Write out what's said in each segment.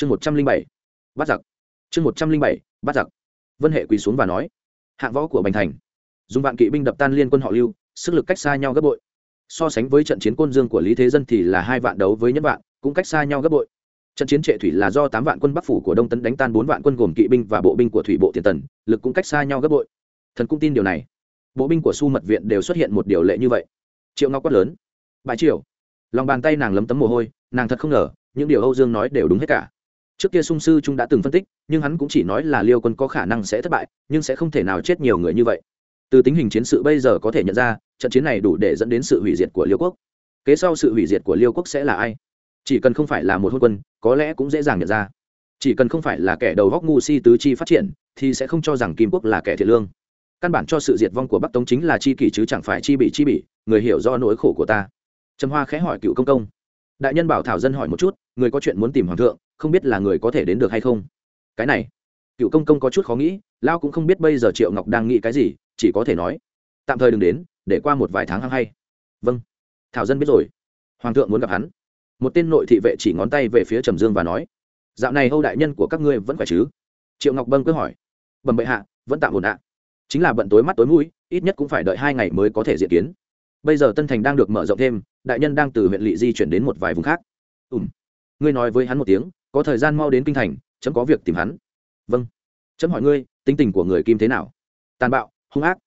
chương một trăm linh bảy, bắt giặc. Chương một trăm linh bảy, bắt giặc. Vân hệ quỳ xuống và nói, hạng võ của bành thành, dùng vạn kỵ binh đập tan liên quân họ lưu, sức lực cách xa nhau gấp bội. So sánh với trận chiến côn dương của lý thế dân thì là hai vạn đấu với nhất vạn, cũng cách xa nhau gấp bội. Trận chiến trệ thủy là do tám vạn quân bắc phủ của đông tấn đánh tan, bốn vạn quân gồm kỵ binh và bộ binh của thủy bộ tiền tần, lực cũng cách xa nhau gấp bội. Thần cũng tin điều này. Bộ binh của su mật viện đều xuất hiện một điều lệ như vậy. Triệu ngọc quát lớn, bãi triều. Lòng bàn tay nàng lấm tấm mồ hôi, nàng thật không ngờ, những điều âu dương nói đều đúng hết cả trước kia sung sư trung đã từng phân tích, nhưng hắn cũng chỉ nói là liêu quân có khả năng sẽ thất bại, nhưng sẽ không thể nào chết nhiều người như vậy. Từ tính hình chiến sự bây giờ có thể nhận ra, trận chiến này đủ để dẫn đến sự hủy diệt của liêu quốc. Kế sau sự hủy diệt của liêu quốc sẽ là ai? Chỉ cần không phải là một hôn quân, có lẽ cũng dễ dàng nhận ra. Chỉ cần không phải là kẻ đầu góc ngu si tứ chi phát triển, thì sẽ không cho rằng kim quốc là kẻ thiện lương. Căn bản cho sự diệt vong của bắc tống chính là chi kỷ chứ chẳng phải chi bị chi bị người hiểu do nỗi khổ của ta. Trầm hoa khẽ hỏi cựu công công. Đại nhân bảo thảo dân hỏi một chút, người có chuyện muốn tìm hoàng thượng không biết là người có thể đến được hay không. Cái này, cựu công công có chút khó nghĩ, lao cũng không biết bây giờ triệu ngọc đang nghĩ cái gì, chỉ có thể nói, tạm thời đừng đến, để qua một vài tháng hăng hay. Vâng. Thảo dân biết rồi. Hoàng thượng muốn gặp hắn. Một tên nội thị vệ chỉ ngón tay về phía trầm dương và nói, dạo này âu đại nhân của các ngươi vẫn khỏe chứ? Triệu ngọc bâng cứ hỏi, bẩm bệ hạ, vẫn tạm ổn ạ. Chính là bận tối mắt tối mũi, ít nhất cũng phải đợi hai ngày mới có thể diện kiến. Bây giờ tân thành đang được mở rộng thêm, đại nhân đang từ huyện lỵ di chuyển đến một vài vùng khác. Ùm ngươi nói với hắn một tiếng có thời gian mau đến kinh thành, chấm có việc tìm hắn. Vâng. Chấm hỏi ngươi, tính tình của người kim thế nào? Tàn bạo, hung ác.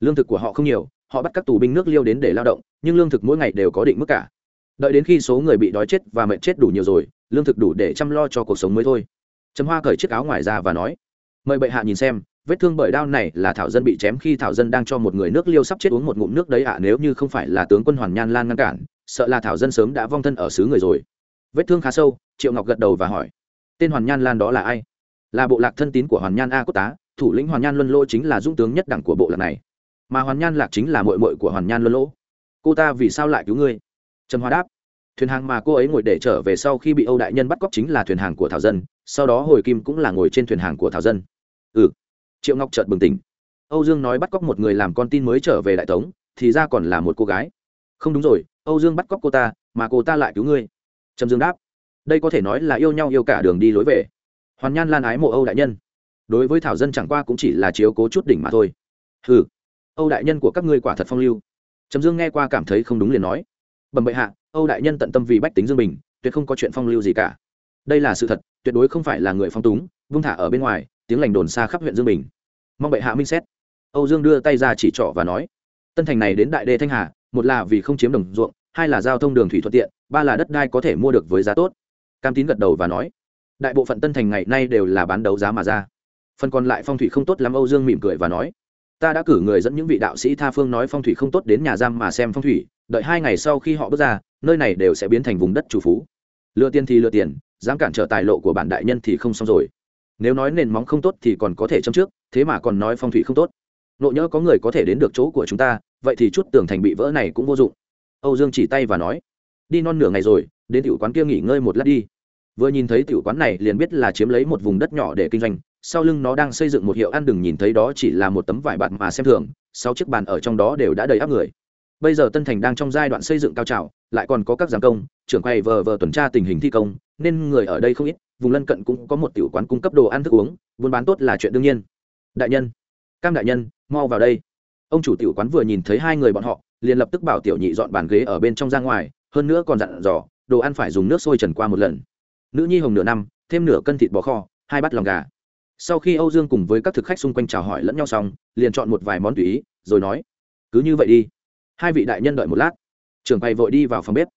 Lương thực của họ không nhiều, họ bắt các tù binh nước liêu đến để lao động, nhưng lương thực mỗi ngày đều có định mức cả. Đợi đến khi số người bị đói chết và mệt chết đủ nhiều rồi, lương thực đủ để chăm lo cho cuộc sống mới thôi. Trầm hoa cởi chiếc áo ngoài ra và nói, mời bệ hạ nhìn xem, vết thương bởi đao này là thảo dân bị chém khi thảo dân đang cho một người nước liêu sắp chết uống một ngụm nước đấy ạ, nếu như không phải là tướng quân hoàn nhan lan ngăn cản, sợ là thảo dân sớm đã vong thân ở xứ người rồi. Vết thương khá sâu triệu ngọc gật đầu và hỏi, tên hoàn nhan lan đó là ai? Là bộ lạc thân tín của hoàn nhan a cốt tá, thủ lĩnh hoàn nhan luân lô chính là dũng tướng nhất đẳng của bộ lạc này. Mà hoàn nhan lạc chính là mội mội của hoàn nhan luân lỗ. Cô ta vì sao lại cứu ngươi? Trầm hoa đáp, thuyền hàng mà cô ấy ngồi để trở về sau khi bị âu đại nhân bắt cóc chính là thuyền hàng của thảo dân, sau đó hồi kim cũng là ngồi trên thuyền hàng của thảo dân. Ừ. Triệu ngọc chợt bừng tỉnh. Âu dương nói bắt cóc một người làm con tin mới trở về đại tống, thì ra còn là một cô gái. Không đúng rồi, âu dương bắt cóc cô ta, mà cô ta lại cứu ngươi. Trầm dương đáp đây có thể nói là yêu nhau yêu cả đường đi lối về. Hoàn nhan lan ái mộ âu đại nhân. Đối với thảo dân chẳng qua cũng chỉ là chiếu cố chút đỉnh mà thôi. Ừ âu đại nhân của các ngươi quả thật phong lưu. Trầm dương nghe qua cảm thấy không đúng liền nói. Bẩm bệ hạ, âu đại nhân tận tâm vì bách tính dương bình, tuyệt không có chuyện phong lưu gì cả. Đây là sự thật, tuyệt đối không phải là người phong túng, vung thả ở bên ngoài, tiếng lành đồn xa khắp huyện dương bình. Mong bệ hạ minh xét. Âu dương đưa tay ra chỉ trỏ và nói, tân thành này đến đại đê thanh hà, một là vì không chiếm đồng ruộng, hai là giao thông đường thủy thuận tiện, ba là đất đai có thể mua được với giá tốt cam tín gật đầu và nói, đại bộ phận tân thành ngày nay đều là bán đấu giá mà ra. Phần còn lại phong thủy không tốt lắm, âu dương mỉm cười và nói, ta đã cử người dẫn những vị đạo sĩ tha phương nói phong thủy không tốt đến nhà giam mà xem phong thủy, đợi hai ngày sau khi họ bước ra, nơi này đều sẽ biến thành vùng đất chủ phú. Lựa tiền thì lựa tiền, dám cản trở tài lộ của bản đại nhân thì không xong rồi. Nếu nói nền móng không tốt thì còn có thể châm trước, thế mà còn nói phong thủy không tốt. Nộ nhỡ có người có thể đến được chỗ của chúng ta, vậy thì chút tường thành bị vỡ này cũng vô dụng. Âu dương chỉ tay và nói, đi non nửa ngày rồi đến tiểu quán kia nghỉ ngơi một lát đi. Vừa nhìn thấy tiểu quán này liền biết là chiếm lấy một vùng đất nhỏ để kinh doanh, sau lưng nó đang xây dựng một hiệu ăn đừng nhìn thấy đó chỉ là một tấm vải bạt mà xem thường, sáu chiếc bàn ở trong đó đều đã đầy áp người. Bây giờ tân thành đang trong giai đoạn xây dựng cao trào, lại còn có các giám công, trưởng quay vờ vờ tuần tra tình hình thi công, nên người ở đây không ít, vùng lân cận cũng có một tiểu quán cung cấp đồ ăn thức uống, buôn bán tốt là chuyện đương nhiên. Đại nhân, cam đại nhân, mau vào đây. Ông chủ tiểu quán vừa nhìn thấy hai người bọn họ, liền lập tức bảo tiểu nhị dọn bàn ghế ở bên trong ra ngoài, hơn nữa còn dặn dò đồ ăn phải dùng nước sôi trần qua một lần. Nữ nhi hồng nửa năm, thêm nửa cân thịt bò kho, hai bát lòng gà. Sau khi âu dương cùng với các thực khách xung quanh chào hỏi lẫn nhau xong, liền chọn một vài món tùy ý, rồi nói, cứ như vậy đi. Hai vị đại nhân đợi một lát. Trưởng quầy vội đi vào phòng bếp.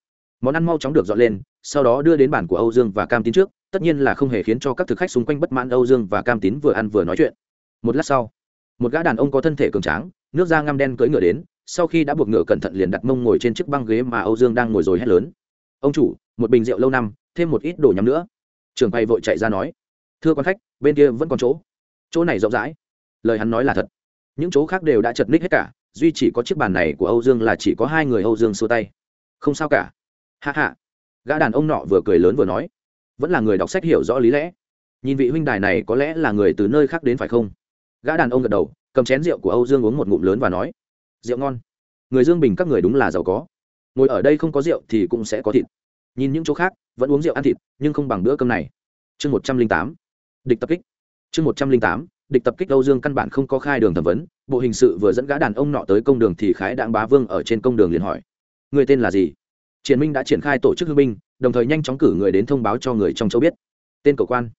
Món ăn mau chóng được dọn lên, sau đó đưa đến bàn của âu dương và cam tín trước, tất nhiên là không hề khiến cho các thực khách xung quanh bất mãn âu dương và cam tín vừa ăn vừa nói chuyện. Một lát sau, một gã đàn ông có thân thể cường tráng, nước da ngăm đen cưỡi ngựa đến, sau khi đã buộc ngựa cẩn thận liền đặt mông ngồi trên chiếc băng ghế mà âu dương đang ngồi rồi hét lớn ông chủ, một bình rượu lâu năm, thêm một ít đồ nhắm nữa. Trường quay vội chạy ra nói, thưa quan khách, bên kia vẫn còn chỗ. Chỗ này rộng rãi. Lời hắn nói là thật. Những chỗ khác đều đã chật ních hết cả, duy chỉ có chiếc bàn này của âu dương là chỉ có hai người âu dương xua tay. Không sao cả. Hạ hạ gã đàn ông nọ vừa cười lớn vừa nói, vẫn là người đọc sách hiểu rõ lý lẽ. Nhìn vị huynh đài này có lẽ là người từ nơi khác đến phải không? Gã đàn ông gật đầu, cầm chén rượu của âu dương uống một ngụm lớn và nói, rượu ngon. Người dương bình các người đúng là giàu có ngồi ở đây không có rượu thì cũng sẽ có thịt. Nhìn những chỗ khác, vẫn uống rượu ăn thịt, nhưng không bằng bữa cơm này. Chương một trăm linh tám. Địch tập kích. Chương một trăm linh tám. Địch tập kích âu dương căn bản không có khai đường thẩm vấn, bộ hình sự vừa dẫn gã đàn ông nọ tới công đường thì khái đạn bá vương ở trên công đường liền hỏi, người tên là gì? Triển minh đã triển khai tổ chức hương binh, đồng thời nhanh chóng cử người đến thông báo cho người trong châu biết. Tên cầu quan.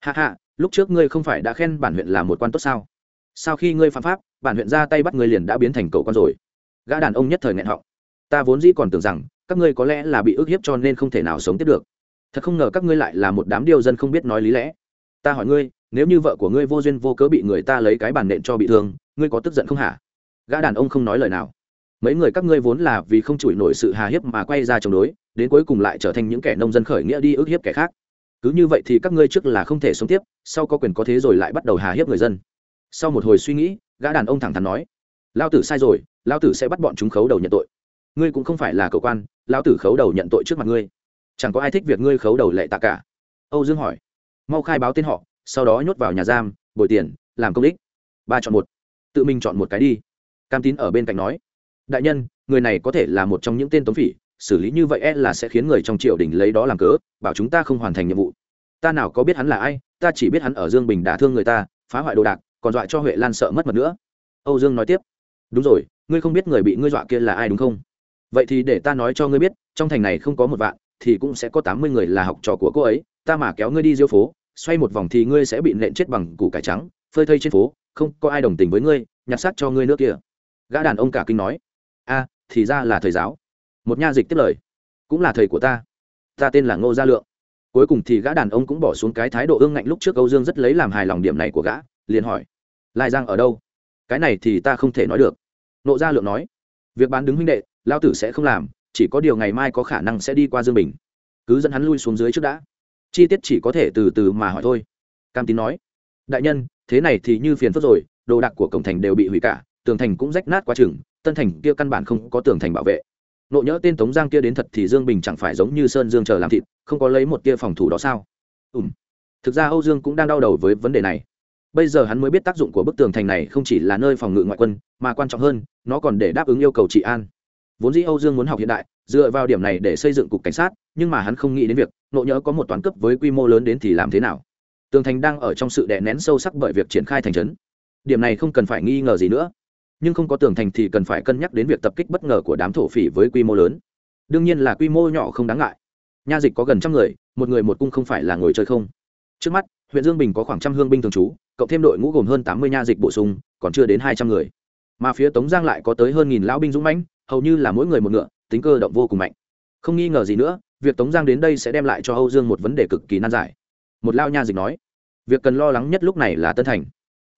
Hạ hạ lúc trước ngươi không phải đã khen bản huyện là một quan tốt sao? Sau khi ngươi phạm pháp, bản huyện ra tay bắt ngươi liền đã biến thành cầu quan rồi. Gã đàn ông nhất thời nghẹn họng ta vốn dĩ còn tưởng rằng các ngươi có lẽ là bị ức hiếp cho nên không thể nào sống tiếp được. Thật không ngờ các ngươi lại là một đám điêu dân không biết nói lý lẽ. Ta hỏi ngươi, nếu như vợ của ngươi vô duyên vô cớ bị người ta lấy cái bàn nện cho bị thương, ngươi có tức giận không hả? Gã đàn ông không nói lời nào. Mấy người các ngươi vốn là vì không chịu nổi sự hà hiếp mà quay ra chống đối, đến cuối cùng lại trở thành những kẻ nông dân khởi nghĩa đi ức hiếp kẻ khác. Cứ như vậy thì các ngươi trước là không thể sống tiếp, sau có quyền có thế rồi lại bắt đầu hà hiếp người dân. Sau một hồi suy nghĩ, gã đàn ông thẳng thắn nói, lao tử sai rồi, lao tử sẽ bắt bọn chúng khấu đầu nhận tội ngươi cũng không phải là cậu quan, lão tử khấu đầu nhận tội trước mặt ngươi. Chẳng có ai thích việc ngươi khấu đầu lệ tạ cả. Âu dương hỏi. Mau khai báo tên họ, sau đó nhốt vào nhà giam, bồi tiền, làm công đích ba chọn một. Tự mình chọn một cái đi. Cam tín ở bên cạnh nói. Đại nhân, người này có thể là một trong những tên tống phỉ, xử lý như vậy e là sẽ khiến người trong triều đình lấy đó làm cớ, bảo chúng ta không hoàn thành nhiệm vụ. Ta nào có biết hắn là ai, ta chỉ biết hắn ở dương bình đả thương người ta, phá hoại đồ đạc, còn dọa cho huệ lan sợ mất mật nữa. Âu dương nói tiếp. Đúng rồi, ngươi không biết người bị ngươi dọa kia là ai đúng không? Vậy thì để ta nói cho ngươi biết, trong thành này không có một vạn, thì cũng sẽ có tám mươi người là học trò của cô ấy, ta mà kéo ngươi đi diêu phố, xoay một vòng thì ngươi sẽ bị nện chết bằng củ cải trắng, phơi thây trên phố, không có ai đồng tình với ngươi, nhặt xác cho ngươi nước kia gã đàn ông cả kinh nói. A, thì ra là thầy giáo. Một nha dịch tiếp lời. Cũng là thầy của ta. Ta tên là ngô gia lượng. Cuối cùng thì gã đàn ông cũng bỏ xuống cái thái độ ương ngạnh lúc trước âu dương rất lấy làm hài lòng điểm này của gã, liền hỏi. Lai giang ở đâu? Cái này thì ta không thể nói được. Nộ gia lượng nói. Việc bán đứng huynh đệ lao tử sẽ không làm, chỉ có điều ngày mai có khả năng sẽ đi qua dương bình. Cứ dẫn hắn lui xuống dưới trước đã. Chi tiết chỉ có thể từ từ mà hỏi thôi. Cam tín nói. Đại nhân, thế này thì như phiền phức rồi, đồ đạc của cổng thành đều bị hủy cả, tường thành cũng rách nát quá chừng, tân thành kia căn bản không có tường thành bảo vệ. Nộ nhỡ tên tống giang kia đến thật thì dương bình chẳng phải giống như sơn dương chờ làm thịt, không có lấy một tia phòng thủ đó sao? Ùm thực ra âu dương cũng đang đau đầu với vấn đề này. Bây giờ hắn mới biết tác dụng của bức tường thành này không chỉ là nơi phòng ngự ngoại quân, mà quan trọng hơn, nó còn để đáp ứng yêu cầu trị an vốn dĩ âu dương muốn học hiện đại, dựa vào điểm này để xây dựng cục cảnh sát, nhưng mà hắn không nghĩ đến việc, nộ nhỡ có một toán cấp với quy mô lớn đến thì làm thế nào? Tường thành đang ở trong sự đè nén sâu sắc bởi việc triển khai thành trấn. Điểm này không cần phải nghi ngờ gì nữa. Nhưng không có tường thành thì cần phải cân nhắc đến việc tập kích bất ngờ của đám thổ phỉ với quy mô lớn. Đương nhiên là quy mô nhỏ không đáng ngại. Nha dịch có gần trăm người, một người một cung không phải là ngồi chơi không. Trước mắt, huyện dương bình có khoảng trăm hương binh thường trú, cộng thêm đội ngũ gồm hơn tám mươi nha dịch bổ sung, còn chưa đến hai trăm người. Mà phía tống giang lại có tới hơn nghìn lão binh dũng mãnh hầu như là mỗi người một ngựa, tính cơ động vô cùng mạnh. Không nghi ngờ gì nữa, việc tống giang đến đây sẽ đem lại cho âu dương một vấn đề cực kỳ nan giải. Một lao nha dịch nói, việc cần lo lắng nhất lúc này là tân thành.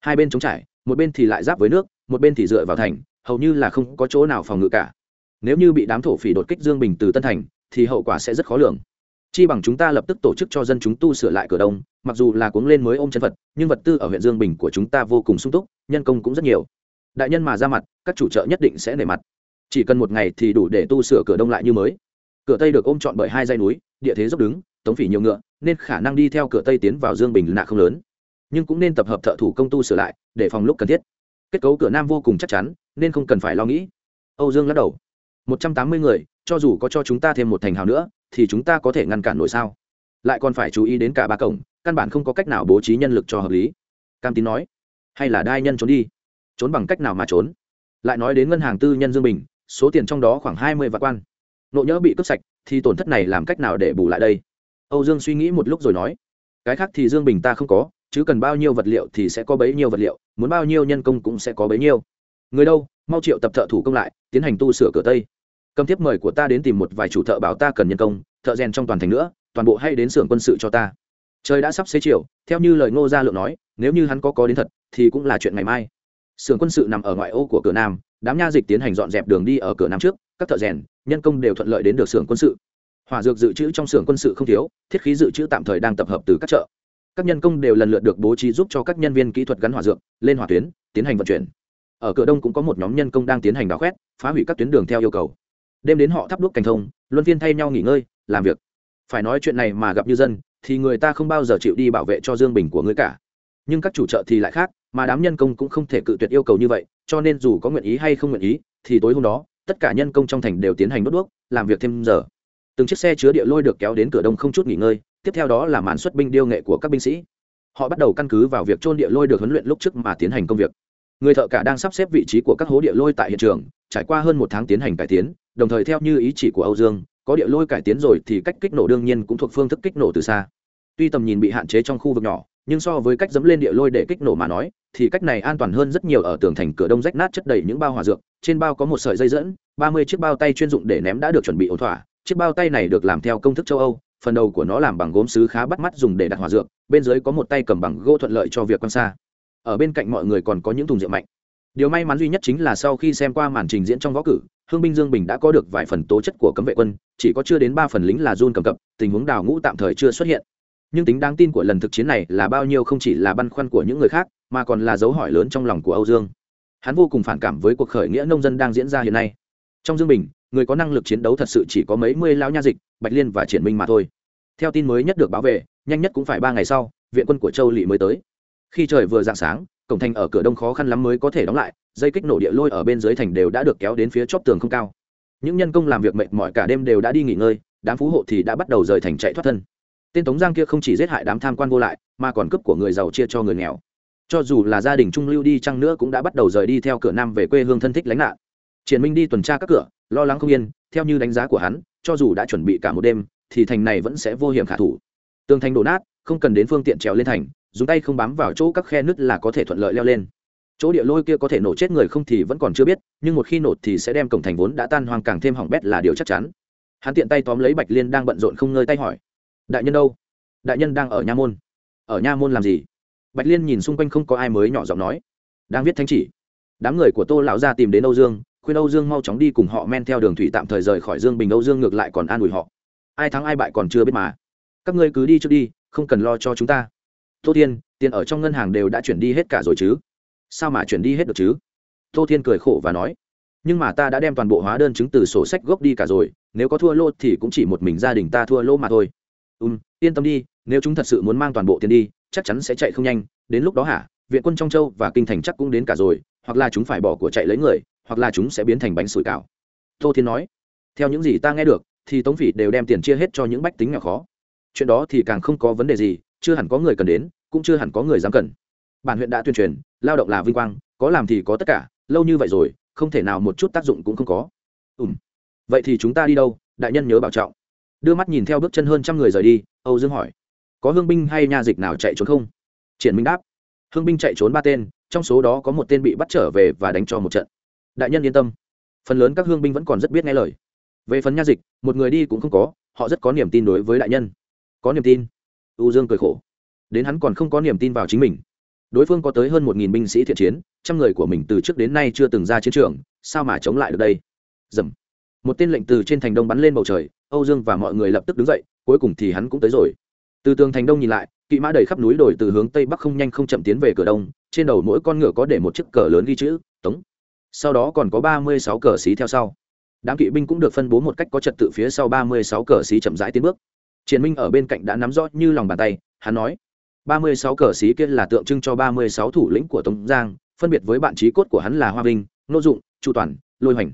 Hai bên chống trải, một bên thì lại giáp với nước, một bên thì dựa vào thành, hầu như là không có chỗ nào phòng ngự cả. Nếu như bị đám thổ phỉ đột kích dương bình từ tân thành, thì hậu quả sẽ rất khó lường. Chi bằng chúng ta lập tức tổ chức cho dân chúng tu sửa lại cửa đông, mặc dù là cuống lên mới ôm chân vật nhưng vật tư ở huyện dương bình của chúng ta vô cùng sung túc, nhân công cũng rất nhiều. Đại nhân mà ra mặt, các chủ trợ nhất định sẽ nể mặt chỉ cần một ngày thì đủ để tu sửa cửa đông lại như mới. Cửa tây được ôm trọn bởi hai dây núi, địa thế dốc đứng, tống phỉ nhiều ngựa, nên khả năng đi theo cửa tây tiến vào dương bình nạ không lớn. Nhưng cũng nên tập hợp thợ thủ công tu sửa lại, để phòng lúc cần thiết. Kết cấu cửa nam vô cùng chắc chắn, nên không cần phải lo nghĩ. Âu dương lắc đầu. Một trăm tám mươi người, cho dù có cho chúng ta thêm một thành hào nữa, thì chúng ta có thể ngăn cản nổi sao? Lại còn phải chú ý đến cả ba cổng, căn bản không có cách nào bố trí nhân lực cho hợp lý. Cam tín nói. Hay là đai nhân trốn đi. Trốn bằng cách nào mà trốn? Lại nói đến ngân hàng tư nhân dương bình số tiền trong đó khoảng hai mươi vạn quan. Nộ nhỡ bị cướp sạch, thì tổn thất này làm cách nào để bù lại đây? Âu dương suy nghĩ một lúc rồi nói. Cái khác thì dương bình ta không có, chứ cần bao nhiêu vật liệu thì sẽ có bấy nhiêu vật liệu, muốn bao nhiêu nhân công cũng sẽ có bấy nhiêu. Người đâu, mau triệu tập thợ thủ công lại, tiến hành tu sửa cửa tây. Cầm tiếp mời của ta đến tìm một vài chủ thợ bảo ta cần nhân công, thợ rèn trong toàn thành nữa, toàn bộ hay đến xưởng quân sự cho ta. Trời đã sắp xế chiều, theo như lời ngô gia lượng nói, nếu như hắn có có đến thật, thì cũng là chuyện ngày mai. Xưởng quân sự nằm ở ngoại ô của cửa nam đám nha dịch tiến hành dọn dẹp đường đi ở cửa nam trước, các thợ rèn, nhân công đều thuận lợi đến được xưởng quân sự. Hỏa dược dự trữ trong xưởng quân sự không thiếu, thiết khí dự trữ tạm thời đang tập hợp từ các chợ. Các nhân công đều lần lượt được bố trí giúp cho các nhân viên kỹ thuật gắn hỏa dược, lên hỏa tuyến, tiến hành vận chuyển. Ở cửa đông cũng có một nhóm nhân công đang tiến hành đào khoét, phá hủy các tuyến đường theo yêu cầu. Đêm đến họ thắp đuốc cảnh thông, luân phiên thay nhau nghỉ ngơi, làm việc. Phải nói chuyện này mà gặp như dân, thì người ta không bao giờ chịu đi bảo vệ cho dương bình của người cả. Nhưng các chủ chợ thì lại khác, mà đám nhân công cũng không thể cự tuyệt yêu cầu như vậy cho nên dù có nguyện ý hay không nguyện ý, thì tối hôm đó, tất cả nhân công trong thành đều tiến hành đốt đuốc, làm việc thêm giờ. Từng chiếc xe chứa địa lôi được kéo đến cửa đông không chút nghỉ ngơi, tiếp theo đó là màn xuất binh điêu nghệ của các binh sĩ. Họ bắt đầu căn cứ vào việc trôn địa lôi được huấn luyện lúc trước mà tiến hành công việc. Người thợ cả đang sắp xếp vị trí của các hố địa lôi tại hiện trường, trải qua hơn một tháng tiến hành cải tiến, đồng thời theo như ý chỉ của âu dương, có địa lôi cải tiến rồi thì cách kích nổ đương nhiên cũng thuộc phương thức kích nổ từ xa. Tuy tầm nhìn bị hạn chế trong khu vực nhỏ nhưng so với cách dẫm lên địa lôi để kích nổ mà nói, thì cách này an toàn hơn rất nhiều ở tường thành cửa đông rách nát chất đầy những bao hỏa dược, trên bao có một sợi dây dẫn, ba mươi chiếc bao tay chuyên dụng để ném đã được chuẩn bị ổn thỏa. Chiếc bao tay này được làm theo công thức châu âu, phần đầu của nó làm bằng gốm sứ khá bắt mắt dùng để đặt hỏa dược, bên dưới có một tay cầm bằng gỗ thuận lợi cho việc quan xa. Ở bên cạnh mọi người còn có những thùng rượu mạnh. Điều may mắn duy nhất chính là sau khi xem qua màn trình diễn trong võ cử, hương binh dương bình đã có được vài phần tố chất của cấm vệ quân, chỉ có chưa đến ba phần lính là run cầm cập, tình huống đào ngũ tạm thời chưa xuất hiện nhưng tính đáng tin của lần thực chiến này là bao nhiêu không chỉ là băn khoăn của những người khác, mà còn là dấu hỏi lớn trong lòng của âu dương. Hắn vô cùng phản cảm với cuộc khởi nghĩa nông dân đang diễn ra hiện nay. Trong dương bình, người có năng lực chiến đấu thật sự chỉ có mấy mươi lao nha dịch, bạch liên và triển minh mà thôi. Theo tin mới nhất được báo về, nhanh nhất cũng phải ba ngày sau, viện quân của châu lỵ mới tới. Khi trời vừa dạng sáng, cổng thành ở cửa đông khó khăn lắm mới có thể đóng lại, dây kích nổ địa lôi ở bên dưới thành đều đã được kéo đến phía chóp tường không cao. Những nhân công làm việc mệt mỏi cả đêm đều đã đi nghỉ ngơi, đám phú hộ thì đã bắt đầu rời thành chạy thoát thân tên tống giang kia không chỉ giết hại đám tham quan vô lại, mà còn cướp của người giàu chia cho người nghèo. Cho dù là gia đình trung lưu đi chăng nữa cũng đã bắt đầu rời đi theo cửa nam về quê hương thân thích lánh nạn. Triển minh đi tuần tra các cửa, lo lắng không yên, theo như đánh giá của hắn, cho dù đã chuẩn bị cả một đêm, thì thành này vẫn sẽ vô hiểm khả thủ. Tường thành đổ nát, không cần đến phương tiện trèo lên thành, dùng tay không bám vào chỗ các khe nứt là có thể thuận lợi leo lên. Chỗ địa lôi kia có thể nổ chết người không thì vẫn còn chưa biết, nhưng một khi nổ thì sẽ đem cổng thành vốn đã tan hoang càng thêm hỏng bét là điều chắc chắn. Hắn tiện tay tóm lấy bạch liên đang bận rộn không ngơi tay hỏi đại nhân đâu? Đại nhân đang ở nha môn. Ở nha môn làm gì? Bạch liên nhìn xung quanh không có ai mới nhỏ giọng nói. Đang viết thánh chỉ. Đám người của tô lão ra tìm đến âu dương, khuyên âu dương mau chóng đi cùng họ men theo đường thủy tạm thời rời khỏi dương bình, âu dương ngược lại còn an ủi họ. Ai thắng ai bại còn chưa biết mà. Các ngươi cứ đi trước đi, không cần lo cho chúng ta. Tô thiên, tiền ở trong ngân hàng đều đã chuyển đi hết cả rồi chứ? Sao mà chuyển đi hết được chứ? Tô thiên cười khổ và nói. Nhưng mà ta đã đem toàn bộ hóa đơn chứng từ sổ sách gốc đi cả rồi, nếu có thua lô thì cũng chỉ một mình gia đình ta thua lô mà thôi ùm yên tâm đi, nếu chúng thật sự muốn mang toàn bộ tiền đi, chắc chắn sẽ chạy không nhanh, đến lúc đó hả, viện quân trong châu và kinh thành chắc cũng đến cả rồi, hoặc là chúng phải bỏ của chạy lấy người, hoặc là chúng sẽ biến thành bánh sủi cảo. Tô thiên nói. Theo những gì ta nghe được, thì tống phỉ đều đem tiền chia hết cho những bách tính nghèo khó. Chuyện đó thì càng không có vấn đề gì, chưa hẳn có người cần đến, cũng chưa hẳn có người dám cần. Bản huyện đã tuyên truyền, lao động là vinh quang, có làm thì có tất cả, lâu như vậy rồi, không thể nào một chút tác dụng cũng không có. Ùm vậy thì chúng ta đi đâu? Đại nhân nhớ bảo trọng đưa mắt nhìn theo bước chân hơn trăm người rời đi, âu dương hỏi, có hương binh hay nha dịch nào chạy trốn không? Triển minh đáp, hương binh chạy trốn ba tên, trong số đó có một tên bị bắt trở về và đánh cho một trận. Đại nhân yên tâm, phần lớn các hương binh vẫn còn rất biết nghe lời. Về phần nha dịch, một người đi cũng không có, họ rất có niềm tin đối với đại nhân. Có niềm tin? U dương cười khổ, đến hắn còn không có niềm tin vào chính mình. Đối phương có tới hơn một nghìn binh sĩ thiện chiến, trăm người của mình từ trước đến nay chưa từng ra chiến trường, sao mà chống lại được đây? Dầm, một tên lệnh từ trên thành đông bắn lên bầu trời âu dương và mọi người lập tức đứng dậy, cuối cùng thì hắn cũng tới rồi. Từ tường thành đông nhìn lại, kỵ mã đầy khắp núi đồi từ hướng tây bắc không nhanh không chậm tiến về cửa đông, trên đầu mỗi con ngựa có để một chiếc cờ lớn ghi chữ, tống. Sau đó còn có ba mươi sáu cờ xí theo sau. Đám kỵ binh cũng được phân bố một cách có trật tự phía sau ba mươi sáu cờ xí chậm rãi tiến bước. Triển minh ở bên cạnh đã nắm rõ như lòng bàn tay, hắn nói, ba mươi sáu cờ xí kia là tượng trưng cho ba mươi sáu thủ lĩnh của tống giang, phân biệt với bạn trí cốt của hắn là hoa vinh, nô dụng, chu toàn, lôi hoành.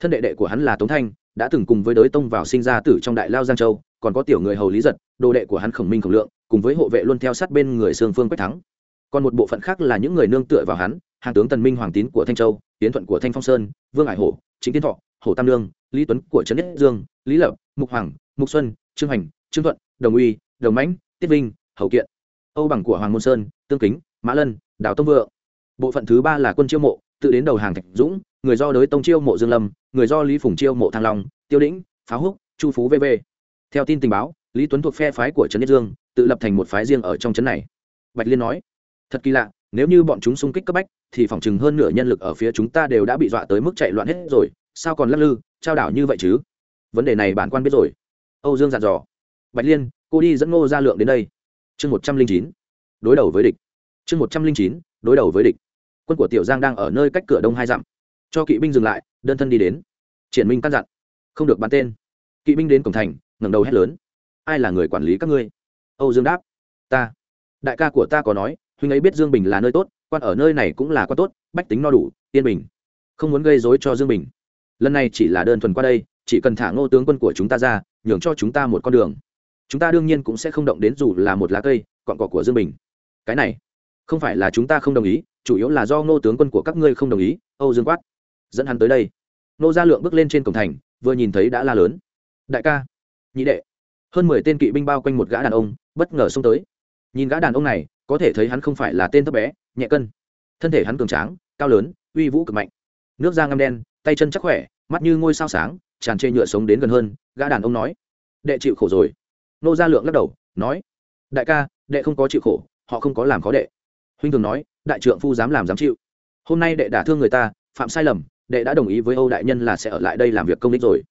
Thân đệ đệ của hắn là tống thanh đã từng cùng với đới tông vào sinh ra tử trong đại lao giang châu, còn có tiểu người hầu lý giật, đồ đệ của hắn khổng minh khổng lượng, cùng với hộ vệ luôn theo sát bên người sương phương quách thắng. Còn một bộ phận khác là những người nương tựa vào hắn, hàng tướng tần minh hoàng tín của thanh châu tiến thuận của thanh phong sơn, vương ải hổ chính tiến thọ, hổ tam lương lý tuấn của trấn nhất dương, lý lập, mục hoàng, mục xuân, trương hành, trương thuận, đồng uy, đồng mãnh, tiết vinh hậu kiện. Âu bằng của hoàng môn sơn, tương kính, mã lân, đào tông vượng. Bộ phận thứ ba là quân chiêu mộ, tự đến đầu hàng thạch dũng, người do đới tông chiêu mộ dương lâm người do lý phùng chiêu mộ thăng long tiêu Đỉnh, pháo húc chu phú vv theo tin tình báo lý tuấn thuộc phe phái của trấn nhất dương tự lập thành một phái riêng ở trong trấn này. Bạch liên nói thật kỳ lạ nếu như bọn chúng xung kích cấp bách thì phòng chừng hơn nửa nhân lực ở phía chúng ta đều đã bị dọa tới mức chạy loạn hết rồi sao còn lắc lư trao đảo như vậy chứ? Vấn đề này bản quan biết rồi. Âu dương dặn dò bạch liên cô đi dẫn ngô gia lượng đến đây. Chương một trăm linh chín đối đầu với địch. Chương một trăm linh chín đối đầu với địch. Quân của tiểu giang đang ở nơi cách cửa đông hai dặm. Cho kỵ binh dừng lại đơn thân đi đến. Triển minh căn dặn, không được bắn tên. Kỵ binh đến cổng thành, ngẩng đầu hét lớn. Ai là người quản lý các ngươi? Âu dương đáp, ta. Đại ca của ta có nói, huynh ấy biết dương bình là nơi tốt, quan ở nơi này cũng là quan tốt, bách tính no đủ, yên bình. Không muốn gây dối cho dương bình. Lần này chỉ là đơn thuần qua đây, chỉ cần thả ngô tướng quân của chúng ta ra, nhường cho chúng ta một con đường. Chúng ta đương nhiên cũng sẽ không động đến dù là một lá cây, cọn cỏ của dương bình. Cái này, không phải là chúng ta không đồng ý, chủ yếu là do ngô tướng quân của các ngươi không đồng ý, âu dương quát. Dẫn hắn tới đây nô gia lượng bước lên trên cổng thành, vừa nhìn thấy đã la lớn. Đại ca, nhị đệ, hơn mười tên kỵ binh bao quanh một gã đàn ông, bất ngờ xông tới. Nhìn gã đàn ông này, có thể thấy hắn không phải là tên thấp bé, nhẹ cân. Thân thể hắn cường tráng, cao lớn, uy vũ cực mạnh. Nước da ngâm đen, tay chân chắc khỏe, mắt như ngôi sao sáng, tràn trề nhựa sống đến gần hơn, gã đàn ông nói. Đệ chịu khổ rồi. Nô gia lượng lắc đầu, nói. Đại ca, đệ không có chịu khổ, họ không có làm khó đệ. Huynh thường nói, đại trượng phu dám làm dám chịu. Hôm nay đệ đả thương người ta, phạm sai lầm đệ đã đồng ý với âu đại nhân là sẽ ở lại đây làm việc công đích rồi.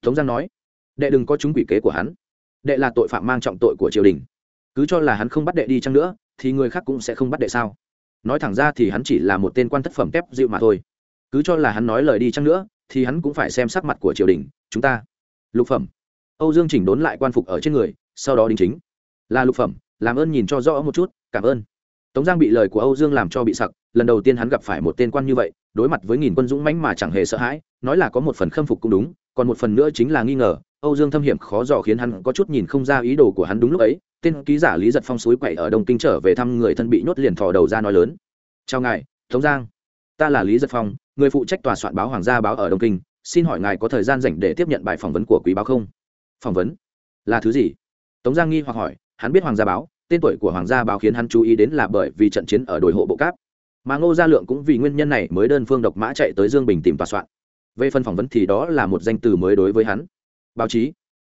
Tống giang nói, đệ đừng có chúng quỷ kế của hắn. Đệ là tội phạm mang trọng tội của triều đình. Cứ cho là hắn không bắt đệ đi chăng nữa, thì người khác cũng sẽ không bắt đệ sao? Nói thẳng ra thì hắn chỉ là một tên quan thất phẩm kép dịu mà thôi. Cứ cho là hắn nói lời đi chăng nữa, thì hắn cũng phải xem sắc mặt của triều đình, chúng ta. Lục phẩm. Âu dương chỉnh đốn lại quan phục ở trên người, sau đó đính chính. Là lục phẩm, làm ơn nhìn cho rõ một chút, cảm ơn tống giang bị lời của âu dương làm cho bị sặc, lần đầu tiên hắn gặp phải một tên quan như vậy, đối mặt với nghìn quân dũng mãnh mà chẳng hề sợ hãi, nói là có một phần khâm phục cũng đúng, còn một phần nữa chính là nghi ngờ, âu dương thâm hiểm khó dò khiến hắn có chút nhìn không ra ý đồ của hắn đúng lúc ấy, tên ký giả lý giật phong suối quậy ở đông kinh trở về thăm người thân bị nhốt liền thò đầu ra nói lớn. Chào ngài, tống giang. Ta là lý giật phong, người phụ trách tòa soạn báo hoàng gia báo ở đông kinh, xin hỏi ngài có thời gian rảnh để tiếp nhận bài phỏng vấn của quý báo không? Phỏng vấn? Là thứ gì? Tống giang nghi hoặc hỏi, hắn biết hoàng gia báo tên tuổi của hoàng gia báo khiến hắn chú ý đến là bởi vì trận chiến ở đồi hộ bộ cáp. Mà ngô gia lượng cũng vì nguyên nhân này mới đơn phương độc mã chạy tới dương bình tìm tòa soạn. Về phần phỏng vấn thì đó là một danh từ mới đối với hắn. Báo chí.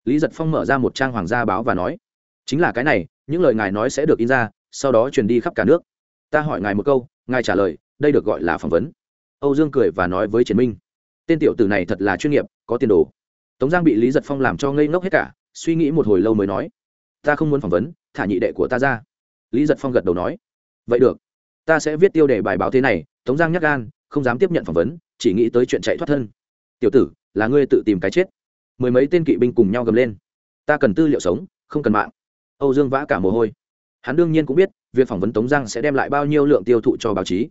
Lý giật phong mở ra một trang hoàng gia báo và nói, chính là cái này, những lời ngài nói sẽ được in ra, sau đó truyền đi khắp cả nước. Ta hỏi ngài một câu, ngài trả lời, đây được gọi là phỏng vấn. Âu dương cười và nói với triển minh, tên tiểu tử này thật là chuyên nghiệp, có tiền đồ. Tống giang bị lý giật phong làm cho ngây ngốc hết cả, suy nghĩ một hồi lâu mới nói, ta không muốn phỏng vấn thả nhị đệ của ta ra. Lý giật phong gật đầu nói, vậy được, ta sẽ viết tiêu đề bài báo thế này, tống giang nhắc gan, không dám tiếp nhận phỏng vấn, chỉ nghĩ tới chuyện chạy thoát thân. Tiểu tử, là ngươi tự tìm cái chết. Mười mấy tên kỵ binh cùng nhau gầm lên, ta cần tư liệu sống, không cần mạng. Âu dương vã cả mồ hôi. Hắn đương nhiên cũng biết, việc phỏng vấn tống giang sẽ đem lại bao nhiêu lượng tiêu thụ cho báo chí.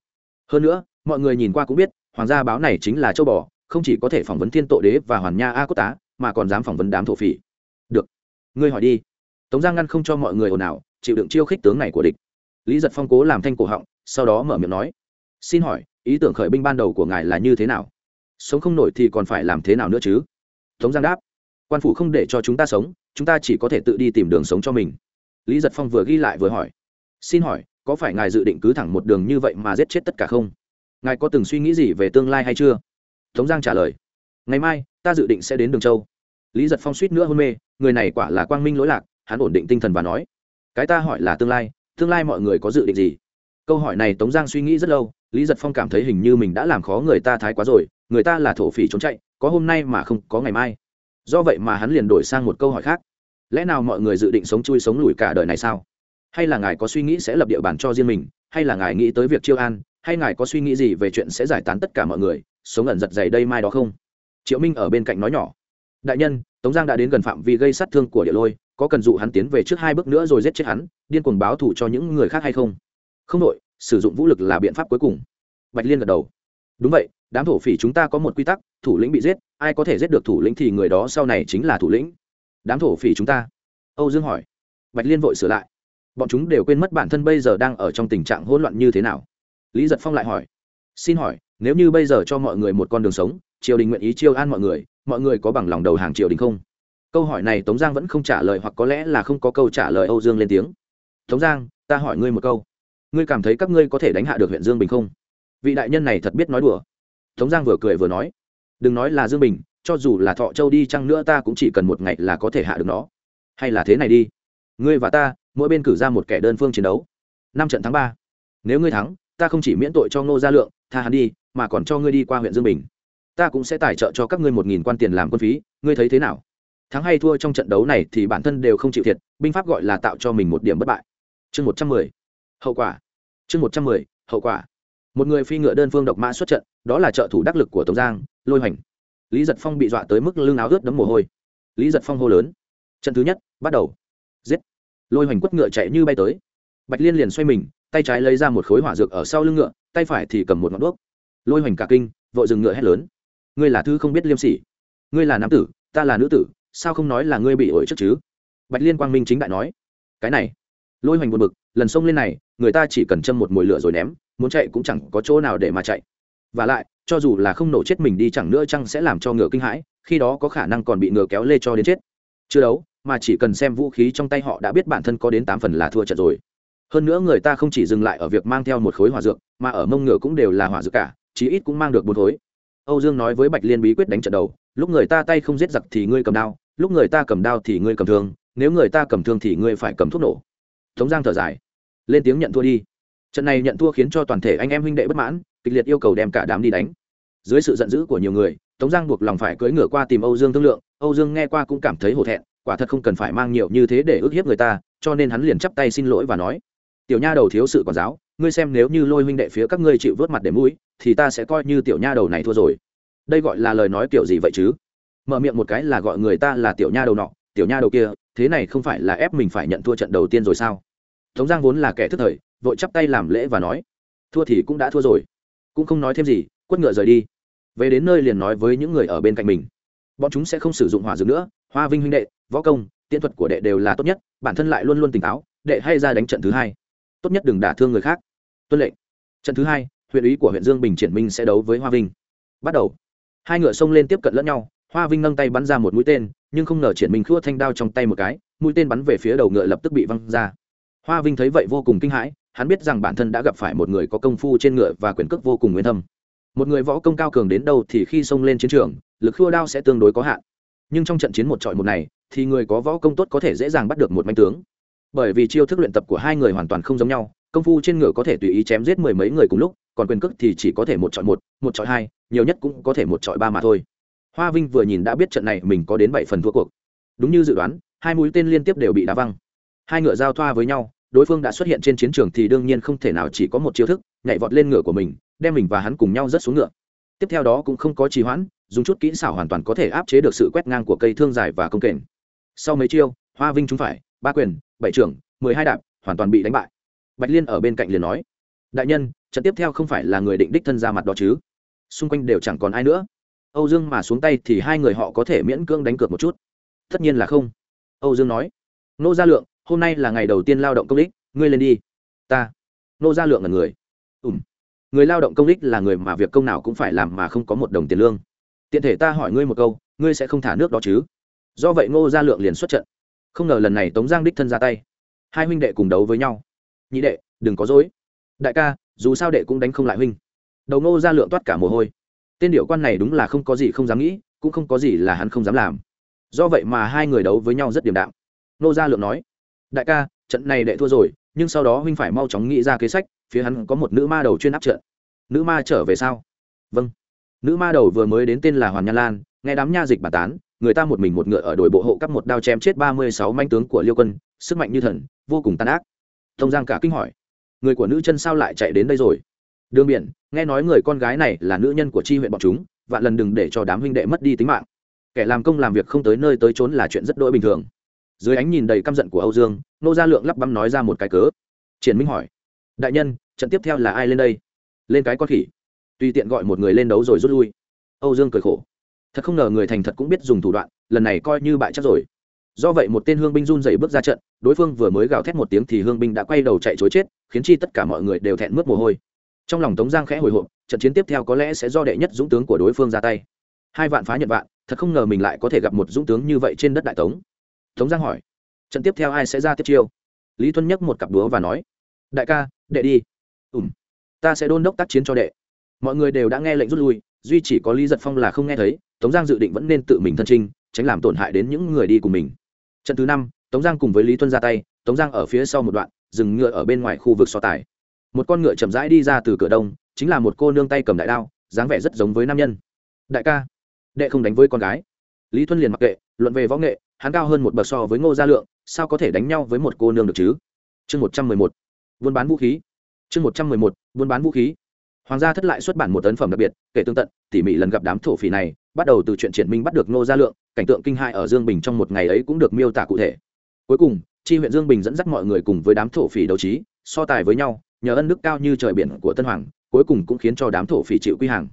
Hơn nữa, mọi người nhìn qua cũng biết, hoàng gia báo này chính là châu bò, không chỉ có thể phỏng vấn thiên tội đế và hoàn nha a cốt tá, mà còn dám phỏng vấn đám thổ phỉ. Được, ngươi hỏi đi tống giang ngăn không cho mọi người ồn ào, chịu đựng chiêu khích tướng này của địch. Lý giật phong cố làm thanh cổ họng, sau đó mở miệng nói, xin hỏi, ý tưởng khởi binh ban đầu của ngài là như thế nào? Sống không nổi thì còn phải làm thế nào nữa chứ? Tống giang đáp, quan phủ không để cho chúng ta sống, chúng ta chỉ có thể tự đi tìm đường sống cho mình. Lý giật phong vừa ghi lại vừa hỏi, xin hỏi, có phải ngài dự định cứ thẳng một đường như vậy mà giết chết tất cả không? Ngài có từng suy nghĩ gì về tương lai hay chưa? Tống giang trả lời, ngày mai, ta dự định sẽ đến đường châu. Lý giật phong suýt nữa hôn mê, người này quả là quang minh lỗi lạc hắn ổn định tinh thần và nói, cái ta hỏi là tương lai tương lai mọi người có dự định gì? Câu hỏi này tống giang suy nghĩ rất lâu, lý giật phong cảm thấy hình như mình đã làm khó người ta thái quá rồi, người ta là thổ phỉ trốn chạy, có hôm nay mà không có ngày mai. Do vậy mà hắn liền đổi sang một câu hỏi khác, lẽ nào mọi người dự định sống chui sống lùi cả đời này sao? Hay là ngài có suy nghĩ sẽ lập địa bàn cho riêng mình, hay là ngài nghĩ tới việc chiêu an, hay ngài có suy nghĩ gì về chuyện sẽ giải tán tất cả mọi người, sống ẩn giật dày đây mai đó không? Triệu minh ở bên cạnh nói nhỏ, đại nhân, tống giang đã đến gần phạm vi gây sát thương của địa lôi có cần dụ hắn tiến về trước hai bước nữa rồi giết chết hắn, điên cuồng báo thù cho những người khác hay không? Không đội, sử dụng vũ lực là biện pháp cuối cùng. Bạch liên gật đầu. Đúng vậy, đám thổ phỉ chúng ta có một quy tắc, thủ lĩnh bị giết, ai có thể giết được thủ lĩnh thì người đó sau này chính là thủ lĩnh. Đám thổ phỉ chúng ta. Âu dương hỏi. Bạch liên vội sửa lại. Bọn chúng đều quên mất bản thân bây giờ đang ở trong tình trạng hỗn loạn như thế nào. Lý giật phong lại hỏi. Xin hỏi, nếu như bây giờ cho mọi người một con đường sống, triều đình nguyện ý chiêu an mọi người mọi người có bằng lòng đầu hàng triều đình không? Câu hỏi này tống giang vẫn không trả lời hoặc có lẽ là không có câu trả lời âu dương lên tiếng. Tống giang, ta hỏi ngươi một câu. Ngươi cảm thấy các ngươi có thể đánh hạ được huyện dương bình không? Vị đại nhân này thật biết nói đùa. Tống giang vừa cười vừa nói, đừng nói là dương bình, cho dù là thọ châu đi chăng nữa ta cũng chỉ cần một ngày là có thể hạ được nó. Hay là thế này đi. Ngươi và ta, mỗi bên cử ra một kẻ đơn phương chiến đấu. Năm trận tháng ba. Nếu ngươi thắng, ta không chỉ miễn tội cho ngô gia lượng, tha hắn đi, mà còn cho ngươi đi qua huyện dương bình. Ta cũng sẽ tài trợ cho các ngươi một nghìn quan tiền làm quân phí, ngươi thấy thế nào? Thắng hay thua trong trận đấu này thì bản thân đều không chịu thiệt, binh pháp gọi là tạo cho mình một điểm bất bại. Chương một trăm mười, hậu quả. Chương một trăm mười, hậu quả. Một người phi ngựa đơn phương độc mã xuất trận, đó là trợ thủ đắc lực của tống giang, lôi hoành. Lý giật phong bị dọa tới mức lưng áo ướt đấm mồ hôi. Lý giật phong hô lớn. Trận thứ nhất, bắt đầu. Giết. Lôi hoành quất ngựa chạy như bay tới. Bạch liên liền xoay mình, tay trái lấy ra một khối hỏa dược ở sau lưng ngựa, tay phải thì cầm một ngọn đuốc. Lôi hoành cả kinh, vội dừng ngựa hét lớn. Ngươi là thư không biết liêm sỉ. Ngươi là nam tử, ta là nữ tử sao không nói là ngươi bị ổi trước chứ? Bạch liên quang minh chính đại nói. Cái này, lôi hoành buồn bực, lần sông lên này, người ta chỉ cần châm một mồi lửa rồi ném, muốn chạy cũng chẳng có chỗ nào để mà chạy. Và lại, cho dù là không nổ chết mình đi chẳng nữa chăng sẽ làm cho ngựa kinh hãi, khi đó có khả năng còn bị ngựa kéo lê cho đến chết. Chưa đấu mà chỉ cần xem vũ khí trong tay họ đã biết bản thân có đến tám phần là thua trận rồi. Hơn nữa người ta không chỉ dừng lại ở việc mang theo một khối hỏa dược, mà ở mông ngựa cũng đều là hỏa dược cả, chí ít cũng mang được bốn khối. Âu dương nói với bạch liên bí quyết đánh trận đầu, lúc người ta tay không giết giặc thì ngươi cầm đao lúc người ta cầm đao thì ngươi cầm thương, nếu người ta cầm thương thì ngươi phải cầm thuốc nổ. Tống giang thở dài, lên tiếng nhận thua đi. Trận này nhận thua khiến cho toàn thể anh em huynh đệ bất mãn, kịch liệt yêu cầu đem cả đám đi đánh. Dưới sự giận dữ của nhiều người, tống giang buộc lòng phải cưỡi ngửa qua tìm âu dương thương lượng. Âu dương nghe qua cũng cảm thấy hổ thẹn, quả thật không cần phải mang nhiều như thế để ức hiếp người ta, cho nên hắn liền chắp tay xin lỗi và nói, tiểu nha đầu thiếu sự quản giáo, ngươi xem nếu như lôi huynh đệ phía các ngươi chịu vớt mặt để mũi, thì ta sẽ coi như tiểu nha đầu này thua rồi. Đây gọi là lời nói kiểu gì vậy chứ? Mở miệng một cái là gọi người ta là tiểu nha đầu nọ, tiểu nha đầu kia, thế này không phải là ép mình phải nhận thua trận đầu tiên rồi sao? Tống giang vốn là kẻ thức thời, vội chắp tay làm lễ và nói, thua thì cũng đã thua rồi, cũng không nói thêm gì, quất ngựa rời đi. Về đến nơi liền nói với những người ở bên cạnh mình. Bọn chúng sẽ không sử dụng hỏa dược nữa, hoa vinh huynh đệ, võ công tiện thuật của đệ đều là tốt nhất, bản thân lại luôn luôn tỉnh táo, đệ hay ra đánh trận thứ hai. Tốt nhất đừng đả thương người khác. Tuân lệnh. Trận thứ hai, huyện ủy của huyện dương bình triển minh sẽ đấu với hoa vinh. Bắt đầu. Hai ngựa xông lên tiếp cận lẫn nhau hoa vinh nâng tay bắn ra một mũi tên, nhưng không ngờ triển minh khua thanh đao trong tay một cái, mũi tên bắn về phía đầu ngựa lập tức bị văng ra. Hoa vinh thấy vậy vô cùng kinh hãi, hắn biết rằng bản thân đã gặp phải một người có công phu trên ngựa và quyền cước vô cùng nguyên thâm. Một người võ công cao cường đến đâu thì khi xông lên chiến trường, lực khua đao sẽ tương đối có hạn. Nhưng trong trận chiến một trọi một này, thì người có võ công tốt có thể dễ dàng bắt được một manh tướng. Bởi vì chiêu thức luyện tập của hai người hoàn toàn không giống nhau, công phu trên ngựa có thể tùy ý chém giết mười mấy người cùng lúc, còn quyền cước thì chỉ có thể một chọi một một chọi hai, nhiều nhất cũng có thể một chọi ba mà thôi hoa vinh vừa nhìn đã biết trận này mình có đến bảy phần thua cuộc. Đúng như dự đoán, hai mũi tên liên tiếp đều bị đá văng. Hai ngựa giao thoa với nhau, đối phương đã xuất hiện trên chiến trường thì đương nhiên không thể nào chỉ có một chiêu thức, nhảy vọt lên ngựa của mình, đem mình và hắn cùng nhau rớt xuống ngựa. Tiếp theo đó cũng không có trì hoãn, dùng chút kỹ xảo hoàn toàn có thể áp chế được sự quét ngang của cây thương dài và công kềnh sau mấy chiêu, hoa vinh trúng phải, ba quyền, bảy trưởng, mười hai đạp, hoàn toàn bị đánh bại. Bạch liên ở bên cạnh liền nói, đại nhân, trận tiếp theo không phải là người định đích thân ra mặt đó chứ? Xung quanh đều chẳng còn ai nữa âu dương mà xuống tay thì hai người họ có thể miễn cưỡng đánh cược một chút. Tất nhiên là không. Âu dương nói nô gia lượng hôm nay là ngày đầu tiên lao động công đích ngươi lên đi. Ta. Nô gia lượng là người. Ừm, người lao động công đích là người mà việc công nào cũng phải làm mà không có một đồng tiền lương. Tiện thể ta hỏi ngươi một câu ngươi sẽ không thả nước đó chứ? Do vậy ngô gia lượng liền xuất trận. Không ngờ lần này tống giang đích thân ra tay. Hai huynh đệ cùng đấu với nhau. Nhị đệ đừng có dối. Đại ca dù sao đệ cũng đánh không lại huynh. Đầu ngô gia lượng toát cả mồ hôi tên điệu quan này đúng là không có gì không dám nghĩ, cũng không có gì là hắn không dám làm. Do vậy mà hai người đấu với nhau rất điềm đạm. Nô gia lượng nói, đại ca, trận này đệ thua rồi, nhưng sau đó huynh phải mau chóng nghĩ ra kế sách, phía hắn có một nữ ma đầu chuyên áp trận. Nữ ma trở về sao? Vâng. Nữ ma đầu vừa mới đến tên là hoàn Nha lan, nghe đám nha dịch bà tán, người ta một mình một ngựa ở đội bộ hộ cắp một đao chém chết ba mươi sáu manh tướng của liêu quân, sức mạnh như thần, vô cùng tàn ác. Thông giang cả kinh hỏi, người của nữ chân sao lại chạy đến đây rồi? Đường biển, nghe nói người con gái này là nữ nhân của tri huyện bọn chúng, vạn lần đừng để cho đám huynh đệ mất đi tính mạng. Kẻ làm công làm việc không tới nơi tới trốn là chuyện rất đỗi bình thường. Dưới ánh nhìn đầy căm giận của âu dương, nô gia lượng lắp băm nói ra một cái cớ. Triển minh hỏi, đại nhân, trận tiếp theo là ai lên đây? Lên cái con khỉ. Tùy tiện gọi một người lên đấu rồi rút lui. Âu dương cười khổ, thật không ngờ người thành thật cũng biết dùng thủ đoạn, lần này coi như bại chắc rồi. Do vậy một tên hương binh run dày bước ra trận, đối phương vừa mới gào thét một tiếng thì hương binh đã quay đầu chạy chối chết, khiến chi tất cả mọi người đều thẹn mướt mồ hôi trong lòng tống giang khẽ hồi hộp, trận chiến tiếp theo có lẽ sẽ do đệ nhất dũng tướng của đối phương ra tay. Hai vạn phá nhật vạn, thật không ngờ mình lại có thể gặp một dũng tướng như vậy trên đất đại tống. Tống giang hỏi, trận tiếp theo ai sẽ ra tiếp chiêu? Lý tuân nhấc một cặp đúa và nói, đại ca, đệ đi. Ùm ta sẽ đôn đốc tác chiến cho đệ. Mọi người đều đã nghe lệnh rút lui, duy chỉ có lý giật phong là không nghe thấy, tống giang dự định vẫn nên tự mình thân trinh tránh làm tổn hại đến những người đi cùng mình. Trận thứ năm, tống giang cùng với lý tuân ra tay, tống giang ở phía sau một đoạn, dừng ngựa ở bên ngoài khu vực so tài một con ngựa chậm rãi đi ra từ cửa đông, chính là một cô nương tay cầm đại đao, dáng vẻ rất giống với nam nhân. Đại ca, đệ không đánh với con gái. Lý thuân liền mặc kệ, luận về võ nghệ, hắn cao hơn một bậc so với ngô gia lượng, sao có thể đánh nhau với một cô nương được chứ? Chương một trăm mười một, buôn bán vũ khí. Chương một trăm mười một, buôn bán vũ khí. Hoàng gia thất lại xuất bản một ấn phẩm đặc biệt, kể tương tận, tỉ mỉ lần gặp đám thổ phỉ này, bắt đầu từ chuyện triển minh bắt được ngô gia lượng, cảnh tượng kinh hại ở dương bình trong một ngày ấy cũng được miêu tả cụ thể. Cuối cùng Tri huyện dương bình dẫn dắt mọi người cùng với đám thổ phỉ đấu trí, so tài với nhau nhờ ân đức cao như trời biển của tân hoàng, cuối cùng cũng khiến cho đám thổ phỉ chịu quy hàng.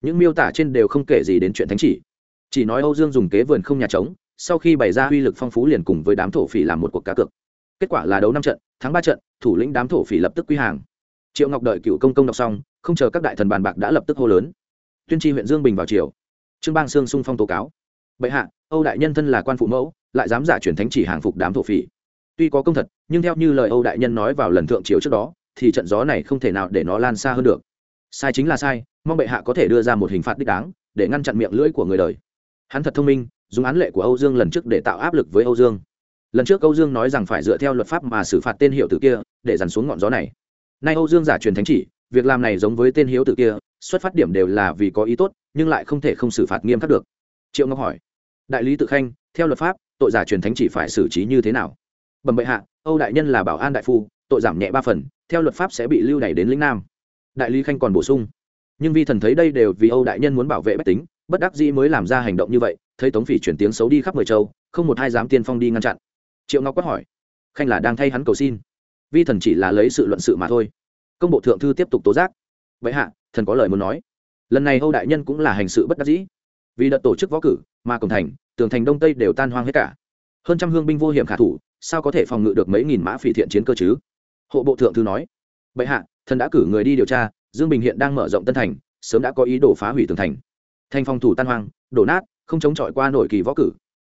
Những miêu tả trên đều không kể gì đến chuyện thánh chỉ. Chỉ nói âu dương dùng kế vườn không nhà trống, sau khi bày ra uy lực phong phú liền cùng với đám thổ phỉ làm một cuộc cá cược. Kết quả là đấu năm trận, thắng ba trận, thủ lĩnh đám thổ phỉ lập tức quy hàng. Triệu ngọc đợi cựu công công đọc xong, không chờ các đại thần bàn bạc đã lập tức hô lớn. Tuyên tri huyện dương bình vào triều. Trương bang sương sung phong tố cáo. Bệ hạ, âu đại nhân thân là quan phụ mẫu, lại dám giả truyền thánh chỉ hàng phục đám thổ phỉ. Tuy có công thật, nhưng theo như lời âu đại nhân nói vào lần thượng triều trước đó thì trận gió này không thể nào để nó lan xa hơn được. Sai chính là sai, mong bệ hạ có thể đưa ra một hình phạt đích đáng, để ngăn chặn miệng lưỡi của người đời. Hắn thật thông minh, dùng án lệ của âu dương lần trước để tạo áp lực với âu dương. Lần trước âu dương nói rằng phải dựa theo luật pháp mà xử phạt tên hiệu tử kia, để dằn xuống ngọn gió này. Nay âu dương giả truyền thánh chỉ, việc làm này giống với tên hiếu tử kia, xuất phát điểm đều là vì có ý tốt, nhưng lại không thể không xử phạt nghiêm khắc được. Triệu ngọc hỏi, đại lý tự khanh, theo luật pháp, tội giả truyền thánh chỉ phải xử trí như thế nào? Bẩm bệ hạ, âu đại nhân là bảo an đại phu tội giảm nhẹ ba phần, theo luật pháp sẽ bị lưu đày đến lĩnh nam. Đại lý khanh còn bổ sung, nhưng vi thần thấy đây đều vì âu đại nhân muốn bảo vệ bách tính, bất đắc dĩ mới làm ra hành động như vậy, thấy tống phỉ chuyển tiếng xấu đi khắp mười châu, không một hai dám tiên phong đi ngăn chặn. Triệu ngọc quát hỏi, khanh là đang thay hắn cầu xin. Vi thần chỉ là lấy sự luận sự mà thôi. Công bộ thượng thư tiếp tục tố giác vậy hạ, thần có lời muốn nói. Lần này âu đại nhân cũng là hành sự bất đắc dĩ. Vì đợt tổ chức võ cử, mà cổng thành, tường thành đông tây đều tan hoang hết cả. Hơn trăm hương binh vô hiểm khả thủ, sao có thể phòng ngự được mấy nghìn mã phỉ thiện chiến cơ chứ? Hộ bộ thượng thư nói, bệ hạ, thần đã cử người đi điều tra, dương bình hiện đang mở rộng tân thành, sớm đã có ý đồ phá hủy tường thành. Thành phòng thủ tan hoang, đổ nát, không chống chọi qua nổi kỳ võ cử.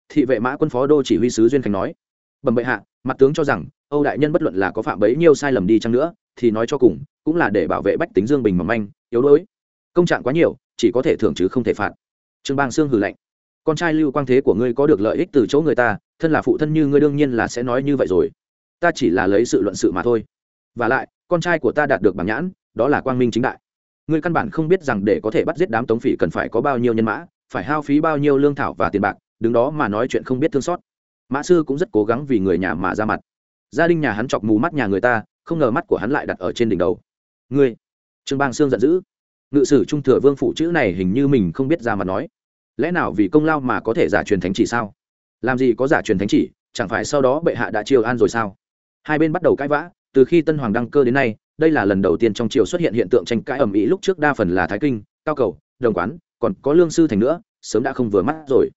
Thị vệ mã quân phó đô chỉ huy sứ duyên khánh nói, bẩm bệ hạ, mặt tướng cho rằng, âu đại nhân bất luận là có phạm bấy nhiêu sai lầm đi chăng nữa, thì nói cho cùng, cũng là để bảo vệ bách tính dương bình mầm manh, yếu đuối. Công trạng quá nhiều, chỉ có thể thưởng chứ không thể phạt. Trương bang sương hử lạnh, con trai lưu quang thế của ngươi có được lợi ích từ chỗ người ta, thân là phụ thân như ngươi đương nhiên là sẽ nói như vậy rồi ta chỉ là lấy sự luận sự mà thôi. Và lại, con trai của ta đạt được bằng nhãn, đó là quang minh chính đại. Ngươi căn bản không biết rằng để có thể bắt giết đám tống phỉ cần phải có bao nhiêu nhân mã, phải hao phí bao nhiêu lương thảo và tiền bạc, đứng đó mà nói chuyện không biết thương xót. Mã sư cũng rất cố gắng vì người nhà mà ra mặt. Gia đình nhà hắn chọc mù mắt nhà người ta, không ngờ mắt của hắn lại đặt ở trên đỉnh đầu. Ngươi, trương bang sương giận dữ. Ngự sử trung thừa vương phụ chữ này hình như mình không biết ra mặt nói. Lẽ nào vì công lao mà có thể giả truyền thánh chỉ sao? Làm gì có giả truyền thánh chỉ, chẳng phải sau đó bệ hạ đã triều an rồi sao? Hai bên bắt đầu cãi vã, từ khi tân hoàng đăng cơ đến nay, đây là lần đầu tiên trong triều xuất hiện hiện tượng tranh cãi ầm ĩ lúc trước đa phần là thái kinh, cao cầu, đồng quán, còn có lương sư thành nữa, sớm đã không vừa mắt rồi.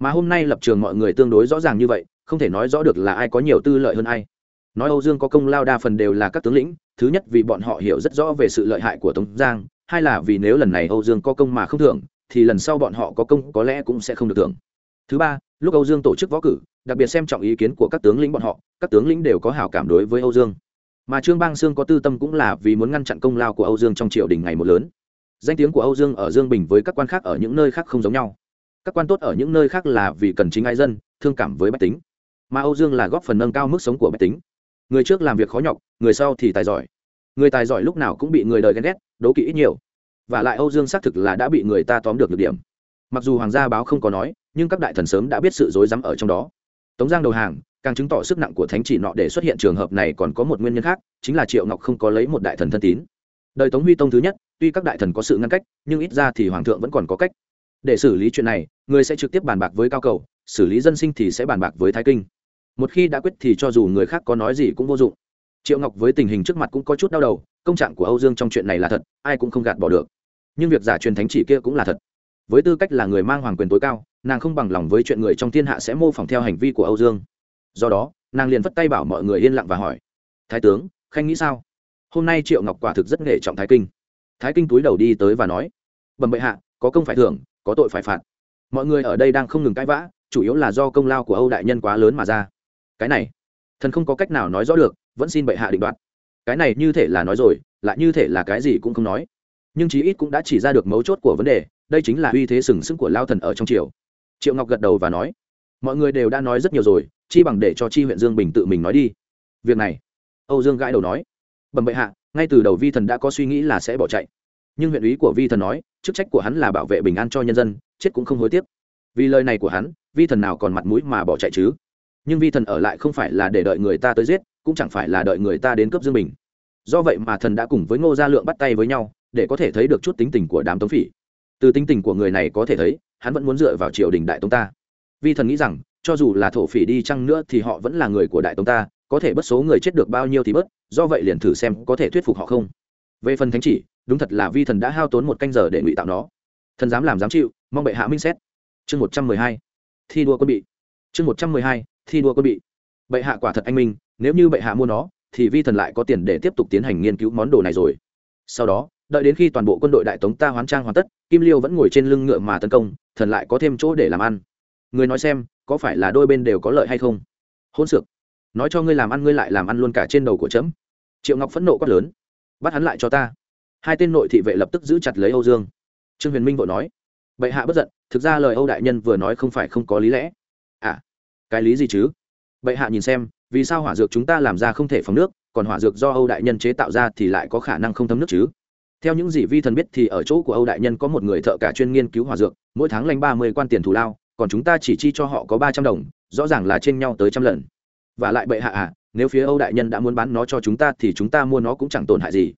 Mà hôm nay lập trường mọi người tương đối rõ ràng như vậy, không thể nói rõ được là ai có nhiều tư lợi hơn ai. Nói âu dương có công lao đa phần đều là các tướng lĩnh, thứ nhất vì bọn họ hiểu rất rõ về sự lợi hại của tống giang, hai là vì nếu lần này âu dương có công mà không thưởng, thì lần sau bọn họ có công có lẽ cũng sẽ không được thưởng. Thứ ba, lúc âu dương tổ chức võ cử, đặc biệt xem trọng ý kiến của các tướng lĩnh bọn họ các tướng lĩnh đều có hảo cảm đối với âu dương. Mà trương bang sương có tư tâm cũng là vì muốn ngăn chặn công lao của âu dương trong triều đình ngày một lớn. Danh tiếng của âu dương ở dương bình với các quan khác ở những nơi khác không giống nhau. Các quan tốt ở những nơi khác là vì cần chính ai dân, thương cảm với bách tính. Mà âu dương là góp phần nâng cao mức sống của bách tính. Người trước làm việc khó nhọc, người sau thì tài giỏi. Người tài giỏi lúc nào cũng bị người đời ghen ghét, đố kỵ ít nhiều. Và lại âu dương xác thực là đã bị người ta tóm được được điểm. Mặc dù hoàng gia báo không có nói, nhưng các đại thần sớm đã biết sự dối rắm ở trong đó. Tống giang đầu hàng càng chứng tỏ sức nặng của thánh chỉ nọ để xuất hiện trường hợp này còn có một nguyên nhân khác, chính là triệu ngọc không có lấy một đại thần thân tín. Đời tống huy tông thứ nhất, tuy các đại thần có sự ngăn cách, nhưng ít ra thì hoàng thượng vẫn còn có cách. Để xử lý chuyện này, người sẽ trực tiếp bàn bạc với cao cầu, xử lý dân sinh thì sẽ bàn bạc với thái kinh. Một khi đã quyết thì cho dù người khác có nói gì cũng vô dụng. Triệu ngọc với tình hình trước mặt cũng có chút đau đầu, công trạng của âu dương trong chuyện này là thật, ai cũng không gạt bỏ được. Nhưng việc giả truyền thánh chỉ kia cũng là thật. Với tư cách là người mang hoàng quyền tối cao, nàng không bằng lòng với chuyện người trong thiên hạ sẽ mô phỏng theo hành vi của âu dương do đó, nàng liền vất tay bảo mọi người yên lặng và hỏi, thái tướng, khanh nghĩ sao? Hôm nay triệu ngọc quả thực rất nghệ trọng thái kinh. Thái kinh túi đầu đi tới và nói, bẩm bệ hạ, có công phải thưởng, có tội phải phạt. Mọi người ở đây đang không ngừng cãi vã, chủ yếu là do công lao của âu đại nhân quá lớn mà ra. Cái này, thần không có cách nào nói rõ được, vẫn xin bệ hạ định đoạt. Cái này như thể là nói rồi, lại như thể là cái gì cũng không nói. Nhưng chí ít cũng đã chỉ ra được mấu chốt của vấn đề, đây chính là uy thế sừng sững của lao thần ở trong triều. Triệu ngọc gật đầu và nói mọi người đều đã nói rất nhiều rồi, chi bằng để cho chi huyện dương bình tự mình nói đi. Việc này, âu dương gãi đầu nói. Bẩm bệ hạ, ngay từ đầu vi thần đã có suy nghĩ là sẽ bỏ chạy. Nhưng huyện ý của vi thần nói, chức trách của hắn là bảo vệ bình an cho nhân dân, chết cũng không hối tiếc. Vì lời này của hắn, vi thần nào còn mặt mũi mà bỏ chạy chứ? Nhưng vi thần ở lại không phải là để đợi người ta tới giết, cũng chẳng phải là đợi người ta đến cướp dương bình. Do vậy mà thần đã cùng với ngô gia lượng bắt tay với nhau, để có thể thấy được chút tính tình của đám tống phỉ. Từ tính tình của người này có thể thấy, hắn vẫn muốn dựa vào triều đình đại tống ta vi thần nghĩ rằng, cho dù là thổ phỉ đi chăng nữa thì họ vẫn là người của đại tống ta, có thể bất số người chết được bao nhiêu thì bớt, do vậy liền thử xem có thể thuyết phục họ không. Về phần thánh chỉ, đúng thật là vi thần đã hao tốn một canh giờ để ngụy tạo nó. Thần dám làm dám chịu, mong bệ hạ minh xét. Chương một trăm mười hai, thi đua quân bị. Chương một trăm mười hai, thi đua quân bị. Bệ hạ quả thật anh minh, nếu như bệ hạ mua nó, thì vi thần lại có tiền để tiếp tục tiến hành nghiên cứu món đồ này rồi. Sau đó, đợi đến khi toàn bộ quân đội đại tống ta hoán trang hoàn tất, kim liêu vẫn ngồi trên lưng ngựa mà tấn công, thần lại có thêm chỗ để làm ăn người nói xem, có phải là đôi bên đều có lợi hay không? Hôn sược, nói cho ngươi làm ăn ngươi lại làm ăn luôn cả trên đầu của trẫm triệu ngọc phẫn nộ quát lớn, bắt hắn lại cho ta. Hai tên nội thị vệ lập tức giữ chặt lấy âu dương. Trương huyền minh vội nói, bệ hạ bất giận, thực ra lời âu đại nhân vừa nói không phải không có lý lẽ. À cái lý gì chứ? Bệ hạ nhìn xem, vì sao hỏa dược chúng ta làm ra không thể phòng nước, còn hỏa dược do âu đại nhân chế tạo ra thì lại có khả năng không thấm nước chứ? Theo những gì vi thần biết thì ở chỗ của âu đại nhân có một người thợ cả chuyên nghiên cứu hỏa dược, mỗi tháng lanh ba mươi quan tiền thù lao còn chúng ta chỉ chi cho họ có ba trăm đồng, rõ ràng là trên nhau tới trăm lần. Và lại bệ hạ à nếu phía âu đại nhân đã muốn bán nó cho chúng ta thì chúng ta mua nó cũng chẳng tổn hại gì.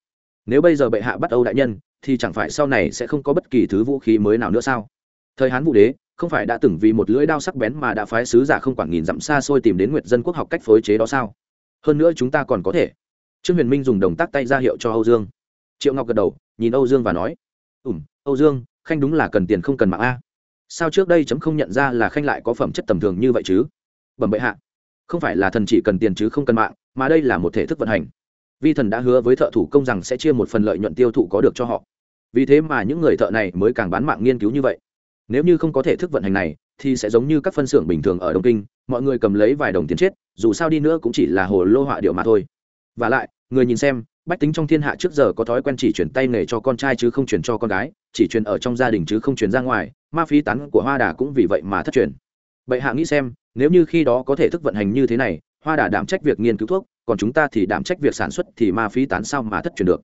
Nếu bây giờ bệ hạ bắt âu đại nhân, thì chẳng phải sau này sẽ không có bất kỳ thứ vũ khí mới nào nữa sao? Thời hán vũ đế, không phải đã từng vì một lưỡi đao sắc bén mà đã phái sứ giả không quản nghìn dặm xa xôi tìm đến nguyệt dân quốc học cách phối chế đó sao? Hơn nữa chúng ta còn có thể. Trương huyền minh dùng đồng tác tay ra hiệu cho âu dương. Triệu ngọc gật đầu, nhìn âu dương và nói ủm âu dương, khanh đúng là cần tiền không cần mạng a sao trước đây chấm không nhận ra là khanh lại có phẩm chất tầm thường như vậy chứ? Bẩm bệ hạ, không phải là thần chỉ cần tiền chứ không cần mạng, mà đây là một thể thức vận hành. Vi thần đã hứa với thợ thủ công rằng sẽ chia một phần lợi nhuận tiêu thụ có được cho họ. Vì thế mà những người thợ này mới càng bán mạng nghiên cứu như vậy. Nếu như không có thể thức vận hành này, thì sẽ giống như các phân xưởng bình thường ở đông kinh, mọi người cầm lấy vài đồng tiền chết, dù sao đi nữa cũng chỉ là hồ lô họa điệu mà thôi. Và lại, người nhìn xem, bách tính trong thiên hạ trước giờ có thói quen chỉ chuyển tay nghề cho con trai chứ không chuyển cho con gái chỉ truyền ở trong gia đình chứ không truyền ra ngoài, ma phí tán của hoa đà cũng vì vậy mà thất truyền. Bệ hạ nghĩ xem, nếu như khi đó có thể thức vận hành như thế này, hoa đà đảm trách việc nghiên cứu thuốc, còn chúng ta thì đảm trách việc sản xuất thì ma phí tán sao mà thất truyền được?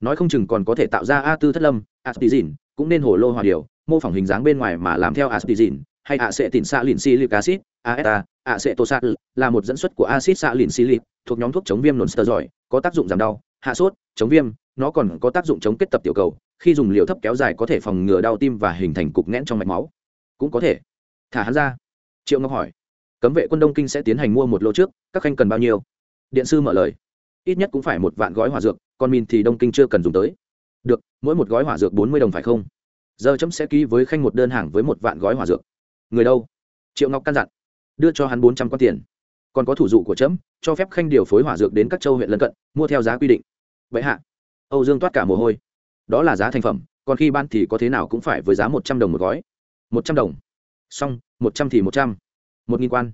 Nói không chừng còn có thể tạo ra a tư thất lâm astizin cũng nên hồ lô hòa điều, mô phỏng hình dáng bên ngoài mà làm theo astizin hay ạ sẽ tỉn xạ lìn silic acid asta ạ sẽ tosat là một dẫn xuất của acid xạ lìn silic thuộc nhóm thuốc chống viêm nồn sơ giỏi có tác dụng giảm đau, hạ sốt, chống viêm, nó còn có tác dụng chống kết tập tiểu cầu khi dùng liều thấp kéo dài có thể phòng ngừa đau tim và hình thành cục nghẽn trong mạch máu. Cũng có thể. Thả hắn ra. Triệu ngọc hỏi. Cấm vệ quân đông kinh sẽ tiến hành mua một lô trước, các khanh cần bao nhiêu? Điện sư mở lời. Ít nhất cũng phải một vạn gói hỏa dược, còn mìn thì đông kinh chưa cần dùng tới. Được, mỗi một gói hỏa dược bốn mươi đồng phải không? Giờ chấm sẽ ký với khanh một đơn hàng với một vạn gói hỏa dược. Người đâu? Triệu ngọc căn dặn. Đưa cho hắn bốn trăm con tiền. Còn có thủ dụ của chấm, cho phép khanh điều phối hỏa dược đến các châu huyện lân cận, mua theo giá quy định. Vậy hạ. Âu dương toát cả mồ hôi đó là giá thành phẩm, còn khi ban thì có thế nào cũng phải với giá một trăm đồng một gói. Một trăm đồng. Xong, một trăm thì một trăm. Một nghìn quan.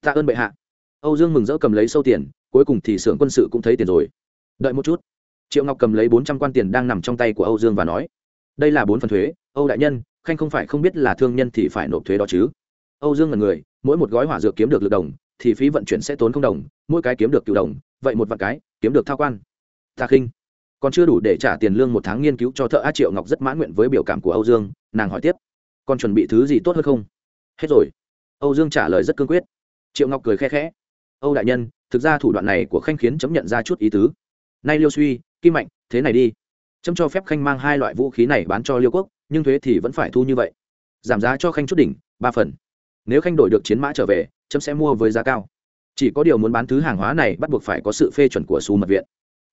Tạ ơn bệ hạ. Âu dương mừng rỡ cầm lấy sâu tiền, cuối cùng thì xưởng quân sự cũng thấy tiền rồi. Đợi một chút. Triệu ngọc cầm lấy bốn trăm quan tiền đang nằm trong tay của âu dương và nói, đây là bốn phần thuế, âu đại nhân, khanh không phải không biết là thương nhân thì phải nộp thuế đó chứ. Âu dương là người, mỗi một gói hỏa dược kiếm được lượt đồng, thì phí vận chuyển sẽ tốn không đồng, mỗi cái kiếm được cựu đồng, vậy một vạn cái, kiếm được thao quan. Ta khinh còn chưa đủ để trả tiền lương một tháng nghiên cứu cho thợ a triệu ngọc rất mãn nguyện với biểu cảm của âu dương, nàng hỏi tiếp còn chuẩn bị thứ gì tốt hơn không? Hết rồi. Âu dương trả lời rất cương quyết. Triệu ngọc cười khe khẽ. Âu đại nhân, thực ra thủ đoạn này của khanh khiến chấm nhận ra chút ý tứ. Nay liêu suy, kim mạnh, thế này đi. Chấm cho phép khanh mang hai loại vũ khí này bán cho liêu quốc, nhưng thuế thì vẫn phải thu như vậy. Giảm giá cho khanh chút đỉnh, ba phần. Nếu khanh đổi được chiến mã trở về, chấm sẽ mua với giá cao. Chỉ có điều muốn bán thứ hàng hóa này bắt buộc phải có sự phê chuẩn của su mật viện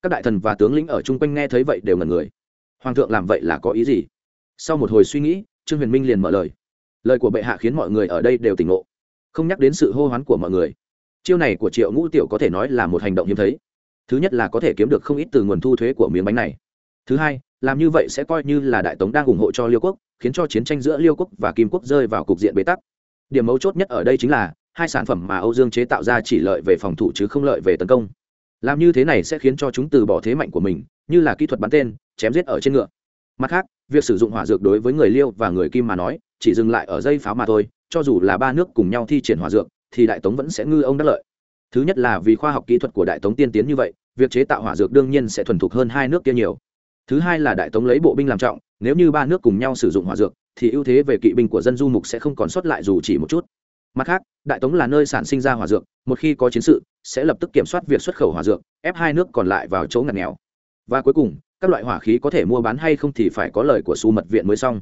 các đại thần và tướng lĩnh ở chung quanh nghe thấy vậy đều ngần người. Hoàng thượng làm vậy là có ý gì? Sau một hồi suy nghĩ, trương huyền minh liền mở lời. Lời của bệ hạ khiến mọi người ở đây đều tỉnh ngộ. Không nhắc đến sự hô hoán của mọi người. Chiêu này của triệu ngũ tiểu có thể nói là một hành động hiếm thấy. Thứ nhất là có thể kiếm được không ít từ nguồn thu thuế của miếng bánh này. Thứ hai, làm như vậy sẽ coi như là đại tống đang ủng hộ cho liêu quốc, khiến cho chiến tranh giữa liêu quốc và kim quốc rơi vào cục diện bế tắc. Điểm mấu chốt nhất ở đây chính là hai sản phẩm mà âu dương chế tạo ra chỉ lợi về phòng thủ chứ không lợi về tấn công làm như thế này sẽ khiến cho chúng từ bỏ thế mạnh của mình, như là kỹ thuật bắn tên, chém giết ở trên ngựa. Mặt khác, việc sử dụng hỏa dược đối với người liêu và người kim mà nói, chỉ dừng lại ở dây pháo mà thôi, cho dù là ba nước cùng nhau thi triển hỏa dược, thì đại tống vẫn sẽ ngư ông đắc lợi. Thứ nhất là vì khoa học kỹ thuật của đại tống tiên tiến như vậy, việc chế tạo hỏa dược đương nhiên sẽ thuần thục hơn hai nước kia nhiều. Thứ hai là đại tống lấy bộ binh làm trọng, nếu như ba nước cùng nhau sử dụng hỏa dược, thì ưu thế về kỵ binh của dân du mục sẽ không còn sót lại dù chỉ một chút mặt khác, đại tống là nơi sản sinh ra hỏa dược, một khi có chiến sự, sẽ lập tức kiểm soát việc xuất khẩu hỏa dược, ép hai nước còn lại vào chỗ ngặt nghèo. Và cuối cùng, các loại hỏa khí có thể mua bán hay không thì phải có lời của su mật viện mới xong.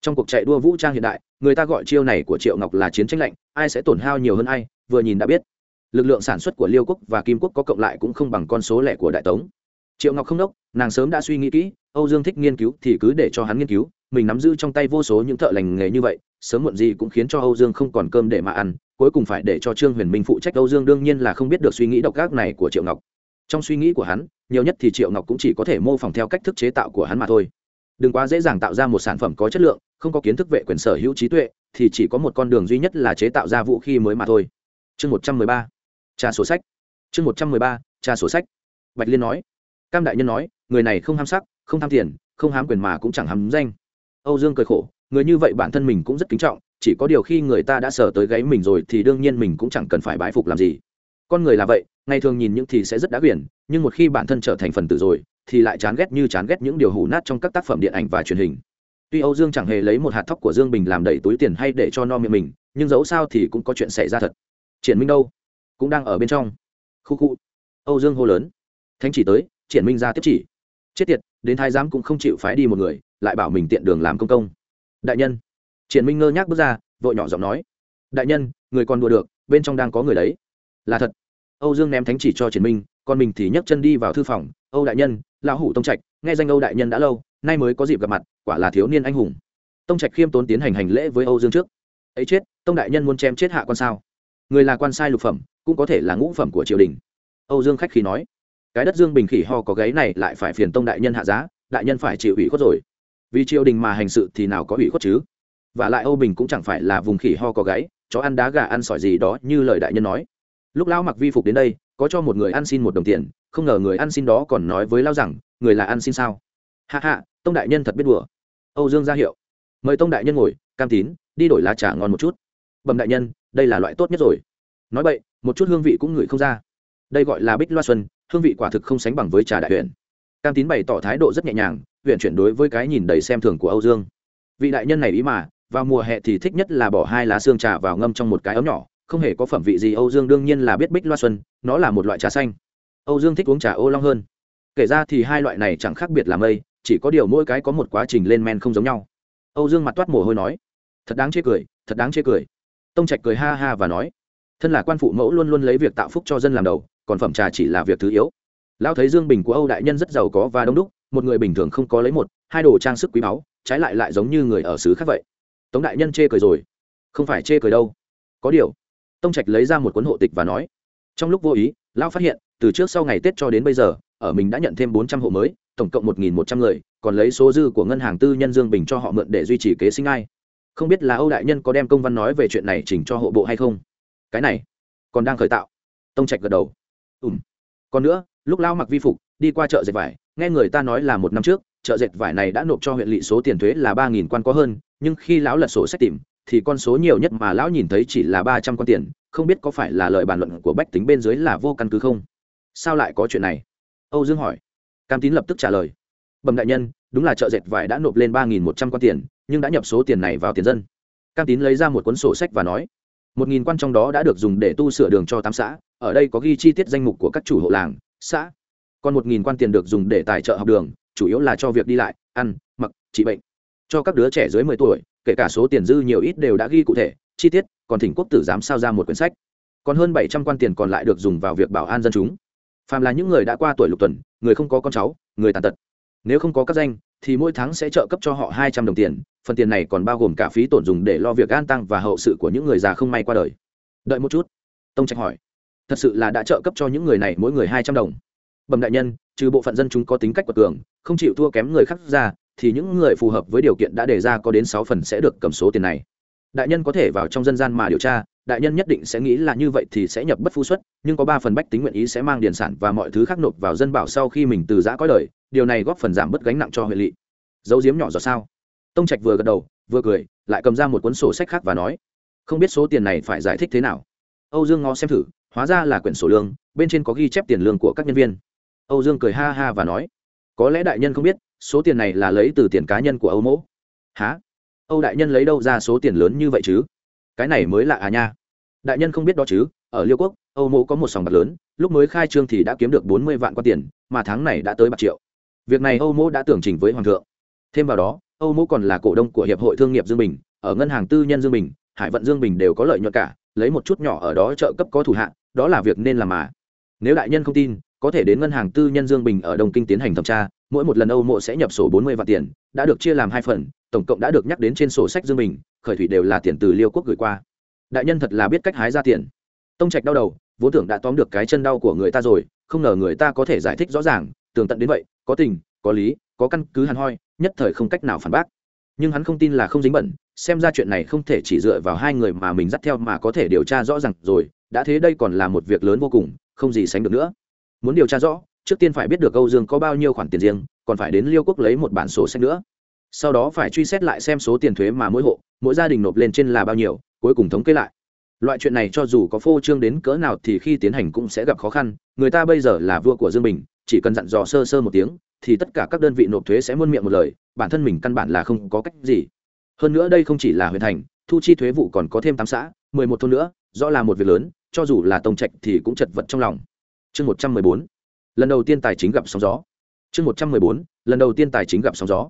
Trong cuộc chạy đua vũ trang hiện đại, người ta gọi chiêu này của triệu ngọc là chiến tranh lạnh, ai sẽ tổn hao nhiều hơn ai, vừa nhìn đã biết. Lực lượng sản xuất của liêu quốc và kim quốc có cộng lại cũng không bằng con số lẻ của đại tống. Triệu ngọc không đốc, nàng sớm đã suy nghĩ kỹ, âu dương thích nghiên cứu thì cứ để cho hắn nghiên cứu mình nắm giữ trong tay vô số những thợ lành nghề như vậy, sớm muộn gì cũng khiến cho âu dương không còn cơm để mà ăn, cuối cùng phải để cho trương huyền minh phụ trách âu dương đương nhiên là không biết được suy nghĩ độc ác này của triệu ngọc. Trong suy nghĩ của hắn, nhiều nhất thì triệu ngọc cũng chỉ có thể mô phỏng theo cách thức chế tạo của hắn mà thôi. Đừng quá dễ dàng tạo ra một sản phẩm có chất lượng, không có kiến thức vệ quyền sở hữu trí tuệ, thì chỉ có một con đường duy nhất là chế tạo ra vũ khí mới mà thôi. Chương một trăm mười ba. Trà sổ sách. Chương một trăm mười ba, trà sổ sách. Bạch liên nói. Cam đại nhân nói, người này không ham sắc, không tham tiền, không hám quyền mà cũng chẳng hám danh âu dương cười khổ, người như vậy bản thân mình cũng rất kính trọng, chỉ có điều khi người ta đã sờ tới gáy mình rồi thì đương nhiên mình cũng chẳng cần phải bái phục làm gì. Con người là vậy, ngày thường nhìn những thì sẽ rất đã quyển, nhưng một khi bản thân trở thành phần tử rồi, thì lại chán ghét như chán ghét những điều hủ nát trong các tác phẩm điện ảnh và truyền hình. Tuy âu dương chẳng hề lấy một hạt thóc của dương bình làm đầy túi tiền hay để cho no miệng mình, nhưng dẫu sao thì cũng có chuyện xảy ra thật. Triển minh đâu? Cũng đang ở bên trong. Khu khu. Âu dương hô lớn. Thánh chỉ tới, triển minh ra tiếp chỉ. Chết tiệt, đến thái giám cũng không chịu phái đi một người lại bảo mình tiện đường làm công công. Đại nhân. Triển minh ngơ nhác bước ra, vội nhỏ giọng nói. Đại nhân, người còn đùa được, bên trong đang có người đấy. Là thật. Âu dương ném thánh chỉ cho triển minh, còn mình thì nhấc chân đi vào thư phòng. Âu đại nhân, lão hủ tông trạch, nghe danh âu đại nhân đã lâu, nay mới có dịp gặp mặt, quả là thiếu niên anh hùng. Tông trạch khiêm tốn tiến hành hành lễ với âu dương trước. Ấy chết, tông đại nhân muốn chém chết hạ quan sao? Người là quan sai lục phẩm, cũng có thể là ngũ phẩm của triều đình. Âu dương khách khí nói. Cái đất dương bình khỉ ho có gáy này lại phải phiền tông đại nhân hạ giá, đại nhân phải chịu ủy khuất rồi vì triều đình mà hành sự thì nào có ủy khuất chứ? Và lại âu bình cũng chẳng phải là vùng khỉ ho có gáy chó ăn đá gà ăn sỏi gì đó như lời đại nhân nói. Lúc lão mặc vi phục đến đây, có cho một người ăn xin một đồng tiền, không ngờ người ăn xin đó còn nói với lão rằng, người là ăn xin sao? Hạ hạ tông đại nhân thật biết đùa. Âu dương ra hiệu. Mời tông đại nhân ngồi, cam tín, đi đổi lá trà ngon một chút. Bẩm đại nhân, đây là loại tốt nhất rồi. Nói vậy, một chút hương vị cũng ngửi không ra. Đây gọi là bích loa xuân, hương vị quả thực không sánh bằng với trà đại huyện cam tín bày tỏ thái độ rất nhẹ nhàng huyện chuyển đối với cái nhìn đầy xem thường của âu dương. Vị đại nhân này ý mà, vào mùa hè thì thích nhất là bỏ hai lá xương trà vào ngâm trong một cái ấm nhỏ, không hề có phẩm vị gì âu dương đương nhiên là biết bích loa xuân, nó là một loại trà xanh. Âu dương thích uống trà ô long hơn. Kể ra thì hai loại này chẳng khác biệt là mây, chỉ có điều mỗi cái có một quá trình lên men không giống nhau. Âu dương mặt toát mồ hôi nói, thật đáng chê cười, thật đáng chê cười. Tông trạch cười ha ha và nói, thân là quan phụ mẫu luôn luôn lấy việc tạo phúc cho dân làm đầu, còn phẩm trà chỉ là việc thứ yếu lão thấy dương bình của âu đại nhân rất giàu có và đông đúc, một người bình thường không có lấy một, hai đồ trang sức quý báu, trái lại lại giống như người ở xứ khác vậy. Tống đại nhân chê cười rồi. Không phải chê cười đâu. Có điều, tông trạch lấy ra một cuốn hộ tịch và nói, trong lúc vô ý, lão phát hiện, từ trước sau ngày tết cho đến bây giờ, ở mình đã nhận thêm bốn trăm hộ mới, tổng cộng một nghìn một trăm người, còn lấy số dư của ngân hàng tư nhân dương bình cho họ mượn để duy trì kế sinh ai. Không biết là âu đại nhân có đem công văn nói về chuyện này chỉnh cho hộ bộ hay không? Cái này còn đang khởi tạo. Tông trạch gật đầu. Ùm còn nữa lúc lao mặc vi phục, đi qua chợ dệt vải, nghe người ta nói là một năm trước, chợ dệt vải này đã nộp cho huyện lỵ số tiền thuế là ba nghìn quan có hơn, nhưng khi lão lật sổ sách tìm, thì con số nhiều nhất mà lão nhìn thấy chỉ là ba trăm quan tiền, không biết có phải là lời bàn luận của bách tính bên dưới là vô căn cứ không? Sao lại có chuyện này? Âu dương hỏi. Cam tín lập tức trả lời. Bẩm đại nhân, đúng là chợ dệt vải đã nộp lên ba nghìn một trăm quan tiền, nhưng đã nhập số tiền này vào tiền dân. Cam tín lấy ra một cuốn sổ sách và nói, một nghìn quan trong đó đã được dùng để tu sửa đường cho tám xã, ở đây có ghi chi tiết danh mục của các chủ hộ làng xã. Còn một nghìn quan tiền được dùng để tài trợ học đường, chủ yếu là cho việc đi lại, ăn, mặc, trị bệnh. Cho các đứa trẻ dưới mười tuổi, kể cả số tiền dư nhiều ít đều đã ghi cụ thể, chi tiết, còn thỉnh quốc tử giám sao ra một quyển sách. Còn hơn bảy trăm quan tiền còn lại được dùng vào việc bảo an dân chúng. Phàm là những người đã qua tuổi lục tuần, người không có con cháu, người tàn tật. Nếu không có các danh, thì mỗi tháng sẽ trợ cấp cho họ hai trăm đồng tiền, phần tiền này còn bao gồm cả phí tổn dùng để lo việc an tăng và hậu sự của những người già không may qua đời. Đợi một chút. Tông trạch hỏi thật sự là đã trợ cấp cho những người này mỗi người hai trăm đồng. Bẩm đại nhân, trừ bộ phận dân chúng có tính cách quật cường, không chịu thua kém người khác ra, thì những người phù hợp với điều kiện đã đề ra có đến sáu phần sẽ được cầm số tiền này. Đại nhân có thể vào trong dân gian mà điều tra, đại nhân nhất định sẽ nghĩ là như vậy thì sẽ nhập bất phu xuất, nhưng có ba phần bách tính nguyện ý sẽ mang điền sản và mọi thứ khác nộp vào dân bảo sau khi mình từ giã có đời, điều này góp phần giảm bớt gánh nặng cho huyện lỵ. Dấu diếm nhỏ giọt sao? Tông trạch vừa gật đầu, vừa cười, lại cầm ra một cuốn sổ sách khác và nói, không biết số tiền này phải giải thích thế nào. Âu dương ngó xem thử hóa ra là quyển sổ lương, bên trên có ghi chép tiền lương của các nhân viên. Âu dương cười ha ha và nói, có lẽ đại nhân không biết, số tiền này là lấy từ tiền cá nhân của âu mỗ. Há âu đại nhân lấy đâu ra số tiền lớn như vậy chứ? Cái này mới lạ à nha. Đại nhân không biết đó chứ, ở liêu quốc, âu mỗ có một sòng bạc lớn, lúc mới khai trương thì đã kiếm được bốn mươi vạn quan tiền, mà tháng này đã tới bạc triệu. Việc này âu mỗ đã tưởng trình với hoàng thượng. Thêm vào đó, âu mỗ còn là cổ đông của hiệp hội thương nghiệp dương bình, ở ngân hàng tư nhân dương bình, hải vận dương bình đều có lợi nhuận cả, lấy một chút nhỏ ở đó trợ cấp có thủ hạn đó là việc nên làm mà. Nếu đại nhân không tin, có thể đến ngân hàng tư nhân dương bình ở đông kinh tiến hành thẩm tra, mỗi một lần âu mộ sẽ nhập sổ bốn mươi vạn tiền, đã được chia làm hai phần, tổng cộng đã được nhắc đến trên sổ sách dương bình, khởi thủy đều là tiền từ liêu quốc gửi qua. Đại nhân thật là biết cách hái ra tiền. Tông trạch đau đầu, vốn tưởng đã tóm được cái chân đau của người ta rồi, không ngờ người ta có thể giải thích rõ ràng, tường tận đến vậy, có tình, có lý, có căn cứ hẳn hoi, nhất thời không cách nào phản bác. Nhưng hắn không tin là không dính bẩn, xem ra chuyện này không thể chỉ dựa vào hai người mà mình dắt theo mà có thể điều tra rõ ràng rồi đã thế đây còn là một việc lớn vô cùng, không gì sánh được nữa. Muốn điều tra rõ, trước tiên phải biết được âu dương có bao nhiêu khoản tiền riêng, còn phải đến liêu quốc lấy một bản sổ sách nữa. Sau đó phải truy xét lại xem số tiền thuế mà mỗi hộ, mỗi gia đình nộp lên trên là bao nhiêu, cuối cùng thống kê lại. Loại chuyện này cho dù có phô trương đến cỡ nào thì khi tiến hành cũng sẽ gặp khó khăn, người ta bây giờ là vua của dương bình, chỉ cần dặn dò sơ sơ một tiếng, thì tất cả các đơn vị nộp thuế sẽ muôn miệng một lời, bản thân mình căn bản là không có cách gì. Hơn nữa đây không chỉ là huyện thành, thu chi thuế vụ còn có thêm tám xã, mười một thôn nữa, rõ là một việc lớn cho dù là tông trạch thì cũng chật vật trong lòng. Chương một trăm mười bốn, lần đầu tiên tài chính gặp sóng gió. Chương một trăm mười bốn, lần đầu tiên tài chính gặp sóng gió.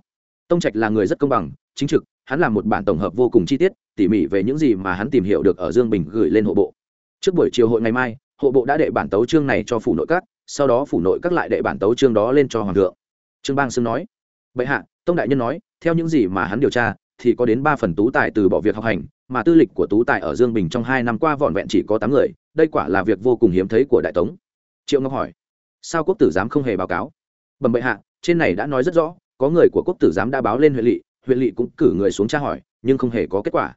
Tông trạch là người rất công bằng, chính trực, hắn làm một bản tổng hợp vô cùng chi tiết, tỉ mỉ về những gì mà hắn tìm hiểu được ở dương bình gửi lên hộ bộ. Trước buổi chiều hội ngày mai, hộ bộ đã đệ bản tấu chương này cho phủ nội các, sau đó phủ nội các lại đệ bản tấu chương đó lên cho hoàng thượng. Trương bang sương nói, bệ hạ, tông đại nhân nói, theo những gì mà hắn điều tra thì có đến ba phần tú tài từ bỏ việc học hành, mà tư lịch của tú tài ở dương bình trong hai năm qua vỏn vẹn chỉ có tám người, đây quả là việc vô cùng hiếm thấy của đại tống. Triệu ngọc hỏi, sao quốc tử giám không hề báo cáo? Bẩm bệ hạ, trên này đã nói rất rõ, có người của quốc tử giám đã báo lên huyện lỵ huyện lỵ cũng cử người xuống tra hỏi, nhưng không hề có kết quả.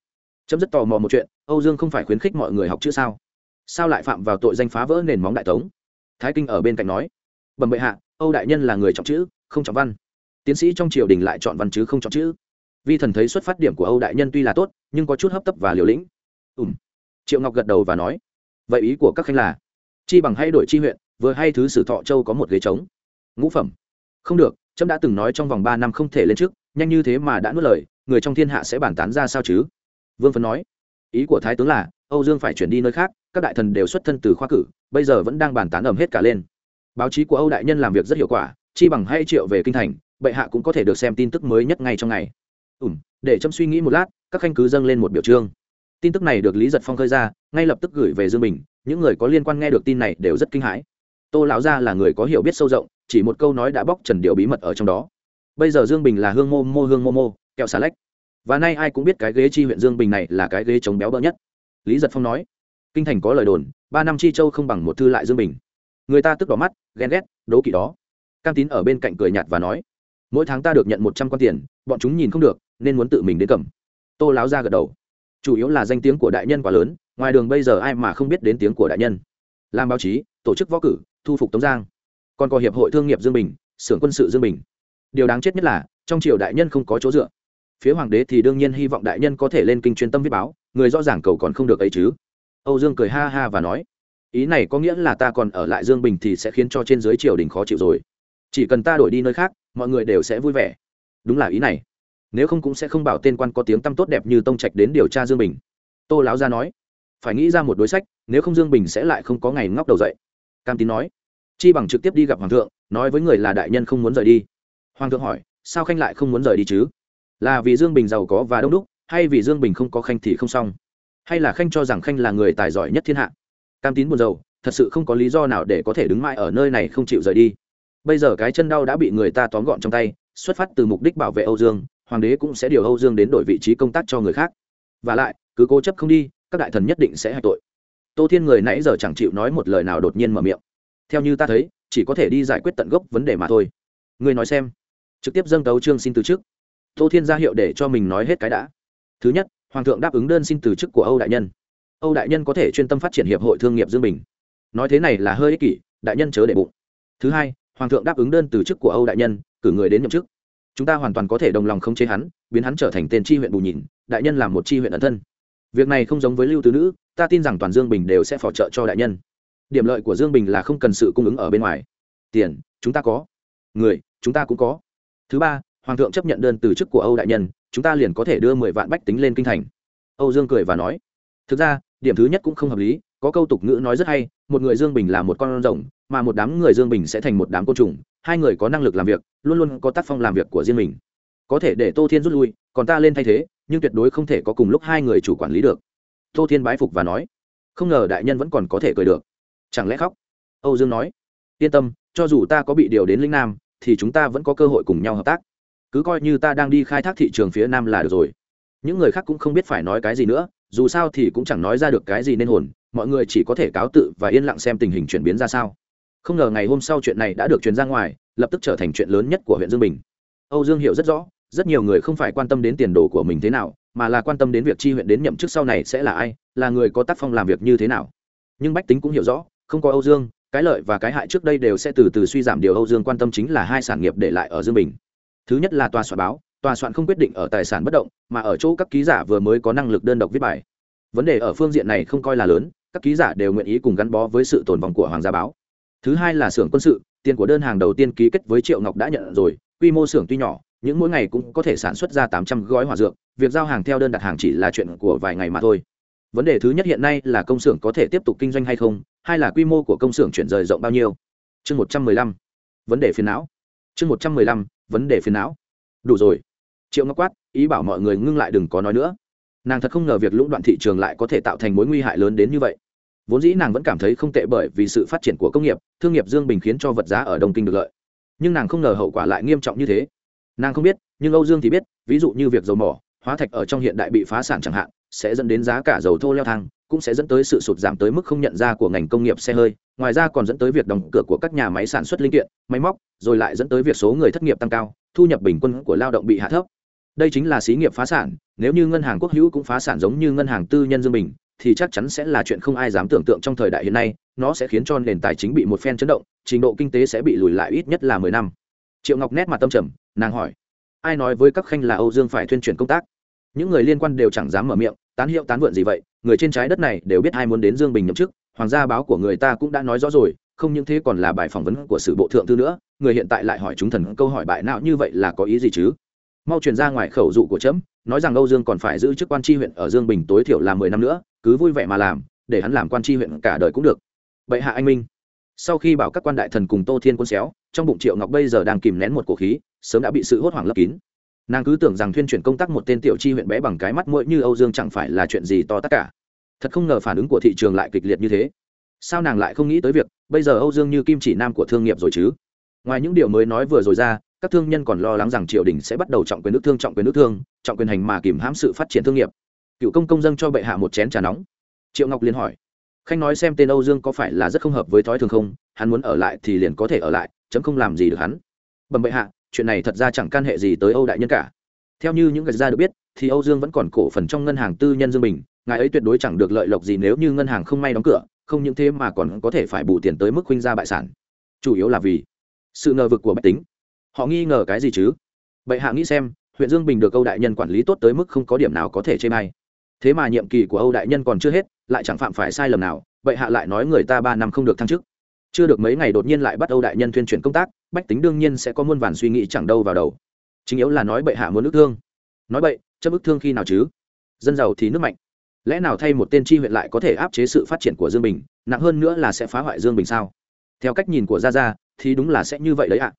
Chấm rất tò mò một chuyện, âu dương không phải khuyến khích mọi người học chữ sao? Sao lại phạm vào tội danh phá vỡ nền móng đại tống? Thái kinh ở bên cạnh nói, bẩm bệ hạ, âu đại nhân là người trọng chữ, không trọng văn. Tiến sĩ trong triều đình lại chọn văn chứ không chọn chữ vi thần thấy xuất phát điểm của âu đại nhân tuy là tốt, nhưng có chút hấp tấp và liều lĩnh. Ùm triệu ngọc gật đầu và nói, vậy ý của các khanh là, chi bằng hay đổi chi huyện, vừa hay thứ sử thọ châu có một ghế trống. Ngũ phẩm. Không được trâm đã từng nói trong vòng ba năm không thể lên trước, nhanh như thế mà đã nuốt lời, người trong thiên hạ sẽ bàn tán ra sao chứ? Vương phấn nói, ý của thái tướng là, âu dương phải chuyển đi nơi khác, các đại thần đều xuất thân từ khoa cử, bây giờ vẫn đang bàn tán ầm hết cả lên. Báo chí của âu đại nhân làm việc rất hiệu quả, chi bằng hay triệu về kinh thành, bệ hạ cũng có thể được xem tin tức mới nhất ngay trong ngày ùm để trâm suy nghĩ một lát, các khanh cứ dâng lên một biểu trương. Tin tức này được lý giật phong khơi ra, ngay lập tức gửi về dương bình, những người có liên quan nghe được tin này đều rất kinh hãi. Tô lão gia là người có hiểu biết sâu rộng, chỉ một câu nói đã bóc trần điều bí mật ở trong đó. Bây giờ dương bình là hương mô mô hương mô mô, kẹo xà lách. Và nay ai cũng biết cái ghế chi huyện dương bình này là cái ghế chống béo bỡ nhất. Lý giật phong nói, kinh thành có lời đồn, ba năm chi châu không bằng một thư lại dương bình. Người ta tức đỏ mắt, ghen ghét, đố kỵ đó. Cam tín ở bên cạnh cười nhạt và nói mỗi tháng ta được nhận một trăm quan tiền, bọn chúng nhìn không được, nên muốn tự mình đến cầm. Tô láo ra gật đầu. Chủ yếu là danh tiếng của đại nhân quá lớn, ngoài đường bây giờ ai mà không biết đến tiếng của đại nhân. Làm báo chí, tổ chức võ cử, thu phục tống giang. Còn có hiệp hội thương nghiệp dương bình, xưởng quân sự dương bình. Điều đáng chết nhất là, trong triều đại nhân không có chỗ dựa. Phía hoàng đế thì đương nhiên hy vọng đại nhân có thể lên kinh chuyên tâm viết báo, người rõ ràng cầu còn không được ấy chứ. Âu dương cười ha ha và nói, ý này có nghĩa là ta còn ở lại dương bình thì sẽ khiến cho trên dưới triều đình khó chịu rồi. Chỉ cần ta đổi đi nơi khác mọi người đều sẽ vui vẻ. Đúng là ý này. Nếu không cũng sẽ không bảo tên quan có tiếng tăm tốt đẹp như tông trạch đến điều tra dương bình. Tô láo ra nói, phải nghĩ ra một đối sách, nếu không dương bình sẽ lại không có ngày ngóc đầu dậy. Cam tín nói, chi bằng trực tiếp đi gặp hoàng thượng, nói với người là đại nhân không muốn rời đi. Hoàng thượng hỏi, sao khanh lại không muốn rời đi chứ? Là vì dương bình giàu có và đông đúc, hay vì dương bình không có khanh thì không xong? Hay là khanh cho rằng khanh là người tài giỏi nhất thiên hạ? Cam tín buồn rầu, thật sự không có lý do nào để có thể đứng mãi ở nơi này không chịu rời đi bây giờ cái chân đau đã bị người ta tóm gọn trong tay, xuất phát từ mục đích bảo vệ âu dương, hoàng đế cũng sẽ điều âu dương đến đổi vị trí công tác cho người khác. Và lại, cứ cố chấp không đi, các đại thần nhất định sẽ hạch tội. Tô thiên người nãy giờ chẳng chịu nói một lời nào đột nhiên mở miệng. Theo như ta thấy, chỉ có thể đi giải quyết tận gốc vấn đề mà thôi. Người nói xem. Trực tiếp dâng tấu trương xin từ chức. Tô thiên ra hiệu để cho mình nói hết cái đã. Thứ nhất, hoàng thượng đáp ứng đơn xin từ chức của âu đại nhân. Âu đại nhân có thể chuyên tâm phát triển hiệp hội thương nghiệp dương bình. Nói thế này là hơi ích kỷ, đại nhân chớ để bụng. Thứ hai hoàng thượng đáp ứng đơn từ chức của âu đại nhân, cử người đến nhậm chức. Chúng ta hoàn toàn có thể đồng lòng không chế hắn, biến hắn trở thành tên tri huyện bù nhìn, đại nhân làm một tri huyện ẩn thân. Việc này không giống với lưu tứ nữ, ta tin rằng toàn dương bình đều sẽ phò trợ cho đại nhân. Điểm lợi của dương bình là không cần sự cung ứng ở bên ngoài. Tiền, chúng ta có. Người, chúng ta cũng có. Thứ ba, hoàng thượng chấp nhận đơn từ chức của âu đại nhân, chúng ta liền có thể đưa mười vạn bách tính lên kinh thành. Âu dương cười và nói. Thực ra, điểm thứ nhất cũng không hợp lý, có câu tục ngữ nói rất hay, một người dương bình là một con rồng mà một đám người dương bình sẽ thành một đám côn trùng, hai người có năng lực làm việc, luôn luôn có tác phong làm việc của riêng mình. Có thể để tô thiên rút lui, còn ta lên thay thế, nhưng tuyệt đối không thể có cùng lúc hai người chủ quản lý được. Tô thiên bái phục và nói, không ngờ đại nhân vẫn còn có thể cười được. Chẳng lẽ khóc? Âu dương nói, yên tâm, cho dù ta có bị điều đến linh nam, thì chúng ta vẫn có cơ hội cùng nhau hợp tác. Cứ coi như ta đang đi khai thác thị trường phía nam là được rồi. Những người khác cũng không biết phải nói cái gì nữa, dù sao thì cũng chẳng nói ra được cái gì nên hồn, mọi người chỉ có thể cáo tự và yên lặng xem tình hình chuyển biến ra sao không ngờ ngày hôm sau chuyện này đã được truyền ra ngoài, lập tức trở thành chuyện lớn nhất của huyện dương bình. Âu dương hiểu rất rõ, rất nhiều người không phải quan tâm đến tiền đồ của mình thế nào, mà là quan tâm đến việc chi huyện đến nhậm chức sau này sẽ là ai, là người có tác phong làm việc như thế nào. Nhưng bách tính cũng hiểu rõ, không có âu dương, cái lợi và cái hại trước đây đều sẽ từ từ suy giảm. Điều âu dương quan tâm chính là hai sản nghiệp để lại ở dương bình. Thứ nhất là tòa soạn báo, tòa soạn không quyết định ở tài sản bất động, mà ở chỗ các ký giả vừa mới có năng lực đơn độc viết bài. Vấn đề ở phương diện này không coi là lớn, các ký giả đều nguyện ý cùng gắn bó với sự tồn vong của hoàng gia báo thứ hai là xưởng quân sự, tiền của đơn hàng đầu tiên ký kết với triệu ngọc đã nhận rồi, quy mô xưởng tuy nhỏ, những mỗi ngày cũng có thể sản xuất ra tám trăm gói hỏa dược, việc giao hàng theo đơn đặt hàng chỉ là chuyện của vài ngày mà thôi. Vấn đề thứ nhất hiện nay là công xưởng có thể tiếp tục kinh doanh hay không, hay là quy mô của công xưởng chuyển rời rộng bao nhiêu? Chương một trăm mười lăm. Vấn đề phiền não. Chương một trăm mười lăm, vấn đề phiền não. Đủ rồi. Triệu ngọc quát, ý bảo mọi người ngưng lại đừng có nói nữa. Nàng thật không ngờ việc lũng đoạn thị trường lại có thể tạo thành mối nguy hại lớn đến như vậy vốn dĩ nàng vẫn cảm thấy không tệ bởi vì sự phát triển của công nghiệp, thương nghiệp dương bình khiến cho vật giá ở đông kinh được lợi. Nhưng nàng không ngờ hậu quả lại nghiêm trọng như thế. Nàng không biết, nhưng âu dương thì biết, ví dụ như việc dầu mỏ, hóa thạch ở trong hiện đại bị phá sản chẳng hạn, sẽ dẫn đến giá cả dầu thô leo thang, cũng sẽ dẫn tới sự sụt giảm tới mức không nhận ra của ngành công nghiệp xe hơi, ngoài ra còn dẫn tới việc đóng cửa của các nhà máy sản xuất linh kiện, máy móc, rồi lại dẫn tới việc số người thất nghiệp tăng cao, thu nhập bình quân của lao động bị hạ thấp. Đây chính là xí nghiệp phá sản, nếu như ngân hàng quốc hữu cũng phá sản giống như ngân hàng tư nhân dương bình thì chắc chắn sẽ là chuyện không ai dám tưởng tượng trong thời đại hiện nay, nó sẽ khiến cho nền tài chính bị một phen chấn động, trình độ kinh tế sẽ bị lùi lại ít nhất là mười năm. Triệu ngọc nét mặt tâm trầm, nàng hỏi, ai nói với các khanh là âu dương phải tuyên truyền công tác? Những người liên quan đều chẳng dám mở miệng, tán hiệu tán vượn gì vậy, người trên trái đất này đều biết ai muốn đến dương bình nhậm chức, hoàng gia báo của người ta cũng đã nói rõ rồi, không những thế còn là bài phỏng vấn của sử bộ thượng thư nữa, người hiện tại lại hỏi chúng thần câu hỏi bại não như vậy là có ý gì chứ? Mau truyền ra ngoài khẩu dụ của trẫm nói rằng âu dương còn phải giữ chức quan tri huyện ở dương bình tối thiểu là mười năm nữa, cứ vui vẻ mà làm, để hắn làm quan tri huyện cả đời cũng được. Bệ hạ anh minh. Sau khi bảo các quan đại thần cùng tô thiên quân xéo, trong bụng triệu ngọc bây giờ đang kìm nén một cổ khí, sớm đã bị sự hốt hoảng lấp kín. Nàng cứ tưởng rằng thuyên chuyển công tác một tên tiểu tri huyện bé bằng cái mắt mũi như âu dương chẳng phải là chuyện gì to tất cả. Thật không ngờ phản ứng của thị trường lại kịch liệt như thế. Sao nàng lại không nghĩ tới việc, bây giờ âu dương như kim chỉ nam của thương nghiệp rồi chứ? Ngoài những điều mới nói vừa rồi ra các thương nhân còn lo lắng rằng triều đình sẽ bắt đầu trọng quyền nước thương, trọng quyền nước thương, trọng quyền hành mà kìm hãm sự phát triển thương nghiệp. Cựu công công dâng cho bệ hạ một chén trà nóng. Triệu ngọc liên hỏi, khanh nói xem tên âu dương có phải là rất không hợp với thói thường không? Hắn muốn ở lại thì liền có thể ở lại, chấm không làm gì được hắn. Bẩm bệ hạ, chuyện này thật ra chẳng can hệ gì tới âu đại nhân cả. Theo như những gạch gia được biết, thì âu dương vẫn còn cổ phần trong ngân hàng tư nhân dương bình, ngài ấy tuyệt đối chẳng được lợi lộc gì nếu như ngân hàng không may đóng cửa, không những thế mà còn có thể phải bù tiền tới mức khuynh ra bại sản. Chủ yếu là vì sự ngờ vực của bách tính họ nghi ngờ cái gì chứ? Bệ hạ nghĩ xem, huyện dương bình được âu đại nhân quản lý tốt tới mức không có điểm nào có thể chê may thế mà nhiệm kỳ của âu đại nhân còn chưa hết, lại chẳng phạm phải sai lầm nào, bệ hạ lại nói người ta ba năm không được thăng chức. Chưa được mấy ngày đột nhiên lại bắt âu đại nhân tuyên truyền công tác, bách tính đương nhiên sẽ có muôn vàn suy nghĩ chẳng đâu vào đầu. Chính yếu là nói bệ hạ muốn ức thương. Nói bậy, chấp ức thương khi nào chứ? Dân giàu thì nước mạnh. Lẽ nào thay một tên tri huyện lại có thể áp chế sự phát triển của dương bình, nặng hơn nữa là sẽ phá hoại dương bình sao? Theo cách nhìn của gia gia, thì đúng là sẽ như vậy đấy ạ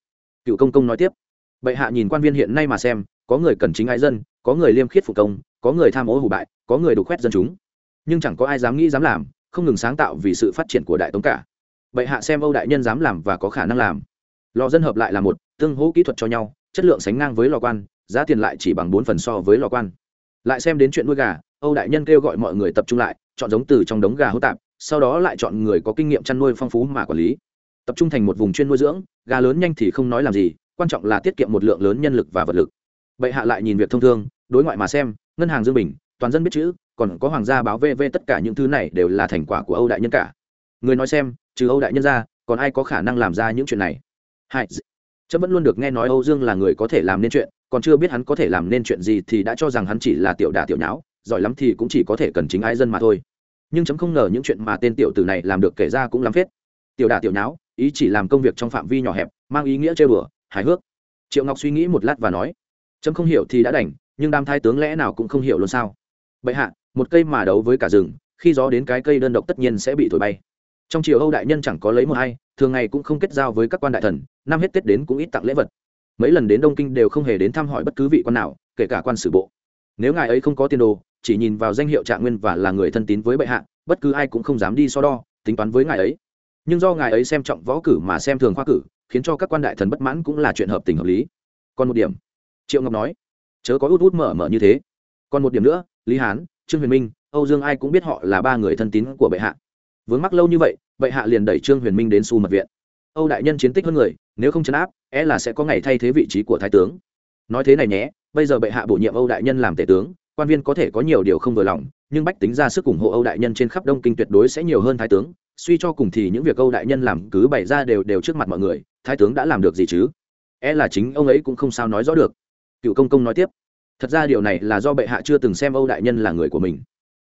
cựu công công nói tiếp. Bệ hạ nhìn quan viên hiện nay mà xem, có người cần chính ái dân, có người liêm khiết phụ công, có người tham ô hủ bại, có người đục khoét dân chúng. Nhưng chẳng có ai dám nghĩ dám làm, không ngừng sáng tạo vì sự phát triển của đại tống cả. Bệ hạ xem âu đại nhân dám làm và có khả năng làm. Lò dân hợp lại là một, tương hỗ kỹ thuật cho nhau, chất lượng sánh ngang với lò quan, giá tiền lại chỉ bằng bốn phần so với lò quan. Lại xem đến chuyện nuôi gà, âu đại nhân kêu gọi mọi người tập trung lại, chọn giống từ trong đống gà hỗ tạp, sau đó lại chọn người có kinh nghiệm chăn nuôi phong phú mà quản lý tập trung thành một vùng chuyên nuôi dưỡng, gà lớn nhanh thì không nói làm gì, quan trọng là tiết kiệm một lượng lớn nhân lực và vật lực. Bệ hạ lại nhìn việc thông thương, đối ngoại mà xem, ngân hàng dương bình, toàn dân biết chữ, còn có hoàng gia báo vv tất cả những thứ này đều là thành quả của âu đại nhân cả. Người nói xem, trừ âu đại nhân ra, còn ai có khả năng làm ra những chuyện này? Hai chấm vẫn luôn được nghe nói âu dương là người có thể làm nên chuyện, còn chưa biết hắn có thể làm nên chuyện gì thì đã cho rằng hắn chỉ là tiểu đà tiểu nháo, giỏi lắm thì cũng chỉ có thể cần chính ai dân mà thôi. Nhưng chấm không ngờ những chuyện mà tên tiểu tử này làm được kể ra cũng lắm phết tiểu đà tiểu nháo, ý chỉ làm công việc trong phạm vi nhỏ hẹp, mang ý nghĩa chơi bừa, hài hước. Triệu ngọc suy nghĩ một lát và nói trâm không hiểu thì đã đành, nhưng đam thái tướng lẽ nào cũng không hiểu luôn sao? Bệ hạ, một cây mà đấu với cả rừng, khi gió đến cái cây đơn độc tất nhiên sẽ bị thổi bay. Trong triều âu đại nhân chẳng có lấy một hay thường ngày cũng không kết giao với các quan đại thần, năm hết tết đến cũng ít tặng lễ vật. Mấy lần đến đông kinh đều không hề đến thăm hỏi bất cứ vị quan nào, kể cả quan sử bộ. Nếu ngài ấy không có tiền đồ, chỉ nhìn vào danh hiệu trạng nguyên và là người thân tín với bệ hạ, bất cứ ai cũng không dám đi so đo, tính toán với ngài ấy nhưng do ngài ấy xem trọng võ cử mà xem thường khoa cử, khiến cho các quan đại thần bất mãn cũng là chuyện hợp tình hợp lý. Còn một điểm, triệu ngọc nói, chớ có út út mở mở như thế. Còn một điểm nữa, lý hán, trương huyền minh, âu dương ai cũng biết họ là ba người thân tín của bệ hạ. Vướng mắc lâu như vậy, bệ hạ liền đẩy trương huyền minh đến su mật viện. Âu đại nhân chiến tích hơn người, nếu không chấn áp é e là sẽ có ngày thay thế vị trí của thái tướng. Nói thế này nhé, bây giờ bệ hạ bổ nhiệm âu đại nhân làm tể tướng, quan viên có thể có nhiều điều không vừa lòng, nhưng bách tính ra sức ủng hộ âu đại nhân trên khắp đông kinh tuyệt đối sẽ nhiều hơn thái tướng suy cho cùng thì những việc âu đại nhân làm cứ bày ra đều đều trước mặt mọi người, thái tướng đã làm được gì chứ? É e là chính ông ấy cũng không sao nói rõ được. Cựu công công nói tiếp, thật ra điều này là do bệ hạ chưa từng xem âu đại nhân là người của mình.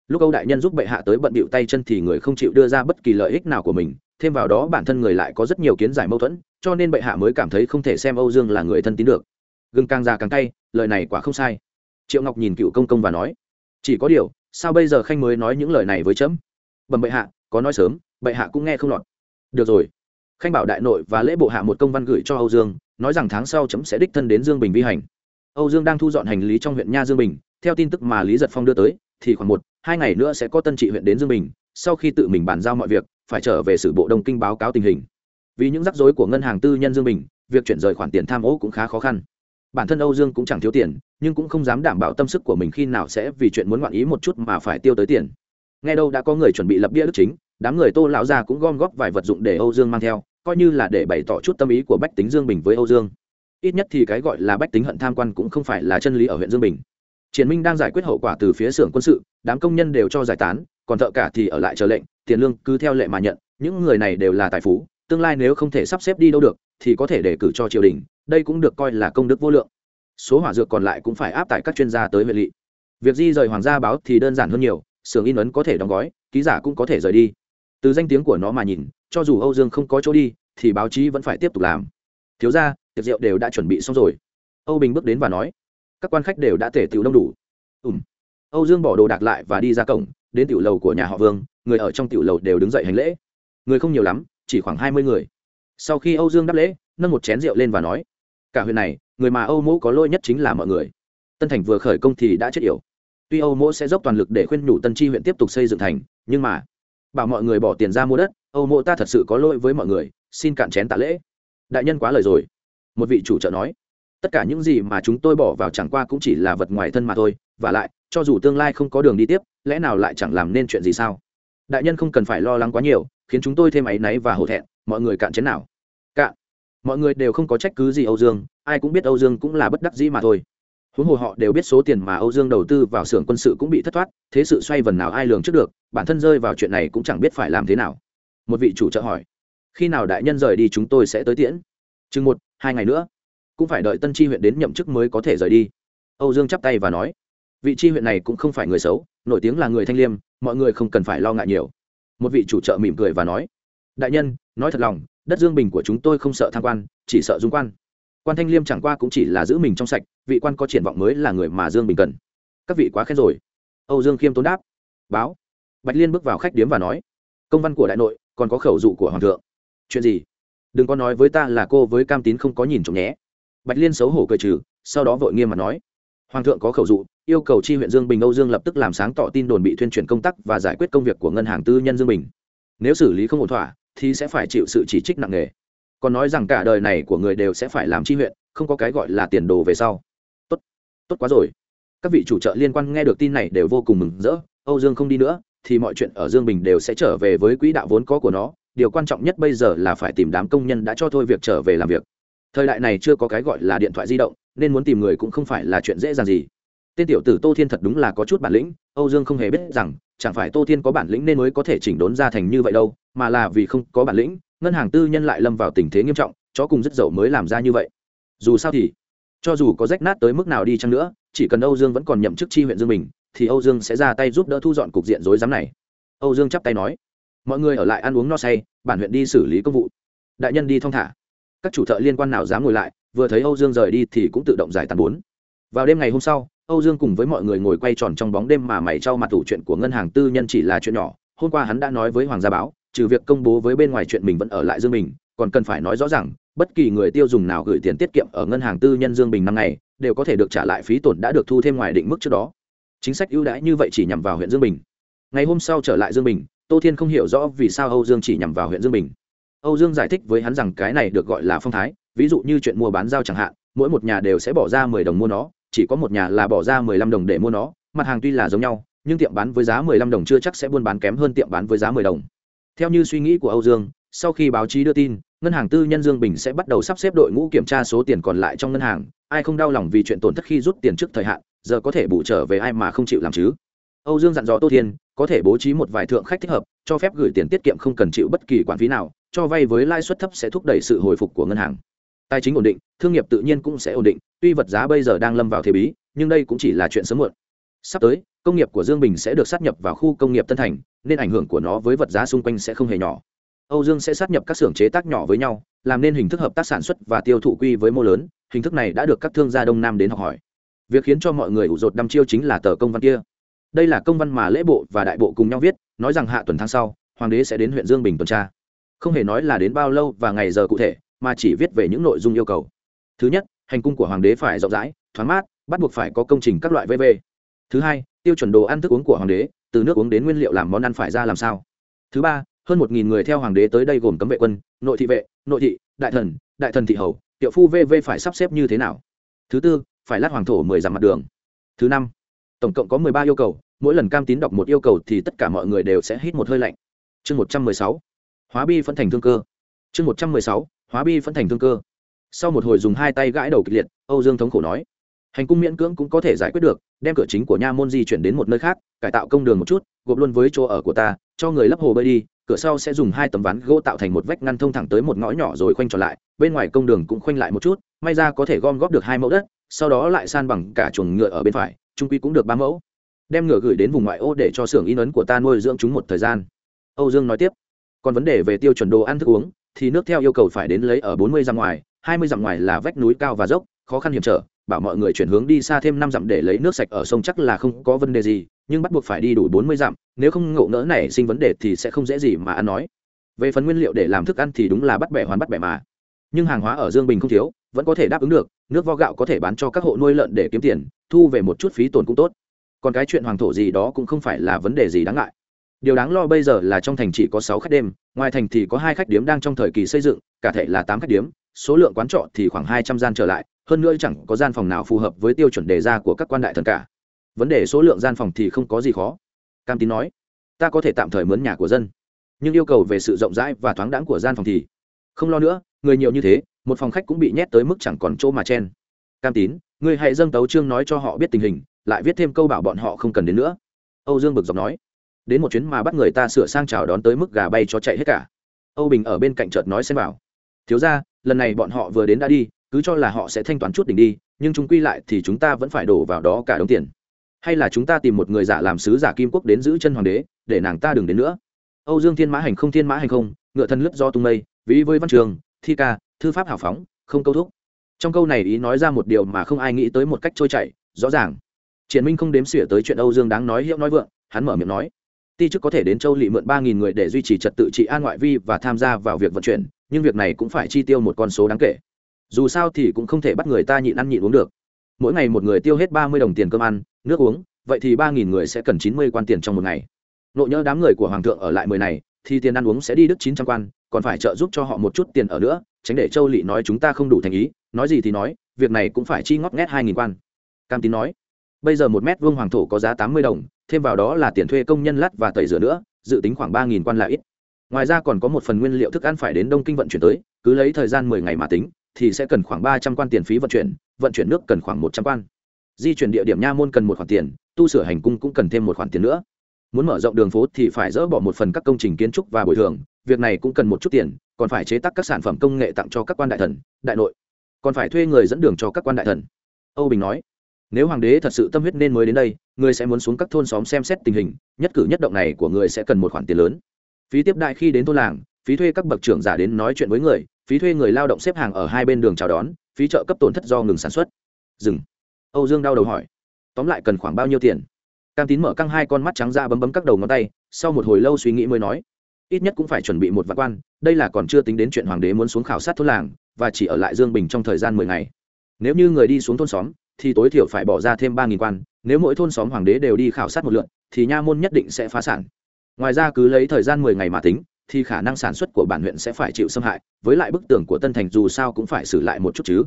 Lúc âu đại nhân giúp bệ hạ tới bận bịu tay chân thì người không chịu đưa ra bất kỳ lợi ích nào của mình, thêm vào đó bản thân người lại có rất nhiều kiến giải mâu thuẫn, cho nên bệ hạ mới cảm thấy không thể xem âu dương là người thân tín được. Gừng càng già càng tay lời này quả không sai. Triệu ngọc nhìn cựu công công và nói, chỉ có điều, sao bây giờ khanh mới nói những lời này với chấm? Bẩm bệ hạ, có nói sớm bệ hạ cũng nghe không lọt. Được rồi. Khanh bảo đại nội và lễ bộ hạ một công văn gửi cho âu dương, nói rằng tháng sau chấm sẽ đích thân đến dương bình vi hành. Âu dương đang thu dọn hành lý trong huyện nha dương bình, theo tin tức mà lý giật phong đưa tới, thì khoảng một, hai ngày nữa sẽ có tân trị huyện đến dương bình, sau khi tự mình bàn giao mọi việc, phải trở về sự bộ đông kinh báo cáo tình hình. Vì những rắc rối của ngân hàng tư nhân dương bình, việc chuyển rời khoản tiền tham ô cũng khá khó khăn. Bản thân âu dương cũng chẳng thiếu tiền, nhưng cũng không dám đảm bảo tâm sức của mình khi nào sẽ vì chuyện muốn ngoạn ý một chút mà phải tiêu tới tiền. Nghe đâu đã có người chuẩn bị lập bia đức chính đám người tô lão gia cũng gom góp vài vật dụng để âu dương mang theo, coi như là để bày tỏ chút tâm ý của bách tính dương bình với âu dương. Ít nhất thì cái gọi là bách tính hận tham quan cũng không phải là chân lý ở huyện dương bình. Triển minh đang giải quyết hậu quả từ phía xưởng quân sự, đám công nhân đều cho giải tán, còn thợ cả thì ở lại chờ lệnh, tiền lương cứ theo lệ mà nhận, những người này đều là tài phú, tương lai nếu không thể sắp xếp đi đâu được, thì có thể đề cử cho triều đình, đây cũng được coi là công đức vô lượng. Số hỏa dược còn lại cũng phải áp tại các chuyên gia tới huyện lỵ. Việc di rời hoàng gia báo thì đơn giản hơn nhiều, xưởng in ấn có thể đóng gói, ký giả cũng có thể rời đi từ danh tiếng của nó mà nhìn, cho dù âu dương không có chỗ đi, thì báo chí vẫn phải tiếp tục làm. Thiếu ra tiệc rượu đều đã chuẩn bị xong rồi. Âu bình bước đến và nói, các quan khách đều đã tể tiểu đông đủ. Ùm âu dương bỏ đồ đạc lại và đi ra cổng, đến tiểu lầu của nhà họ vương, người ở trong tiểu lầu đều đứng dậy hành lễ. Người không nhiều lắm, chỉ khoảng hai mươi người. Sau khi âu dương đáp lễ, nâng một chén rượu lên và nói, cả huyện này, người mà âu Mỗ có lỗi nhất chính là mọi người. Tân thành vừa khởi công thì đã chết yểu. Tuy âu Mỗ sẽ dốc toàn lực để khuyên nhủ tân tri huyện tiếp tục xây dựng thành, nhưng mà bảo mọi người bỏ tiền ra mua đất, âu Mộ ta thật sự có lỗi với mọi người, xin cạn chén tạ lễ. Đại nhân quá lời rồi. Một vị chủ trợ nói, tất cả những gì mà chúng tôi bỏ vào chẳng qua cũng chỉ là vật ngoài thân mà thôi, và lại, cho dù tương lai không có đường đi tiếp, lẽ nào lại chẳng làm nên chuyện gì sao? Đại nhân không cần phải lo lắng quá nhiều, khiến chúng tôi thêm áy náy và hổ thẹn. Mọi người cạn chén nào? Cạn. Mọi người đều không có trách cứ gì âu dương, ai cũng biết âu dương cũng là bất đắc dĩ mà thôi huống hồ họ đều biết số tiền mà âu dương đầu tư vào xưởng quân sự cũng bị thất thoát, thế sự xoay vần nào ai lường trước được, bản thân rơi vào chuyện này cũng chẳng biết phải làm thế nào. Một vị chủ trợ hỏi, khi nào đại nhân rời đi chúng tôi sẽ tới tiễn? Chừng một, hai ngày nữa. Cũng phải đợi tân tri huyện đến nhậm chức mới có thể rời đi. Âu dương chắp tay và nói, vị tri huyện này cũng không phải người xấu, nổi tiếng là người thanh liêm, mọi người không cần phải lo ngại nhiều. Một vị chủ trợ mỉm cười và nói, đại nhân, nói thật lòng, đất dương bình của chúng tôi không sợ tham quan, chỉ sợ dung quan quan thanh liêm chẳng qua cũng chỉ là giữ mình trong sạch, vị quan có triển vọng mới là người mà dương bình cần. Các vị quá khen rồi. Âu dương khiêm tốn đáp. Báo. Bạch liên bước vào khách điếm và nói. Công văn của đại nội, còn có khẩu dụ của hoàng thượng. Chuyện gì? Đừng có nói với ta là cô với cam tín không có nhìn trộm nhé. Bạch liên xấu hổ cười trừ, sau đó vội nghiêm mặt nói. Hoàng thượng có khẩu dụ, yêu cầu chi huyện dương bình, âu dương lập tức làm sáng tỏ tin đồn bị thuyên chuyển công tác và giải quyết công việc của ngân hàng tư nhân dương bình. Nếu xử lý không ổn thỏa, thì sẽ phải chịu sự chỉ trích nặng nề còn nói rằng cả đời này của người đều sẽ phải làm chi huyện, không có cái gọi là tiền đồ về sau. Tốt tốt quá rồi. Các vị chủ trợ liên quan nghe được tin này đều vô cùng mừng rỡ. Âu dương không đi nữa, thì mọi chuyện ở dương bình đều sẽ trở về với quỹ đạo vốn có của nó. Điều quan trọng nhất bây giờ là phải tìm đám công nhân đã cho thôi việc trở về làm việc. Thời đại này chưa có cái gọi là điện thoại di động, nên muốn tìm người cũng không phải là chuyện dễ dàng gì. Tên tiểu tử tô thiên thật đúng là có chút bản lĩnh, âu dương không hề biết rằng, chẳng phải tô thiên có bản lĩnh nên mới có thể chỉnh đốn ra thành như vậy đâu, mà là vì không có bản lĩnh ngân hàng tư nhân lại lâm vào tình thế nghiêm trọng, chó cùng rất dậu mới làm ra như vậy. Dù sao thì, cho dù có rách nát tới mức nào đi chăng nữa, chỉ cần âu dương vẫn còn nhậm chức chi huyện dương mình thì âu dương sẽ ra tay giúp đỡ thu dọn cục diện rối rắm này. Âu dương chắp tay nói, mọi người ở lại ăn uống no say, bản huyện đi xử lý công vụ. Đại nhân đi thong thả. Các chủ thợ liên quan nào dám ngồi lại, vừa thấy âu dương rời đi thì cũng tự động giải tàn bốn. Vào đêm ngày hôm sau, âu dương cùng với mọi người ngồi quay tròn trong bóng đêm mà mày trao mặt tủ chuyện của ngân hàng tư nhân chỉ là chuyện nhỏ. Hôm qua hắn đã nói với hoàng gia báo trừ việc công bố với bên ngoài chuyện mình vẫn ở lại dương bình, còn cần phải nói rõ rằng bất kỳ người tiêu dùng nào gửi tiền tiết kiệm ở ngân hàng tư nhân dương bình năm ngày, đều có thể được trả lại phí tổn đã được thu thêm ngoài định mức trước đó. Chính sách ưu đãi như vậy chỉ nhằm vào huyện dương bình. Ngày hôm sau trở lại dương bình, tô thiên không hiểu rõ vì sao âu dương chỉ nhằm vào huyện dương bình. Âu dương giải thích với hắn rằng cái này được gọi là phong thái, ví dụ như chuyện mua bán giao chẳng hạn, mỗi một nhà đều sẽ bỏ ra mười đồng mua nó, chỉ có một nhà là bỏ ra mười lăm đồng để mua nó, mặt hàng tuy là giống nhau, nhưng tiệm bán với giá mười lăm đồng chưa chắc sẽ buôn bán kém hơn tiệm bán với giá mười đồng theo như suy nghĩ của âu dương, sau khi báo chí đưa tin, ngân hàng tư nhân dương bình sẽ bắt đầu sắp xếp đội ngũ kiểm tra số tiền còn lại trong ngân hàng. Ai không đau lòng vì chuyện tổn thất khi rút tiền trước thời hạn, giờ có thể bù trở về ai mà không chịu làm chứ? Âu dương dặn dò tô thiên, có thể bố trí một vài thượng khách thích hợp, cho phép gửi tiền tiết kiệm không cần chịu bất kỳ quản phí nào, cho vay với lãi suất thấp sẽ thúc đẩy sự hồi phục của ngân hàng. Tài chính ổn định, thương nghiệp tự nhiên cũng sẽ ổn định, tuy vật giá bây giờ đang lâm vào thế bí, nhưng đây cũng chỉ là chuyện sớm muộn. Sắp tới, công nghiệp của dương bình sẽ được sát nhập vào khu công nghiệp tân thành nên ảnh hưởng của nó với vật giá xung quanh sẽ không hề nhỏ. Âu dương sẽ sát nhập các xưởng chế tác nhỏ với nhau, làm nên hình thức hợp tác sản xuất và tiêu thụ quy với mô lớn, hình thức này đã được các thương gia đông nam đến học hỏi. Việc khiến cho mọi người ủ rột đăm chiêu chính là tờ công văn kia. Đây là công văn mà lễ bộ và đại bộ cùng nhau viết, nói rằng hạ tuần tháng sau, hoàng đế sẽ đến huyện dương bình tuần tra. Không hề nói là đến bao lâu và ngày giờ cụ thể, mà chỉ viết về những nội dung yêu cầu. Thứ nhất, hành cung của hoàng đế phải rộng rãi, thoáng mát, bắt buộc phải có công trình các loại vv thứ hai, tiêu chuẩn đồ ăn thức uống của hoàng đế từ nước uống đến nguyên liệu làm món ăn phải ra làm sao? Thứ ba, hơn một nghìn người theo hoàng đế tới đây gồm cấm vệ quân, nội thị vệ, nội thị, đại thần đại thần thị hầu tiệu phu vv phải sắp xếp như thế nào? Thứ tư, phải lát hoàng thổ mười dặm mặt đường. Thứ năm, tổng cộng có mười ba yêu cầu, mỗi lần cam tín đọc một yêu cầu thì tất cả mọi người đều sẽ hít một hơi lạnh. Chương một trăm mười sáu, hóa bi phân thành thương cơ. Chương một trăm mười sáu, hóa bi phân thành thương cơ. Sau một hồi dùng hai tay gãi đầu kịch liệt, âu dương thống khổ nói hành cung miễn cưỡng cũng có thể giải quyết được, đem cửa chính của nha môn di chuyển đến một nơi khác, cải tạo công đường một chút, gộp luôn với chỗ ở của ta, cho người lấp hồ bơi đi, cửa sau sẽ dùng hai tấm ván gỗ tạo thành một vách ngăn thông thẳng tới một ngõ nhỏ rồi khoanh tròn lại, bên ngoài công đường cũng khoanh lại một chút, may ra có thể gom góp được hai mẫu đất, sau đó lại san bằng cả chuồng ngựa ở bên phải trung quy cũng được ba mẫu. Đem ngựa gửi đến vùng ngoại ô để cho xưởng in ấn của ta nuôi dưỡng chúng một thời gian. Âu dương nói tiếp, còn vấn đề về tiêu chuẩn đồ ăn thức uống, thì nước theo yêu cầu phải đến lấy ở bốn mươi dặm ngoài, hai mươi dặm ngoài là vách núi cao và dốc, khó khăn hiểm trở bảo mọi người chuyển hướng đi xa thêm năm dặm để lấy nước sạch ở sông chắc là không có vấn đề gì, nhưng bắt buộc phải đi đủ bốn mươi dặm, nếu không ngộ ngỡ này sinh vấn đề thì sẽ không dễ gì mà ăn nói. Về phần nguyên liệu để làm thức ăn thì đúng là bắt bẻ hoàn bắt bẻ mà. Nhưng hàng hóa ở dương bình không thiếu, vẫn có thể đáp ứng được, nước vo gạo có thể bán cho các hộ nuôi lợn để kiếm tiền, thu về một chút phí tồn cũng tốt. Còn cái chuyện hoàng thổ gì đó cũng không phải là vấn đề gì đáng ngại. Điều đáng lo bây giờ là trong thành chỉ có sáu khách đêm, ngoài thành thì có hai khách điếm đang trong thời kỳ xây dựng, cả thể là tám khách điếm, số lượng quán trọ thì khoảng hai trăm gian trở lại hơn nữa chẳng có gian phòng nào phù hợp với tiêu chuẩn đề ra của các quan đại thần cả. Vấn đề số lượng gian phòng thì không có gì khó. Cam tín nói, ta có thể tạm thời mướn nhà của dân, nhưng yêu cầu về sự rộng rãi và thoáng đãng của gian phòng thì không lo nữa, người nhiều như thế, một phòng khách cũng bị nhét tới mức chẳng còn chỗ mà chen. Cam tín người hãy dâng tấu trương nói cho họ biết tình hình, lại viết thêm câu bảo bọn họ không cần đến nữa. Âu dương bực dọc nói, đến một chuyến mà bắt người ta sửa sang chào đón tới mức gà bay cho chạy hết cả. Âu bình ở bên cạnh chợt nói xem bảo thiếu ra lần này bọn họ vừa đến đã đi cứ cho là họ sẽ thanh toán chút đỉnh đi, nhưng chúng quy lại thì chúng ta vẫn phải đổ vào đó cả đống tiền. Hay là chúng ta tìm một người giả làm sứ giả kim quốc đến giữ chân hoàng đế, để nàng ta đừng đến nữa. Âu dương thiên mã hành không thiên mã hành không, ngựa thân lướt do tung mây, ví với văn trường, thi ca, thư pháp hào phóng, không câu thúc. Trong câu này ý nói ra một điều mà không ai nghĩ tới một cách trôi chảy, rõ ràng. Triển minh không đếm xỉa tới chuyện âu dương đáng nói hiệu nói vượng, hắn mở miệng nói. Ti chức có thể đến châu lị mượn ba nghìn người để duy trì trật tự trị an ngoại vi và tham gia vào việc vận chuyển, nhưng việc này cũng phải chi tiêu một con số đáng kể dù sao thì cũng không thể bắt người ta nhịn ăn nhịn uống được. Mỗi ngày một người tiêu hết ba mươi đồng tiền cơm ăn, nước uống, vậy thì ba nghìn người sẽ cần chín mươi quan tiền trong một ngày. Nộ nhớ đám người của hoàng thượng ở lại mười này, thì tiền ăn uống sẽ đi đứt chín trăm quan, còn phải trợ giúp cho họ một chút tiền ở nữa, tránh để châu lỵ nói chúng ta không đủ thành ý, nói gì thì nói, việc này cũng phải chi ngót nghét hai nghìn quan. Cam tín nói, bây giờ một mét vuông hoàng thổ có giá tám mươi đồng, thêm vào đó là tiền thuê công nhân lắt và tẩy rửa nữa, dự tính khoảng ba nghìn quan là ít. Ngoài ra còn có một phần nguyên liệu thức ăn phải đến đông kinh vận chuyển tới, cứ lấy thời gian mười ngày mà tính thì sẽ cần khoảng ba trăm quan tiền phí vận chuyển vận chuyển nước cần khoảng một trăm quan. Di chuyển địa điểm nha môn cần một khoản tiền, tu sửa hành cung cũng cần thêm một khoản tiền nữa. Muốn mở rộng đường phố thì phải dỡ bỏ một phần các công trình kiến trúc và bồi thường, việc này cũng cần một chút tiền, còn phải chế tác các sản phẩm công nghệ tặng cho các quan đại thần, đại nội. Còn phải thuê người dẫn đường cho các quan đại thần. Âu bình nói, nếu hoàng đế thật sự tâm huyết nên mới đến đây, người sẽ muốn xuống các thôn xóm xem xét tình hình, nhất cử nhất động này của người sẽ cần một khoản tiền lớn. Phí tiếp đại khi đến thôn làng, phí thuê các bậc trưởng giả đến nói chuyện với người phí thuê người lao động xếp hàng ở hai bên đường chào đón, phí trợ cấp tổn thất do ngừng sản xuất. Dừng. Âu dương đau đầu hỏi. Tóm lại cần khoảng bao nhiêu tiền? Cam tín mở căng hai con mắt trắng ra bấm bấm các đầu ngón tay, sau một hồi lâu suy nghĩ mới nói. Ít nhất cũng phải chuẩn bị một vạn quan, đây là còn chưa tính đến chuyện hoàng đế muốn xuống khảo sát thôn làng, và chỉ ở lại dương bình trong thời gian mười ngày. Nếu như người đi xuống thôn xóm, thì tối thiểu phải bỏ ra thêm ba nghìn quan, nếu mỗi thôn xóm hoàng đế đều đi khảo sát một lượn thì nha môn nhất định sẽ phá sản. Ngoài ra cứ lấy thời gian mười ngày mà tính thì khả năng sản xuất của bản huyện sẽ phải chịu xâm hại, với lại bức tường của tân thành dù sao cũng phải xử lại một chút chứ.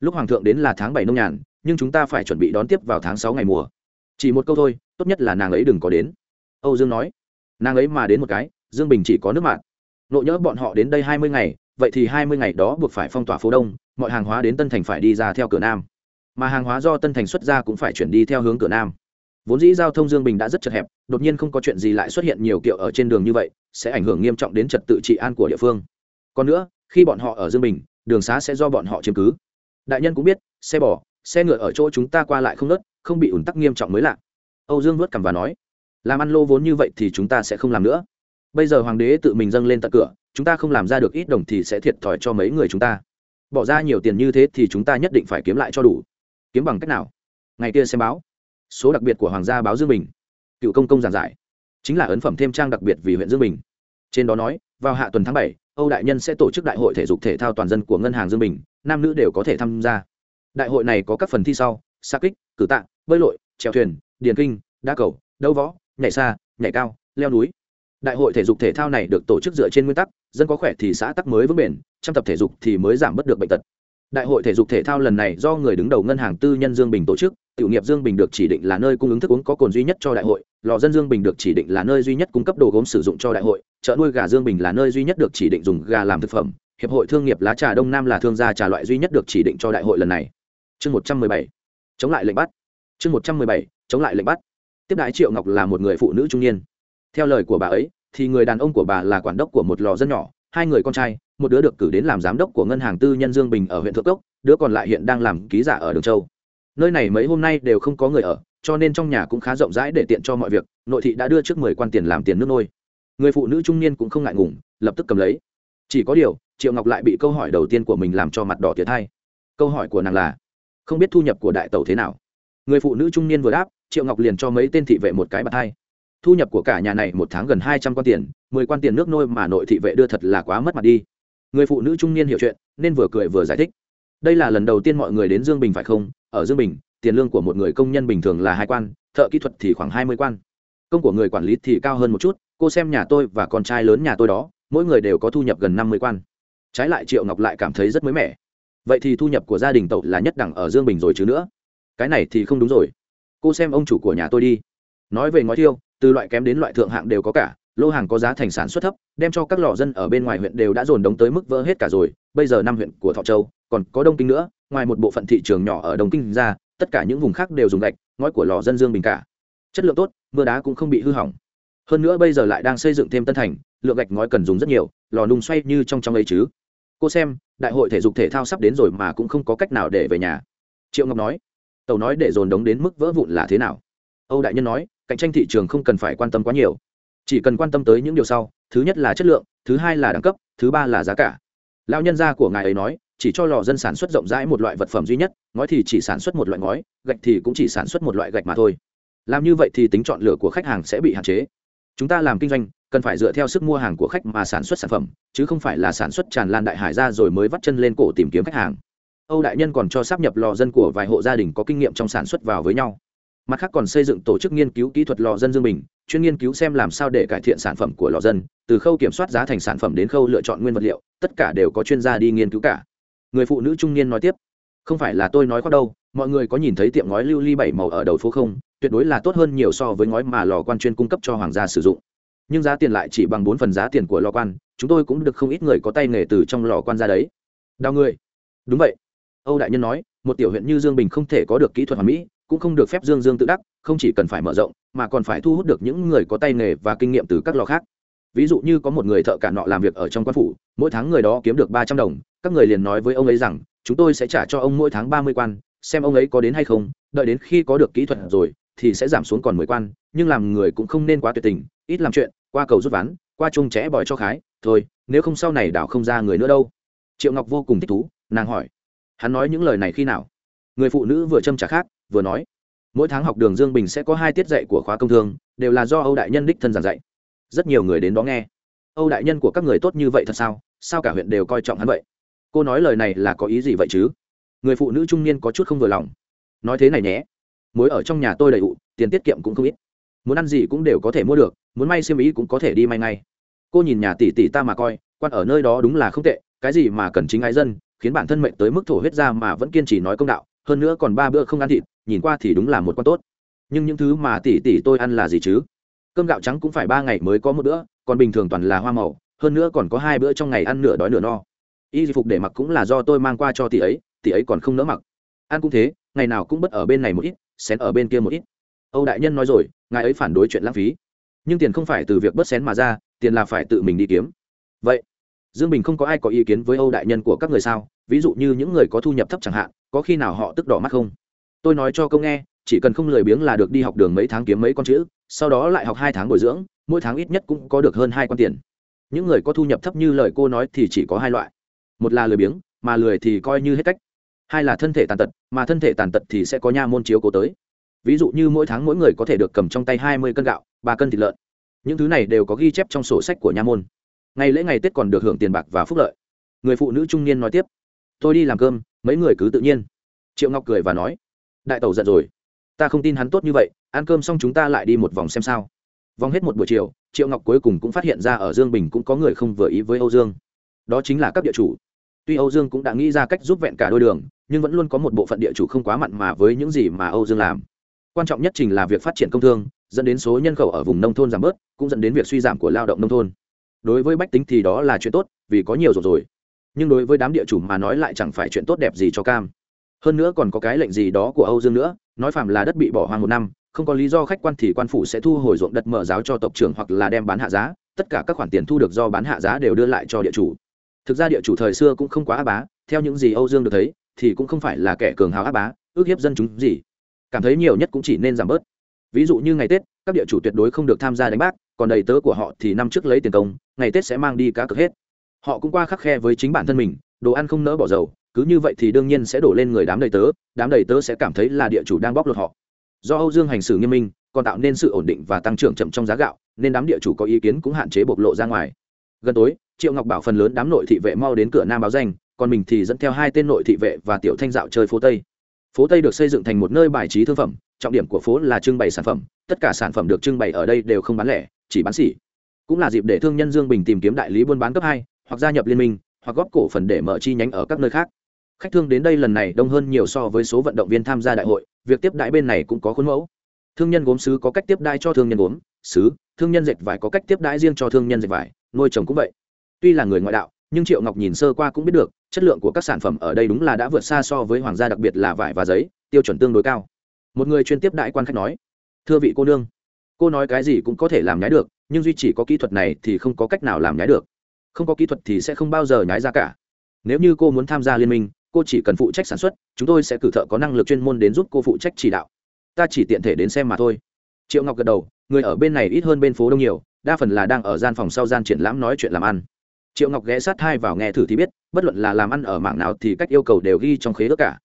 Lúc hoàng thượng đến là tháng bảy nông nhàn, nhưng chúng ta phải chuẩn bị đón tiếp vào tháng sáu ngày mùa. Chỉ một câu thôi, tốt nhất là nàng ấy đừng có đến. Âu dương nói. Nàng ấy mà đến một cái, dương bình chỉ có nước mạn nộ nhỡ bọn họ đến đây hai mươi ngày, vậy thì hai mươi ngày đó buộc phải phong tỏa phố đông, mọi hàng hóa đến tân thành phải đi ra theo cửa nam. Mà hàng hóa do tân thành xuất ra cũng phải chuyển đi theo hướng cửa nam vốn dĩ giao thông dương bình đã rất chật hẹp, đột nhiên không có chuyện gì lại xuất hiện nhiều kiệu ở trên đường như vậy, sẽ ảnh hưởng nghiêm trọng đến trật tự trị an của địa phương. Còn nữa, khi bọn họ ở dương bình, đường xá sẽ do bọn họ chiếm cứ. Đại nhân cũng biết, xe bò, xe ngựa ở chỗ chúng ta qua lại không nớt, không bị ủn tắc nghiêm trọng mới lạ. Âu dương vớt cằm và nói, làm ăn lô vốn như vậy thì chúng ta sẽ không làm nữa. Bây giờ hoàng đế tự mình dâng lên tận cửa, chúng ta không làm ra được ít đồng thì sẽ thiệt thòi cho mấy người chúng ta. Bỏ ra nhiều tiền như thế thì chúng ta nhất định phải kiếm lại cho đủ. Kiếm bằng cách nào? Ngày kia xem báo số đặc biệt của hoàng gia báo dương bình. Cựu công công giảng giải, chính là ấn phẩm thêm trang đặc biệt vì huyện dương bình. Trên đó nói, vào hạ tuần tháng bảy, âu đại nhân sẽ tổ chức đại hội thể dục thể thao toàn dân của ngân hàng dương bình, nam nữ đều có thể tham gia. Đại hội này có các phần thi sau xa kích, cử tạ, bơi lội trèo thuyền, điền kinh, đá cầu, đấu võ, nhảy xa, nhảy cao, leo núi. Đại hội thể dục thể thao này được tổ chức dựa trên nguyên tắc, dân có khỏe thì xã tắc mới vững bền, trăm tập thể dục thì mới giảm bớt được bệnh tật đại hội thể dục thể thao lần này do người đứng đầu ngân hàng tư nhân dương bình tổ chức, tiểu nghiệp dương bình được chỉ định là nơi cung ứng thức uống có cồn duy nhất cho đại hội, lò dân dương bình được chỉ định là nơi duy nhất cung cấp đồ gốm sử dụng cho đại hội, chợ nuôi gà dương bình là nơi duy nhất được chỉ định dùng gà làm thực phẩm, hiệp hội thương nghiệp lá trà đông nam là thương gia trà loại duy nhất được chỉ định cho đại hội lần này. Chương một trăm mười bảy, chống lại lệnh bắt. Chương một trăm mười bảy, chống lại lệnh bắt. Tiếp đại triệu ngọc là một người phụ nữ trung niên. Theo lời của bà ấy, thì người đàn ông của bà là quản đốc của một lò dân nhỏ, hai người con trai một đứa được cử đến làm giám đốc của ngân hàng tư nhân dương bình ở huyện thượng cốc, đứa còn lại hiện đang làm ký giả ở đường châu. Nơi này mấy hôm nay đều không có người ở, cho nên trong nhà cũng khá rộng rãi để tiện cho mọi việc, nội thị đã đưa trước mười quan tiền làm tiền nước nôi. Người phụ nữ trung niên cũng không ngại ngùng, lập tức cầm lấy. Chỉ có điều, triệu ngọc lại bị câu hỏi đầu tiên của mình làm cho mặt đỏ tiệt hai câu hỏi của nàng là, không biết thu nhập của đại tẩu thế nào? Người phụ nữ trung niên vừa đáp, triệu ngọc liền cho mấy tên thị vệ một cái bạt hai thu nhập của cả nhà này một tháng gần hai trăm quan tiền, mười quan tiền nước nôi mà nội thị vệ đưa thật là quá mất mặt đi người phụ nữ trung niên hiểu chuyện, nên vừa cười vừa giải thích. Đây là lần đầu tiên mọi người đến dương bình phải không? Ở dương bình, tiền lương của một người công nhân bình thường là hai quan, thợ kỹ thuật thì khoảng hai mươi quan. Công của người quản lý thì cao hơn một chút, cô xem nhà tôi và con trai lớn nhà tôi đó, mỗi người đều có thu nhập gần năm mươi quan. Trái lại triệu ngọc lại cảm thấy rất mới mẻ. Vậy thì thu nhập của gia đình tẩu là nhất đẳng ở dương bình rồi chứ nữa? Cái này thì không đúng rồi. Cô xem ông chủ của nhà tôi đi. Nói về ngói thiêu, từ loại kém đến loại thượng hạng đều có cả lô hàng có giá thành sản xuất thấp, đem cho các lò dân ở bên ngoài huyện đều đã dồn đống tới mức vỡ hết cả rồi. Bây giờ năm huyện của thọ châu, còn có đông kinh nữa, ngoài một bộ phận thị trường nhỏ ở đông kinh ra, tất cả những vùng khác đều dùng gạch, ngói của lò dân dương bình cả. Chất lượng tốt, mưa đá cũng không bị hư hỏng. Hơn nữa bây giờ lại đang xây dựng thêm tân thành, lượng gạch ngói cần dùng rất nhiều, lò nung xoay như trong trong ấy chứ. Cô xem, đại hội thể dục thể thao sắp đến rồi mà cũng không có cách nào để về nhà. Triệu ngọc nói tàu nói để dồn đống đến mức vỡ vụn là thế nào? Âu đại nhân nói, cạnh tranh thị trường không cần phải quan tâm quá nhiều chỉ cần quan tâm tới những điều sau, thứ nhất là chất lượng, thứ hai là đẳng cấp, thứ ba là giá cả. Lão nhân gia của ngài ấy nói, chỉ cho lò dân sản xuất rộng rãi một loại vật phẩm duy nhất ngói thì chỉ sản xuất một loại ngói, gạch thì cũng chỉ sản xuất một loại gạch mà thôi. Làm như vậy thì tính chọn lựa của khách hàng sẽ bị hạn chế. Chúng ta làm kinh doanh, cần phải dựa theo sức mua hàng của khách mà sản xuất sản phẩm, chứ không phải là sản xuất tràn lan đại hải ra rồi mới vắt chân lên cổ tìm kiếm khách hàng. Âu đại nhân còn cho sắp nhập lò dân của vài hộ gia đình có kinh nghiệm trong sản xuất vào với nhau. Mặt khác còn xây dựng tổ chức nghiên cứu kỹ thuật lò dân dương bình chuyên nghiên cứu xem làm sao để cải thiện sản phẩm của lò dân, từ khâu kiểm soát giá thành sản phẩm đến khâu lựa chọn nguyên vật liệu, tất cả đều có chuyên gia đi nghiên cứu cả. Người phụ nữ trung niên nói tiếp, không phải là tôi nói có đâu, mọi người có nhìn thấy tiệm ngói lưu ly bảy màu ở đầu phố không? Tuyệt đối là tốt hơn nhiều so với ngói mà lò quan chuyên cung cấp cho hoàng gia sử dụng. Nhưng giá tiền lại chỉ bằng bốn phần giá tiền của lò quan, chúng tôi cũng được không ít người có tay nghề từ trong lò quan ra đấy. Đào người. Đúng vậy. Âu đại nhân nói, một tiểu huyện như dương bình không thể có được kỹ thuật hoàn mỹ, cũng không được phép dương dương tự đắc, không chỉ cần phải mở rộng mà còn phải thu hút được những người có tay nghề và kinh nghiệm từ các lò khác. Ví dụ như có một người thợ cả nọ làm việc ở trong quan phủ, mỗi tháng người đó kiếm được ba trăm đồng. Các người liền nói với ông ấy rằng, chúng tôi sẽ trả cho ông mỗi tháng ba mươi quan, xem ông ấy có đến hay không. Đợi đến khi có được kỹ thuật rồi, thì sẽ giảm xuống còn mười quan. Nhưng làm người cũng không nên quá tuyệt tình, ít làm chuyện, qua cầu rút ván, qua chung chẽ bòi cho khái. Thôi, nếu không sau này đảo không ra người nữa đâu. Triệu ngọc vô cùng thích thú, nàng hỏi. Hắn nói những lời này khi nào? Người phụ nữ vừa châm trả khác, vừa nói mỗi tháng học đường dương bình sẽ có hai tiết dạy của khóa công thương, đều là do âu đại nhân đích thân giảng dạy. Rất nhiều người đến đó nghe. Âu đại nhân của các người tốt như vậy thật sao? Sao cả huyện đều coi trọng hắn vậy? Cô nói lời này là có ý gì vậy chứ? Người phụ nữ trung niên có chút không vừa lòng. Nói thế này nhé. Mối ở trong nhà tôi đầy ụ, tiền tiết kiệm cũng không ít. Muốn ăn gì cũng đều có thể mua được, muốn may xiêm ý cũng có thể đi may ngay. Cô nhìn nhà tỷ tỷ ta mà coi, quan ở nơi đó đúng là không tệ, cái gì mà cần chính ái dân, khiến bản thân mệnh tới mức thổ huyết ra mà vẫn kiên trì nói công đạo, hơn nữa còn ba bữa không ăn thịt nhìn qua thì đúng là một con tốt. Nhưng những thứ mà tỷ tỷ tôi ăn là gì chứ? Cơm gạo trắng cũng phải ba ngày mới có một bữa, còn bình thường toàn là hoa màu, hơn nữa còn có hai bữa trong ngày ăn nửa đói nửa no. Y phục để mặc cũng là do tôi mang qua cho tỷ ấy tỷ ấy còn không nỡ mặc. Ăn cũng thế, ngày nào cũng bất ở bên này một ít, xén ở bên kia một ít. Âu đại nhân nói rồi, ngài ấy phản đối chuyện lãng phí. Nhưng tiền không phải từ việc bớt xén mà ra, tiền là phải tự mình đi kiếm. Vậy, dương bình không có ai có ý kiến với âu đại nhân của các người sao? Ví dụ như những người có thu nhập thấp chẳng hạn, có khi nào họ tức đỏ mắt không? Tôi nói cho công nghe, chỉ cần không lười biếng là được đi học đường mấy tháng kiếm mấy con chữ, sau đó lại học hai tháng bồi dưỡng, mỗi tháng ít nhất cũng có được hơn hai con tiền. Những người có thu nhập thấp như lời cô nói thì chỉ có hai loại. Một là lười biếng, mà lười thì coi như hết cách. Hai là thân thể tàn tật, mà thân thể tàn tật thì sẽ có nha môn chiếu cố tới. Ví dụ như mỗi tháng mỗi người có thể được cầm trong tay hai mươi cân gạo, ba cân thịt lợn. Những thứ này đều có ghi chép trong sổ sách của nha môn. Ngày lễ ngày tết còn được hưởng tiền bạc và phúc lợi. Người phụ nữ trung niên nói tiếp, tôi đi làm cơm, mấy người cứ tự nhiên. Triệu ngọc cười và nói đại tẩu giận rồi. Ta không tin hắn tốt như vậy, ăn cơm xong chúng ta lại đi một vòng xem sao. Vòng hết một buổi chiều, triệu ngọc cuối cùng cũng phát hiện ra ở dương bình cũng có người không vừa ý với âu dương. Đó chính là các địa chủ. Tuy âu dương cũng đã nghĩ ra cách giúp vẹn cả đôi đường, nhưng vẫn luôn có một bộ phận địa chủ không quá mặn mà với những gì mà âu dương làm. Quan trọng nhất chính là việc phát triển công thương, dẫn đến số nhân khẩu ở vùng nông thôn giảm bớt, cũng dẫn đến việc suy giảm của lao động nông thôn. Đối với bách tính thì đó là chuyện tốt, vì có nhiều rồi rồi. Nhưng đối với đám địa chủ mà nói lại chẳng phải chuyện tốt đẹp gì cho cam hơn nữa còn có cái lệnh gì đó của âu dương nữa, nói phạm là đất bị bỏ hoang một năm, không có lý do khách quan thì quan phủ sẽ thu hồi ruộng đất mở giáo cho tộc trưởng hoặc là đem bán hạ giá, tất cả các khoản tiền thu được do bán hạ giá đều đưa lại cho địa chủ. Thực ra địa chủ thời xưa cũng không quá á bá, theo những gì âu dương được thấy, thì cũng không phải là kẻ cường hào á bá, ước hiếp dân chúng gì. Cảm thấy nhiều nhất cũng chỉ nên giảm bớt. Ví dụ như ngày tết, các địa chủ tuyệt đối không được tham gia đánh bác, còn đầy tớ của họ thì năm trước lấy tiền công, ngày tết sẽ mang đi cá cược hết. Họ cũng qua khắc khe với chính bản thân mình, đồ ăn không nỡ bỏ dầu cứ như vậy thì đương nhiên sẽ đổ lên người đám đầy tớ, đám đầy tớ sẽ cảm thấy là địa chủ đang bóc lột họ. Do âu dương hành xử nghiêm minh, còn tạo nên sự ổn định và tăng trưởng chậm trong giá gạo, nên đám địa chủ có ý kiến cũng hạn chế bộc lộ ra ngoài. Gần tối, triệu ngọc bảo phần lớn đám nội thị vệ mau đến cửa nam báo danh, còn mình thì dẫn theo hai tên nội thị vệ và tiểu thanh dạo chơi phố tây. Phố tây được xây dựng thành một nơi bài trí thương phẩm, trọng điểm của phố là trưng bày sản phẩm, tất cả sản phẩm được trưng bày ở đây đều không bán lẻ, chỉ bán xỉ cũng là dịp để thương nhân dương bình tìm kiếm đại lý buôn bán cấp hai, hoặc gia nhập liên minh, hoặc góp cổ phần để mở chi nhánh ở các nơi khác khách thương đến đây lần này đông hơn nhiều so với số vận động viên tham gia đại hội, việc tiếp đãi bên này cũng có khuôn mẫu. Thương nhân gốm sứ có cách tiếp đãi cho thương nhân gốm sứ, thương nhân dệt vải có cách tiếp đãi riêng cho thương nhân dệt vải, nuôi trồng cũng vậy. Tuy là người ngoại đạo, nhưng triệu ngọc nhìn sơ qua cũng biết được, chất lượng của các sản phẩm ở đây đúng là đã vượt xa so với hoàng gia đặc biệt là vải và giấy, tiêu chuẩn tương đối cao. Một người chuyên tiếp đại quan khách nói, thưa vị cô nương, cô nói cái gì cũng có thể làm nhái được, nhưng duy chỉ có kỹ thuật này thì không có cách nào làm nhái được. Không có kỹ thuật thì sẽ không bao giờ nhái ra cả. Nếu như cô muốn tham gia liên minh cô chỉ cần phụ trách sản xuất, chúng tôi sẽ cử thợ có năng lực chuyên môn đến giúp cô phụ trách chỉ đạo. Ta chỉ tiện thể đến xem mà thôi. Triệu ngọc gật đầu, người ở bên này ít hơn bên phố đông nhiều, đa phần là đang ở gian phòng sau gian triển lãm nói chuyện làm ăn. Triệu ngọc ghé sát hai vào nghe thử thì biết, bất luận là làm ăn ở mạng nào thì cách yêu cầu đều ghi trong khế ước cả.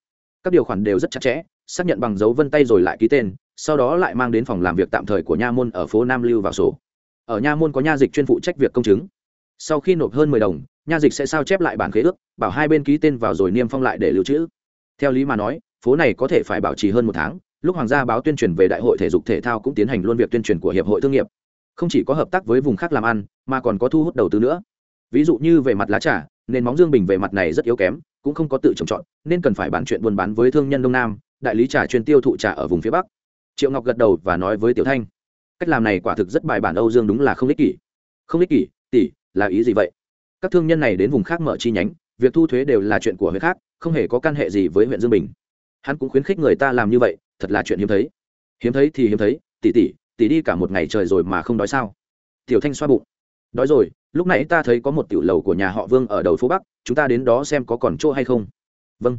Các điều khoản đều rất chặt chẽ, xác nhận bằng dấu vân tay rồi lại ký tên, sau đó lại mang đến phòng làm việc tạm thời của nha môn ở phố nam lưu vào sổ. Ở nha môn có nha dịch chuyên phụ trách việc công chứng. Sau khi nộp hơn mười đồng nha dịch sẽ sao chép lại bản khế ước, bảo hai bên ký tên vào rồi niêm phong lại để lưu trữ. Theo lý mà nói, phố này có thể phải bảo trì hơn một tháng, lúc hoàng gia báo tuyên truyền về đại hội thể dục thể thao cũng tiến hành luôn việc tuyên truyền của hiệp hội thương nghiệp. Không chỉ có hợp tác với vùng khác làm ăn, mà còn có thu hút đầu tư nữa. Ví dụ như về mặt lá trà, nền móng dương bình về mặt này rất yếu kém, cũng không có tự trồng trọt, nên cần phải bàn chuyện buôn bán với thương nhân đông nam, đại lý trà chuyên tiêu thụ trà ở vùng phía bắc. Triệu ngọc gật đầu và nói với tiểu thanh, cách làm này quả thực rất bài bản âu dương đúng là không ích kỷ. Không ích kỷ? Tỷ, là ý gì vậy? Các thương nhân này đến vùng khác mở chi nhánh, việc thu thuế đều là chuyện của huyện khác, không hề có căn hệ gì với huyện dương bình. Hắn cũng khuyến khích người ta làm như vậy, thật là chuyện hiếm thấy. Hiếm thấy thì hiếm thấy tỷ tỷ tỷ đi cả một ngày trời rồi mà không đói sao? Tiểu thanh xoa bụng. Đói rồi, lúc nãy ta thấy có một tiểu lầu của nhà họ vương ở đầu phố bắc, chúng ta đến đó xem có còn chỗ hay không. Vâng.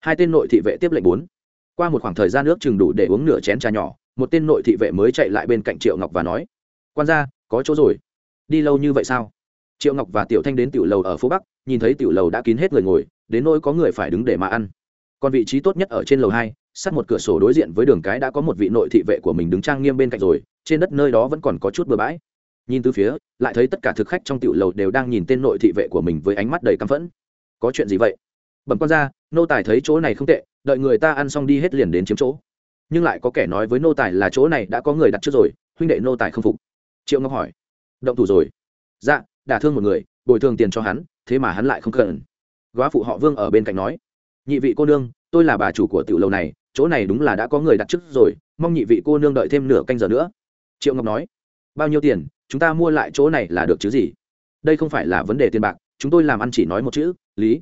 Hai tên nội thị vệ tiếp lệnh bốn. Qua một khoảng thời gian nước chừng đủ để uống nửa chén trà nhỏ, một tên nội thị vệ mới chạy lại bên cạnh triệu ngọc và nói, quan ra có chỗ rồi. Đi lâu như vậy sao? Triệu ngọc và tiểu thanh đến tiểu lầu ở phố bắc, nhìn thấy tiểu lầu đã kín hết người ngồi, đến nỗi có người phải đứng để mà ăn. Còn vị trí tốt nhất ở trên lầu hai, sát một cửa sổ đối diện với đường cái đã có một vị nội thị vệ của mình đứng trang nghiêm bên cạnh rồi, trên đất nơi đó vẫn còn có chút bừa bãi. Nhìn từ phía, lại thấy tất cả thực khách trong tiểu lầu đều đang nhìn tên nội thị vệ của mình với ánh mắt đầy căm phẫn. Có chuyện gì vậy? Bẩm con ra nô tài thấy chỗ này không tệ, đợi người ta ăn xong đi hết liền đến chiếm chỗ. Nhưng lại có kẻ nói với nô tài là chỗ này đã có người đặt trước rồi, huynh đệ nô tài không phục. Triệu ngọc hỏi. Động thủ rồi. Dạ đả thương một người, bồi thường tiền cho hắn, thế mà hắn lại không cần. Góa phụ họ vương ở bên cạnh nói, nhị vị cô nương, tôi là bà chủ của tiểu lầu này, chỗ này đúng là đã có người đặt trước rồi, mong nhị vị cô nương đợi thêm nửa canh giờ nữa. Triệu ngọc nói, bao nhiêu tiền, chúng ta mua lại chỗ này là được chứ gì? Đây không phải là vấn đề tiền bạc, chúng tôi làm ăn chỉ nói một chữ, lý.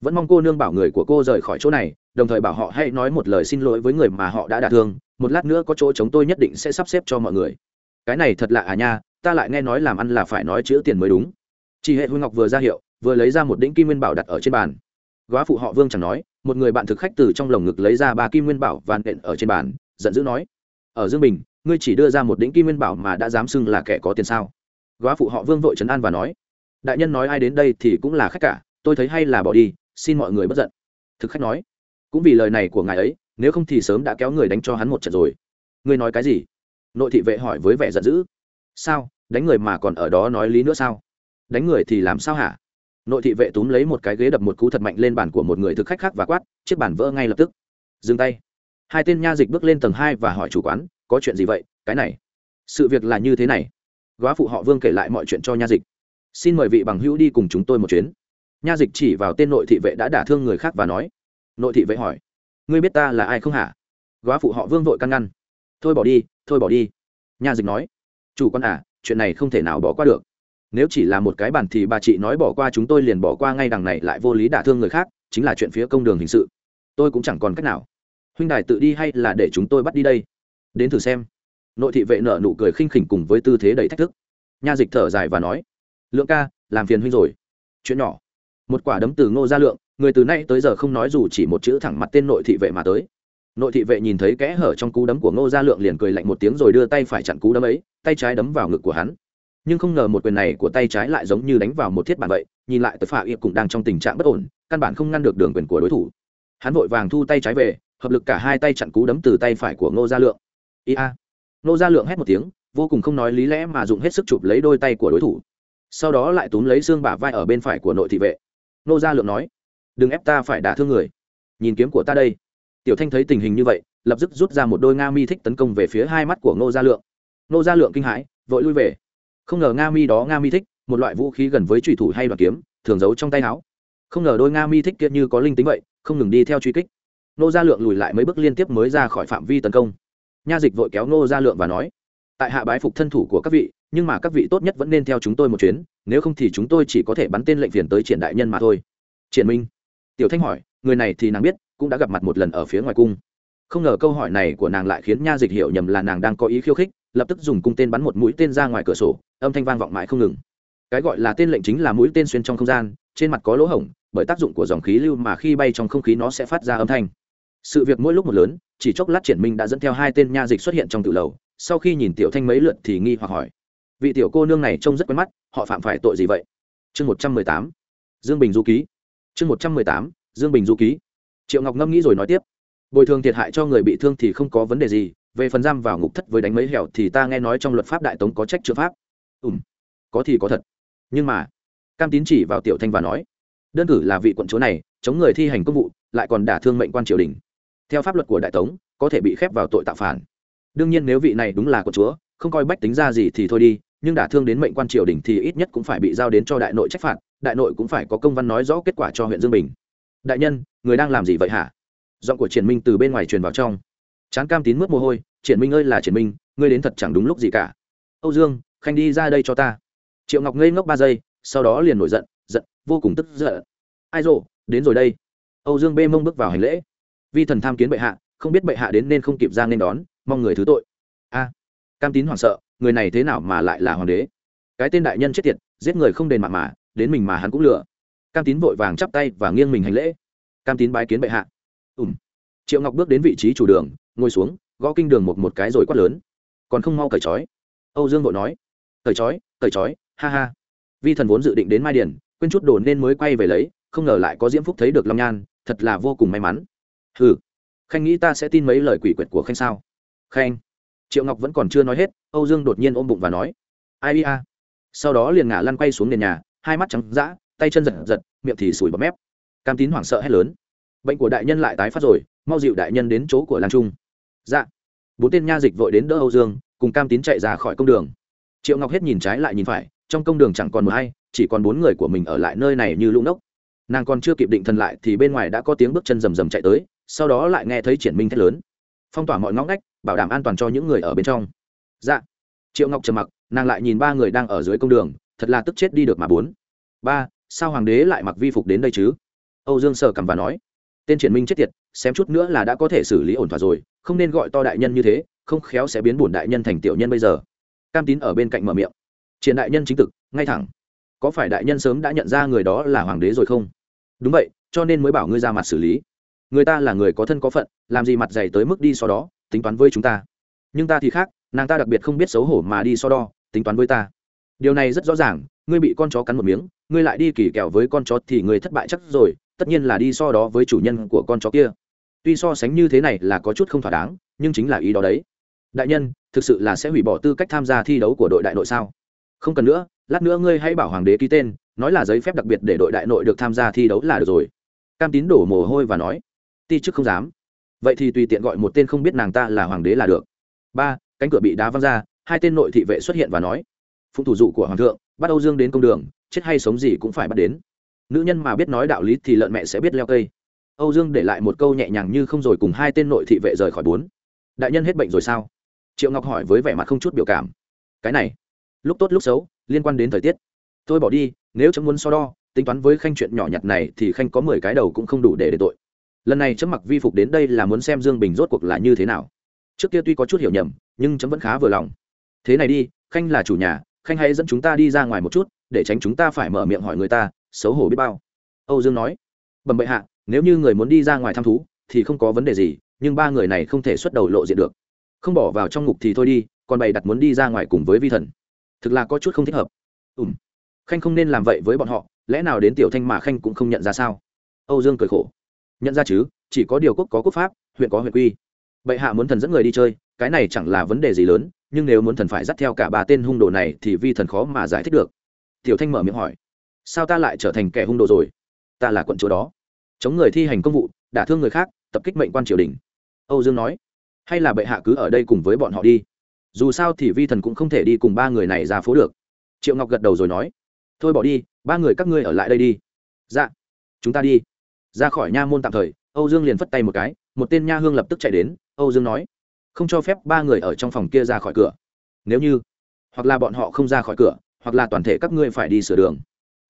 Vẫn mong cô nương bảo người của cô rời khỏi chỗ này, đồng thời bảo họ hãy nói một lời xin lỗi với người mà họ đã đả thương, một lát nữa có chỗ chống tôi nhất định sẽ sắp xếp cho mọi người. Cái này thật lạ à nha ta lại nghe nói làm ăn là phải nói chữ tiền mới đúng. Chị hệ huy ngọc vừa ra hiệu, vừa lấy ra một đĩnh kim nguyên bảo đặt ở trên bàn. Góa phụ họ vương chẳng nói, một người bạn thực khách từ trong lồng ngực lấy ra ba kim nguyên bảo và nện ở trên bàn, giận dữ nói, ở dương bình, ngươi chỉ đưa ra một đĩnh kim nguyên bảo mà đã dám xưng là kẻ có tiền sao? Góa phụ họ vương vội trấn an và nói, đại nhân nói ai đến đây thì cũng là khách cả, tôi thấy hay là bỏ đi, xin mọi người bất giận. Thực khách nói, cũng vì lời này của ngài ấy, nếu không thì sớm đã kéo người đánh cho hắn một trận rồi. Ngươi nói cái gì? Nội thị vệ hỏi với vẻ giận dữ sao? Đánh người mà còn ở đó nói lý nữa sao? Đánh người thì làm sao hả? Nội thị vệ túm lấy một cái ghế đập một cú thật mạnh lên bàn của một người thực khách khác và quát, chiếc bàn vỡ ngay lập tức. Dừng tay. Hai tên nha dịch bước lên tầng hai và hỏi chủ quán, có chuyện gì vậy? Cái này. Sự việc là như thế này. Góa phụ họ vương kể lại mọi chuyện cho nha dịch. Xin mời vị bằng hữu đi cùng chúng tôi một chuyến. Nha dịch chỉ vào tên nội thị vệ đã đả thương người khác và nói. Nội thị vệ hỏi. Ngươi biết ta là ai không hả? Góa phụ họ vương vội căn ngăn. Thôi bỏ đi, thôi bỏ đi. Nha dịch nói chủ con à chuyện này không thể nào bỏ qua được. Nếu chỉ là một cái bàn thì bà chị nói bỏ qua chúng tôi liền bỏ qua ngay đằng này lại vô lý đả thương người khác, chính là chuyện phía công đường hình sự. Tôi cũng chẳng còn cách nào. Huynh đài tự đi hay là để chúng tôi bắt đi đây? Đến thử xem. Nội thị vệ nợ nụ cười khinh khỉnh cùng với tư thế đầy thách thức. Nha dịch thở dài và nói, lượng ca, làm phiền huynh rồi. Chuyện nhỏ. Một quả đấm từ ngô gia lượng, người từ nay tới giờ không nói dù chỉ một chữ thẳng mặt tên nội thị vệ mà tới nội thị vệ nhìn thấy kẽ hở trong cú đấm của ngô gia lượng liền cười lạnh một tiếng rồi đưa tay phải chặn cú đấm ấy, tay trái đấm vào ngực của hắn. Nhưng không ngờ một quyền này của tay trái lại giống như đánh vào một thiết bản vậy, nhìn lại tờ phạ ịp cũng đang trong tình trạng bất ổn, căn bản không ngăn được đường quyền của đối thủ. Hắn vội vàng thu tay trái về, hợp lực cả hai tay chặn cú đấm từ tay phải của ngô gia lượng. Ia ngô gia lượng hét một tiếng, vô cùng không nói lý lẽ mà dùng hết sức chụp lấy đôi tay của đối thủ. Sau đó lại túm lấy xương bả vai ở bên phải của nội thị vệ. Ngô gia lượng nói, đừng ép ta phải đả thương người. Nhìn kiếm của ta đây tiểu thanh thấy tình hình như vậy, lập tức rút ra một đôi nga mi thích tấn công về phía hai mắt của ngô gia lượng. Ngô gia lượng kinh hãi, vội lui về. Không ngờ nga mi đó nga mi thích, một loại vũ khí gần với trùy thủ hay đoàn kiếm, thường giấu trong tay áo. Không ngờ đôi nga mi thích kia như có linh tính vậy, không ngừng đi theo truy kích. Ngô gia lượng lùi lại mấy bước liên tiếp mới ra khỏi phạm vi tấn công. Nha dịch vội kéo Ngô gia lượng và nói, tại hạ bái phục thân thủ của các vị, nhưng mà các vị tốt nhất vẫn nên theo chúng tôi một chuyến, nếu không thì chúng tôi chỉ có thể bắn tên lệnh phiền tới triển đại nhân mà thôi. Triển minh? Tiểu thanh hỏi, người này thì nàng biết cũng đã gặp mặt một lần ở phía ngoài cung. Không ngờ câu hỏi này của nàng lại khiến nha dịch hiểu nhầm là nàng đang có ý khiêu khích, lập tức dùng cung tên bắn một mũi tên ra ngoài cửa sổ, âm thanh vang vọng mãi không ngừng. Cái gọi là tên lệnh chính là mũi tên xuyên trong không gian, trên mặt có lỗ hổng, bởi tác dụng của dòng khí lưu mà khi bay trong không khí nó sẽ phát ra âm thanh. Sự việc mỗi lúc một lớn, chỉ chốc lát triển minh đã dẫn theo hai tên nha dịch xuất hiện trong tự lầu, sau khi nhìn tiểu thanh mấy lượt thì nghi hoặc hỏi, vị tiểu cô nương này trông rất quen mắt, họ phạm phải tội gì vậy? Chương một trăm mười tám, dương bình du ký. Chương một trăm mười tám, dương bình du ký triệu ngọc ngâm nghĩ rồi nói tiếp. Bồi thường thiệt hại cho người bị thương thì không có vấn đề gì, về phần giam vào ngục thất với đánh mấy hẻo thì ta nghe nói trong luật pháp đại tống có trách chữa pháp. Ùm có thì có thật. Nhưng mà, cam tín chỉ vào tiểu thanh và nói, đơn cử là vị quận chúa này, chống người thi hành công vụ, lại còn đả thương mệnh quan triều đình. Theo pháp luật của đại tống, có thể bị khép vào tội tạo phản. Đương nhiên nếu vị này đúng là quận chúa, không coi bách tính ra gì thì thôi đi, nhưng đả thương đến mệnh quan triều đình thì ít nhất cũng phải bị giao đến cho đại nội trách phạt, đại nội cũng phải có công văn nói rõ kết quả cho huyện dương bình đại nhân, người đang làm gì vậy hả? Giọng của triển minh từ bên ngoài truyền vào trong. Chán cam tín mướt mồ hôi, triển minh ơi là triển minh, ngươi đến thật chẳng đúng lúc gì cả. Âu dương, khanh đi ra đây cho ta. Triệu ngọc ngây ngốc ba giây, sau đó liền nổi giận giận, vô cùng tức giận. Ai rộ đến rồi đây. Âu dương bê mông bước vào hành lễ. Vi thần tham kiến bệ hạ, không biết bệ hạ đến nên không kịp ra nên đón, mong người thứ tội. A. Cam tín hoảng sợ, người này thế nào mà lại là hoàng đế? Cái tên đại nhân chết tiệt, giết người không đền mạng mà, đến mình mà hắn cũng lừa cam tín vội vàng chắp tay và nghiêng mình hành lễ. Cam tín bái kiến bệ hạ. Ùm. Triệu ngọc bước đến vị trí chủ đường, ngồi xuống, gõ kinh đường một một cái rồi quát lớn. Còn không mau cởi trói. Âu dương vội nói. Cởi trói cởi trói, ha ha. Vi thần vốn dự định đến mai điền, quên chút đồ nên mới quay về lấy, không ngờ lại có diễm phúc thấy được long nhan, thật là vô cùng may mắn. Ừ khanh nghĩ ta sẽ tin mấy lời quỷ quyệt của khanh sao? Khanh. Triệu ngọc vẫn còn chưa nói hết, âu dương đột nhiên ôm bụng và nói. Ai ia sau đó liền ngả lăn quay xuống nền nhà, hai mắt trắng d tay chân giật giật, miệng thì sủi bọt mép. Cam tín hoảng sợ hét lớn. Bệnh của đại nhân lại tái phát rồi, mau dịu đại nhân đến chỗ của lan trung. Dạ. Bốn tên nha dịch vội đến đỡ âu dương, cùng cam tín chạy ra khỏi công đường. Triệu ngọc hết nhìn trái lại nhìn phải, trong công đường chẳng còn một hay chỉ còn bốn người của mình ở lại nơi này như lũ nốc. Nàng còn chưa kịp định thần lại thì bên ngoài đã có tiếng bước chân rầm rầm chạy tới, sau đó lại nghe thấy triển minh thét lớn. Phong tỏa mọi ngõ ngách, bảo đảm an toàn cho những người ở bên trong. Dạ. Triệu ngọc trầm mặc, nàng lại nhìn ba người đang ở dưới công đường, thật là tức chết đi được mà bốn. Ba sao hoàng đế lại mặc vi phục đến đây chứ? Âu dương sờ cầm và nói, tên triển minh chết tiệt, xem chút nữa là đã có thể xử lý ổn thỏa rồi, không nên gọi to đại nhân như thế, không khéo sẽ biến bổn đại nhân thành tiểu nhân bây giờ. Cam tín ở bên cạnh mở miệng triển đại nhân chính thực, ngay thẳng. Có phải đại nhân sớm đã nhận ra người đó là hoàng đế rồi không? Đúng vậy, cho nên mới bảo ngươi ra mặt xử lý. Người ta là người có thân có phận, làm gì mặt dày tới mức đi so đó, tính toán với chúng ta. Nhưng ta thì khác, nàng ta đặc biệt không biết xấu hổ mà đi so đo, tính toán với ta. Điều này rất rõ ràng, ngươi bị con chó cắn một miếng ngươi lại đi kỳ kẹo với con chó thì ngươi thất bại chắc rồi, tất nhiên là đi so đó với chủ nhân của con chó kia. Tuy so sánh như thế này là có chút không thỏa đáng, nhưng chính là ý đó đấy. Đại nhân, thực sự là sẽ hủy bỏ tư cách tham gia thi đấu của đội đại nội sao? Không cần nữa, lát nữa ngươi hãy bảo hoàng đế ký tên, nói là giấy phép đặc biệt để đội đại nội được tham gia thi đấu là được rồi. Cam tín đổ mồ hôi và nói, ti chức không dám. Vậy thì tùy tiện gọi một tên không biết nàng ta là hoàng đế là được. Ba, cánh cửa bị đá văng ra, hai tên nội thị vệ xuất hiện và nói, phụng thủ dụ của hoàng thượng, bắt âu dương đến công đường chết hay sống gì cũng phải bắt đến. Nữ nhân mà biết nói đạo lý thì lợn mẹ sẽ biết leo cây. Âu dương để lại một câu nhẹ nhàng như không rồi cùng hai tên nội thị vệ rời khỏi bốn. Đại nhân hết bệnh rồi sao? Triệu ngọc hỏi với vẻ mặt không chút biểu cảm. Cái này, lúc tốt lúc xấu, liên quan đến thời tiết. Tôi bỏ đi, nếu chấm muốn so đo, tính toán với khanh chuyện nhỏ nhặt này thì khanh có mười cái đầu cũng không đủ để để tội. Lần này chấm mặc vi phục đến đây là muốn xem dương bình rốt cuộc là như thế nào. Trước kia tuy có chút hiểu nhầm, nhưng chấm vẫn khá vừa lòng. Thế này đi, khanh là chủ nhà, khanh hãy dẫn chúng ta đi ra ngoài một chút để tránh chúng ta phải mở miệng hỏi người ta, xấu hổ biết bao. Âu dương nói. Bẩm bệ hạ, nếu như người muốn đi ra ngoài thăm thú, thì không có vấn đề gì, nhưng ba người này không thể xuất đầu lộ diện được. Không bỏ vào trong ngục thì thôi đi, còn bày đặt muốn đi ra ngoài cùng với vi thần. Thực là có chút không thích hợp. Ùm khanh không nên làm vậy với bọn họ, lẽ nào đến tiểu thanh mà khanh cũng không nhận ra sao? Âu dương cười khổ. Nhận ra chứ, chỉ có điều quốc có quốc pháp, huyện có huyện quy. Bệ hạ muốn thần dẫn người đi chơi, cái này chẳng là vấn đề gì lớn, nhưng nếu muốn thần phải dắt theo cả ba tên hung đồ này thì vi thần khó mà giải thích được tiểu thanh mở miệng hỏi, sao ta lại trở thành kẻ hung đồ rồi? Ta là quận chúa đó. Chống người thi hành công vụ, đả thương người khác, tập kích mệnh quan triều đình. Âu dương nói, hay là bệ hạ cứ ở đây cùng với bọn họ đi. Dù sao thì vi thần cũng không thể đi cùng ba người này ra phố được. Triệu ngọc gật đầu rồi nói, thôi bỏ đi, ba người các ngươi ở lại đây đi. Dạ chúng ta đi. Ra khỏi nha môn tạm thời, âu dương liền phất tay một cái, một tên nha hương lập tức chạy đến. Âu dương nói, không cho phép ba người ở trong phòng kia ra khỏi cửa. Nếu như hoặc là bọn họ không ra khỏi cửa hoặc là toàn thể các ngươi phải đi sửa đường.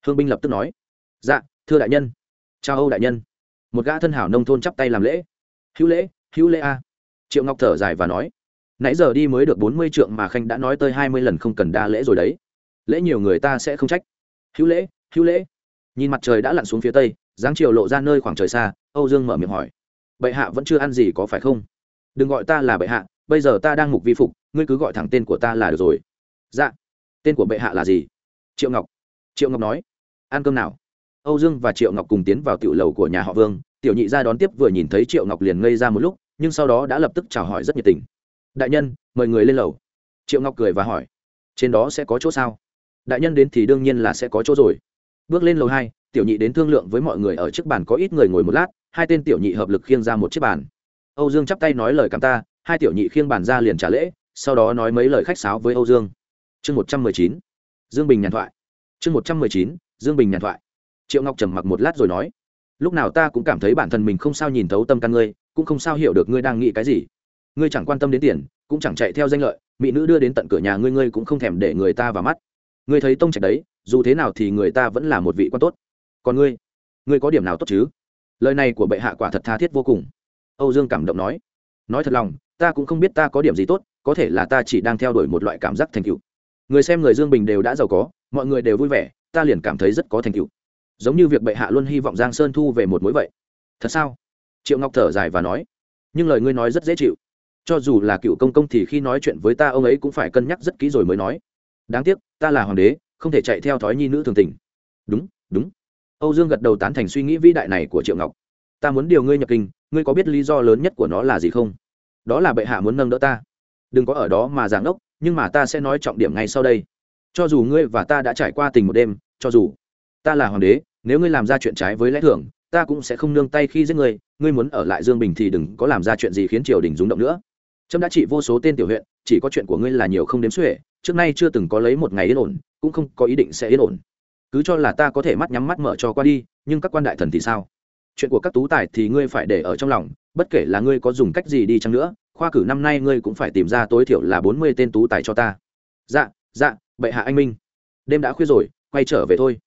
Hương binh lập tức nói. Dạ thưa đại nhân. Chào âu đại nhân. Một gã thân hảo nông thôn chắp tay làm lễ. Hữu lễ hữu lễ a. Triệu ngọc thở dài và nói. Nãy giờ đi mới được bốn mươi trượng mà khanh đã nói tới hai mươi lần không cần đa lễ rồi đấy. Lễ nhiều người ta sẽ không trách. Hữu lễ hữu lễ. Nhìn mặt trời đã lặn xuống phía tây, dáng chiều lộ ra nơi khoảng trời xa, âu dương mở miệng hỏi. Bệ hạ vẫn chưa ăn gì có phải không? Đừng gọi ta là bệ hạ, bây giờ ta đang mục vi phục, ngươi cứ gọi thẳng tên của ta là được rồi. Dạ tên của bệ hạ là gì? Triệu ngọc. Triệu ngọc nói, ăn cơm nào? Âu dương và triệu ngọc cùng tiến vào tiểu lầu của nhà họ vương. Tiểu nhị ra đón tiếp vừa nhìn thấy triệu ngọc liền ngây ra một lúc, nhưng sau đó đã lập tức chào hỏi rất nhiệt tình. Đại nhân, mời người lên lầu. Triệu ngọc cười và hỏi, trên đó sẽ có chỗ sao? Đại nhân đến thì đương nhiên là sẽ có chỗ rồi. Bước lên lầu hai, tiểu nhị đến thương lượng với mọi người ở trước bàn có ít người ngồi một lát, hai tên tiểu nhị hợp lực khiêng ra một chiếc bàn. Âu dương chắp tay nói lời cảm ta hai tiểu nhị khiêng bàn ra liền trả lễ, sau đó nói mấy lời khách sáo với âu dương chương một trăm mười chín, dương bình nhàn thoại. Chương một trăm mười chín, dương bình nhàn thoại. Triệu ngọc trầm mặc một lát rồi nói, lúc nào ta cũng cảm thấy bản thân mình không sao nhìn thấu tâm căn ngươi, cũng không sao hiểu được ngươi đang nghĩ cái gì. Ngươi chẳng quan tâm đến tiền, cũng chẳng chạy theo danh lợi, mỹ nữ đưa đến tận cửa nhà ngươi ngươi cũng không thèm để người ta vào mắt. Ngươi thấy tông trạch đấy, dù thế nào thì người ta vẫn là một vị quan tốt. Còn ngươi ngươi có điểm nào tốt chứ? Lời này của bệ hạ quả thật tha thiết vô cùng. Âu dương cảm động nói nói thật lòng, ta cũng không biết ta có điểm gì tốt, có thể là ta chỉ đang theo đuổi một loại cảm giác thành tựu người xem người dương bình đều đã giàu có, mọi người đều vui vẻ, ta liền cảm thấy rất có thành tựu. Giống như việc bệ hạ luôn hy vọng giang sơn thu về một mối vậy. Thật sao? Triệu ngọc thở dài và nói. Nhưng lời ngươi nói rất dễ chịu. Cho dù là cựu công công thì khi nói chuyện với ta ông ấy cũng phải cân nhắc rất kỹ rồi mới nói. Đáng tiếc, ta là hoàng đế, không thể chạy theo thói nhi nữ thường tình. Đúng đúng. Âu dương gật đầu tán thành suy nghĩ vĩ đại này của triệu ngọc. Ta muốn điều ngươi nhập kinh, ngươi có biết lý do lớn nhất của nó là gì không? Đó là bệ hạ muốn nâng đỡ ta. Đừng có ở đó mà giảng ốc nhưng mà ta sẽ nói trọng điểm ngay sau đây. Cho dù ngươi và ta đã trải qua tình một đêm, cho dù ta là hoàng đế, nếu ngươi làm ra chuyện trái với lẽ thường, ta cũng sẽ không nương tay khi giết ngươi. Ngươi muốn ở lại dương bình thì đừng có làm ra chuyện gì khiến triều đình rúng động nữa. Trâm đã trị vô số tên tiểu huyện, chỉ có chuyện của ngươi là nhiều không đếm xuể. Trước nay chưa từng có lấy một ngày yên ổn, cũng không có ý định sẽ yên ổn. Cứ cho là ta có thể mắt nhắm mắt mở cho qua đi, nhưng các quan đại thần thì sao? Chuyện của các tú tài thì ngươi phải để ở trong lòng, bất kể là ngươi có dùng cách gì đi chăng nữa khoa cử năm nay ngươi cũng phải tìm ra tối thiểu là bốn mươi tên tú tài cho ta. Dạ dạ bệ hạ anh minh. Đêm đã khuya rồi, quay trở về thôi.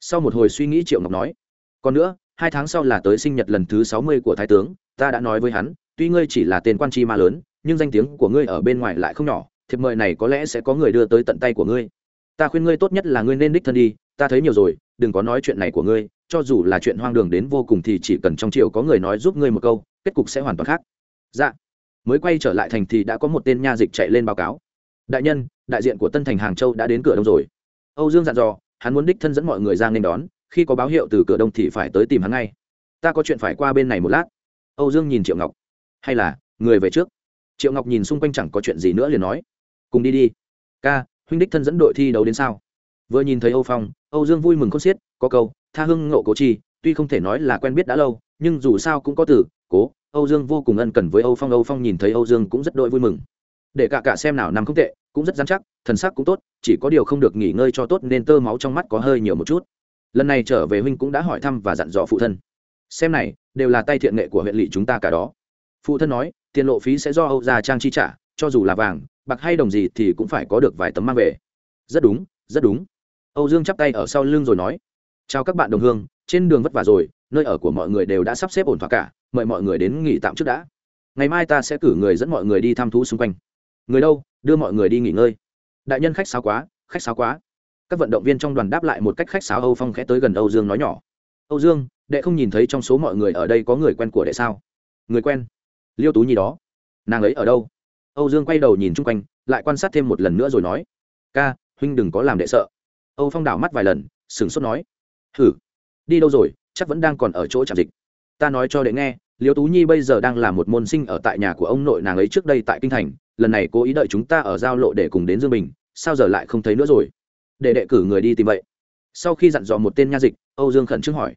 Sau một hồi suy nghĩ triệu ngọc nói. Còn nữa, hai tháng sau là tới sinh nhật lần thứ sáu mươi của thái tướng, ta đã nói với hắn, tuy ngươi chỉ là tên quan chi ma lớn, nhưng danh tiếng của ngươi ở bên ngoài lại không nhỏ, thiệp mời này có lẽ sẽ có người đưa tới tận tay của ngươi. Ta khuyên ngươi tốt nhất là ngươi nên đích thân đi, ta thấy nhiều rồi, đừng có nói chuyện này của ngươi, cho dù là chuyện hoang đường đến vô cùng thì chỉ cần trong triều có người nói giúp ngươi một câu, kết cục sẽ hoàn toàn khác. Dạ mới quay trở lại thành thì đã có một tên nha dịch chạy lên báo cáo. Đại nhân, đại diện của tân thành hàng châu đã đến cửa đông rồi. Âu dương dặn dò, hắn muốn đích thân dẫn mọi người ra nên đón, khi có báo hiệu từ cửa đông thì phải tới tìm hắn ngay. Ta có chuyện phải qua bên này một lát. Âu dương nhìn triệu ngọc. Hay là, người về trước. Triệu ngọc nhìn xung quanh chẳng có chuyện gì nữa liền nói. Cùng đi đi. Ca, huynh đích thân dẫn đội thi đấu đến sao? Vừa nhìn thấy âu phong, âu dương vui mừng khôn xiết, có câu, tha hưng ngộ cố chi, tuy không thể nói là quen biết đã lâu, nhưng dù sao cũng có từ, cố âu dương vô cùng ân cần với âu phong. Âu phong nhìn thấy âu dương cũng rất đội vui mừng. Để cả cả xem nào, nằm không tệ, cũng rất dán chắc, thần sắc cũng tốt, chỉ có điều không được nghỉ ngơi cho tốt nên tơ máu trong mắt có hơi nhiều một chút. Lần này trở về huynh cũng đã hỏi thăm và dặn dò phụ thân. Xem này, đều là tay thiện nghệ của huyện lỵ chúng ta cả đó. Phụ thân nói, tiền lộ phí sẽ do âu gia trang chi trả, cho dù là vàng, bạc hay đồng gì thì cũng phải có được vài tấm mang về. Rất đúng rất đúng. Âu dương chắp tay ở sau lưng rồi nói, chào các bạn đồng hương, trên đường vất vả rồi nơi ở của mọi người đều đã sắp xếp ổn thỏa cả, mời mọi người đến nghỉ tạm trước đã. Ngày mai ta sẽ cử người dẫn mọi người đi thăm thú xung quanh. Người đâu? Đưa mọi người đi nghỉ ngơi. Đại nhân khách sáo quá, khách sáo quá. Các vận động viên trong đoàn đáp lại một cách khách sáo, âu phong khẽ tới gần âu dương nói nhỏ. Âu dương, đệ không nhìn thấy trong số mọi người ở đây có người quen của đệ sao? Người quen? Liêu tú nhi đó. Nàng ấy ở đâu? Âu dương quay đầu nhìn chung quanh, lại quan sát thêm một lần nữa rồi nói. Ca, huynh đừng có làm đệ sợ. Âu phong đảo mắt vài lần, sửng sốt nói. Hử? Đi đâu rồi? Chắc vẫn đang còn ở chỗ trạm dịch. Ta nói cho đệ nghe, liêu tú nhi bây giờ đang là một môn sinh ở tại nhà của ông nội nàng ấy trước đây tại kinh thành, lần này cố ý đợi chúng ta ở giao lộ để cùng đến dương bình, sao giờ lại không thấy nữa rồi? Để đệ cử người đi tìm vậy. Sau khi dặn dò một tên nha dịch, âu dương khẩn trương hỏi.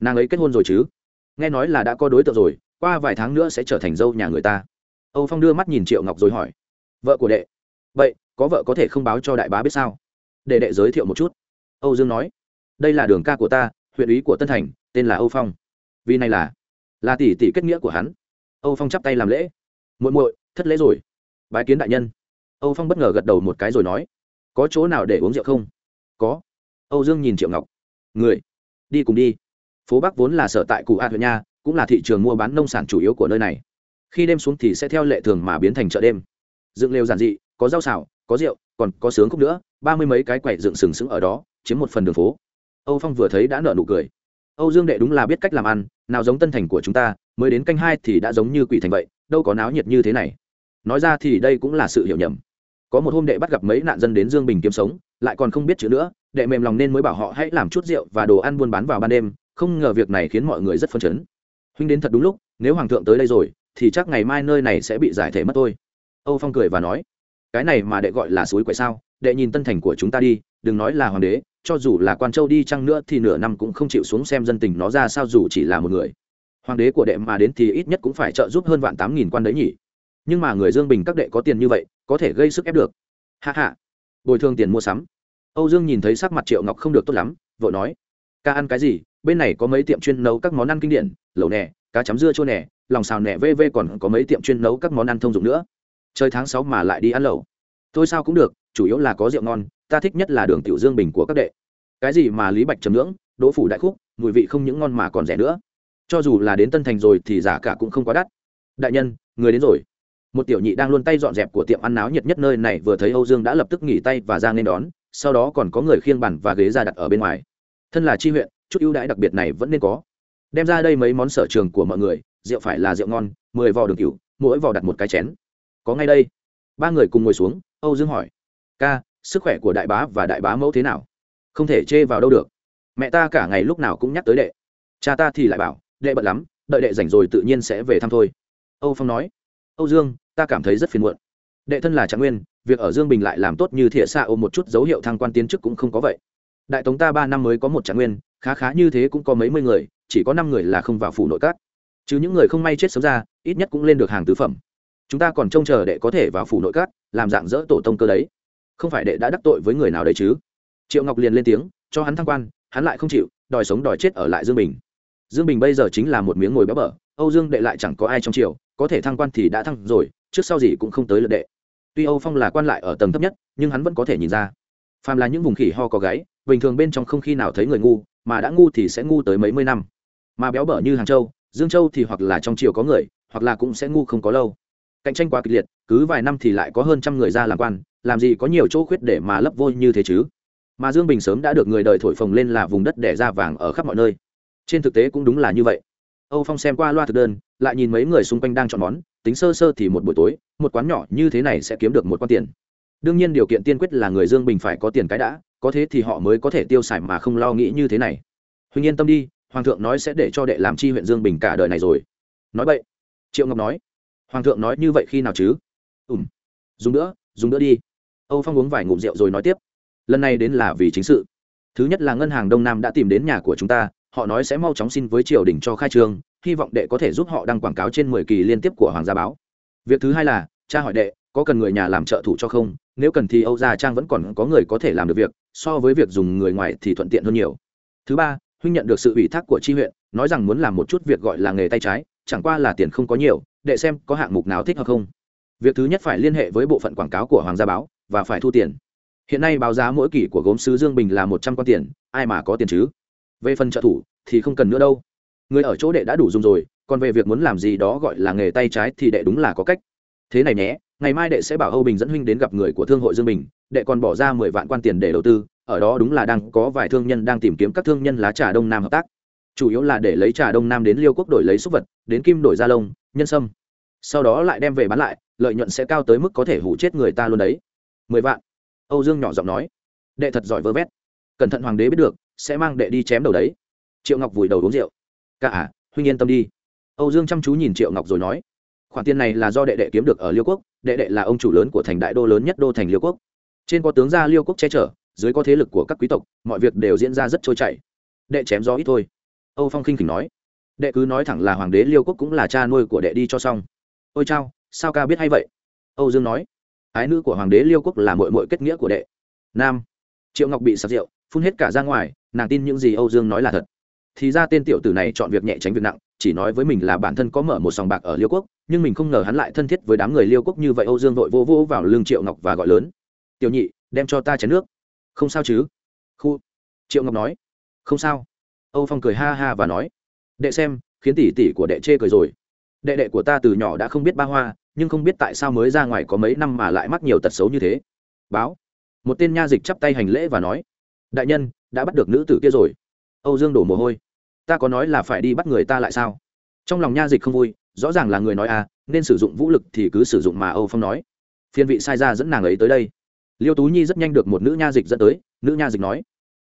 Nàng ấy kết hôn rồi chứ? Nghe nói là đã có đối tượng rồi, qua vài tháng nữa sẽ trở thành dâu nhà người ta. Âu phong đưa mắt nhìn triệu ngọc rồi hỏi. Vợ của đệ. Vậy, có vợ có thể không báo cho đại bá biết sao? Để đệ giới thiệu một chút. Âu dương nói. Đây là đường ca của ta, huyện ủy của tân thành tên là âu phong. Vì này là là tỷ tỷ kết nghĩa của hắn. Âu phong chắp tay làm lễ. Muội muội, thất lễ rồi. Bái kiến đại nhân. Âu phong bất ngờ gật đầu một cái rồi nói, có chỗ nào để uống rượu không? Có. Âu dương nhìn triệu ngọc. Người, đi cùng đi. Phố bắc vốn là sở tại cụ a huyện nha, cũng là thị trường mua bán nông sản chủ yếu của nơi này. Khi đêm xuống thì sẽ theo lệ thường mà biến thành chợ đêm. Dựng lều giản dị, có rau xào, có rượu, còn có sướng khúc nữa, ba mươi mấy cái quậy dựng sừng sững ở đó, chiếm một phần đường phố. Âu phong vừa thấy đã nở nụ cười âu dương đệ đúng là biết cách làm ăn, nào giống tân thành của chúng ta, mới đến canh hai thì đã giống như quỷ thành vậy, đâu có náo nhiệt như thế này. Nói ra thì đây cũng là sự hiểu nhầm. Có một hôm đệ bắt gặp mấy nạn dân đến dương bình kiếm sống, lại còn không biết chữ nữa, đệ mềm lòng nên mới bảo họ hãy làm chút rượu và đồ ăn buôn bán vào ban đêm, không ngờ việc này khiến mọi người rất phấn chấn. Huynh đến thật đúng lúc, nếu hoàng thượng tới đây rồi, thì chắc ngày mai nơi này sẽ bị giải thể mất thôi. Âu phong cười và nói, cái này mà đệ gọi là suối quậy sao? Đệ nhìn tân thành của chúng ta đi, đừng nói là hoàng đế cho dù là quan châu đi chăng nữa thì nửa năm cũng không chịu xuống xem dân tình nó ra sao dù chỉ là một người. Hoàng đế của đệ mà đến thì ít nhất cũng phải trợ giúp hơn vạn tám nghìn quan đấy nhỉ. Nhưng mà người dương bình các đệ có tiền như vậy, có thể gây sức ép được. Hạ hạ bồi thường tiền mua sắm. Âu dương nhìn thấy sắc mặt triệu ngọc không được tốt lắm, vội nói. Ca ăn cái gì? Bên này có mấy tiệm chuyên nấu các món ăn kinh điển, lẩu nè, cá chấm dưa chua nè, lòng xào nè vv còn có mấy tiệm chuyên nấu các món ăn thông dụng nữa. Chơi tháng sáu mà lại đi ăn lẩu. Tôi sao cũng được, chủ yếu là có rượu ngon ta thích nhất là đường tiểu dương bình của các đệ. Cái gì mà lý bạch trầm ngưỡng đỗ phủ đại khúc, mùi vị không những ngon mà còn rẻ nữa. Cho dù là đến tân thành rồi thì giá cả cũng không quá đắt. Đại nhân, người đến rồi. Một tiểu nhị đang luôn tay dọn dẹp của tiệm ăn náo nhiệt nhất nơi này vừa thấy âu dương đã lập tức nghỉ tay và ra nên đón, sau đó còn có người khiêng bàn và ghế ra đặt ở bên ngoài. Thân là chi huyện, chút ưu đãi đặc biệt này vẫn nên có. Đem ra đây mấy món sở trường của mọi người, rượu phải là rượu ngon, mười vò đường cửu, mỗi vò đặt một cái chén. Có ngay đây. Ba người cùng ngồi xuống, âu dương hỏi, ca sức khỏe của đại bá và đại bá mẫu thế nào? Không thể chê vào đâu được. Mẹ ta cả ngày lúc nào cũng nhắc tới đệ. Cha ta thì lại bảo, đệ bận lắm, đợi đệ rảnh rồi tự nhiên sẽ về thăm thôi. Âu phong nói, âu dương, ta cảm thấy rất phiền muộn. Đệ thân là trạng nguyên, việc ở dương bình lại làm tốt như thịa xa ôm một chút dấu hiệu thăng quan tiến chức cũng không có vậy. Đại tống ta ba năm mới có một trạng nguyên, khá khá như thế cũng có mấy mươi người, chỉ có năm người là không vào phủ nội các. Chứ những người không may chết sớm ra, ít nhất cũng lên được hàng tứ phẩm. Chúng ta còn trông chờ đệ có thể vào phủ nội các, làm dạng dỡ tổ tông cơ đấy không phải đệ đã đắc tội với người nào đấy chứ? Triệu ngọc liền lên tiếng, cho hắn thăng quan, hắn lại không chịu, đòi sống đòi chết ở lại dương bình. Dương bình bây giờ chính là một miếng ngồi béo bở, âu dương đệ lại chẳng có ai trong triều, có thể thăng quan thì đã thăng rồi, trước sau gì cũng không tới lượt đệ. Tuy âu phong là quan lại ở tầng thấp nhất, nhưng hắn vẫn có thể nhìn ra. Phàm là những vùng khỉ ho có gáy, bình thường bên trong không khi nào thấy người ngu, mà đã ngu thì sẽ ngu tới mấy mươi năm. Mà béo bở như hàng châu, dương châu thì hoặc là trong triều có người, hoặc là cũng sẽ ngu không có lâu cạnh tranh quá kịch liệt, cứ vài năm thì lại có hơn trăm người ra làm quan, làm gì có nhiều chỗ khuyết để mà lấp vôi như thế chứ? Mà dương bình sớm đã được người đời thổi phồng lên là vùng đất đẻ ra vàng ở khắp mọi nơi. Trên thực tế cũng đúng là như vậy. Âu phong xem qua loa thực đơn, lại nhìn mấy người xung quanh đang chọn món, tính sơ sơ thì một buổi tối, một quán nhỏ như thế này sẽ kiếm được một quan tiền. Đương nhiên điều kiện tiên quyết là người dương bình phải có tiền cái đã, có thế thì họ mới có thể tiêu xài mà không lo nghĩ như thế này. Huynh yên tâm đi, hoàng thượng nói sẽ để cho đệ làm chi huyện dương bình cả đời này rồi. Nói vậy, triệu ngọc nói hoàng thượng nói như vậy khi nào chứ? Ùm dùng nữa dùng nữa đi. Âu phong uống vài ngụm rượu rồi nói tiếp. Lần này đến là vì chính sự. Thứ nhất là ngân hàng đông nam đã tìm đến nhà của chúng ta, họ nói sẽ mau chóng xin với triều đình cho khai trương, hy vọng đệ có thể giúp họ đăng quảng cáo trên mười kỳ liên tiếp của hoàng gia báo. Việc thứ hai là, cha hỏi đệ, có cần người nhà làm trợ thủ cho không? Nếu cần thì âu gia trang vẫn còn có người có thể làm được việc, so với việc dùng người ngoài thì thuận tiện hơn nhiều. Thứ ba, huynh nhận được sự ủy thác của tri huyện, nói rằng muốn làm một chút việc gọi là nghề tay trái, chẳng qua là tiền không có nhiều để xem có hạng mục nào thích hợp không. Việc thứ nhất phải liên hệ với bộ phận quảng cáo của hoàng gia báo và phải thu tiền. Hiện nay báo giá mỗi kỷ của gốm sứ dương bình là một trăm con tiền, ai mà có tiền chứ? Về phần trợ thủ thì không cần nữa đâu. Người ở chỗ đệ đã đủ dùng rồi, còn về việc muốn làm gì đó gọi là nghề tay trái thì đệ đúng là có cách. Thế này nhé, ngày mai đệ sẽ bảo âu bình dẫn huynh đến gặp người của thương hội dương bình, đệ còn bỏ ra mười vạn quan tiền để đầu tư, ở đó đúng là đang có vài thương nhân đang tìm kiếm các thương nhân lá trà đông nam hợp tác. Chủ yếu là để lấy trà đông nam đến liêu quốc đổi lấy súc vật, đến kim đổi da lông nhân sâm. Sau đó lại đem về bán lại, lợi nhuận sẽ cao tới mức có thể hủ chết người ta luôn đấy. Mười vạn. Âu dương nhỏ giọng nói. Đệ thật giỏi vơ vét. Cẩn thận hoàng đế biết được, sẽ mang đệ đi chém đầu đấy. Triệu ngọc vùi đầu uống rượu. Cả à huynh yên tâm đi. Âu dương chăm chú nhìn triệu ngọc rồi nói. Khoản tiền này là do đệ đệ kiếm được ở liêu quốc, đệ đệ là ông chủ lớn của thành đại đô lớn nhất đô thành liêu quốc. Trên có tướng gia liêu quốc che chở, dưới có thế lực của các quý tộc, mọi việc đều diễn ra rất trôi chảy. Đệ chém gió ít thôi. Âu phong khinh khỉnh nói đệ cứ nói thẳng là hoàng đế liêu quốc cũng là cha nuôi của đệ đi cho xong. Ôi chao, sao ca biết hay vậy? Âu dương nói. Ái nữ của hoàng đế liêu quốc là mội mội kết nghĩa của đệ. Nam. Triệu ngọc bị sặc rượu, phun hết cả ra ngoài, nàng tin những gì âu dương nói là thật. Thì ra tên tiểu tử này chọn việc nhẹ tránh việc nặng, chỉ nói với mình là bản thân có mở một sòng bạc ở liêu quốc, nhưng mình không ngờ hắn lại thân thiết với đám người liêu quốc như vậy, âu dương vội vô vô vào lưng triệu ngọc và gọi lớn. Tiểu nhị, đem cho ta chén nước. Không sao chứ. Khu. Triệu ngọc nói. Không sao. Âu phong cười ha ha và nói đệ xem, khiến tỷ tỷ của đệ chê cười rồi. Đệ đệ của ta từ nhỏ đã không biết ba hoa, nhưng không biết tại sao mới ra ngoài có mấy năm mà lại mắc nhiều tật xấu như thế. Báo. Một tên nha dịch chắp tay hành lễ và nói, đại nhân, đã bắt được nữ tử kia rồi. Âu dương đổ mồ hôi. Ta có nói là phải đi bắt người ta lại sao? Trong lòng nha dịch không vui, rõ ràng là người nói à nên sử dụng vũ lực thì cứ sử dụng mà, âu phong nói. Phiên vị sai ra dẫn nàng ấy tới đây. Liêu tú nhi rất nhanh được một nữ nha dịch dẫn tới. Nữ nha dịch nói,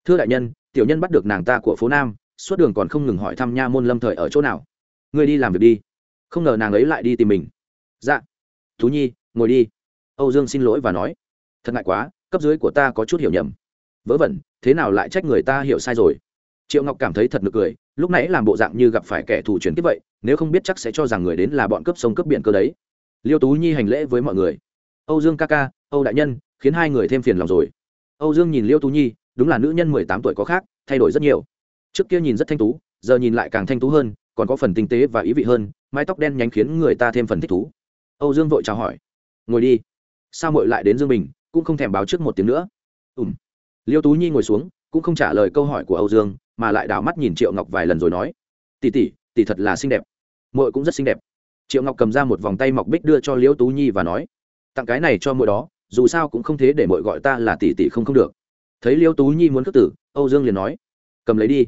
thưa đại nhân, tiểu nhân bắt được nàng ta của phố nam suốt đường còn không ngừng hỏi thăm nha môn lâm thời ở chỗ nào. Người đi làm việc đi. Không ngờ nàng ấy lại đi tìm mình. Dạ. Thú nhi, ngồi đi. Âu dương xin lỗi và nói. Thật ngại quá, cấp dưới của ta có chút hiểu nhầm. Vớ vẩn, thế nào lại trách người ta hiểu sai rồi? Triệu ngọc cảm thấy thật nực cười, lúc nãy làm bộ dạng như gặp phải kẻ thù chuyển tiếp vậy, nếu không biết chắc sẽ cho rằng người đến là bọn cướp sông cướp biển cơ đấy. Liêu tú nhi hành lễ với mọi người. Âu dương ca ca, âu đại nhân, khiến hai người thêm phiền lòng rồi. Âu dương nhìn liêu tú nhi, đúng là nữ nhân mười tám tuổi có khác, thay đổi rất nhiều trước kia nhìn rất thanh tú, giờ nhìn lại càng thanh tú hơn, còn có phần tinh tế và ý vị hơn, mái tóc đen nhánh khiến người ta thêm phần thích thú. Âu dương vội chào hỏi. Ngồi đi. Sao mội lại đến dương bình, cũng không thèm báo trước một tiếng nữa. Ùm liêu tú nhi ngồi xuống, cũng không trả lời câu hỏi của âu dương, mà lại đảo mắt nhìn triệu ngọc vài lần rồi nói tỉ tỉ tỉ thật là xinh đẹp. Mội cũng rất xinh đẹp. Triệu ngọc cầm ra một vòng tay mọc bích đưa cho liêu tú nhi và nói, tặng cái này cho mội đó, dù sao cũng không thế để mội gọi ta là tỷ tỷ không không được. Thấy liêu tú nhi muốn cất tử âu dương liền nói, cầm lấy đi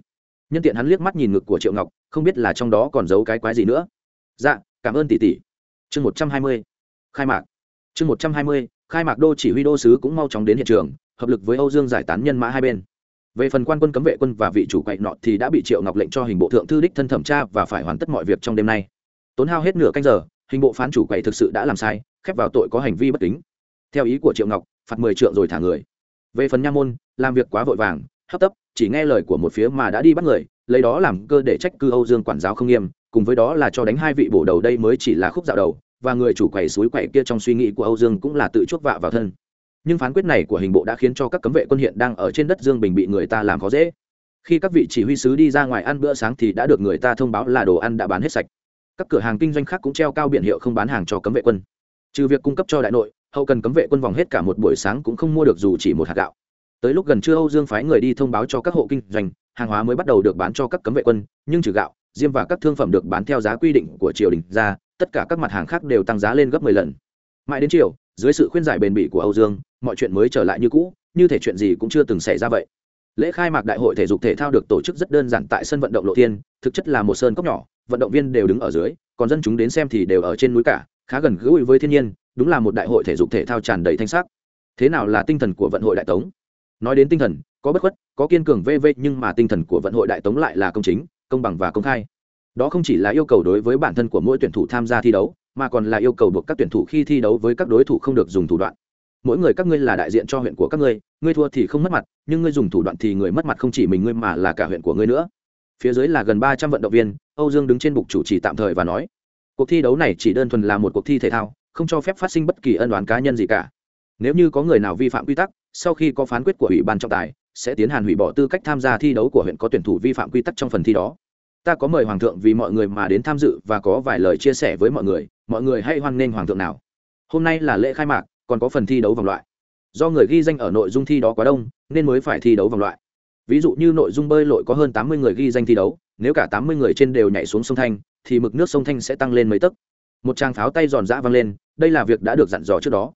nhân tiện hắn liếc mắt nhìn ngực của triệu ngọc, không biết là trong đó còn giấu cái quái gì nữa. Dạ cảm ơn tỷ tỷ. Chương một trăm hai mươi, khai mạc. Chương một trăm hai mươi, khai mạc đô chỉ huy đô sứ cũng mau chóng đến hiện trường, hợp lực với âu dương giải tán nhân mã hai bên. Về phần quan quân cấm vệ quân và vị chủ quậy nọ thì đã bị triệu ngọc lệnh cho hình bộ thượng thư đích thân thẩm tra và phải hoàn tất mọi việc trong đêm nay. Tốn hao hết nửa canh giờ, hình bộ phán chủ quậy thực sự đã làm sai, khép vào tội có hành vi bất kính. Theo ý của triệu ngọc, phạt mười triệu rồi thả người. Về phần nha môn, làm việc quá vội vàng hấp tấp, chỉ nghe lời của một phía mà đã đi bắt người, lấy đó làm cơ để trách cư âu dương quản giáo không nghiêm, cùng với đó là cho đánh hai vị bổ đầu đây mới chỉ là khúc dạo đầu, và người chủ quầy suối quầy kia trong suy nghĩ của âu dương cũng là tự chuốc vạ vào thân. Nhưng phán quyết này của hình bộ đã khiến cho các cấm vệ quân hiện đang ở trên đất dương bình bị người ta làm khó dễ. Khi các vị chỉ huy sứ đi ra ngoài ăn bữa sáng thì đã được người ta thông báo là đồ ăn đã bán hết sạch. Các cửa hàng kinh doanh khác cũng treo cao biển hiệu không bán hàng cho cấm vệ quân. Trừ việc cung cấp cho đại nội, hậu cần cấm vệ quân vòng hết cả một buổi sáng cũng không mua được dù chỉ một hạt gạo tới lúc gần trưa âu dương phái người đi thông báo cho các hộ kinh doanh, hàng hóa mới bắt đầu được bán cho các cấm vệ quân, nhưng trừ gạo, diêm và các thương phẩm được bán theo giá quy định của triều đình ra, tất cả các mặt hàng khác đều tăng giá lên gấp 10 lần. Mãi đến chiều, dưới sự khuyên giải bền bỉ của âu dương, mọi chuyện mới trở lại như cũ, như thể chuyện gì cũng chưa từng xảy ra vậy. Lễ khai mạc đại hội thể dục thể thao được tổ chức rất đơn giản tại sân vận động lộ thiên, thực chất là một sơn cốc nhỏ, vận động viên đều đứng ở dưới, còn dân chúng đến xem thì đều ở trên núi cả, khá gần gũi với thiên nhiên, đúng là một đại hội thể dục thể thao tràn đầy thanh sắc. Thế nào là tinh thần của vận hội đại tống? Nói đến tinh thần, có bất khuất, có kiên cường vv nhưng mà tinh thần của vận hội đại tống lại là công chính, công bằng và công khai. Đó không chỉ là yêu cầu đối với bản thân của mỗi tuyển thủ tham gia thi đấu, mà còn là yêu cầu buộc các tuyển thủ khi thi đấu với các đối thủ không được dùng thủ đoạn. Mỗi người các ngươi là đại diện cho huyện của các ngươi ngươi thua thì không mất mặt, nhưng ngươi dùng thủ đoạn thì người mất mặt không chỉ mình ngươi mà là cả huyện của ngươi nữa. Phía dưới là gần ba trăm vận động viên, âu dương đứng trên bục chủ trì tạm thời và nói, cuộc thi đấu này chỉ đơn thuần là một cuộc thi thể thao, không cho phép phát sinh bất kỳ ân đoán cá nhân gì cả. Nếu như có người nào vi phạm quy tắc sau khi có phán quyết của ủy ban trọng tài, sẽ tiến hành hủy bỏ tư cách tham gia thi đấu của huyện có tuyển thủ vi phạm quy tắc trong phần thi đó. Ta có mời hoàng thượng vì mọi người mà đến tham dự và có vài lời chia sẻ với mọi người mọi người hãy hoan nghênh hoàng thượng nào. Hôm nay là lễ khai mạc, còn có phần thi đấu vòng loại. Do người ghi danh ở nội dung thi đó quá đông, nên mới phải thi đấu vòng loại. Ví dụ như nội dung bơi lội có hơn tám mươi người ghi danh thi đấu, nếu cả tám mươi người trên đều nhảy xuống sông thanh, thì mực nước sông thanh sẽ tăng lên mấy tấc. Một tràng pháo tay giòn giã vang lên, đây là việc đã được dặn dò trước đó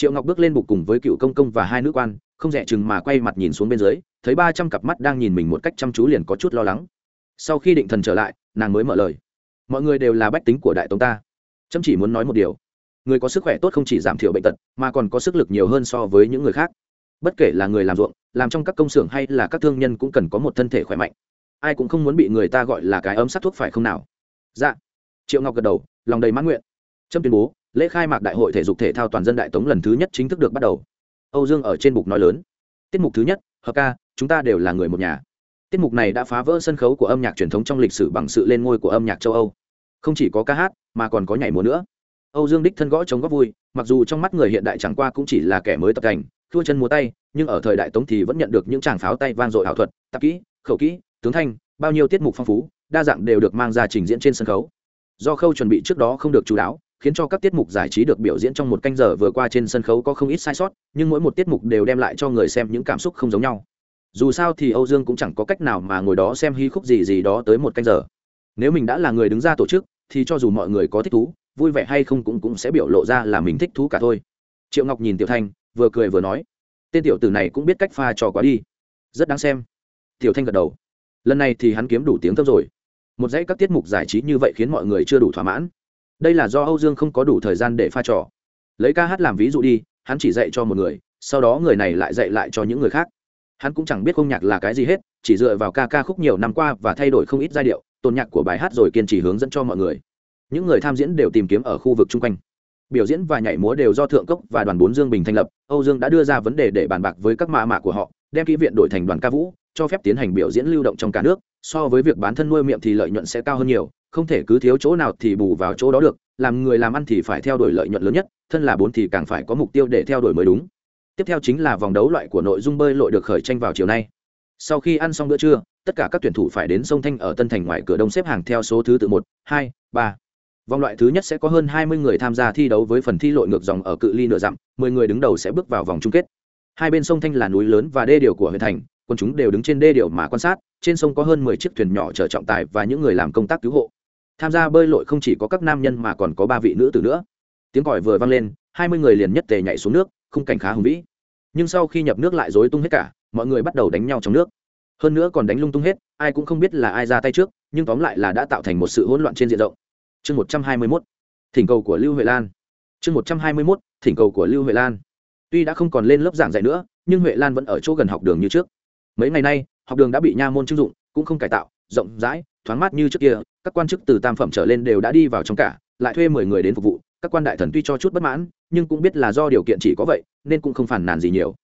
triệu ngọc bước lên bục cùng với cựu công công và hai nữ quan, không rẻ chừng mà quay mặt nhìn xuống bên dưới, thấy ba trăm cặp mắt đang nhìn mình một cách chăm chú liền có chút lo lắng. Sau khi định thần trở lại, nàng mới mở lời. Mọi người đều là bách tính của đại tống ta. Chấm chỉ muốn nói một điều. Người có sức khỏe tốt không chỉ giảm thiểu bệnh tật, mà còn có sức lực nhiều hơn so với những người khác. Bất kể là người làm ruộng, làm trong các công xưởng hay là các thương nhân cũng cần có một thân thể khỏe mạnh. Ai cũng không muốn bị người ta gọi là cái ấm sát thuốc phải không nào? Dạ. Triệu ngọc gật đầu, lòng đầy mãn nguyện. Trâm tuyên bố lễ khai mạc đại hội thể dục thể thao toàn dân đại tống lần thứ nhất chính thức được bắt đầu. Âu dương ở trên bục nói lớn, tiết mục thứ nhất, hợp ca, chúng ta đều là người một nhà. Tiết mục này đã phá vỡ sân khấu của âm nhạc truyền thống trong lịch sử bằng sự lên ngôi của âm nhạc châu âu. Không chỉ có ca hát, mà còn có nhảy múa nữa. Âu dương đích thân gõ chống góp vui, mặc dù trong mắt người hiện đại chẳng qua cũng chỉ là kẻ mới tập cảnh thua chân múa tay, nhưng ở thời đại tống thì vẫn nhận được những tràng pháo tay vang dội ảo thuật, tạp kỹ, khẩu kỹ, tướng thanh, bao nhiêu tiết mục phong phú, đa dạng đều được mang ra trình diễn trên sân khấu. Do khâu chuẩn bị trước đó không được chú đáo khiến cho các tiết mục giải trí được biểu diễn trong một canh giờ vừa qua trên sân khấu có không ít sai sót, nhưng mỗi một tiết mục đều đem lại cho người xem những cảm xúc không giống nhau. Dù sao thì âu dương cũng chẳng có cách nào mà ngồi đó xem hy khúc gì gì đó tới một canh giờ. Nếu mình đã là người đứng ra tổ chức, thì cho dù mọi người có thích thú, vui vẻ hay không cũng cũng sẽ biểu lộ ra là mình thích thú cả thôi. Triệu ngọc nhìn tiểu thanh, vừa cười vừa nói, tên tiểu tử này cũng biết cách pha trò quá đi. Rất đáng xem. Tiểu thanh gật đầu. Lần này thì hắn kiếm đủ tiếng thơm rồi. Một dãy các tiết mục giải trí như vậy khiến mọi người chưa đủ thỏa mãn đây là do âu dương không có đủ thời gian để pha trò. Lấy ca hát làm ví dụ đi, hắn chỉ dạy cho một người, sau đó người này lại dạy lại cho những người khác. Hắn cũng chẳng biết không nhạc là cái gì hết, chỉ dựa vào ca ca khúc nhiều năm qua và thay đổi không ít giai điệu tôn nhạc của bài hát rồi kiên trì hướng dẫn cho mọi người. Những người tham diễn đều tìm kiếm ở khu vực chung quanh. Biểu diễn và nhảy múa đều do thượng cốc và đoàn bốn dương bình thành lập, âu dương đã đưa ra vấn đề để bàn bạc với các mạ mạ của họ, đem kỹ viện đổi thành đoàn ca vũ, cho phép tiến hành biểu diễn lưu động trong cả nước, so với việc bán thân nuôi miệng thì lợi nhuận sẽ cao hơn nhiều không thể cứ thiếu chỗ nào thì bù vào chỗ đó được, làm người làm ăn thì phải theo đuổi lợi nhuận lớn nhất, thân là bốn thì càng phải có mục tiêu để theo đuổi mới đúng. Tiếp theo chính là vòng đấu loại của nội dung bơi lội được khởi tranh vào chiều nay. Sau khi ăn xong bữa trưa, tất cả các tuyển thủ phải đến sông thanh ở tân thành ngoài cửa đông xếp hàng theo số thứ tự một, hai, ba. Vòng loại thứ nhất sẽ có hơn hai mươi người tham gia thi đấu với phần thi lội ngược dòng ở cự ly nửa dặm, mười người đứng đầu sẽ bước vào vòng chung kết. Hai bên sông thanh là núi lớn và đê điều của huyện thành, quân chúng đều đứng trên đê điều mà quan sát, trên sông có hơn mười chiếc thuyền nhỏ chở trọng tài và những người làm công tác cứu hộ tham gia bơi lội không chỉ có các nam nhân mà còn có ba vị nữ tử nữa. Tiếng còi vừa vang lên, hai mươi người liền nhất tề nhảy xuống nước, khung cảnh khá hùng vĩ. Nhưng sau khi nhập nước lại dối tung hết cả, mọi người bắt đầu đánh nhau trong nước. Hơn nữa còn đánh lung tung hết, ai cũng không biết là ai ra tay trước, nhưng tóm lại là đã tạo thành một sự hỗn loạn trên diện rộng. Chương một trăm hai mươi mốt, thỉnh cầu của lưu huệ lan. Chương một trăm hai mươi mốt, thỉnh cầu của lưu huệ lan. Tuy đã không còn lên lớp giảng dạy nữa, nhưng huệ lan vẫn ở chỗ gần học đường như trước. Mấy ngày nay, học đường đã bị nha môn chưng dụng, cũng không cải tạo, rộng rãi thoáng mát như trước kia, các quan chức từ tam phẩm trở lên đều đã đi vào trong cả, lại thuê mười người đến phục vụ, các quan đại thần tuy cho chút bất mãn, nhưng cũng biết là do điều kiện chỉ có vậy, nên cũng không phản nàn gì nhiều.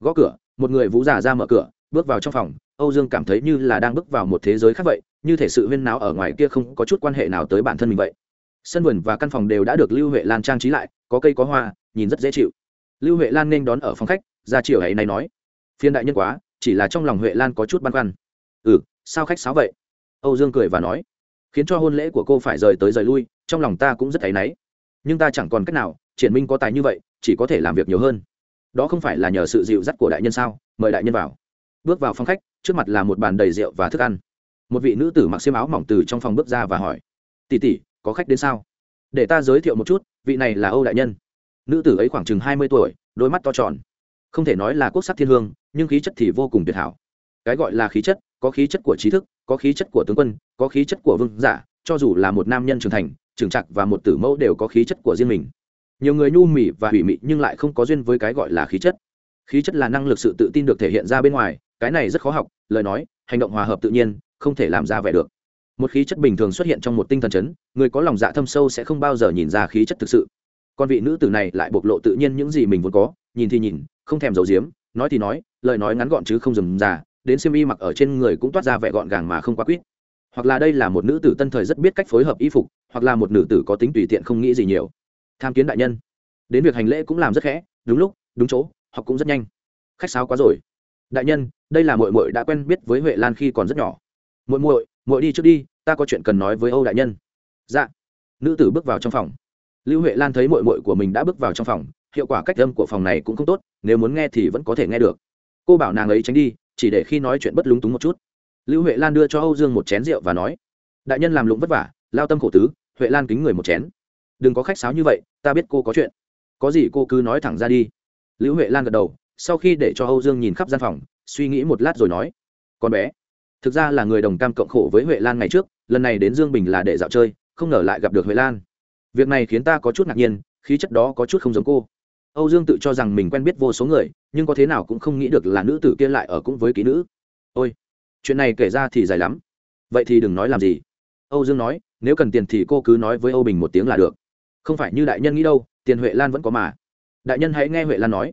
Gõ cửa, một người vũ già ra mở cửa, bước vào trong phòng, âu dương cảm thấy như là đang bước vào một thế giới khác vậy, như thể sự huyên náo ở ngoài kia không có chút quan hệ nào tới bản thân mình vậy. Sân vườn và căn phòng đều đã được lưu huệ lan trang trí lại, có cây có hoa, nhìn rất dễ chịu. Lưu huệ lan nên đón ở phòng khách, ra chiều ấy này nói. Phiên đại nhân quá, chỉ là trong lòng huệ lan có chút băn khoăn. Ừ sao khách sáo vậy? Âu dương cười và nói, khiến cho hôn lễ của cô phải rời tới rời lui, trong lòng ta cũng rất thấy náy. Nhưng ta chẳng còn cách nào, triển minh có tài như vậy, chỉ có thể làm việc nhiều hơn. Đó không phải là nhờ sự dịu dắt của đại nhân sao? Mời đại nhân vào. Bước vào phòng khách, trước mặt là một bàn đầy rượu và thức ăn. Một vị nữ tử mặc xiêm áo mỏng từ trong phòng bước ra và hỏi tỉ tỉ có khách đến sao? Để ta giới thiệu một chút, vị này là âu đại nhân. Nữ tử ấy khoảng chừng hai mươi tuổi, đôi mắt to tròn. Không thể nói là quốc sắc thiên hương, nhưng khí chất thì vô cùng tuyệt hảo. Cái gọi là khí chất có khí chất của trí thức, có khí chất của tướng quân, có khí chất của vương giả, cho dù là một nam nhân trưởng thành, trưởng trạc và một tử mẫu đều có khí chất của riêng mình. Nhiều người nhu mì và hủy mị nhưng lại không có duyên với cái gọi là khí chất. Khí chất là năng lực sự tự tin được thể hiện ra bên ngoài, cái này rất khó học, lời nói, hành động hòa hợp tự nhiên, không thể làm ra vẻ được. Một khí chất bình thường xuất hiện trong một tinh thần chấn, người có lòng dạ thâm sâu sẽ không bao giờ nhìn ra khí chất thực sự. Còn vị nữ tử này lại bộc lộ tự nhiên những gì mình vốn có, nhìn thì nhìn, không thèm giấu giếm, nói thì nói, lời nói ngắn gọn chứ không dừng già đến xiêm y mặc ở trên người cũng toát ra vẻ gọn gàng mà không quá quýt. Hoặc là đây là một nữ tử tân thời rất biết cách phối hợp y phục, hoặc là một nữ tử có tính tùy tiện không nghĩ gì nhiều. Tham kiến đại nhân. Đến việc hành lễ cũng làm rất khẽ, đúng lúc, đúng chỗ, học cũng rất nhanh. Khách sáo quá rồi. Đại nhân, đây là mội mội đã quen biết với huệ lan khi còn rất nhỏ. Muội muội muội đi trước đi, ta có chuyện cần nói với âu đại nhân. Dạ. Nữ tử bước vào trong phòng. Lưu huệ lan thấy muội muội của mình đã bước vào trong phòng, hiệu quả cách âm của phòng này cũng không tốt, nếu muốn nghe thì vẫn có thể nghe được. Cô bảo nàng ấy tránh đi chỉ để khi nói chuyện bất lúng túng một chút. Lưu huệ lan đưa cho âu dương một chén rượu và nói, đại nhân làm lụng vất vả, lao tâm khổ tứ, huệ lan kính người một chén. Đừng có khách sáo như vậy, ta biết cô có chuyện. Có gì cô cứ nói thẳng ra đi. Lưu huệ lan gật đầu, sau khi để cho âu dương nhìn khắp gian phòng, suy nghĩ một lát rồi nói, con bé, thực ra là người đồng cam cộng khổ với huệ lan ngày trước, lần này đến dương bình là để dạo chơi, không ngờ lại gặp được huệ lan. Việc này khiến ta có chút ngạc nhiên, khí chất đó có chút không giống cô. Âu dương tự cho rằng mình quen biết vô số người nhưng có thế nào cũng không nghĩ được là nữ tử kia lại ở cũng với ký nữ. Ôi, chuyện này kể ra thì dài lắm. Vậy thì đừng nói làm gì. Âu dương nói, nếu cần tiền thì cô cứ nói với âu bình một tiếng là được. Không phải như đại nhân nghĩ đâu, tiền huệ lan vẫn có mà. Đại nhân hãy nghe huệ lan nói.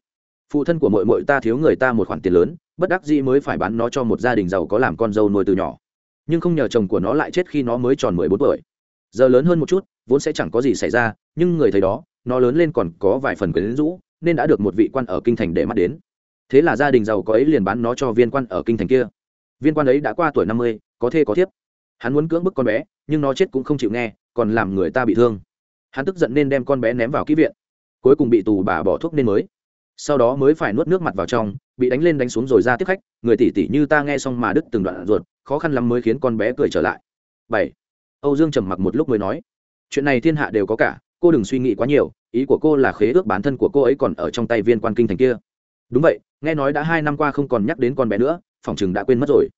Phụ thân của mội mội ta thiếu người ta một khoản tiền lớn, bất đắc dĩ mới phải bán nó cho một gia đình giàu có làm con dâu nuôi từ nhỏ. Nhưng không nhờ chồng của nó lại chết khi nó mới tròn mười bốn tuổi. Giờ lớn hơn một chút, vốn sẽ chẳng có gì xảy ra, nhưng người thấy đó, nó lớn lên còn có vài phần quyến rũ nên đã được một vị quan ở kinh thành để mắt đến. Thế là gia đình giàu có ấy liền bán nó cho viên quan ở kinh thành kia. Viên quan ấy đã qua tuổi năm mươi, có thê có thiếp. Hắn muốn cưỡng bức con bé, nhưng nó chết cũng không chịu nghe, còn làm người ta bị thương. Hắn tức giận nên đem con bé ném vào kỹ viện. Cuối cùng bị tù bà bỏ thuốc nên mới. Sau đó mới phải nuốt nước mặt vào trong, bị đánh lên đánh xuống rồi ra tiếp khách. Người tỷ tỷ như ta nghe xong mà đứt từng đoạn ruột, khó khăn lắm mới khiến con bé cười trở lại. Bảy. Âu dương trầm mặc một lúc mới nói, chuyện này thiên hạ đều có cả cô đừng suy nghĩ quá nhiều, ý của cô là khế ước bản thân của cô ấy còn ở trong tay viên quan kinh thành kia. Đúng vậy, nghe nói đã hai năm qua không còn nhắc đến con bé nữa, phòng chừng đã quên mất rồi.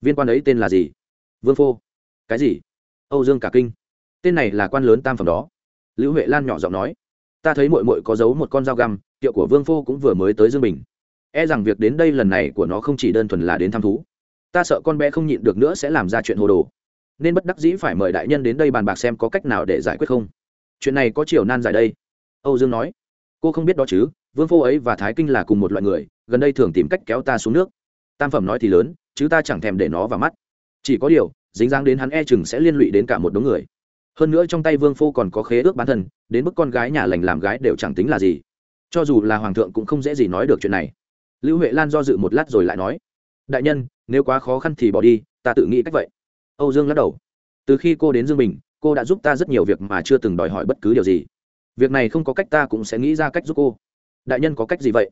Viên quan ấy tên là gì? Vương phô. Cái gì? Âu dương cả kinh. Tên này là quan lớn tam phẩm đó. Lữ huệ lan nhỏ giọng nói. Ta thấy mội mội có giấu một con dao găm tiệu của vương phô cũng vừa mới tới dương bình. E rằng việc đến đây lần này của nó không chỉ đơn thuần là đến thăm thú. Ta sợ con bé không nhịn được nữa sẽ làm ra chuyện hồ đồ. Nên bất đắc dĩ phải mời đại nhân đến đây bàn bạc xem có cách nào để giải quyết không chuyện này có chiều nan giải đây. Âu dương nói. Cô không biết đó chứ, vương phô ấy và thái kinh là cùng một loại người, gần đây thường tìm cách kéo ta xuống nước. Tam phẩm nói thì lớn, chứ ta chẳng thèm để nó vào mắt. Chỉ có điều, dính dáng đến hắn e chừng sẽ liên lụy đến cả một đống người. Hơn nữa trong tay vương phô còn có khế ước bản thân, đến mức con gái nhà lành làm gái đều chẳng tính là gì. Cho dù là hoàng thượng cũng không dễ gì nói được chuyện này. Lưu huệ lan do dự một lát rồi lại nói. Đại nhân, nếu quá khó khăn thì bỏ đi, ta tự nghĩ cách vậy. Âu dương lắc đầu. Từ khi cô đến dương bình cô đã giúp ta rất nhiều việc mà chưa từng đòi hỏi bất cứ điều gì. Việc này không có cách ta cũng sẽ nghĩ ra cách giúp cô. Đại nhân có cách gì vậy?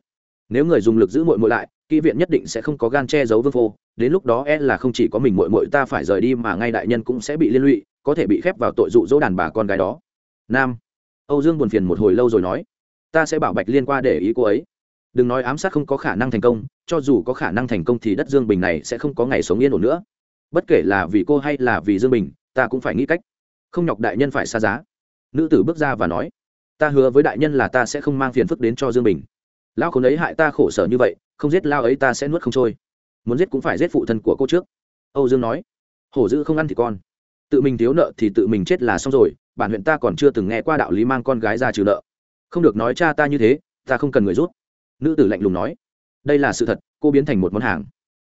Nếu người dùng lực giữ mội mội lại, kỹ viện nhất định sẽ không có gan che giấu vương phô đến lúc đó e là không chỉ có mình mội mội ta phải rời đi mà ngay đại nhân cũng sẽ bị liên lụy, có thể bị khép vào tội dụ dỗ đàn bà con gái đó. Nam. Âu dương buồn phiền một hồi lâu rồi nói. Ta sẽ bảo bạch liên qua để ý cô ấy. Đừng nói ám sát không có khả năng thành công, cho dù có khả năng thành công thì đất dương bình này sẽ không có ngày sống yên ổn nữa. Bất kể là vì cô hay là vì dương bình, ta cũng phải nghĩ cách không nhọc đại nhân phải xa giá. Nữ tử bước ra và nói, ta hứa với đại nhân là ta sẽ không mang phiền phức đến cho dương bình. Lao khốn ấy hại ta khổ sở như vậy, không giết lao ấy ta sẽ nuốt không trôi. Muốn giết cũng phải giết phụ thân của cô trước. Âu dương nói, hổ dữ không ăn thì con. Tự mình thiếu nợ thì tự mình chết là xong rồi, bản huyện ta còn chưa từng nghe qua đạo lý mang con gái ra trừ nợ. Không được nói cha ta như thế, ta không cần người rút nữ tử lạnh lùng nói, đây là sự thật, cô biến thành một món hàng.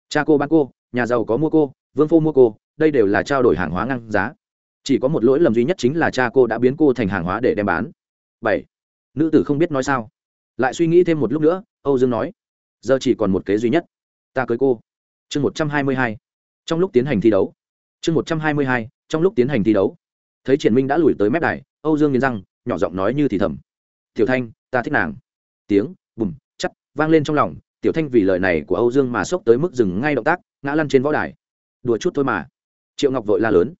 Cha cô bán cô, nhà giàu có mua cô, vương phô mua cô, đây đều là trao đổi hàng hóa ngang giá chỉ có một lỗi lầm duy nhất chính là cha cô đã biến cô thành hàng hóa để đem bán. Bảy. Nữ tử không biết nói sao. Lại suy nghĩ thêm một lúc nữa, âu dương nói, giờ chỉ còn một kế duy nhất. Ta cưới cô. Chương một trăm hai mươi hai. Trong lúc tiến hành thi đấu. Chương một trăm hai mươi hai, trong lúc tiến hành thi đấu. Thấy triển minh đã lùi tới mép đài, âu dương nghiến răng, nhỏ giọng nói như thì thầm, tiểu thanh, ta thích nàng. Tiếng, bùm chắc vang lên trong lòng, tiểu thanh vì lời này của âu dương mà sốc tới mức dừng ngay động tác, ngã lăn trên võ đài. Đùa chút thôi mà. Triệu ngọc vội la lớn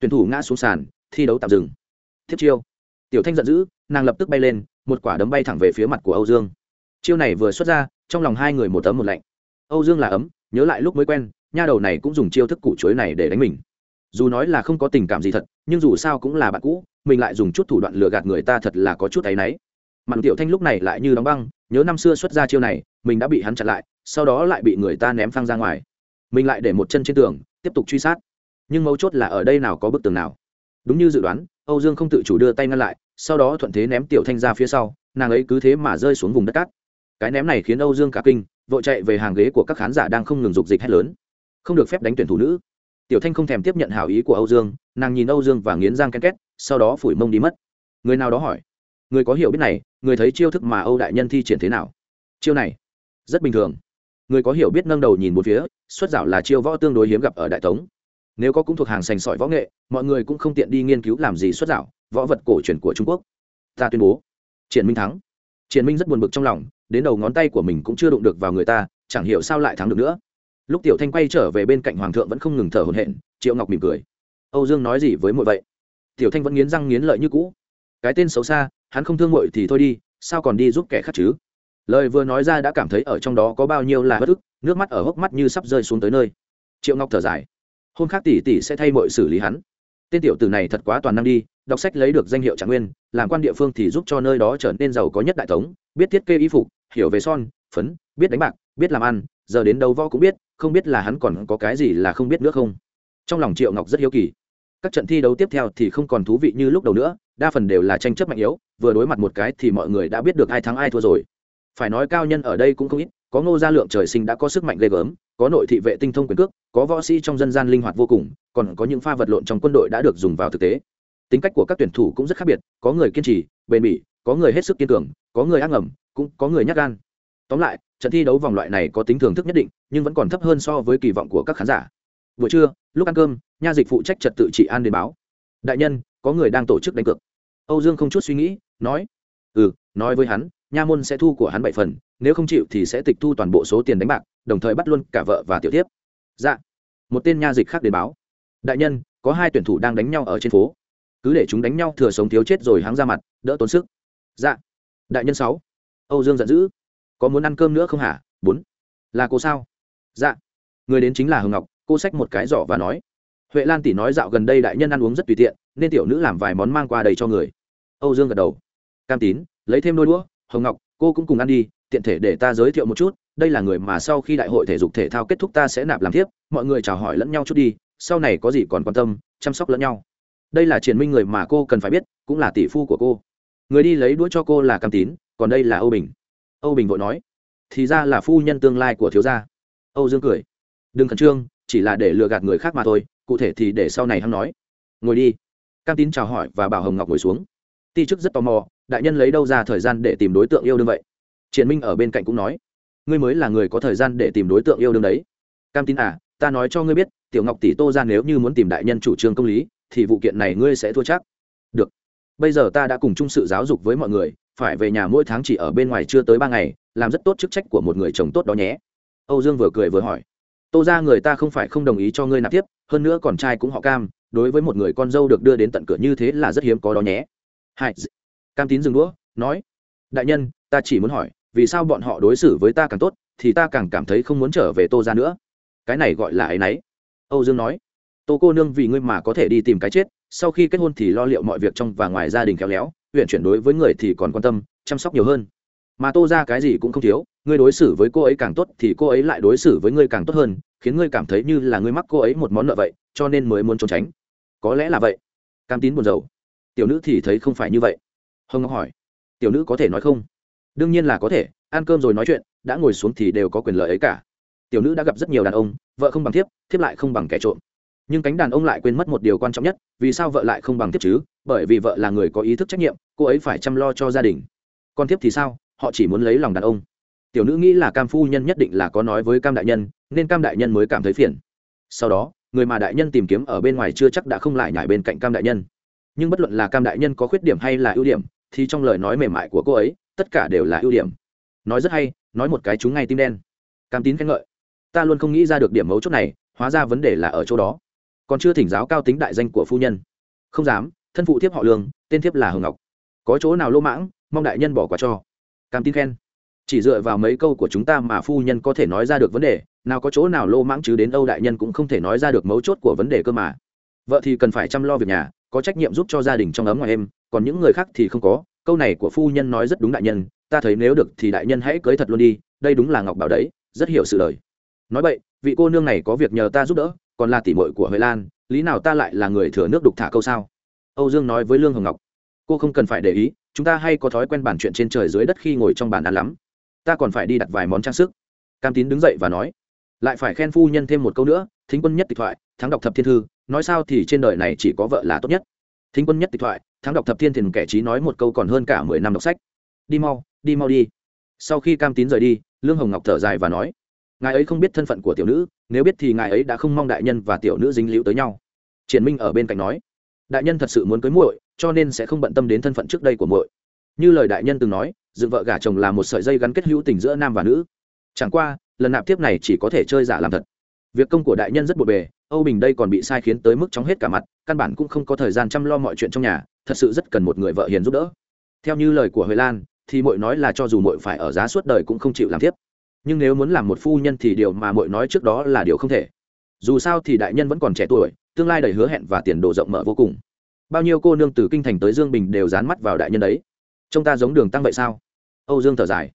tuyển thủ ngã xuống sàn, thi đấu tạm dừng. Thiết chiêu. Tiểu thanh giận dữ, nàng lập tức bay lên, một quả đấm bay thẳng về phía mặt của âu dương. Chiêu này vừa xuất ra, trong lòng hai người một ấm một lạnh. Âu dương là ấm, nhớ lại lúc mới quen, nha đầu này cũng dùng chiêu thức củ chuối này để đánh mình. Dù nói là không có tình cảm gì thật, nhưng dù sao cũng là bạn cũ, mình lại dùng chút thủ đoạn lừa gạt người ta thật là có chút áy náy. Mặn tiểu thanh lúc này lại như đóng băng, nhớ năm xưa xuất ra chiêu này, mình đã bị hắn chặn lại, sau đó lại bị người ta ném phăng ra ngoài. Mình lại để một chân trên tường, tiếp tục truy sát nhưng mấu chốt là ở đây nào có bức tường nào. Đúng như dự đoán, âu dương không tự chủ đưa tay ngăn lại, sau đó thuận thế ném tiểu thanh ra phía sau, nàng ấy cứ thế mà rơi xuống vùng đất cát. Cái ném này khiến âu dương cả kinh, vội chạy về hàng ghế của các khán giả đang không ngừng dục dịch hết lớn. Không được phép đánh tuyển thủ nữ. Tiểu thanh không thèm tiếp nhận hảo ý của âu dương, nàng nhìn âu dương và nghiến răng ken két, sau đó phủi mông đi mất. Người nào đó hỏi, người có hiểu biết này, người thấy chiêu thức mà âu đại nhân thi triển thế nào? Chiêu này, rất bình thường. Người có hiểu biết nâng đầu nhìn một phía xuất dạo là chiêu võ tương đối hiếm gặp ở đại tống nếu có cũng thuộc hàng sành sỏi võ nghệ, mọi người cũng không tiện đi nghiên cứu làm gì xuất dạo, võ vật cổ truyền của trung quốc. Ta tuyên bố, triển minh thắng. Triển minh rất buồn bực trong lòng, đến đầu ngón tay của mình cũng chưa đụng được vào người ta, chẳng hiểu sao lại thắng được nữa. Lúc tiểu thanh quay trở về bên cạnh hoàng thượng vẫn không ngừng thở hổn hển, triệu ngọc mỉm cười. Âu dương nói gì với muội vậy? Tiểu thanh vẫn nghiến răng nghiến lợi như cũ. Cái tên xấu xa, hắn không thương muội thì thôi đi, sao còn đi giúp kẻ khác chứ? Lời vừa nói ra đã cảm thấy ở trong đó có bao nhiêu là bất ức, nước mắt ở hốc mắt như sắp rơi xuống tới nơi. Triệu ngọc thở dài hôm khác tỷ tỷ sẽ thay mọi xử lý hắn. Tên tiểu tử này thật quá toàn năng đi, đọc sách lấy được danh hiệu trạng nguyên, làm quan địa phương thì giúp cho nơi đó trở nên giàu có nhất đại tống biết thiết kế y phục, hiểu về son, phấn, biết đánh bạc, biết làm ăn, giờ đến đâu võ cũng biết, không biết là hắn còn có cái gì là không biết nữa không. Trong lòng triệu ngọc rất hiếu kỳ. Các trận thi đấu tiếp theo thì không còn thú vị như lúc đầu nữa, đa phần đều là tranh chấp mạnh yếu, vừa đối mặt một cái thì mọi người đã biết được ai thắng ai thua rồi. Phải nói cao nhân ở đây cũng không ít có ngô gia lượng trời sinh đã có sức mạnh ghê gớm, có nội thị vệ tinh thông quyền cước, có võ sĩ trong dân gian linh hoạt vô cùng, còn có những pha vật lộn trong quân đội đã được dùng vào thực tế. Tính cách của các tuyển thủ cũng rất khác biệt, có người kiên trì, bền bỉ, có người hết sức kiên cường, có người ác ngầm, cũng có người nhát gan. Tóm lại, trận thi đấu vòng loại này có tính thưởng thức nhất định, nhưng vẫn còn thấp hơn so với kỳ vọng của các khán giả. Buổi trưa, lúc ăn cơm, nha dịch phụ trách trật tự trị an đến báo. Đại nhân, có người đang tổ chức đánh cược. Âu dương không chút suy nghĩ, nói ừ nói với hắn, nha môn sẽ thu của hắn bảy phần nếu không chịu thì sẽ tịch thu toàn bộ số tiền đánh bạc, đồng thời bắt luôn cả vợ và tiểu tiếp dạ. Một tên nha dịch khác đến báo. Đại nhân, có hai tuyển thủ đang đánh nhau ở trên phố. Cứ để chúng đánh nhau thừa sống thiếu chết rồi hắng ra mặt, đỡ tốn sức. Dạ. Đại nhân sáu. Âu dương giận dữ. Có muốn ăn cơm nữa không hả? Bốn. Là cô sao? Dạ. Người đến chính là hồng ngọc, cô xách một cái giỏ và nói. Huệ lan tỷ nói dạo gần đây đại nhân ăn uống rất tùy tiện, nên tiểu nữ làm vài món mang qua đầy cho người. Âu dương gật đầu. Cam tín, lấy thêm đôi đũa. Hồng ngọc, cô cũng cùng ăn đi tiện thể để ta giới thiệu một chút, đây là người mà sau khi đại hội thể dục thể thao kết thúc ta sẽ nạp làm tiếp mọi người chào hỏi lẫn nhau chút đi, sau này có gì còn quan tâm, chăm sóc lẫn nhau. Đây là triển minh người mà cô cần phải biết, cũng là tỷ phu của cô. Người đi lấy đũa cho cô là cam tín, còn đây là âu bình. Âu bình vội nói, thì ra là phu nhân tương lai của thiếu gia. Âu dương cười, đừng khẩn trương, chỉ là để lừa gạt người khác mà thôi, cụ thể thì để sau này hắn nói. Ngồi đi. Cam tín chào hỏi và bảo hồng ngọc ngồi xuống. Ti chức rất tò mò, đại nhân lấy đâu ra thời gian để tìm đối tượng yêu đương vậy? Triển minh ở bên cạnh cũng nói, ngươi mới là người có thời gian để tìm đối tượng yêu đương đấy. Cam tín à ta nói cho ngươi biết, tiểu ngọc tỷ tô ra nếu như muốn tìm đại nhân chủ trương công lý, thì vụ kiện này ngươi sẽ thua chắc. Được, bây giờ ta đã cùng chung sự giáo dục với mọi người, phải về nhà mỗi tháng chỉ ở bên ngoài chưa tới ba ngày, làm rất tốt chức trách của một người chồng tốt đó nhé. Âu dương vừa cười vừa hỏi, tô ra người ta không phải không đồng ý cho ngươi nạp tiếp, hơn nữa còn trai cũng họ cam, đối với một người con dâu được đưa đến tận cửa như thế là rất hiếm có đó nhé. Hai, cam tín dừng đũa, nói, đại nhân, ta chỉ muốn hỏi vì sao bọn họ đối xử với ta càng tốt, thì ta càng cảm thấy không muốn trở về tô ra nữa. Cái này gọi là ấ y n ấ y âu dương nói, tô cô nương vì ngươi mà có thể đi tìm cái chết, sau khi kết hôn thì lo liệu mọi việc trong và ngoài gia đình khéo léo, huyện chuyển đối với người thì còn quan tâm, chăm sóc nhiều hơn. Mà tô ra cái gì cũng không thiếu, ngươi đối xử với cô ấy càng tốt thì cô ấy lại đối xử với ngươi càng tốt hơn, khiến ngươi cảm thấy như là ngươi mắc cô ấy một món nợ vậy, cho nên mới muốn trốn tránh. Có lẽ là vậy. Cam tín buồn rầu. Tiểu nữ thì thấy không phải như vậy. Hồng ngọc hỏi. Tiểu nữ có thể nói không? Đương nhiên là có thể, ăn cơm rồi nói chuyện, đã ngồi xuống thì đều có quyền lợi ấy cả. Tiểu nữ đã gặp rất nhiều đàn ông, vợ không bằng thiếp thiếp lại không bằng kẻ trộm. Nhưng cánh đàn ông lại quên mất một điều quan trọng nhất, vì sao vợ lại không bằng thiếp chứ? Bởi vì vợ là người có ý thức trách nhiệm, cô ấy phải chăm lo cho gia đình. Còn thiếp thì sao? Họ chỉ muốn lấy lòng đàn ông. Tiểu nữ nghĩ là cam phu nhân nhất định là có nói với cam đại nhân, nên cam đại nhân mới cảm thấy phiền. Sau đó, người mà đại nhân tìm kiếm ở bên ngoài chưa chắc đã không lại nhảy bên cạnh cam đại nhân. Nhưng bất luận là cam đại nhân có khuyết điểm hay là ưu điểm, thì trong lời nói mềm mại của cô ấy tất cả đều là ưu điểm. Nói rất hay, nói một cái chúng ngay tim đen. Cam tín khen ngợi. Ta luôn không nghĩ ra được điểm mấu chốt này, hóa ra vấn đề là ở chỗ đó. Còn chưa thỉnh giáo cao tính đại danh của phu nhân. Không dám, thân phụ thiếp họ lương, tên thiếp là hồng ngọc. Có chỗ nào lô mãng, mong đại nhân bỏ qua cho. Cam tín khen. Chỉ dựa vào mấy câu của chúng ta mà phu nhân có thể nói ra được vấn đề, nào có chỗ nào lô mãng chứ đến âu đại nhân cũng không thể nói ra được mấu chốt của vấn đề cơ mà. Vợ thì cần phải chăm lo việc nhà, có trách nhiệm giúp cho gia đình trong ấm ngoài em còn những người khác thì không có câu này của phu nhân nói rất đúng đại nhân, ta thấy nếu được thì đại nhân hãy cưới thật luôn đi, đây đúng là ngọc bảo đấy, rất hiểu sự lời. nói vậy, vị cô nương này có việc nhờ ta giúp đỡ, còn là tỉ mội của huệ lan, lý nào ta lại là người thừa nước đục thả câu sao? Âu dương nói với lương hồng ngọc, cô không cần phải để ý, chúng ta hay có thói quen bàn chuyện trên trời dưới đất khi ngồi trong bàn ăn lắm. Ta còn phải đi đặt vài món trang sức. Cam tín đứng dậy và nói, lại phải khen phu nhân thêm một câu nữa, thính quân nhất tịch thoại, thắng đọc thập thiên thư, nói sao thì trên đời này chỉ có vợ là tốt nhất thính quân nhất tịch thoại, thắng đọc thập thiên thì kẻ trí nói một câu còn hơn cả mười năm đọc sách. Đi mau đi mau đi. Sau khi cam tín rời đi, lương hồng ngọc thở dài và nói, ngài ấy không biết thân phận của tiểu nữ, nếu biết thì ngài ấy đã không mong đại nhân và tiểu nữ dính líu tới nhau. Triển minh ở bên cạnh nói, đại nhân thật sự muốn cưới muội, cho nên sẽ không bận tâm đến thân phận trước đây của muội. Như lời đại nhân từng nói, dựng vợ gả chồng là một sợi dây gắn kết hữu tình giữa nam và nữ. Chẳng qua, lần nạp tiếp này chỉ có thể chơi giả làm thật việc công của đại nhân rất bộn bề, âu bình đây còn bị sai khiến tới mức chóng hết cả mặt, căn bản cũng không có thời gian chăm lo mọi chuyện trong nhà, thật sự rất cần một người vợ hiền giúp đỡ. Theo như lời của huệ lan, thì mội nói là cho dù mội phải ở giá suốt đời cũng không chịu làm tiếp. Nhưng nếu muốn làm một phu nhân thì điều mà mội nói trước đó là điều không thể. Dù sao thì đại nhân vẫn còn trẻ tuổi, tương lai đầy hứa hẹn và tiền đồ rộng mở vô cùng. Bao nhiêu cô nương từ kinh thành tới dương bình đều dán mắt vào đại nhân đấy. Trông ta giống đường tăng vậy sao? Âu dương thở dài.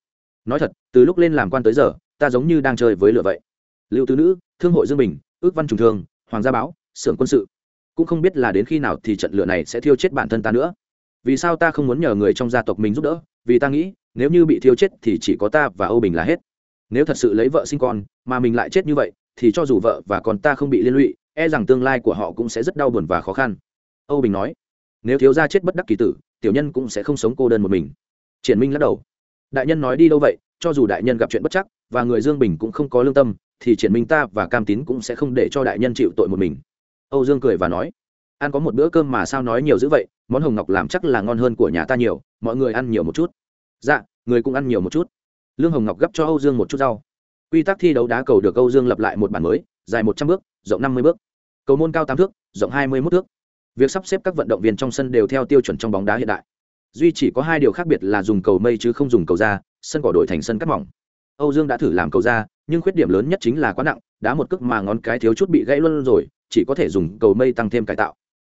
Nói thật, từ lúc lên làm quan tới giờ, ta giống như đang chơi với lửa vậy. Lưu tứ nữ, thương hội dương bình, ước văn trùng thương, hoàng gia báo xưởng quân sự. Cũng không biết là đến khi nào thì trận lửa này sẽ thiêu chết bản thân ta nữa. Vì sao ta không muốn nhờ người trong gia tộc mình giúp đỡ? Vì ta nghĩ, nếu như bị thiêu chết thì chỉ có ta và âu bình là hết. Nếu thật sự lấy vợ sinh con, mà mình lại chết như vậy, thì cho dù vợ và con ta không bị liên lụy e rằng tương lai của họ cũng sẽ rất đau buồn và khó khăn. Âu bình nói, nếu thiếu gia chết bất đắc kỳ tử, tiểu nhân cũng sẽ không sống cô đơn một mình. Triển minh lắc đầu. Đại nhân nói đi đâu vậy? Cho dù đại nhân gặp chuyện bất chắc, và người dương bình cũng không có lương tâm thì triển minh ta và cam tín cũng sẽ không để cho đại nhân chịu tội một mình. Âu dương cười và nói, ăn có một bữa cơm mà sao nói nhiều dữ vậy? Món hồng ngọc làm chắc là ngon hơn của nhà ta nhiều, mọi người ăn nhiều một chút. Dạ người cũng ăn nhiều một chút. Lương hồng ngọc gấp cho âu dương một chút rau. Quy tắc thi đấu đá cầu được âu dương lập lại một bản mới, dài một trăm bước, rộng năm mươi bước. Cầu môn cao tám thước, rộng hai mươi mốt thước. Việc sắp xếp các vận động viên trong sân đều theo tiêu chuẩn trong bóng đá hiện đại. Duy chỉ có hai điều khác biệt là dùng cầu mây chứ không dùng cầu da sân cỏ đổi thành sân cắt mỏng âu dương đã thử làm cầu ra, nhưng khuyết điểm lớn nhất chính là quá nặng đá một cước mà ngón cái thiếu chút bị gãy luôn rồi chỉ có thể dùng cầu mây tăng thêm cải tạo.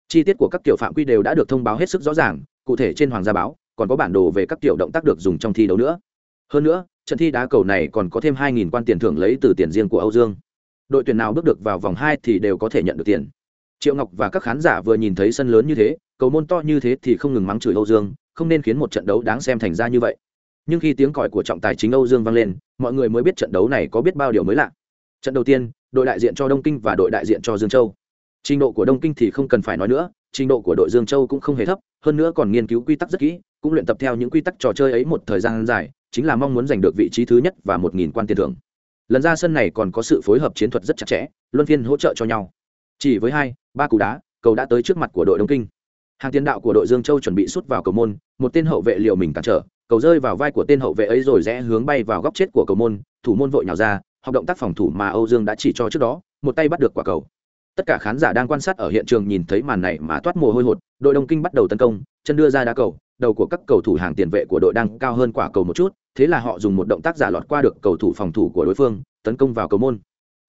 Chi tiết của các kiểu phạm quy đều đã được thông báo hết sức rõ ràng cụ thể trên hoàng gia báo còn có bản đồ về các kiểu động tác được dùng trong thi đấu nữa. Hơn nữa trận thi đá cầu này còn có thêm 2.000 quan tiền thưởng lấy từ tiền riêng của âu dương. Đội tuyển nào bước được vào vòng hai thì đều có thể nhận được tiền. Triệu ngọc và các khán giả vừa nhìn thấy sân lớn như thế cầu môn to như thế thì không ngừng mắng chửi âu dương không nên khiến một trận đấu đáng xem thành ra như vậy nhưng khi tiếng còi của trọng tài chính âu dương vang lên, mọi người mới biết trận đấu này có biết bao điều mới lạ. Trận đầu tiên, đội đại diện cho đông kinh và đội đại diện cho dương châu. Trình độ của đông kinh thì không cần phải nói nữa, trình độ của đội dương châu cũng không hề thấp, hơn nữa còn nghiên cứu quy tắc rất kỹ, cũng luyện tập theo những quy tắc trò chơi ấy một thời gian dài, chính là mong muốn giành được vị trí thứ nhất và một nghìn quan tiền thưởng. Lần ra sân này còn có sự phối hợp chiến thuật rất chặt chẽ, luân phiên hỗ trợ cho nhau. Chỉ với hai, ba cú đá, cầu đã tới trước mặt của đội đông kinh. Hàng tiền đạo của đội dương châu chuẩn bị sút vào cầu môn, một tên hậu vệ liều mình cản trở cầu rơi vào vai của tên hậu vệ ấy rồi rẽ hướng bay vào góc chết của cầu môn, thủ môn vội nhào ra, học động tác phòng thủ mà âu dương đã chỉ cho trước đó, một tay bắt được quả cầu. Tất cả khán giả đang quan sát ở hiện trường nhìn thấy màn này mà toát mồ hôi hột, đội đông kinh bắt đầu tấn công, chân đưa ra đá cầu, đầu của các cầu thủ hàng tiền vệ của đội đang cao hơn quả cầu một chút, thế là họ dùng một động tác giả lọt qua được cầu thủ phòng thủ của đối phương, tấn công vào cầu môn.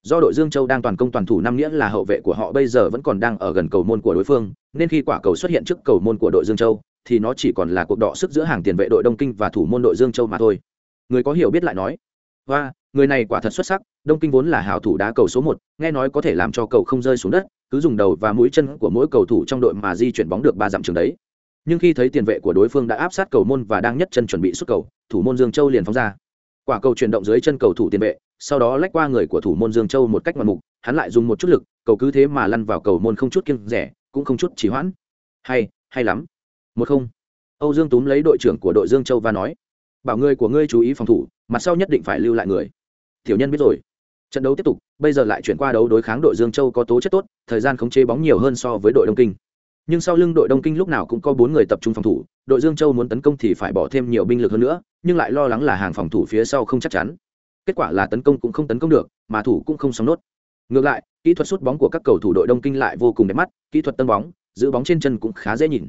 Do đội dương châu đang toàn công toàn thủ năm nghĩa là hậu vệ của họ bây giờ vẫn còn đang ở gần cầu môn của đối phương, nên khi quả cầu xuất hiện trước cầu môn của đội dương châu thì nó chỉ còn là cuộc đọ sức giữa hàng tiền vệ đội đông kinh và thủ môn đội dương châu mà thôi. Người có hiểu biết lại nói và người này quả thật xuất sắc, đông kinh vốn là hảo thủ đá cầu số một, nghe nói có thể làm cho cầu không rơi xuống đất, cứ dùng đầu và mũi chân của mỗi cầu thủ trong đội mà di chuyển bóng được ba dặm trường đấy. Nhưng khi thấy tiền vệ của đối phương đã áp sát cầu môn và đang nhất chân chuẩn bị xuất cầu, thủ môn dương châu liền phóng ra. Quả cầu chuyển động dưới chân cầu thủ tiền vệ, sau đó lách qua người của thủ môn dương châu một cách ngoạn mục, hắn lại dùng một chút lực, cầu cứ thế mà lăn vào cầu môn không chút kiêng rẻ, cũng không chút trì hoãn. Hay hay lắm một không. Âu dương túm lấy đội trưởng của đội dương châu và nói, bảo người của ngươi chú ý phòng thủ mặt sau nhất định phải lưu lại người. Tiểu nhân biết rồi. Trận đấu tiếp tục, bây giờ lại chuyển qua đấu đối kháng đội dương châu có tố chất tốt, thời gian khống chế bóng nhiều hơn so với đội đông kinh. Nhưng sau lưng đội đông kinh lúc nào cũng có bốn người tập trung phòng thủ, đội dương châu muốn tấn công thì phải bỏ thêm nhiều binh lực hơn nữa, nhưng lại lo lắng là hàng phòng thủ phía sau không chắc chắn. Kết quả là tấn công cũng không tấn công được, mà thủ cũng không sóng nốt. Ngược lại, kỹ thuật sút bóng của các cầu thủ đội đông kinh lại vô cùng đẹp mắt, kỹ thuật tân bóng, giữ bóng trên chân cũng khá dễ nhìn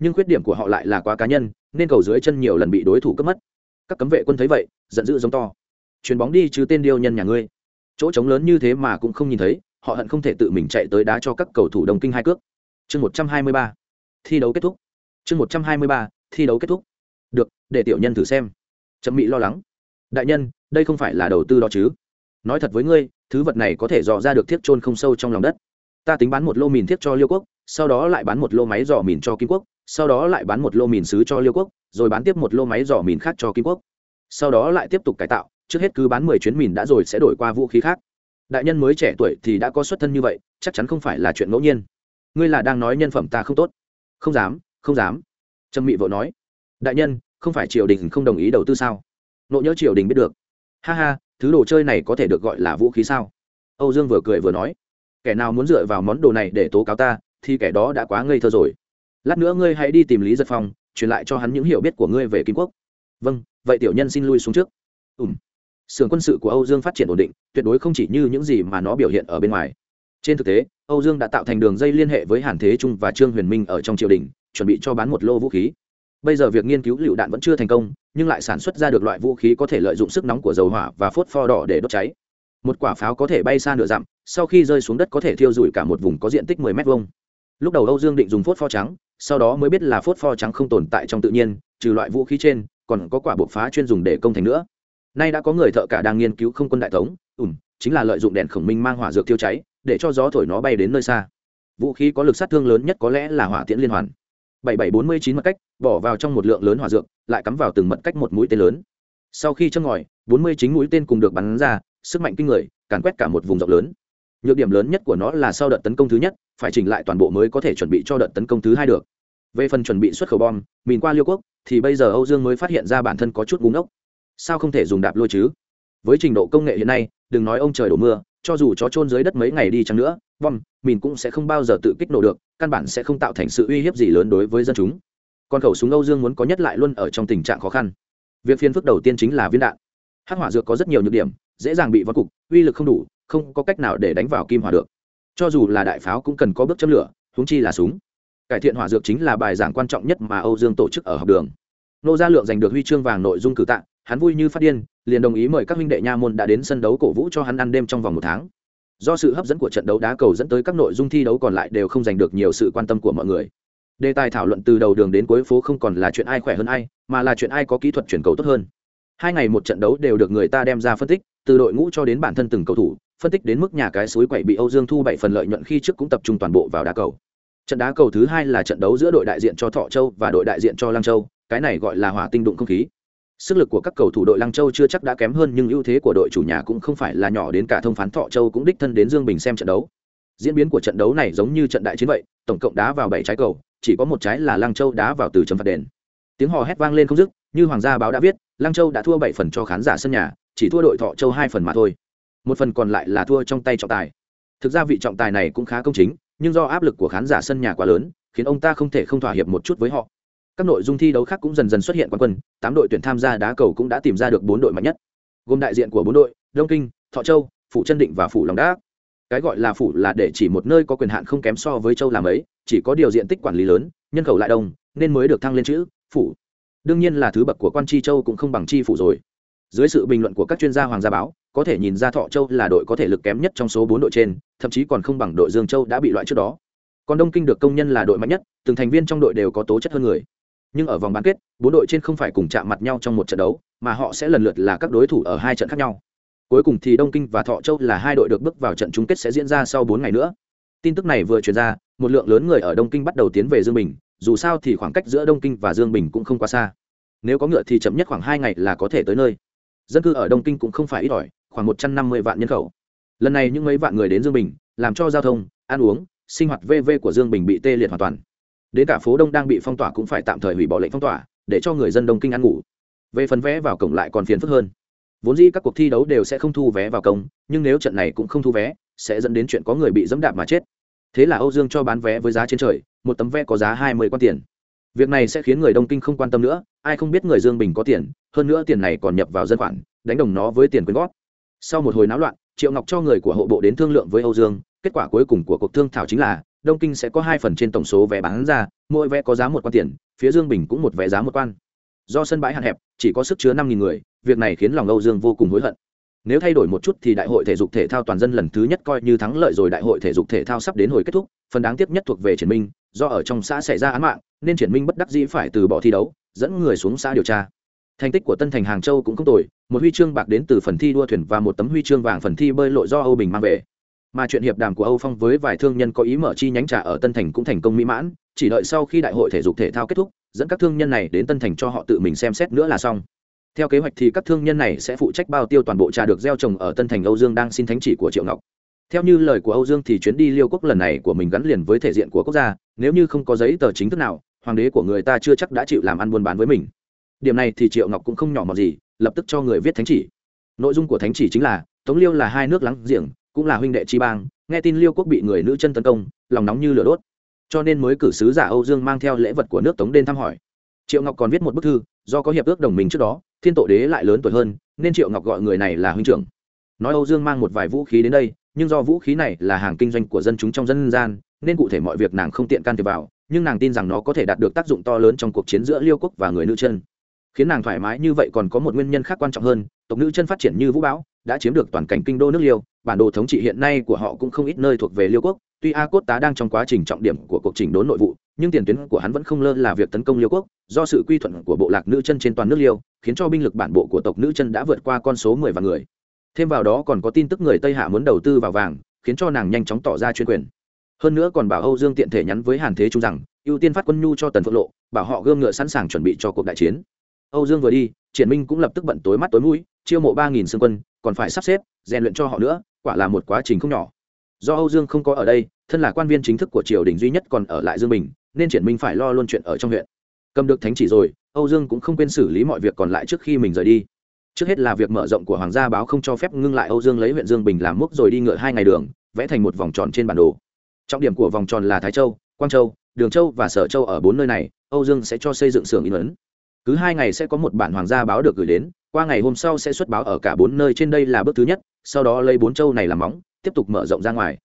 nhưng khuyết điểm của họ lại là quá cá nhân, nên cầu dưới chân nhiều lần bị đối thủ cướp mất. Các cấm vệ quân thấy vậy, giận dữ giống to. Chuyền bóng đi chứ tên điêu nhân nhà ngươi. Chỗ trống lớn như thế mà cũng không nhìn thấy, họ hận không thể tự mình chạy tới đá cho các cầu thủ đồng kinh hai cước. Chương một trăm hai mươi ba. Thi đấu kết thúc. Chương một trăm hai mươi ba, thi đấu kết thúc. Được, để tiểu nhân thử xem. Trâm mỹ lo lắng. Đại nhân, đây không phải là đầu tư đó chứ? Nói thật với ngươi, thứ vật này có thể dò ra được thiết trôn không sâu trong lòng đất. Ta tính bán một lô mìn thiết cho liêu quốc, sau đó lại bán một lô máy dò mìn cho kim quốc sau đó lại bán một lô mìn xứ cho liêu quốc, rồi bán tiếp một lô máy dò mìn khác cho kim quốc. Sau đó lại tiếp tục cải tạo, trước hết cứ bán mười chuyến mìn đã rồi sẽ đổi qua vũ khí khác. Đại nhân mới trẻ tuổi thì đã có xuất thân như vậy, chắc chắn không phải là chuyện ngẫu nhiên. Ngươi là đang nói nhân phẩm ta không tốt. Không dám không dám. Trâm mị vợ nói. Đại nhân, không phải triều đình không đồng ý đầu tư sao? Nộ nhớ triều đình biết được. Ha ha, thứ đồ chơi này có thể được gọi là vũ khí sao? Âu dương vừa cười vừa nói. Kẻ nào muốn dựa vào món đồ này để tố cáo ta, thì kẻ đó đã quá ngây thơ rồi lát nữa ngươi hãy đi tìm lý giật phong, truyền lại cho hắn những hiểu biết của ngươi về kim quốc. Vâng vậy tiểu nhân xin lui xuống trước. Ùm sưởng quân sự của âu dương phát triển ổn định, tuyệt đối không chỉ như những gì mà nó biểu hiện ở bên ngoài. Trên thực tế, âu dương đã tạo thành đường dây liên hệ với hàn thế trung và trương huyền minh ở trong triều đình, chuẩn bị cho bán một lô vũ khí. Bây giờ việc nghiên cứu lựu đạn vẫn chưa thành công, nhưng lại sản xuất ra được loại vũ khí có thể lợi dụng sức nóng của dầu hỏa và phốt pho đỏ để đốt cháy. Một quả pháo có thể bay xa nửa dặm, sau khi rơi xuống đất có thể thiêu rụi cả một vùng có diện tích 10 m vuông. Lúc đầu âu dương định dùng phốt pho trắng sau đó mới biết là phốt pho trắng không tồn tại trong tự nhiên, trừ loại vũ khí trên, còn có quả bộc phá chuyên dùng để công thành nữa. Nay đã có người thợ cả đang nghiên cứu không quân đại thống ùm chính là lợi dụng đèn khổng minh mang hỏa dược tiêu cháy, để cho gió thổi nó bay đến nơi xa. Vũ khí có lực sát thương lớn nhất có lẽ là hỏa tiễn liên hoàn. Bảy bảy bốn mươi chín mật cách, bỏ vào trong một lượng lớn hỏa dược, lại cắm vào từng mật cách một mũi tên lớn. Sau khi châm ngòi, bốn mươi chín mũi tên cùng được bắn ra, sức mạnh kinh người, càn quét cả một vùng rộng lớn nhược điểm lớn nhất của nó là sau đợt tấn công thứ nhất, phải chỉnh lại toàn bộ mới có thể chuẩn bị cho đợt tấn công thứ hai được. Về phần chuẩn bị xuất khẩu bom mìn qua liêu quốc, thì bây giờ âu dương mới phát hiện ra bản thân có chút búng ốc sao không thể dùng đạp lôi chứ? Với trình độ công nghệ hiện nay, đừng nói ông trời đổ mưa, cho dù chó trôn dưới đất mấy ngày đi chăng nữa, bom mìn cũng sẽ không bao giờ tự kích nổ được, căn bản sẽ không tạo thành sự uy hiếp gì lớn đối với dân chúng. Con khẩu súng âu dương muốn có nhất lại luôn ở trong tình trạng khó khăn. Việc phiên phức đầu tiên chính là viên đạn. Hắc hỏa dược có rất nhiều nhược điểm, dễ dàng bị vón cục, uy lực không đủ không có cách nào để đánh vào kim hỏa được. Cho dù là đại pháo cũng cần có bước châm lửa húng chi là súng. Cải thiện hỏa dược chính là bài giảng quan trọng nhất mà âu dương tổ chức ở học đường. Nô gia lượng giành được huy chương vàng nội dung cử tặng, hắn vui như phát điên liền đồng ý mời các huynh đệ nha môn đã đến sân đấu cổ vũ cho hắn ăn đêm trong vòng một tháng. Do sự hấp dẫn của trận đấu đá cầu dẫn tới các nội dung thi đấu còn lại đều không giành được nhiều sự quan tâm của mọi người. Đề tài thảo luận từ đầu đường đến cuối phố không còn là chuyện ai khỏe hơn ai mà là chuyện ai có kỹ thuật chuyển cầu tốt hơn. Hai ngày một trận đấu đều được người ta đem ra phân tích từ đội ngũ cho đến bản thân từng cầu thủ phân tích đến mức nhà cái suối quậy bị âu dương thu bảy phần lợi nhuận khi trước cũng tập trung toàn bộ vào đá cầu. Trận đá cầu thứ hai là trận đấu giữa đội đại diện cho thọ châu và đội đại diện cho lang châu, cái này gọi là hỏa tinh đụng không khí. Sức lực của các cầu thủ đội lang châu chưa chắc đã kém hơn, nhưng ưu thế của đội chủ nhà cũng không phải là nhỏ đến cả thông phán thọ châu cũng đích thân đến dương bình xem trận đấu. Diễn biến của trận đấu này giống như trận đại chiến vậy, tổng cộng đá vào bảy trái cầu, chỉ có một trái là lang châu đá vào từ chấm phạt đền. Tiếng hò hét vang lên không dứt, như hoàng gia báo đã viết lang châu đã thua bảy phần cho khán giả sân nhà, chỉ thua đội thọ châu hai phần mà thôi một phần còn lại là thua trong tay trọng tài. Thực ra vị trọng tài này cũng khá công chính, nhưng do áp lực của khán giả sân nhà quá lớn, khiến ông ta không thể không thỏa hiệp một chút với họ. Các nội dung thi đấu khác cũng dần dần xuất hiện quán quân tám đội tuyển tham gia đá cầu cũng đã tìm ra được bốn đội mạnh nhất. Gồm đại diện của bốn đội, đông kinh, thọ châu, phủ chân định và phủ lòng đá cái gọi là phủ là để chỉ một nơi có quyền hạn không kém so với châu làm ấy, chỉ có điều diện tích quản lý lớn, nhân khẩu lại đông, nên mới được thăng lên chữ phủ. Đương nhiên là thứ bậc của quan tri châu cũng không bằng tri phủ rồi dưới sự bình luận của các chuyên gia hoàng gia báo, có thể nhìn ra thọ châu là đội có thể lực kém nhất trong số bốn đội trên, thậm chí còn không bằng đội dương châu đã bị loại trước đó. Còn đông kinh được công nhân là đội mạnh nhất, từng thành viên trong đội đều có tố chất hơn người. Nhưng ở vòng bán kết, bốn đội trên không phải cùng chạm mặt nhau trong một trận đấu, mà họ sẽ lần lượt là các đối thủ ở hai trận khác nhau. Cuối cùng thì đông kinh và thọ châu là hai đội được bước vào trận chung kết sẽ diễn ra sau bốn ngày nữa. Tin tức này vừa truyền ra, một lượng lớn người ở đông kinh bắt đầu tiến về dương bình, dù sao thì khoảng cách giữa đông kinh và dương bình cũng không quá xa. Nếu có ngựa thì chậm nhất khoảng hai ngày là có thể tới nơi dân cư ở đông kinh cũng không phải ít ỏi khoảng một trăm năm mươi vạn nhân khẩu. Lần này những mấy vạn người đến dương bình làm cho giao thông ăn uống sinh hoạt vv của dương bình bị tê liệt hoàn toàn. Đến cả phố đông đang bị phong tỏa cũng phải tạm thời hủy bỏ lệnh phong tỏa để cho người dân đông kinh ăn ngủ. Về phần vé vào cổng lại còn phiền phức hơn. Vốn dĩ các cuộc thi đấu đều sẽ không thu vé vào cổng, nhưng nếu trận này cũng không thu vé sẽ dẫn đến chuyện có người bị dẫm đạp mà chết. Thế là âu dương cho bán vé với giá trên trời một tấm vé có giá hai mươi quan tiền việc này sẽ khiến người đông kinh không quan tâm nữa, ai không biết người dương bình có tiền, hơn nữa tiền này còn nhập vào dân khoản, đánh đồng nó với tiền quyên góp. Sau một hồi náo loạn, triệu ngọc cho người của hộ bộ đến thương lượng với âu dương, kết quả cuối cùng của cuộc thương thảo chính là, đông kinh sẽ có hai phần trên tổng số vé bán ra, mỗi vé có giá một quan tiền, phía dương bình cũng một vé giá một quan. Do sân bãi hạn hẹp, chỉ có sức chứa năm người, việc này khiến lòng âu dương vô cùng hối hận. Nếu thay đổi một chút thì đại hội thể dục thể thao toàn dân lần thứ nhất coi như thắng lợi rồi đại hội thể dục thể thao sắp đến hồi kết thúc, phần đáng tiếc nhất thuộc về triển minh, do ở trong xã xảy ra án mạng nên triển minh bất đắc dĩ phải từ bỏ thi đấu, dẫn người xuống xã điều tra. Thành tích của tân thành hàng châu cũng không tồi, một huy chương bạc đến từ phần thi đua thuyền và một tấm huy chương vàng phần thi bơi lội do âu bình mang về. Mà chuyện hiệp đàm của âu phong với vài thương nhân có ý mở chi nhánh trà ở tân thành cũng thành công mỹ mãn, chỉ đợi sau khi đại hội thể dục thể thao kết thúc, dẫn các thương nhân này đến tân thành cho họ tự mình xem xét nữa là xong. Theo kế hoạch thì các thương nhân này sẽ phụ trách bao tiêu toàn bộ trà được gieo trồng ở tân thành âu dương đang xin thánh chỉ của triệu ngọc. Theo như lời của âu dương thì chuyến đi liêu quốc lần này của mình gắn liền với thể diện của quốc gia, nếu như không có giấy tờ chính thức nào hoàng đế của người ta chưa chắc đã chịu làm ăn buôn bán với mình. Điểm này thì triệu ngọc cũng không nhỏ mọt gì, lập tức cho người viết thánh chỉ. Nội dung của thánh chỉ chính là, tống liêu là hai nước láng giềng, cũng là huynh đệ chi bang, nghe tin liêu quốc bị người nữ chân tấn công, lòng nóng như lửa đốt. Cho nên mới cử sứ giả âu dương mang theo lễ vật của nước tống đến thăm hỏi. Triệu ngọc còn viết một bức thư, do có hiệp ước đồng minh trước đó, thiên tổ đế lại lớn tuổi hơn, nên triệu ngọc gọi người này là huynh trưởng. Nói âu dương mang một vài vũ khí đến đây, nhưng do vũ khí này là hàng kinh doanh của dân chúng trong dân gian, nên cụ thể mọi việc nàng không tiện can thiệp vào nhưng nàng tin rằng nó có thể đạt được tác dụng to lớn trong cuộc chiến giữa liêu quốc và người nữ chân. Khiến nàng thoải mái như vậy còn có một nguyên nhân khác quan trọng hơn, tộc nữ chân phát triển như vũ bão, đã chiếm được toàn cảnh kinh đô nước liêu, bản đồ thống trị hiện nay của họ cũng không ít nơi thuộc về liêu quốc. Tuy a cốt tá đang trong quá trình trọng điểm của cuộc chỉnh đốn nội vụ, nhưng tiền tuyến của hắn vẫn không lơ là việc tấn công liêu quốc, do sự quy thuận của bộ lạc nữ chân trên toàn nước liêu, khiến cho binh lực bản bộ của tộc nữ chân đã vượt qua con số mười vạn người. Thêm vào đó còn có tin tức người tây hạ muốn đầu tư vào vàng, khiến cho nàng nhanh chóng tỏ ra chuyên quyền hơn nữa còn bảo âu dương tiện thể nhắn với hàn thế trung rằng, ưu tiên phát quân nhu cho tần phượng lộ, bảo họ gươm ngựa sẵn sàng chuẩn bị cho cuộc đại chiến. Âu dương vừa đi, triển minh cũng lập tức bận tối mắt tối mũi, chiêu mộ ba nghìn xương quân, còn phải sắp xếp, rèn luyện cho họ nữa, quả là một quá trình không nhỏ. Do âu dương không có ở đây, thân là quan viên chính thức của triều đình duy nhất còn ở lại dương bình, nên triển minh phải lo luôn chuyện ở trong huyện. Cầm được thánh chỉ rồi, âu dương cũng không quên xử lý mọi việc còn lại trước khi mình rời đi. Trước hết là việc mở rộng của hoàng gia báo không cho phép ngưng lại âu dương lấy huyện dương bình làm mốc rồi đi ngựa hai ngày đường, vẽ thành một vòng tròn trên bản đồ trọng điểm của vòng tròn là thái châu, quang châu, đường châu và sở châu ở bốn nơi này, âu dương sẽ cho xây dựng xưởng in ấn. Cứ hai ngày sẽ có một bản hoàng gia báo được gửi đến, qua ngày hôm sau sẽ xuất báo ở cả bốn nơi trên đây là bước thứ nhất, sau đó lấy bốn châu này làm móng, tiếp tục mở rộng ra ngoài.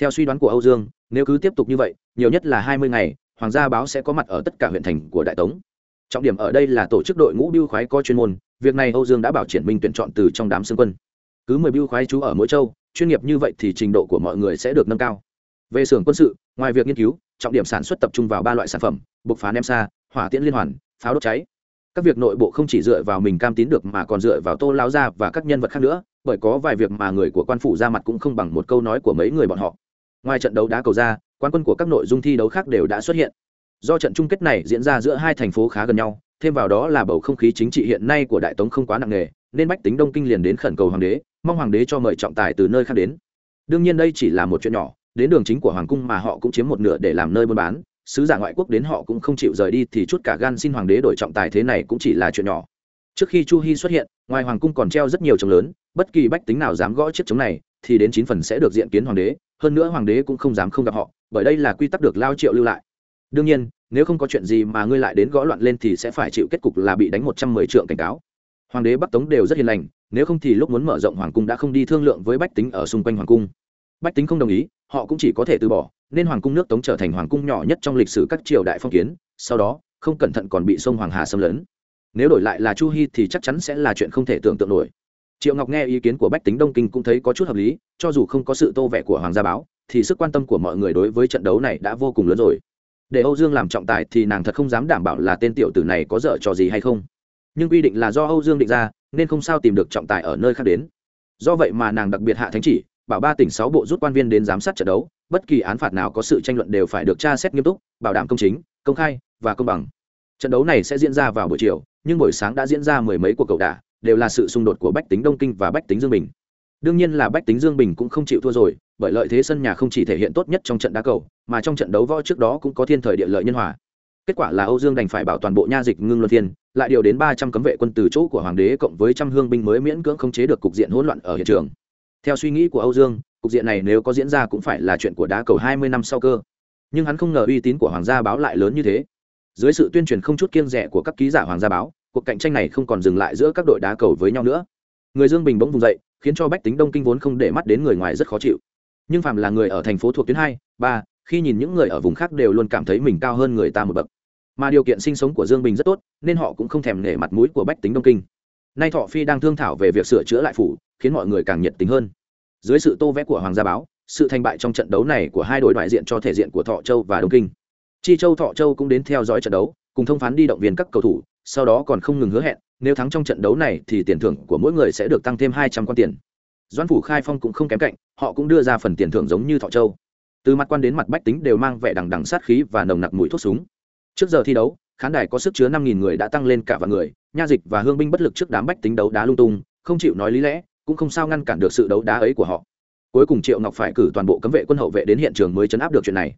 Theo suy đoán của âu dương, nếu cứ tiếp tục như vậy, nhiều nhất là hai mươi ngày, hoàng gia báo sẽ có mặt ở tất cả huyện thành của đại tống. Trọng điểm ở đây là tổ chức đội ngũ biêu khoái có chuyên môn, việc này âu dương đã bảo triển minh tuyển chọn từ trong đám xương quân. Cứ mười biêu khoái trú ở mỗi châu, chuyên nghiệp như vậy thì trình độ của mọi người sẽ được nâng cao về xưởng quân sự, ngoài việc nghiên cứu, trọng điểm sản xuất tập trung vào ba loại sản phẩm, bộc phá nem xa, hỏa tiễn liên hoàn, pháo đốt cháy. Các việc nội bộ không chỉ dựa vào mình cam tín được mà còn dựa vào tô lao gia và các nhân vật khác nữa, bởi có vài việc mà người của quan phủ ra mặt cũng không bằng một câu nói của mấy người bọn họ. Ngoài trận đấu đá cầu ra quan quân của các nội dung thi đấu khác đều đã xuất hiện. Do trận chung kết này diễn ra giữa hai thành phố khá gần nhau, thêm vào đó là bầu không khí chính trị hiện nay của đại tống không quá nặng nề, nên bách tính đông kinh liền đến khẩn cầu hoàng đế, mong hoàng đế cho mời trọng tài từ nơi khác đến. Đương nhiên đây chỉ là một chuyện nhỏ đến đường chính của hoàng cung mà họ cũng chiếm một nửa để làm nơi buôn bán, sứ giả ngoại quốc đến họ cũng không chịu rời đi thì chút cả gan xin hoàng đế đổi trọng tài thế này cũng chỉ là chuyện nhỏ. Trước khi chu hy xuất hiện, ngoài hoàng cung còn treo rất nhiều trống lớn, bất kỳ bách tính nào dám gõ chiếc trống này thì đến chín phần sẽ được diện kiến hoàng đế, hơn nữa hoàng đế cũng không dám không gặp họ, bởi đây là quy tắc được lao triệu lưu lại. Đương nhiên, nếu không có chuyện gì mà ngươi lại đến gõ loạn lên thì sẽ phải chịu kết cục là bị đánh một trăm mười trượng cảnh cáo. Hoàng đế bắc tống đều rất hiền lành, nếu không thì lúc muốn mở rộng hoàng cung đã không đi thương lượng với bách tính ở xung quanh hoàng cung bách tính không đồng ý, họ cũng chỉ có thể từ bỏ, nên hoàng cung nước tống trở thành hoàng cung nhỏ nhất trong lịch sử các triều đại phong kiến, sau đó, không cẩn thận còn bị sông hoàng hà xâm lấn. Nếu đổi lại là chu hy thì chắc chắn sẽ là chuyện không thể tưởng tượng nổi. Triệu ngọc nghe ý kiến của bách tính đông kinh cũng thấy có chút hợp lý, cho dù không có sự tô vẽ của hoàng gia báo, thì sức quan tâm của mọi người đối với trận đấu này đã vô cùng lớn rồi. Để âu dương làm trọng tài thì nàng thật không dám đảm bảo là tên tiểu tử này có dở trò gì hay không. Nhưng quy định là do âu dương định ra, nên không sao tìm được trọng tài ở nơi khác đến. Do vậy mà nàng đặc biệt hạ thánh chỉ bảo ba tỉnh sáu bộ rút quan viên đến giám sát trận đấu bất kỳ án phạt nào có sự tranh luận đều phải được tra xét nghiêm túc bảo đảm công chính công khai và công bằng. Trận đấu này sẽ diễn ra vào buổi chiều nhưng buổi sáng đã diễn ra mười mấy cuộc cầu đả đều là sự xung đột của bách tính đông kinh và bách tính dương bình. Đương nhiên là bách tính dương bình cũng không chịu thua rồi bởi lợi thế sân nhà không chỉ thể hiện tốt nhất trong trận đá cầu mà trong trận đấu võ trước đó cũng có thiên thời địa lợi nhân hòa. Kết quả là âu dương đành phải bảo toàn bộ nha dịch ngưng luân thiên, lại điều đến ba trăm cấm vệ quân từ chỗ của hoàng đế cộng với trăm hương binh mới miễn cưỡng khống chế được cục diện hỗn loạn ở hiện trường theo suy nghĩ của âu dương, cục diện này nếu có diễn ra cũng phải là chuyện của đá cầu hai mươi năm sau cơ. Nhưng hắn không ngờ uy tín của hoàng gia báo lại lớn như thế. Dưới sự tuyên truyền không chút kiêng rẻ của các ký giả hoàng gia báo, cuộc cạnh tranh này không còn dừng lại giữa các đội đá cầu với nhau nữa. Người dương bình bỗng vùng dậy, khiến cho bách tính đông kinh vốn không để mắt đến người ngoài rất khó chịu. Nhưng phạm là người ở thành phố thuộc tuyến hai, ba, khi nhìn những người ở vùng khác đều luôn cảm thấy mình cao hơn người ta một bậc. Mà điều kiện sinh sống của dương bình rất tốt, nên họ cũng không thèm nể mặt mũi của bách tính đông kinh. Nay thọ phi đang thương thảo về việc sửa chữa lại phủ khiến mọi người càng nhiệt tình hơn. Dưới sự tô vẽ của hoàng gia báo, sự thành bại trong trận đấu này của hai đội đại diện cho thể diện của thọ châu và đông kinh. Chi châu thọ châu cũng đến theo dõi trận đấu, cùng thông phán đi động viên các cầu thủ, sau đó còn không ngừng hứa hẹn, nếu thắng trong trận đấu này thì tiền thưởng của mỗi người sẽ được tăng thêm hai trăm con tiền. Doãn phủ khai phong cũng không kém cạnh, họ cũng đưa ra phần tiền thưởng giống như thọ châu. Từ mặt quan đến mặt bách tính đều mang vẻ đằng đằng sát khí và nồng nặc mùi thuốc súng. Trước giờ thi đấu, khán đài có sức chứa năm nghìn người đã tăng lên cả vạn người, nha dịch và hương binh bất lực trước đám bách tính đấu đá lung tung, không chịu nói lý lẽ cũng không sao ngăn cản được sự đấu đá ấy của họ. Cuối cùng triệu ngọc phải cử toàn bộ cấm vệ quân hậu vệ đến hiện trường mới chấn áp được chuyện này.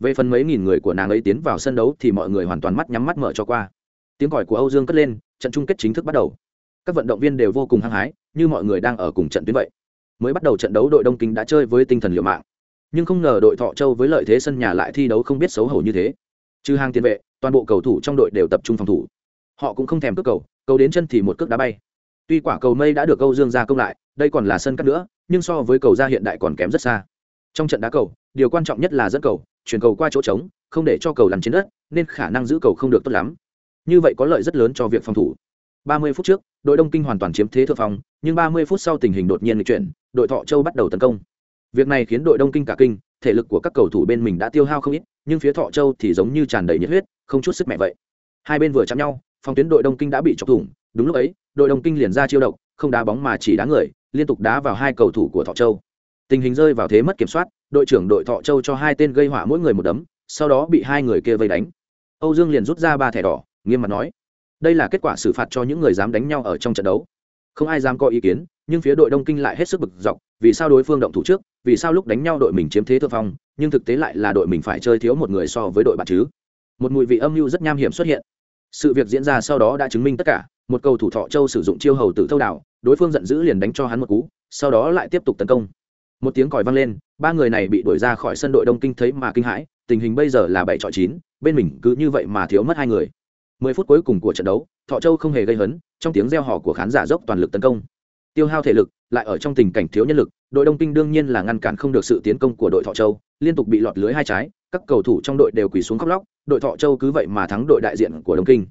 Về phần mấy nghìn người của nàng ấy tiến vào sân đấu thì mọi người hoàn toàn mắt nhắm mắt mở cho qua. Tiếng còi của âu dương cất lên, trận chung kết chính thức bắt đầu. Các vận động viên đều vô cùng hăng hái, như mọi người đang ở cùng trận tuyến vậy. Mới bắt đầu trận đấu, đội đông kinh đã chơi với tinh thần liều mạng. Nhưng không ngờ đội thọ châu với lợi thế sân nhà lại thi đấu không biết xấu hổ như thế. Trừ hàng tiền vệ, toàn bộ cầu thủ trong đội đều tập trung phòng thủ. Họ cũng không thèm cước cầu cầu đến chân thì một cước đá bay tuy quả cầu mây đã được âu dương gia công lại, đây còn là sân cắt nữa, nhưng so với cầu ra hiện đại còn kém rất xa. Trong trận đá cầu, điều quan trọng nhất là dẫn cầu, chuyển cầu qua chỗ trống, không để cho cầu lăn trên đất, nên khả năng giữ cầu không được tốt lắm. Như vậy có lợi rất lớn cho việc phòng thủ. 30 phút trước, đội đông kinh hoàn toàn chiếm thế thượng phong, nhưng 30 phút sau tình hình đột nhiên lịch chuyển, đội thọ châu bắt đầu tấn công. Việc này khiến đội đông kinh cả kinh, thể lực của các cầu thủ bên mình đã tiêu hao không ít, nhưng phía thọ châu thì giống như tràn đầy nhiệt huyết, không chút sức mẹ vậy. Hai bên vừa chạm nhau, phòng tuyến đội đông kinh đã bị chọc thủng đúng lúc ấy, đội đông kinh liền ra chiêu độc, không đá bóng mà chỉ đá người, liên tục đá vào hai cầu thủ của thọ châu. Tình hình rơi vào thế mất kiểm soát, đội trưởng đội thọ châu cho hai tên gây họa mỗi người một đấm, sau đó bị hai người kia vây đánh. Âu dương liền rút ra ba thẻ đỏ, nghiêm mặt nói, đây là kết quả xử phạt cho những người dám đánh nhau ở trong trận đấu. Không ai dám có ý kiến, nhưng phía đội đông kinh lại hết sức bực dọc, vì sao đối phương động thủ trước, vì sao lúc đánh nhau đội mình chiếm thế thượng phong, nhưng thực tế lại là đội mình phải chơi thiếu một người so với đội bạn chứ. Một mùi vị âm mưu rất nham hiểm xuất hiện. Sự việc diễn ra sau đó đã chứng minh tất cả một cầu thủ thọ châu sử dụng chiêu hầu tử thâu đảo, đối phương giận dữ liền đánh cho hắn một cú, sau đó lại tiếp tục tấn công. Một tiếng còi vang lên, ba người này bị đuổi ra khỏi sân đội đông kinh thấy mà kinh hãi, tình hình bây giờ là bảy trọi chín, bên mình cứ như vậy mà thiếu mất hai người. Mười phút cuối cùng của trận đấu, thọ châu không hề gây hấn, trong tiếng reo hò của khán giả dốc toàn lực tấn công. Tiêu hao thể lực, lại ở trong tình cảnh thiếu nhân lực, đội đông kinh đương nhiên là ngăn cản không được sự tiến công của đội thọ châu, liên tục bị lọt lưới hai trái, các cầu thủ trong đội đều quỳ xuống khóc lóc, đội thọ châu cứ vậy mà thắng đội đại diện của đông kinh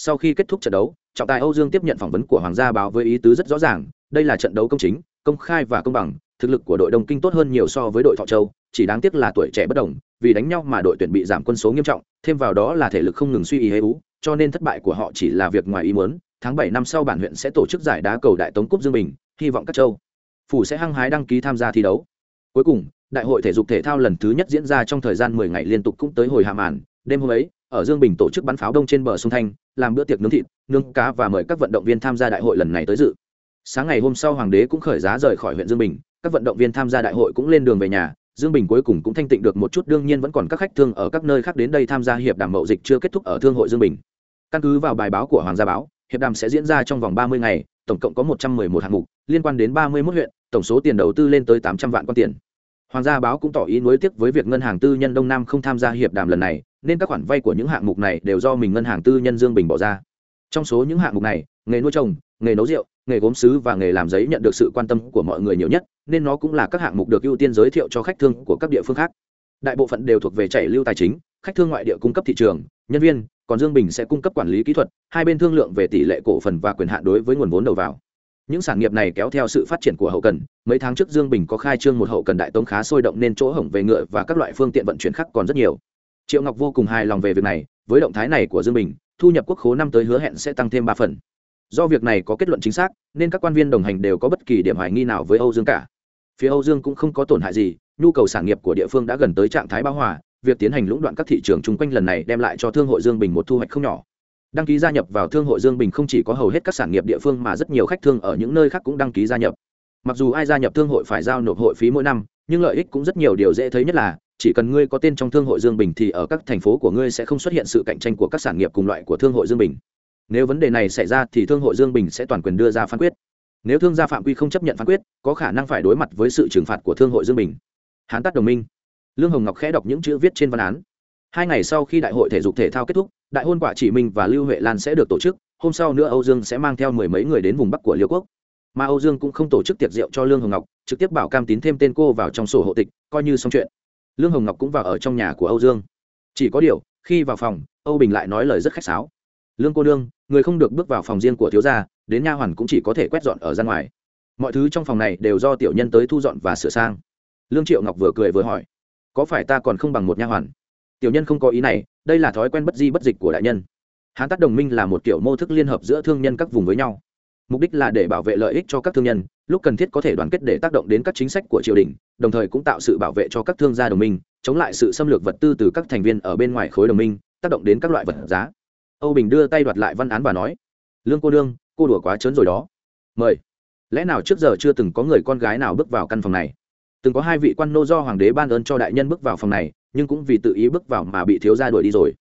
sau khi kết thúc trận đấu, trọng tài âu dương tiếp nhận phỏng vấn của hoàng gia báo với ý tứ rất rõ ràng, đây là trận đấu công chính, công khai và công bằng, thực lực của đội đông kinh tốt hơn nhiều so với đội thọ châu, chỉ đáng tiếc là tuổi trẻ bất đồng, vì đánh nhau mà đội tuyển bị giảm quân số nghiêm trọng, thêm vào đó là thể lực không ngừng suy ý hay ú, cho nên thất bại của họ chỉ là việc ngoài ý muốn. Tháng bảy năm sau bản huyện sẽ tổ chức giải đá cầu đại tống cúp dương bình, hy vọng các châu phủ sẽ hăng hái đăng ký tham gia thi đấu. Cuối cùng, đại hội thể dục thể thao lần thứ nhất diễn ra trong thời gian mười ngày liên tục cũng tới hồi hạ màn, đêm hôm ấy ở dương bình tổ chức bắn pháo đông trên bờ sông thanh, làm bữa tiệc nướng thịt, nướng cá và mời các vận động viên tham gia đại hội lần này tới dự. Sáng ngày hôm sau hoàng đế cũng khởi giá rời khỏi huyện dương bình, các vận động viên tham gia đại hội cũng lên đường về nhà, dương bình cuối cùng cũng thanh tịnh được một chút, đương nhiên vẫn còn các khách thương ở các nơi khác đến đây tham gia hiệp đàm mậu dịch chưa kết thúc ở thương hội dương bình. Căn cứ vào bài báo của hoàng gia báo, hiệp đàm sẽ diễn ra trong vòng ba mươi ngày, tổng cộng có một trăm mười một hạng mục, liên quan đến ba mươi 31 huyện, tổng số tiền đầu tư lên tới tám trăm vạn con tiền. Hoàng gia báo cũng tỏ ý nuối tiếc với việc ngân hàng tư nhân đông nam không tham gia hiệp đàm lần này nên các khoản vay của những hạng mục này đều do mình ngân hàng tư nhân dương bình bỏ ra. Trong số những hạng mục này, nghề nuôi trồng, nghề nấu rượu, nghề gốm sứ và nghề làm giấy nhận được sự quan tâm của mọi người nhiều nhất, nên nó cũng là các hạng mục được ưu tiên giới thiệu cho khách thương của các địa phương khác. Đại bộ phận đều thuộc về chảy lưu tài chính, khách thương ngoại địa cung cấp thị trường, nhân viên, còn dương bình sẽ cung cấp quản lý kỹ thuật, hai bên thương lượng về tỷ lệ cổ phần và quyền hạn đối với nguồn vốn đầu vào. Những sản nghiệp này kéo theo sự phát triển của hậu cần, mấy tháng trước dương bình có khai trương một hậu cần đại tống khá sôi động nên chỗ hỏng về ngựa và các loại phương tiện vận chuyển khác còn rất nhiều triệu ngọc vô cùng hài lòng về việc này, với động thái này của dương bình, thu nhập quốc khố năm tới hứa hẹn sẽ tăng thêm ba phần. Do việc này có kết luận chính xác, nên các quan viên đồng hành đều có bất kỳ điểm hoài nghi nào với âu dương cả. Phía âu dương cũng không có tổn hại gì, nhu cầu sản nghiệp của địa phương đã gần tới trạng thái bão hòa, việc tiến hành lũng đoạn các thị trường chung quanh lần này đem lại cho thương hội dương bình một thu hoạch không nhỏ. Đăng ký gia nhập vào thương hội dương bình không chỉ có hầu hết các sản nghiệp địa phương mà rất nhiều khách thương ở những nơi khác cũng đăng ký gia nhập. Mặc dù ai gia nhập thương hội phải giao nộp hội phí mỗi năm, nhưng lợi ích cũng rất nhiều, điều dễ thấy nhất là chỉ cần ngươi có tên trong thương hội dương bình thì ở các thành phố của ngươi sẽ không xuất hiện sự cạnh tranh của các sản nghiệp cùng loại của thương hội dương bình. Nếu vấn đề này xảy ra thì thương hội dương bình sẽ toàn quyền đưa ra phán quyết. Nếu thương gia phạm quy không chấp nhận phán quyết, có khả năng phải đối mặt với sự trừng phạt của thương hội dương bình. Hán tắt đồng minh. Lương hồng ngọc khẽ đọc những chữ viết trên văn án. Hai ngày sau khi đại hội thể dục thể thao kết thúc, đại hôn quả chỉ minh và lưu huệ lan sẽ được tổ chức, hôm sau nữa âu dương sẽ mang theo mười mấy người đến vùng bắc của liêu quốc. Mà âu dương cũng không tổ chức tiệc rượu cho lương hồng ngọc, trực tiếp bảo cam tín thêm tên cô vào trong sổ hộ tịch, coi như xong chuyện lương hồng ngọc cũng vào ở trong nhà của âu dương. Chỉ có điều, khi vào phòng, âu bình lại nói lời rất khách sáo. Lương cô đương người không được bước vào phòng riêng của thiếu gia, đến nha hoàn cũng chỉ có thể quét dọn ở ra ngoài. Mọi thứ trong phòng này đều do tiểu nhân tới thu dọn và sửa sang. Lương triệu ngọc vừa cười vừa hỏi, có phải ta còn không bằng một nha hoàn? Tiểu nhân không có ý này, đây là thói quen bất di bất dịch của đại nhân. Hán tắt đồng minh là một kiểu mô thức liên hợp giữa thương nhân các vùng với nhau mục đích là để bảo vệ lợi ích cho các thương nhân, lúc cần thiết có thể đoàn kết để tác động đến các chính sách của triều đình, đồng thời cũng tạo sự bảo vệ cho các thương gia đồng minh, chống lại sự xâm lược vật tư từ các thành viên ở bên ngoài khối đồng minh, tác động đến các loại vật giá. Âu bình đưa tay đoạt lại văn án và nói, lương cô đương cô đùa quá trớn rồi đó. Mời. Lẽ nào trước giờ chưa từng có người con gái nào bước vào căn phòng này? Từng có hai vị quan nô do hoàng đế ban ơn cho đại nhân bước vào phòng này, nhưng cũng vì tự ý bước vào mà bị thiếu gia đuổi đi rồi.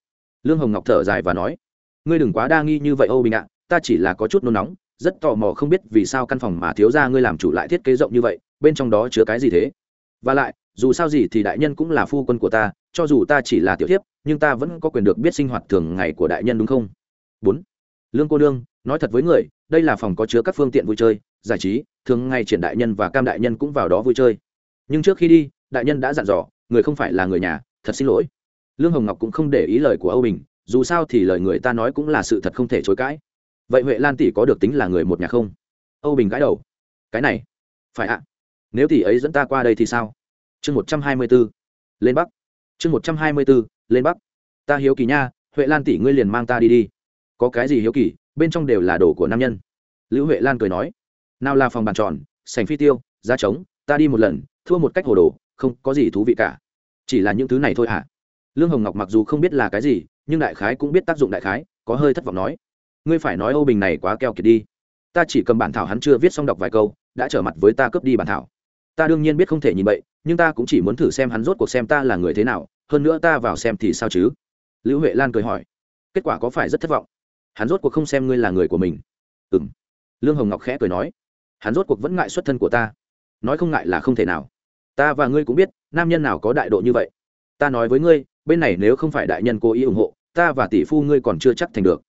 Lương hồng ngọc thở dài và nói, ngươi đừng quá đa nghi như vậy âu bình ạ, ta chỉ là có chút nôn nóng rất tò mò không biết vì sao căn phòng mà thiếu gia ngươi làm chủ lại thiết kế rộng như vậy, bên trong đó chứa cái gì thế? Và lại, dù sao gì thì đại nhân cũng là phu quân của ta, cho dù ta chỉ là tiểu thiếp, nhưng ta vẫn có quyền được biết sinh hoạt thường ngày của đại nhân đúng không? Bốn, lương cô nương, nói thật với người, đây là phòng có chứa các phương tiện vui chơi, giải trí, thường ngày triển đại nhân và cam đại nhân cũng vào đó vui chơi. Nhưng trước khi đi, đại nhân đã dặn dò, người không phải là người nhà, thật xin lỗi. Lương hồng ngọc cũng không để ý lời của âu bình, dù sao thì lời người ta nói cũng là sự thật không thể chối cãi vậy huệ lan tỷ có được tính là người một nhà không? Âu bình gãi đầu. Cái này, phải ạ. Nếu tỷ ấy dẫn ta qua đây thì sao? Chương một trăm hai mươi b ố lên bắc. Chương một trăm hai mươi b ố lên bắc. Ta hiếu kỳ nha, huệ lan tỷ ngươi liền mang ta đi đi. Có cái gì hiếu kỳ, bên trong đều là đồ của nam nhân. Lữ huệ lan cười nói. Nào là phòng bàn tròn, sành phi tiêu, giá trống, ta đi một lần, thua một cách hồ đồ, không có gì thú vị cả. Chỉ là những thứ này thôi hả lương hồng ngọc mặc dù không biết là cái gì, nhưng đại khái cũng biết tác dụng đại khái, có hơi thất vọng nói ngươi phải nói âu bình này quá keo kiệt đi. Ta chỉ cầm bản thảo hắn chưa viết xong đọc vài câu, đã trở mặt với ta cướp đi bản thảo. Ta đương nhiên biết không thể nhìn vậy nhưng ta cũng chỉ muốn thử xem hắn rốt cuộc xem ta là người thế nào, hơn nữa ta vào xem thì sao chứ? Lữ huệ lan cười hỏi. Kết quả có phải rất thất vọng? Hắn rốt cuộc không xem ngươi là người của mình. Ừm. lương hồng ngọc khẽ cười nói. Hắn rốt cuộc vẫn ngại xuất thân của ta. Nói không ngại là không thể nào. Ta và ngươi cũng biết, nam nhân nào có đại độ như vậy. Ta nói với ngươi, bên này nếu không phải đại nhân cố ý ủng hộ, ta và tỷ phu ngươi còn chưa chắc thành được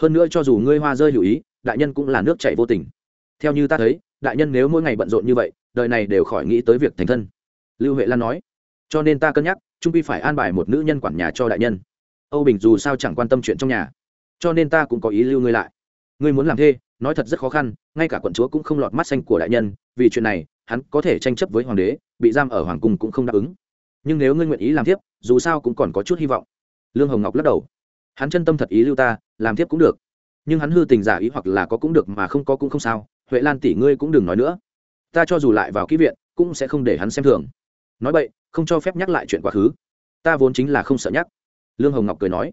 hơn nữa cho dù ngươi hoa rơi hữu ý, đại nhân cũng là nước chảy vô tình. Theo như ta thấy, đại nhân nếu mỗi ngày bận rộn như vậy, đời này đều khỏi nghĩ tới việc thành thân. Lưu huệ lan nói. Cho nên ta cân nhắc, trung pi phải an bài một nữ nhân quản nhà cho đại nhân. Âu bình dù sao chẳng quan tâm chuyện trong nhà. Cho nên ta cũng có ý lưu ngươi lại. Ngươi muốn làm thê, nói thật rất khó khăn, ngay cả quận chúa cũng không lọt mắt xanh của đại nhân, vì chuyện này, hắn có thể tranh chấp với hoàng đế, bị giam ở hoàng cung cũng không đáp ứng. Nhưng nếu ngươi nguyện ý làm tiếp dù sao cũng còn có chút hy vọng. Lương hồng ngọc lắc đầu hắn chân tâm thật ý lưu ta, làm tiếp cũng được. Nhưng hắn hư tình giả ý hoặc là có cũng được mà không có cũng không sao. Huệ lan tỷ ngươi cũng đừng nói nữa. Ta cho dù lại vào ký viện, cũng sẽ không để hắn xem thường. Nói vậy không cho phép nhắc lại chuyện quá khứ. Ta vốn chính là không sợ nhắc. Lương hồng ngọc cười nói.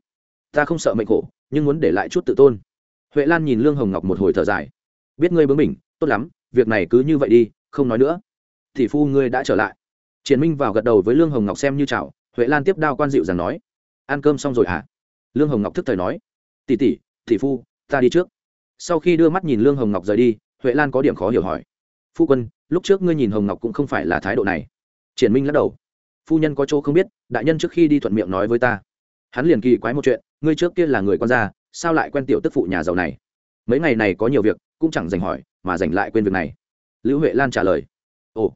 Ta không sợ mệnh khổ, nhưng muốn để lại chút tự tôn. Huệ lan nhìn lương hồng ngọc một hồi thở dài. Biết ngươi bướng mình tốt lắm, việc này cứ như vậy đi, không nói nữa. Thì phu ngươi đã trở lại. Triển minh vào gật đầu với lương hồng ngọc xem như chào. Huệ lan tiếp đao quan dịu rằng nói. Ăn cơm xong rồi hả? Lương hồng ngọc thức thời nói, tỷ tỷ tỷ phu, ta đi trước. Sau khi đưa mắt nhìn lương hồng ngọc rời đi, huệ lan có điểm khó hiểu hỏi, phu quân, lúc trước ngươi nhìn hồng ngọc cũng không phải là thái độ này. Triển minh lắc đầu, phu nhân có chỗ không biết, đại nhân trước khi đi thuận miệng nói với ta. Hắn liền kỳ quái một chuyện, ngươi trước kia là người con gia sao lại quen tiểu tức phụ nhà giàu này? Mấy ngày này có nhiều việc, cũng chẳng dành hỏi, mà dành lại quên việc này. Lữ huệ lan trả lời, ồ,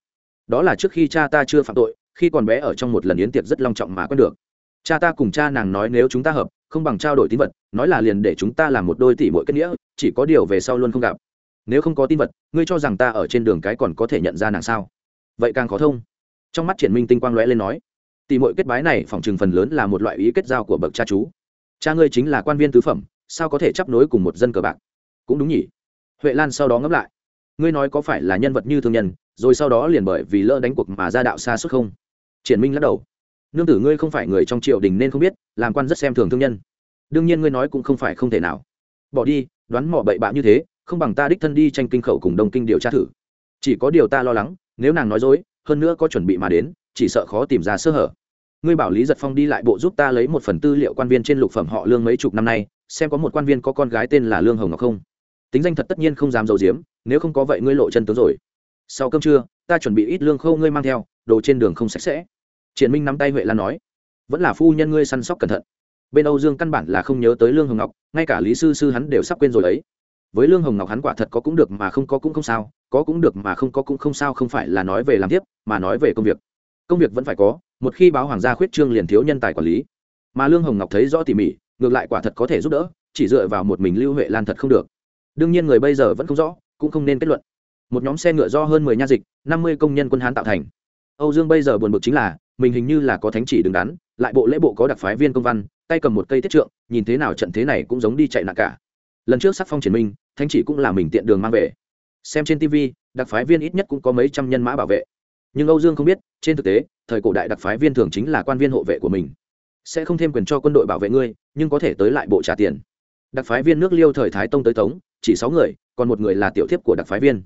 đó là trước khi cha ta chưa phạm tội, khi còn bé ở trong một lần yến tiệc rất long trọng mà quen được. Cha ta cùng cha nàng nói nếu chúng ta hợp không bằng trao đổi tín vật, nói là liền để chúng ta làm một đôi tỷ mỗi kết nghĩa, chỉ có điều về sau luôn không gặp. Nếu không có tín vật, ngươi cho rằng ta ở trên đường cái còn có thể nhận ra nàng sao? Vậy càng khó thông. Trong mắt triển minh tinh quang lóe lên nói. Tỷ mỗi kết bái này phỏng chừng phần lớn là một loại ý kết giao của bậc cha chú. Cha ngươi chính là quan viên tứ phẩm, sao có thể chấp nối cùng một dân cờ bạc? Cũng đúng nhỉ. Huệ lan sau đó ngẫm lại. Ngươi nói có phải là nhân vật như thương nhân, rồi sau đó liền bởi vì lỡ đánh cuộc mà ra đạo xa suốt không? Triển minh lắc đầu nương tử ngươi không phải người trong triều đình nên không biết, làm quan rất xem thường thương nhân. Đương nhiên ngươi nói cũng không phải không thể nào. Bỏ đi, đoán mỏ bậy bạ như thế, không bằng ta đích thân đi tranh kinh khẩu cùng đông kinh điều tra thử. Chỉ có điều ta lo lắng, nếu nàng nói dối, hơn nữa có chuẩn bị mà đến, chỉ sợ khó tìm ra sơ hở. Ngươi bảo lý giật phong đi lại bộ giúp ta lấy một phần tư liệu quan viên trên lục phẩm họ lương mấy chục năm nay, xem có một quan viên có con gái tên là lương hồng ngọc không? Tính danh thật tất nhiên không dám giấu giếm, nếu không có vậy ngươi lộ chân tướng rồi. Sau cơm trưa, ta chuẩn bị ít lương khâu ngươi mang theo, đồ trên đường không sạch sẽ triển minh nắm tay huệ lan nói, vẫn là phu nhân ngươi săn sóc cẩn thận. Bên âu dương căn bản là không nhớ tới lương hồng ngọc, ngay cả lý sư sư hắn đều sắp quên rồi ấy. Với lương hồng ngọc hắn quả thật có cũng được mà không có cũng không sao, có cũng được mà không có cũng không sao không phải là nói về làm tiếp, mà nói về công việc. Công việc vẫn phải có, một khi báo hoàng gia khuyết trương liền thiếu nhân tài quản lý. Mà lương hồng ngọc thấy rõ tỉ mỉ, ngược lại quả thật có thể giúp đỡ, chỉ dựa vào một mình lưu huệ lan thật không được. Đương nhiên người bây giờ vẫn không rõ, cũng không nên kết luận. Một nhóm xe ngựa do hơn mười nha dịch, năm mươi công nhân quân hán tạo thành. Âu dương bây giờ buồn bực chính là mình hình như là có thánh chỉ đứng đắn, lại bộ lễ bộ có đặc phái viên công văn, tay cầm một cây tiết trượng, nhìn thế nào trận thế này cũng giống đi chạy nạn cả. Lần trước sắc phong triển minh, thánh chỉ cũng là mình tiện đường mang về. Xem trên tv đặc phái viên ít nhất cũng có mấy trăm nhân mã bảo vệ. Nhưng âu dương không biết, trên thực tế, thời cổ đại đặc phái viên thường chính là quan viên hộ vệ của mình. Sẽ không thêm quyền cho quân đội bảo vệ ngươi, nhưng có thể tới lại bộ trả tiền. Đặc phái viên nước liêu thời thái tông tới tống, chỉ sáu người, còn một người là tiểu thiếp của đặc phái viên.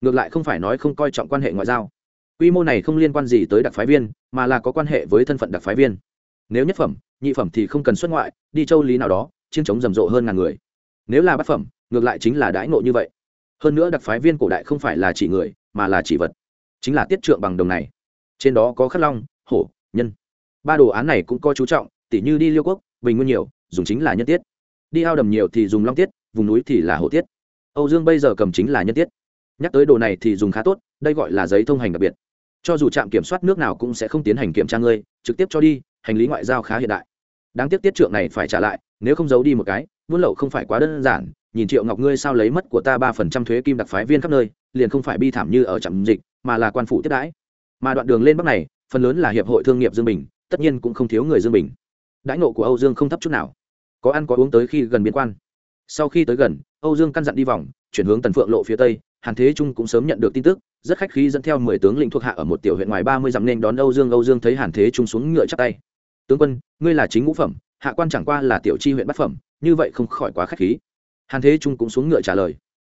Ngược lại không phải nói không coi trọng quan hệ ngoại giao quy mô này không liên quan gì tới đặc phái viên, mà là có quan hệ với thân phận đặc phái viên. Nếu nhất phẩm, nhị phẩm thì không cần xuất ngoại, đi châu lý nào đó, chiến chống rầm rộ hơn ngàn người. Nếu là bát phẩm, ngược lại chính là đãi ngộ như vậy. Hơn nữa đặc phái viên cổ đại không phải là chỉ người, mà là chỉ vật. Chính là tiết trượng bằng đồng này. Trên đó có khắc long, hổ, nhân. Ba đồ án này cũng có chú trọng, tỉ như đi liêu quốc, bình nguyên nhiều, dùng chính là nhân tiết. Đi ao đầm nhiều thì dùng long tiết, vùng núi thì là hổ tiết. Âu dương bây giờ cầm chính là nhân tiết. Nhắc tới đồ này thì dùng khá tốt, đây gọi là giấy thông hành đặc biệt cho dù trạm kiểm soát nước nào cũng sẽ không tiến hành kiểm tra ngươi, trực tiếp cho đi, hành lý ngoại giao khá hiện đại. Đáng tiếc tiết trượng này phải trả lại, nếu không giấu đi một cái, buôn lậu không phải quá đơn giản, nhìn triệu ngọc ngươi sao lấy mất của ta ba phần trăm thuế kim đặc phái viên khắp nơi, liền không phải bi thảm như ở trạm dịch, mà là quan phủ tiếp đãi. Mà đoạn đường lên bắc này, phần lớn là hiệp hội thương nghiệp dương bình, tất nhiên cũng không thiếu người dương bình. Đãi nộ của âu dương không thấp chút nào. Có ăn có uống tới khi gần biên quan. Sau khi tới gần, âu dương căn dặn đi vòng, chuyển hướng tần phượng lộ phía tây, hàn thế trung cũng sớm nhận được tin tức rất khách khí dẫn theo mười tướng lĩnh thuộc hạ ở một tiểu huyện ngoài ba mươi dặm nên đón âu dương. Âu dương thấy hàn thế trung xuống ngựa chắp tay. Tướng quân, ngươi là chính ngũ phẩm, hạ quan chẳng qua là tiểu chi huyện bát phẩm, như vậy không khỏi quá khách khí. Hàn thế trung cũng xuống ngựa trả lời.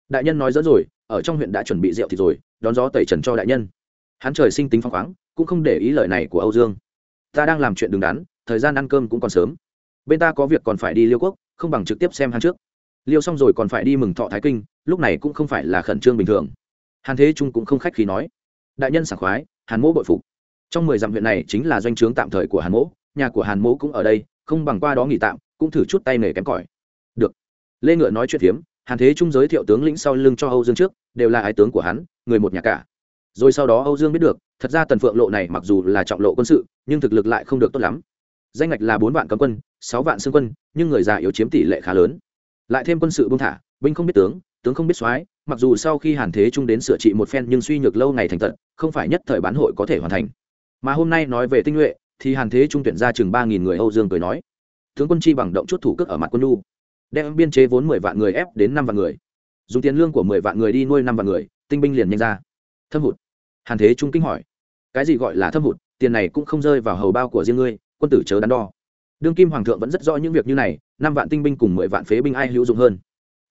Đại nhân nói dẫn rồi, ở trong huyện đã chuẩn bị rượu thì rồi, đón gió tẩy trần cho đại nhân. Hắn trời sinh tính phăng khoáng, cũng không để ý lời này của âu dương. Ta đang làm chuyện đứng đắn, thời gian ăn cơm cũng còn sớm. Bên ta có việc còn phải đi liêu quốc, không bằng trực tiếp xem hắn trước. Liêu xong rồi còn phải đi mừng thọ thái kinh, lúc này cũng không phải là khẩn trương bình thường hàn thế trung cũng không khách khí nói, đại nhân sảng khoái, hàn mỗ bội phục. Trong mười dặm huyện này chính là doanh trướng tạm thời của hàn mỗ, nhà của hàn mỗ cũng ở đây, không bằng qua đó nghỉ tạm, cũng thử chút tay nghề kém cỏi. Được. Lê ngựa nói chuyện phiếm, hàn thế trung giới thiệu tướng lĩnh sau lưng cho âu dương trước, đều là ái tướng của hắn, người một nhà cả. Rồi sau đó âu dương biết được, thật ra tần phượng lộ này mặc dù là trọng lộ quân sự, nhưng thực lực lại không được tốt lắm. Danh ngạch là bốn vạn cấm quân, sáu vạn xương quân, nhưng người già yếu chiếm tỷ lệ khá lớn. Lại thêm quân sự buông thả, binh không biết tướng tướng không biết soái, mặc dù sau khi hàn thế trung đến sửa trị một phen nhưng suy nhược lâu ngày thành tận không phải nhất thời bán hội có thể hoàn thành. Mà hôm nay nói về tinh nhuệ, thì hàn thế trung tuyển ra chừng ba nghìn người âu dương cười nói, tướng quân chi bằng động chút thủ cước ở mặt quân lu, đem biên chế vốn mười vạn người ép đến năm vạn người, dùng tiền lương của mười vạn người đi nuôi năm vạn người, tinh binh liền nhanh ra. Thâm hụt. Hàn thế trung kinh hỏi, cái gì gọi là thâm hụt? Tiền này cũng không rơi vào hầu bao của riêng ngươi, quân tử chớ đắn đo. Đương kim hoàng thượng vẫn rất rõ những việc như này, năm vạn tinh binh cùng mười vạn phế binh ai hữu dụng hơn.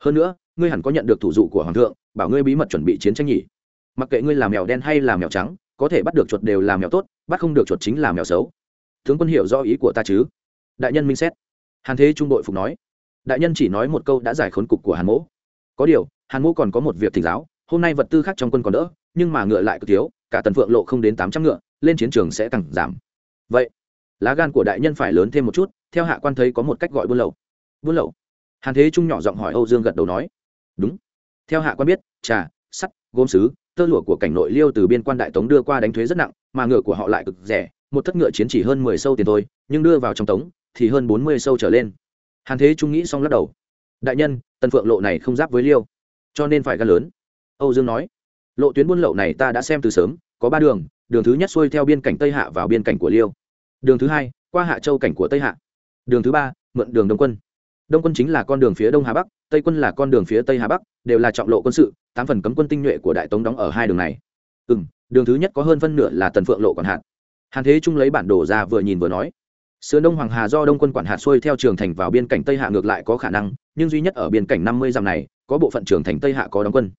Hơn nữa ngươi hẳn có nhận được thủ dụ của hoàng thượng, bảo ngươi bí mật chuẩn bị chiến tranh nhỉ. Mặc kệ ngươi là mèo đen hay là mèo trắng, có thể bắt được chuột đều là mèo tốt, bắt không được chuột chính là mèo xấu. Tướng quân hiểu rõ ý của ta chứ? Đại nhân minh xét. Hàn thế trung đội phục nói. Đại nhân chỉ nói một câu đã giải khốn cục của hàn mỗ. Có điều, hàn mỗ còn có một việc thỉnh giáo, hôm nay vật tư khác trong quân còn đỡ, nhưng mà ngựa lại cực thiếu, cả tần phượng lộ không đến tám trăm ngựa, lên chiến trường sẽ càng giảm. Vậy, lá gan của đại nhân phải lớn thêm một chút, theo hạ quan thấy có một cách gọi buôn lậu. Buôn lậu? Hàn thế trung nhỏ giọng hỏi âu dương gật đầu nói đúng. Theo hạ quan biết, trà, sắt, gốm sứ, tơ lụa của cảnh nội liêu từ biên quan đại tống đưa qua đánh thuế rất nặng, mà ngựa của họ lại cực rẻ, một thất ngựa chiến chỉ hơn mười sâu tiền thôi, nhưng đưa vào trong tống, thì hơn bốn mươi sâu trở lên. Hàn thế trung nghĩ xong lắc đầu. Đại nhân, tần phượng lộ này không giáp với liêu, cho nên phải gan lớn. Âu dương nói, lộ tuyến buôn lậu này ta đã xem từ sớm, có ba đường đường thứ nhất xuôi theo biên cảnh tây hạ vào biên cảnh của liêu, đường thứ hai, qua hạ châu cảnh của tây hạ, đường thứ ba, mượn đường đông quân đông quân chính là con đường phía đông hà bắc, tây quân là con đường phía tây hà bắc, đều là trọng lộ quân sự, tám phần cấm quân tinh nhuệ của đại tống đóng ở hai đường này. Ừ m đường thứ nhất có hơn phân nửa là tần phượng lộ còn hạn hàn thế trung lấy bản đồ ra vừa nhìn vừa nói. Sườn đông hoàng hà do đông quân quản hạt xuôi theo trường thành vào biên cảnh tây hạ ngược lại có khả năng, nhưng duy nhất ở biên cảnh năm mươi dặm này, có bộ phận trường thành tây hạ có đóng quân.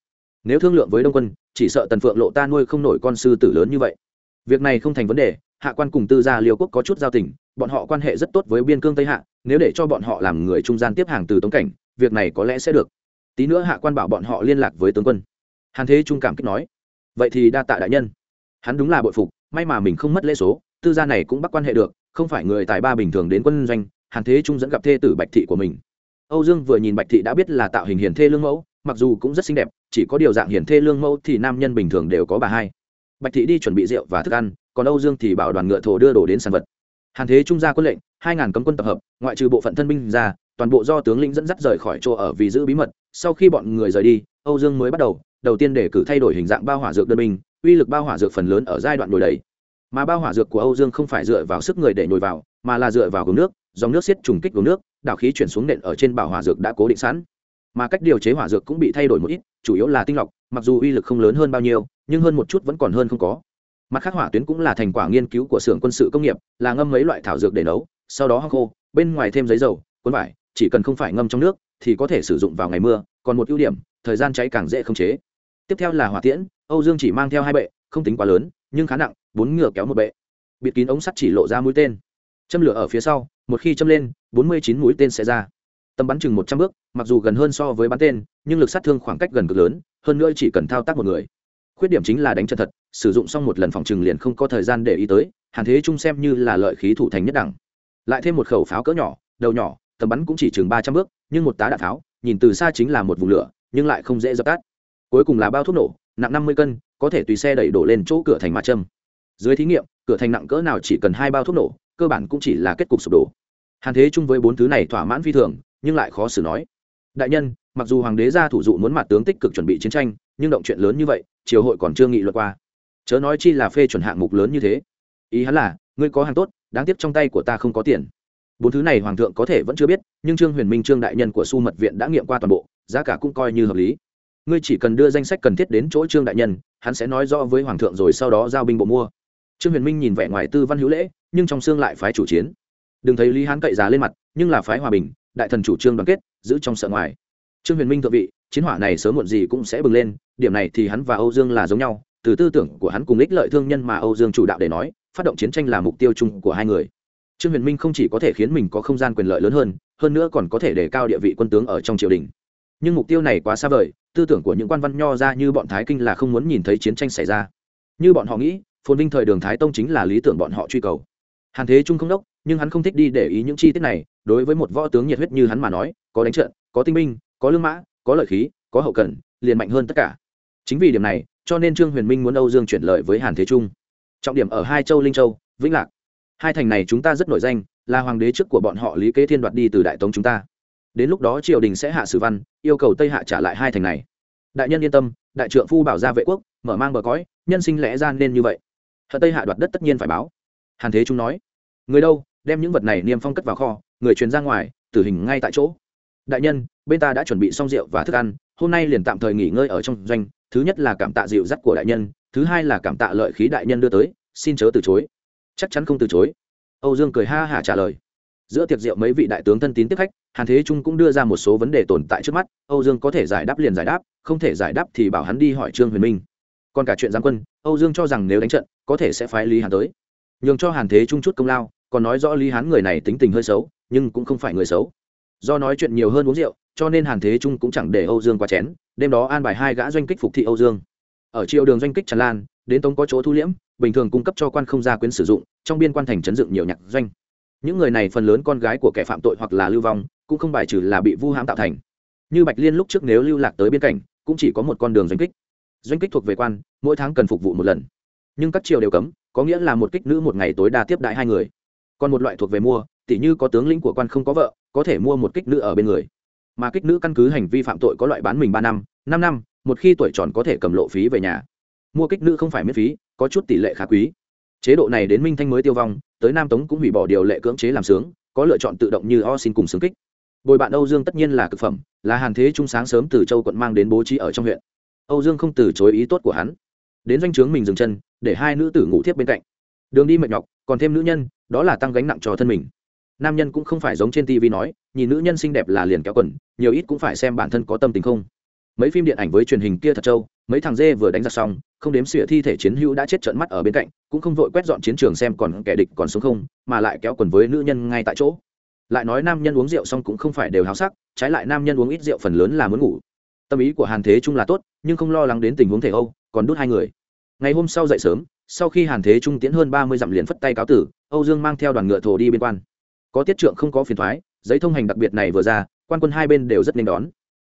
Nếu thương lượng với đông quân, chỉ sợ tần phượng lộ ta nuôi không nổi con sư tử lớn như vậy. Việc này không thành vấn đề hạ quan cùng tư gia liêu quốc có chút giao tình, bọn họ quan hệ rất tốt với biên cương tây hạ, nếu để cho bọn họ làm người trung gian tiếp hàng từ tống cảnh, việc này có lẽ sẽ được. Tí nữa hạ quan bảo bọn họ liên lạc với tướng quân. Hàn thế trung cảm kích nói. Vậy thì đa tạ đại nhân. Hắn đúng là bội phục, may mà mình không mất lễ số, tư gia này cũng bắt quan hệ được, không phải người tài ba bình thường đến quân doanh. Hàn thế trung dẫn gặp thê tử bạch thị của mình. Âu dương vừa nhìn bạch thị đã biết là tạo hình hiền thê lương mẫu, mặc dù cũng rất xinh đẹp, chỉ có điều dạng hiền thê lương mẫu thì nam nhân bình thường đều có bà hai. Bạch thị đi chuẩn bị rượu và thức ăn còn âu dương thì bảo đoàn ngựa thổ đưa đổ đến sản vật. Hàn thế trung ra quân lệnh, hai ngàn cấm quân tập hợp, ngoại trừ bộ phận thân binh ra, toàn bộ do tướng lĩnh dẫn dắt rời khỏi chỗ ở vì giữ bí mật. Sau khi bọn người rời đi, âu dương mới bắt đầu đầu tiên để cử thay đổi hình dạng bao hỏa dược đơn binh, uy lực bao hỏa dược phần lớn ở giai đoạn nổi đầy. Mà bao hỏa dược của âu dương không phải dựa vào sức người để nhồi vào, mà là dựa vào gồm nước, dòng nước xiết trùng kích gồm nước, đảo khí chuyển xuống nện ở trên bảo hỏa dược đã cố định sẵn. Mà cách điều chế hỏa dược cũng bị thay đổi một ít, chủ yếu là tinh lọc, mặc dù uy lực không lớn hơn bao nhiêu, nhưng hơn một chút vẫn còn hơn không có mặt khác hỏa tuyến cũng là thành quả nghiên cứu của xưởng quân sự công nghiệp, là ngâm mấy loại thảo dược để nấu, sau đó hong khô, bên ngoài thêm giấy dầu, cuốn vải, chỉ cần không phải ngâm trong nước thì có thể sử dụng vào ngày mưa, còn một ưu điểm, thời gian cháy càng dễ khống chế. Tiếp theo là hỏa tiễn, âu dương chỉ mang theo hai bệ, không tính quá lớn, nhưng khá nặng, bốn ngựa kéo một bệ. Bịt kín ống sắt chỉ lộ ra mũi tên. Châm lửa ở phía sau, một khi châm lên, bốn mươi chín mũi tên sẽ ra. Tầm bắn chừng một trăm bước, mặc dù gần hơn so với bắn tên, nhưng lực sát thương khoảng cách gần cực lớn, hơn nữa chỉ cần thao tác một người khuyết điểm chính là đánh chân thật, sử dụng xong một lần phòng trừng liền không có thời gian để ý tới, hàn thế trung xem như là lợi khí thủ thành nhất đẳng. Lại thêm một khẩu pháo cỡ nhỏ, đầu nhỏ, tầm bắn cũng chỉ chừng ba trăm bước, nhưng một tá đạn pháo, nhìn từ xa chính là một vùng lửa, nhưng lại không dễ dập tắt. Cuối cùng là bao thuốc nổ, nặng năm mươi cân, có thể tùy xe đẩy đổ lên chỗ cửa thành mà châm. Dưới thí nghiệm, cửa thành nặng cỡ nào chỉ cần hai bao thuốc nổ, cơ bản cũng chỉ là kết cục sụp đổ. Hàn thế chung với bốn thứ này thỏa mãn phi thường, nhưng lại khó xử nói. Đại nhân, mặc dù hoàng đế gia thủ dụ muốn mặt tướng tích cực chuẩn bị chiến tranh nhưng động chuyện lớn như vậy, triều hội còn chưa nghị luật qua. Chớ nói chi là phê chuẩn hạng mục lớn như thế. Ý hắn là, ngươi có hàng tốt, đáng tiếc trong tay của ta không có tiền. Bốn thứ này hoàng thượng có thể vẫn chưa biết, nhưng trương huyền minh, trương đại nhân của su mật viện đã nghiệm qua toàn bộ, giá cả cũng coi như hợp lý. Ngươi chỉ cần đưa danh sách cần thiết đến chỗ trương đại nhân, hắn sẽ nói rõ với hoàng thượng rồi sau đó giao binh bộ mua. Trương huyền minh nhìn vẻ ngoài tư văn hữu lễ, nhưng trong xương lại phái chủ chiến. Đừng thấy lý hán cậy giá lên mặt, nhưng là phái hòa bình, đại thần chủ trương đoàn kết, giữ trong sợ ngoài. Trương huyền minh thượng vị chiến hỏa này sớm muộn gì cũng sẽ bừng lên, điểm này thì hắn và âu dương là giống nhau, từ tư tưởng của hắn cùng ích lợi thương nhân mà âu dương chủ đạo để nói, phát động chiến tranh là mục tiêu chung của hai người. Trương huyền minh không chỉ có thể khiến mình có không gian quyền lợi lớn hơn hơn nữa còn có thể đề cao địa vị quân tướng ở trong triều đình. Nhưng mục tiêu này quá xa vời, tư tưởng của những quan văn nho ra như bọn thái kinh là không muốn nhìn thấy chiến tranh xảy ra. Như bọn họ nghĩ, phồn vinh thời đường thái tông chính là lý tưởng bọn họ truy cầu. Hàn thế trung không đốc, nhưng hắn không thích đi để ý những chi tiết này, đối với một võ tướng nhiệt huyết như hắn mà nói, có đánh trận, có tinh binh, có lương mã có lợi khí, có hậu cần, liền mạnh hơn tất cả. Chính vì điểm này, cho nên trương huyền minh muốn âu dương chuyển lợi với hàn thế trung. Trọng điểm ở hai châu linh châu, vĩnh lạc. Hai thành này chúng ta rất nổi danh, là hoàng đế trước của bọn họ lý kế thiên đoạt đi từ đại tống chúng ta. Đến lúc đó triều đình sẽ hạ sử văn, yêu cầu tây hạ trả lại hai thành này. Đại nhân yên tâm, đại trượng phu bảo gia vệ quốc, mở mang bờ cõi, nhân sinh lẽ ra nên như vậy. Hận tây hạ đoạt đất tất nhiên phải báo. Hàn thế trung nói, người đâu, đem những vật này niêm phong cất vào kho, người truyền ra ngoài, tử hình ngay tại chỗ đại nhân, bên ta đã chuẩn bị xong rượu và thức ăn, hôm nay liền tạm thời nghỉ ngơi ở trong doanh, thứ nhất là cảm tạ dịu dắt của đại nhân, thứ hai là cảm tạ lợi khí đại nhân đưa tới, xin chớ từ chối. Chắc chắn không từ chối. Âu dương cười ha hả trả lời. Giữa tiệc rượu mấy vị đại tướng thân tín tiếp khách, hàn thế trung cũng đưa ra một số vấn đề tồn tại trước mắt, âu dương có thể giải đáp liền giải đáp, không thể giải đáp thì bảo hắn đi hỏi trương huyền minh. Còn cả chuyện giáng quân, âu dương cho rằng nếu đánh trận, có thể sẽ phái lý hàn tới. Nhường cho hàn thế trung chút công lao, còn nói rõ lý hán người này tính tình hơi xấu, nhưng cũng không phải người xấu do nói chuyện nhiều hơn uống rượu, cho nên hàn thế trung cũng chẳng để âu dương qua chén, đêm đó an bài hai gã doanh kích phục thị âu dương. Ở triều đường doanh kích tràn lan, đến tống có chỗ thu liễm, bình thường cung cấp cho quan không gia quyến sử dụng, trong biên quan thành chấn dựng nhiều nhạc doanh. Những người này phần lớn con gái của kẻ phạm tội hoặc là lưu vong, cũng không bài trừ là bị vu hãm tạo thành. Như bạch liên lúc trước nếu lưu lạc tới biên cảnh, cũng chỉ có một con đường doanh kích. Doanh kích thuộc về quan, mỗi tháng cần phục vụ một lần. Nhưng các triều đều cấm, có nghĩa là một kích nữ một ngày tối đa tiếp đại hai người. Còn một loại thuộc về mua, tỉ như có tướng lĩnh của quan không có vợ có thể mua một kích nữ ở bên người. Mà kích nữ căn cứ hành vi phạm tội có loại bán mình ba năm năm năm, một khi tuổi tròn có thể cầm lộ phí về nhà. Mua kích nữ không phải miễn phí, có chút tỷ lệ khá quý. Chế độ này đến minh thanh mới tiêu vong, tới nam tống cũng hủy bỏ điều lệ cưỡng chế làm sướng, có lựa chọn tự động như o xin cùng sướng kích. Bồi bạn âu dương tất nhiên là cực phẩm, là hàn thế trung sáng sớm từ châu quận mang đến bố trí ở trong huyện. Âu dương không từ chối ý tốt của hắn. Đến doanh trướng mình dừng chân, để hai nữ tử ngủ thiếp bên cạnh. Đường đi mệt nhọc, còn thêm nữ nhân, đó là tăng gánh nặng cho thân mình nam nhân cũng không phải giống trên tv nói, nhìn nữ nhân xinh đẹp là liền kéo quần, nhiều ít cũng phải xem bản thân có tâm tình không. Mấy phim điện ảnh với truyền hình kia thật trâu, mấy thằng dê vừa đánh giặc xong, không đếm xỉa thi thể chiến hữu đã chết trận mắt ở bên cạnh, cũng không vội quét dọn chiến trường xem còn kẻ địch còn sống không, mà lại kéo quần với nữ nhân ngay tại chỗ. Lại nói nam nhân uống rượu xong cũng không phải đều háo sắc, trái lại nam nhân uống ít rượu phần lớn là muốn ngủ. Tâm ý của hàn thế trung là tốt, nhưng không lo lắng đến tình huống thể âu, còn đút hai người. Ngày hôm sau dậy sớm, sau khi hàn thế trung tiến hơn ba mươi dặm liền phất tay cáo tử, âu dương mang theo đoàn ngựa thổ đi biên quan có tiết trượng không có phiền thoái, giấy thông hành đặc biệt này vừa ra, quan quân hai bên đều rất nên đón.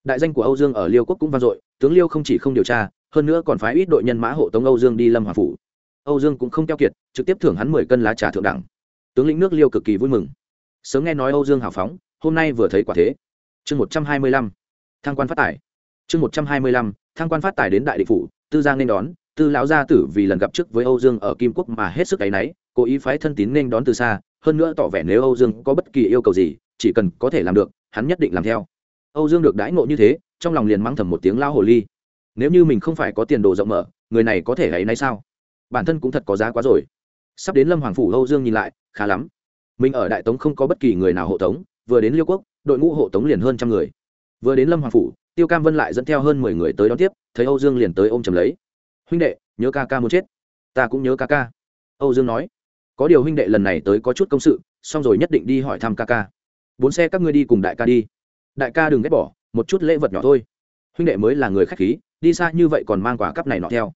Đại danh của âu dương ở liêu quốc cũng vang dội, tướng liêu không chỉ không điều tra, hơn nữa còn phái ít đội nhân mã hộ tống âu dương đi lâm hòa phủ. Âu dương cũng không keo kiệt, trực tiếp thưởng hắn mười cân lá trà thượng đẳng. Tướng lĩnh nước liêu cực kỳ vui mừng. Sớm nghe nói âu dương hào phóng, hôm nay vừa thấy quả thế. Chương một trăm hai mươi lăm thang quan phát tài. Chương một trăm hai mươi lăm thang quan phát tài đến đại địch phủ, tư giang nên đón, tư lão gia tử vì lần gặp trước với âu dương ở kim quốc mà hết sức áy náy, cố ý phái thân tín nên đón từ xa hơn nữa tỏ vẻ nếu âu dương có bất kỳ yêu cầu gì, chỉ cần có thể làm được, hắn nhất định làm theo. Âu dương được đãi ngộ như thế, trong lòng liền mắng thầm một tiếng lao hồ ly. Nếu như mình không phải có tiền đồ rộng mở, người này có thể lấy nay sao? Bản thân cũng thật có giá quá rồi. Sắp đến lâm hoàng phủ âu dương nhìn lại, khá lắm. Mình ở đại tống không có bất kỳ người nào hộ tống, vừa đến liêu quốc, đội ngũ hộ tống liền hơn trăm người. Vừa đến lâm hoàng phủ, tiêu cam vân lại dẫn theo hơn mười người tới đón tiếp, thấy âu dương liền tới ôm chầm lấy. Huynh đệ, nhớ ca ca muốn chết. Ta cũng nhớ ca ca. Âu dương nói có điều huynh đệ lần này tới có chút công sự, xong rồi nhất định đi hỏi thăm ca ca. Bốn xe các ngươi đi cùng đại ca đi. Đại ca đừng ghét bỏ, một chút lễ vật nhỏ thôi. Huynh đệ mới là người khách khí, đi xa như vậy còn mang quả cắp này nọ theo.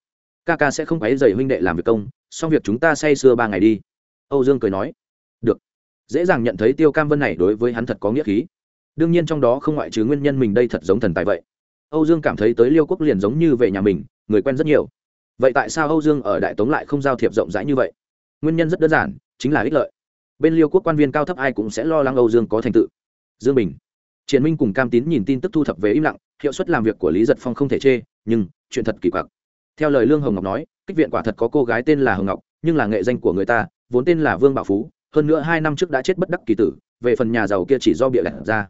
Ca ca sẽ không phải dày huynh đệ làm việc công, xong việc chúng ta say sưa ba ngày đi. Âu dương cười nói. Được. Dễ dàng nhận thấy tiêu cam vân này đối với hắn thật có nghĩa khí. Đương nhiên trong đó không ngoại trừ nguyên nhân mình đây thật giống thần tài vậy. Âu dương cảm thấy tới liêu quốc liền giống như về nhà mình, người quen rất nhiều. Vậy tại sao âu dương ở đại tống lại không giao thiệp rộng rãi như vậy? Nguyên nhân rất đơn giản, chính là ích lợi. Bên liêu quốc quan viên cao thấp ai cũng sẽ lo lắng âu dương có thành tựu. Dương bình, triển minh cùng cam tín nhìn tin tức thu thập về im lặng, hiệu suất làm việc của lý giật phong không thể chê, nhưng, chuyện thật kỳ quặc. Theo lời lương hồng ngọc nói, kích viện quả thật có cô gái tên là hồng ngọc, nhưng là nghệ danh của người ta, vốn tên là vương bảo phú, hơn nữa hai năm trước đã chết bất đắc kỳ tử, về phần nhà giàu kia chỉ do bịa đặt ra.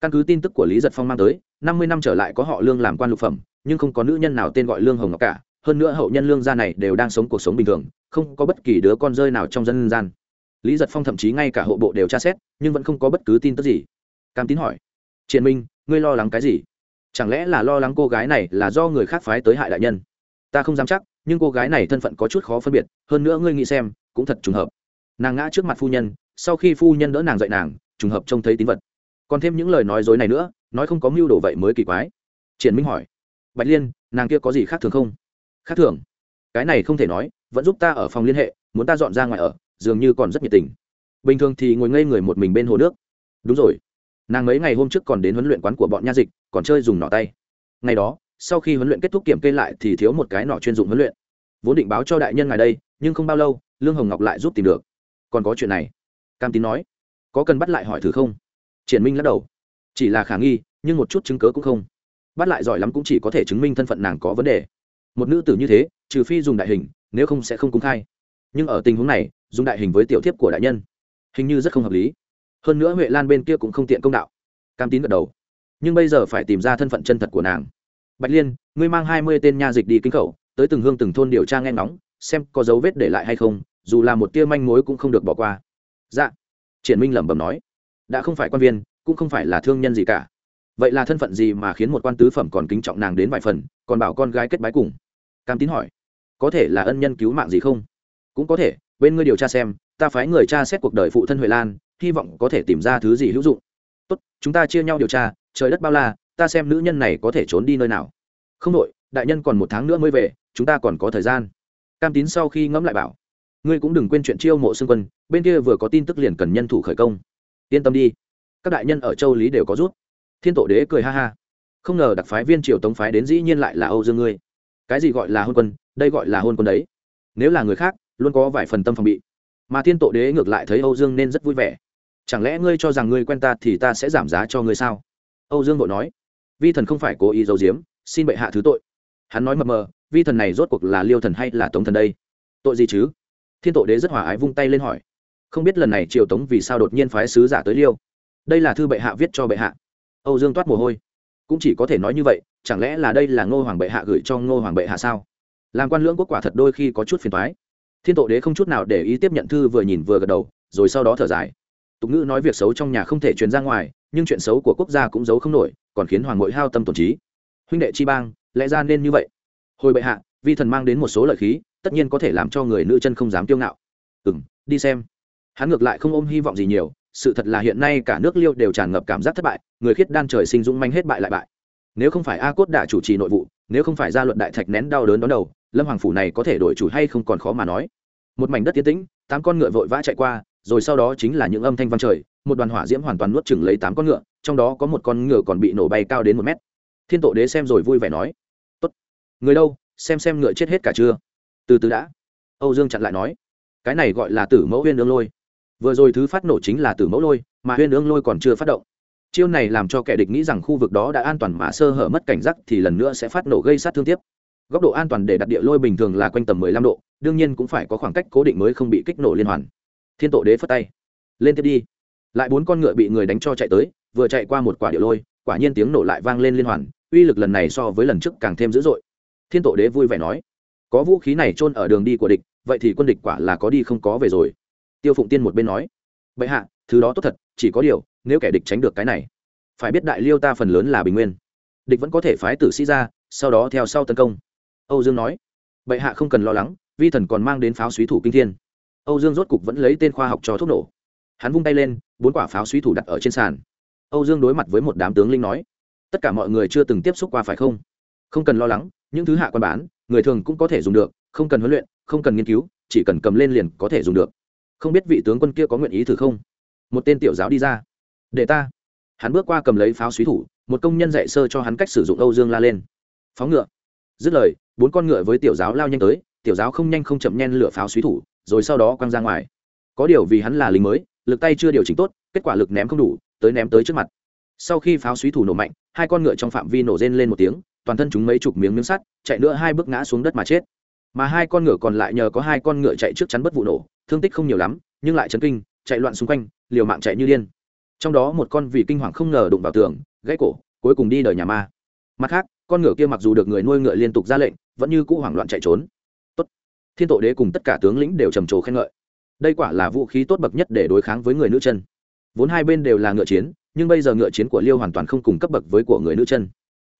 Căn cứ tin tức của lý giật phong mang tới, năm mươi năm trở lại có họ lương làm quan lục phẩm, nhưng không có nữ nhân nào tên gọi lương hồng ngọc cả hơn nữa hậu nhân lương gia này đều đang sống cuộc sống bình thường, không có bất kỳ đứa con rơi nào trong dân gian. Lý giật phong thậm chí ngay cả hộ bộ đều tra xét, nhưng vẫn không có bất cứ tin tức gì. Cam tín hỏi, triền minh, ngươi lo lắng cái gì? Chẳng lẽ là lo lắng cô gái này là do người khác phái tới hại đại nhân? Ta không dám chắc, nhưng cô gái này thân phận có chút khó phân biệt, hơn nữa ngươi nghĩ xem, cũng thật trùng hợp. Nàng ngã trước mặt phu nhân, sau khi phu nhân đỡ nàng dậy nàng, trùng hợp trông thấy tín vật. Còn thêm những lời nói dối này nữa, nói không có mưu đồ vậy mới kỳ quái. Triển minh hỏi, bạch liên, nàng kia có gì khác thường không? Khác thường. Cái này không thể nói, vẫn giúp ta ở phòng liên hệ, muốn ta dọn ra ngoài ở, dường như còn rất nhiệt tình. Bình thường thì ngồi ngây người một mình bên hồ nước. Đúng rồi. Nàng mấy ngày hôm trước còn đến huấn luyện quán của bọn nha dịch, còn chơi dùng nỏ tay. Ngày đó, sau khi huấn luyện kết thúc kiểm kê lại thì thiếu một cái nỏ chuyên dụng huấn luyện. Vốn định báo cho đại nhân ngài đây, nhưng không bao lâu, lương hồng ngọc lại giúp tìm được. Còn có chuyện này. Cam tín nói. Có cần bắt lại hỏi thử không? Triển minh lắc đầu. Chỉ là khả nghi, nhưng một chút chứng cớ cũng không. Bắt lại giỏi lắm cũng chỉ có thể chứng minh thân phận nàng có vấn đề một nữ tử như thế, trừ phi dùng đại hình, nếu không sẽ không cung khai. Nhưng ở tình huống này, dùng đại hình với tiểu thiếp của đại nhân, hình như rất không hợp lý. Hơn nữa huệ lan bên kia cũng không tiện công đạo. Cam tín gật đầu. Nhưng bây giờ phải tìm ra thân phận chân thật của nàng. Bạch liên, ngươi mang hai mươi tên nha dịch đi kinh khẩu, tới từng hương từng thôn điều tra nghe ngóng, xem có dấu vết để lại hay không, dù là một tia manh mối cũng không được bỏ qua. Dạ. Triển minh lẩm bẩm nói. Đã không phải quan viên, cũng không phải là thương nhân gì cả. Vậy là thân phận gì mà khiến một quan tứ phẩm còn kính trọng nàng đến vài phần, còn bảo con gái kết bái cùng? Cam tín hỏi, có thể là ân nhân cứu mạng gì không? Cũng có thể, bên ngươi điều tra xem, ta phái người tra xét cuộc đời phụ thân huệ lan, hy vọng có thể tìm ra thứ gì hữu dụng. Tốt, chúng ta chia nhau điều tra, trời đất bao la, ta xem nữ nhân này có thể trốn đi nơi nào. Không đội đại nhân còn một tháng nữa mới về, chúng ta còn có thời gian. Cam tín sau khi ngẫm lại bảo, ngươi cũng đừng quên chuyện chiêu mộ xương quân, bên kia vừa có tin tức liền cần nhân thủ khởi công. Yên tâm đi, các đại nhân ở châu lý đều có rút. Thiên tổ đế cười ha ha, không ngờ đặc phái viên triều tống phái đến dĩ nhiên lại là âu dương ngươi cái gì gọi là hôn quân, đây gọi là hôn quân đấy. Nếu là người khác, luôn có vài phần tâm phòng bị. Mà thiên tổ đế ngược lại thấy âu dương nên rất vui vẻ. Chẳng lẽ ngươi cho rằng ngươi quen ta thì ta sẽ giảm giá cho ngươi sao? Âu dương vội nói. Vi thần không phải cố ý giấu giếm, xin bệ hạ thứ tội. Hắn nói mập mờ, vi thần này rốt cuộc là liêu thần hay là tống thần đây? Tội gì chứ? Thiên tổ đế rất hòa ái vung tay lên hỏi. Không biết lần này triều tống vì sao đột nhiên phái sứ giả tới liêu? Đây là thư bệ hạ viết cho bệ hạ. Âu dương toát mồ hôi cũng chỉ có thể nói như vậy, chẳng lẽ là đây là ngô hoàng bệ hạ gửi cho ngô hoàng bệ hạ sao? Làm quan lưỡng quốc quả thật đôi khi có chút phiền thoái thiên tổ đế không chút nào để ý tiếp nhận thư vừa nhìn vừa gật đầu, rồi sau đó thở dài. Tục ngữ nói việc xấu trong nhà không thể truyền ra ngoài, nhưng chuyện xấu của quốc gia cũng giấu không nổi, còn khiến hoàng mội hao tâm tổn trí. Huynh đệ chi bang, lẽ ra nên như vậy? Hồi bệ hạ, vi thần mang đến một số lợi khí, tất nhiên có thể làm cho người nữ chân không dám kiêu ngạo. Ừ m đi xem. Hắn ngược lại không ôm hy vọng gì nhiều sự thật là hiện nay cả nước liêu đều tràn ngập cảm giác thất bại, người khiết đan trời sinh dũng manh hết bại lại bại. Nếu không phải a cốt đã chủ trì nội vụ, nếu không phải ra luận đại thạch nén đau đớn đón đầu, lâm hoàng phủ này có thể đổi chủ hay không còn khó mà nói. Một mảnh đất tiến tĩnh, tám con ngựa vội vã chạy qua, rồi sau đó chính là những âm thanh vang trời, một đoàn hỏa diễm hoàn toàn nuốt chừng lấy tám con ngựa, trong đó có một con ngựa còn bị nổ bay cao đến một mét. Thiên tổ đế xem rồi vui vẻ nói, tốt, người đâu, xem xem ngựa chết hết cả chưa? Từ từ đã. Âu dương chặn lại nói, cái này gọi là tử mẫu huyên đương lôi vừa rồi thứ phát nổ chính là từ mẫu lôi, mà huyên ương lôi còn chưa phát động. Chiêu này làm cho kẻ địch nghĩ rằng khu vực đó đã an toàn mà sơ hở mất cảnh giác thì lần nữa sẽ phát nổ gây sát thương tiếp. Góc độ an toàn để đặt địa lôi bình thường là quanh tầm 15 độ, đương nhiên cũng phải có khoảng cách cố định mới không bị kích nổ liên hoàn. Thiên tổ đế phất tay. Lên tiếp đi. Lại bốn con ngựa bị người đánh cho chạy tới, vừa chạy qua một quả địa lôi, quả nhiên tiếng nổ lại vang lên liên hoàn, uy lực lần này so với lần trước càng thêm dữ dội. Thiên tổ đế vui vẻ nói, có vũ khí này chôn ở đường đi của địch, vậy thì quân địch quả là có đi không có về rồi tiêu phụng tiên một bên nói, bệ hạ, thứ đó tốt thật, chỉ có điều, nếu kẻ địch tránh được cái này, phải biết đại liêu ta phần lớn là bình nguyên. Địch vẫn có thể phái tử sĩ ra, sau đó theo sau tấn công. Âu dương nói, bệ hạ không cần lo lắng, vi thần còn mang đến pháo suý thủ kinh thiên. Âu dương rốt cục vẫn lấy tên khoa học cho thuốc nổ. Hắn vung tay lên, bốn quả pháo suý thủ đặt ở trên sàn. Âu dương đối mặt với một đám tướng linh nói, tất cả mọi người chưa từng tiếp xúc qua phải không? Không cần lo lắng, những thứ hạ quan bán, người thường cũng có thể dùng được, không cần huấn luyện, không cần nghiên cứu, chỉ cần cầm lên liền có thể dùng được không biết vị tướng quân kia có nguyện ý thử không? Một tên tiểu giáo đi ra. Để ta. Hắn bước qua cầm lấy pháo suý thủ, một công nhân dạy sơ cho hắn cách sử dụng âu dương la lên. Phóng ngựa. Dứt lời, bốn con ngựa với tiểu giáo lao nhanh tới, tiểu giáo không nhanh không chậm nhen lửa pháo suý thủ, rồi sau đó quăng ra ngoài. Có điều vì hắn là lính mới, lực tay chưa điều chỉnh tốt, kết quả lực ném không đủ, tới ném tới trước mặt. Sau khi pháo suý thủ nổ mạnh, hai con ngựa trong phạm vi nổ rên lên một tiếng, toàn thân chúng mấy chục miếng miếng sắt, chạy nữa hai bước ngã xuống đất mà chết mà hai con ngựa còn lại nhờ có hai con ngựa chạy trước chắn bất vụ nổ, thương tích không nhiều lắm, nhưng lại chấn kinh, chạy loạn xung quanh, liều mạng chạy như điên. Trong đó một con vì kinh hoàng không ngờ đụng vào tường, gãy cổ, cuối cùng đi đời nhà ma. Mặt khác, con ngựa kia mặc dù được người nuôi ngựa liên tục ra lệnh, vẫn như cũ hoảng loạn chạy trốn. Tốt. Thiên tổ đế cùng tất cả tướng lĩnh đều trầm trồ khen ngợi. Đây quả là vũ khí tốt bậc nhất để đối kháng với người nữ chân. Vốn hai bên đều là ngựa chiến, nhưng bây giờ ngựa chiến của liêu hoàn toàn không cùng cấp bậc với của người nữ chân.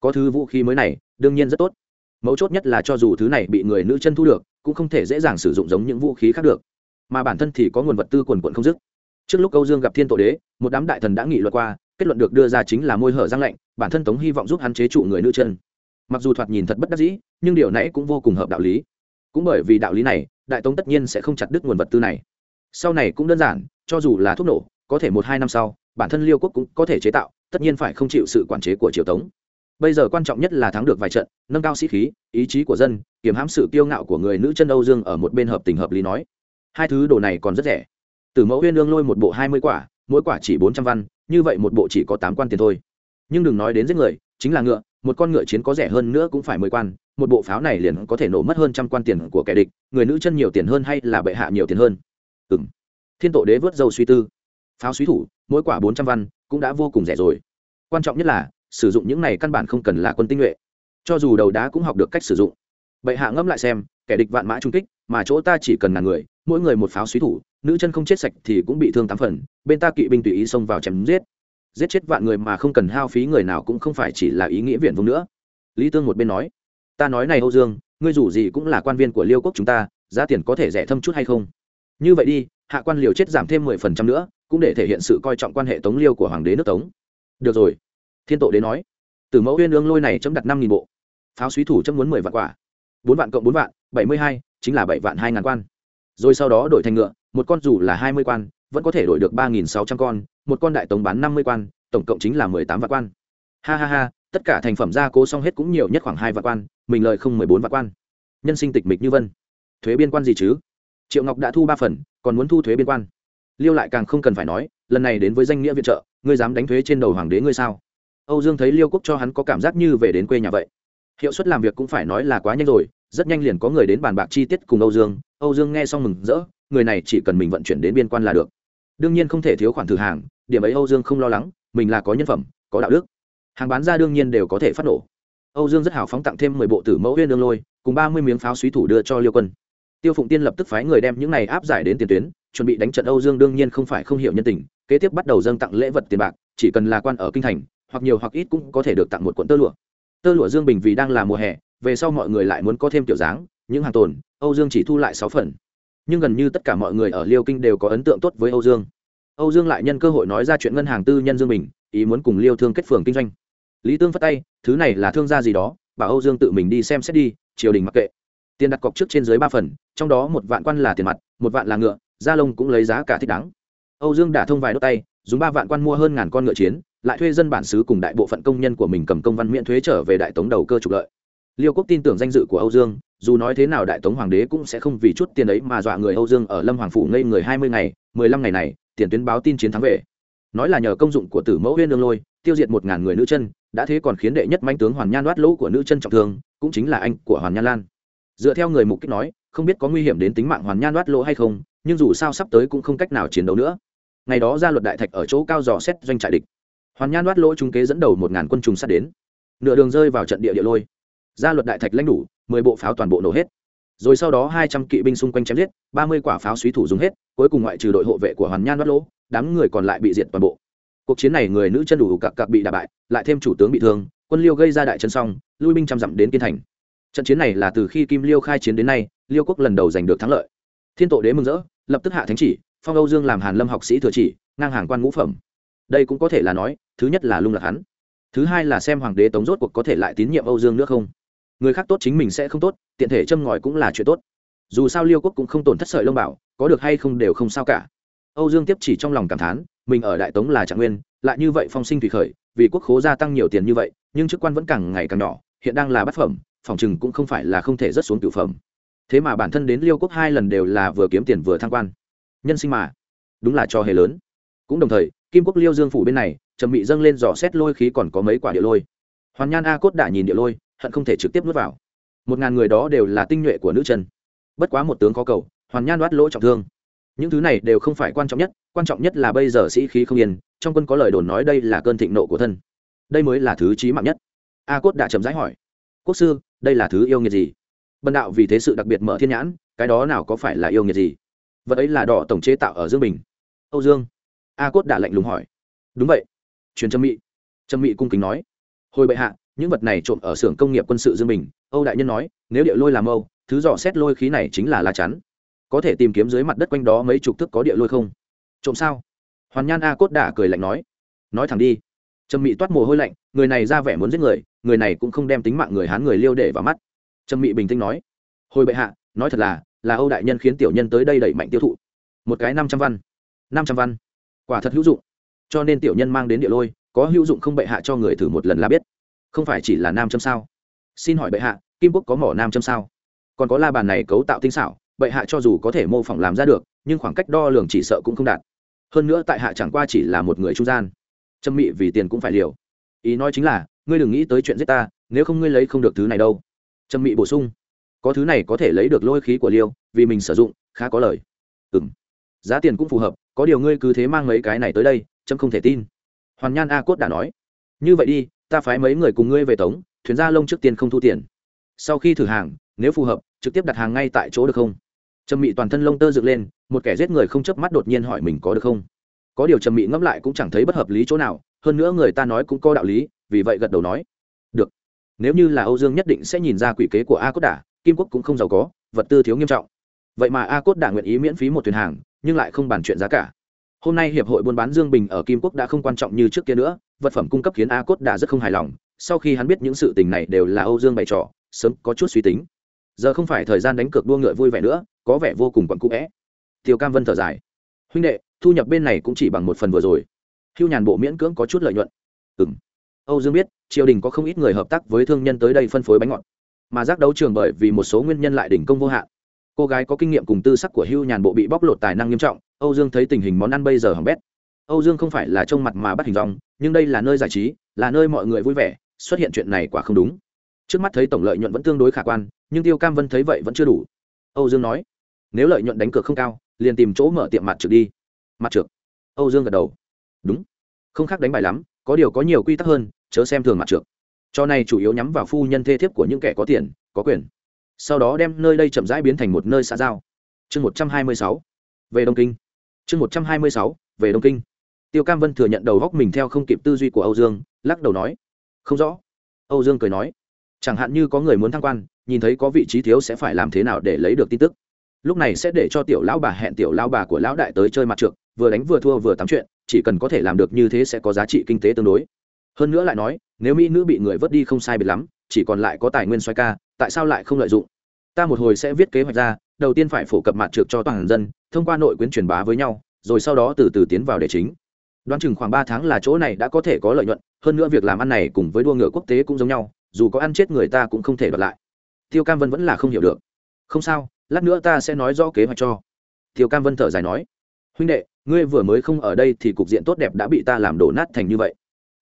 Có thứ vũ khí mới này, đương nhiên rất tốt mấu chốt nhất là cho dù thứ này bị người nữ chân thu được, cũng không thể dễ dàng sử dụng giống những vũ khí khác được. Mà bản thân thì có nguồn vật tư quần quận không dứt. Trước lúc âu dương gặp thiên tổ đế, một đám đại thần đã nghị luật qua, kết luận được đưa ra chính là môi hở răng lạnh, bản thân tống hy vọng giúp hắn chế trụ người nữ chân. Mặc dù thoạt nhìn thật bất đắc dĩ, nhưng điều nãy cũng vô cùng hợp đạo lý. Cũng bởi vì đạo lý này, đại tống tất nhiên sẽ không chặt đứt nguồn vật tư này. Sau này cũng đơn giản, cho dù là thuốc nổ, có thể một hai năm sau, bản thân liêu quốc cũng có thể chế tạo, tất nhiên phải không chịu sự quản chế của triều tống bây giờ quan trọng nhất là thắng được vài trận, nâng cao sĩ khí, ý chí của dân, kiềm hãm sự kiêu ngạo của người nữ chân âu dương ở một bên hợp tình hợp lý nói. Hai thứ đồ này còn rất rẻ. Từ mẫu huyên lương lôi một bộ hai mươi quả, mỗi quả chỉ bốn trăm văn, như vậy một bộ chỉ có tám quan tiền thôi. Nhưng đừng nói đến giết người, chính là ngựa, một con ngựa chiến có rẻ hơn nữa cũng phải mười quan, một bộ pháo này liền có thể nổ mất hơn trăm quan tiền của kẻ địch, người nữ chân nhiều tiền hơn hay là bệ hạ nhiều tiền hơn? Ừ m thiên tổ đế vớt dâu suy tư. Pháo suy thủ, mỗi quả bốn trăm văn, cũng đã vô cùng rẻ rồi. Quan trọng nhất là sử dụng những này căn bản không cần là quân tinh nhuệ. Cho dù đầu đá cũng học được cách sử dụng. Bệ hạ ngẫm lại xem, kẻ địch vạn mã trung kích, mà chỗ ta chỉ cần ngàn người, mỗi người một pháo suy thủ, nữ chân không chết sạch thì cũng bị thương tám phần, bên ta kỵ binh tùy ý xông vào chém giết. Giết chết vạn người mà không cần hao phí người nào cũng không phải chỉ là ý nghĩa viện vùng nữa. Lý tương một bên nói, ta nói này âu dương, ngươi dù gì cũng là quan viên của liêu quốc chúng ta, giá tiền có thể rẻ thâm chút hay không? Như vậy đi, hạ quan liều chết giảm thêm mười phần trăm nữa, cũng để thể hiện sự coi trọng quan hệ tống liêu của hoàng đế nước tống. Được rồi thiên tổ đến nói từ mẫu huyên ương lôi này chấm đặt năm nghìn bộ. Pháo suý thủ chấm muốn mười vạn quả. Bốn vạn cộng bốn vạn, bảy mươi hai, chính là bảy vạn hai ngàn quan. Rồi sau đó đổi thành ngựa, một con dù là hai mươi quan, vẫn có thể đổi được ba nghìn sáu trăm con, một con đại tống bán năm mươi quan, tổng cộng chính là mười tám vạn quan. Ha ha ha, tất cả thành phẩm gia cố xong hết cũng nhiều nhất khoảng hai vạn quan, mình lời không mười bốn vạn quan. Nhân sinh tịch mịch như vân. Thuế biên quan gì chứ? Triệu ngọc đã thu ba phần, còn muốn thu thuế biên quan. Liêu lại càng không cần phải nói, lần này đến với danh nghĩa viện trợ, ngươi dám đánh thuế trên đầu hoàng đế ngươi sao? Âu dương thấy liêu quốc cho hắn có cảm giác như về đến quê nhà vậy. Hiệu suất làm việc cũng phải nói là quá nhanh rồi, rất nhanh liền có người đến bàn bạc chi tiết cùng âu dương. Âu dương nghe xong mừng rỡ, người này chỉ cần mình vận chuyển đến biên quan là được. Đương nhiên không thể thiếu khoản thử hàng, điểm ấy âu dương không lo lắng, mình là có nhân phẩm, có đạo đức. Hàng bán ra đương nhiên đều có thể phát nổ. Âu dương rất hào phóng tặng thêm mười bộ tử mẫu huyên đương lôi, cùng ba mươi miếng pháo suý thủ đưa cho liêu quân. Tiêu phụng tiên lập tức phái người đem những này áp giải đến tiền tuyến, chuẩn bị đánh trận âu dương đương nhiên không phải không hiểu nhân tình, kế tiếp bắt đầu dâng tặng lễ vật tiền bạc, chỉ cần là quan ở kinh thành hoặc nhiều hoặc ít cũng có thể được tặng một cuộn tơ lụa. Tơ lụa dương bình vì đang là mùa hè về sau mọi người lại muốn có thêm kiểu dáng những hàng tồn âu dương chỉ thu lại sáu phần. Nhưng gần như tất cả mọi người ở liêu kinh đều có ấn tượng tốt với âu dương. Âu dương lại nhân cơ hội nói ra chuyện ngân hàng tư nhân dương Bình, ý muốn cùng liêu thương kết phường kinh doanh. Lý tương phất tay thứ này là thương gia gì đó bảo âu dương tự mình đi xem xét đi triều đình mặc kệ. Tiền đặt cọc trước trên dưới ba phần trong đó một vạn quan là tiền mặt một vạn là ngựa gia lông cũng lấy giá cả thích đáng. Âu dương đã thông vài đốt tay dùng ba vạn quan mua hơn ngàn con ngựa chiến lại thuê dân bản xứ cùng đại bộ phận công nhân của mình cầm công văn miễn thuế trở về đại tống đầu cơ trục lợi. Liêu quốc tin tưởng danh dự của âu dương, dù nói thế nào đại tống hoàng đế cũng sẽ không vì chút tiền ấy mà dọa người âu dương ở lâm hoàng phủ ngây người hai mươi ngày, mười lăm ngày này, tiền tuyến báo tin chiến thắng về. Nói là nhờ công dụng của tử mẫu huyên đương lôi, tiêu diệt một ngàn người nữ chân, đã thế còn khiến đệ nhất manh tướng hoàn nhan đoát lỗ của nữ chân trọng thương, cũng chính là anh của hoàn nhan lan. Dựa theo người mục kích nói, không biết có nguy hiểm đến tính mạng hoàn nhan đoát lỗ hay không, nhưng dù sao sắp tới cũng không cách nào chiến đấu nữa. Ngày đó ra luật đại thạch ở chỗ cao dò xét doanh trại địch hoàn nhan đoát lỗ trung kế dẫn đầu một ngàn quân trùng sát đến. Nửa đường rơi vào trận địa địa lôi. Gia luật đại thạch lãnh đủ, mười bộ pháo toàn bộ nổ hết. Rồi sau đó hai trăm kỵ binh xung quanh chém giết, ba mươi quả pháo suý thủ dùng hết, cuối cùng ngoại trừ đội hộ vệ của hoàn nhan đoát lỗ, đám người còn lại bị diệt toàn bộ. Cuộc chiến này người nữ chân đủ cặp cặp bị đả bại, lại thêm chủ tướng bị thương, quân liêu gây ra đại chân xong lui binh trăm dặm đến kiên thành. Trận chiến này là từ khi kim liêu khai chiến đến nay, liêu quốc lần đầu giành được thắng lợi. Thiên tổ đế mừng rỡ, lập tức hạ thánh chỉ, phong âu dương làm hàn lâm học sĩ thừa chỉ, ngang hàng quan ngũ phẩm đây cũng có thể là nói, thứ nhất là lung lạc hắn. Thứ hai là xem hoàng đế tống rốt cuộc có thể lại tín nhiệm âu dương nữa không. Người khác tốt chính mình sẽ không tốt, tiện thể châm ngòi cũng là chuyện tốt. Dù sao liêu quốc cũng không tổn thất sợi lông bảo, có được hay không đều không sao cả. Âu dương tiếp chỉ trong lòng cảm thán, mình ở đại tống là trạng nguyên, lại như vậy phong sinh thủy khởi, vì quốc khố gia tăng nhiều tiền như vậy, nhưng chức quan vẫn càng ngày càng nhỏ, hiện đang là bát phẩm, phòng chừng cũng không phải là không thể rất xuống cửu phẩm. Thế mà bản thân đến liêu quốc hai lần đều là vừa kiếm tiền vừa thăng quan. Nhân sinh mà, đúng là cho hề lớn. Cũng đồng thời kim quốc liêu dương phủ bên này, trầm mị dâng lên dò xét lôi khí còn có mấy quả địa lôi. Hoàn nhan a cốt đã nhìn địa lôi, hận không thể trực tiếp nuốt vào. Một ngàn người đó đều là tinh nhuệ của nữ chân. Bất quá một tướng có cầu, hoàn nhan đoát lỗ trọng thương. Những thứ này đều không phải quan trọng nhất, quan trọng nhất là bây giờ sĩ khí không yên, trong quân có lời đồn nói đây là cơn thịnh nộ của thân. Đây mới là thứ trí mạng nhất. A cốt đã chậm rãi hỏi. Quốc sư, đây là thứ yêu nghiệt gì? Bần đạo vì thế sự đặc biệt mở thiên nhãn, cái đó nào có phải là yêu nghiệt gì? Vật ấy là đỏ tổng chế tạo ở dương bình. Âu dương a cốt đã lạnh lùng hỏi. Đúng vậy. Truyền trâm mỹ trâm mỹ cung kính nói. Hồi bệ hạ, những vật này trộm ở xưởng công nghiệp quân sự dương bình, âu đại nhân nói, nếu địa lôi làm âu thứ dò xét lôi khí này chính là lá chắn. Có thể tìm kiếm dưới mặt đất quanh đó mấy chục thước có địa lôi không? Trộm sao? Hoàn nhan a cốt đả cười lạnh nói. Nói thẳng đi. Trâm mị toát mồ hôi lạnh, người này ra vẻ muốn giết người người này cũng không đem tính mạng người hán người liêu để vào mắt. Trâm mị bình tĩnh nói. Hồi bệ hạ, nói thật là là âu đại nhân khiến tiểu nhân tới đây đẩy mạnh tiêu thụ. Một cái năm trăm văn. Năm trăm văn quả thật hữu dụng. Cho nên tiểu nhân mang đến địa lôi, có hữu dụng không bệ hạ cho người thử một lần là biết. Không phải chỉ là nam châm sao? Xin hỏi bệ hạ, kim quốc có mỏ nam châm sao? Còn có la bàn này cấu tạo tinh xảo, bệ hạ cho dù có thể mô phỏng làm ra được, nhưng khoảng cách đo lường chỉ sợ cũng không đạt. Hơn nữa tại hạ chẳng qua chỉ là một người trung gian. Trâm mị vì tiền cũng phải liều. Ý nói chính là, ngươi đừng nghĩ tới chuyện giết ta, nếu không ngươi lấy không được thứ này đâu. Trâm mị bổ sung, có thứ này có thể lấy được lôi khí của liêu, vì mình sử dụng, khá có lời. Ừ giá tiền cũng phù hợp, có điều ngươi cứ thế mang mấy cái này tới đây trâm không thể tin. Hoàn nhan a cốt đã nói. Như vậy đi, ta phái mấy người cùng ngươi về tống, thuyền gia lông trước tiên không thu tiền. Sau khi thử hàng, nếu phù hợp, trực tiếp đặt hàng ngay tại chỗ được không? Trâm mị toàn thân lông tơ dựng lên, một kẻ giết người không chớp mắt đột nhiên hỏi mình có được không? Có điều trầm mị ngẫm lại cũng chẳng thấy bất hợp lý chỗ nào, hơn nữa người ta nói cũng có đạo lý, vì vậy gật đầu nói. Được. Nếu như là âu dương nhất định sẽ nhìn ra quỷ kế của a cốt đả kim quốc cũng không giàu có, vật tư thiếu nghiêm trọng. Vậy mà a cốt đả nguyện ý miễn phí một thuyền hàng nhưng lại không bàn chuyện giá cả. Hôm nay hiệp hội buôn bán dương bình ở kim quốc đã không quan trọng như trước kia nữa, vật phẩm cung cấp khiến a cốt đã rất không hài lòng, sau khi hắn biết những sự tình này đều là âu dương bày trò, sớm có chút suy tính. Giờ không phải thời gian đánh cược đua ngựa vui vẻ nữa, có vẻ vô cùng quặn cũ vẽ tiêu cam vân thở dài. Huynh đệ, thu nhập bên này cũng chỉ bằng một phần vừa rồi. Hưu nhàn bộ miễn cưỡng có chút lợi nhuận. Ừ m âu dương biết, triều đình có không ít người hợp tác với thương nhân tới đây phân phối bánh ngọt. Mà giác đấu trường bởi vì một số nguyên nhân lại đỉnh công vô hạn cô gái có kinh nghiệm cùng tư sắc của hưu nhàn bộ bị bóc lột tài năng nghiêm trọng, âu dương thấy tình hình món ăn bây giờ hỏng bét. Âu dương không phải là trông mặt mà bắt hình dòng nhưng đây là nơi giải trí, là nơi mọi người vui vẻ, xuất hiện chuyện này quả không đúng. Trước mắt thấy tổng lợi nhuận vẫn tương đối khả quan, nhưng tiêu cam vân thấy vậy vẫn chưa đủ. Âu dương nói, nếu lợi nhuận đánh cược không cao, liền tìm chỗ mở tiệm mặt trực đi. Mặt trực âu dương gật đầu. Đúng. Không khác đánh bài lắm, có điều có nhiều quy tắc hơn, chớ xem thường mặt trượt. Cho này chủ yếu nhắm vào phu nhân thê thiếp của những kẻ có tiền, có quyền sau đó đem nơi đây chậm rãi biến thành một nơi xã giao. Chương một trăm hai mươi sáu, về đông kinh. Chương một trăm hai mươi sáu, về đông kinh. Tiêu cam vân thừa nhận đầu góc mình theo không kịp tư duy của âu dương, lắc đầu nói, không rõ. Âu dương cười nói, chẳng hạn như có người muốn thăng quan, nhìn thấy có vị trí thiếu sẽ phải làm thế nào để lấy được tin tức? Lúc này sẽ để cho tiểu lão bà hẹn tiểu lão bà của lão đại tới chơi mặt trượt, vừa đánh vừa thua vừa tám chuyện, chỉ cần có thể làm được như thế sẽ có giá trị kinh tế tương đối. Hơn nữa lại nói, nếu mỹ nữ bị người vớt đi không sai biệt lắm, chỉ còn lại có tài nguyên xoay ca, tại sao lại không lợi dụng? Ta một hồi sẽ viết kế hoạch ra, đầu tiên phải phổ cập mặt trược cho toàn dân, thông qua nội quyến truyền bá với nhau, rồi sau đó từ từ tiến vào đề chính. Đoán chừng khoảng ba tháng là chỗ này đã có thể có lợi nhuận, hơn nữa việc làm ăn này cùng với đua ngựa quốc tế cũng giống nhau, dù có ăn chết người ta cũng không thể đoạt lại. Tiêu cam vân vẫn là không hiểu được. Không sao, lát nữa ta sẽ nói rõ kế hoạch cho. Tiêu cam vân thở dài nói. Huynh đệ, ngươi vừa mới không ở đây thì cục diện tốt đẹp đã bị ta làm đổ nát thành như vậy.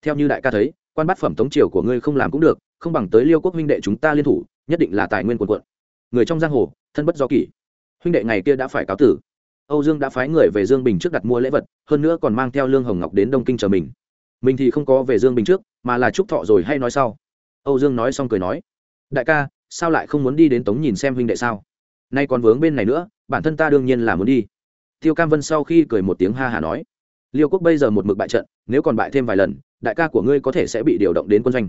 Theo như đại ca thấy, quan bát phẩm tống triều của ngươi không làm cũng được, không bằng tới liêu quốc huynh đệ chúng ta liên thủ, nhất định là tài nguyên quần quận người trong giang hồ, thân bất do kỷ. Huynh đệ ngày kia đã phải cáo tử. Âu dương đã phái người về dương bình trước đặt mua lễ vật, hơn nữa còn mang theo lương hồng ngọc đến đông kinh chờ mình. Mình thì không có về dương bình trước, mà là chúc thọ rồi hay nói sau. Âu dương nói xong cười nói, đại ca, sao lại không muốn đi đến tống nhìn xem huynh đệ sao? Nay còn vướng bên này nữa, bản thân ta đương nhiên là muốn đi. Tiêu cam vân sau khi cười một tiếng ha hả nói, liêu quốc bây giờ một mực bại trận, nếu còn bại thêm vài lần, đại ca của ngươi có thể sẽ bị điều động đến quân doanh.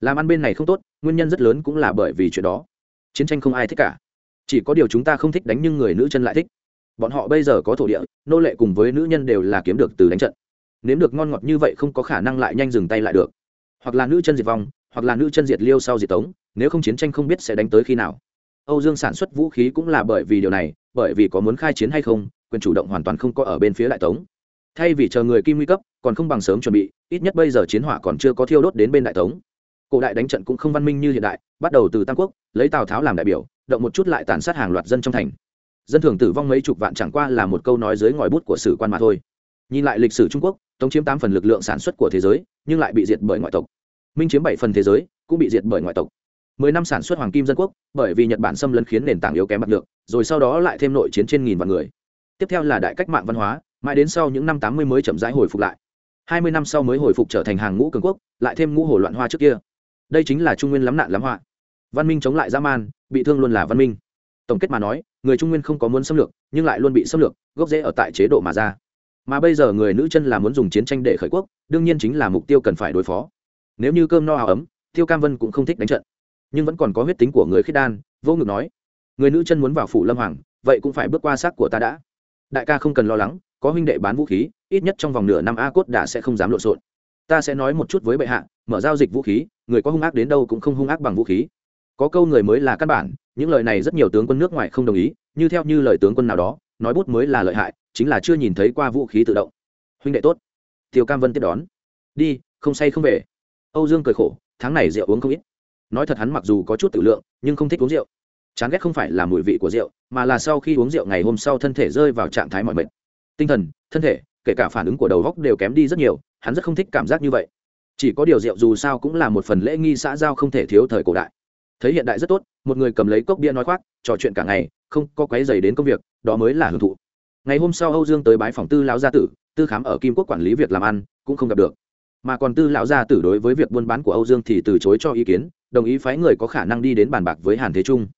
Làm ăn bên này không tốt, nguyên nhân rất lớn cũng là bởi vì chuyện đó chiến tranh không ai thích cả. Chỉ có điều chúng ta không thích đánh nhưng người nữ chân lại thích. Bọn họ bây giờ có thổ địa, nô lệ cùng với nữ nhân đều là kiếm được từ đánh trận. Nếm được ngon ngọt như vậy không có khả năng lại nhanh dừng tay lại được. Hoặc là nữ chân diệt vong, hoặc là nữ chân diệt liêu sau diệt tống, nếu không chiến tranh không biết sẽ đánh tới khi nào. Âu dương sản xuất vũ khí cũng là bởi vì điều này, bởi vì có muốn khai chiến hay không, quyền chủ động hoàn toàn không có ở bên phía đại tống. Thay vì chờ người kim nguy cấp, còn không bằng sớm chuẩn bị, ít nhất bây giờ chiến hỏa còn chưa có thiêu đốt đến bên đại tống cổ đại đánh trận cũng không văn minh như hiện đại, bắt đầu từ tam quốc, lấy tào tháo làm đại biểu, động một chút lại tàn sát hàng loạt dân trong thành. Dân thường tử vong mấy chục vạn chẳng qua là một câu nói dưới ngòi bút của sử quan mà thôi. Nhìn lại lịch sử trung quốc, tống chiếm tám phần lực lượng sản xuất của thế giới, nhưng lại bị diệt bởi ngoại tộc. Minh chiếm bảy phần thế giới, cũng bị diệt bởi ngoại tộc. Mười năm sản xuất hoàng kim dân quốc, bởi vì nhật bản xâm lấn khiến nền tảng yếu kém mặt lượng rồi sau đó lại thêm nội chiến trên nghìn vạn người. Tiếp theo là đại cách mạng văn hóa, mãi đến sau những năm tám mươi mới chậm rãi hồi phục lại. Hai mươi năm sau mới hồi phục trở thành hàng ngũ cường quốc, lại thêm ngũ hồ loạn hoa trước kia đây chính là trung nguyên lắm nạn lắm họa. Văn minh chống lại dã man, bị thương luôn là văn minh. Tổng kết mà nói, người trung nguyên không có muốn xâm lược, nhưng lại luôn bị xâm lược, gốc rễ ở tại chế độ mà ra. Mà bây giờ người nữ chân là muốn dùng chiến tranh để khởi quốc, đương nhiên chính là mục tiêu cần phải đối phó. Nếu như cơm no áo ấm, tiêu cam vân cũng không thích đánh trận. Nhưng vẫn còn có huyết tính của người khiết đan, vô ngực nói, người nữ chân muốn vào phủ lâm hoàng, vậy cũng phải bước qua xác của ta đã. Đại ca không cần lo lắng, có huynh đệ bán vũ khí, ít nhất trong vòng nửa năm a cốt đã sẽ không dám lộn xộn. Ta sẽ nói một chút với bệ hạ, mở giao dịch vũ khí người có hung ác đến đâu cũng không hung ác bằng vũ khí. Có câu người mới là căn bản, những lời này rất nhiều tướng quân nước ngoài không đồng ý, như theo như lời tướng quân nào đó, nói bút mới là lợi hại, chính là chưa nhìn thấy qua vũ khí tự động. Huynh đệ tốt. Tiêu cam vân tiếp đón. Đi, không say không về. Âu dương cười khổ, tháng này rượu uống không ít. Nói thật hắn mặc dù có chút tự lượng, nhưng không thích uống rượu. Chán ghét không phải là mùi vị của rượu, mà là sau khi uống rượu ngày hôm sau thân thể rơi vào trạng thái mọi mệt. Tinh thần, thân thể, kể cả phản ứng của đầu góc đều kém đi rất nhiều, hắn rất không thích cảm giác như vậy chỉ có điều rượu dù sao cũng là một phần lễ nghi xã giao không thể thiếu thời cổ đại. Thấy hiện đại rất tốt, một người cầm lấy cốc bia nói khoác, trò chuyện cả ngày, không có quấy dày đến công việc, đó mới là hưởng thụ. Ngày hôm sau âu dương tới bái phòng tư lão gia tử, tư khám ở kim quốc quản lý việc làm ăn, cũng không gặp được. Mà còn tư lão gia tử đối với việc buôn bán của âu dương thì từ chối cho ý kiến, đồng ý phái người có khả năng đi đến bàn bạc với hàn thế trung.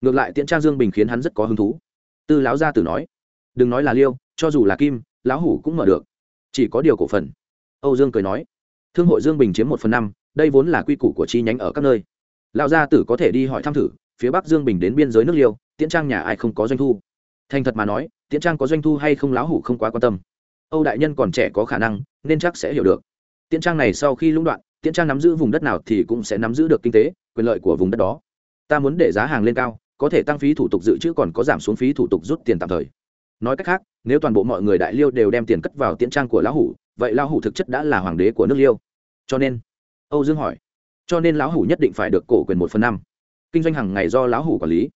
Ngược lại tiễn trang dương bình khiến hắn rất có hứng thú. Tư lão gia tử nói, đừng nói là liêu, cho dù là kim, lão hủ cũng mở được. Chỉ có điều cổ phần. Âu dương cười nói thương hội dương bình chiếm một phần năm, đây vốn là quy củ của chi nhánh ở các nơi. Lão gia tử có thể đi hỏi thăm thử, phía bắc dương bình đến biên giới nước liêu, tiễn trang nhà ai không có doanh thu. Thành thật mà nói, tiễn trang có doanh thu hay không lão hủ không quá quan tâm. Âu đại nhân còn trẻ có khả năng, nên chắc sẽ hiểu được. Tiễn trang này sau khi lũng đoạn, tiễn trang nắm giữ vùng đất nào thì cũng sẽ nắm giữ được kinh tế, quyền lợi của vùng đất đó. Ta muốn để giá hàng lên cao, có thể tăng phí thủ tục dự trữ còn có giảm xuống phí thủ tục rút tiền tạm thời. Nói cách khác, nếu toàn bộ mọi người đại liêu đều đem tiền cất vào tiễn trang của lão hủ vậy lão hủ thực chất đã là hoàng đế của nước liêu. Cho nên, âu dương hỏi, cho nên lão hủ nhất định phải được cổ quyền một phần năm. Kinh doanh hàng ngày do lão hủ quản lý.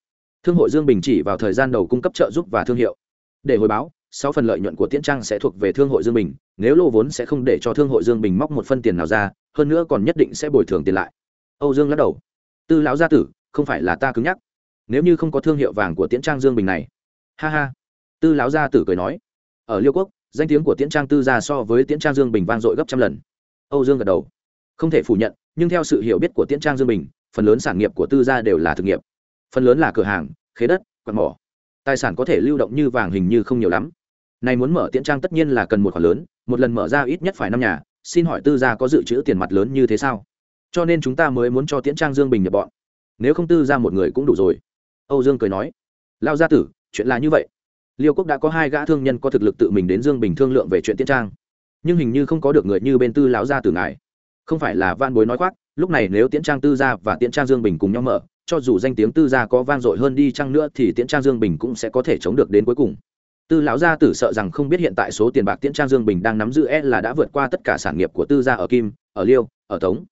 Thương hội dương bình chỉ vào thời gian đầu cung cấp trợ giúp và thương hiệu. Để hồi báo, sáu phần lợi nhuận của tiễn trang sẽ thuộc về thương hội dương bình, nếu lô vốn sẽ không để cho thương hội dương bình móc một phân tiền nào ra, hơn nữa còn nhất định sẽ bồi thường tiền lại. Âu dương lắc đầu, tư lão gia tử, không phải là ta cứng nhắc. Nếu như không có thương hiệu vàng của tiễn trang dương bình này. Ha ha. Tư lão gia tử cười nói, ở liêu quốc danh tiếng của tiễn trang tư gia so với tiễn trang dương bình vang dội gấp trăm lần. Âu dương gật đầu. Không thể phủ nhận, nhưng theo sự hiểu biết của tiễn trang dương bình, phần lớn sản nghiệp của tư gia đều là thực nghiệp. Phần lớn là cửa hàng, khế đất, quạt mỏ. Tài sản có thể lưu động như vàng hình như không nhiều lắm. Này muốn mở tiễn trang tất nhiên là cần một khoản lớn, một lần mở ra ít nhất phải năm nhà. Xin hỏi tư gia có dự trữ tiền mặt lớn như thế sao? Cho nên chúng ta mới muốn cho tiễn trang dương bình nhập bọn. Nếu không tư ra một người cũng đủ rồi. Âu dương cười nói. Lao gia tử, chuyện là như vậy liêu quốc đã có hai gã thương nhân có thực lực tự mình đến dương bình thương lượng về chuyện tiễn trang. Nhưng hình như không có được người như bên tư lão gia tử ngài. Không phải là van bối nói khoác, lúc này nếu tiễn trang tư gia và tiễn trang dương bình cùng nhau mở, cho dù danh tiếng tư gia có vang dội hơn đi chăng nữa thì tiễn trang dương bình cũng sẽ có thể chống được đến cuối cùng. Tư lão gia tử sợ rằng không biết hiện tại số tiền bạc tiễn trang dương bình đang nắm giữ e là đã vượt qua tất cả sản nghiệp của tư gia ở kim, ở liêu, ở tống.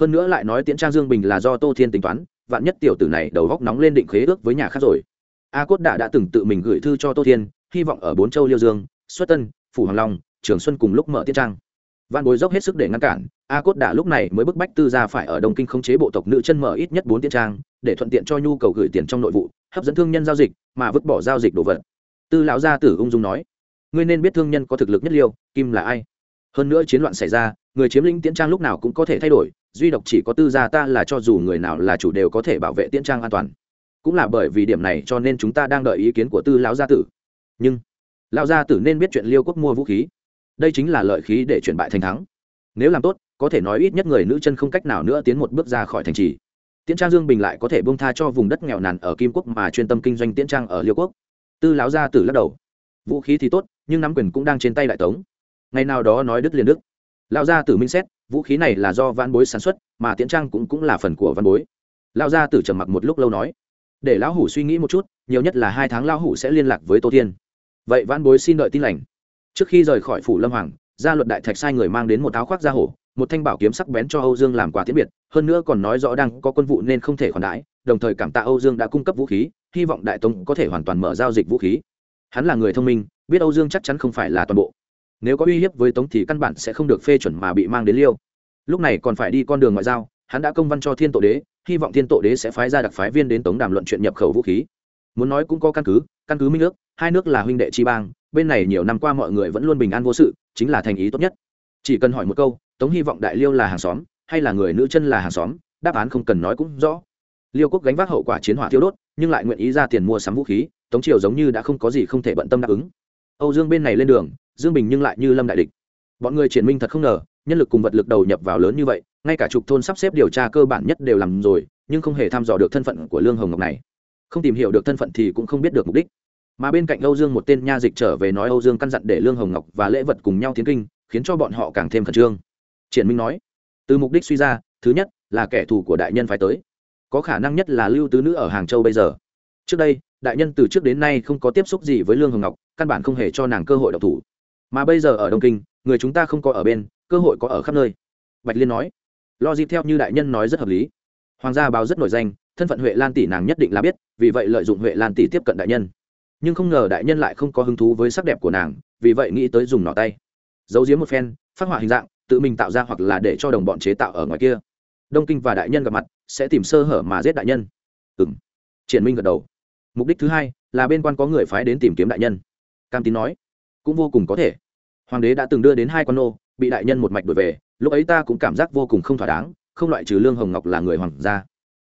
Hơn nữa lại nói tiễn trang dương bình là do tô thiên tính toán, vạn nhất tiểu tử này đầu góc nóng lên định khế ước với nhà khác rồi a cốt đã đã từng tự mình gửi thư cho tô thiên, hy vọng ở bốn châu liêu dương, xuất tân, phủ hoàng long, trường xuân cùng lúc mở tiễn trang. Văn bối dốc hết sức để ngăn cản, a cốt đã lúc này mới bức bách tư gia phải ở đông kinh khống chế bộ tộc nữ chân mở ít nhất bốn tiễn trang, để thuận tiện cho nhu cầu gửi tiền trong nội vụ, hấp dẫn thương nhân giao dịch, mà vứt bỏ giao dịch đồ vật. Tư lão gia tử ung dung nói, ngươi nên biết thương nhân có thực lực nhất liêu, kim là ai. Hơn nữa chiến loạn xảy ra, người chiếm lĩnh tiễn trang lúc nào cũng có thể thay đổi, duy độc chỉ có tư gia ta là cho dù người nào là chủ đều có thể bảo vệ tiễn trang an toàn cũng là bởi vì điểm này cho nên chúng ta đang đợi ý kiến của tư lão gia tử. Nhưng, lão gia tử nên biết chuyện liêu quốc mua vũ khí. Đây chính là lợi khí để chuyển bại thành thắng. Nếu làm tốt, có thể nói ít nhất người nữ chân không cách nào nữa tiến một bước ra khỏi thành trì. Tiễn trang dương bình lại có thể bông tha cho vùng đất nghèo nàn ở kim quốc mà chuyên tâm kinh doanh tiễn trang ở liêu quốc. Tư lão gia tử lắc đầu. Vũ khí thì tốt, nhưng nắm quyền cũng đang trên tay đại tống. Ngày nào đó nói đức liền đức lão gia tử minh xét, vũ khí này là do văn bối sản xuất, mà tiễn trang cũng cũng là phần của văn bối. Lão gia tử trầm mặc một lúc lâu nói để lão hủ suy nghĩ một chút, nhiều nhất là hai tháng lão hủ sẽ liên lạc với tô thiên. Vậy văn bối xin đợi tin lành. Trước khi rời khỏi phủ lâm hoàng, gia luật đại thạch sai người mang đến một áo khoác da hổ, một thanh bảo kiếm sắc bén cho âu dương làm quà tiễn biệt, hơn nữa còn nói rõ đang có quân vụ nên không thể khoản đãi, đồng thời cảm tạ âu dương đã cung cấp vũ khí, hy vọng đại tống có thể hoàn toàn mở giao dịch vũ khí. Hắn là người thông minh, biết âu dương chắc chắn không phải là toàn bộ. Nếu có uy hiếp với tống thì căn bản sẽ không được phê chuẩn mà bị mang đến liêu. Lúc này còn phải đi con đường ngoại giao, hắn đã công văn cho thiên tổ đế hy vọng thiên tổ đế sẽ phái ra đặc phái viên đến tống đàm luận chuyện nhập khẩu vũ khí. Muốn nói cũng có căn cứ căn cứ minh nước hai nước là huynh đệ chi bang, bên này nhiều năm qua mọi người vẫn luôn bình an vô sự, chính là thành ý tốt nhất. Chỉ cần hỏi một câu, tống hy vọng đại liêu là hàng xóm, hay là người nữ chân là hàng xóm, đáp án không cần nói cũng rõ. Liêu quốc gánh vác hậu quả chiến hỏa thiêu đốt, nhưng lại nguyện ý ra tiền mua sắm vũ khí, tống triều giống như đã không có gì không thể bận tâm đáp ứng. Âu dương bên này lên đường, dương bình nhưng lại như lâm đại địch. Bọn người triển minh thật không ngờ nhân lực cùng vật lực đầu nhập vào lớn như vậy, ngay cả trục thôn sắp xếp điều tra cơ bản nhất đều làm rồi, nhưng không hề thăm dò được thân phận của lương hồng ngọc này. Không tìm hiểu được thân phận thì cũng không biết được mục đích. Mà bên cạnh âu dương một tên nha dịch trở về nói âu dương căn dặn để lương hồng ngọc và lễ vật cùng nhau tiến kinh, khiến cho bọn họ càng thêm khẩn trương. Triển minh nói, từ mục đích suy ra, thứ nhất là kẻ thù của đại nhân phải tới. Có khả năng nhất là lưu tứ nữ ở hàng châu bây giờ. Trước đây, đại nhân từ trước đến nay không có tiếp xúc gì với lương hồng ngọc, căn bản không hề cho nàng cơ hội độc thủ. Mà bây giờ ở đông kinh, người chúng ta không có ở bên cơ hội có ở khắp nơi. Bạch liên nói lo dịp theo như đại nhân nói rất hợp lý. Hoàng gia báo rất nổi danh, thân phận huệ lan tỷ nàng nhất định là biết, vì vậy lợi dụng huệ lan tỷ tiếp cận đại nhân. Nhưng không ngờ đại nhân lại không có hứng thú với sắc đẹp của nàng, vì vậy nghĩ tới dùng nỏ tay. Giấu giếm một phen, phát họa hình dạng, tự mình tạo ra hoặc là để cho đồng bọn chế tạo ở ngoài kia. Đông kinh và đại nhân gặp mặt, sẽ tìm sơ hở mà giết đại nhân. Ừ m triển minh gật đầu. Mục đích thứ hai, là bên quan có người phái đến tìm kiếm đại nhân. Cam tín nói, cũng vô cùng có thể. Hoàng đế đã từng đưa đến hai con nô bị đại nhân một mạch đuổi về, lúc ấy ta cũng cảm giác vô cùng không thỏa đáng, không loại trừ lương hồng ngọc là người hoàng gia.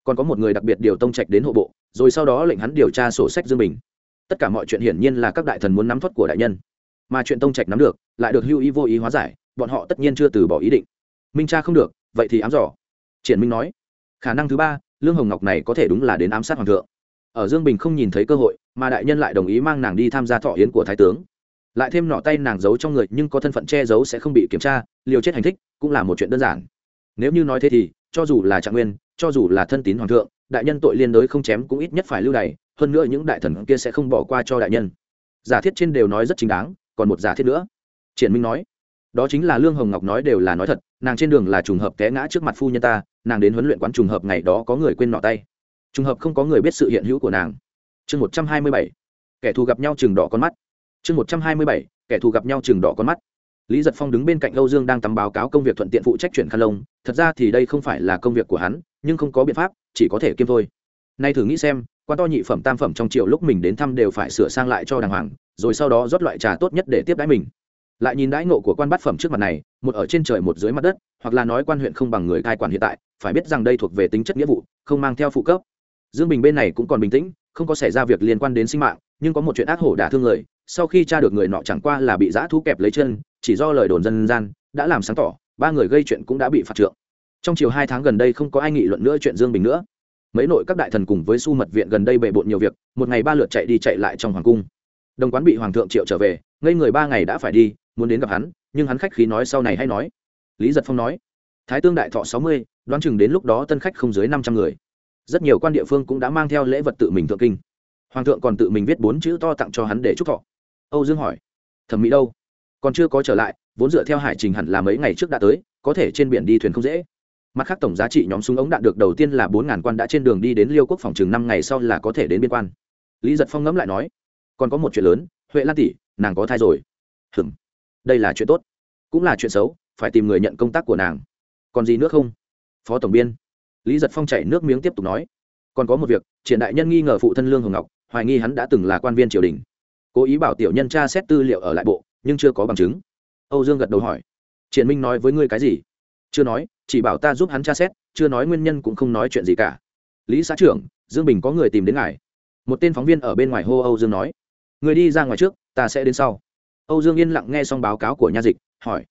Còn có một người đặc biệt điều tông trạch đến hộ bộ, rồi sau đó lệnh hắn điều tra sổ sách dương bình. Tất cả mọi chuyện hiển nhiên là các đại thần muốn nắm thoát của đại nhân. Mà chuyện tông trạch nắm được, lại được hưu ý vô ý hóa giải, bọn họ tất nhiên chưa từ bỏ ý định. Minh cha không được, vậy thì ám dò. Triển minh nói, khả năng thứ ba, lương hồng ngọc này có thể đúng là đến ám sát hoàng thượng. Ở dương bình không nhìn thấy cơ hội, mà đại nhân lại đồng ý mang nàng đi tham gia thọ yến của thái tướng lại thêm nọ tay nàng giấu trong người, nhưng có thân phận che giấu sẽ không bị kiểm tra, liều chết hành thích, cũng là một chuyện đơn giản. Nếu như nói thế thì, cho dù là trạng nguyên, cho dù là thân tín hoàng thượng, đại nhân tội liên đối không chém cũng ít nhất phải lưu đày, hơn nữa những đại thần kia sẽ không bỏ qua cho đại nhân. Giả thiết trên đều nói rất chính đáng, còn một giả thiết nữa. Triển minh nói, đó chính là lương hồng ngọc nói đều là nói thật, nàng trên đường là trùng hợp té ngã trước mặt phu nhân ta, nàng đến huấn luyện quán trùng hợp ngày đó có người quên nọ tay. Trùng hợp không có người biết sự hiện hữu của nàng. Chương một trăm hai mươi bảy, kẻ thù gặp nhau chừng đỏ con mắt chương một trăm hai mươi bảy, kẻ thù gặp nhau chừng đỏ con mắt. Lý giật phong đứng bên cạnh âu dương đang tắm báo cáo công việc thuận tiện phụ trách chuyển khăn lông. Thật ra thì đây không phải là công việc của hắn, nhưng không có biện pháp, chỉ có thể kiêm thôi. Nay thử nghĩ xem, quan to nhị phẩm tam phẩm trong triệu lúc mình đến thăm đều phải sửa sang lại cho đàng hoàng, rồi sau đó rót loại trà tốt nhất để tiếp đãi mình. Lại nhìn đãi ngộ của quan bát phẩm trước mặt này, một ở trên trời một dưới mặt đất, hoặc là nói quan huyện không bằng người cai quản hiện tại, phải biết rằng đây thuộc về tính chất nghĩa vụ, không mang theo phụ cấp. Dương bình bên này cũng còn bình tĩnh, không có xảy ra việc liên quan đến sinh mạng, nhưng có một chuyện ác hổ đả thương người sau khi tra được người nọ chẳng qua là bị giã thú kẹp lấy chân, chỉ do lời đồn dân gian, đã làm sáng tỏ, ba người gây chuyện cũng đã bị phạt trượng. Trong chiều hai tháng gần đây không có ai nghị luận nữa chuyện dương bình nữa. Mấy nội các đại thần cùng với su mật viện gần đây bề bộn nhiều việc, một ngày ba lượt chạy đi chạy lại trong hoàng cung. Đồng quán bị hoàng thượng triệu trở về, ngây người ba ngày đã phải đi, muốn đến gặp hắn, nhưng hắn khách khí nói sau này hay nói. Lý giật phong nói, thái tương đại thọ sáu mươi, đoán chừng đến lúc đó tân khách không dưới năm trăm người. Rất nhiều quan địa phương cũng đã mang theo lễ vật tự mình thượng kinh. Hoàng thượng còn tự mình viết bốn chữ to tặng cho hắn để chúc thọ âu dương hỏi. Thẩm mỹ đâu? Còn chưa có trở lại, vốn dựa theo hải trình hẳn là mấy ngày trước đã tới, có thể trên biển đi thuyền không dễ. Mặt khác tổng giá trị nhóm súng ống đạn được đầu tiên là bốn ngàn quan đã trên đường đi đến liêu quốc phòng chừng năm ngày sau là có thể đến biên quan. Lý giật phong ngẫm lại nói. Còn có một chuyện lớn, huệ lan tỷ, nàng có thai rồi. Hừm đây là chuyện tốt. Cũng là chuyện xấu, phải tìm người nhận công tác của nàng. Còn gì nữa không? Phó tổng biên. Lý giật phong chảy nước miếng tiếp tục nói. Còn có một việc triển đại nhân nghi ngờ phụ thân lương hồng ngọc, hoài nghi hắn đã từng là quan viên triều đình cố ý bảo tiểu nhân tra xét tư liệu ở lại bộ, nhưng chưa có bằng chứng. Âu dương gật đầu hỏi, triển minh nói với ngươi cái gì? Chưa nói, chỉ bảo ta giúp hắn tra xét, chưa nói nguyên nhân cũng không nói chuyện gì cả. Lý xã trưởng, dương bình có người tìm đến ngài. Một tên phóng viên ở bên ngoài hô âu dương nói, người đi ra ngoài trước, ta sẽ đến sau. Âu dương yên lặng nghe xong báo cáo của nha dịch, hỏi,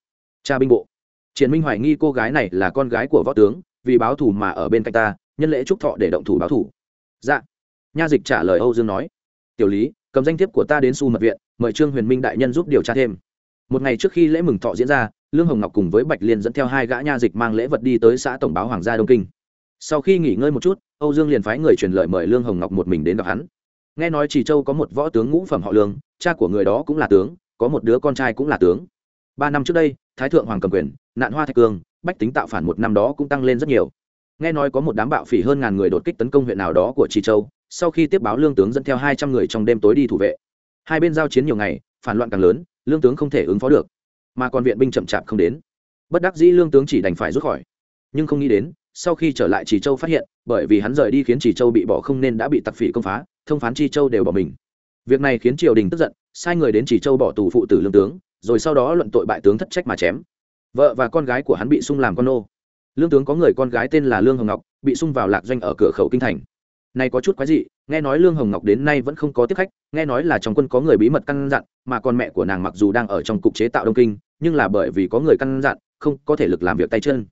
cha binh bộ, triển minh hoài nghi cô gái này là con gái của võ tướng, vì báo thù mà ở bên cạnh ta, nhân lễ chúc thọ để động thủ báo thù. Dạ. Nha dịch trả lời âu dương nói, tiểu lý cầm danh thiếp của ta đến su mật viện, mời trương huyền minh đại nhân giúp điều tra thêm. Một ngày trước khi lễ mừng thọ diễn ra, lương hồng ngọc cùng với bạch liên dẫn theo hai gã nha dịch mang lễ vật đi tới xã tổng báo hoàng gia đông kinh. Sau khi nghỉ ngơi một chút, âu dương liền phái người truyền lời mời lương hồng ngọc một mình đến gặp hắn. Nghe nói chỉ châu có một võ tướng ngũ phẩm họ lương, cha của người đó cũng là tướng, có một đứa con trai cũng là tướng. Ba năm trước đây, thái thượng hoàng cầm quyền, nạn hoa thạch cương bách tính tạo phản một năm đó cũng tăng lên rất nhiều. Nghe nói có một đám bạo phỉ hơn ngàn người đột kích tấn công huyện nào đó của trì châu sau khi tiếp báo lương tướng dẫn theo hai trăm người trong đêm tối đi thủ vệ. Hai bên giao chiến nhiều ngày, phản loạn càng lớn, lương tướng không thể ứng phó được, mà còn viện binh chậm chạp không đến. Bất đắc dĩ lương tướng chỉ đành phải rút khỏi. Nhưng không nghĩ đến, sau khi trở lại trì châu phát hiện, bởi vì hắn rời đi khiến trì châu bị bỏ không nên đã bị tặc phỉ công phá, thông phán chi châu đều bỏ mình. Việc này khiến triều đình tức giận, sai người đến trì châu bỏ tù phụ tử lương tướng, rồi sau đó luận tội bại tướng thất trách mà chém. Vợ và con gái của hắn bị sung làm con nô. Lương tướng có người con gái tên là lương hồng ngọc, bị sung vào lạc doanh ở cửa khẩu kinh thành này có chút quái dị, nghe nói lương hồng ngọc đến nay vẫn không có tiếp khách, nghe nói là trong quân có người bí mật căn dặn, mà con mẹ của nàng mặc dù đang ở trong cục chế tạo đông kinh, nhưng là bởi vì có người căn dặn, không có thể lực làm việc tay chân.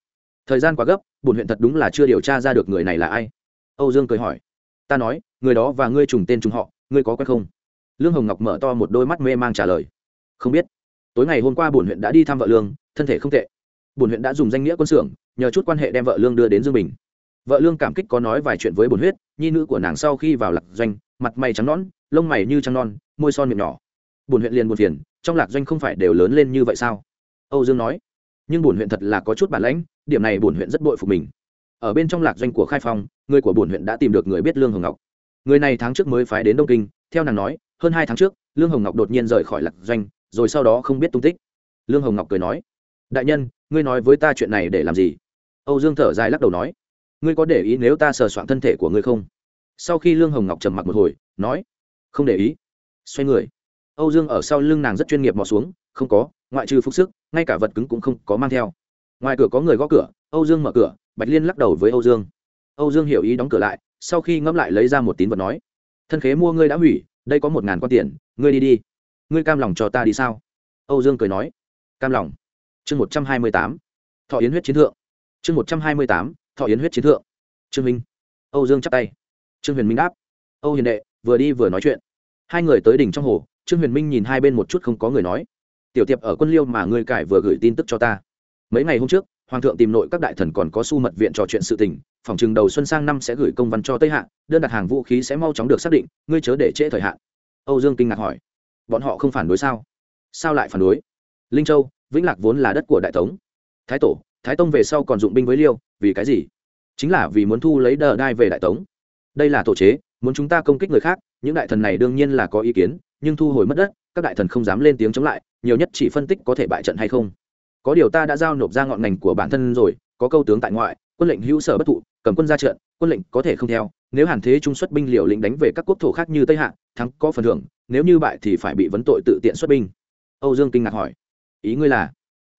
Thời gian quá gấp bùn huyện thật đúng là chưa điều tra ra được người này là ai. Âu dương cười hỏi, ta nói, người đó và ngươi trùng tên trùng họ, ngươi có quen không? Lương hồng ngọc mở to một đôi mắt mê mang trả lời, không biết. Tối ngày hôm qua bùn huyện đã đi thăm vợ lương, thân thể không tệ. Bùn huyện đã dùng danh nghĩa quân xưởng, nhờ chút quan hệ đem vợ lương đưa đến dương bình. Vợ lương cảm kích có nói vài chuyện với bổn huyết nhi nữ của nàng sau khi vào lạc doanh, mặt mày trắng nón lông mày như trắng non, môi son miệng nhỏ. Bồn huyện liền buồn phiền, trong lạc doanh không phải đều lớn lên như vậy sao? Âu dương nói. Nhưng bồn huyện thật là có chút bản lãnh, điểm này bồn huyện rất bội phục mình. Ở bên trong lạc doanh của khai phong, người của bồn huyện đã tìm được người biết lương hồng ngọc. Người này tháng trước mới phái đến đông kinh, theo nàng nói, hơn hai tháng trước, lương hồng ngọc đột nhiên rời khỏi lạc doanh, rồi sau đó không biết tung tích. Lương hồng ngọc cười nói. Đại nhân, ngươi nói với ta chuyện này để làm gì? Âu dương thở dài lắc đầu nói. Ngươi có để ý nếu ta sờ soạn thân thể của ngươi không? Sau khi lương hồng ngọc trầm mặc một hồi, nói, không để ý. Xoay người. Âu dương ở sau lưng nàng rất chuyên nghiệp mò xuống, không có, ngoại trừ phúc sức, ngay cả vật cứng cũng không có mang theo. Ngoài cửa có người gõ cửa, âu dương mở cửa, bạch liên lắc đầu với âu dương. Âu dương hiểu ý đóng cửa lại, sau khi ngẫm lại lấy ra một tín vật nói, thân khế mua ngươi đã hủy, đây có một ngàn quan tiền, ngươi đi đi. Ngươi cam lòng cho ta đi sao? Âu dương cười nói, cam lòng. Chương một trăm hai mươi tám, thọ yến huyết chiến thượng. Chương một trăm hai mươi tám, thọ yến huyết chiến thượng. Trương minh. Âu dương chắp tay trương huyền minh đáp âu hiền đệ, vừa đi vừa nói chuyện. Hai người tới đỉnh trong hồ, trương huyền minh nhìn hai bên một chút không có người nói, tiểu tiệp ở quân liêu mà ngươi cải vừa gửi tin tức cho ta. Mấy ngày hôm trước, hoàng thượng tìm nội các đại thần còn có su mật viện trò chuyện sự tình, phòng chừng đầu xuân sang năm sẽ gửi công văn cho tây hạ, đơn đặt hàng vũ khí sẽ mau chóng được xác định, ngươi chớ để trễ thời hạn. Âu dương kinh ngạc hỏi, bọn họ không phản đối sao? Sao lại phản đối? Linh châu, vĩnh lạc vốn là đất của đại tống. Thái tổ, thái tông về sau còn dụng binh với liêu, vì cái gì? Chính là vì muốn thu lấy đờ đai về đại tống đây là tổ chế, muốn chúng ta công kích người khác, những đại thần này đương nhiên là có ý kiến, nhưng thu hồi mất đất, các đại thần không dám lên tiếng chống lại, nhiều nhất chỉ phân tích có thể bại trận hay không. Có điều ta đã giao nộp ra ngọn ngành của bản thân rồi, có câu tướng tại ngoại, quân lệnh hữu sở bất thụ, cầm quân ra trận, quân lệnh có thể không theo, nếu hàn thế trung xuất binh liều lĩnh đánh về các quốc thổ khác như tây hạ, thắng có phần thưởng, nếu như bại thì phải bị vấn tội tự tiện xuất binh. Âu dương kinh ngạc hỏi. Ý ngươi là,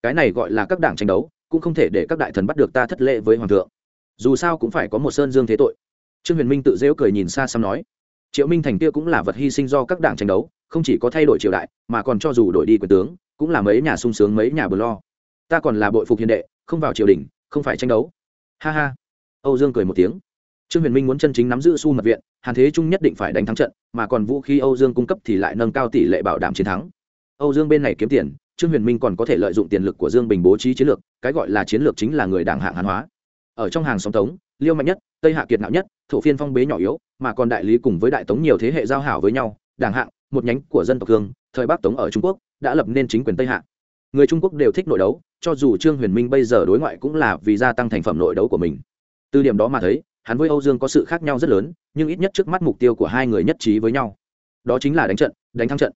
cái này gọi là các đảng tranh đấu, cũng không thể để các đại thần bắt được ta thất lễ với hoàng thượng. Dù sao cũng phải có một sơn dương thế tội trương huyền minh tự dễu cười nhìn xa xăm nói, triệu minh thành kia cũng là vật hy sinh do các đảng tranh đấu, không chỉ có thay đổi triều đại, mà còn cho dù đổi đi quyền tướng, cũng là mấy nhà sung sướng mấy nhà bờ lo. Ta còn là bội phục hiền đệ, không vào triều đình, không phải tranh đấu. Ha ha. Âu dương cười một tiếng. Trương huyền minh muốn chân chính nắm giữ su mật viện, hàn thế trung nhất định phải đánh thắng trận, mà còn vũ khí âu dương cung cấp thì lại nâng cao tỷ lệ bảo đảm chiến thắng. Âu dương bên này kiếm tiền, trương huyền minh còn có thể lợi dụng tiền lực của dương bình bố trí chiến lược, cái gọi là chiến lược chính là người đảng hạng hàn hóa. Ở trong hàng sóng tống, liêu mạnh nhất, tây hạ kiệt nạo nhất thổ phiên phong bế nhỏ yếu, mà còn đại lý cùng với đại tống nhiều thế hệ giao hảo với nhau, đảng hạng, một nhánh của dân tộc thương thời bắc tống ở trung quốc, đã lập nên chính quyền tây hạ. Người trung quốc đều thích nội đấu, cho dù trương huyền minh bây giờ đối ngoại cũng là vì gia tăng thành phẩm nội đấu của mình. Từ điểm đó mà thấy, hắn với âu dương có sự khác nhau rất lớn, nhưng ít nhất trước mắt mục tiêu của hai người nhất trí với nhau. Đó chính là đánh trận, đánh thắng trận.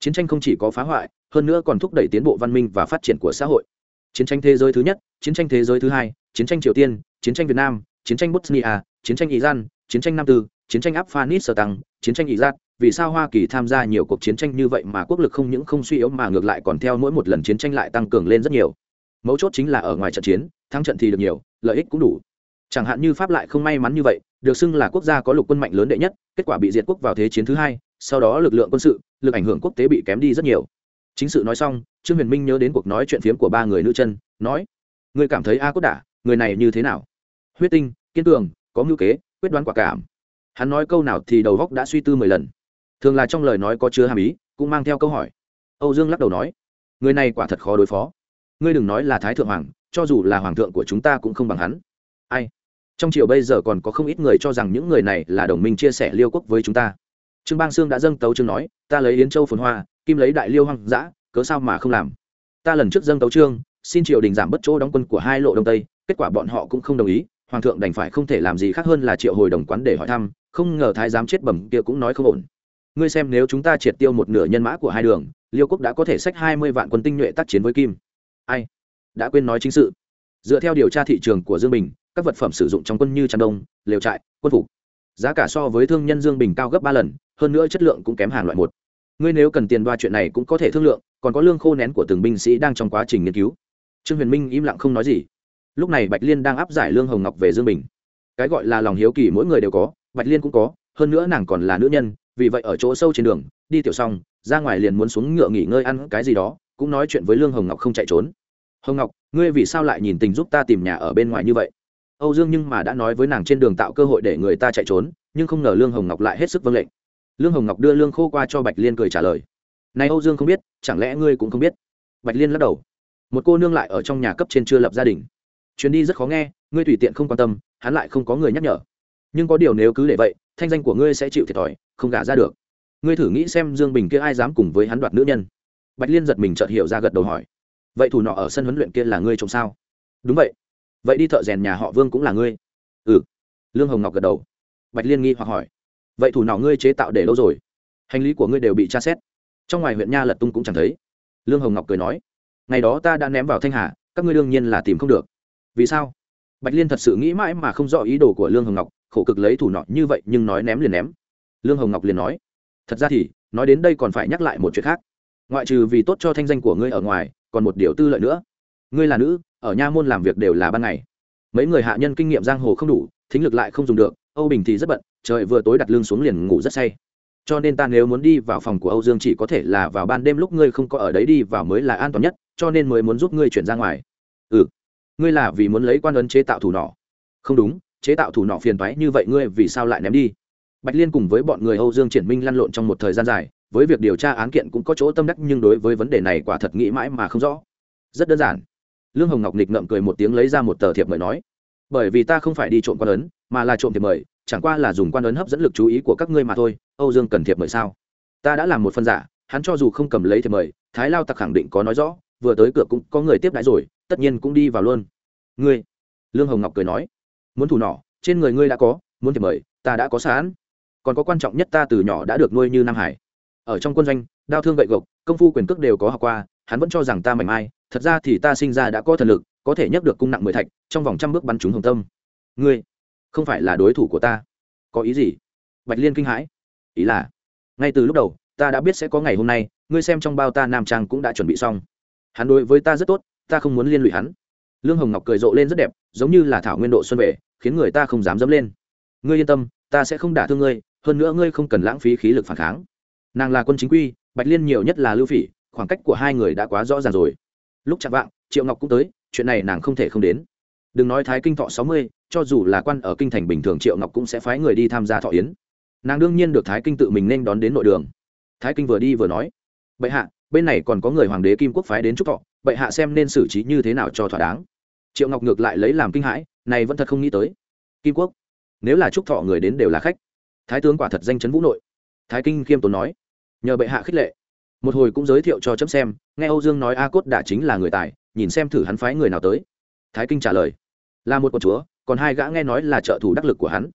Chiến tranh không chỉ có phá hoại, hơn nữa còn thúc đẩy tiến bộ văn minh và phát triển của xã hội. Chiến tranh thế giới thứ nhất, chiến tranh thế giới thứ hai, chiến tranh triều tiên, chiến tranh việt nam, chiến tranh bosnia chiến tranh iran, chiến tranh nam tư, chiến tranh afghanistan, chiến tranh iraq. Vì sao hoa kỳ tham gia nhiều cuộc chiến tranh như vậy mà quốc lực không những không suy yếu mà ngược lại còn theo mỗi một lần chiến tranh lại tăng cường lên rất nhiều? Mấu chốt chính là ở ngoài trận chiến, thắng trận thì được nhiều, lợi ích cũng đủ. Chẳng hạn như pháp lại không may mắn như vậy, được xưng là quốc gia có lục quân mạnh lớn đệ nhất, kết quả bị diệt quốc vào thế chiến thứ hai, sau đó lực lượng quân sự, lực ảnh hưởng quốc tế bị kém đi rất nhiều. Chính sự nói xong, trương huyền minh nhớ đến cuộc nói chuyện phiếm của ba người nữ chân, nói người cảm thấy a cốt đả, người này như thế nào? Huyết tinh, kiên cường có ngữ kế, quyết đoán quả cảm. Hắn nói câu nào thì đầu góc đã suy tư mười lần. Thường là trong lời nói có chứa hàm ý, cũng mang theo câu hỏi. Âu dương lắc đầu nói, người này quả thật khó đối phó. Ngươi đừng nói là thái thượng hoàng, cho dù là hoàng thượng của chúng ta cũng không bằng hắn. Ai? Trong triều bây giờ còn có không ít người cho rằng những người này là đồng minh chia sẻ liêu quốc với chúng ta. Trương bang sương đã dâng tấu trương nói, ta lấy yến châu phồn hoa, kim lấy đại liêu hoang dã, cớ sao mà không làm? Ta lần trước dâng tấu trương xin triều đình giảm bất chỗ đóng quân của hai lộ đông tây, kết quả bọn họ cũng không đồng ý hoàng thượng đành phải không thể làm gì khác hơn là triệu hồi đồng quán để hỏi thăm, không ngờ thái giám chết bẩm kia cũng nói không ổn. Ngươi xem nếu chúng ta triệt tiêu một nửa nhân mã của hai đường, liêu quốc đã có thể sách hai mươi vạn quân tinh nhuệ tác chiến với kim. Ai? Đã quên nói chính sự. Dựa theo điều tra thị trường của dương bình, các vật phẩm sử dụng trong quân như tràn đông lều trại, quân phục, giá cả so với thương nhân dương bình cao gấp ba lần, hơn nữa chất lượng cũng kém hàng loại một. Ngươi nếu cần tiền đoa chuyện này cũng có thể thương lượng, còn có lương khô nén của từng binh sĩ đang trong quá trình nghiên cứu. Trương huyền minh im lặng không nói gì lúc này bạch liên đang áp giải lương hồng ngọc về dương bình. Cái gọi là lòng hiếu kỳ mỗi người đều có, bạch liên cũng có, hơn nữa nàng còn là nữ nhân, vì vậy ở chỗ sâu trên đường, đi tiểu xong, ra ngoài liền muốn xuống ngựa nghỉ ngơi ăn cái gì đó, cũng nói chuyện với lương hồng ngọc không chạy trốn. Hồng ngọc, ngươi vì sao lại nhìn tình giúp ta tìm nhà ở bên ngoài như vậy? Âu dương nhưng mà đã nói với nàng trên đường tạo cơ hội để người ta chạy trốn, nhưng không ngờ lương hồng ngọc lại hết sức vâng lệnh. Lương hồng ngọc đưa lương khô qua cho bạch liên cười trả lời. Này âu dương không biết, chẳng lẽ ngươi cũng không biết? Bạch liên lắc đầu. Một cô nương lại ở trong nhà cấp trên chưa lập gia đình chuyến đi rất khó nghe, ngươi tùy tiện không quan tâm, hắn lại không có người nhắc nhở. Nhưng có điều nếu cứ để vậy, thanh danh của ngươi sẽ chịu thiệt thòi, không gả ra được. Ngươi thử nghĩ xem dương bình kia ai dám cùng với hắn đoạt nữ nhân. Bạch liên giật mình chợt hiểu ra gật đầu hỏi. Vậy thủ nọ ở sân huấn luyện kia là ngươi trông sao? Đúng vậy. Vậy đi thợ rèn nhà họ vương cũng là ngươi. Ừ. Lương hồng ngọc gật đầu. Bạch liên nghi hoặc hỏi. Vậy thủ nọ ngươi chế tạo để lâu rồi? Hành lý của ngươi đều bị tra xét. Trong ngoài huyện nha lật tung cũng chẳng thấy. Lương hồng ngọc cười nói. Ngày đó ta đã ném vào thanh hà, các ngươi đương nhiên là tìm không được vì sao? Bạch liên thật sự nghĩ mãi mà không rõ ý đồ của lương hồng ngọc, khổ cực lấy thủ nọ như vậy nhưng nói ném liền ném. Lương hồng ngọc liền nói, thật ra thì, nói đến đây còn phải nhắc lại một chuyện khác. Ngoại trừ vì tốt cho thanh danh của ngươi ở ngoài, còn một điều tư lợi nữa. Ngươi là nữ, ở nha môn làm việc đều là ban ngày. Mấy người hạ nhân kinh nghiệm giang hồ không đủ, thính lực lại không dùng được, âu bình thì rất bận, trời vừa tối đặt lương xuống liền ngủ rất say. Cho nên ta nếu muốn đi vào phòng của âu dương chỉ có thể là vào ban đêm lúc ngươi không có ở đấy đi vào mới là an toàn nhất, cho nên mới muốn giúp ngươi chuyển ra ngoài. Ừ ngươi là vì muốn lấy quan ấn chế tạo thủ nỏ. Không đúng, chế tạo thủ nỏ phiền toái như vậy ngươi vì sao lại ném đi? Bạch liên cùng với bọn người âu dương triển minh lăn lộn trong một thời gian dài, với việc điều tra án kiện cũng có chỗ tâm đắc nhưng đối với vấn đề này quả thật nghĩ mãi mà không rõ. Rất đơn giản. Lương hồng ngọc nịch ngậm cười một tiếng lấy ra một tờ thiệp mời nói, bởi vì ta không phải đi trộm quan ấn, mà là trộm thiệp mời, chẳng qua là dùng quan ấn hấp dẫn lực chú ý của các ngươi mà thôi, âu dương cần thiệp mời sao? Ta đã làm một phân giả, hắn cho dù không cầm lấy thiệp mời, thái lao tặc khẳng định có nói rõ, vừa tới cửa cũng có người tiếp đãi rồi tất nhiên cũng đi vào luôn. Ngươi, lương hồng ngọc cười nói, muốn thủ nỏ, trên người ngươi đã có, muốn thì mời, ta đã có sẵn. Còn có quan trọng nhất ta từ nhỏ đã được nuôi như nam hải. Ở trong quân doanh, đao thương gậy gộc, công phu quyền cước đều có học qua, hắn vẫn cho rằng ta mảnh mai, thật ra thì ta sinh ra đã có thần lực, có thể nhấc được cung nặng mười thạch, trong vòng trăm bước bắn trúng hồng tâm. Ngươi, không phải là đối thủ của ta. Có ý gì? Bạch liên kinh hãi. Ý là, ngay từ lúc đầu, ta đã biết sẽ có ngày hôm nay, ngươi xem trong bao ta nam trang cũng đã chuẩn bị xong. Hắn đối với ta rất tốt ta không muốn liên lụy hắn. Lương hồng ngọc cười rộ lên rất đẹp, giống như là thảo nguyên độ xuân về, khiến người ta không dám dẫm lên. Ngươi yên tâm, ta sẽ không đả thương ngươi, hơn nữa ngươi không cần lãng phí khí lực phản kháng. Nàng là quân chính quy, bạch liên nhiều nhất là lưu phỉ, khoảng cách của hai người đã quá rõ ràng rồi. Lúc chạm vạng, triệu ngọc cũng tới, chuyện này nàng không thể không đến. Đừng nói thái kinh thọ sáu mươi, cho dù là quan ở kinh thành bình thường triệu ngọc cũng sẽ phái người đi tham gia thọ yến. Nàng đương nhiên được thái kinh tự mình nên đón đến nội đường. Thái kinh vừa đi vừa nói, bệ hạ bên này còn có người hoàng đế kim quốc phái đến trúc thọ, bệ hạ xem nên xử trí như thế nào cho thỏa đáng. Triệu ngọc ngược lại lấy làm kinh hãi, này vẫn thật không nghĩ tới. Kim quốc, nếu là trúc thọ người đến đều là khách. Thái tướng quả thật danh chấn vũ nội. Thái kinh khiêm tốn nói, nhờ bệ hạ khích lệ. Một hồi cũng giới thiệu cho chấm xem, nghe âu dương nói a cốt đã chính là người tài, nhìn xem thử hắn phái người nào tới. Thái kinh trả lời, là một con chúa, còn hai gã nghe nói là trợ thủ đắc lực của hắn.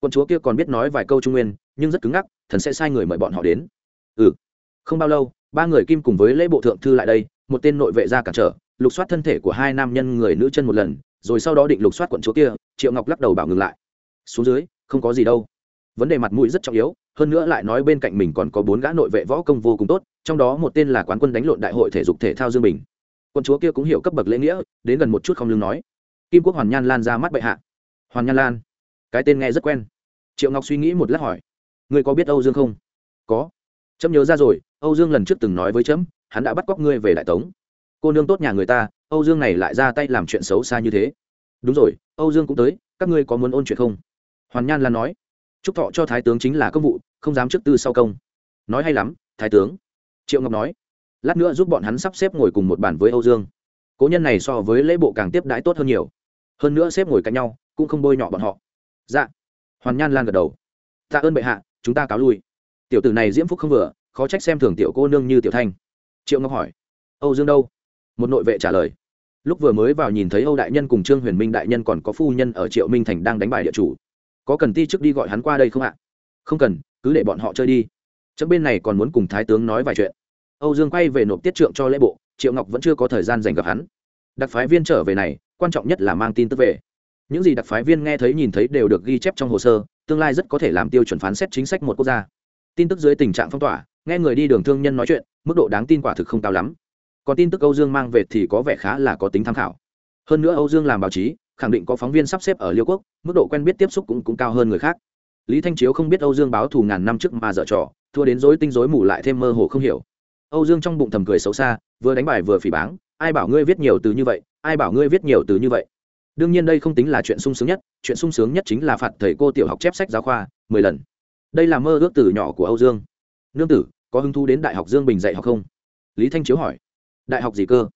Con chúa kia còn biết nói vài câu trung nguyên, nhưng rất cứng ngắc, thần sẽ sai người mời bọn họ đến. Ừ không bao lâu ba người kim cùng với lễ bộ thượng thư lại đây, một tên nội vệ ra cản trở, lục soát thân thể của hai nam nhân người nữ chân một lần, rồi sau đó định lục soát quận chúa kia, triệu ngọc lắc đầu bảo ngừng lại. Xuống dưới, không có gì đâu. Vấn đề mặt mũi rất trọng yếu, hơn nữa lại nói bên cạnh mình còn có bốn gã nội vệ võ công vô cùng tốt, trong đó một tên là quán quân đánh lộn đại hội thể dục thể thao dương bình. Quân chúa kia cũng hiểu cấp bậc lễ nghĩa, đến gần một chút không lương nói. Kim quốc hoàn nhan lan ra mắt bệ hạ. Hoàn nhan lan, cái tên nghe rất quen. Triệu ngọc suy nghĩ một lát hỏi. Ngươi có biết âu dương không? Có. Trâm nhớ ra rồi âu dương lần trước từng nói với trẫm, hắn đã bắt cóc ngươi về đại tống. Cô nương tốt nhà người ta, âu dương này lại ra tay làm chuyện xấu xa như thế. Đúng rồi, âu dương cũng tới, các ngươi có muốn ôn chuyện không? Hoàn nhan lan nói. Chúc thọ cho thái tướng chính là công vụ, không dám trước tư sau công. Nói hay lắm, thái tướng. Triệu ngọc nói. Lát nữa giúp bọn hắn sắp xếp ngồi cùng một bàn với âu dương. Cố nhân này so với lễ bộ càng tiếp đãi tốt hơn nhiều. Hơn nữa xếp ngồi cạnh nhau, cũng không bôi nhọ bọn họ. Dạ. Hoàn nhan lan gật đầu. Tạ ơn bệ hạ, chúng ta cáo lui. Tiểu tử này diễm phúc không vừa khó trách xem thường tiểu cô nương như tiểu thanh. Triệu ngọc hỏi, âu dương đâu? Một nội vệ trả lời, lúc vừa mới vào nhìn thấy âu đại nhân cùng trương huyền minh đại nhân còn có phu nhân ở triệu minh thành đang đánh bài địa chủ. Có cần ti trước đi gọi hắn qua đây không ạ? Không cần, cứ để bọn họ chơi đi. Chấm bên này còn muốn cùng thái tướng nói vài chuyện. Âu dương quay về nộp tiết trượng cho lễ bộ, triệu ngọc vẫn chưa có thời gian dành gặp hắn. Đặc phái viên trở về này, quan trọng nhất là mang tin tức về. Những gì đặc phái viên nghe thấy nhìn thấy đều được ghi chép trong hồ sơ, tương lai rất có thể làm tiêu chuẩn phán xét chính sách một quốc gia. Tin tức dưới tình trạng phong tỏa nghe người đi đường thương nhân nói chuyện mức độ đáng tin quả thực không cao lắm. Còn tin tức âu dương mang về thì có vẻ khá là có tính tham khảo. Hơn nữa âu dương làm báo chí khẳng định có phóng viên sắp xếp ở liêu quốc mức độ quen biết tiếp xúc cũng, cũng cao hơn người khác. Lý thanh chiếu không biết âu dương báo thù ngàn năm trước mà dở trò thua đến dối tinh dối mù lại thêm mơ hồ không hiểu. Âu dương trong bụng thầm cười xấu xa vừa đánh bài vừa phỉ báng ai bảo ngươi viết nhiều từ như vậy ai bảo ngươi viết nhiều từ như vậy? Đương nhiên đây không tính là chuyện sung sướng nhất chuyện sung sướng nhất chính là phạt thầy cô tiểu học chép sách giáo khoa mười lần. Đây là mơ ước từ nhỏ của âu dương nương tử, có hứng thú đến đại học dương bình dạy học không? Lý thanh chiếu hỏi. Đại học gì cơ?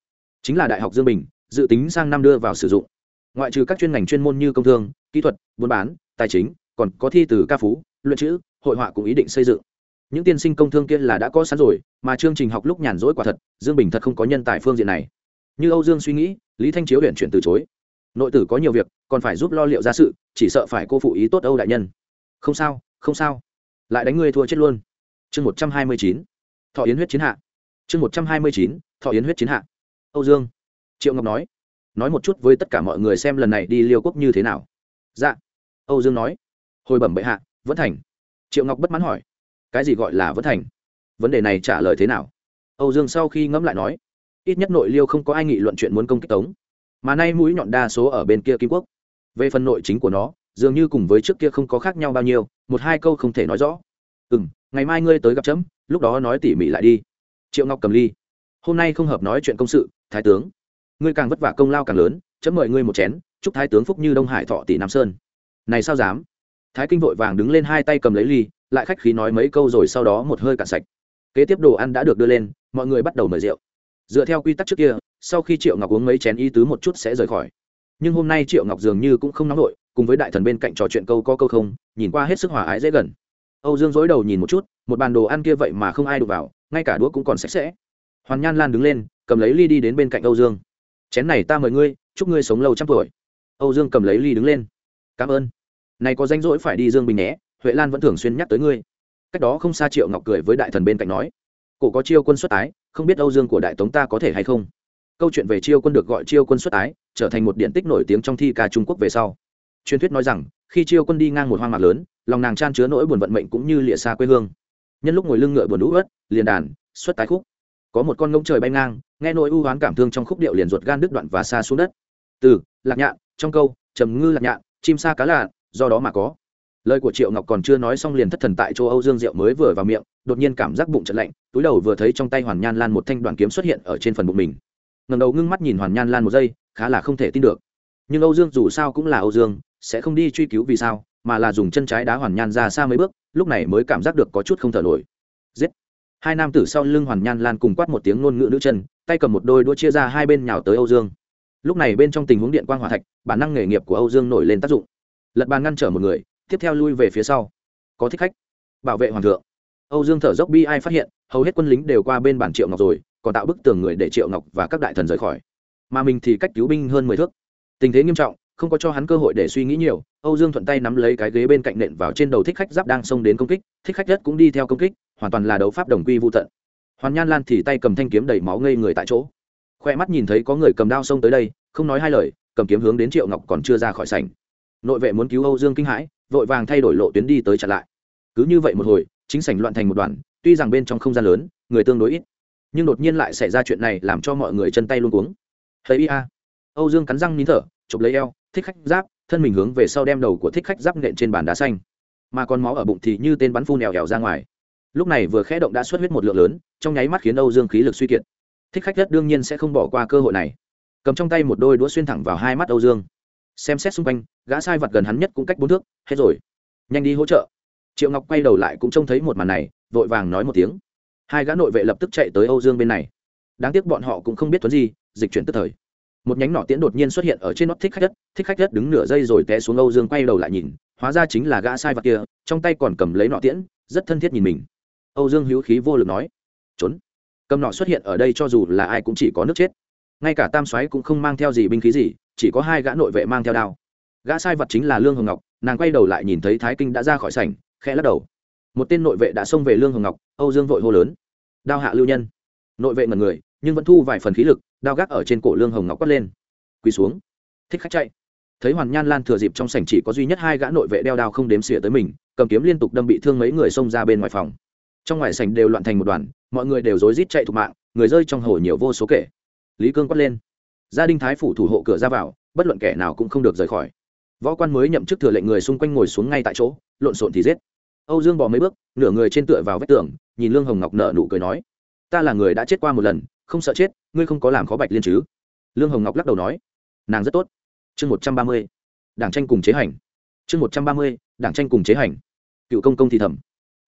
Chính là đại học dương bình, dự tính sang năm đưa vào sử dụng. Ngoại trừ các chuyên ngành chuyên môn như công thương, kỹ thuật, buôn bán, tài chính, còn có thi từ ca phú, luyện chữ, hội họa cũng ý định xây dựng. Những tiên sinh công thương kia là đã có sẵn rồi, mà chương trình học lúc nhàn rỗi quả thật, dương bình thật không có nhân tài phương diện này. Như âu dương suy nghĩ, lý thanh chiếu huyện chuyển từ chối. Nội tử có nhiều việc, còn phải giúp lo liệu ra sự, chỉ sợ phải cô phụ ý tốt âu đại nhân. Không sao không sao. Lại đánh ngươi thua chết luôn chương một trăm hai mươi chín, thọ yến huyết chiến hạ. chương một trăm hai mươi chín, thọ yến huyết chiến hạ. Âu dương, triệu ngọc nói nói một chút với tất cả mọi người xem lần này đi liêu quốc như thế nào. Dạ âu dương nói, hồi bẩm bệ hạ, vẫn thành. Triệu ngọc bất mãn hỏi, cái gì gọi là vẫn thành? Vấn đề này trả lời thế nào? Âu dương sau khi ngẫm lại nói, ít nhất nội liêu không có ai nghị luận chuyện muốn công kích tống, mà nay mũi nhọn đa số ở bên kia kim quốc. Về phần nội chính của nó, dường như cùng với trước kia không có khác nhau bao nhiêu, một hai câu không thể nói rõ. Ừ m ngày mai ngươi tới gặp chấm, lúc đó nói tỉ mỉ lại đi. Triệu ngọc cầm ly. Hôm nay không hợp nói chuyện công sự, thái tướng. Ngươi càng vất vả công lao càng lớn, chấm mời ngươi một chén, chúc thái tướng phúc như đông hải thọ tỷ nam sơn. Này sao dám? Thái kinh vội vàng đứng lên hai tay cầm lấy ly, lại khách khí nói mấy câu rồi sau đó một hơi cạn sạch. Kế tiếp đồ ăn đã được đưa lên, mọi người bắt đầu mời rượu. Dựa theo quy tắc trước kia, sau khi triệu ngọc uống mấy chén y tứ một chút sẽ rời khỏi. Nhưng hôm nay triệu ngọc dường như cũng không nóng nổi, cùng với đại thần bên cạnh trò chuyện câu có câu không, nhìn qua hết sức hòa ái dễ gần âu dương dối đầu nhìn một chút, một bàn đồ ăn kia vậy mà không ai đụng vào, ngay cả đũa cũng còn sạch sẽ. Hoàn nhan lan đứng lên, cầm lấy ly đi đến bên cạnh âu dương. Chén này ta mời ngươi, chúc ngươi sống lâu trăm tuổi. Âu dương cầm lấy ly đứng lên. Cảm ơn. Này có danh rỗi phải đi dương bình nhé, huệ lan vẫn thường xuyên nhắc tới ngươi. Cách đó không xa triệu ngọc cười với đại thần bên cạnh nói, cổ có chiêu quân xuất tái không biết âu dương của đại tống ta có thể hay không? Câu chuyện về chiêu quân được gọi chiêu quân xuất tái trở thành một điện tích nổi tiếng trong thi ca trung quốc về sau. Truyền thuyết nói rằng, khi chiêu quân đi ngang một hoang mạc lớn lòng nàng chan chứa nỗi buồn vận mệnh cũng như lìa xa quê hương. Nhân lúc ngồi lưng ngựa buồn lũ ớt liền đàn, xuất tái khúc. Có một con ngỗng trời bay ngang, nghe nỗi u hoán cảm thương trong khúc điệu liền ruột gan đứt đoạn và xa xuống đất. Từ, lạc nhạn, trong câu, trầm ngư lạc nhạn, chim xa cá lạ do đó mà có. Lời của triệu ngọc còn chưa nói xong liền thất thần tại châu âu dương diệu mới vừa vào miệng, đột nhiên cảm giác bụng trận lạnh, túi đầu vừa thấy trong tay hoàn nhan lan một thanh đoàn kiếm xuất hiện ở trên phần bụng mình. Ngầm đầu ngưng mắt nhìn hoàn nhan lan một giây, khá là không thể tin được. Nhưng âu dương dù sao cũng là âu dương, sẽ không đi truy cứu vì sao? Mà là dùng chân trái đá hoàn nhan ra xa mấy bước, lúc này mới cảm giác được có chút không thở nổi. Giết! Hai nam tử sau lưng hoàn nhan lan cùng quát một tiếng ngôn ngữ nữ chân, tay cầm một đôi đũa chia ra hai bên nhào tới âu dương. Lúc này bên trong tình huống điện quang hỏa thạch, bản năng nghề nghiệp của âu dương nổi lên tác dụng. Lật bàn ngăn trở một người, tiếp theo lui về phía sau. Có thích khách. Bảo vệ hoàng thượng. Âu dương thở dốc bi ai phát hiện, hầu hết quân lính đều qua bên bản triệu ngọc rồi, còn tạo bức tường người để triệu ngọc và các đại thần rời khỏi. Mà mình thì cách cứu binh hơn mười thước. Tình thế nghiêm trọng không có cho hắn cơ hội để suy nghĩ nhiều, âu dương thuận tay nắm lấy cái ghế bên cạnh nện vào trên đầu thích khách giáp đang xông đến công kích, thích khách nhất cũng đi theo công kích, hoàn toàn là đấu pháp đồng quy vô tận. Hoàn nhan lan thì tay cầm thanh kiếm đầy máu ngây người tại chỗ. Khoe mắt nhìn thấy có người cầm đao xông tới đây, không nói hai lời, cầm kiếm hướng đến triệu ngọc còn chưa ra khỏi sảnh. Nội vệ muốn cứu âu dương kinh hãi, vội vàng thay đổi lộ tuyến đi tới chặn lại. Cứ như vậy một hồi, chính sảnh loạn thành một đoàn, tuy rằng bên trong không gian lớn, người tương đối ít, nhưng đột nhiên lại xảy ra chuyện này làm cho mọi người chân tay luôn cuống. Thấy ia âu dương cắn răng nín thở chụp lấy eo, thích khách giáp, thân mình hướng về sau đem đầu của thích khách giáp nện trên bàn đá xanh. Mà con máu ở bụng thì như tên bắn phun nèo nèo ra ngoài. Lúc này vừa khẽ động đã xuất huyết một lượng lớn, trong nháy mắt khiến âu dương khí lực suy kiệt. Thích khách đất đương nhiên sẽ không bỏ qua cơ hội này. Cầm trong tay một đôi đũa xuyên thẳng vào hai mắt âu dương. Xem xét xung quanh, gã sai vật gần hắn nhất cũng cách bốn thước, hết rồi. Nhanh đi hỗ trợ. Triệu ngọc quay đầu lại cũng trông thấy một màn này, vội vàng nói một tiếng. Hai gã nội vệ lập tức chạy tới âu dương bên này. Đáng tiếc bọn họ cũng không biết tuấn gì dịch chuyển tức thời một nhánh nỏ tiễn đột nhiên xuất hiện ở trên nót thích khách đất, thích khách đất đứng nửa giây rồi té xuống âu dương quay đầu lại nhìn, hóa ra chính là gã sai vật kia, trong tay còn cầm lấy nọ tiễn, rất thân thiết nhìn mình. Âu dương hữu khí vô lực nói, trốn. Cầm nọ xuất hiện ở đây cho dù là ai cũng chỉ có nước chết. Ngay cả tam soái cũng không mang theo gì binh khí gì, chỉ có hai gã nội vệ mang theo đao. Gã sai vật chính là lương hồng ngọc, nàng quay đầu lại nhìn thấy thái kinh đã ra khỏi sảnh, khẽ lắc đầu. Một tên nội vệ đã xông về lương hồng ngọc, âu dương vội hô lớn, đao hạ lưu nhân. Nội vệ ngần người, nhưng vẫn thu vài phần khí lực đao gác ở trên cổ lương hồng ngọc quất lên. Quỳ xuống. Thích khách chạy. Thấy hoàn nhan lan thừa dịp trong sảnh chỉ có duy nhất hai gã nội vệ đeo đao không đếm xỉa tới mình, cầm kiếm liên tục đâm bị thương mấy người xông ra bên ngoài phòng. Trong ngoài sảnh đều loạn thành một đoàn, mọi người đều rối rít chạy thục mạng, người rơi trong hồ nhiều vô số kể. Lý cương quát lên. Gia đình thái phủ thủ hộ cửa ra vào, bất luận kẻ nào cũng không được rời khỏi. Võ quan mới nhậm chức thừa lệnh người xung quanh ngồi xuống ngay tại chỗ, lộn xộn thì giết. Âu dương bỏ mấy bước, nửa người trên tựa vào vách tường, nhìn lương hồng ngọc nở nụ cười nói, ta là người đã chết qua một lần không sợ chết, ngươi không có làm khó bạch liên chứ? Lương hồng ngọc lắc đầu nói. Nàng rất tốt. Chương một trăm ba mươi, đảng tranh cùng chế hành. Chương một trăm ba mươi, đảng tranh cùng chế hành. Cựu công công thì thầm.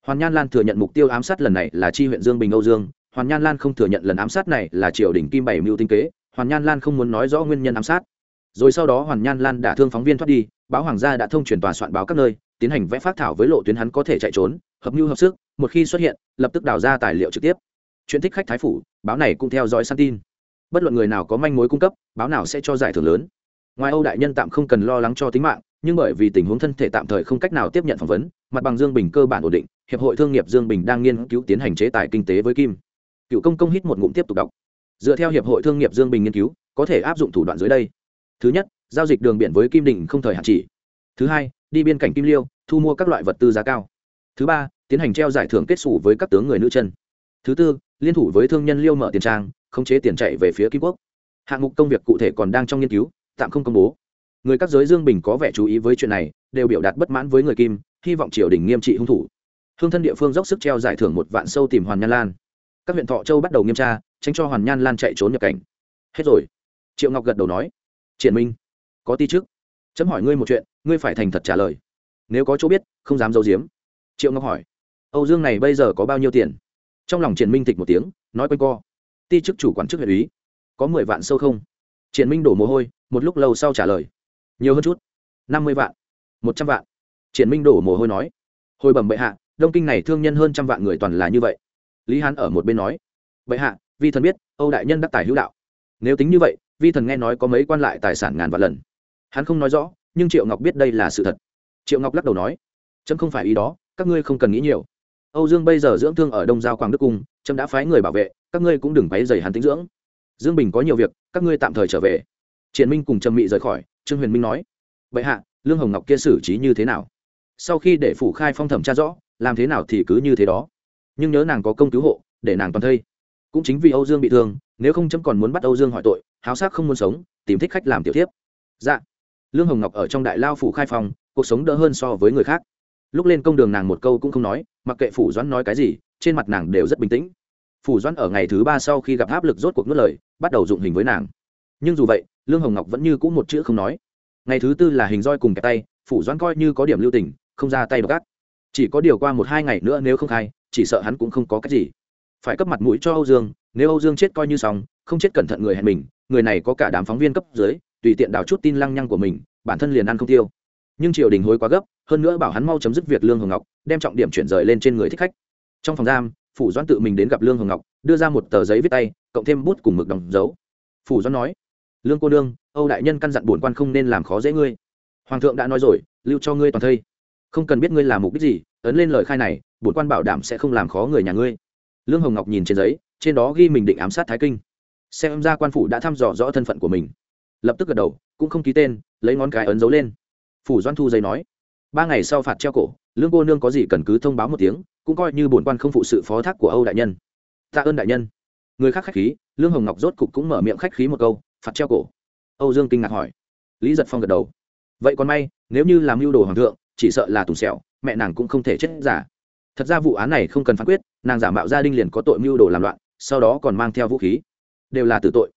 Hoàn nhan lan thừa nhận mục tiêu ám sát lần này là chi huyện dương bình âu dương. Hoàn nhan lan không thừa nhận lần ám sát này là triều đình kim bảy mưu tinh kế. Hoàn nhan lan không muốn nói rõ nguyên nhân ám sát. Rồi sau đó hoàn nhan lan đã thương phóng viên thoát đi, báo hoàng gia đã thông truyền tòa soạn báo các nơi, tiến hành vẽ phát thảo với lộ tuyến hắn có thể chạy trốn, hợp mưu hợp sức, một khi xuất hiện, lập tức đào ra tài liệu trực tiếp chuyện thích khách thái phủ, báo này cũng theo dõi săn tin. Bất luận người nào có manh mối cung cấp, báo nào sẽ cho giải thưởng lớn. Ngoài âu đại nhân tạm không cần lo lắng cho tính mạng, nhưng bởi vì tình huống thân thể tạm thời không cách nào tiếp nhận phỏng vấn, mặt bằng dương bình cơ bản ổn định, hiệp hội thương nghiệp dương bình đang nghiên cứu tiến hành chế tài kinh tế với kim. Cựu công công hít một ngụm tiếp tục đọc. Dựa theo hiệp hội thương nghiệp dương bình nghiên cứu, có thể áp dụng thủ đoạn dưới đây. Thứ nhất, giao dịch đường biển với kim định không thời hạn chỉ. Thứ hai, đi biên cảnh kim liêu, thu mua các loại vật tư giá cao. Thứ ba, tiến hành treo giải thưởng kết xù với các tướng người nữ chân. Thứ tư liên thủ với thương nhân liêu mở tiền trang, khống chế tiền chạy về phía kim quốc. Hạng mục công việc cụ thể còn đang trong nghiên cứu, tạm không công bố. Người các giới dương bình có vẻ chú ý với chuyện này, đều biểu đạt bất mãn với người kim, hy vọng triều đình nghiêm trị hung thủ. Hương thân địa phương dốc sức treo giải thưởng một vạn sâu tìm hoàn nhan lan. Các huyện thọ châu bắt đầu nghiêm tra, tránh cho hoàn nhan lan chạy trốn nhập cảnh. Hết rồi. Triệu ngọc gật đầu nói. Triển minh, có ti trước chấm hỏi ngươi một chuyện, ngươi phải thành thật trả lời. Nếu có chỗ biết, không dám giấu giếm. Triệu ngọc hỏi. Âu dương này bây giờ có bao nhiêu tiền? Trong lòng triển minh thịch một tiếng, nói quanh co. Ti chức chủ quản chức huyện ý có mười vạn sâu không? Triển minh đổ mồ hôi, một lúc lâu sau trả lời. Nhiều hơn chút. Năm mươi vạn. Một trăm vạn. Triển minh đổ mồ hôi nói. Hồi bẩm bệ hạ, đông kinh này thương nhân hơn trăm vạn người toàn là như vậy. Lý hán ở một bên nói. Bệ hạ, vi thần biết, âu đại nhân đắc tài hữu đạo. Nếu tính như vậy, vi thần nghe nói có mấy quan lại tài sản ngàn vạn lần. Hắn không nói rõ, nhưng triệu ngọc biết đây là sự thật. Triệu ngọc lắc đầu nói. Chấm không phải ý đó, các ngươi không cần nghĩ nhiều âu dương bây giờ dưỡng thương ở đông giao quảng đức cung trâm đã phái người bảo vệ, các ngươi cũng đừng váy dày hắn tính dưỡng. Dương bình có nhiều việc, các ngươi tạm thời trở về. Triển minh cùng trầm mị rời khỏi, trương huyền minh nói, vậy hạ, lương hồng ngọc kia xử trí như thế nào? Sau khi để phủ khai phong thẩm tra rõ, làm thế nào thì cứ như thế đó. Nhưng nhớ nàng có công cứu hộ, để nàng toàn thây. Cũng chính vì âu dương bị thương, nếu không chấm còn muốn bắt âu dương hỏi tội, háo sắc không muốn sống, tìm thích khách làm tiểu thiếp. dạ. Lương hồng ngọc ở trong đại lao phủ khai phong, cuộc sống đỡ hơn so với người khác lúc lên công đường nàng một câu cũng không nói, mặc kệ phủ doãn nói cái gì, trên mặt nàng đều rất bình tĩnh. Phủ doãn ở ngày thứ ba sau khi gặp áp lực rốt cuộc nuốt lời, bắt đầu dụng hình với nàng. Nhưng dù vậy, lương hồng ngọc vẫn như c ũ một chữ không nói. Ngày thứ tư là hình roi cùng kẹp tay, phủ doãn coi như có điểm lưu tình, không ra tay đ gắt. chỉ có điều qua một hai ngày nữa nếu không khai, chỉ sợ hắn cũng không có cách gì. Phải cấp mặt mũi cho âu dương, nếu âu dương chết coi như xong, không chết cẩn thận người hẹn mình, người này có cả đám phóng viên cấp dưới, tùy tiện đào chút tin lăng nhăng của mình, bản thân liền ăn không tiêu. Nhưng triều đình hối quá gấp hơn nữa bảo hắn mau chấm dứt việc lương hồng ngọc, đem trọng điểm chuyển rời lên trên người thích khách. Trong phòng giam, phủ doãn tự mình đến gặp lương hồng ngọc, đưa ra một tờ giấy viết tay, cộng thêm bút cùng mực đóng dấu. Phủ doãn nói, lương cô đương âu đại nhân căn dặn bổn quan không nên làm khó dễ ngươi. Hoàng thượng đã nói rồi, lưu cho ngươi toàn thây. Không cần biết ngươi làm mục đích gì, ấn lên lời khai này, bổn quan bảo đảm sẽ không làm khó người nhà ngươi. Lương hồng ngọc nhìn trên giấy, trên đó ghi mình định ám sát thái kinh. Xem ra quan phủ đã thăm dò rõ thân phận của mình. Lập tức gật đầu, cũng không ký tên, lấy ngón cái ấn dấu lên. Phủ doan thu giấy nói ba ngày sau phạt treo cổ, lương cô nương có gì cần cứ thông báo một tiếng, cũng coi như bổn quan không phụ sự phó thác của âu đại nhân. Tạ ơn đại nhân. Người khác khách khí, lương hồng ngọc rốt cục cũng mở miệng khách khí một câu, phạt treo cổ. Âu dương kinh ngạc hỏi. Lý giật phong gật đầu. Vậy còn may, nếu như làm mưu đồ hoàng thượng, chỉ sợ là tùng sẹo, mẹ nàng cũng không thể chết giả. Thật ra vụ án này không cần phán quyết, nàng giả mạo gia đình liền có tội mưu đồ làm loạn, sau đó còn mang theo vũ khí. Đều là tử tội.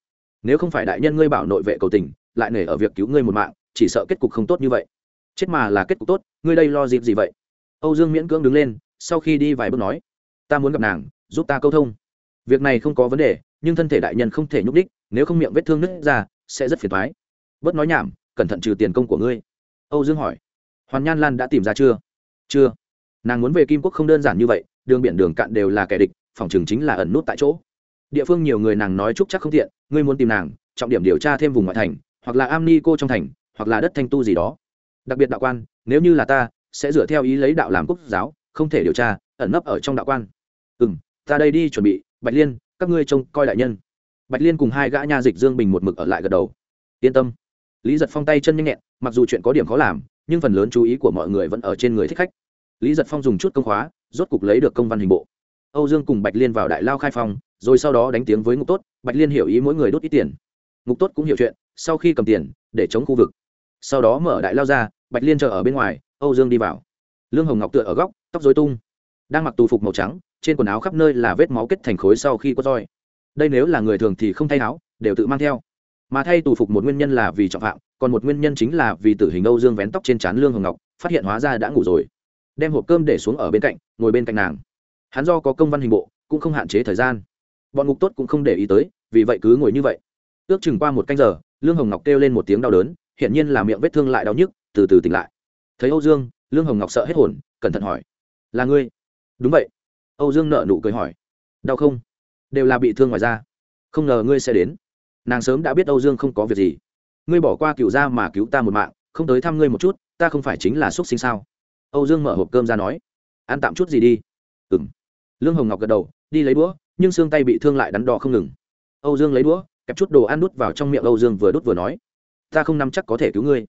Nếu không phải đại nhân ngươi bảo nội vệ cầu tình, lại nể ở việc cứu ngươi một mạng, chỉ sợ kết cục không tốt như vậy chết mà là kết cục tốt, ngươi đây lo dịp gì vậy? Âu dương miễn cưỡng đứng lên, sau khi đi vài bước nói, ta muốn gặp nàng, giúp ta câu thông. Việc này không có vấn đề, nhưng thân thể đại nhân không thể nhúc đích nếu không miệng vết thương nứt ra, sẽ rất phiền thoái bớt nói nhảm, cẩn thận trừ tiền công của ngươi. Âu dương hỏi, hoàn nhan lan đã tìm ra chưa? Chưa. Nàng muốn về kim quốc không đơn giản như vậy, đường biển đường cạn đều là kẻ địch, phòng trường chính là ẩn nút tại chỗ. Địa phương nhiều người nàng nói chúc chắc không tiện, ngươi muốn tìm nàng, trọng điểm điều tra thêm vùng ngoại thành, hoặc là am ni cô trong thành, hoặc là đất thanh tu gì đó đặc biệt đạo quan, nếu như là ta, sẽ dựa theo ý lấy đạo làm quốc giáo, không thể điều tra, ẩn nấp ở trong đạo quan. Ừ m ta đây đi chuẩn bị, bạch liên, các ngươi trông coi đại nhân. Bạch liên cùng hai gã nha dịch dương bình một mực ở lại gật đầu. Yên tâm. Lý giật phong tay chân nhanh nhẹn, mặc dù chuyện có điểm khó làm, nhưng phần lớn chú ý của mọi người vẫn ở trên người thích khách. Lý giật phong dùng chút công khóa, rốt cục lấy được công văn hình bộ. Âu dương cùng bạch liên vào đại lao khai phong, rồi sau đó đánh tiếng với ngục tốt, bạch liên hiểu ý mỗi người đốt ít tiền. Ngục tốt cũng hiểu chuyện, sau khi cầm tiền, để chống khu vực sau đó mở đại lao ra, bạch liên chờ ở bên ngoài, âu dương đi vào. Lương hồng ngọc tựa ở góc, tóc dối tung. Đang mặc tù phục màu trắng, trên quần áo khắp nơi là vết máu kết thành khối sau khi có roi. Đây nếu là người thường thì không thay áo, đều tự mang theo. Mà thay tù phục một nguyên nhân là vì trọng phạm, còn một nguyên nhân chính là vì tử hình âu dương vén tóc trên trán lương hồng ngọc, phát hiện hóa ra đã ngủ rồi. Đem hộp cơm để xuống ở bên cạnh, ngồi bên cạnh nàng. Hắn do có công văn hình bộ, cũng không hạn chế thời gian. Bọn ngục tốt cũng không để ý tới, vì vậy cứ ngồi như vậy. Ước chừng qua một canh giờ, lương hồng ngọc kêu lên một tiếng đau đớn hiển nhiên là miệng vết thương lại đau nhức, từ từ tỉnh lại. Thấy âu dương, lương hồng ngọc sợ hết hồn, cẩn thận hỏi, là ngươi? Đúng vậy. Âu dương nợ nụ cười hỏi, đau không? Đều là bị thương ngoài da. Không ngờ ngươi sẽ đến. Nàng sớm đã biết âu dương không có việc gì. Ngươi bỏ qua cựu gia mà cứu ta một mạng, không tới thăm ngươi một chút, ta không phải chính là x u ấ t sinh sao? Âu dương mở hộp cơm ra nói, ăn tạm chút gì đi. Ừ m lương hồng ngọc gật đầu, đi lấy đũa, nhưng xương tay bị thương lại đắn đo không ngừng. Âu dương lấy đũa, kẹp chút đồ ăn đút vào trong miệng âu dương vừa đút vừa nói ta không nắm chắc có thể cứu ngươi.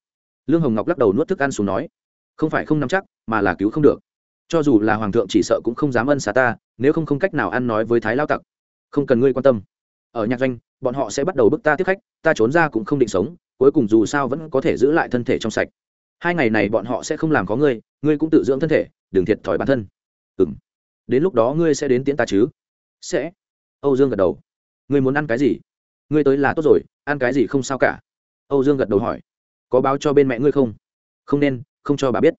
Lương hồng ngọc lắc đầu nuốt thức ăn xuống nói, không phải không nắm chắc, mà là cứu không được. Cho dù là hoàng thượng chỉ sợ cũng không dám ân xá ta, nếu không không cách nào ăn nói với thái lao tặc. Không cần ngươi quan tâm. Ở nhạc doanh, bọn họ sẽ bắt đầu bức ta tiếp khách, ta trốn ra cũng không định sống, cuối cùng dù sao vẫn có thể giữ lại thân thể trong sạch. Hai ngày này bọn họ sẽ không làm có ngươi ngươi cũng tự dưỡng thân thể, đừng thiệt thòi bản thân. Ừ m đến lúc đó ngươi sẽ đến tiễn ta chứ? Sẽ. Âu dương gật đầu. Ngươi muốn ăn cái gì? Ngươi tới là tốt rồi, ăn cái gì không sao cả âu dương gật đầu hỏi, có báo cho bên mẹ ngươi không? Không nên, không cho bà biết.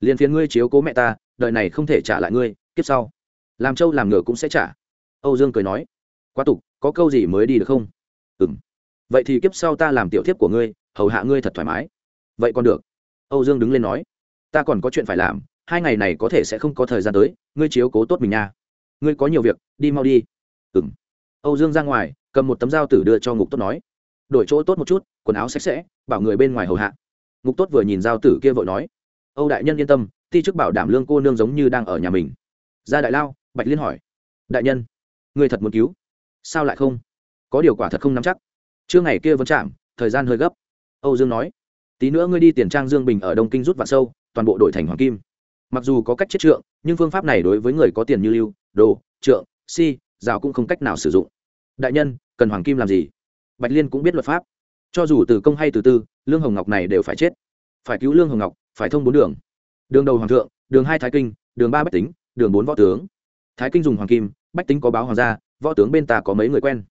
Liền phiền ngươi chiếu cố mẹ ta, đời này không thể trả lại ngươi, kiếp sau. Làm trâu làm ngựa cũng sẽ trả. Âu dương cười nói, quá tục, có câu gì mới đi được không? Ừ m vậy thì kiếp sau ta làm tiểu thiếp của ngươi, hầu hạ ngươi thật thoải mái. Vậy còn được. Âu dương đứng lên nói, ta còn có chuyện phải làm, hai ngày này có thể sẽ không có thời gian tới, ngươi chiếu cố tốt mình nha. Ngươi có nhiều việc, đi mau đi. Ừ m âu dương ra ngoài, cầm một tấm dao tử đưa cho ngục tốt nói đổi chỗ tốt một chút, quần áo sạch sẽ, bảo người bên ngoài hầu hạ. Ngục tốt vừa nhìn giao tử kia vội nói, âu đại nhân yên tâm, ti chức bảo đảm lương cô nương giống như đang ở nhà mình. Ra đại lao, bạch liên hỏi, đại nhân, người thật muốn cứu, sao lại không? Có điều quả thật không nắm chắc. Trưa ngày kia vẫn chạm, thời gian hơi gấp. Âu dương nói, tí nữa ngươi đi tiền trang dương bình ở đông kinh rút vạn sâu, toàn bộ đổi thành hoàng kim. Mặc dù có cách chết trượng, nhưng phương pháp này đối với người có tiền như lưu, đồ, trượng, si rào cũng không cách nào sử dụng. Đại nhân, cần hoàng kim làm gì? Bạch liên cũng biết luật pháp. Cho dù từ công hay từ tư, lương hồng ngọc này đều phải chết. Phải cứu lương hồng ngọc, phải thông bốn đường. Đường đầu hoàng thượng, đường hai thái kinh, đường ba bách tính, đường bốn võ tướng. Thái kinh dùng hoàng kim, bách tính có báo hoàng gia, võ tướng bên ta có mấy người quen.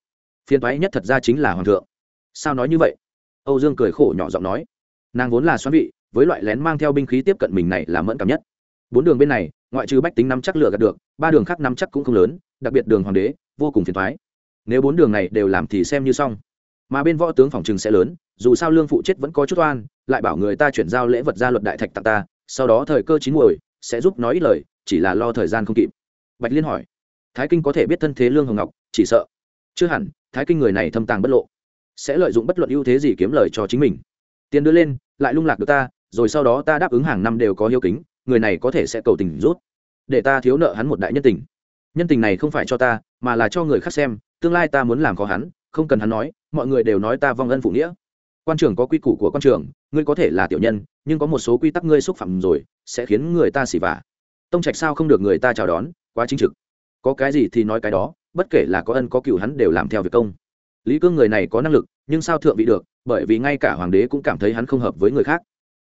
Phiên toái nhất thật ra chính là hoàng thượng. Sao nói như vậy? Âu dương cười khổ nhỏ giọng nói. Nàng vốn là xoắn vị, với loại lén mang theo binh khí tiếp cận mình này là mẫn cảm nhất. Bốn đường bên này, ngoại trừ bách tính nắm chắc lựa gạt được, ba đường khác nắm chắc cũng không lớn, đặc biệt đường hoàng đế, vô cùng phiền thoái nếu bốn đường này đều làm thì xem như xong mà bên võ tướng phòng trừng sẽ lớn, dù sao lương phụ chết vẫn có chút oan, lại bảo người ta chuyển giao lễ vật ra luật đại thạch tặng ta, sau đó thời cơ chín muồi, sẽ giúp nói ít lời, chỉ là lo thời gian không kịp. Bạch liên hỏi. Thái kinh có thể biết thân thế lương hồng ngọc, chỉ sợ? Chưa hẳn, thái kinh người này thâm tàng bất lộ, sẽ lợi dụng bất luận ưu thế gì kiếm lời cho chính mình. Tiền đưa lên, lại lung lạc được ta, rồi sau đó ta đáp ứng hàng năm đều có hiếu kính, người này có thể sẽ cầu tình rút, để ta thiếu nợ hắn một đại nhân tình. Nhân tình này không phải cho ta, mà là cho người khác xem, tương lai ta muốn làm khó hắn không cần hắn nói, mọi người đều nói ta vong ân phụ nghĩa. Quan trường có quy củ của quan trường ngươi có thể là tiểu nhân, nhưng có một số quy tắc ngươi xúc phạm rồi, sẽ khiến người ta xỉ vả. Tông trạch sao không được người ta chào đón, quá chính trực. Có cái gì thì nói cái đó, bất kể là có ân có cựu hắn đều làm theo việc công. Lý cương người này có năng lực, nhưng sao thượng vị được, bởi vì ngay cả hoàng đế cũng cảm thấy hắn không hợp với người khác.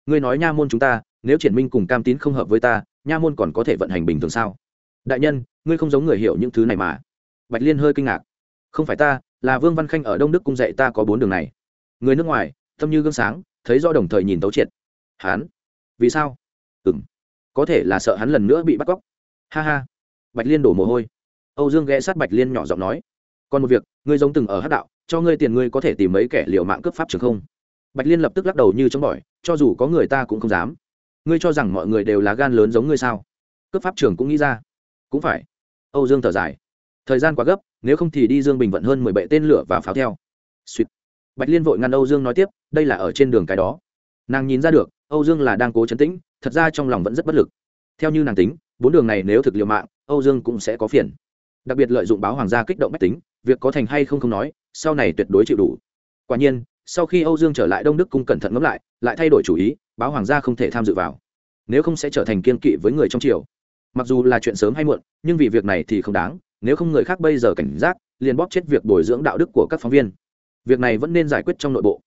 Ngươi nói nha môn chúng ta, nếu triển minh cùng cam tín không hợp với ta, nha môn còn có thể vận hành bình thường sao? Đại nhân, ngươi không giống người hiểu những thứ này mà. Bạch liên hơi kinh ngạc. Không phải ta là vương văn khanh ở đông đức cung dạy ta có bốn đường này. Người nước ngoài tâm như gương sáng thấy do đồng thời nhìn tấu triệt. Hán, vì sao? Ừ m có thể là sợ hắn lần nữa bị bắt cóc. Ha ha. Bạch liên đổ mồ hôi. Âu dương ghé sát bạch liên nhỏ giọng nói. Còn một việc ngươi giống từng ở hát đạo cho ngươi tiền ngươi có thể tìm mấy kẻ liệu mạng cướp pháp trường không? Bạch liên lập tức lắc đầu như chống bỏi cho dù có người ta cũng không dám. Ngươi cho rằng mọi người đều là gan lớn giống ngươi sao? Cướp pháp trường cũng nghĩ ra. Cũng phải. Âu dương thở dài. Thời gian quá gấp nếu không thì đi dương bình vận hơn mười bệ tên lửa và pháo theo. Sweet. bạch liên vội ngăn âu dương nói tiếp, đây là ở trên đường cái đó. Nàng nhìn ra được, âu dương là đang cố chấn tĩnh, thật ra trong lòng vẫn rất bất lực. Theo như nàng tính, bốn đường này nếu thực liệu mạng, âu dương cũng sẽ có phiền. Đặc biệt lợi dụng báo hoàng gia kích động bách tính, việc có thành hay không không nói, sau này tuyệt đối chịu đủ. Quả nhiên, sau khi âu dương trở lại đông đức cung cẩn thận ngẫm lại lại thay đổi chủ ý, báo hoàng gia không thể tham dự vào. Nếu không sẽ trở thành kiên kỵ với người trong triều. Mặc dù là chuyện sớm hay muộn, nhưng vì việc này thì không đáng nếu không người khác bây giờ cảnh giác, liền bóp chết việc bồi dưỡng đạo đức của các phóng viên. Việc này vẫn nên giải quyết trong nội bộ.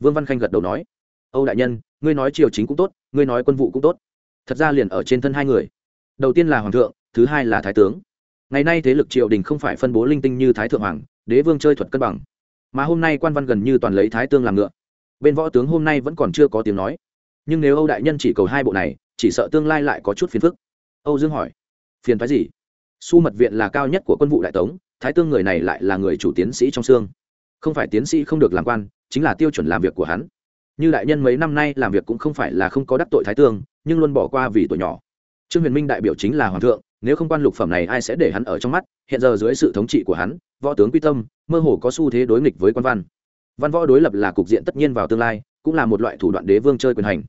Vương văn khanh gật đầu nói. Âu đại nhân, ngươi nói triều chính cũng tốt, ngươi nói quân vụ cũng tốt. Thật ra liền ở trên thân hai người. Đầu tiên là hoàng thượng, thứ hai là thái tướng. Ngày nay thế lực triều đình không phải phân bố linh tinh như thái thượng hoàng, đế vương chơi thuật cân bằng. Mà hôm nay quan văn gần như toàn lấy thái tương làm ngựa. Bên võ tướng hôm nay vẫn còn chưa có tiếng nói. Nhưng nếu âu đại nhân chỉ cầu hai bộ này, chỉ sợ tương lai lại có chút phiền phức. Âu dương hỏi. Phiền phái gì? Su mật viện là cao nhất của quân vụ đại tống, thái tương người này lại là người chủ tiến sĩ trong xương. Không phải tiến sĩ không được làm quan, chính là tiêu chuẩn làm việc của hắn. Như đại nhân mấy năm nay làm việc cũng không phải là không có đắc tội thái tương, nhưng luôn bỏ qua vì tuổi nhỏ. Trương huyền minh đại biểu chính là hoàng thượng, nếu không quan lục phẩm này ai sẽ để hắn ở trong mắt? Hiện giờ dưới sự thống trị của hắn, võ tướng quy tâm, mơ hồ có xu thế đối nghịch với quan văn. Văn võ đối lập là cục diện tất nhiên vào tương lai, cũng là một loại thủ đoạn đế vương chơi quyền hành.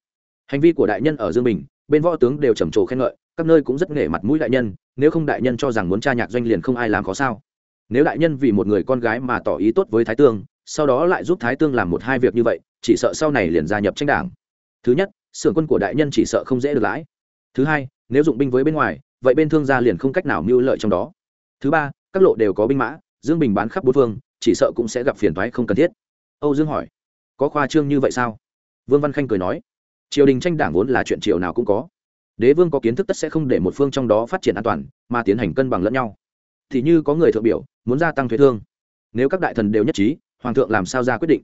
Hành vi của đại nhân ở dương bình, bên võ tướng đều trầm trồ khen ngợi các nơi cũng rất nể mặt mũi đại nhân, nếu không đại nhân cho rằng muốn cha nhạc doanh liền không ai làm có sao. Nếu đại nhân vì một người con gái mà tỏ ý tốt với thái tương, sau đó lại giúp thái tương làm một hai việc như vậy, chỉ sợ sau này liền gia nhập tranh đảng. Thứ nhất xưởng quân của đại nhân chỉ sợ không dễ được lãi. Thứ hai, nếu dụng binh với bên ngoài, vậy bên thương gia liền không cách nào mưu lợi trong đó. Thứ ba, các lộ đều có binh mã, dương bình bán khắp bốn phương, chỉ sợ cũng sẽ gặp phiền thoái không cần thiết. Âu dương hỏi, có khoa trương như vậy sao? Vương văn khanh cười nói, triều đình tranh đảng vốn là chuyện triều nào cũng có đế vương có kiến thức tất sẽ không để một phương trong đó phát triển an toàn, mà tiến hành cân bằng lẫn nhau. Thì như có người thượng biểu, muốn gia tăng thuế thương. Nếu các đại thần đều nhất trí, hoàng thượng làm sao ra quyết định?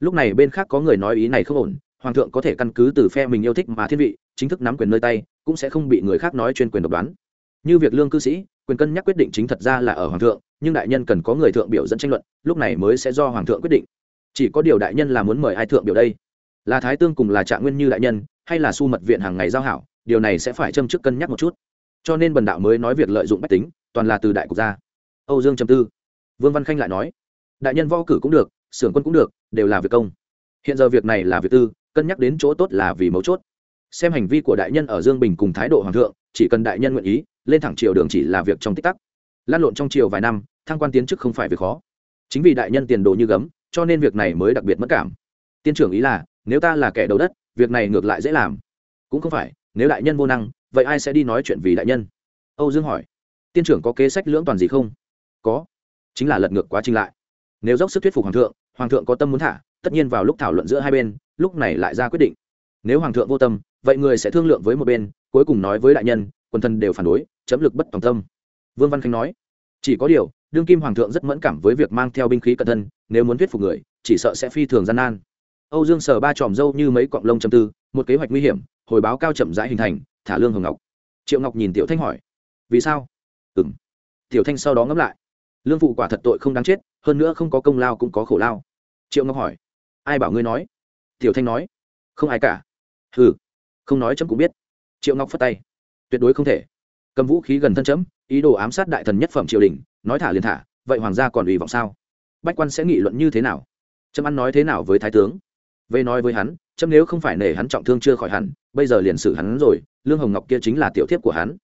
Lúc này bên khác có người nói ý này không ổn, hoàng thượng có thể căn cứ từ phe mình yêu thích mà thiên vị, chính thức nắm quyền nơi tay, cũng sẽ không bị người khác nói chuyên quyền độc đoán. Như việc lương cư sĩ, quyền cân nhắc quyết định chính thật ra là ở hoàng thượng, nhưng đại nhân cần có người thượng biểu dẫn tranh luận, lúc này mới sẽ do hoàng thượng quyết định. Chỉ có điều đại nhân là muốn mời ai thượng biểu đây? Là thái tương cùng là trạng nguyên như đại nhân, hay là su mật viện hàng ngày giao hảo? Điều này sẽ phải châm chức cân nhắc một chút. Cho nên bần đạo mới nói việc lợi dụng bách tính, toàn là từ đại cục ra. Âu dương trầm tư. Vương văn khanh lại nói, đại nhân võ cử cũng được, xưởng quân cũng được, đều là việc công. Hiện giờ việc này là việc tư, cân nhắc đến chỗ tốt là vì mấu chốt. Xem hành vi của đại nhân ở dương bình cùng thái độ hoàng thượng, chỉ cần đại nhân nguyện ý, lên thẳng triều đường chỉ là việc trong tích tắc. Lan lộn trong triều vài năm, thăng quan tiến chức không phải việc khó. Chính vì đại nhân tiền đồ như gấm, cho nên việc này mới đặc biệt mất cảm. Tiên trưởng ý là, nếu ta là kẻ đầu đất, việc này ngược lại dễ làm. Cũng không phải nếu đại nhân vô năng, vậy ai sẽ đi nói chuyện vì đại nhân? Âu dương hỏi. Tiên trưởng có kế sách lưỡng toàn gì không? Có. Chính là lật ngược quá trình lại. Nếu dốc sức thuyết phục hoàng thượng hoàng thượng có tâm muốn thả, tất nhiên vào lúc thảo luận giữa hai bên, lúc này lại ra quyết định. Nếu hoàng thượng vô tâm, vậy người sẽ thương lượng với một bên, cuối cùng nói với đại nhân, quần thần đều phản đối, chấm lực bất toàn tâm. Vương văn khánh nói. Chỉ có điều, đương kim hoàng thượng rất mẫn cảm với việc mang theo binh khí cận thân, nếu muốn thuyết phục người, chỉ sợ sẽ phi thường gian nan. Âu dương sờ ba tròm râu như mấy cọng lông châm tư, một kế hoạch nguy hiểm hồi báo cao chậm rãi hình thành, thả lương hồng ngọc. Triệu ngọc nhìn tiểu thanh hỏi, vì sao? Ừ m tiểu thanh sau đó ngẫm lại, lương phụ quả thật tội không đáng chết, hơn nữa không có công lao cũng có khổ lao. Triệu ngọc hỏi, ai bảo ngươi nói? Tiểu thanh nói, không ai cả. Ừ không nói chấm cũng biết. Triệu ngọc phất tay, tuyệt đối không thể. Cầm vũ khí gần thân chấm, ý đồ ám sát đại thần nhất phẩm triều đình, nói thả liền thả, vậy hoàng gia còn ủy vọng sao? Bách quan sẽ nghị luận như thế nào? Chấm ăn nói thế nào với thái tướng? Về nói với hắn chấm nếu không phải nể hắn trọng thương chưa khỏi hẳn, bây giờ liền xử hắn rồi, lương hồng ngọc kia chính là tiểu thiếp của hắn.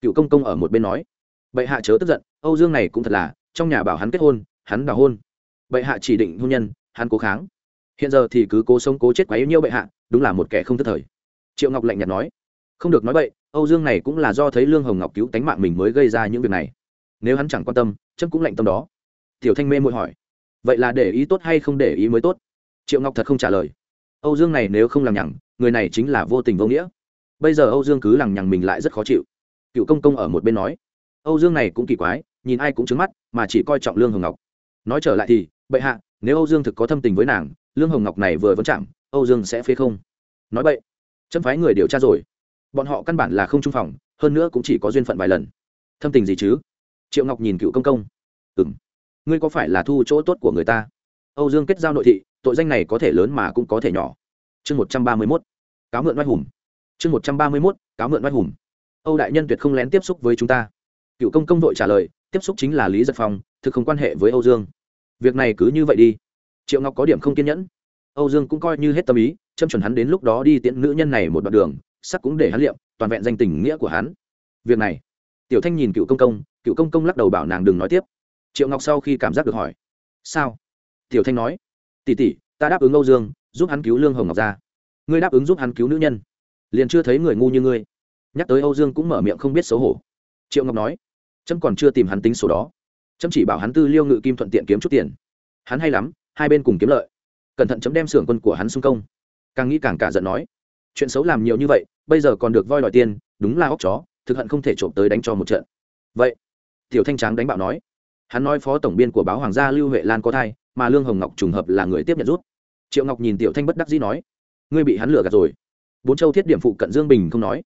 Cựu công công ở một bên nói. Bệ hạ chớ tức giận, âu dương này cũng thật là, trong nhà bảo hắn kết hôn, hắn đào hôn. Bệ hạ chỉ định hôn nhân, hắn cố kháng. Hiện giờ thì cứ cố sống cố chết quá yêu nhiêu bệ hạ, đúng là một kẻ không thất thời. Triệu ngọc lạnh nhạt nói. Không được nói vậy âu dương này cũng là do thấy lương hồng ngọc cứu tánh mạng mình mới gây ra những việc này. Nếu hắn chẳng quan tâm, chấm cũng lạnh tâm đó. Tiểu thanh mê mội hỏi. Vậy là để ý tốt hay không để ý mới tốt? Triệu ngọc thật không trả lời âu dương này nếu không lằng nhằng, người này chính là vô tình vô nghĩa. Bây giờ âu dương cứ lằng nhằng mình lại rất khó chịu. Cựu công công ở một bên nói. Âu dương này cũng kỳ quái, nhìn ai cũng trứng mắt, mà chỉ coi trọng lương hồng ngọc. Nói trở lại thì, bệ hạ, nếu âu dương thực có thâm tình với nàng, lương hồng ngọc này vừa vẫn chạm, âu dương sẽ phế không? Nói vậy chấm phái người điều tra rồi. Bọn họ căn bản là không trung phòng, hơn nữa cũng chỉ có duyên phận vài lần. Thâm tình gì chứ? Triệu ngọc nhìn cựu công công. Ừ m ngươi có phải là thu chỗ tốt của người ta? Âu dương kết giao nội thị, tội danh này có thể lớn mà cũng có thể nhỏ. Chương một trăm ba mươi mốt, cáo mượn oai hùng. Chương một trăm ba mươi mốt, cáo mượn oai hùng. Âu đại nhân tuyệt không lén tiếp xúc với chúng ta. Cựu công công đội trả lời, tiếp xúc chính là lý Dật phong, thực không quan hệ với âu dương. Việc này cứ như vậy đi. Triệu ngọc có điểm không kiên nhẫn. Âu dương cũng coi như hết tâm ý, châm chuẩn hắn đến lúc đó đi tiễn nữ nhân này một đoạn đường sắc cũng để hắn liệu toàn vẹn danh tình nghĩa của hắn. Việc này, tiểu thanh nhìn cựu công công, cựu công công lắc đầu bảo nàng đừng nói tiếp. Triệu ngọc sau khi cảm giác được hỏi, sao? Tiểu thanh nói tỉ tỉ ta đáp ứng âu dương, giúp hắn cứu lương hồng ngọc ra. Ngươi đáp ứng giúp hắn cứu nữ nhân. Liền chưa thấy người ngu như ngươi. Nhắc tới âu dương cũng mở miệng không biết xấu hổ. Triệu ngọc nói, trâm còn chưa tìm hắn tính số đó. Trâm chỉ bảo hắn tư liêu ngự kim thuận tiện kiếm chút tiền. Hắn hay lắm, hai bên cùng kiếm lợi. Cẩn thận chấm đem xưởng quân của hắn xung công. Càng nghĩ càng cả giận nói, chuyện xấu làm nhiều như vậy, bây giờ còn được voi đòi tiền, đúng là óc chó, thực hận không thể trộm tới đánh cho một trận. Vậy, tiểu thanh tráng đánh bạo nói, hắn nói phó tổng biên của báo hoàng gia lưu huệ lan có thai mà lương hồng ngọc trùng hợp là người tiếp nhận rút triệu ngọc nhìn tiểu thanh bất đắc dĩ nói ngươi bị hắn lừa gạt rồi bốn châu thiết điểm phụ cận dương bình không nói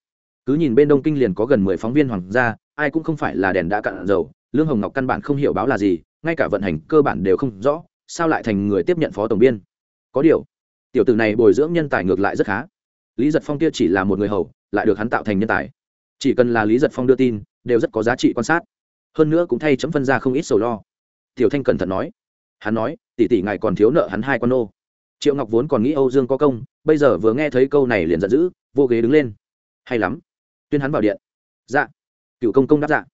cứ nhìn bên đông kinh liền có gần mười phóng viên hoàng gia ai cũng không phải là đèn đã cạn dầu lương hồng ngọc căn bản không hiểu báo là gì ngay cả vận hành cơ bản đều không rõ sao lại thành người tiếp nhận phó tổng biên có điều tiểu tử này bồi dưỡng nhân tài ngược lại rất khá lý giật phong kia chỉ là một người hầu lại được hắn tạo thành nhân tài chỉ cần là lý giật phong đưa tin đều rất có giá trị quan sát hơn nữa cũng thay chấm phân ra không ít sầu lo tiểu thanh cẩn thận nói hắn nói, tỷ tỷ ngài còn thiếu nợ hắn hai con nô. Triệu ngọc vốn còn nghĩ âu dương có công, bây giờ vừa nghe thấy câu này liền giận dữ, vô ghế đứng lên. Hay lắm. Tuyên hắn vào điện. Dạ. Cựu công công đáp dạ.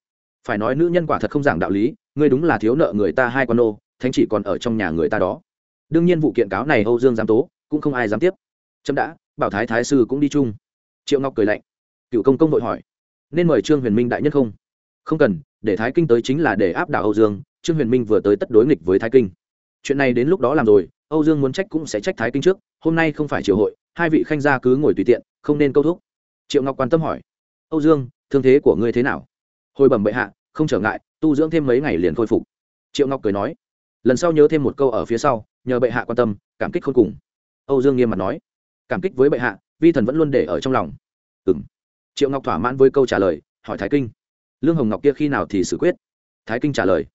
Phải nói nữ nhân quả thật không giảng đạo lý, ngươi đúng là thiếu nợ người ta hai con nô, thánh chỉ còn ở trong nhà người ta đó. Đương nhiên vụ kiện cáo này âu dương dám tố, cũng không ai dám tiếp. Trâm đã, bảo thái thái sư cũng đi chung. Triệu ngọc cười lạnh. Cựu công công vội hỏi. Nên mời trương huyền minh đại nhất không? Không cần, để thái kinh tới chính là để áp đảo âu dương trương huyền minh vừa tới tất đối nghịch với thái kinh. Chuyện này đến lúc đó làm rồi, âu dương muốn trách cũng sẽ trách thái kinh trước, hôm nay không phải triều hội, hai vị khanh gia cứ ngồi tùy tiện, không nên câu thúc. Triệu ngọc quan tâm hỏi, âu dương, thương thế của ngươi thế nào? Hồi bẩm bệ hạ, không trở ngại, tu dưỡng thêm mấy ngày liền khôi phục. Triệu ngọc cười nói, lần sau nhớ thêm một câu ở phía sau, nhờ bệ hạ quan tâm, cảm kích khôn cùng. Âu dương nghiêm mặt nói, cảm kích với bệ hạ, vi thần vẫn luôn để ở trong lòng. Ừ m triệu ngọc thỏa mãn với câu trả lời, hỏi thái kinh, lương hồng ngọc kia khi nào thì xử quyết? Thái kinh trả lời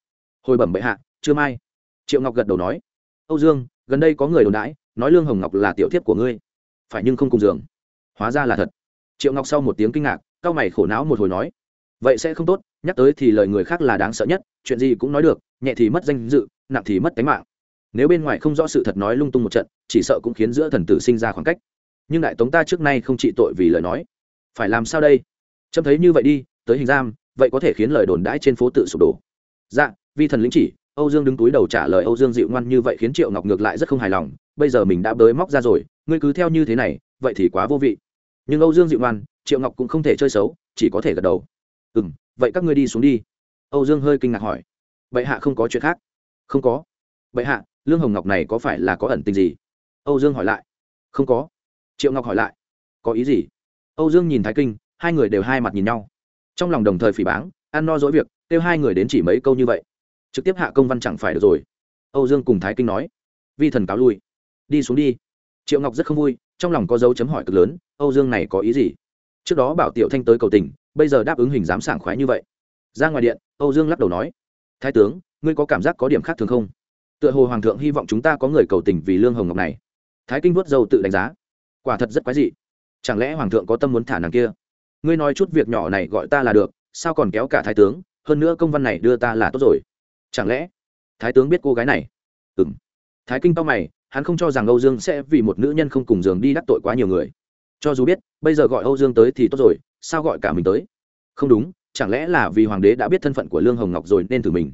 hồi bẩm bệ hạ chưa mai. Triệu ngọc gật đầu nói. Âu dương, gần đây có người đồn đãi, nói lương hồng ngọc là tiểu thiếp của ngươi. Phải nhưng không cùng giường hóa ra là thật. Triệu ngọc sau một tiếng kinh ngạc, cao mày khổ não một hồi nói. Vậy sẽ không tốt, nhắc tới thì lời người khác là đáng sợ nhất, chuyện gì cũng nói được, nhẹ thì mất danh dự, nặng thì mất tính mạng. Nếu bên ngoài không rõ sự thật nói lung tung một trận, chỉ sợ cũng khiến giữa thần tử sinh ra khoảng cách. Nhưng đại tống ta trước nay không trị tội vì lời nói. Phải làm sao đây? Trâm thấy như vậy đi, tới hình giam, vậy có thể khiến lời đồn đãi trên phố tự sụp đổ dạ vi thần lĩnh chỉ, âu dương đứng túi đầu trả lời âu dương dịu ngoan như vậy khiến triệu ngọc ngược lại rất không hài lòng, bây giờ mình đã bới móc ra rồi, ngươi cứ theo như thế này, vậy thì quá vô vị. Nhưng âu dương dịu ngoan, triệu ngọc cũng không thể chơi xấu, chỉ có thể gật đầu. Ừ m vậy các ngươi đi xuống đi. Âu dương hơi kinh ngạc hỏi. Vậy hạ không có chuyện khác? Không có. Vậy hạ, lương hồng ngọc này có phải là có ẩn tình gì? Âu dương hỏi lại. Không có. Triệu ngọc hỏi lại. Có ý gì? Âu dương nhìn thái kinh, hai người đều hai mặt nhìn nhau. Trong lòng đồng thời phỉ báng, ăn no dỗi việc kêu hai người đến chỉ mấy câu như vậy. Trực tiếp hạ công văn chẳng phải được rồi. Âu dương cùng thái kinh nói, vi thần cáo lui. Đi xuống đi. Triệu ngọc rất không vui, trong lòng có dấu chấm hỏi cực lớn, âu dương này có ý gì? Trước đó bảo tiểu thanh tới cầu tình, bây giờ đáp ứng hình dám sảng khoái như vậy. Ra ngoài điện, âu dương lắc đầu nói, thái tướng, ngươi có cảm giác có điểm khác thường không? Tựa hồ hoàng thượng hy vọng chúng ta có người cầu tình vì lương hồng ngọc này. Thái kinh vuốt dâu tự đánh giá, quả thật rất quái dị. Chẳng lẽ hoàng thượng có tâm muốn thả nàng kia? Ngươi nói chút việc nhỏ này gọi ta là được, sao còn kéo cả thái tướng? Hơn nữa công văn này đưa ta là tốt rồi. Chẳng lẽ thái tướng biết cô gái này? Ừ m thái kinh to mày, hắn không cho rằng âu dương sẽ vì một nữ nhân không cùng giường đi đắc tội quá nhiều người. Cho dù biết, bây giờ gọi âu dương tới thì tốt rồi, sao gọi cả mình tới? Không đúng, chẳng lẽ là vì hoàng đế đã biết thân phận của lương hồng ngọc rồi nên thử mình?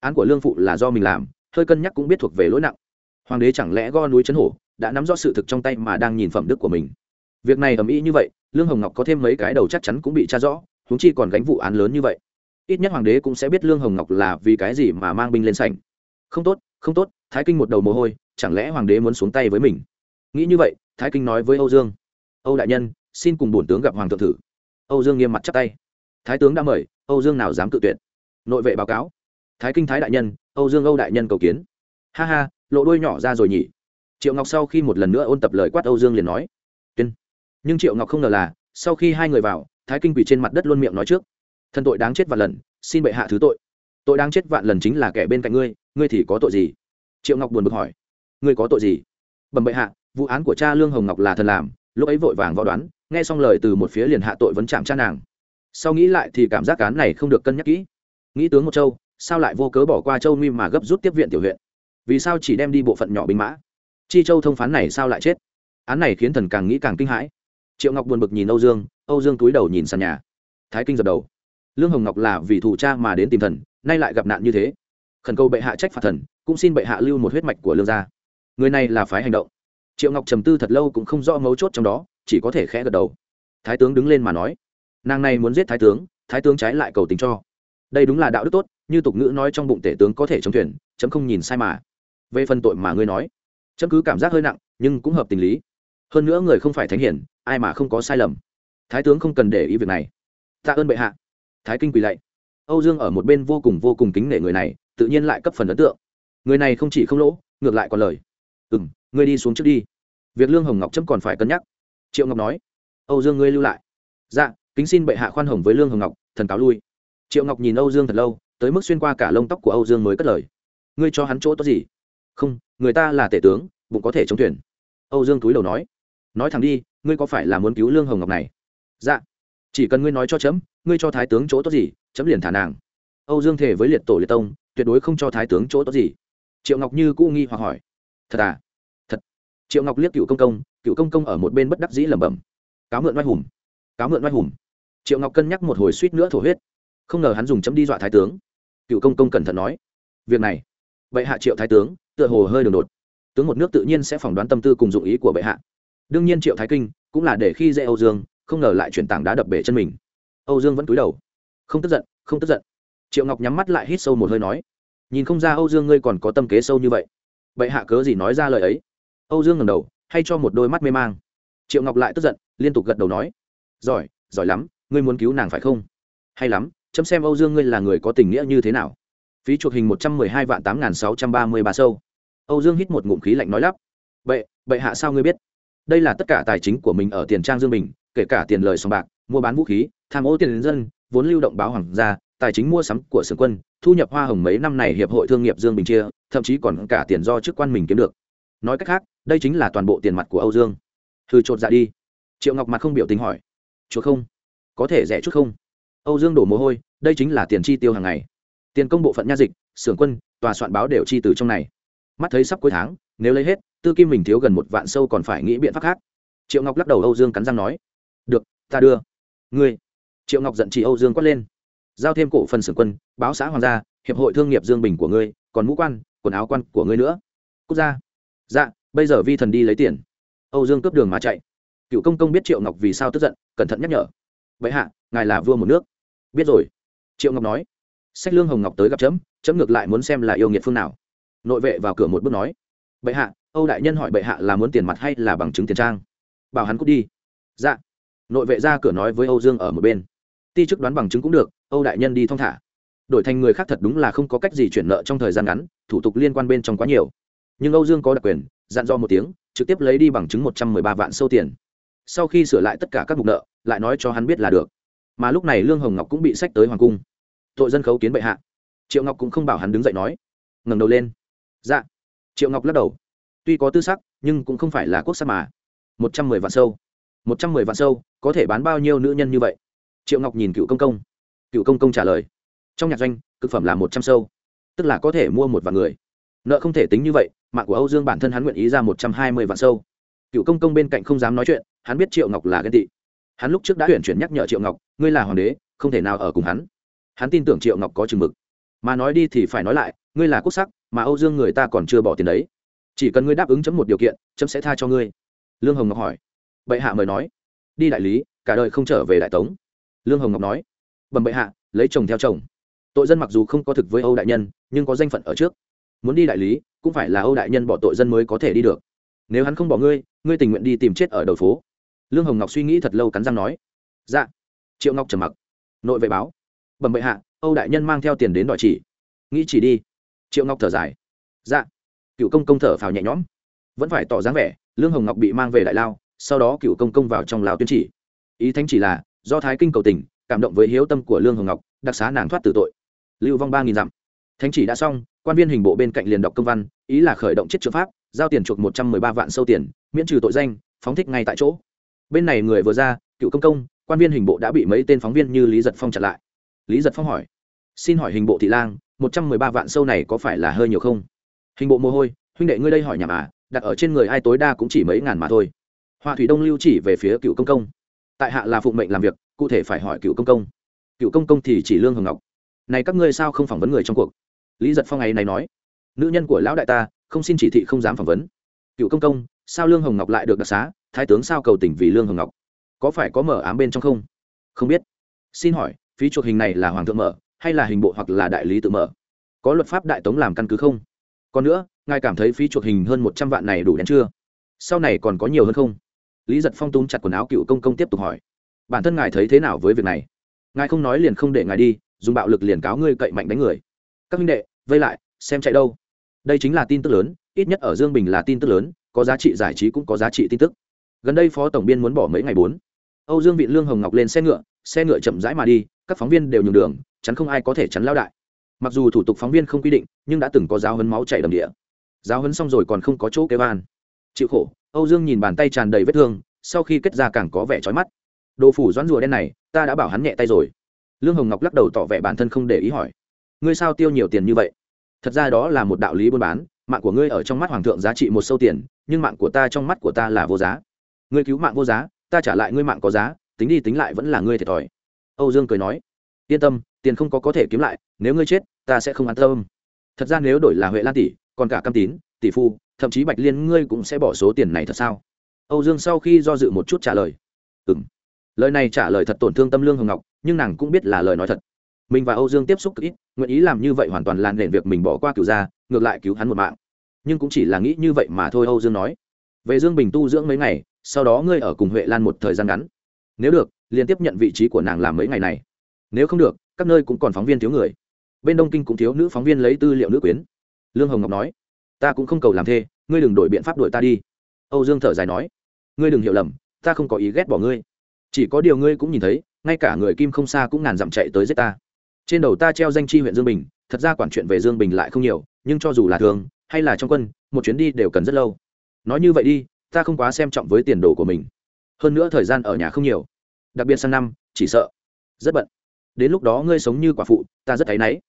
Án của lương phụ là do mình làm, hơi cân nhắc cũng biết thuộc về lỗi nặng. Hoàng đế chẳng lẽ go núi chấn hổ, đã nắm rõ sự thực trong tay mà đang nhìn phẩm đức của mình? Việc này ầm ĩ như vậy, lương hồng ngọc có thêm mấy cái đầu chắc chắn cũng bị tra rõ húng chi còn gánh vụ án lớn như vậy ít nhất hoàng đế cũng sẽ biết lương hồng ngọc là vì cái gì mà mang binh lên sảnh. Không tốt không tốt, thái kinh một đầu mồ hôi, chẳng lẽ hoàng đế muốn xuống tay với mình? Nghĩ như vậy, thái kinh nói với âu dương. Âu đại nhân, xin cùng bổn tướng gặp hoàng thượng thử. Âu dương nghiêm mặt chắp tay. Thái tướng đã mời, âu dương nào dám cự tuyệt? Nội vệ báo cáo. Thái kinh thái đại nhân, âu dương âu đại nhân cầu kiến. Ha ha, lộ đuôi nhỏ ra rồi nhỉ? Triệu ngọc sau khi một lần nữa ôn tập lời quát âu dương liền nói. Tuyên. Nhưng triệu ngọc không ngờ là, sau khi hai người vào, thái kinh quỳ trên mặt đất luôn miệng nói trước thân tội đáng chết vạn lần, xin bệ hạ thứ tội. Tội đáng chết vạn lần chính là kẻ bên cạnh ngươi ngươi thì có tội gì? Triệu ngọc buồn bực hỏi. Ngươi có tội gì? Bẩm bệ hạ, vụ án của cha lương hồng ngọc là thần làm, lúc ấy vội vàng võ đoán, nghe xong lời từ một phía liền hạ tội vấn chạm cha nàng. Sau nghĩ lại thì cảm giác cán này không được cân nhắc kỹ. Nghĩ tướng một châu, sao lại vô cớ bỏ qua châu nguy mà gấp rút tiếp viện tiểu huyện? Vì sao chỉ đem đi bộ phận nhỏ binh mã? Chi châu thông phán này sao lại chết? Án này khiến thần càng nghĩ càng kinh hãi. Triệu ngọc buồn bực nhìn âu dương âu dương túi đầu nhìn sàn nhà. Thái kinh dập đầu lương hồng ngọc là vì thủ cha mà đến tìm thần, nay lại gặp nạn như thế. Khẩn cầu bệ hạ trách phạt thần, cũng xin bệ hạ lưu một huyết mạch của lương gia. Người này là phái hành động. Triệu ngọc trầm tư thật lâu cũng không rõ mấu chốt trong đó, chỉ có thể khẽ gật đầu. Thái tướng đứng lên mà nói, nàng này muốn giết thái tướng thái tướng trái lại cầu tình cho. Đây đúng là đạo đức tốt, như tục ngữ nói trong bụng tể tướng có thể chống thuyền, chấm không nhìn sai mà. Về phần tội mà ngươi nói, chấm cứ cảm giác hơi nặng, nhưng cũng hợp tình lý. Hơn nữa người không phải thánh hiển ai mà không có sai lầm. Thái tướng không cần để ý việc này. Tạ ơn bệ hạ thái kinh quỳ lạy. Âu dương ở một bên vô cùng vô cùng kính nể người này, tự nhiên lại cấp phần ấn tượng. Người này không chỉ không lỗ, ngược lại còn lời. Ừ m ngươi đi xuống trước đi. Việc lương hồng ngọc trâm còn phải cân nhắc. Triệu ngọc nói, âu dương ngươi lưu lại. Dạ kính xin bệ hạ khoan hồng với lương hồng ngọc, thần cáo lui. Triệu ngọc nhìn âu dương thật lâu, tới mức xuyên qua cả lông tóc của âu dương mới cất lời. Ngươi cho hắn chỗ tốt gì? Không, người ta là tể tướng, bụng có thể chống thuyền. âu dương túi đầu nói nói thẳng đi, ngươi có phải là muốn cứu lương hồng ngọc này? Dạ chỉ cần ngươi nói cho chấm, ngươi cho thái tướng chỗ tốt gì, chấm liền thả nàng. Âu dương thể với liệt tổ liệt tông, tuyệt đối không cho thái tướng chỗ tốt gì. Triệu ngọc như cũ nghi hoặc hỏi. Thật à? Thật. Triệu ngọc liếc cựu công công, cựu công công ở một bên bất đắc dĩ lẩm bẩm. Cáo mượn oai hùng. Cáo mượn oai hùng. Triệu ngọc cân nhắc một hồi suýt nữa thổ huyết. Không ngờ hắn dùng chấm đi dọa thái tướng. Cựu công công cẩn thận nói. Việc này. Vậy hạ triệu thái tướng, tựa hồ hơi đường đột. Tướng một nước tự nhiên sẽ phỏng đoán tâm tư cùng dụng ý của bệ hạ. Đương nhiên triệu thái kinh cũng là để khi dễ âu dương không ngờ lại chuyển tảng đá đập bể chân mình. Âu dương vẫn cúi đầu. Không tức giận không tức giận. Triệu ngọc nhắm mắt lại hít sâu một hơi nói nhìn không ra âu dương ngươi còn có tâm kế sâu như vậy. Vậy hạ cớ gì nói ra lời ấy? Âu dương ngầm đầu hay cho một đôi mắt mê mang. Triệu ngọc lại tức giận liên tục gật đầu nói giỏi giỏi lắm ngươi muốn cứu nàng phải không? Hay lắm chấm xem âu dương ngươi là người có tình nghĩa như thế nào. Phí chuộc hình một trăm mười hai vạn tám nghìn sáu trăm ba mươi ba sâu. Âu dương hít một ngụm khí lạnh nói lắp vậy, vậy hạ sao ngươi biết? Đây là tất cả tài chính của mình ở tiền trang dương bình kể cả tiền lời sòng bạc, mua bán vũ khí, tham ô tiền đến dân, vốn lưu động báo hoàng gia, tài chính mua sắm của sưởng quân, thu nhập hoa hồng mấy năm này hiệp hội thương nghiệp dương bình chia, thậm chí còn cả tiền do chức quan mình kiếm được. Nói cách khác, đây chính là toàn bộ tiền mặt của âu dương. Thư chột dạ đi. Triệu ngọc mặt không biểu tình hỏi. Chuột không? Có thể rẻ chút không? Âu dương đổ mồ hôi, đây chính là tiền chi tiêu hàng ngày. Tiền công bộ phận nha dịch xưởng quân, tòa soạn báo đều chi từ trong này. Mắt thấy sắp cuối tháng, nếu lấy hết, tư kim mình thiếu gần một vạn sâu còn phải nghĩ biện pháp khác. Triệu ngọc lắc đầu âu dương cắn răng nói được, ta đưa. Ngươi. Triệu ngọc giận chị âu dương quát lên. Giao thêm cổ phần sưởng quân, báo xã hoàng gia, hiệp hội thương nghiệp dương bình của ngươi, còn mũ quan, quần áo quan của ngươi nữa. Quốc gia. Dạ bây giờ vi thần đi lấy tiền. Âu dương cướp đường mà chạy. Cựu công công biết triệu ngọc vì sao tức giận, cẩn thận nhắc nhở. Vậy hạ, ngài là vua một nước. Biết rồi. Triệu ngọc nói. Sách lương hồng ngọc tới gặp chấm chấm ngược lại muốn xem là yêu nghiệt phương nào. Nội vệ vào cửa một bước nói. Bệ hạ, âu đại nhân hỏi bệ hạ là muốn tiền mặt hay là bằng chứng tiền trang? Bảo hắn cút đi. Dạ nội vệ ra cửa nói với âu dương ở một bên. Ti chức đoán bằng chứng cũng được, âu đại nhân đi thong thả. Đổi thành người khác thật đúng là không có cách gì chuyển nợ trong thời gian ngắn, thủ tục liên quan bên trong quá nhiều. Nhưng âu dương có đặc quyền, dặn dò một tiếng, trực tiếp lấy đi bằng chứng một trăm mười ba vạn sâu tiền. Sau khi sửa lại tất cả các mục nợ, lại nói cho hắn biết là được. Mà lúc này lương hồng ngọc cũng bị sách tới hoàng cung. Tội dân khấu kiến bệ hạ. Triệu ngọc cũng không bảo hắn đứng dậy nói. Ngẩng đầu lên. Dạ. Triệu ngọc lắc đầu. Tuy có tư sắc, nhưng cũng không phải là quốc sắc mà. một trăm mười vạn sâu. một trăm mười vạn sâu có thể bán bao nhiêu nữ nhân như vậy? Triệu ngọc nhìn cựu công công. Cựu công công trả lời, trong nhạc doanh, cực phẩm là một trăm sâu, tức là có thể mua một vạn người. Nợ không thể tính như vậy, mạng của âu dương bản thân hắn nguyện ý ra một trăm hai mươi vạn sâu. Cựu công công bên cạnh không dám nói chuyện, hắn biết triệu ngọc là ghen tị. Hắn lúc trước đã tuyển chuyển nhắc nhở triệu ngọc, ngươi là hoàng đế, không thể nào ở cùng hắn. Hắn tin tưởng triệu ngọc có chừng mực. Mà nói đi thì phải nói lại, ngươi là quốc sắc, mà âu dương người ta còn chưa bỏ tiền đấy. Chỉ cần ngươi đáp ứng chấm một điều kiện, chấm sẽ tha cho ngươi. Lương hồng ngọc hỏi. Bệ hạ mời nói đi đại lý, cả đời không trở về đại tống. Lương hồng ngọc nói, bẩm bệ hạ, lấy chồng theo chồng. Tội dân mặc dù không có thực với âu đại nhân, nhưng có danh phận ở trước. Muốn đi đại lý, cũng phải là âu đại nhân bỏ tội dân mới có thể đi được. Nếu hắn không bỏ ngươi ngươi tình nguyện đi tìm chết ở đầu phố. Lương hồng ngọc suy nghĩ thật lâu cắn răng nói dạ. Triệu ngọc trầm mặc, nội vệ báo, bẩm bệ hạ, âu đại nhân mang theo tiền đến đòi chỉ. Nghĩ chỉ đi. Triệu ngọc thở dài dạ. Cựu công công thở phào nhẹ nhõm, vẫn phải tỏ dáng vẻ, lương hồng ngọc bị mang về đại lao sau đó cựu công công vào trong lào tuyên chỉ. ý thánh chỉ là, do thái kinh cầu tình, cảm động với hiếu tâm của lương hồng ngọc, đặc xá nàng thoát tử tội. lưu vong ba nghìn dặm. thánh chỉ đã xong, quan viên hình bộ bên cạnh liền đọc công văn, ý là khởi động chiết trợ pháp, giao tiền chuộc một trăm mười ba vạn sâu tiền, miễn trừ tội danh, phóng thích ngay tại chỗ. bên này người vừa ra, cựu công công, quan viên hình bộ đã bị mấy tên phóng viên như lý giật phong chặn lại. lý giật phong hỏi, xin hỏi hình bộ thị lang, một trăm mười ba vạn sâu này có phải là hơi nhiều không? hình bộ mồ hôi, huynh đệ ngươi đây hỏi nhảm à đặt ở trên người ai tối đa cũng chỉ mấy ngàn mà thôi hoa thủy đông lưu chỉ về phía cựu công công. Tại hạ là phụng mệnh làm việc, cụ thể phải hỏi cựu công công. Cựu công công thì chỉ lương hồng ngọc. Này các ngươi sao không phỏng vấn người trong cuộc? Lý giật phong ấy này nói. Nữ nhân của lão đại ta, không xin chỉ thị không dám phỏng vấn. Cựu công công, sao lương hồng ngọc lại được đặc xá? Thái tướng sao cầu tỉnh vì lương hồng ngọc? Có phải có mở ám bên trong không? Không biết. Xin hỏi, phí chuộc hình này là hoàng thượng mở, hay là hình bộ hoặc là đại lý tự mở? Có luật pháp đại tống làm căn cứ không? Còn nữa, ngài cảm thấy phí chuộc hình hơn một trăm vạn này đủ đen chưa? Sau này còn có nhiều hơn không? Lý giật phong túm chặt quần áo cựu công công tiếp tục hỏi, bản thân ngài thấy thế nào với việc này? Ngài không nói liền không để ngài đi, dùng bạo lực liền cáo ngươi cậy mạnh đánh người. Các minh đệ, vây lại, xem chạy đâu. Đây chính là tin tức lớn, ít nhất ở dương bình là tin tức lớn, có giá trị giải trí cũng có giá trị tin tức. Gần đây phó tổng biên muốn bỏ mấy ngày bốn. Âu dương vị lương hồng ngọc lên xe ngựa xe ngựa chậm rãi mà đi, các phóng viên đều nhường đường, chắn không ai có thể chắn lao đại. Mặc dù thủ tục phóng viên không quy định, nhưng đã từng có giáo hấn máu chảy đầm địa. Giáo hấn xong rồi còn không có chỗ kế van chịu khổ âu dương nhìn bàn tay tràn đầy vết thương, sau khi kết ra càng có vẻ trói mắt. Đồ phủ doãn rùa đen này, ta đã bảo hắn nhẹ tay rồi. Lương hồng ngọc lắc đầu tỏ vẻ bản thân không để ý hỏi. Ngươi sao tiêu nhiều tiền như vậy? Thật ra đó là một đạo lý buôn bán, mạng của ngươi ở trong mắt hoàng thượng giá trị một sâu tiền, nhưng mạng của ta trong mắt của ta là vô giá. Ngươi cứu mạng vô giá, ta trả lại ngươi mạng có giá, tính đi tính lại vẫn là ngươi thiệt thòi. Âu dương cười nói. Yên tâm, tiền không có có thể kiếm lại, nếu ngươi chết, ta sẽ không an tâm. Thật ra nếu đổi là huệ lan tỷ, còn cả cam tín, tỷ phu thậm chí bạch liên, ngươi cũng sẽ bỏ số tiền này thật sao? Âu dương sau khi do dự một chút trả lời. Ừ m lời này trả lời thật tổn thương tâm lương hồng ngọc, nhưng nàng cũng biết là lời nói thật. Mình và âu dương tiếp xúc cực ít, nguyện ý làm như vậy hoàn toàn làn nền việc mình bỏ qua cựu gia, ngược lại cứu hắn một mạng. Nhưng cũng chỉ là nghĩ như vậy mà thôi, âu dương nói. Về dương bình tu dưỡng mấy ngày, sau đó ngươi ở cùng huệ lan một thời gian ngắn. Nếu được, liền tiếp nhận vị trí của nàng làm mấy ngày này. Nếu không được, các nơi cũng còn phóng viên thiếu người. Bên đông kinh cũng thiếu nữ phóng viên lấy tư liệu nữ quyến. Lương hồng ngọc nói ta cũng không cầu làm thê, ngươi đừng đổi biện pháp đổi ta đi. Âu dương thở dài nói. Ngươi đừng hiểu lầm, ta không có ý ghét bỏ ngươi. Chỉ có điều ngươi cũng nhìn thấy, ngay cả người kim không xa cũng ngàn dặm chạy tới giết ta. Trên đầu ta treo danh chi huyện dương bình, thật ra quản chuyện về dương bình lại không nhiều, nhưng cho dù là thường, hay là trong quân, một chuyến đi đều cần rất lâu. Nói như vậy đi, ta không quá xem trọng với tiền đồ của mình. Hơn nữa thời gian ở nhà không nhiều. Đặc biệt sang năm, chỉ sợ. Rất bận. Đến lúc đó ngươi sống như quả phụ, ta rất thấy náy.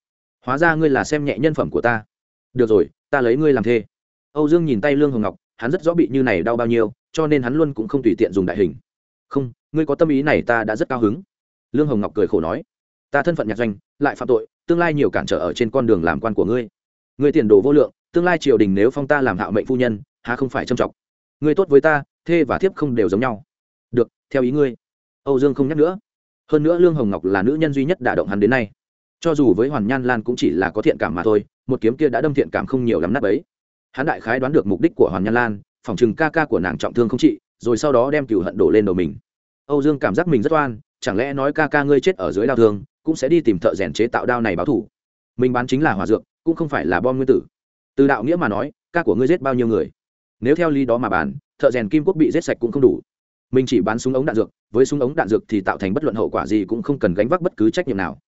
Hóa ra ngươi là xem nhẹ nhân phẩm của ta. Được rồi ta lấy ngươi làm thê. Âu dương nhìn tay lương hồng ngọc, hắn rất rõ bị như này đau bao nhiêu, cho nên hắn luôn cũng không tùy tiện dùng đại hình. Không, ngươi có tâm ý này ta đã rất cao hứng. Lương hồng ngọc cười khổ nói, ta thân phận nhạc doanh, lại phạm tội, tương lai nhiều cản trở ở trên con đường làm quan của ngươi. Ngươi tiền đồ vô lượng, tương lai triều đình nếu phong ta làm hạo mệnh phu nhân, há không phải trầm trọng. Ngươi tốt với ta, thê và thiếp không đều giống nhau. Được, theo ý ngươi. Âu dương không nhắc nữa. Hơn nữa lương hồng ngọc là nữ nhân duy nhất đả động hắn đến nay cho dù với hoàn nhan lan cũng chỉ là có thiện cảm mà thôi, một kiếm kia đã đâm thiện cảm không nhiều lắm nắp ấy hắn đại khái đoán được mục đích của hoàn nhan lan phòng chừng ca ca của nàng trọng thương không trị, rồi sau đó đem cửu hận đổ lên đầu mình. Âu dương cảm giác mình rất oan, chẳng lẽ nói ca ca ngươi chết ở dưới đao thương, cũng sẽ đi tìm thợ rèn chế tạo đao này báo thủ? Mình bán chính là hòa dược, cũng không phải là bom nguyên tử. Từ đạo nghĩa mà nói, ca của ngươi giết bao nhiêu người? Nếu theo lý đó mà bàn, thợ rèn kim quốc bị giết sạch cũng không đủ. Mình chỉ bán súng ống đạn dược, với súng ống đạn dược thì tạo thành bất luận hậu quả gì cũng không cần gánh vác bất cứ trách nhiệm nào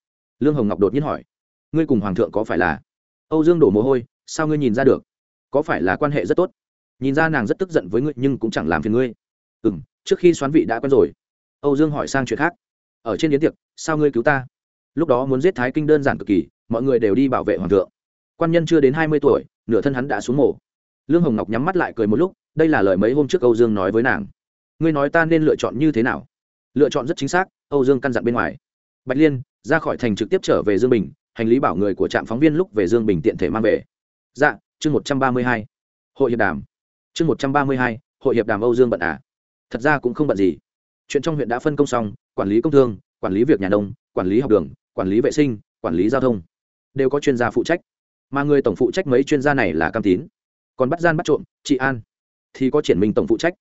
lương hồng ngọc đột nhiên hỏi, ngươi cùng hoàng thượng có phải là? Âu dương đổ mồ hôi, sao ngươi nhìn ra được? Có phải là quan hệ rất tốt? Nhìn ra nàng rất tức giận với ngươi nhưng cũng chẳng làm phiền ngươi. Ừ m trước khi xoán vị đã quen rồi. Âu dương hỏi sang chuyện khác, ở trên yến tiệc, sao ngươi cứu ta? Lúc đó muốn giết thái kinh đơn giản cực kỳ, mọi người đều đi bảo vệ hoàng thượng. Quan nhân chưa đến hai mươi tuổi, nửa thân hắn đã xuống mổ lương hồng ngọc nhắm mắt lại cười một lúc, đây là lời mấy hôm trước âu dương nói với nàng. Ngươi nói ta nên lựa chọn như thế nào? Lựa chọn rất chính xác, âu dương căn dặn bên ngoài. Bạch liên ra khỏi thành trực tiếp trở về dương bình, hành lý bảo người của trạm phóng viên lúc về dương bình tiện thể mang về. Dạ chương một trăm ba mươi hai. Hội hiệp đàm. Chương một trăm ba mươi hai, hội hiệp đàm âu dương bận à? Thật ra cũng không bận gì. Chuyện trong huyện đã phân công xong, quản lý công thương, quản lý việc nhà nông, quản lý học đường, quản lý vệ sinh, quản lý giao thông. Đều có chuyên gia phụ trách. Mà người tổng phụ trách mấy chuyên gia này là cam tín. Còn bắt gian bắt trộm trị an. Thì có triển minh tổng phụ trách.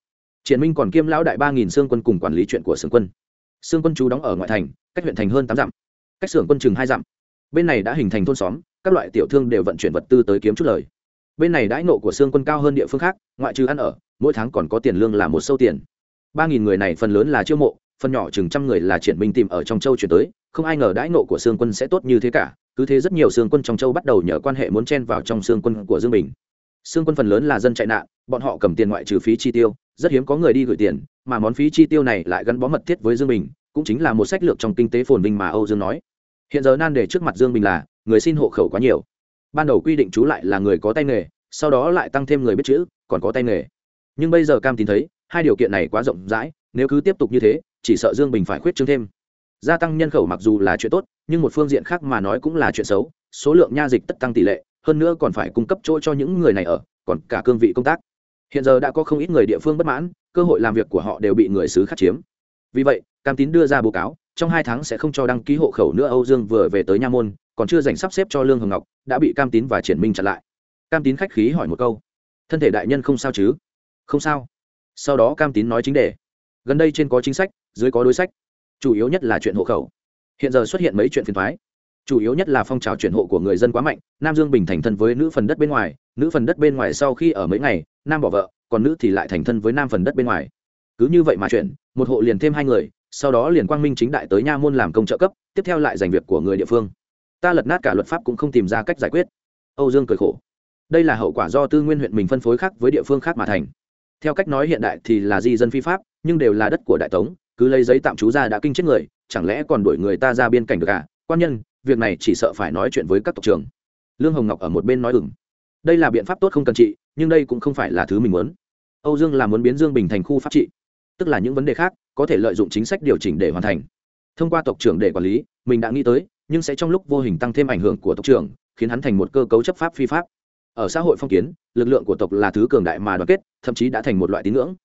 Triển minh còn kiêm lão đại ba nghìn xương quân cùng quản lý chuyện của xương quân. Xương quân chú đóng ở ngoại thành, cách huyện thành hơn tám dặm cách xưởng quân chừng hai dặm. Bên này đã hình thành thôn xóm, các loại tiểu thương đều vận chuyển vật tư tới kiếm chút lời. Bên này đãi nộ của xương quân cao hơn địa phương khác, ngoại trừ ăn ở, mỗi tháng còn có tiền lương là một sâu tiền. Ba nghìn người này phần lớn là chiêu mộ, phần nhỏ chừng trăm người là triển binh tìm ở trong châu chuyển tới, không ai ngờ đãi nộ của xương quân sẽ tốt như thế cả, cứ thế rất nhiều xương quân trong châu bắt đầu nhờ quan hệ muốn chen vào trong xương quân của dương bình. Xương quân phần lớn là dân chạy nạn, bọn họ cầm tiền ngoại trừ phí chi tiêu, rất hiếm có người đi gửi tiền, mà món phí chi tiêu này lại gắn bó mật thiết với dương bình, cũng chính là một sách lược trong kinh tế phồn vinh mà âu dương nói hiện giờ nan đề trước mặt dương bình là, người xin hộ khẩu quá nhiều. Ban đầu quy định chú lại là người có tay nghề, sau đó lại tăng thêm người biết chữ, còn có tay nghề. Nhưng bây giờ cam tín thấy, hai điều kiện này quá rộng rãi, nếu cứ tiếp tục như thế, chỉ sợ dương bình phải khuyết trương thêm. Gia tăng nhân khẩu mặc dù là chuyện tốt, nhưng một phương diện khác mà nói cũng là chuyện xấu, số lượng nha dịch tất tăng tỷ lệ, hơn nữa còn phải cung cấp chỗ cho những người này ở, còn cả cương vị công tác. Hiện giờ đã có không ít người địa phương bất mãn, cơ hội làm việc của họ đều bị người xứ khắc chiếm. Vì vậy, cam tín đưa ra báo cáo trong hai tháng sẽ không cho đăng ký hộ khẩu nữa, âu dương vừa về tới nha môn, còn chưa dành sắp xếp cho lương hồng ngọc, đã bị cam tín và triển minh chặn lại. Cam tín khách khí hỏi một câu, thân thể đại nhân không sao chứ? Không sao. Sau đó cam tín nói chính đề, gần đây trên có chính sách, dưới có đối sách, chủ yếu nhất là chuyện hộ khẩu. Hiện giờ xuất hiện mấy chuyện phiền thoái chủ yếu nhất là phong trào chuyển hộ của người dân quá mạnh, nam dương bình thành thân với nữ phần đất bên ngoài, nữ phần đất bên ngoài sau khi ở mấy ngày, nam bỏ vợ, còn nữ thì lại thành thân với nam phần đất bên ngoài. Cứ như vậy mà chuyển một hộ liền thêm hai người sau đó liền quang minh chính đại tới nha môn làm công trợ cấp, tiếp theo lại giành việc của người địa phương. Ta lật nát cả luật pháp cũng không tìm ra cách giải quyết. Âu dương cười khổ. Đây là hậu quả do tư nguyên huyện mình phân phối khác với địa phương khác mà thành. Theo cách nói hiện đại thì là di dân phi pháp, nhưng đều là đất của đại tống, cứ lấy giấy tạm trú ra đã kinh chết người, chẳng lẽ còn đuổi người ta ra biên cảnh được à? Quan nhân, việc này chỉ sợ phải nói chuyện với các tộc trưởng. Lương hồng ngọc ở một bên nói ừng đây là biện pháp tốt không cần trị, nhưng đây cũng không phải là thứ mình muốn. Âu dương là muốn biến dương bình thành khu pháp trị, tức là những vấn đề khác có thể lợi dụng chính sách điều chỉnh để hoàn thành. Thông qua tộc trưởng để quản lý, mình đã nghĩ tới, nhưng sẽ trong lúc vô hình tăng thêm ảnh hưởng của tộc trưởng, khiến hắn thành một cơ cấu chấp pháp phi pháp. Ở xã hội phong kiến, lực lượng của tộc là thứ cường đại mà đoàn kết, thậm chí đã thành một loại tín ngưỡng.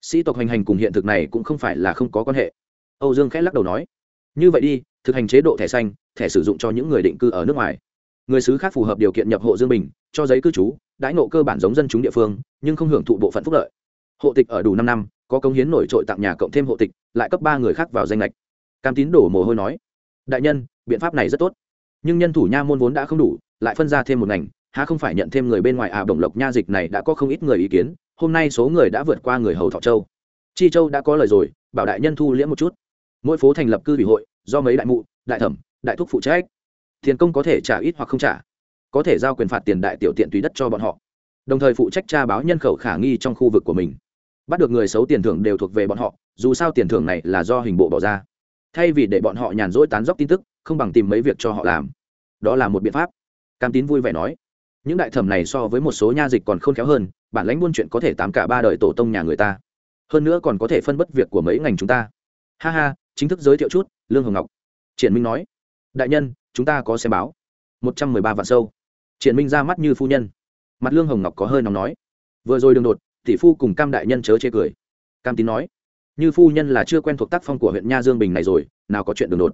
Sĩ tộc hành hành cùng hiện thực này cũng không phải là không có quan hệ. Âu dương khẽ lắc đầu nói, như vậy đi, thực hành chế độ thẻ xanh, thẻ sử dụng cho những người định cư ở nước ngoài. Người xứ khác phù hợp điều kiện nhập hộ dương bình, cho giấy cư trú, đãi nộ cơ bản giống dân chúng địa phương, nhưng không hưởng thụ bộ phận phúc lợi. Hộ tịch ở đủ năm năm có công hiến nổi trội tặng nhà cộng thêm hộ tịch, lại cấp ba người khác vào danh lệch cam tín đổ mồ hôi nói, đại nhân, biện pháp này rất tốt. Nhưng nhân thủ nha môn vốn đã không đủ, lại phân ra thêm một ngành, há không phải nhận thêm người bên ngoài à đồng lộc nha dịch này đã có không ít người ý kiến, hôm nay số người đã vượt qua người hầu thọ châu. Chi châu đã có lời rồi, bảo đại nhân thu liễm một chút. Mỗi phố thành lập cư ủy hội, do mấy đại mụ, đại thẩm, đại thúc phụ trách. Tiền công có thể trả ít hoặc không trả. Có thể giao quyền phạt tiền đại tiểu tiện tùy đất cho bọn họ. Đồng thời phụ trách tra báo nhân khẩu khả nghi trong khu vực của mình bắt được người xấu tiền thưởng đều thuộc về bọn họ, dù sao tiền thưởng này là do hình bộ bỏ ra. Thay vì để bọn họ nhàn rỗi tán dóc tin tức, không bằng tìm mấy việc cho họ làm. Đó là một biện pháp. Cam tín vui vẻ nói. Những đại thẩm này so với một số nha dịch còn khôn khéo hơn, bản lãnh buôn chuyện có thể tám cả ba đời tổ tông nhà người ta. Hơn nữa còn có thể phân bất việc của mấy ngành chúng ta. Ha ha, chính thức giới thiệu chút, lương hồng ngọc. Triển minh nói. Đại nhân, chúng ta có xem báo. Một trăm mười ba vạn sâu. Triển minh ra mắt như phu nhân. Mặt lương hồng ngọc có hơi nóng nói. Vừa rồi đường đột tỷ phu cùng cam đại nhân chớ chê cười. Cam tín nói, như phu nhân là chưa quen thuộc tác phong của huyện nha dương bình này rồi, nào có chuyện đường đột.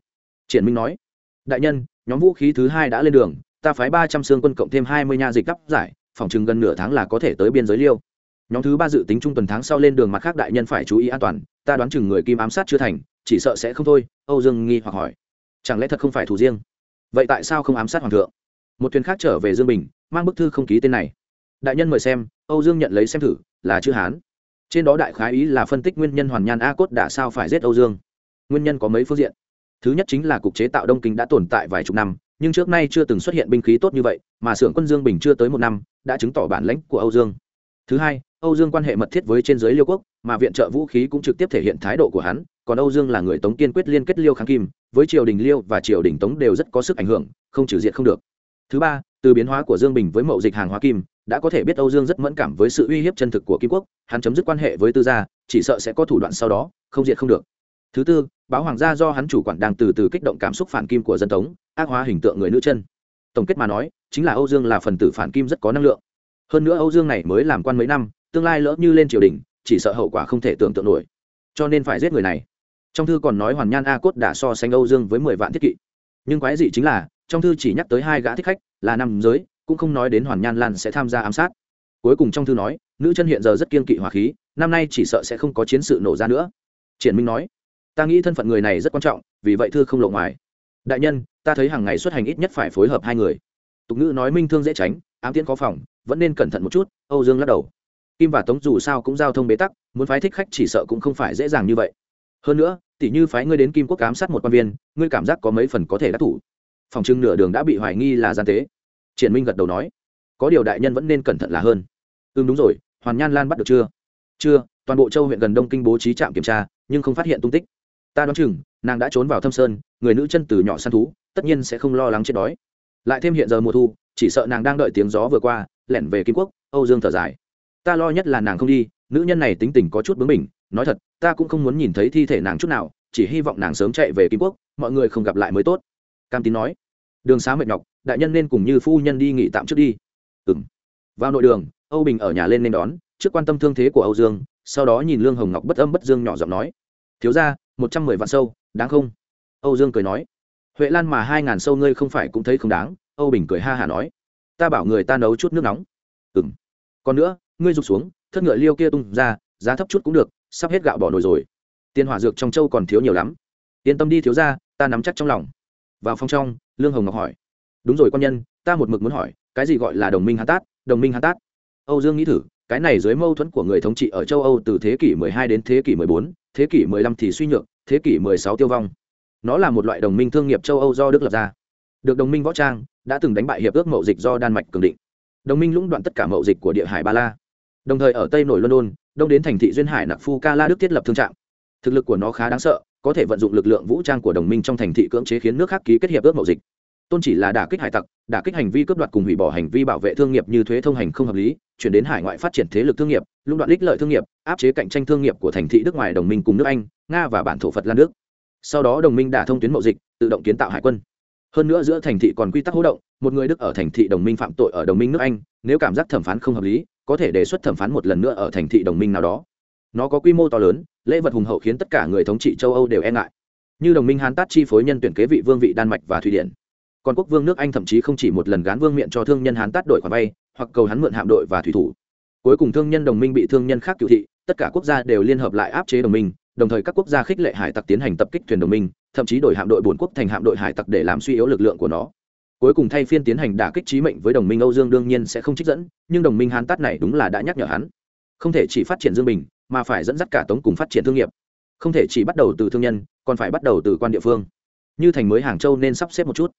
Triển minh nói, đại nhân, nhóm vũ khí thứ hai đã lên đường, ta phái ba trăm xương quân cộng thêm hai mươi nha dịch cấp giải, phòng chừng gần nửa tháng là có thể tới biên giới liêu. Nhóm thứ ba dự tính trung tuần tháng sau lên đường mặt khác đại nhân phải chú ý an toàn, ta đoán chừng người kim ám sát chưa thành, chỉ sợ sẽ không thôi. Âu dương nghi hoặc hỏi, chẳng lẽ thật không phải thủ riêng? Vậy tại sao không ám sát hoàng thượng? Một thuyền khác trở về dương bình, mang bức thư không ký tên này. Đại nhân mời xem, âu dương nhận lấy xem thử là chữ hán trên đó đại khái ý là phân tích nguyên nhân hoàn nhan a cốt đã sao phải giết âu dương nguyên nhân có mấy phương diện thứ nhất chính là cục chế tạo đông kinh đã tồn tại vài chục năm nhưng trước nay chưa từng xuất hiện binh khí tốt như vậy mà xưởng quân dương bình chưa tới một năm đã chứng tỏ bản lãnh của âu dương thứ hai âu dương quan hệ mật thiết với trên giới liêu quốc mà viện trợ vũ khí cũng trực tiếp thể hiện thái độ của hắn còn âu dương là người tống kiên quyết liên kết liêu kháng kim với triều đình liêu và triều đình tống đều rất có sức ảnh hưởng không trừ diện không được thứ ba từ biến hóa của dương bình với mậu dịch hàng hóa kim đã có thể biết âu dương rất mẫn cảm với sự uy hiếp chân thực của kim quốc, hắn chấm dứt quan hệ với tư gia, chỉ sợ sẽ có thủ đoạn sau đó, không diệt không được. Thứ tư, báo hoàng gia do hắn chủ quản đang từ từ kích động cảm xúc phản kim của dân tống, ác hóa hình tượng người nữ chân. Tổng kết mà nói, chính là âu dương là phần tử phản kim rất có năng lượng. Hơn nữa âu dương này mới làm quan mấy năm, tương lai lỡ như lên triều đình, chỉ sợ hậu quả không thể tưởng tượng nổi. Cho nên phải giết người này. Trong thư còn nói hoàn nhan a cốt đã so sánh âu dương với mười vạn thiết kỵ. Nhưng quái dị chính là, trong thư chỉ nhắc tới hai gã thích khách, là nam giới cũng không nói đến hoàn nhan lan sẽ tham gia ám sát. Cuối cùng trong thư nói, nữ chân hiện giờ rất kiên kỵ hỏa khí, năm nay chỉ sợ sẽ không có chiến sự nổ ra nữa. Triển minh nói, ta nghĩ thân phận người này rất quan trọng, vì vậy thư không lộ ngoài. Đại nhân, ta thấy hàng ngày xuất hành ít nhất phải phối hợp hai người. Tục ngữ nói minh thương dễ tránh, ám tiễn có phòng, vẫn nên cẩn thận một chút, âu dương lắc đầu. Kim và tống dù sao cũng giao thông bế tắc, muốn phái thích khách chỉ sợ cũng không phải dễ dàng như vậy. Hơn nữa tỷ như phái ngươi đến kim quốc ám sát một quan viên, ngươi cảm giác có mấy phần có thể đắc thủ. Phòng trưng nửa đường đã bị hoài nghi là gian tế triển minh gật đầu nói, có điều đại nhân vẫn nên cẩn thận là hơn. Ừm, đúng rồi, hoàn nhan lan bắt được chưa? Chưa, toàn bộ châu huyện gần đông kinh bố trí trạm kiểm tra, nhưng không phát hiện tung tích. Ta đoán chừng, nàng đã trốn vào thâm sơn, người nữ chân từ nhỏ săn thú, tất nhiên sẽ không lo lắng chết đói. Lại thêm hiện giờ mùa thu, chỉ sợ nàng đang đợi tiếng gió vừa qua, lẻn về kim quốc, âu dương thở dài. Ta lo nhất là nàng không đi, nữ nhân này tính tình có chút bướng mình nói thật, ta cũng không muốn nhìn thấy thi thể nàng chút nào, chỉ hy vọng nàng sớm chạy về kim quốc, mọi người không gặp lại mới tốt. Cam tín nói đường xá mệt nhọc, đại nhân nên cùng như phu nhân đi nghỉ tạm trước đi. Ừ m vào nội đường, âu bình ở nhà lên nên đón, trước quan tâm thương thế của âu dương, sau đó nhìn lương hồng ngọc bất âm bất dương nhỏ giọng nói, thiếu ra một trăm mười vạn sâu, đáng không? Âu dương cười nói, huệ lan mà hai ngàn sâu ngươi không phải cũng thấy không đáng. Âu bình cười ha hả nói, ta bảo người ta nấu chút nước nóng. Ừ m còn nữa, ngươi rụt xuống, thất ngựa liêu kia tung ra, giá thấp chút cũng được, sắp hết gạo bỏ nồi rồi. Tiền hỏa dược trong châu còn thiếu nhiều lắm. Yên tâm đi thiếu ra ta nắm chắc trong lòng vào phòng trong lương hồng ngọc hỏi. Đúng rồi quan nhân ta một mực muốn hỏi cái gì gọi là đồng minh hán tát đồng minh hán tát? Âu dương nghĩ thử cái này dưới mâu thuẫn của người thống trị ở châu âu từ thế kỷ 12 đến thế kỷ 14, thế kỷ 15 thì suy nhược thế kỷ 16 tiêu vong. Nó là một loại đồng minh thương nghiệp châu âu do đức lập ra. Được đồng minh võ trang đã từng đánh bại hiệp ước mậu dịch do đan mạch cường định. Đồng minh lũng đoạn tất cả mậu dịch của địa hải ba la. Đồng thời ở tây nổi london đông đến thành thị duyên hải nặc phu ca la đức thiết lập thương trạng. Thực lực của nó khá đáng sợ có thể vận dụng lực lượng vũ trang của đồng minh trong thành thị cưỡng chế khiến nước khác ký kết hiệp ước mậu dịch. Tôn chỉ là đả kích hải tặc, đả kích hành vi cướp đoạt cùng hủy bỏ hành vi bảo vệ thương nghiệp như thuế thông hành không hợp lý, chuyển đến hải ngoại phát triển thế lực thương nghiệp, lũng đoạn ích lợi thương nghiệp, áp chế cạnh tranh thương nghiệp của thành thị nước ngoài đồng minh cùng nước anh, nga và bản thổ phật lan nước sau đó đồng minh đả thông tuyến mậu dịch, tự động kiến tạo hải quân. Hơn nữa giữa thành thị còn quy tắc hỗ động, một người đức ở thành thị đồng minh phạm tội ở đồng minh nước anh, nếu cảm giác thẩm phán không hợp lý, có thể đề xuất thẩm phán một lần nữa ở thành thị đồng minh nào đó nó có quy mô to lớn, lễ vật hùng hậu khiến tất cả người thống trị châu âu đều e ngại. Như đồng minh hán tát chi phối nhân tuyển kế vị vương vị đan mạch và thụy điển. Còn quốc vương nước anh thậm chí không chỉ một lần gán vương miệng cho thương nhân hán tát đổi khoản vay, hoặc cầu hắn mượn hạm đội và thủy thủ. Cuối cùng thương nhân đồng minh bị thương nhân khác cựu thị, tất cả quốc gia đều liên hợp lại áp chế đồng minh, đồng thời các quốc gia khích lệ hải tặc tiến hành tập kích thuyền đồng minh, thậm chí đổi hạm đội bồn quốc thành hạm đội hải tặc để làm suy yếu lực lượng của nó. Cuối cùng thay phiên tiến hành đả kích trí mệnh với đồng minh âu dương đương nhiên sẽ không trích dẫn, nhưng đồng minh hán tát này đúng là đã nhắc nhở hắn. Không thể chỉ phát triển dương bình mà phải dẫn dắt cả tống cùng phát triển thương nghiệp. Không thể chỉ bắt đầu từ thương nhân, còn phải bắt đầu từ quan địa phương. Như thành mới hàng châu nên sắp xếp một chút.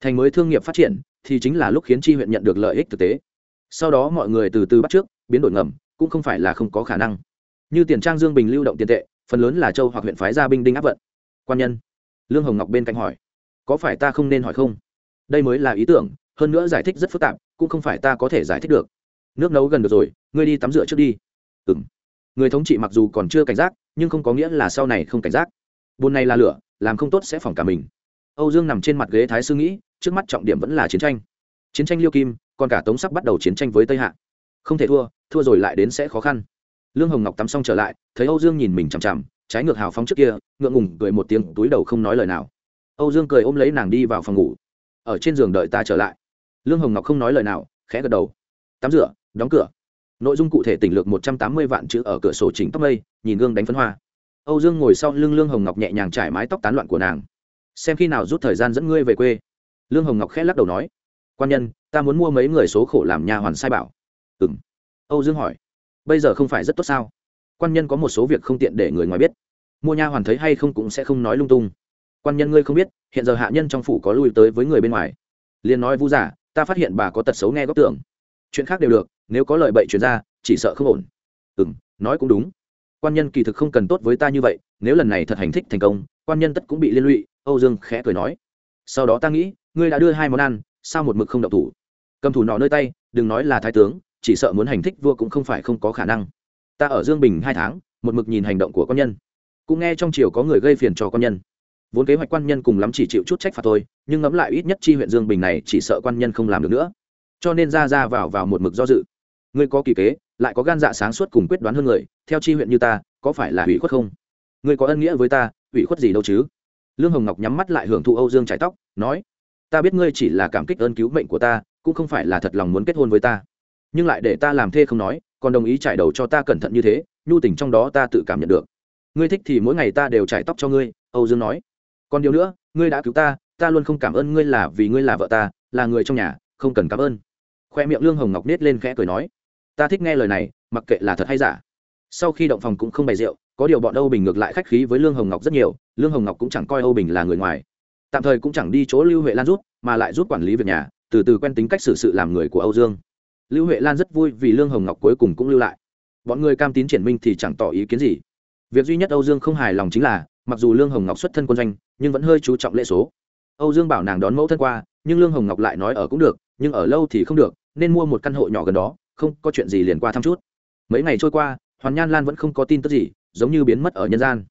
Thành mới thương nghiệp phát triển thì chính là lúc khiến tri huyện nhận được lợi ích thực tế. Sau đó mọi người từ từ bắt trước, biến đổi ngầm, cũng không phải là không có khả năng. Như tiền trang dương bình lưu động tiền tệ, phần lớn là châu hoặc huyện phái gia binh đinh áp vận. Quan nhân, lương hồng ngọc bên cạnh hỏi, có phải ta không nên hỏi không? Đây mới là ý tưởng, hơn nữa giải thích rất phức tạp, cũng không phải ta có thể giải thích được. Nước nấu gần được rồi, ngươi đi tắm rửa trước đi. Ừ m người thống trị mặc dù còn chưa cảnh giác, nhưng không có nghĩa là sau này không cảnh giác. Buồn này là lửa, làm không tốt sẽ phỏng cả mình. Âu dương nằm trên mặt ghế thái sư nghĩ, trước mắt trọng điểm vẫn là chiến tranh. Chiến tranh liêu kim, còn cả tống sắc bắt đầu chiến tranh với tây hạ. Không thể thua thua rồi lại đến sẽ khó khăn. Lương hồng ngọc tắm xong trở lại, thấy âu dương nhìn mình chằm chằm, trái ngược hào phóng trước kia, ngượng ngùng cười một tiếng, túi đầu không nói lời nào. Âu dương cười ôm lấy nàng đi vào phòng ngủ. Ở trên giường đợi ta trở lại. Lương hồng ngọc không nói lời nào, khẽ gật đầu. Tắm rửa, đóng cửa nội dung cụ thể tỉnh lược một trăm tám mươi vạn chữ ở cửa sổ chỉnh tóc mây, nhìn gương đánh phấn hoa. Âu dương ngồi sau lưng lương hồng ngọc nhẹ nhàng trải mái tóc tán loạn của nàng. Xem khi nào rút thời gian dẫn ngươi về quê. Lương hồng ngọc khẽ lắc đầu nói. Quan nhân, ta muốn mua mấy người số khổ làm nhà hoàn sai bảo. Ừ m âu dương hỏi. Bây giờ không phải rất tốt sao? Quan nhân có một số việc không tiện để người ngoài biết. Mua nha hoàn thấy hay không cũng sẽ không nói lung tung. Quan nhân ngươi không biết, hiện giờ hạ nhân trong phủ có lui tới với người bên ngoài. Liền nói vu giả, ta phát hiện bà có tật xấu nghe góc tưởng chuyện khác đều được, nếu có lời bậy chuyển ra, chỉ sợ không ổn. Ừ m nói cũng đúng. Quan nhân kỳ thực không cần tốt với ta như vậy, nếu lần này thật hành thích thành công, quan nhân tất cũng bị liên lụy, âu dương khẽ cười nói. Sau đó ta nghĩ, ngươi đã đưa hai món ăn, sao một mực không đậu thủ? Cầm thủ nọ nơi tay, đừng nói là thái tướng, chỉ sợ muốn hành thích vua cũng không phải không có khả năng. Ta ở dương bình hai tháng, một mực nhìn hành động của quan nhân. Cũng nghe trong triều có người gây phiền cho quan nhân. Vốn kế hoạch quan nhân cùng lắm chỉ chịu chút trách phạt thôi, nhưng ngẫm lại ít nhất chi huyện dương bình này chỉ sợ quan nhân không làm được nữa cho nên ra ra vào vào một mực do dự. Ngươi có kỳ kế, lại có gan dạ sáng suốt cùng quyết đoán hơn người, theo chi huyện như ta, có phải là ủy khuất không? Ngươi có ân nghĩa với ta, ủy khuất gì đâu chứ? Lương hồng ngọc nhắm mắt lại hưởng thụ âu dương trái tóc, nói, ta biết ngươi chỉ là cảm kích ơn cứu mệnh của ta, cũng không phải là thật lòng muốn kết hôn với ta. Nhưng lại để ta làm thê không nói, còn đồng ý trải đầu cho ta cẩn thận như thế, nhu tình trong đó ta tự cảm nhận được. Ngươi thích thì mỗi ngày ta đều trải tóc cho ngươi, âu dương nói. Còn điều nữa, ngươi đã cứu ta ta luôn không cảm ơn ngươi là vì ngươi là vợ ta, là người trong nhà, không cần cảm ơn khoe miệng lương hồng ngọc nết lên khẽ cười nói, ta thích nghe lời này, mặc kệ là thật hay giả. Sau khi động phòng cũng không bày rượu, có điều bọn âu bình ngược lại khách khí với lương hồng ngọc rất nhiều, lương hồng ngọc cũng chẳng coi âu bình là người ngoài. Tạm thời cũng chẳng đi chỗ lưu huệ lan rút mà lại rút quản lý việc nhà, từ từ quen tính cách xử sự làm người của âu dương. Lưu huệ lan rất vui vì lương hồng ngọc cuối cùng cũng lưu lại. Bọn người cam tín triển minh thì chẳng tỏ ý kiến gì. Việc duy nhất âu dương không hài lòng chính là, mặc dù lương hồng ngọc xuất thân quân doanh, nhưng vẫn hơi chú trọng lễ số. Âu dương bảo nàng đón mẫu thân qua, nhưng lương hồng ngọc lại nói ở cũng được, nhưng ở lâu thì không được nên mua một căn hộ nhỏ gần đó, không, có chuyện gì liền qua thăm chút. Mấy ngày trôi qua, hoàn nhan lan vẫn không có tin tức gì, giống như biến mất ở nhân gian.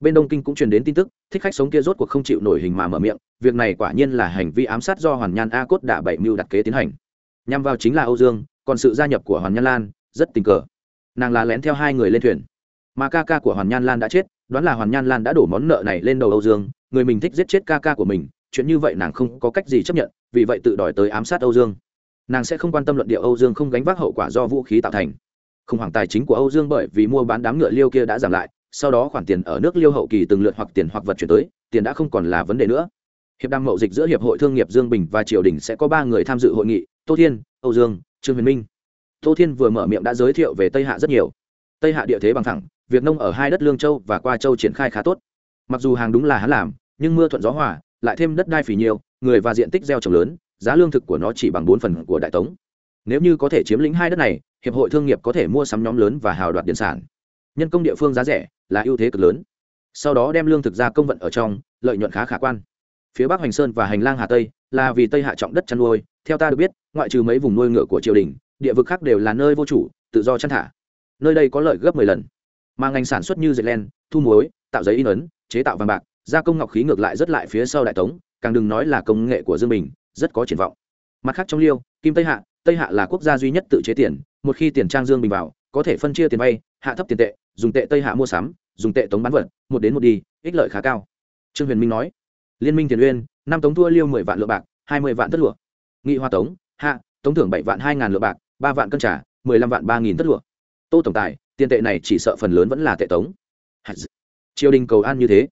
Bên đông kinh cũng truyền đến tin tức, thích khách sống kia rốt cuộc không chịu nổi hình mà mở miệng, việc này quả nhiên là hành vi ám sát do hoàn nhan a cốt đã bảy mưu đặt kế tiến hành. Nhằm vào chính là âu dương, còn sự gia nhập của hoàn nhan lan, rất tình cờ. Nàng là lén theo hai người lên thuyền. Mà ca ca của hoàn nhan lan đã chết, đoán là hoàn nhan lan đã đổ món nợ này lên đầu âu dương, người mình thích giết chết ca ca của mình, chuyện như vậy nàng không có cách gì chấp nhận, vì vậy tự đòi tới ám sát âu dương nàng sẽ không quan tâm luận điệu âu dương không gánh vác hậu quả do vũ khí tạo thành. Khủng hoảng tài chính của âu dương bởi vì mua bán đám ngựa liêu kia đã giảm lại, sau đó khoản tiền ở nước liêu hậu kỳ từng lượt hoặc tiền hoặc vật chuyển tới, tiền đã không còn là vấn đề nữa. Hiệp đàm mậu dịch giữa hiệp hội thương nghiệp dương bình và triều đình sẽ có ba người tham dự hội nghị, tô thiên, âu dương, trương huyền minh. Tô thiên vừa mở miệng đã giới thiệu về tây hạ rất nhiều. Tây hạ địa thế bằng thẳng việc nông ở hai đất lương châu và qua châu triển khai khá tốt. Mặc dù hàng đúng là hắn làm, nhưng mưa thuận gió hòa, lại thêm đất đai phì nhiều, người và diện tích gieo trồng lớn giá lương thực của nó chỉ bằng bốn phần của đại tống. Nếu như có thể chiếm lĩnh hai đất này, hiệp hội thương nghiệp có thể mua sắm nhóm lớn và hào đoạt điện sản. Nhân công địa phương giá rẻ, là ưu thế cực lớn. Sau đó đem lương thực ra công vận ở trong, lợi nhuận khá khả quan. Phía bắc hoành sơn và hành lang hà tây, là vì tây hạ trọng đất chăn nuôi. Theo ta được biết, ngoại trừ mấy vùng nuôi ngựa của triều đình, địa vực khác đều là nơi vô chủ, tự do chăn thả. Nơi đây có lợi gấp 10 lần. Mà ngành sản xuất như dệt len, thu muối, tạo giấy in ấn, chế tạo vàng bạc, gia công ngọc khí ngược lại rất lại phía sau đại tống, càng đừng nói là công nghệ của dương bình rất có triển vọng. Mặt khác trong liêu, kim tây hạ tây hạ là quốc gia duy nhất tự chế tiền, một khi tiền trang dương bình vào, có thể phân chia tiền vay, hạ thấp tiền tệ, dùng tệ tây hạ mua sắm, dùng tệ tống bán vật, một đến một đi, ích lợi khá cao. Trương huyền minh nói, liên minh tiền uyên, năm tống thua liêu mười vạn lượng bạc, hai mươi vạn tất lụa. Nghị hoa tống, hạ, tống thưởng bảy vạn hai ngàn lượng bạc, ba vạn cân trả mười lăm vạn ba nghìn tất lụa. Tô tổng tài, tiền tệ này chỉ sợ phần lớn vẫn là tệ tống. Triều đình cầu an như thế.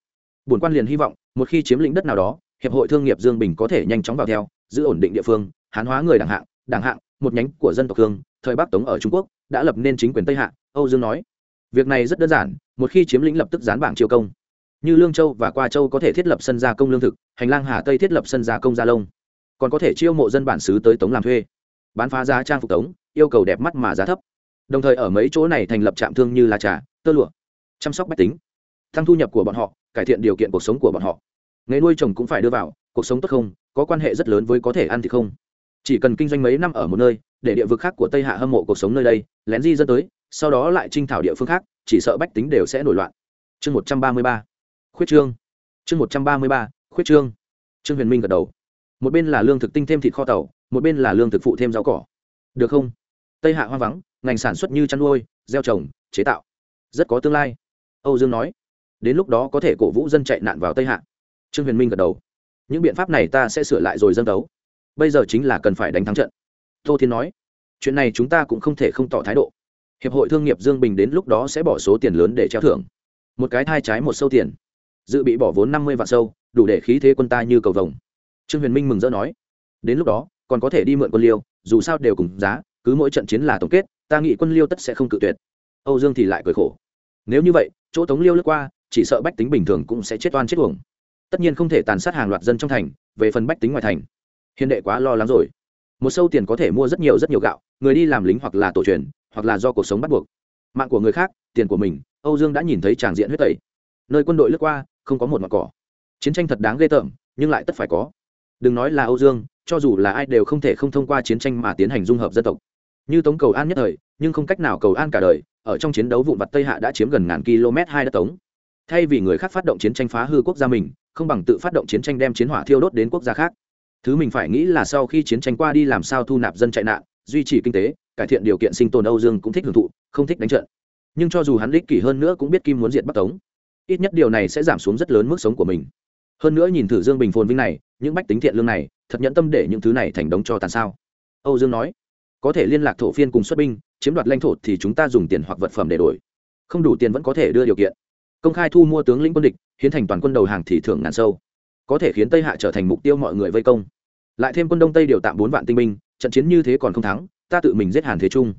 Bổn quan liền hy vọng, một khi chiếm lĩnh đất nào đó hiệp hội thương nghiệp dương bình có thể nhanh chóng vào theo, giữ ổn định địa phương, hán hóa người đảng hạng đảng hạng, một nhánh của dân tộc hương, thời bắc tống ở trung quốc, đã lập nên chính quyền tây hạ, âu dương nói. Việc này rất đơn giản, một khi chiếm lĩnh lập tức dán bảng chiêu công. Như lương châu và qua châu có thể thiết lập sân gia công lương thực, hành lang hà tây thiết lập sân gia công gia lông. Còn có thể chiêu mộ dân bản xứ tới tống làm thuê. Bán phá giá trang phục tống, yêu cầu đẹp mắt mà giá thấp. Đồng thời ở mấy chỗ này thành lập trạm thương như là trà, tơ lụa. Chăm sóc bách tính. Tăng thu nhập của bọn họ, cải thiện điều kiện cuộc sống của bọn họ nghề nuôi trồng cũng phải đưa vào, cuộc sống tốt không, có quan hệ rất lớn với có thể ăn thì không. Chỉ cần kinh doanh mấy năm ở một nơi, để địa vực khác của tây hạ hâm mộ cuộc sống nơi đây, lén di dân tới, sau đó lại trinh thảo địa phương khác, chỉ sợ bách tính đều sẽ nổi loạn. Chương một trăm ba mươi ba, khuyết trương. Chương một trăm ba mươi ba, khuyết trương. Trương huyền minh gật đầu. Một bên là lương thực tinh thêm thịt kho tàu, một bên là lương thực phụ thêm rau cỏ. Được không? Tây hạ hoang vắng, ngành sản xuất như chăn nuôi, gieo trồng, chế tạo. Rất có tương lai. Âu dương nói. Đến lúc đó có thể cổ vũ dân chạy nạn vào tây hạ trương huyền minh gật đầu. Những biện pháp này ta sẽ sửa lại rồi dâng đấu bây giờ chính là cần phải đánh thắng trận. Tô thiên nói, chuyện này chúng ta cũng không thể không tỏ thái độ. Hiệp hội thương nghiệp dương bình đến lúc đó sẽ bỏ số tiền lớn để treo thưởng. Một cái thai trái một sâu tiền. Dự bị bỏ vốn năm mươi vạn sâu, đủ để khí thế quân ta như cầu vồng. Trương huyền minh mừng rỡ nói, đến lúc đó, còn có thể đi mượn quân liêu, dù sao đều cùng giá, cứ mỗi trận chiến là tổng kết, ta nghĩ quân liêu tất sẽ không cự tuyệt. Âu dương thì lại cười khổ. Nếu như vậy, chỗ tống liêu lướt qua, chỉ sợ bách tính bình thường cũng sẽ chết oan chết uổng tất nhiên không thể tàn sát hàng loạt dân trong thành, về phần bách tính ngoài thành. Hiền đệ quá lo lắng rồi. Một sâu tiền có thể mua rất nhiều rất nhiều gạo, người đi làm lính hoặc là tổ truyền, hoặc là do cuộc sống bắt buộc. Mạng của người khác, tiền của mình, âu dương đã nhìn thấy tràng diện huyết tẩy. Nơi quân đội lướt qua, không có một mặt cỏ. Chiến tranh thật đáng ghê tởm, nhưng lại tất phải có. Đừng nói là âu dương, cho dù là ai đều không thể không thông qua chiến tranh mà tiến hành dung hợp dân tộc. Như tống cầu an nhất thời, nhưng không cách nào cầu an cả đời, ở trong chiến đấu vụn vặt tây hạ đã chiếm gần ngàn km hai đất tống. Thay vì người khác phát động chiến tranh phá hư quốc gia mình không bằng tự phát động chiến tranh đem chiến hỏa thiêu đốt đến quốc gia khác. Thứ mình phải nghĩ là sau khi chiến tranh qua đi làm sao thu nạp dân chạy nạn, duy trì kinh tế, cải thiện điều kiện sinh tồn âu dương cũng thích hưởng thụ, không thích đánh trận. Nhưng cho dù hắn đích kỷ hơn nữa cũng biết kim muốn diệt bắc tống. Ít nhất điều này sẽ giảm xuống rất lớn mức sống của mình. Hơn nữa nhìn thử dương bình phồn vinh này, những bách tính thiện lương này, thật nhẫn tâm để những thứ này thành đống cho tàn sao? Âu dương nói, có thể liên lạc thổ phiên cùng xuất binh, chiếm đoạt lãnh thổ thì chúng ta dùng tiền hoặc vật phẩm để đổi. Không đủ tiền vẫn có thể đưa điều kiện công khai thu mua tướng lĩnh quân địch, hiến thành toàn quân đầu hàng thì thưởng ngàn sâu. Có thể khiến tây hạ trở thành mục tiêu mọi người vây công. Lại thêm quân đông tây điều tạm bốn vạn tinh binh, trận chiến như thế còn không thắng, ta tự mình giết hàn thế trung.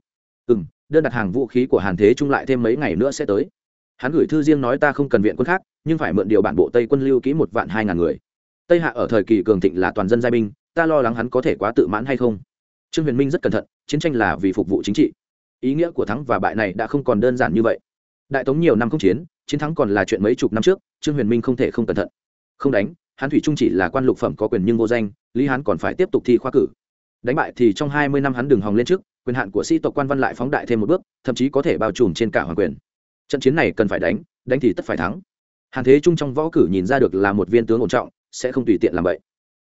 Ừ m đơn đặt hàng vũ khí của hàn thế trung lại thêm mấy ngày nữa sẽ tới. Hắn gửi thư riêng nói ta không cần viện quân khác, nhưng phải mượn điều bản bộ tây quân lưu ký một vạn hai ngàn người. Tây hạ ở thời kỳ cường thịnh là toàn dân giai binh, ta lo lắng hắn có thể quá tự mãn hay không? Trương huyền minh rất cẩn thận, chiến tranh là vì phục vụ chính trị. Ý nghĩa của thắng và bại này đã không còn đơn giản như vậy đại tống nhiều năm không chiến chiến thắng còn là chuyện mấy chục năm trước, trương huyền minh không thể không cẩn thận. Không đánh, hán thủy trung chỉ là quan lục phẩm có quyền nhưng vô danh, lý hán còn phải tiếp tục thi khoa cử. Đánh bại thì trong hai mươi năm hắn đường hòng lên trước, quyền hạn của sĩ tộc quan văn lại phóng đại thêm một bước, thậm chí có thể bao trùm trên cả hoàng quyền. Trận chiến này cần phải đánh đánh thì tất phải thắng. Hàn thế trung trong võ cử nhìn ra được là một viên tướng ổn trọng, sẽ không tùy tiện làm vậy.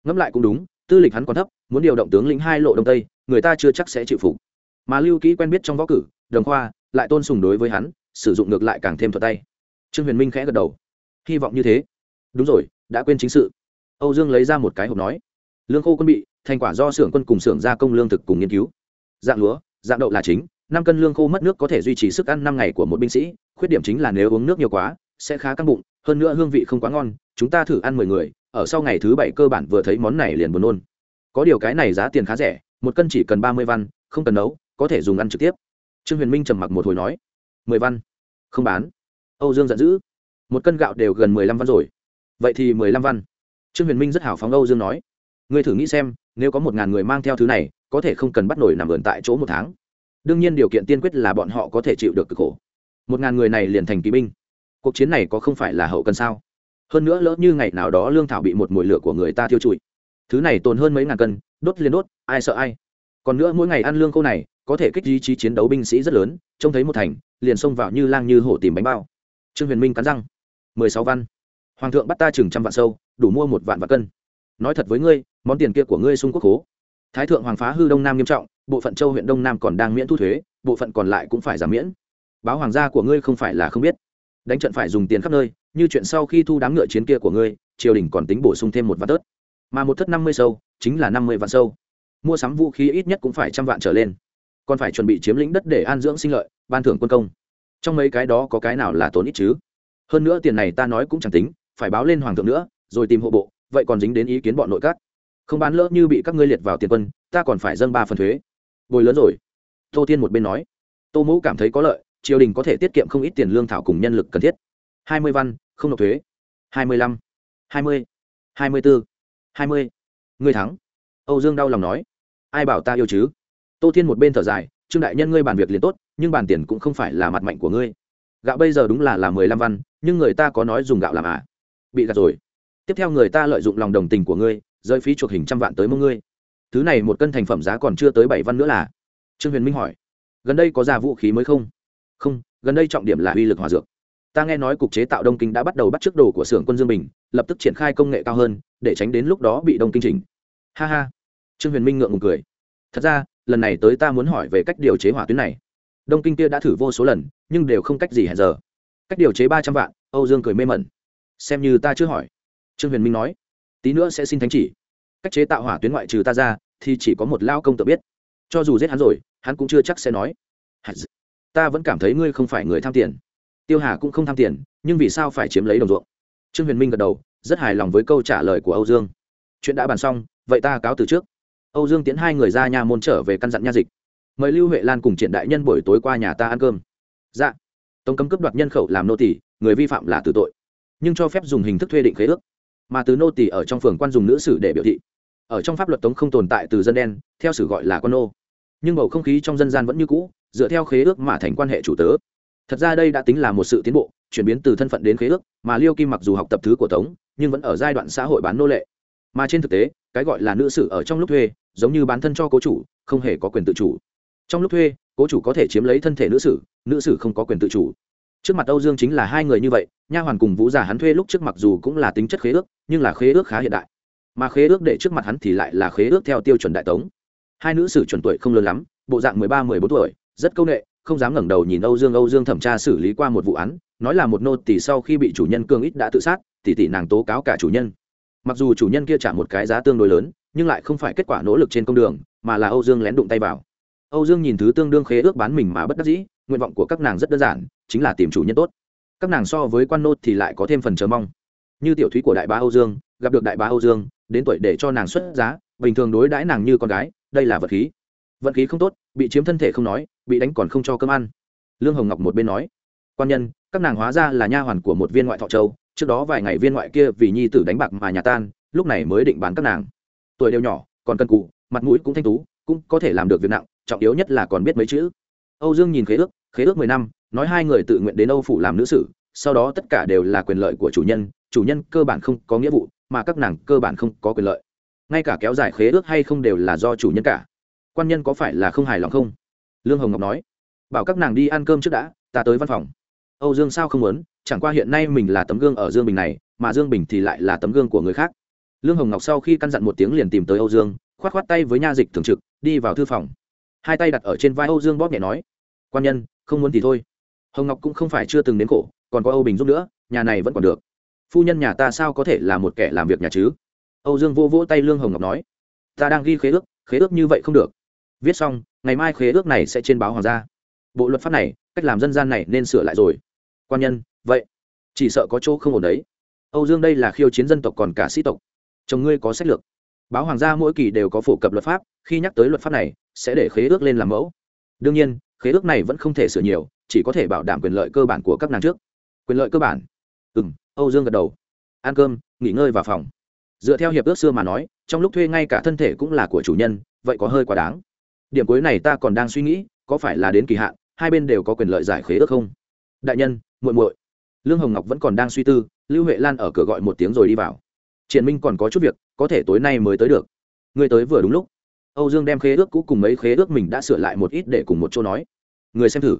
Ngẫm lại cũng đúng, tư lịch hắn còn thấp, muốn điều động tướng lĩnh hai lộ đông tây, người ta chưa chắc sẽ chịu phục. Mà lưu kỹ quen biết trong võ cử, đồng khoa, lại tôn sùng đối với hắn sử dụng ngược lại càng thêm thuận tay. Trương huyền minh khẽ gật đầu. Hy vọng như thế. Đúng rồi, đã quên chính sự. Âu dương lấy ra một cái hộp nói. Lương khô quân bị, thành quả do xưởng quân cùng xưởng gia công lương thực cùng nghiên cứu. Dạng lúa, dạng đậu là chính, năm cân lương khô mất nước có thể duy trì sức ăn năm ngày của một binh sĩ, khuyết điểm chính là nếu uống nước nhiều quá, sẽ khá căng bụng, hơn nữa hương vị không quá ngon, chúng ta thử ăn mười người, ở sau ngày thứ bảy cơ bản vừa thấy món này liền buồn nôn. Có điều cái này giá tiền khá rẻ, một cân chỉ cần ba mươi văn, không cần nấu, có thể dùng ăn trực tiếp. Trương huyền minh trầm mặc một hồi nói. mười văn không bán. Âu dương giận dữ. Một cân gạo đều gần mười lăm văn rồi. Vậy thì mười lăm văn. Trương huyền minh rất hào phóng âu dương nói. Ngươi thử nghĩ xem, nếu có một ngàn người mang theo thứ này, có thể không cần bắt nổi nằm vườn tại chỗ một tháng. Đương nhiên điều kiện tiên quyết là bọn họ có thể chịu được cực khổ. Một ngàn người này liền thành kỵ binh. Cuộc chiến này có không phải là hậu cần sao? Hơn nữa lỡ như ngày nào đó lương thảo bị một mồi lửa của người ta thiêu trụi. Thứ này tồn hơn mấy ngàn cân, đốt liền đốt, ai sợ ai? Còn nữa mỗi ngày ăn lương khô này có thể kích ý chí chiến đấu binh sĩ rất lớn, trông thấy một thành, liền xông vào như lang như hổ tìm bánh bao. Trương huyền minh cắn răng. Mười sáu văn. Hoàng thượng bắt ta chừng trăm vạn sâu, đủ mua một vạn vạn cân. Nói thật với ngươi, món tiền kia của ngươi xung quốc hố thái thượng hoàng phá hư đông nam nghiêm trọng, bộ phận châu huyện đông nam còn đang miễn thu thuế, bộ phận còn lại cũng phải giảm miễn. Báo hoàng gia của ngươi không phải là không biết. Đánh trận phải dùng tiền khắp nơi, như chuyện sau khi thu đám ngựa chiến kia của ngươi, triều đình còn tính bổ sung thêm một vạn tớt. Mà một thất năm mươi sâu, chính là năm mươi vạn sâu. Mua sắm vũ khí ít nhất cũng phải trăm vạn trở lên còn phải chuẩn bị chiếm lĩnh đất để an dưỡng sinh lợi, ban thưởng quân công. Trong mấy cái đó có cái nào là tốn ít chứ? Hơn nữa tiền này ta nói cũng chẳng tính, phải báo lên hoàng thượng nữa, rồi tìm hộ bộ, vậy còn dính đến ý kiến bọn nội các. Không bán lỡ như bị các ngươi liệt vào tiền quân, ta còn phải dâng ba phần thuế. Bồi lớn rồi. Tô tiên một bên nói. Tô mũ cảm thấy có lợi, triều đình có thể tiết kiệm không ít tiền lương thảo cùng nhân lực cần thiết. Hai mươi văn, không nộp thuế. Hai mươi lăm, hai mươi hai mươi bốn hai mươi. Ngươi thắng. Âu dương đau lòng nói. Ai bảo ta yêu chứ? Tô thiên một bên thở dài, trương đại nhân, ngươi bàn việc liền tốt, nhưng bàn tiền cũng không phải là mặt mạnh của ngươi. Gạo bây giờ đúng là là mười lăm văn, nhưng người ta có nói dùng gạo làm à? Bị gạt rồi. Tiếp theo người ta lợi dụng lòng đồng tình của ngươi, rơi phí chuộc hình trăm vạn tới mông ngươi. Thứ này một cân thành phẩm giá còn chưa tới bảy văn nữa là? Trương huyền minh hỏi. Gần đây có ra vũ khí mới không? Không, gần đây trọng điểm là uy lực hòa dược. Ta nghe nói cục chế tạo đông kinh đã bắt đầu bắt trước đồ của xưởng quân dương bình, lập tức triển khai công nghệ cao hơn, để tránh đến lúc đó bị đông kinh chỉnh. Ha ha. Trương huyền minh ngượng ngùng cười. Thật ra lần này tới ta muốn hỏi về cách điều chế hỏa tuyến này. Đông kinh kia đã thử vô số lần, nhưng đều không cách gì hẹn giờ. Cách điều chế ba trăm vạn, âu dương cười mê mẩn. Xem như ta chưa hỏi. Trương huyền minh nói, tí nữa sẽ xin thánh chỉ. Cách chế tạo hỏa tuyến ngoại trừ ta ra, thì chỉ có một lao công tự biết. Cho dù giết hắn rồi, hắn cũng chưa chắc sẽ nói. Ta vẫn cảm thấy ngươi không phải người tham tiền. Tiêu hà cũng không tham tiền, nhưng vì sao phải chiếm lấy đồng ruộng? Trương huyền minh gật đầu, rất hài lòng với câu trả lời của âu dương. Chuyện đã bàn xong, vậy ta cáo từ trước âu dương tiến hai người ra nhà môn trở về căn dặn nha dịch. Mời lưu huệ lan cùng triển đại nhân buổi tối qua nhà ta ăn cơm. Dạ. Tống cấm cướp đoạt nhân khẩu làm nô tỷ người vi phạm là tử tội. Nhưng cho phép dùng hình thức thuê định khế ước. Mà từ nô tỷ ở trong phường quan dùng nữ sử để biểu thị. Ở trong pháp luật tống không tồn tại từ dân đen, theo sử gọi là con nô. Nhưng bầu không khí trong dân gian vẫn như cũ, dựa theo khế ước mà thành quan hệ chủ tớ. Thật ra đây đã tính là một sự tiến bộ, chuyển biến từ thân phận đến khế ước, mà liêu kim mặc dù học tập thứ của tống, nhưng vẫn ở giai đoạn xã hội bán nô lệ. Mà trên thực tế cái gọi là nữ sử ở trong lúc thuê, giống như bán thân cho cố chủ, không hề có quyền tự chủ. Trong lúc thuê, cố chủ có thể chiếm lấy thân thể nữ sử nữ sử không có quyền tự chủ. Trước mặt âu dương chính là hai người như vậy, nha hoàn cùng vũ giả hắn thuê lúc trước mặc dù cũng là tính chất khế ước, nhưng là khế ước khá hiện đại. Mà khế ước để trước mặt hắn thì lại là khế ước theo tiêu chuẩn đại tống. Hai nữ sử chuẩn tuổi không lớn lắm, bộ dạng mười ba, mười bốn tuổi, rất c â u n ệ không dám ngẩng đầu nhìn âu dương. Âu dương thẩm tra xử lý qua một vụ án, nói là một nô tỷ sau khi bị chủ nhân cương ít đã tự sát, tỷ tỷ nàng tố cáo cả chủ nhân mặc dù chủ nhân kia trả một cái giá tương đối lớn, nhưng lại không phải kết quả nỗ lực trên công đường, mà là âu dương lén đụng tay vào. Âu dương nhìn thứ tương đương khế ước bán mình mà bất đắc dĩ, nguyện vọng của các nàng rất đơn giản, chính là tìm chủ nhân tốt. Các nàng so với quan nô thì lại có thêm phần chờ mong. Như tiểu thúy của đại bá âu dương, gặp được đại bá âu dương, đến tuổi để cho nàng xuất giá, bình thường đối đãi nàng như con gái, đây là vật khí. Vận khí không tốt, bị chiếm thân thể không nói, bị đánh còn không cho cơm ăn. Lương hồng ngọc một bên nói, quan nhân, các nàng hóa ra là nha hoàn của một viên ngoại thọ châu trước đó vài ngày viên ngoại kia vì nhi tử đánh bạc mà nhà tan, lúc này mới định bán các nàng. Tuổi đều nhỏ, còn cần cụ mặt mũi cũng thanh tú, cũng có thể làm được việc nặng, trọng yếu nhất là còn biết mấy chữ. Âu dương nhìn khế ước khế ước mười năm, nói hai người tự nguyện đến âu phủ làm nữ sử, sau đó tất cả đều là quyền lợi của chủ nhân chủ nhân cơ bản không có nghĩa vụ, mà các nàng cơ bản không có quyền lợi. Ngay cả kéo dài khế ước hay không đều là do chủ nhân cả. Quan nhân có phải là không hài lòng không? Lương hồng ngọc nói. Bảo các nàng đi ăn cơm trước đã, ta tới văn phòng. Âu dương sao không muốn? Chẳng qua hiện nay mình là tấm gương ở dương bình này, mà dương bình thì lại là tấm gương của người khác. Lương hồng ngọc sau khi căn dặn một tiếng liền tìm tới âu dương k h o á t k h o á t tay với nha dịch thường trực, đi vào thư phòng. Hai tay đặt ở trên vai âu dương bóp nhẹ nói, quan nhân, không muốn thì thôi. Hồng ngọc cũng không phải chưa từng đến khổ, còn có âu bình giúp nữa, nhà này vẫn còn được. Phu nhân nhà ta sao có thể là một kẻ làm việc nhà chứ? Âu dương vô vỗ tay lương hồng ngọc nói, ta đang ghi khế ước khế ước như vậy không được. Viết xong, ngày mai khế ước này sẽ trên báo hoàng gia. Bộ luật pháp này, cách làm dân gian này nên sửa lại rồi. Quan nhân vậy, chỉ sợ có chỗ không ổn đấy. Âu dương đây là khiêu chiến dân tộc còn cả sĩ tộc. Chồng ngươi có sách lược. Báo hoàng gia mỗi kỳ đều có phổ cập luật pháp, khi nhắc tới luật pháp này, sẽ để khế ước lên làm mẫu. Đương nhiên, khế ước này vẫn không thể sửa nhiều, chỉ có thể bảo đảm quyền lợi cơ bản của các nàng trước. Quyền lợi cơ bản? Ừ m âu dương gật đầu. Ăn cơm, nghỉ ngơi vào phòng. Dựa theo hiệp ước xưa mà nói, trong lúc thuê ngay cả thân thể cũng là của chủ nhân, vậy có hơi quá đáng. Điểm cuối này ta còn đang suy nghĩ, có phải là đến kỳ hạn, hai bên đều có quyền lợi giải khế ước không? Đại nhân, muội muội lương hồng ngọc vẫn còn đang suy tư, lưu huệ lan ở cửa gọi một tiếng rồi đi vào. Triển minh còn có chút việc, có thể tối nay mới tới được. Người tới vừa đúng lúc. Âu dương đem khế ước cũ cùng mấy khế ước mình đã sửa lại một ít để cùng một chỗ nói. Người xem thử.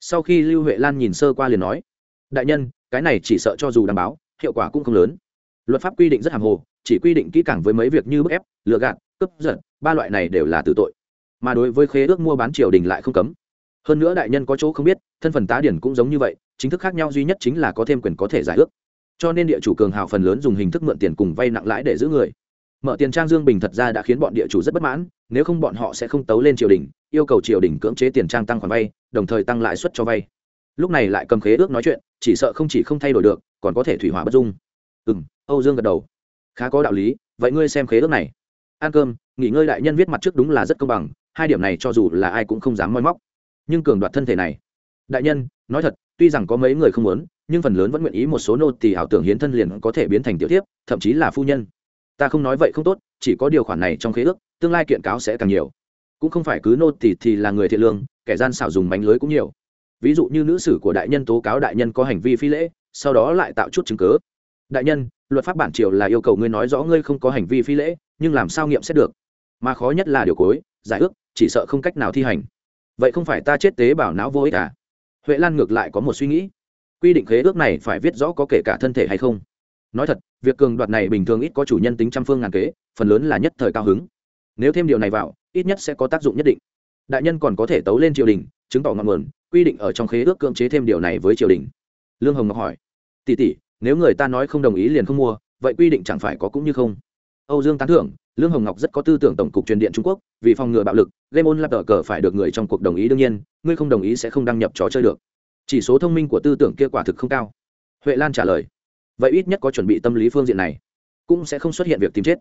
Sau khi lưu huệ lan nhìn sơ qua liền nói. Đại nhân, cái này chỉ sợ cho dù đảm bảo, hiệu quả cũng không lớn. Luật pháp quy định rất hàm hồ, chỉ quy định kỹ càng với mấy việc như bức ép, lừa gạt, cướp giật, ba loại này đều là tử tội. Mà đối với khế ước mua bán triều đình lại không cấm. Hơn nữa đại nhân có chỗ không biết, thân phần tá điển cũng giống như vậy chính thức khác nhau duy nhất chính là có thêm quyền có thể giải ước. Cho nên địa chủ cường hào phần lớn dùng hình thức mượn tiền cùng vay nặng lãi để giữ người. Mở tiền trang dương bình thật ra đã khiến bọn địa chủ rất bất mãn, nếu không bọn họ sẽ không tấu lên triều đình, yêu cầu triều đình cưỡng chế tiền trang tăng khoản vay, đồng thời tăng lãi suất cho vay. Lúc này lại cầm khế ước nói chuyện, chỉ sợ không chỉ không thay đổi được, còn có thể thủy hỏa bất dung. Ừ m âu dương gật đầu. Khá có đạo lý, vậy ngươi xem khế ước này. Ăn cơm, nghỉ ngơi đại nhân viết mặt trước đúng là rất công bằng, hai điểm này cho dù là ai cũng không dám moi móc. Nhưng cường đoạt thân thể này đại nhân, nói thật, tuy rằng có mấy người không muốn, nhưng phần lớn vẫn nguyện ý một số nô tỳ ảo tưởng hiến thân liền có thể biến thành tiểu tiếp thậm chí là phu nhân. Ta không nói vậy không tốt, chỉ có điều khoản này trong khế ước, tương lai kiện cáo sẽ càng nhiều. Cũng không phải cứ nô tỳ thì là người thiện lương, kẻ gian xảo dùng mánh lưới cũng nhiều. Ví dụ như nữ sử của đại nhân tố cáo đại nhân có hành vi phi lễ, sau đó lại tạo chút chứng cứ. đại nhân, luật pháp bản triều là yêu cầu ngươi nói rõ ngươi không có hành vi phi lễ, nhưng làm sao nghiệm xét được? Mà khó nhất là điều cối giải ước, chỉ sợ không cách nào thi hành. Vậy không phải ta chết tế bảo não vô ích à? Huệ lan ngược lại có một suy nghĩ. Quy định khế ước này phải viết rõ có kể cả thân thể hay không. Nói thật, việc cường đoạt này bình thường ít có chủ nhân tính trăm phương ngàn kế, phần lớn là nhất thời cao hứng. Nếu thêm điều này vào, ít nhất sẽ có tác dụng nhất định. Đại nhân còn có thể tấu lên triều đình, chứng tỏ ngọn nguồn, quy định ở trong khế ước cưỡng chế thêm điều này với triều đình. Lương hồng ngọc hỏi, tỷ tỷ, nếu người ta nói không đồng ý liền không mua, vậy quy định chẳng phải có cũng như không? Âu dương tán thưởng lương hồng ngọc rất có tư tưởng tổng cục truyền điện trung quốc, vì phòng ngừa bạo lực, game on lap tờ cờ phải được người trong cuộc đồng ý đương nhiên, ngươi không đồng ý sẽ không đăng nhập trò chơi được. Chỉ số thông minh của tư tưởng kia quả thực không cao. Huệ lan trả lời, vậy ít nhất có chuẩn bị tâm lý phương diện này, cũng sẽ không xuất hiện việc tìm chết.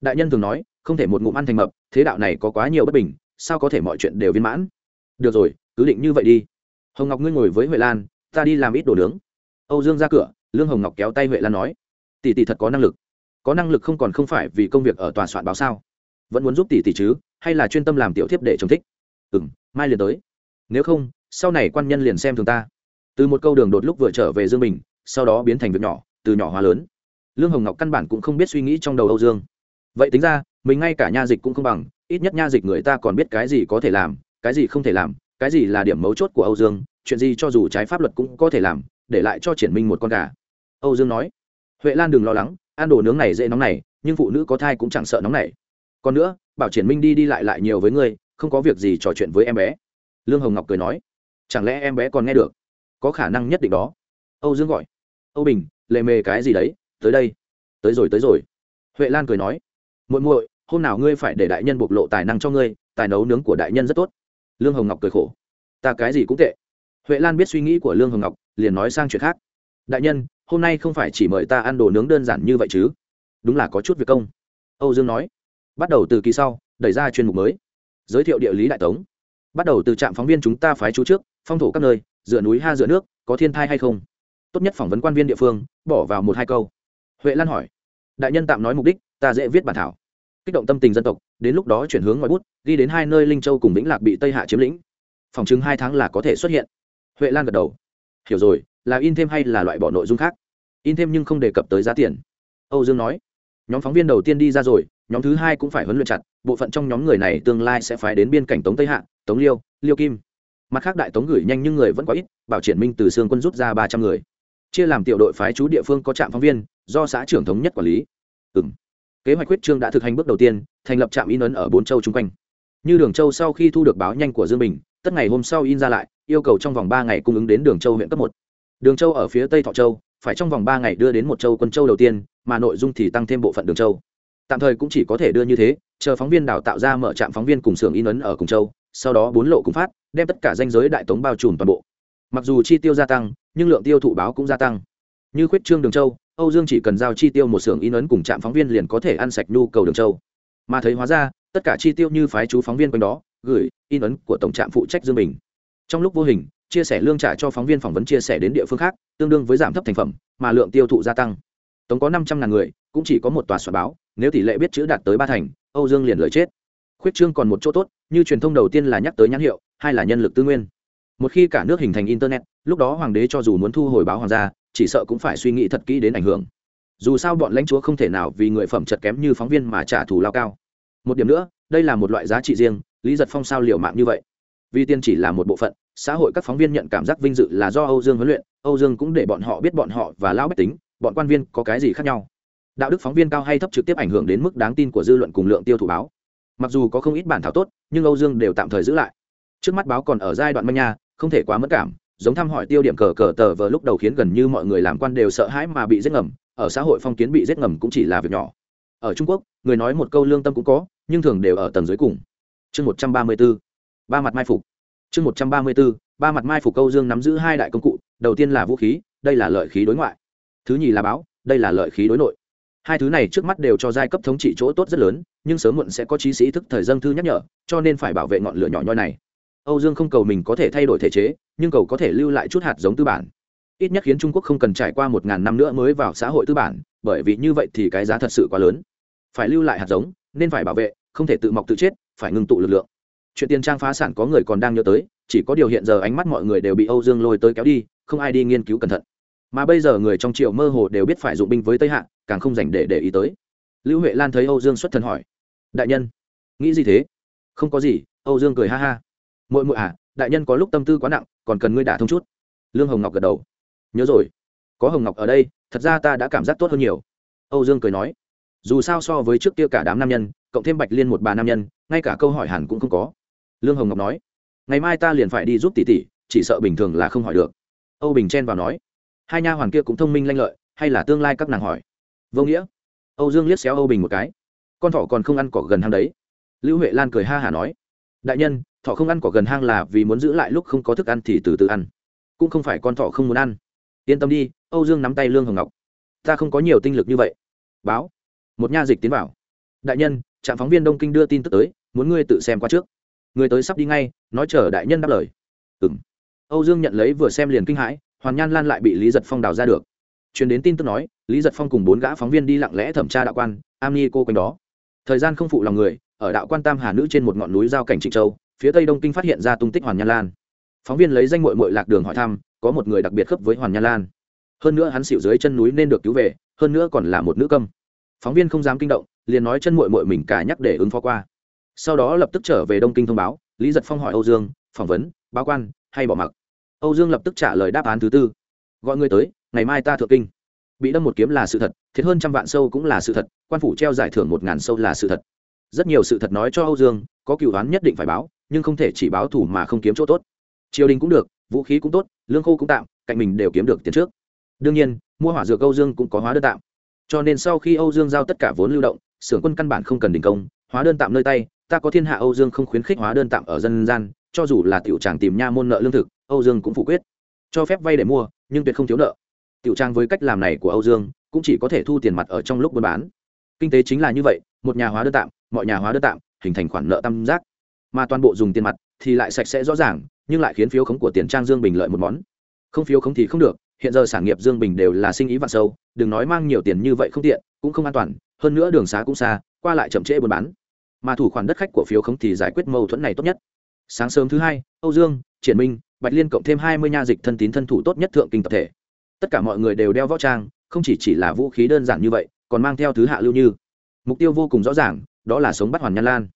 Đại nhân thường nói, không thể một ngụm ăn thành mập, thế đạo này có quá nhiều bất bình, sao có thể mọi chuyện đều viên mãn? Được rồi, cứ định như vậy đi. Hồng ngọc ngươi ngồi với huệ lan, ta đi làm ít đồ nướng. Âu dương ra cửa, lương hồng ngọc kéo tay huệ lan nói, tỷ tỷ thật có năng lực có năng lực không còn không phải vì công việc ở tòa soạn báo sao? Vẫn muốn giúp tỷ tỷ chứ, hay là chuyên tâm làm tiểu thiếp để chồng thích? Ừ m mai liền tới. Nếu không, sau này quan nhân liền xem thường ta. Từ một câu đường đột lúc vừa trở về dương bình, sau đó biến thành việc nhỏ, từ nhỏ hóa lớn. Lương hồng ngọc căn bản cũng không biết suy nghĩ trong đầu âu dương. Vậy tính ra, mình ngay cả nha dịch cũng không bằng, ít nhất nha dịch người ta còn biết cái gì có thể làm, cái gì không thể làm, cái gì là điểm mấu chốt của âu dương, chuyện gì cho dù trái pháp luật cũng có thể làm, để lại cho triển minh một con gà. Âu dương nói. Huệ lan đừng lo lắng ăn đồ nướng này dễ nóng này, nhưng phụ nữ có thai cũng chẳng sợ nóng này. Còn nữa, bảo triển minh đi đi lại lại nhiều với ngươi, không có việc gì trò chuyện với em bé. Lương hồng ngọc cười nói. Chẳng lẽ em bé còn nghe được? Có khả năng nhất định đó. Âu dương gọi. Âu bình lệ mề cái gì đấy? Tới đây. Tới rồi tới rồi. Huệ lan cười nói. Muội muội, hôm nào ngươi phải để đại nhân bộc lộ tài năng cho ngươi, tài nấu nướng của đại nhân rất tốt. Lương hồng ngọc cười khổ. Ta cái gì cũng tệ. Huệ lan biết suy nghĩ của lương hồng ngọc, liền nói sang chuyện khác. Đại nhân hôm nay không phải chỉ mời ta ăn đồ nướng đơn giản như vậy chứ? Đúng là có chút việc công. Âu dương nói. Bắt đầu từ kỳ sau, đẩy ra chuyên mục mới. Giới thiệu địa lý đại tống. Bắt đầu từ trạm phóng viên chúng ta phái chú trước, phong thổ các nơi, dựa núi ha dựa nước, có thiên thai hay không? Tốt nhất phỏng vấn quan viên địa phương, bỏ vào một hai câu. Huệ lan hỏi. Đại nhân tạm nói mục đích, ta dễ viết bản thảo. Kích động tâm tình dân tộc, đến lúc đó chuyển hướng ngoài bút, đi đến hai nơi linh châu cùng vĩnh lạc bị tây hạ chiếm lĩnh. Phòng chứng hai tháng là có thể xuất hiện. Huệ lan gật đầu. Hiểu rồi là in thêm hay là loại bỏ nội dung khác? In thêm nhưng không đề cập tới giá tiền. Âu dương nói, nhóm phóng viên đầu tiên đi ra rồi, nhóm thứ hai cũng phải huấn luyện chặt, bộ phận trong nhóm người này tương lai sẽ phải đến biên cảnh tống tây hạ, tống liêu liêu kim. Mặt khác đại tống gửi nhanh nhưng người vẫn quá ít, bảo triển minh từ xương quân rút ra ba trăm người. Chia làm tiểu đội phái chú địa phương có trạm phóng viên, do xã trưởng thống nhất quản lý. Ừ m kế hoạch huyết trương đã thực hành bước đầu tiên, thành lập trạm in ấn ở bốn châu chung quanh. Như đường châu sau khi thu được báo nhanh của dương bình, tất ngày hôm sau in ra lại, yêu cầu trong vòng ba ngày cung ứng đến đường châu huyện cấp một đường châu ở phía tây thọ châu, phải trong vòng ba ngày đưa đến một châu quân châu đầu tiên, mà nội dung thì tăng thêm bộ phận đường châu. Tạm thời cũng chỉ có thể đưa như thế, chờ phóng viên đào tạo ra mở trạm phóng viên cùng xưởng in ấn ở cùng châu, sau đó bốn lộ cùng phát, đem tất cả danh giới đại tống bao trùm toàn bộ. Mặc dù chi tiêu gia tăng, nhưng lượng tiêu thụ báo cũng gia tăng. Như khuyết trương đường châu, âu dương chỉ cần giao chi tiêu một xưởng in ấn cùng trạm phóng viên liền có thể ăn sạch nhu cầu đường châu. Mà thấy hóa ra, tất cả chi tiêu như phái chú phóng viên quanh đó, gửi, in ấn của tổng trạm phụ trách dương bình. Trong lúc vô hình chia sẻ lương trả cho phóng viên phỏng vấn chia sẻ đến địa phương khác, tương đương với giảm thấp thành phẩm, mà lượng tiêu thụ gia tăng. Tống có năm trăm ngàn người, cũng chỉ có một tòa soạn báo, nếu tỷ lệ biết chữ đạt tới ba thành, âu dương liền lời chết. Khuyết trương còn một chỗ tốt, như truyền thông đầu tiên là nhắc tới nhãn hiệu, hai là nhân lực tư nguyên. Một khi cả nước hình thành internet, lúc đó hoàng đế cho dù muốn thu hồi báo hoàng gia, chỉ sợ cũng phải suy nghĩ thật kỹ đến ảnh hưởng. Dù sao bọn lãnh chúa không thể nào vì người phẩm chật kém như phóng viên mà trả thù lao cao. Một điểm nữa, đây là một loại giá trị riêng, lý giật phong sao liều mạng như vậy? Vì tiên chỉ là một bộ phận xã hội các phóng viên nhận cảm giác vinh dự là do âu dương huấn luyện. Âu dương cũng để bọn họ biết bọn họ và lão bách tính, bọn quan viên có cái gì khác nhau. Đạo đức phóng viên cao hay thấp trực tiếp ảnh hưởng đến mức đáng tin của dư luận cùng lượng tiêu thụ báo. Mặc dù có không ít bản thảo tốt, nhưng âu dương đều tạm thời giữ lại. Trước mắt báo còn ở giai đoạn manh nha, không thể quá mất cảm, giống thăm hỏi tiêu điểm cờ cờ tờ vờ lúc đầu khiến gần như mọi người làm quan đều sợ hãi mà bị giết ngầm, ở xã hội phong kiến bị giết ngầm cũng chỉ là việc nhỏ. Ở trung quốc, người nói một câu lương tâm cũng có, nhưng thường đều ở tầng dưới cùng. Chương một trăm ba mươi b ố ba mặt mai phục chương một trăm ba mươi ba mặt mai phục câu dương nắm giữ hai đại công cụ, đầu tiên là vũ khí, đây là lợi khí đối ngoại. Thứ nhì là báo, đây là lợi khí đối nội. Hai thứ này trước mắt đều cho giai cấp thống trị chỗ tốt rất lớn, nhưng sớm muộn sẽ có trí sĩ thức thời dân thư nhắc nhở, cho nên phải bảo vệ ngọn lửa nhỏ nhoi này. Âu dương không cầu mình có thể thay đổi thể chế, nhưng cầu có thể lưu lại chút hạt giống tư bản. Ít nhất khiến trung quốc không cần trải qua một ngàn năm nữa mới vào xã hội tư bản, bởi vì như vậy thì cái giá thật sự quá lớn. Phải lưu lại hạt giống, nên phải bảo vệ, không thể tự mọc tự chết, phải ngừng tụ lực lượng chuyện tiền trang phá sản có người còn đang nhớ tới, chỉ có điều hiện giờ ánh mắt mọi người đều bị âu dương lôi tới kéo đi, không ai đi nghiên cứu cẩn thận. Mà bây giờ người trong triệu mơ hồ đều biết phải dụng binh với tây hạ, càng không dành để để ý tới. Lưu huệ lan thấy âu dương xuất thần hỏi, đại nhân, nghĩ gì thế? Không có gì. Âu dương cười ha ha, muội muội à đại nhân có lúc tâm tư quá nặng, còn cần ngươi đả thông chút. Lương hồng ngọc gật đầu, nhớ rồi, có hồng ngọc ở đây, thật ra ta đã cảm giác tốt hơn nhiều. Âu dương cười nói, dù sao so với trước kia cả đám nam nhân, cộng thêm bạch liên một bà nam nhân, ngay cả câu hỏi hẳn cũng không có lương hồng ngọc nói, ngày mai ta liền phải đi giúp tỷ tỷ, chỉ sợ bình thường là không hỏi được. Âu bình chen vào nói, hai nha hoàn kia cũng thông minh lanh lợi, hay là tương lai các nàng hỏi. Vô nghĩa. Âu dương liếc xéo âu bình một cái, con thỏ còn không ăn cỏ gần hang đấy. Lưu huệ lan cười ha hả nói, đại nhân, thỏ không ăn cỏ gần hang là vì muốn giữ lại lúc không có thức ăn thì từ từ ăn, cũng không phải con thỏ không muốn ăn. Yên tâm đi. Âu dương nắm tay lương hồng ngọc, ta không có nhiều tinh lực như vậy. Báo. Một nha dịch tiến vào, đại nhân, trạm phóng viên đông kinh đưa tin tức tới, muốn ngươi tự xem qua trước người tới sắp đi ngay, nói chờ đại nhân đáp lời. Ừng âu dương nhận lấy vừa xem liền kinh hãi, hoàn nhan lan lại bị lý giật phong đào ra được. Truyền đến tin tức nói, lý giật phong cùng bốn gã phóng viên đi lặng lẽ thẩm tra đạo quan, am ni cô quanh đó. Thời gian không phụ lòng người, ở đạo quan tam hà nữ trên một ngọn núi giao cảnh trịnh châu, phía tây đông kinh phát hiện ra tung tích hoàn nhan lan. Phóng viên lấy danh mội mội lạc đường hỏi thăm, có một người đặc biệt khớp với hoàn nhan lan. Hơn nữa hắn xịu dưới chân núi nên được cứu về, hơn nữa còn là một nữ câm phóng viên không dám kinh động, liền nói chân mội mội mình cả nhắc để ứng phó qua sau đó lập tức trở về đông kinh thông báo, lý giật phong hỏi âu dương, phỏng vấn, báo quan, hay bỏ mặc. Âu dương lập tức trả lời đáp án thứ tư. Gọi người tới, ngày mai ta thượng kinh. Bị đâm một kiếm là sự thật, thiệt hơn trăm vạn sâu cũng là sự thật, quan phủ treo giải thưởng một ngàn sâu là sự thật. Rất nhiều sự thật nói cho âu dương, có cựu đoán nhất định phải báo, nhưng không thể chỉ báo thủ mà không kiếm chỗ tốt. Triều đình cũng được, vũ khí cũng tốt, lương khô cũng tạm, cạnh mình đều kiếm được tiền trước. Đương nhiên, mua hỏa dược âu dương cũng có hóa đơn tạm. Cho nên sau khi âu dương giao tất cả vốn lưu động, xưởng quân căn bản không cần đình công, hóa đơn tạm nơi tay ta có thiên hạ âu dương không khuyến khích hóa đơn tạm ở dân gian, cho dù là tiểu tràng tìm nha môn nợ lương thực, âu dương cũng phủ quyết. Cho phép vay để mua, nhưng tuyệt không thiếu nợ. Tiểu trang với cách làm này của âu dương, cũng chỉ có thể thu tiền mặt ở trong lúc buôn bán. Kinh tế chính là như vậy, một nhà hóa đơn tạm, mọi nhà hóa đơn tạm, hình thành khoản nợ tam giác. Mà toàn bộ dùng tiền mặt thì lại sạch sẽ rõ ràng, nhưng lại khiến phiếu khống của tiền trang dương bình lợi một món. Không phiếu khống thì không được, hiện giờ sản nghiệp dương bình đều là sinh ý vạn sâu, đừng nói mang nhiều tiền như vậy không tiện, cũng không an toàn, hơn nữa đường xá cũng xa, qua lại chậm trễ buôn bán mà thủ khoản đất khách của phiếu khống thì giải quyết mâu thuẫn này tốt nhất. Sáng sớm thứ hai, âu dương, triển minh, bạch liên cộng thêm hai mươi nha dịch thân tín thân thủ tốt nhất thượng kinh tập thể. Tất cả mọi người đều đeo võ trang, không chỉ chỉ là vũ khí đơn giản như vậy, còn mang theo thứ hạ lưu như. Mục tiêu vô cùng rõ ràng, đó là sống bắt hoàn nhan lan.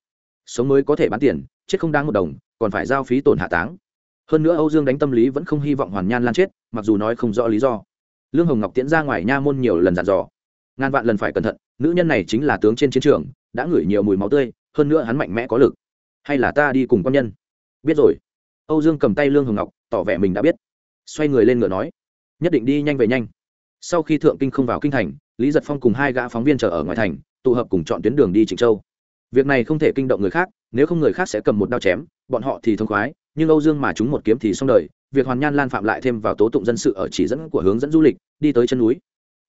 Sống mới có thể bán tiền, chết không đáng một đồng, còn phải giao phí tổn hạ táng. Hơn nữa âu dương đánh tâm lý vẫn không hy vọng hoàn nhan lan chết, mặc dù nói không rõ lý do. Lương hồng ngọc tiễn ra ngoài nha môn nhiều lần dặn dò. Ngàn vạn lần phải cẩn thận, nữ nhân này chính là tướng trên chiến trường đã ngửi nhiều mùi máu tươi, hơn nữa hắn mạnh mẽ có lực. Hay là ta đi cùng quan nhân? Biết rồi. Âu dương cầm tay lương hồng ngọc, tỏ vẻ mình đã biết. Xoay người lên ngựa nói, nhất định đi nhanh về nhanh. Sau khi thượng kinh không vào kinh thành, lý giật phong cùng hai gã phóng viên chờ ở ngoài thành, tụ hợp cùng chọn tuyến đường đi trịnh châu. Việc này không thể kinh động người khác, nếu không người khác sẽ cầm một đao chém, bọn họ thì thông khoái, nhưng âu dương mà chúng một kiếm thì xong đời, việc hoàn nhan lan phạm lại thêm vào tố tụng dân sự ở chỉ dẫn của hướng dẫn du lịch, đi tới chân núi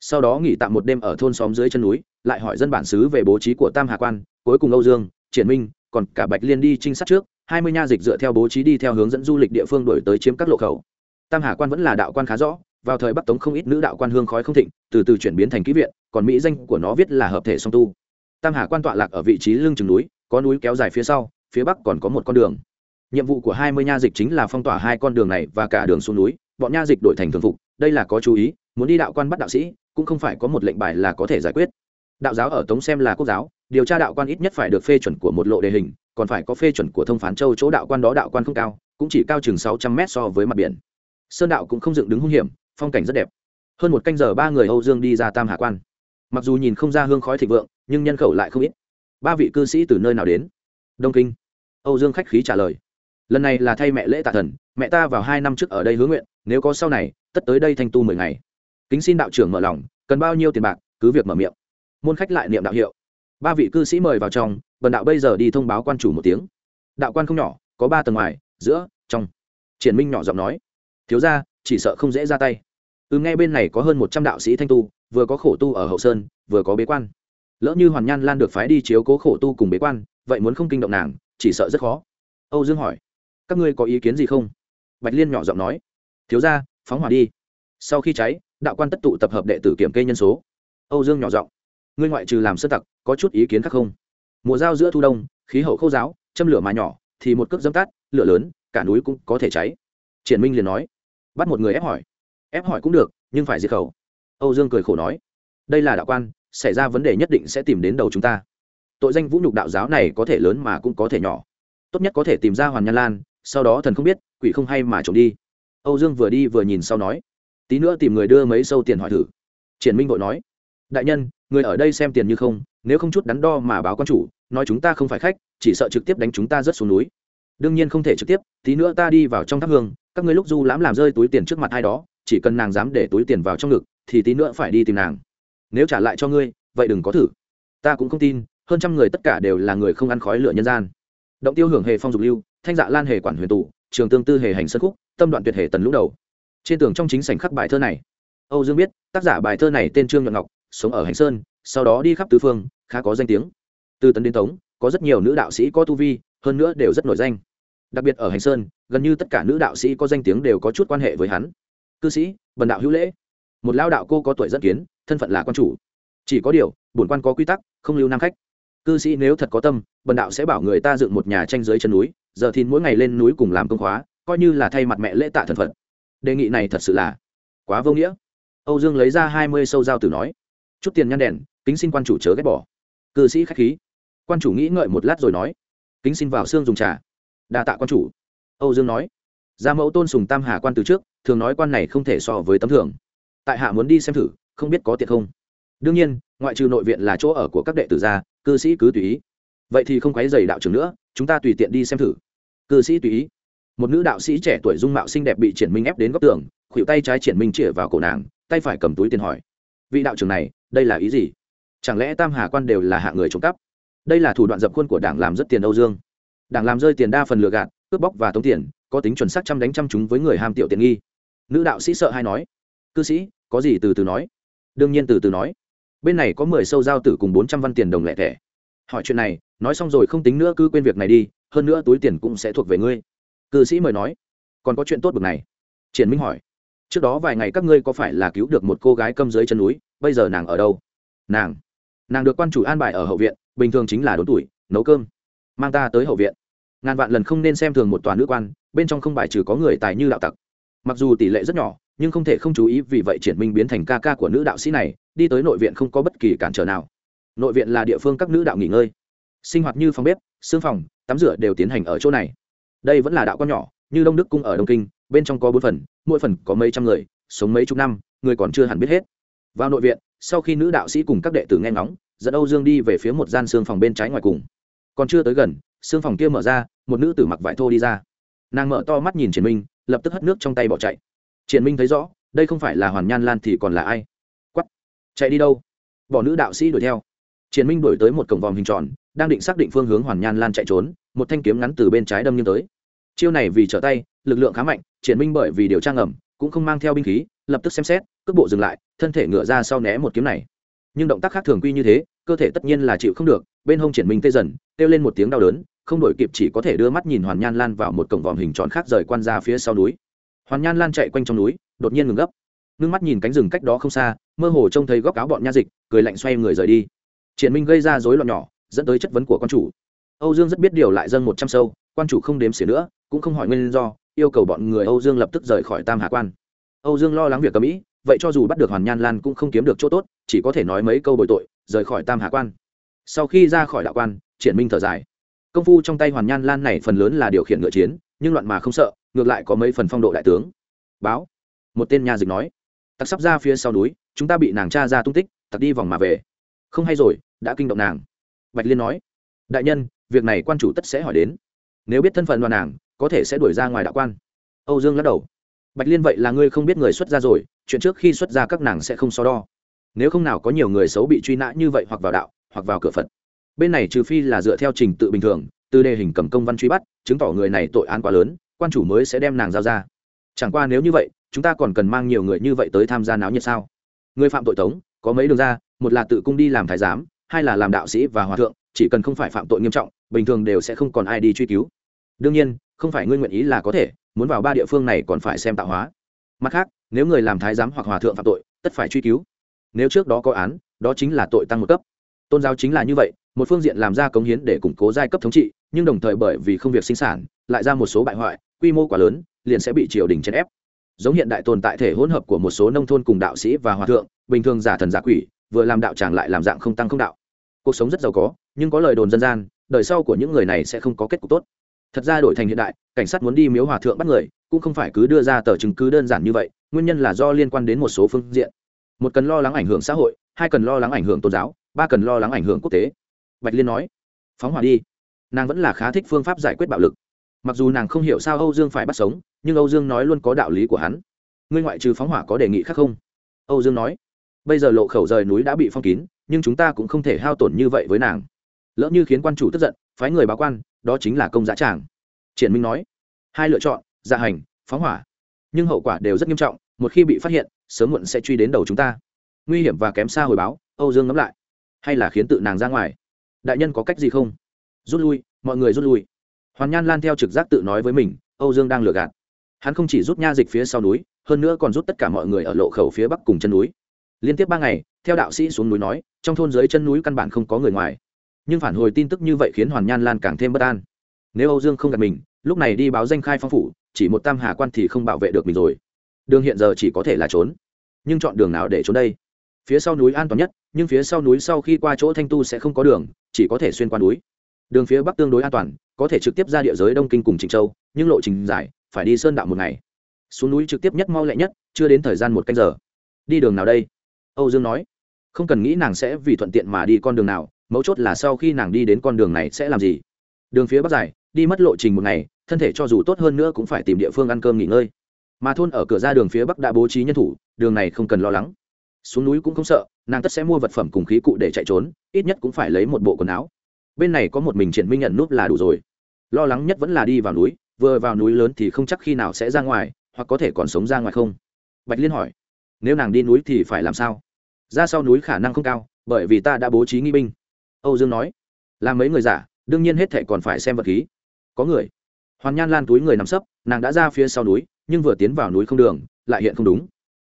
sau đó nghỉ tạm một đêm ở thôn xóm dưới chân núi, lại hỏi dân bản xứ về bố trí của tam hà quan, cuối cùng âu dương, triển minh, còn cả bạch liên đi trinh sát trước, hai mươi nha dịch dựa theo bố trí đi theo hướng dẫn du lịch địa phương đổi tới chiếm các lộ khẩu. Tam hà quan vẫn là đạo quan khá rõ, vào thời bắc tống không ít nữ đạo quan hương khói không thịnh, từ từ chuyển biến thành kỹ viện, còn mỹ danh của nó viết là hợp thể song tu. Tam hà quan tọa lạc ở vị trí lưng chừng núi, có núi kéo dài phía sau, phía bắc còn có một con đường. Nhiệm vụ của hai mươi nha dịch chính là phong tỏa hai con đường này và cả đường xuống núi, bọn nha dịch đổi thành thường phục, đây là có chú ý muốn đi đạo quan bắt đạo sĩ, cũng không phải có một lệnh bài là có thể giải quyết. Đạo giáo ở tống xem là quốc giáo, điều tra đạo quan ít nhất phải được phê chuẩn của một lộ đề hình, còn phải có phê chuẩn của thông phán châu chỗ đạo quan đó đạo quan không cao, cũng chỉ cao chừng sáu trăm mét so với mặt biển. Sơn đạo cũng không dựng đứng hung hiểm, phong cảnh rất đẹp. Hơn một canh giờ ba người âu dương đi ra tam hạ quan. Mặc dù nhìn không ra hương khói thịnh vượng, nhưng nhân khẩu lại không ít. Ba vị cư sĩ từ nơi nào đến? Đông kinh. Âu dương khách khí trả lời. Lần này là thay mẹ lễ tạ thần, mẹ ta vào hai năm trước ở đây hứa nguyện, nếu có sau này, tất tới đây thanh tu mười ngày kính xin đạo trưởng mở lòng, cần bao nhiêu tiền bạc, cứ việc mở miệng. Môn khách lại niệm đạo hiệu. Ba vị cư sĩ mời vào trong bần đạo bây giờ đi thông báo quan chủ một tiếng. Đạo quan không nhỏ, có ba tầng ngoài, giữa, trong. Triển minh nhỏ giọng nói. Thiếu ra chỉ sợ không dễ ra tay. Ừ nghe bên này có hơn một trăm đạo sĩ thanh tu, vừa có khổ tu ở hậu sơn, vừa có bế quan. Lỡ như hoàn nhan lan được phái đi chiếu cố khổ tu cùng bế quan, vậy muốn không kinh động nàng, chỉ sợ rất khó. Âu dương hỏi. Các ngươi có ý kiến gì không? Bạch liên nhỏ giọng nói. Thiếu ra phóng hỏa đi. Sau khi cháy đạo quan tất tụ tập hợp đệ tử kiểm kê nhân số. Âu dương nhỏ giọng, ngươi ngoại trừ làm sơ tặc, có chút ý kiến khác không? Mùa giao giữa thu đông, khí hậu khô giáo, châm lửa mà nhỏ, thì một cước dâm tắt lửa lớn, cả núi cũng có thể cháy. Triển minh liền nói, bắt một người ép hỏi. Ép hỏi cũng được, nhưng phải diệt khẩu. Âu dương cười khổ nói, đây là đạo quan, xảy ra vấn đề nhất định sẽ tìm đến đầu chúng ta. Tội danh vũ nhục đạo giáo này có thể lớn mà cũng có thể nhỏ. Tốt nhất có thể tìm ra hoàn nhan lan, sau đó thần không biết, quỷ không hay mà trộm đi. Âu dương vừa đi vừa nhìn sau nói tí nữa tìm người đưa mấy sâu tiền hỏi thử. Triển minh vội nói. Đại nhân, người ở đây xem tiền như không, nếu không chút đắn đo mà báo quan chủ, nói chúng ta không phải khách, chỉ sợ trực tiếp đánh chúng ta rất xuống núi. Đương nhiên không thể trực tiếp, tí nữa ta đi vào trong tháp hương, các ngươi lúc du lãm làm rơi túi tiền trước mặt ai đó, chỉ cần nàng dám để túi tiền vào trong ngực, thì tí nữa phải đi tìm nàng. Nếu trả lại cho ngươi, vậy đừng có thử. Ta cũng không tin, hơn trăm người tất cả đều là người không ăn khói lửa nhân gian. Động tiêu hưởng hề phong dục lưu, thanh dạ lan hề quản huyền tụ, trường tương tư hề hành sân khúc, tâm đoạn tuyệt hề tần lũ đầu trên tường trong chính sảnh khắc bài thơ này. Âu dương biết, tác giả bài thơ này tên trương nhuận ngọc, sống ở hành sơn, sau đó đi khắp tứ phương, khá có danh tiếng. Từ tấn đến tống, có rất nhiều nữ đạo sĩ có tu vi, hơn nữa đều rất nổi danh. Đặc biệt ở hành sơn, gần như tất cả nữ đạo sĩ có danh tiếng đều có chút quan hệ với hắn. Cư sĩ, bần đạo hữu lễ. Một lao đạo cô có tuổi dẫn kiến, thân phận là quan chủ. Chỉ có điều, bổn quan có quy tắc, không lưu nam khách. Cư sĩ nếu thật có tâm, bần đạo sẽ bảo người ta dựng một nhà tranh dưới chân núi, giờ thì mỗi ngày lên núi cùng làm công khóa, coi như là thay mặt mẹ lễ tạ thần phận đề nghị này thật sự là quá vô nghĩa. Âu dương lấy ra hai mươi sâu dao tử nói, chút tiền nhăn đèn, kính xin quan chủ chớ ghét bỏ. Cư sĩ khách khí. Quan chủ nghĩ ngợi một lát rồi nói, kính xin vào xương dùng trà. Đa tạ quan chủ. Âu dương nói, gia mẫu tôn sùng tam hà quan từ trước, thường nói quan này không thể so với tấm thường tại hạ muốn đi xem thử, không biết có tiện không? Đương nhiên, ngoại trừ nội viện là chỗ ở của các đệ tử gia, cư sĩ cứ tùy ý. Vậy thì không quấy dày đạo trưởng nữa, chúng ta tùy tiện đi xem thử. Cư sĩ tùy ý một nữ đạo sĩ trẻ tuổi dung mạo xinh đẹp bị triển minh ép đến góc tường, khuỷu tay trái triển minh chĩa vào cổ nàng, tay phải cầm túi tiền hỏi. Vị đạo trưởng này, đây là ý gì? Chẳng lẽ tam hà quan đều là hạ người trộm cắp? Đây là thủ đoạn dập khuôn của đảng làm rất tiền âu dương. Đảng làm rơi tiền đa phần lừa gạt, cướp bóc và tống tiền, có tính chuẩn xác chăm đánh chăm chúng với người ham tiểu tiện nghi. Nữ đạo sĩ sợ hay nói. Cư sĩ, có gì từ từ nói? Đương nhiên từ từ nói. Bên này có mười sâu giao tử cùng bốn trăm văn tiền đồng lẻ thẻ. Hỏi chuyện này, nói xong rồi không tính nữa cứ quên việc này đi, hơn nữa túi tiền cũng sẽ thuộc về ngươi cư sĩ mời nói, còn có chuyện tốt bực này. Triển minh hỏi, trước đó vài ngày các ngươi có phải là cứu được một cô gái câm dưới chân núi, bây giờ nàng ở đâu? Nàng nàng được quan chủ an bài ở hậu viện, bình thường chính là đốn tuổi, nấu cơm, mang ta tới hậu viện. Ngàn vạn lần không nên xem thường một toàn nữ quan, bên trong không bài trừ có người tài như đạo tặc. Mặc dù tỷ lệ rất nhỏ, nhưng không thể không chú ý, vì vậy triển minh biến thành ca ca của nữ đạo sĩ này, đi tới nội viện không có bất kỳ cản trở nào. Nội viện là địa phương các nữ đạo nghỉ ngơi, sinh hoạt như phòng bếp, xương phòng, tắm rửa đều tiến hành ở chỗ này đây vẫn là đạo con nhỏ, như đông đức cung ở đông kinh, bên trong có bốn phần, mỗi phần có mấy trăm người, sống mấy chục năm, người còn chưa hẳn biết hết. Vào nội viện, sau khi nữ đạo sĩ cùng các đệ tử nghe ngóng, dẫn âu dương đi về phía một gian xương phòng bên trái ngoài cùng. Còn chưa tới gần, xương phòng kia mở ra, một nữ tử mặc vải thô đi ra. Nàng mở to mắt nhìn triển minh, lập tức hất nước trong tay bỏ chạy. Triển minh thấy rõ, đây không phải là hoàn nhan lan thì còn là ai? Quắp chạy đi đâu? Bỏ nữ đạo sĩ đuổi theo. Triển minh đuổi tới một cổng vòm hình tròn, đang định xác định phương hướng hoàn nhan lan chạy trốn, một thanh kiếm ngắn từ bên trái đâm nghiêng tới chiêu này vì trở tay, lực lượng khá mạnh, triển minh bởi vì điều tra ngầm, cũng không mang theo binh khí, lập tức xem xét, cước bộ dừng lại, thân thể ngựa ra sau né một kiếm này. Nhưng động tác khác thường quy như thế, cơ thể tất nhiên là chịu không được, bên hông triển minh tê dần, kêu lên một tiếng đau đớn, không đổi kịp chỉ có thể đưa mắt nhìn hoàn nhan lan vào một cổng vòm hình tròn khác rời quan ra phía sau núi. Hoàn nhan lan chạy quanh trong núi, đột nhiên ngừng gấp. Ngưng mắt nhìn cánh rừng cách đó không xa, mơ hồ trông thấy góc áo bọn nha dịch, cười lạnh xoay người rời đi. Triển minh gây ra rối loạn nhỏ, dẫn tới chất vấn của con chủ. Âu dương rất biết điều lại dâng một trăm sâu quan chủ không đếm xỉa nữa, cũng không hỏi nguyên do, yêu cầu bọn người âu dương lập tức rời khỏi tam hà quan. Âu dương lo lắng việc cầm ĩ vậy cho dù bắt được hoàn nhan lan cũng không kiếm được chỗ tốt, chỉ có thể nói mấy câu bồi tội, rời khỏi tam hà quan. Sau khi ra khỏi đạo quan, triển minh thở dài. Công phu trong tay hoàn nhan lan này phần lớn là điều khiển ngựa chiến, nhưng loạn mà không sợ, ngược lại có mấy phần phong độ đại tướng. Báo. Một tên nhà dịch nói. Tặc sắp ra phía sau núi, chúng ta bị nàng cha ra tung tích, tặc đi vòng mà về. Không hay rồi, đã kinh động nàng. Bạch liên nói. Đại nhân, việc này quan chủ tất sẽ hỏi đến nếu biết thân phận đoàn nàng, có thể sẽ đuổi ra ngoài đạo quan. Âu dương lắc đầu. Bạch liên vậy là ngươi không biết người xuất ra rồi, chuyện trước khi xuất ra các nàng sẽ không so đo. Nếu không nào có nhiều người xấu bị truy nã như vậy hoặc vào đạo, hoặc vào cửa phật. Bên này trừ phi là dựa theo trình tự bình thường, từ đề hình cầm công văn truy bắt, chứng tỏ người này tội án quá lớn, quan chủ mới sẽ đem nàng giao ra. Chẳng qua nếu như vậy, chúng ta còn cần mang nhiều người như vậy tới tham gia náo nhiệt sao? Người phạm tội tống, có mấy đường ra, một là tự cung đi làm thái giám, hai là làm đạo sĩ và hòa thượng chỉ cần không phải phạm tội nghiêm trọng, bình thường đều sẽ không còn ai đi truy cứu. Đương nhiên, không phải ngươi nguyện ý là có thể, muốn vào ba địa phương này còn phải xem tạo hóa. Mặt khác, nếu người làm thái giám hoặc hòa thượng phạm tội, tất phải truy cứu. Nếu trước đó có án, đó chính là tội tăng một cấp. Tôn giáo chính là như vậy, một phương diện làm ra cống hiến để củng cố giai cấp thống trị, nhưng đồng thời bởi vì không việc sinh sản, lại ra một số bại hoại, quy mô quá lớn, liền sẽ bị triều đình chèn ép. Giống hiện đại tồn tại thể hỗn hợp của một số nông thôn cùng đạo sĩ và hòa thượng, bình thường giả thần giả quỷ, vừa làm đạo tràng lại làm dạng không tăng không đạo cuộc sống rất giàu có, nhưng có lời đồn dân gian, đời sau của những người này sẽ không có kết cục tốt. Thật ra đổi thành hiện đại, cảnh sát muốn đi miếu hòa thượng bắt người, cũng không phải cứ đưa ra tờ chứng cứ đơn giản như vậy, nguyên nhân là do liên quan đến một số phương diện. Một cần lo lắng ảnh hưởng xã hội, hai cần lo lắng ảnh hưởng tôn giáo, ba cần lo lắng ảnh hưởng quốc tế. Bạch liên nói, phóng hỏa đi. Nàng vẫn là khá thích phương pháp giải quyết bạo lực. Mặc dù nàng không hiểu sao âu dương phải bắt sống, nhưng âu dương nói luôn có đạo lý của hắn. Ngươi ngoại trừ phóng hỏa có đề nghị khác không? Âu dương nói, bây giờ lộ khẩu rời núi đã bị phong kín nhưng chúng ta cũng không thể hao tổn như vậy với nàng. Lỡ như khiến quan chủ tức giận, phái người báo quan, đó chính là công giá tràng. Triển minh nói, hai lựa chọn dạ hành, phóng hỏa. Nhưng hậu quả đều rất nghiêm trọng, một khi bị phát hiện, sớm muộn sẽ truy đến đầu chúng ta. Nguy hiểm và kém xa hồi báo, âu dương ngẫm lại. Hay là khiến tự nàng ra ngoài? Đại nhân có cách gì không? Rút lui, mọi người rút lui. Hoàn nhan lan theo trực giác tự nói với mình, âu dương đang lừa gạt. Hắn không chỉ rút nha dịch phía sau núi, hơn nữa còn rút tất cả mọi người ở lộ khẩu phía bắc cùng chân núi. Liên tiếp ba ngày theo đạo sĩ xuống núi nói, trong thôn dưới chân núi căn bản không có người ngoài. Nhưng phản hồi tin tức như vậy khiến hoàn nhan lan càng thêm bất an. Nếu âu dương không gặp mình, lúc này đi báo danh khai phong phủ, chỉ một tam hà quan thì không bảo vệ được mình rồi. Đường hiện giờ chỉ có thể là trốn. Nhưng chọn đường nào để trốn đây? Phía sau núi an toàn nhất, nhưng phía sau núi sau khi qua chỗ thanh tu sẽ không có đường, chỉ có thể xuyên qua núi. Đường phía bắc tương đối an toàn, có thể trực tiếp ra địa giới đông kinh cùng trịnh châu, nhưng lộ trình dài, phải đi sơn đạo một ngày. Xuống núi trực tiếp nhất mau lẹ nhất, chưa đến thời gian một canh giờ. Đi đường nào đây? Âu dương nói không cần nghĩ nàng sẽ vì thuận tiện mà đi con đường nào, mấu chốt là sau khi nàng đi đến con đường này sẽ làm gì. Đường phía bắc dài, đi mất lộ trình một ngày, thân thể cho dù tốt hơn nữa cũng phải tìm địa phương ăn cơm nghỉ ngơi. Mà thôn ở cửa ra đường phía bắc đã bố trí nhân thủ, đường này không cần lo lắng. Xuống núi cũng không sợ, nàng tất sẽ mua vật phẩm cùng khí cụ để chạy trốn, ít nhất cũng phải lấy một bộ quần áo. Bên này có một mình triển minh nhận núp là đủ rồi. Lo lắng nhất vẫn là đi vào núi, vừa vào núi lớn thì không chắc khi nào sẽ ra ngoài, hoặc có thể còn sống ra ngoài không? Bạch liên hỏi. Nếu nàng đi núi thì phải làm sao? Ra sau núi khả năng không cao, bởi vì ta đã bố trí nghi binh. Âu dương nói. Là mấy người giả, đương nhiên hết thệ còn phải xem vật khí. Có người. Hoàn nhan lan túi người nằm sấp, nàng đã ra phía sau núi, nhưng vừa tiến vào núi không đường, lại hiện không đúng.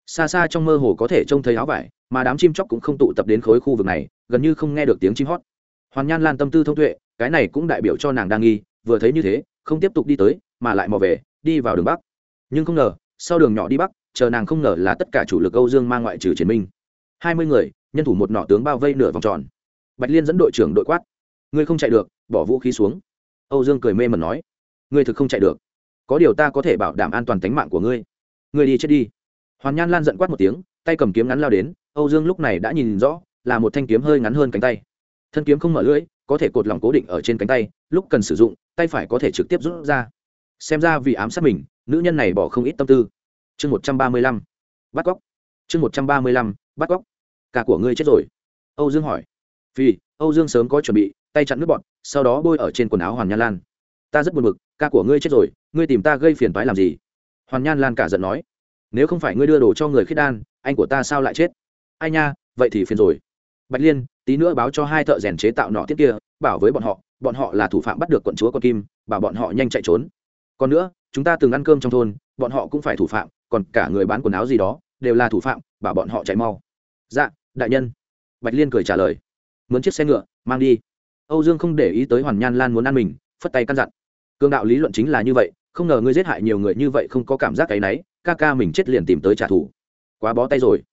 Xa xa trong mơ hồ có thể trông thấy áo vải, mà đám chim chóc cũng không tụ tập đến khối khu vực này, gần như không nghe được tiếng chim hót. Hoàn nhan lan tâm tư thông tuệ, cái này cũng đại biểu cho nàng đang nghi, vừa thấy như thế, không tiếp tục đi tới, mà lại mò về, đi vào đường bắc. Nhưng không ngờ, sau đường nhỏ đi bắc, chờ nàng không ngờ là tất cả chủ lực âu dương mang ngoại trừ chiến minh hai mươi người, nhân thủ một nỏ tướng bao vây nửa vòng tròn. Bạch liên dẫn đội trưởng đội quát, ngươi không chạy được, bỏ vũ khí xuống. Âu dương cười mê mẩn nói, ngươi thực không chạy được. Có điều ta có thể bảo đảm an toàn tính mạng của ngươi. Ngươi đi chết đi. Hoàn nhan lan giận quát một tiếng, tay cầm kiếm ngắn lao đến, âu dương lúc này đã nhìn rõ, là một thanh kiếm hơi ngắn hơn cánh tay. Thân kiếm không mở lưỡi, có thể cột lòng cố định ở trên cánh tay, lúc cần sử dụng, tay phải có thể trực tiếp rút ra. Xem ra vì ám sát mình, nữ nhân này bỏ không ít tâm tư. Chương một trăm ba mươi lăm, bắt cóc. Chương một trăm ba mươi lăm bắt cóc. Cả của ngươi chết rồi. Âu dương hỏi. Vì âu dương sớm có chuẩn bị, tay chặn nước bọn, sau đó bôi ở trên quần áo hoàn nhan lan. Ta rất buồn bực ca của ngươi chết rồi, ngươi tìm ta gây phiền toái làm gì? Hoàn nhan lan cả giận nói. Nếu không phải ngươi đưa đồ cho người khiết đan, anh của ta sao lại chết? Ai nha, vậy thì phiền rồi. Bạch liên, tí nữa báo cho hai thợ rèn chế tạo nọ tiết kia, bảo với bọn họ bọn họ là thủ phạm bắt được quận chúa con kim, bảo bọn họ nhanh chạy trốn. Còn nữa, chúng ta từng ăn cơm trong thôn, bọn họ cũng phải thủ phạm, còn cả người bán quần áo gì đó, đều là thủ phạm bảo bọn họ chạy mau. Dạ đại nhân. Bạch liên cười trả lời. Mướn chiếc xe ngựa, mang đi. Âu dương không để ý tới hoàn nhan lan muốn ăn mình, phất tay căn dặn. Cương đạo lý luận chính là như vậy, không ngờ ngươi giết hại nhiều người như vậy không có cảm giác cái náy ca ca mình chết liền tìm tới trả thù. Quá bó tay rồi.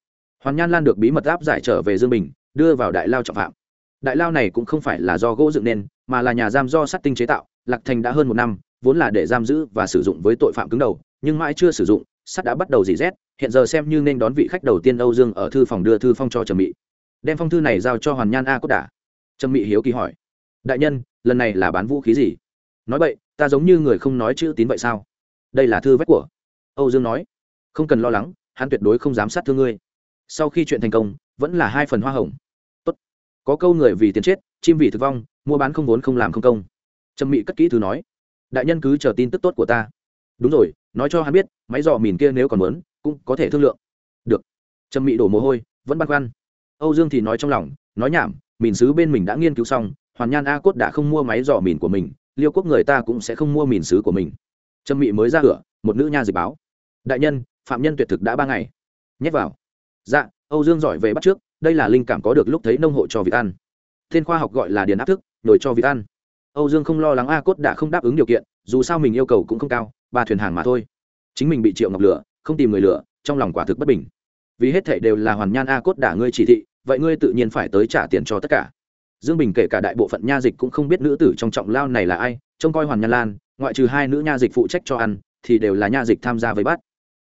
Hoàn nhan lan được bí mật áp giải trở về dương bình, đưa vào đại lao trọng phạm. Đại lao này cũng không phải là do gỗ dựng nên, mà là nhà giam do sắt tinh chế tạo, lạc thành đã hơn một năm, vốn là để giam giữ và sử dụng với tội phạm cứng đầu, nhưng mãi chưa sử dụng, sắt đã bắt đầu dỉ rét hiện giờ xem như nên đón vị khách đầu tiên âu dương ở thư phòng đưa thư phong cho trầm mị. Đem phong thư này giao cho hoàn nhan a cốt đả. Trầm mị hiếu kỳ hỏi, đại nhân, lần này là bán vũ khí gì? Nói vậy, ta giống như người không nói chữ tín vậy sao? Đây là thư vách của. Âu dương nói, không cần lo lắng, hắn tuyệt đối không dám sát thương ngươi. Sau khi chuyện thành công, vẫn là hai phần hoa hồng. Tốt. có câu người vì tiền chết, chim vì thực vong, mua bán không vốn không làm không công. Trầm mị cất kỹ thư nói, đại nhân cứ chờ tin tức tốt của ta. Đúng rồi, nói cho hắn biết, máy dò mìn kia nếu còn muốn cũng có thể thương lượng. Được. Trâm mị đổ mồ hôi, vẫn băn khoăn. Âu dương thì nói trong lòng, nói nhảm, mìn sứ bên mình đã nghiên cứu xong, hoàn nhan a cốt đã không mua máy dò mìn của mình, liêu quốc người ta cũng sẽ không mua mìn sứ của mình. Trâm mị mới ra cửa, một nữ nha dịch báo. Đại nhân, phạm nhân tuyệt thực đã ba ngày. Nhét vào. Dạ âu dương giỏi về bắt trước, đây là linh cảm có được lúc thấy nông hộ cho vịt ăn. Tên khoa học gọi là điền áp thức nổi cho vịt ăn. Âu dương không lo lắng a cốt đã không đáp ứng điều kiện, dù sao mình yêu cầu cũng không cao, ba thuyền hàng mà thôi. Chính mình bị triệu ngọc lửa không tìm người lựa, trong lòng quả thực bất bình. Vì hết thảy đều là hoàn nhan a cốt đả ngươi chỉ thị vậy ngươi tự nhiên phải tới trả tiền cho tất cả. Dương bình kể cả đại bộ phận nha dịch cũng không biết nữ tử trong trọng lao này là ai trông coi hoàn nhan lan ngoại trừ hai nữ nha dịch phụ trách cho ăn thì đều là nha dịch tham gia với bắt.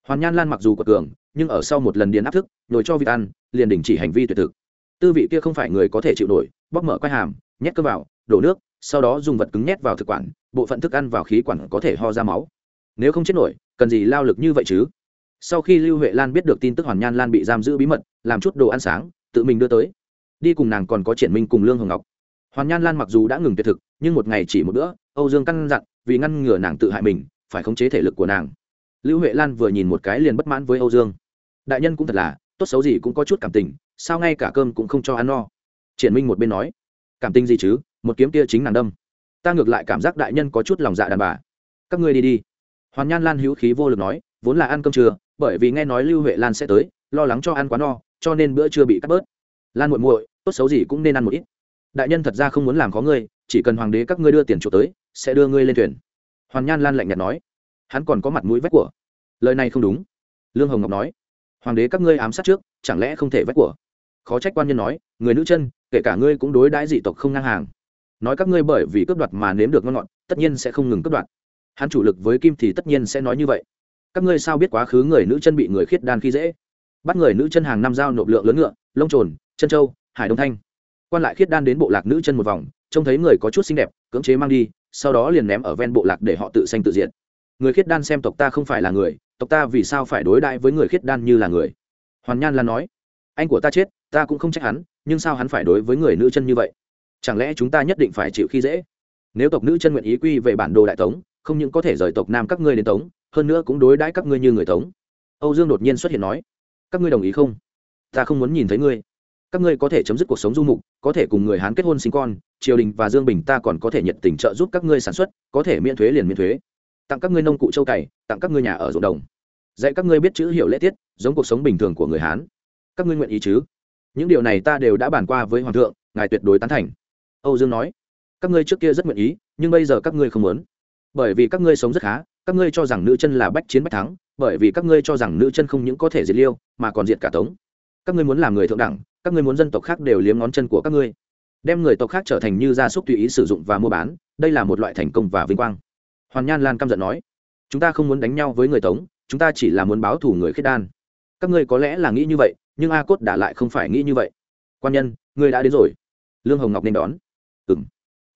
Hoàn nhan lan mặc dù quật cường nhưng ở sau một lần điền áp thức nhồi cho vịt ăn liền đình chỉ hành vi tuyệt thực. Tư vị kia không phải người có thể chịu nổi bóc mở quai hàm nhét cơ vào đổ nước sau đó dùng vật cứng nhét vào thực quản bộ phận thức ăn vào khí quản có thể ho ra máu. Nếu không chết nổi cần gì lao lực như vậy chứ? Sau khi lưu huệ lan biết được tin tức hoàn nhan lan bị giam giữ bí mật, làm chút đồ ăn sáng, tự mình đưa tới. Đi cùng nàng còn có triển minh cùng lương hồng ngọc. Hoàn nhan lan mặc dù đã ngừng tuyệt thực, nhưng một ngày chỉ một bữa, âu dương căn dặn, vì ngăn ngừa nàng tự hại mình, phải khống chế thể lực của nàng. Lưu huệ lan vừa nhìn một cái liền bất mãn với âu dương. Đại nhân cũng thật là, tốt xấu gì cũng có chút cảm tình, sao ngay cả cơm cũng không cho ăn no? Triển minh một bên nói, cảm tình gì chứ, một kiếm kia chính nàng đâm. Ta ngược lại cảm giác đại nhân có chút lòng dạ đàn bà. Các ngươi đi đi. Hoàn nhan lan hữu khí vô lực nói, vốn là ăn cơm trưa bởi vì nghe nói lưu huệ lan sẽ tới, lo lắng cho ăn quá no, cho nên bữa chưa bị cắt bớt. Lan muội muội, tốt xấu gì cũng nên ăn một ít. Đại nhân thật ra không muốn làm khó ngươi, chỉ cần hoàng đế các ngươi đưa tiền chuộc tới, sẽ đưa ngươi lên thuyền. Hoàn nhan lan lạnh nhạt nói. Hắn còn có mặt mũi vách của. Lời này không đúng. Lương hồng ngọc nói. Hoàng đế các ngươi ám sát trước, chẳng lẽ không thể vách của? Khó trách quan nhân nói. Người nữ chân, kể cả ngươi cũng đối đãi dị tộc không ngang hàng. Nói các ngươi bởi vì cướp đoạt mà nếm được ngon ngọt, tất nhiên sẽ không ngừng cướp đoạt. Hắn chủ lực với kim thì tất nhiên sẽ nói như vậy các ngươi sao biết quá khứ người nữ chân bị người khiết đan khi dễ? Bắt người nữ chân hàng năm giao nộp lượng lớn ngựa, lông trồn, chân châu hải đông thanh. Quan lại khiết đan đến bộ lạc nữ chân một vòng, trông thấy người có chút xinh đẹp, cưỡng chế mang đi, sau đó liền ném ở ven bộ lạc để họ tự sanh tự diện người khiết đan xem tộc ta không phải là người, tộc ta vì sao phải đối đãi với người khiết đan như là người? Hoàn nhan lan nói, anh của ta chết, ta cũng không trách hắn, nhưng sao hắn phải đối với người nữ chân như vậy? Chẳng lẽ chúng ta nhất định phải chịu khi dễ? Nếu tộc nữ chân nguyện ý quy về bản đồ đại tống, không những có thể rời tộc nam các ngươi đến tống hơn nữa cũng đối đãi các ngươi như người tống âu dương đột nhiên xuất hiện nói, các ngươi đồng ý không? Ta không muốn nhìn thấy ngươi. Các ngươi có thể chấm dứt cuộc sống du mục, có thể cùng người hán kết hôn sinh con, triều đình và dương bình ta còn có thể nhiệt tình trợ giúp các ngươi sản xuất, có thể miễn thuế liền miễn thuế. Tặng các ngươi nông cụ châu cày, tặng các ngươi nhà ở ruộng đồng. Dạy các ngươi biết chữ hiệu lễ tiết, giống cuộc sống bình thường của người hán. Các ngươi nguyện ý chứ? Những điều này ta đều đã bàn qua với hoàng thượng, ngài tuyệt đối tán thành. Âu dương nói, các ngươi trước kia rất nguyện ý, nhưng bây giờ các ngươi không muốn. Bởi vì các ngươi sống rất khá các ngươi cho rằng nữ chân là bách chiến bách thắng, bởi vì các ngươi cho rằng nữ chân không những có thể diệt liêu, mà còn diệt cả tống. Các ngươi muốn làm người thượng đẳng, các ngươi muốn dân tộc khác đều liếm ngón chân của các ngươi. Đem người tộc khác trở thành như gia súc tùy ý sử dụng và mua bán, đây là một loại thành công và vinh quang. Hoàn nhan lan căm giận nói, chúng ta không muốn đánh nhau với người tống, chúng ta chỉ là muốn báo thù người khiết đan. Các ngươi có lẽ là nghĩ như vậy, nhưng a cốt đã lại không phải nghĩ như vậy. Quan nhân, ngươi đã đến rồi. Lương hồng ngọc nên đón. Ừ m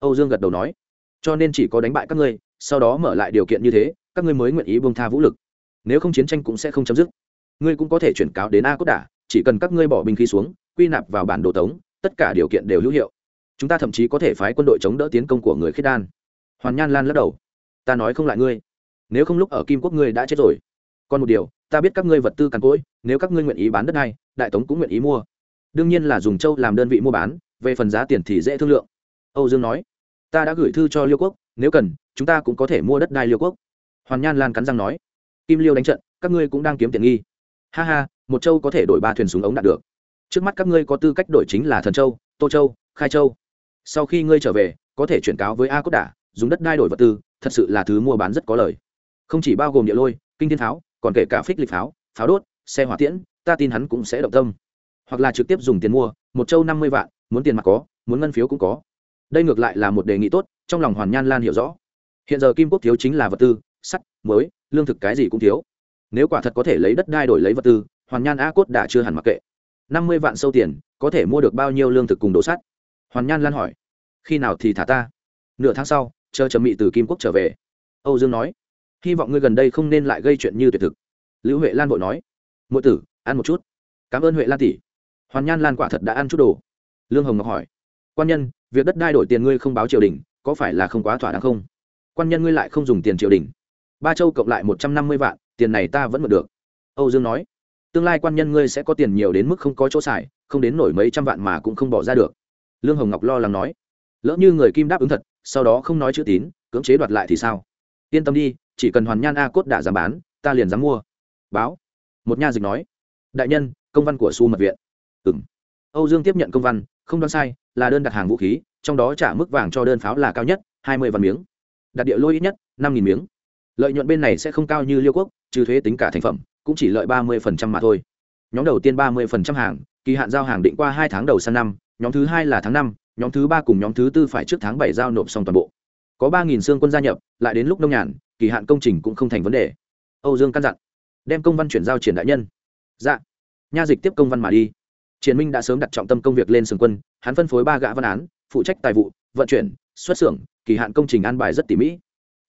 âu dương gật đầu nói, cho nên chỉ có đánh bại các ngươi sau đó mở lại điều kiện như thế, các ngươi mới nguyện ý buông tha vũ lực. Nếu không chiến tranh cũng sẽ không chấm dứt. Ngươi cũng có thể chuyển cáo đến a cốt đả, chỉ cần các ngươi bỏ binh khí xuống, quy nạp vào bản đồ tống, tất cả điều kiện đều hữu hiệu. Chúng ta thậm chí có thể phái quân đội chống đỡ tiến công của người khiết đan. Hoàn nhan lan lắc đầu. Ta nói không lại ngươi. Nếu không lúc ở kim quốc ngươi đã chết rồi. Còn một điều, ta biết các ngươi vật tư càn cỗi, nếu các ngươi nguyện ý bán đất này đại tống cũng nguyện ý mua. Đương nhiên là dùng châu làm đơn vị mua bán, về phần giá tiền thì dễ thương lượng. Âu dương nói. Ta đã gửi thư cho liêu quốc, nếu cần chúng ta cũng có thể mua đất đai liêu quốc hoàn nhan lan cắn răng nói kim liêu đánh trận các ngươi cũng đang kiếm tiền nghi ha ha một châu có thể đổi ba thuyền súng ống đạt được trước mắt các ngươi có tư cách đổi chính là thần châu tô châu khai châu sau khi ngươi trở về có thể chuyển cáo với a cốt đả dùng đất đai đổi vật tư thật sự là thứ mua bán rất có lời không chỉ bao gồm địa lôi kinh thiên pháo còn kể cả phích lịch pháo pháo đốt xe hỏa tiễn ta tin hắn cũng sẽ động tâm hoặc là trực tiếp dùng tiền mua một châu năm mươi vạn muốn tiền mặt có muốn ngân phiếu cũng có đây ngược lại là một đề nghị tốt trong lòng hoàn nhan lan hiểu rõ hiện giờ kim quốc thiếu chính là vật tư, sắt mới lương thực cái gì cũng thiếu. Nếu quả thật có thể lấy đất đai đổi lấy vật tư, hoàn nhan a cốt đã chưa hẳn mặc kệ. Năm mươi vạn sâu tiền, có thể mua được bao nhiêu lương thực cùng đồ sắt? Hoàn nhan lan hỏi. Khi nào thì thả ta? Nửa tháng sau, chờ trầm mị từ kim quốc trở về. Âu dương nói. Hy vọng ngươi gần đây không nên lại gây chuyện như tuyệt thực. Lưu huệ lan vội nói. Mỗi tử, ăn một chút. Cảm ơn huệ lan tỷ. Hoàn nhan lan quả thật đã ăn chút đồ. Lương hồng ngọc hỏi. Quan nhân, việc đất đai đổi tiền ngươi không báo triều đình, có phải là không quá thỏa đáng không? Quan nhân ngươi lại không dùng tiền triều đình. Ba châu cộng lại một trăm năm mươi vạn, tiền này ta vẫn mượn được. Âu dương nói, tương lai quan nhân ngươi sẽ có tiền nhiều đến mức không có chỗ xài, không đến nổi mấy trăm vạn mà cũng không bỏ ra được. Lương hồng ngọc lo lắng nói, lỡ như người kim đáp ứng thật, sau đó không nói chữ tín, cưỡng chế đoạt lại thì sao? Yên tâm đi, chỉ cần hoàn nhan a cốt đã giảm bán, ta liền dám mua. Báo. Một nha dịch nói, đại nhân, công văn của su mật viện. Ừng âu dương tiếp nhận công văn, không đoán sai, là đơn đặt hàng vũ khí, trong đó trả mức vàng cho đơn pháo là cao nhất, hai mươi vạn miếng đạt địa lôi ít nhất năm nghìn miếng. Lợi nhuận bên này sẽ không cao như liêu quốc, trừ thuế tính cả thành phẩm, cũng chỉ lợi ba mươi mà thôi. Nhóm đầu tiên ba mươi hàng, kỳ hạn giao hàng định qua hai tháng đầu sang năm, nhóm thứ hai là tháng năm, nhóm thứ ba cùng nhóm thứ tư phải trước tháng bảy giao nộp xong toàn bộ. Có ba nghìn xương quân gia nhập, lại đến lúc nông nhàn, kỳ hạn công trình cũng không thành vấn đề. Âu dương căn dặn, đem công văn chuyển giao triển đại nhân. Dạ. Nha dịch tiếp công văn mà đi. Triển minh đã sớm đặt trọng tâm công việc lên sừng quân, hắn phân phối ba gã văn án, phụ trách tài vụ, vận chuyển, xuất xưởng kỳ hạn công trình an bài rất tỉ mỹ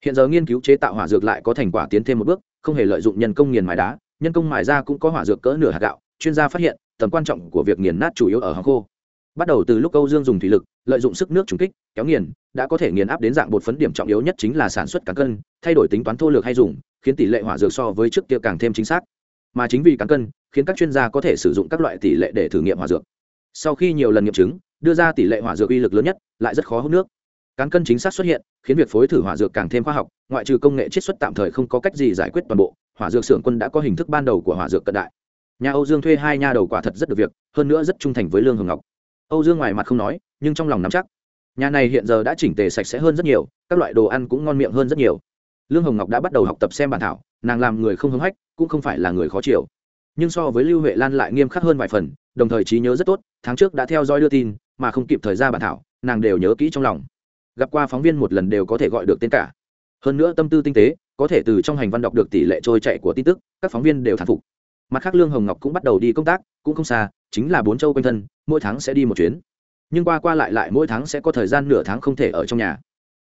hiện giờ nghiên cứu chế tạo hỏa dược lại có thành quả tiến thêm một bước, không hề lợi dụng nhân công nghiền mài đá, nhân công mài ra cũng có hỏa dược cỡ nửa hạt gạo, chuyên gia phát hiện, tầm quan trọng của việc nghiền nát chủ yếu ở hàng khô. Bắt đầu từ lúc câu dương dùng thủy lực, lợi dụng sức nước trùng kích, kéo nghiền, đã có thể nghiền áp đến dạng bột phấn điểm trọng yếu nhất chính là sản xuất cán cân, thay đổi tính toán thô lược hay dùng, khiến tỷ lệ hỏa dược so với trước kia càng thêm chính xác. Mà chính vì cán cân, khiến các chuyên gia có thể sử dụng các loại tỷ lệ để thử nghiệm hỏa dược. Sau khi nhiều lần nghiệm chứng, đưa ra tỷ lệ hỏa dược uy lực lớn nhất, lại rất khó hút nước cán cân chính xác xuất hiện, khiến việc phối thử hỏa dược càng thêm khoa học, ngoại trừ công nghệ chiết xuất tạm thời không có cách gì giải quyết toàn bộ, hỏa dược xưởng quân đã có hình thức ban đầu của hỏa dược cận đại. Nhà âu dương thuê hai nha đầu quả thật rất được việc, hơn nữa rất trung thành với lương hồng ngọc. Âu dương ngoài mặt không nói, nhưng trong lòng nắm chắc. Nhà này hiện giờ đã chỉnh tề sạch sẽ hơn rất nhiều, các loại đồ ăn cũng ngon miệng hơn rất nhiều. Lương hồng ngọc đã bắt đầu học tập xem bản thảo, nàng làm người không hứng hách, cũng không phải là người khó chịu. Nhưng so với lưu huệ lan lại nghiêm khắc hơn vài phần, đồng thời trí nhớ rất tốt, tháng trước đã theo dõi đưa tin, mà không kịp thời ra bản thảo, nàng đều nhớ kỹ trong lòng gặp qua phóng viên một lần đều có thể gọi được tên cả. Hơn nữa tâm tư tinh tế, có thể từ trong hành văn đọc được tỷ lệ trôi chạy của tin tức, các phóng viên đều thán phục. Mặt khác lương hồng ngọc cũng bắt đầu đi công tác, cũng không xa, chính là bốn châu quanh thân, mỗi tháng sẽ đi một chuyến. Nhưng qua qua lại lại mỗi tháng sẽ có thời gian nửa tháng không thể ở trong nhà.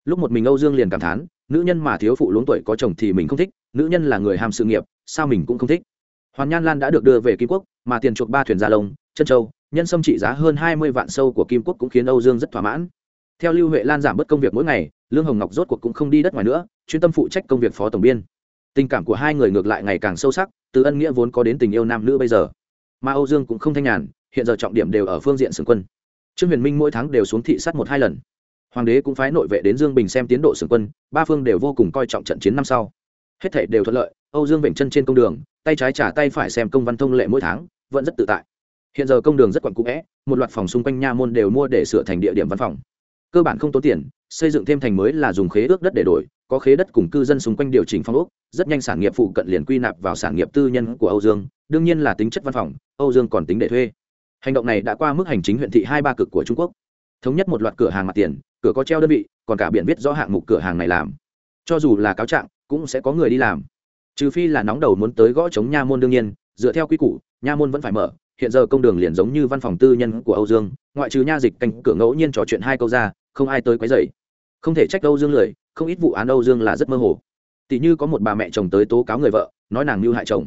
Lúc một mình âu dương liền cảm thán, nữ nhân mà thiếu phụ luống tuổi có chồng thì mình không thích, nữ nhân là người ham sự nghiệp, sao mình cũng không thích. Hoàn nhan lan đã được đưa về kim quốc, mà tiền chuộc ba thuyền gia lông chân châu, nhân sâm trị giá hơn hai mươi vạn sâu của kim quốc cũng khiến âu dương rất thỏa mãn theo lưu huệ lan giảm bớt công việc mỗi ngày, lương hồng ngọc rốt cuộc cũng không đi đất ngoài nữa, chuyên tâm phụ trách công việc phó tổng biên. Tình cảm của hai người ngược lại ngày càng sâu sắc, từ ân nghĩa vốn có đến tình yêu nam nữ bây giờ. Mà âu dương cũng không thanh nhàn, hiện giờ trọng điểm đều ở phương diện xưởng quân. Trương huyền minh mỗi tháng đều xuống thị sát một hai lần. Hoàng đế cũng phái nội vệ đến dương bình xem tiến độ xưởng quân, ba phương đều vô cùng coi trọng trận chiến năm sau. Hết thể đều thuận lợi, âu dương vểnh chân trên công đường, tay trái trả tay phải xem công văn thông lệ mỗi tháng, vẫn rất tự tại. Hiện giờ công đường rất quặn cũ vẽ, một loạt phòng xung quanh nha môn đều mua để sửa thành địa điểm văn phòng cơ bản không tốn tiền, xây dựng thêm thành mới là dùng khế ước đất để đổi, có khế đất cùng cư dân xung quanh điều chỉnh phong ốc, rất nhanh sản nghiệp phụ cận liền quy nạp vào sản nghiệp tư nhân của âu dương, đương nhiên là tính chất văn phòng, âu dương còn tính để thuê. Hành động này đã qua mức hành chính huyện thị hai ba cực của trung quốc. Thống nhất một loạt cửa hàng mặt tiền, cửa có treo đơn vị, còn cả biển viết rõ hạng mục cửa hàng này làm. Cho dù là cáo trạng, cũng sẽ có người đi làm. Trừ phi là nóng đầu muốn tới gõ chống nha môn đương nhiên, dựa theo quy củ, nha môn vẫn phải mở. Hiện giờ công đường liền giống như văn phòng tư nhân của âu dương, ngoại trừ nha dịch canh cửa ngẫu nhiên trò chuyện hai câu ra không ai tới quấy dày không thể trách âu dương lười, không ít vụ án âu dương là rất mơ hồ. Tỷ như có một bà mẹ chồng tới tố cáo người vợ, nói nàng mưu hại chồng.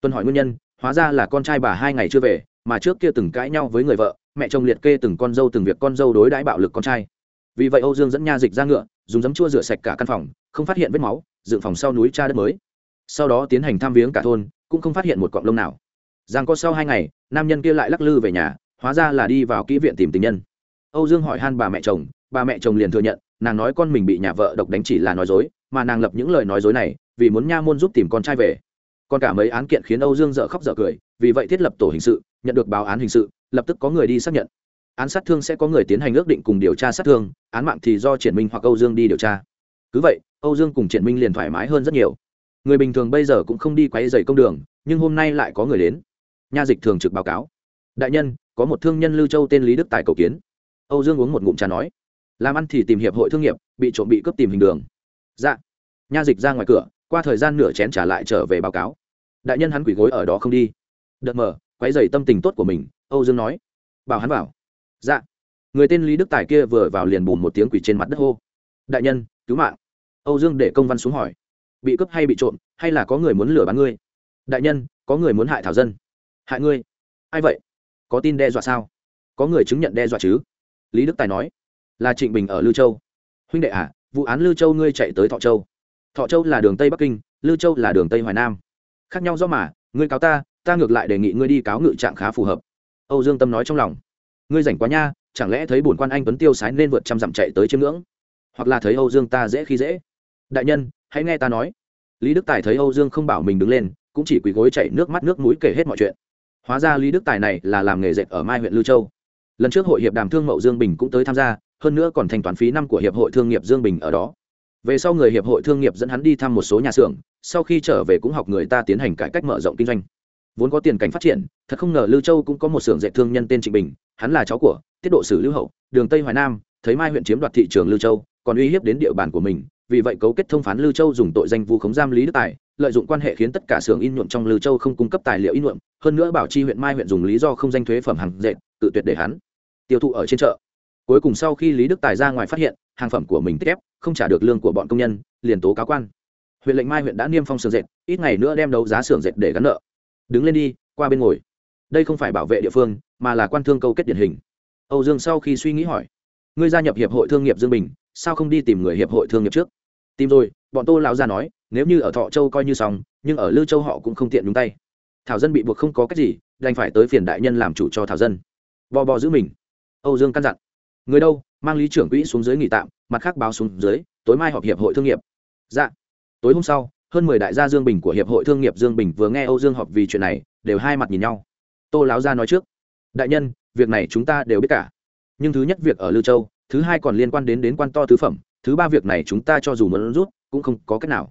Tuân hỏi nguyên nhân, hóa ra là con trai bà hai ngày chưa về, mà trước kia từng cãi nhau với người vợ, mẹ chồng liệt kê từng con dâu từng việc con dâu đối đãi bạo lực con trai. Vì vậy âu dương dẫn nha dịch ra ngựa, dùng giấm chua rửa sạch cả căn phòng, không phát hiện vết máu, dựng phòng sau núi cha đất mới. Sau đó tiến hành thăm viếng cả thôn, cũng không phát hiện một cọng lông nào. Giang có sau hai ngày, nam nhân kia lại lắc lư về nhà, hóa ra là đi vào kỹ viện tìm tình nhân. Âu dương hỏi han bà mẹ chồng bà mẹ chồng liền thừa nhận, nàng nói con mình bị nhà vợ độc đánh chỉ là nói dối, mà nàng lập những lời nói dối này vì muốn nha môn giúp tìm con trai về. Còn cả mấy án kiện khiến âu dương dợ khóc dợ cười, vì vậy thiết lập tổ hình sự, nhận được báo án hình sự, lập tức có người đi xác nhận. Án sát thương sẽ có người tiến hành ước định cùng điều tra sát thương, án mạng thì do triển minh hoặc âu dương đi điều tra. Cứ vậy, âu dương cùng triển minh liền thoải mái hơn rất nhiều. Người bình thường bây giờ cũng không đi quấy dày công đường, nhưng hôm nay lại có người đến. Nha dịch thường trực báo cáo. Đại nhân, có một thương nhân lưu châu tên lý đức tài cầu kiến. Âu dương uống một ngụm trà nói làm ăn thì tìm hiệp hội thương nghiệp, bị trộm bị cướp tìm hình đường. Dạ. Nha dịch ra ngoài cửa, qua thời gian nửa chén trả lại trở về báo cáo. Đại nhân hắn quỷ gối ở đó không đi. Đợt mở, quấy dày tâm tình tốt của mình, âu dương nói. Bảo hắn vào. Dạ. Người tên lý đức tài kia vừa vào liền bùn một tiếng quỷ trên mặt đất hô. Đại nhân, cứu mạng. Âu dương để công văn xuống hỏi. Bị cướp hay bị trộm, hay là có người muốn lừa bán ngươi? Đại nhân, có người muốn hại thảo dân. Hại ngươi? Ai vậy? Có tin đe dọa sao? Có người chứng nhận đe dọa chứ? Lý đức tài nói là trịnh bình ở lưu châu. Huynh đệ à vụ án lưu châu ngươi chạy tới thọ châu. Thọ châu là đường tây bắc kinh lưu châu là đường tây hoài nam. Khác nhau do mà, ngươi cáo ta ta ngược lại đề nghị ngươi đi cáo ngự trạng khá phù hợp. Âu dương tâm nói trong lòng. Ngươi rảnh quá nha, chẳng lẽ thấy bổn quan anh tuấn tiêu sái nên vượt trăm dặm chạy tới chiêm ngưỡng? Hoặc là thấy âu dương ta dễ khi dễ? Đại nhân, hãy nghe ta nói. Lý đức tài thấy âu dương không bảo mình đứng lên, cũng chỉ quỳ gối chạy nước mắt nước mũi kể hết mọi chuyện. Hóa ra lý đức tài này là làm nghề dệt ở mai huyện lưu châu. Lần trước hội hiệp đàm thương mậu dương bình cũng tới tham gia hơn nữa còn thanh toán phí năm của hiệp hội thương nghiệp dương bình ở đó. Về sau người hiệp hội thương nghiệp dẫn hắn đi thăm một số nhà xưởng, sau khi trở về cũng học người ta tiến hành cải cách mở rộng kinh doanh. Vốn có tiền cảnh phát triển, thật không ngờ lưu châu cũng có một xưởng dệt thương nhân tên trịnh bình, hắn là cháu của, tiết độ sử lưu hậu, đường tây hoài nam thấy mai huyện chiếm đoạt thị trường lưu châu, còn uy hiếp đến địa bàn của mình, vì vậy cấu kết thông phán lưu châu dùng tội danh vu khống giam lý đức tài, lợi dụng quan hệ khiến tất cả xưởng in nhuộm trong lưu châu không cung cấp tài liệu in nhuộm, hơn nữa bảo chi huyện mai huyện dùng lý do không danh thuế phẩm hàng dệt, tự tuyệt để hắn. Tiêu thụ ở trên chợ cuối cùng sau khi lý đức tài ra ngoài phát hiện, hàng phẩm của mình tích ép, không trả được lương của bọn công nhân, liền tố cáo quan. Huyện lệnh mai huyện đã niêm phong sườn dệt, ít ngày nữa đem đấu giá xưởng dệt để gắn nợ. Đứng lên đi, qua bên ngồi. Đây không phải bảo vệ địa phương, mà là quan thương câu kết điển hình. Âu dương sau khi suy nghĩ hỏi, ngươi gia nhập hiệp hội thương nghiệp dương bình, sao không đi tìm người hiệp hội thương nghiệp trước? Tìm rồi, bọn tô lão gia nói, nếu như ở thọ châu coi như xong, nhưng ở lư châu họ cũng không tiện nhúng tay. Thảo dân bị buộc không có cách gì, đành phải tới phiền đại nhân làm chủ cho thảo dân. Bò bò giữ mình. Âu dương căn dặn người đâu? Mang lý trưởng quỹ xuống dưới nghỉ tạm, mặt khác báo xuống dưới, tối mai họp hiệp hội thương nghiệp. Dạ. Tối hôm sau, hơn mười đại gia dương bình của hiệp hội thương nghiệp dương bình vừa nghe âu dương họp vì chuyện này, đều hai mặt nhìn nhau. Tô láo gia nói trước, đại nhân, việc này chúng ta đều biết cả. Nhưng thứ nhất việc ở lưu châu, thứ hai còn liên quan đến đến quan to tứ phẩm, thứ ba việc này chúng ta cho dù muốn rút, cũng không có cách nào.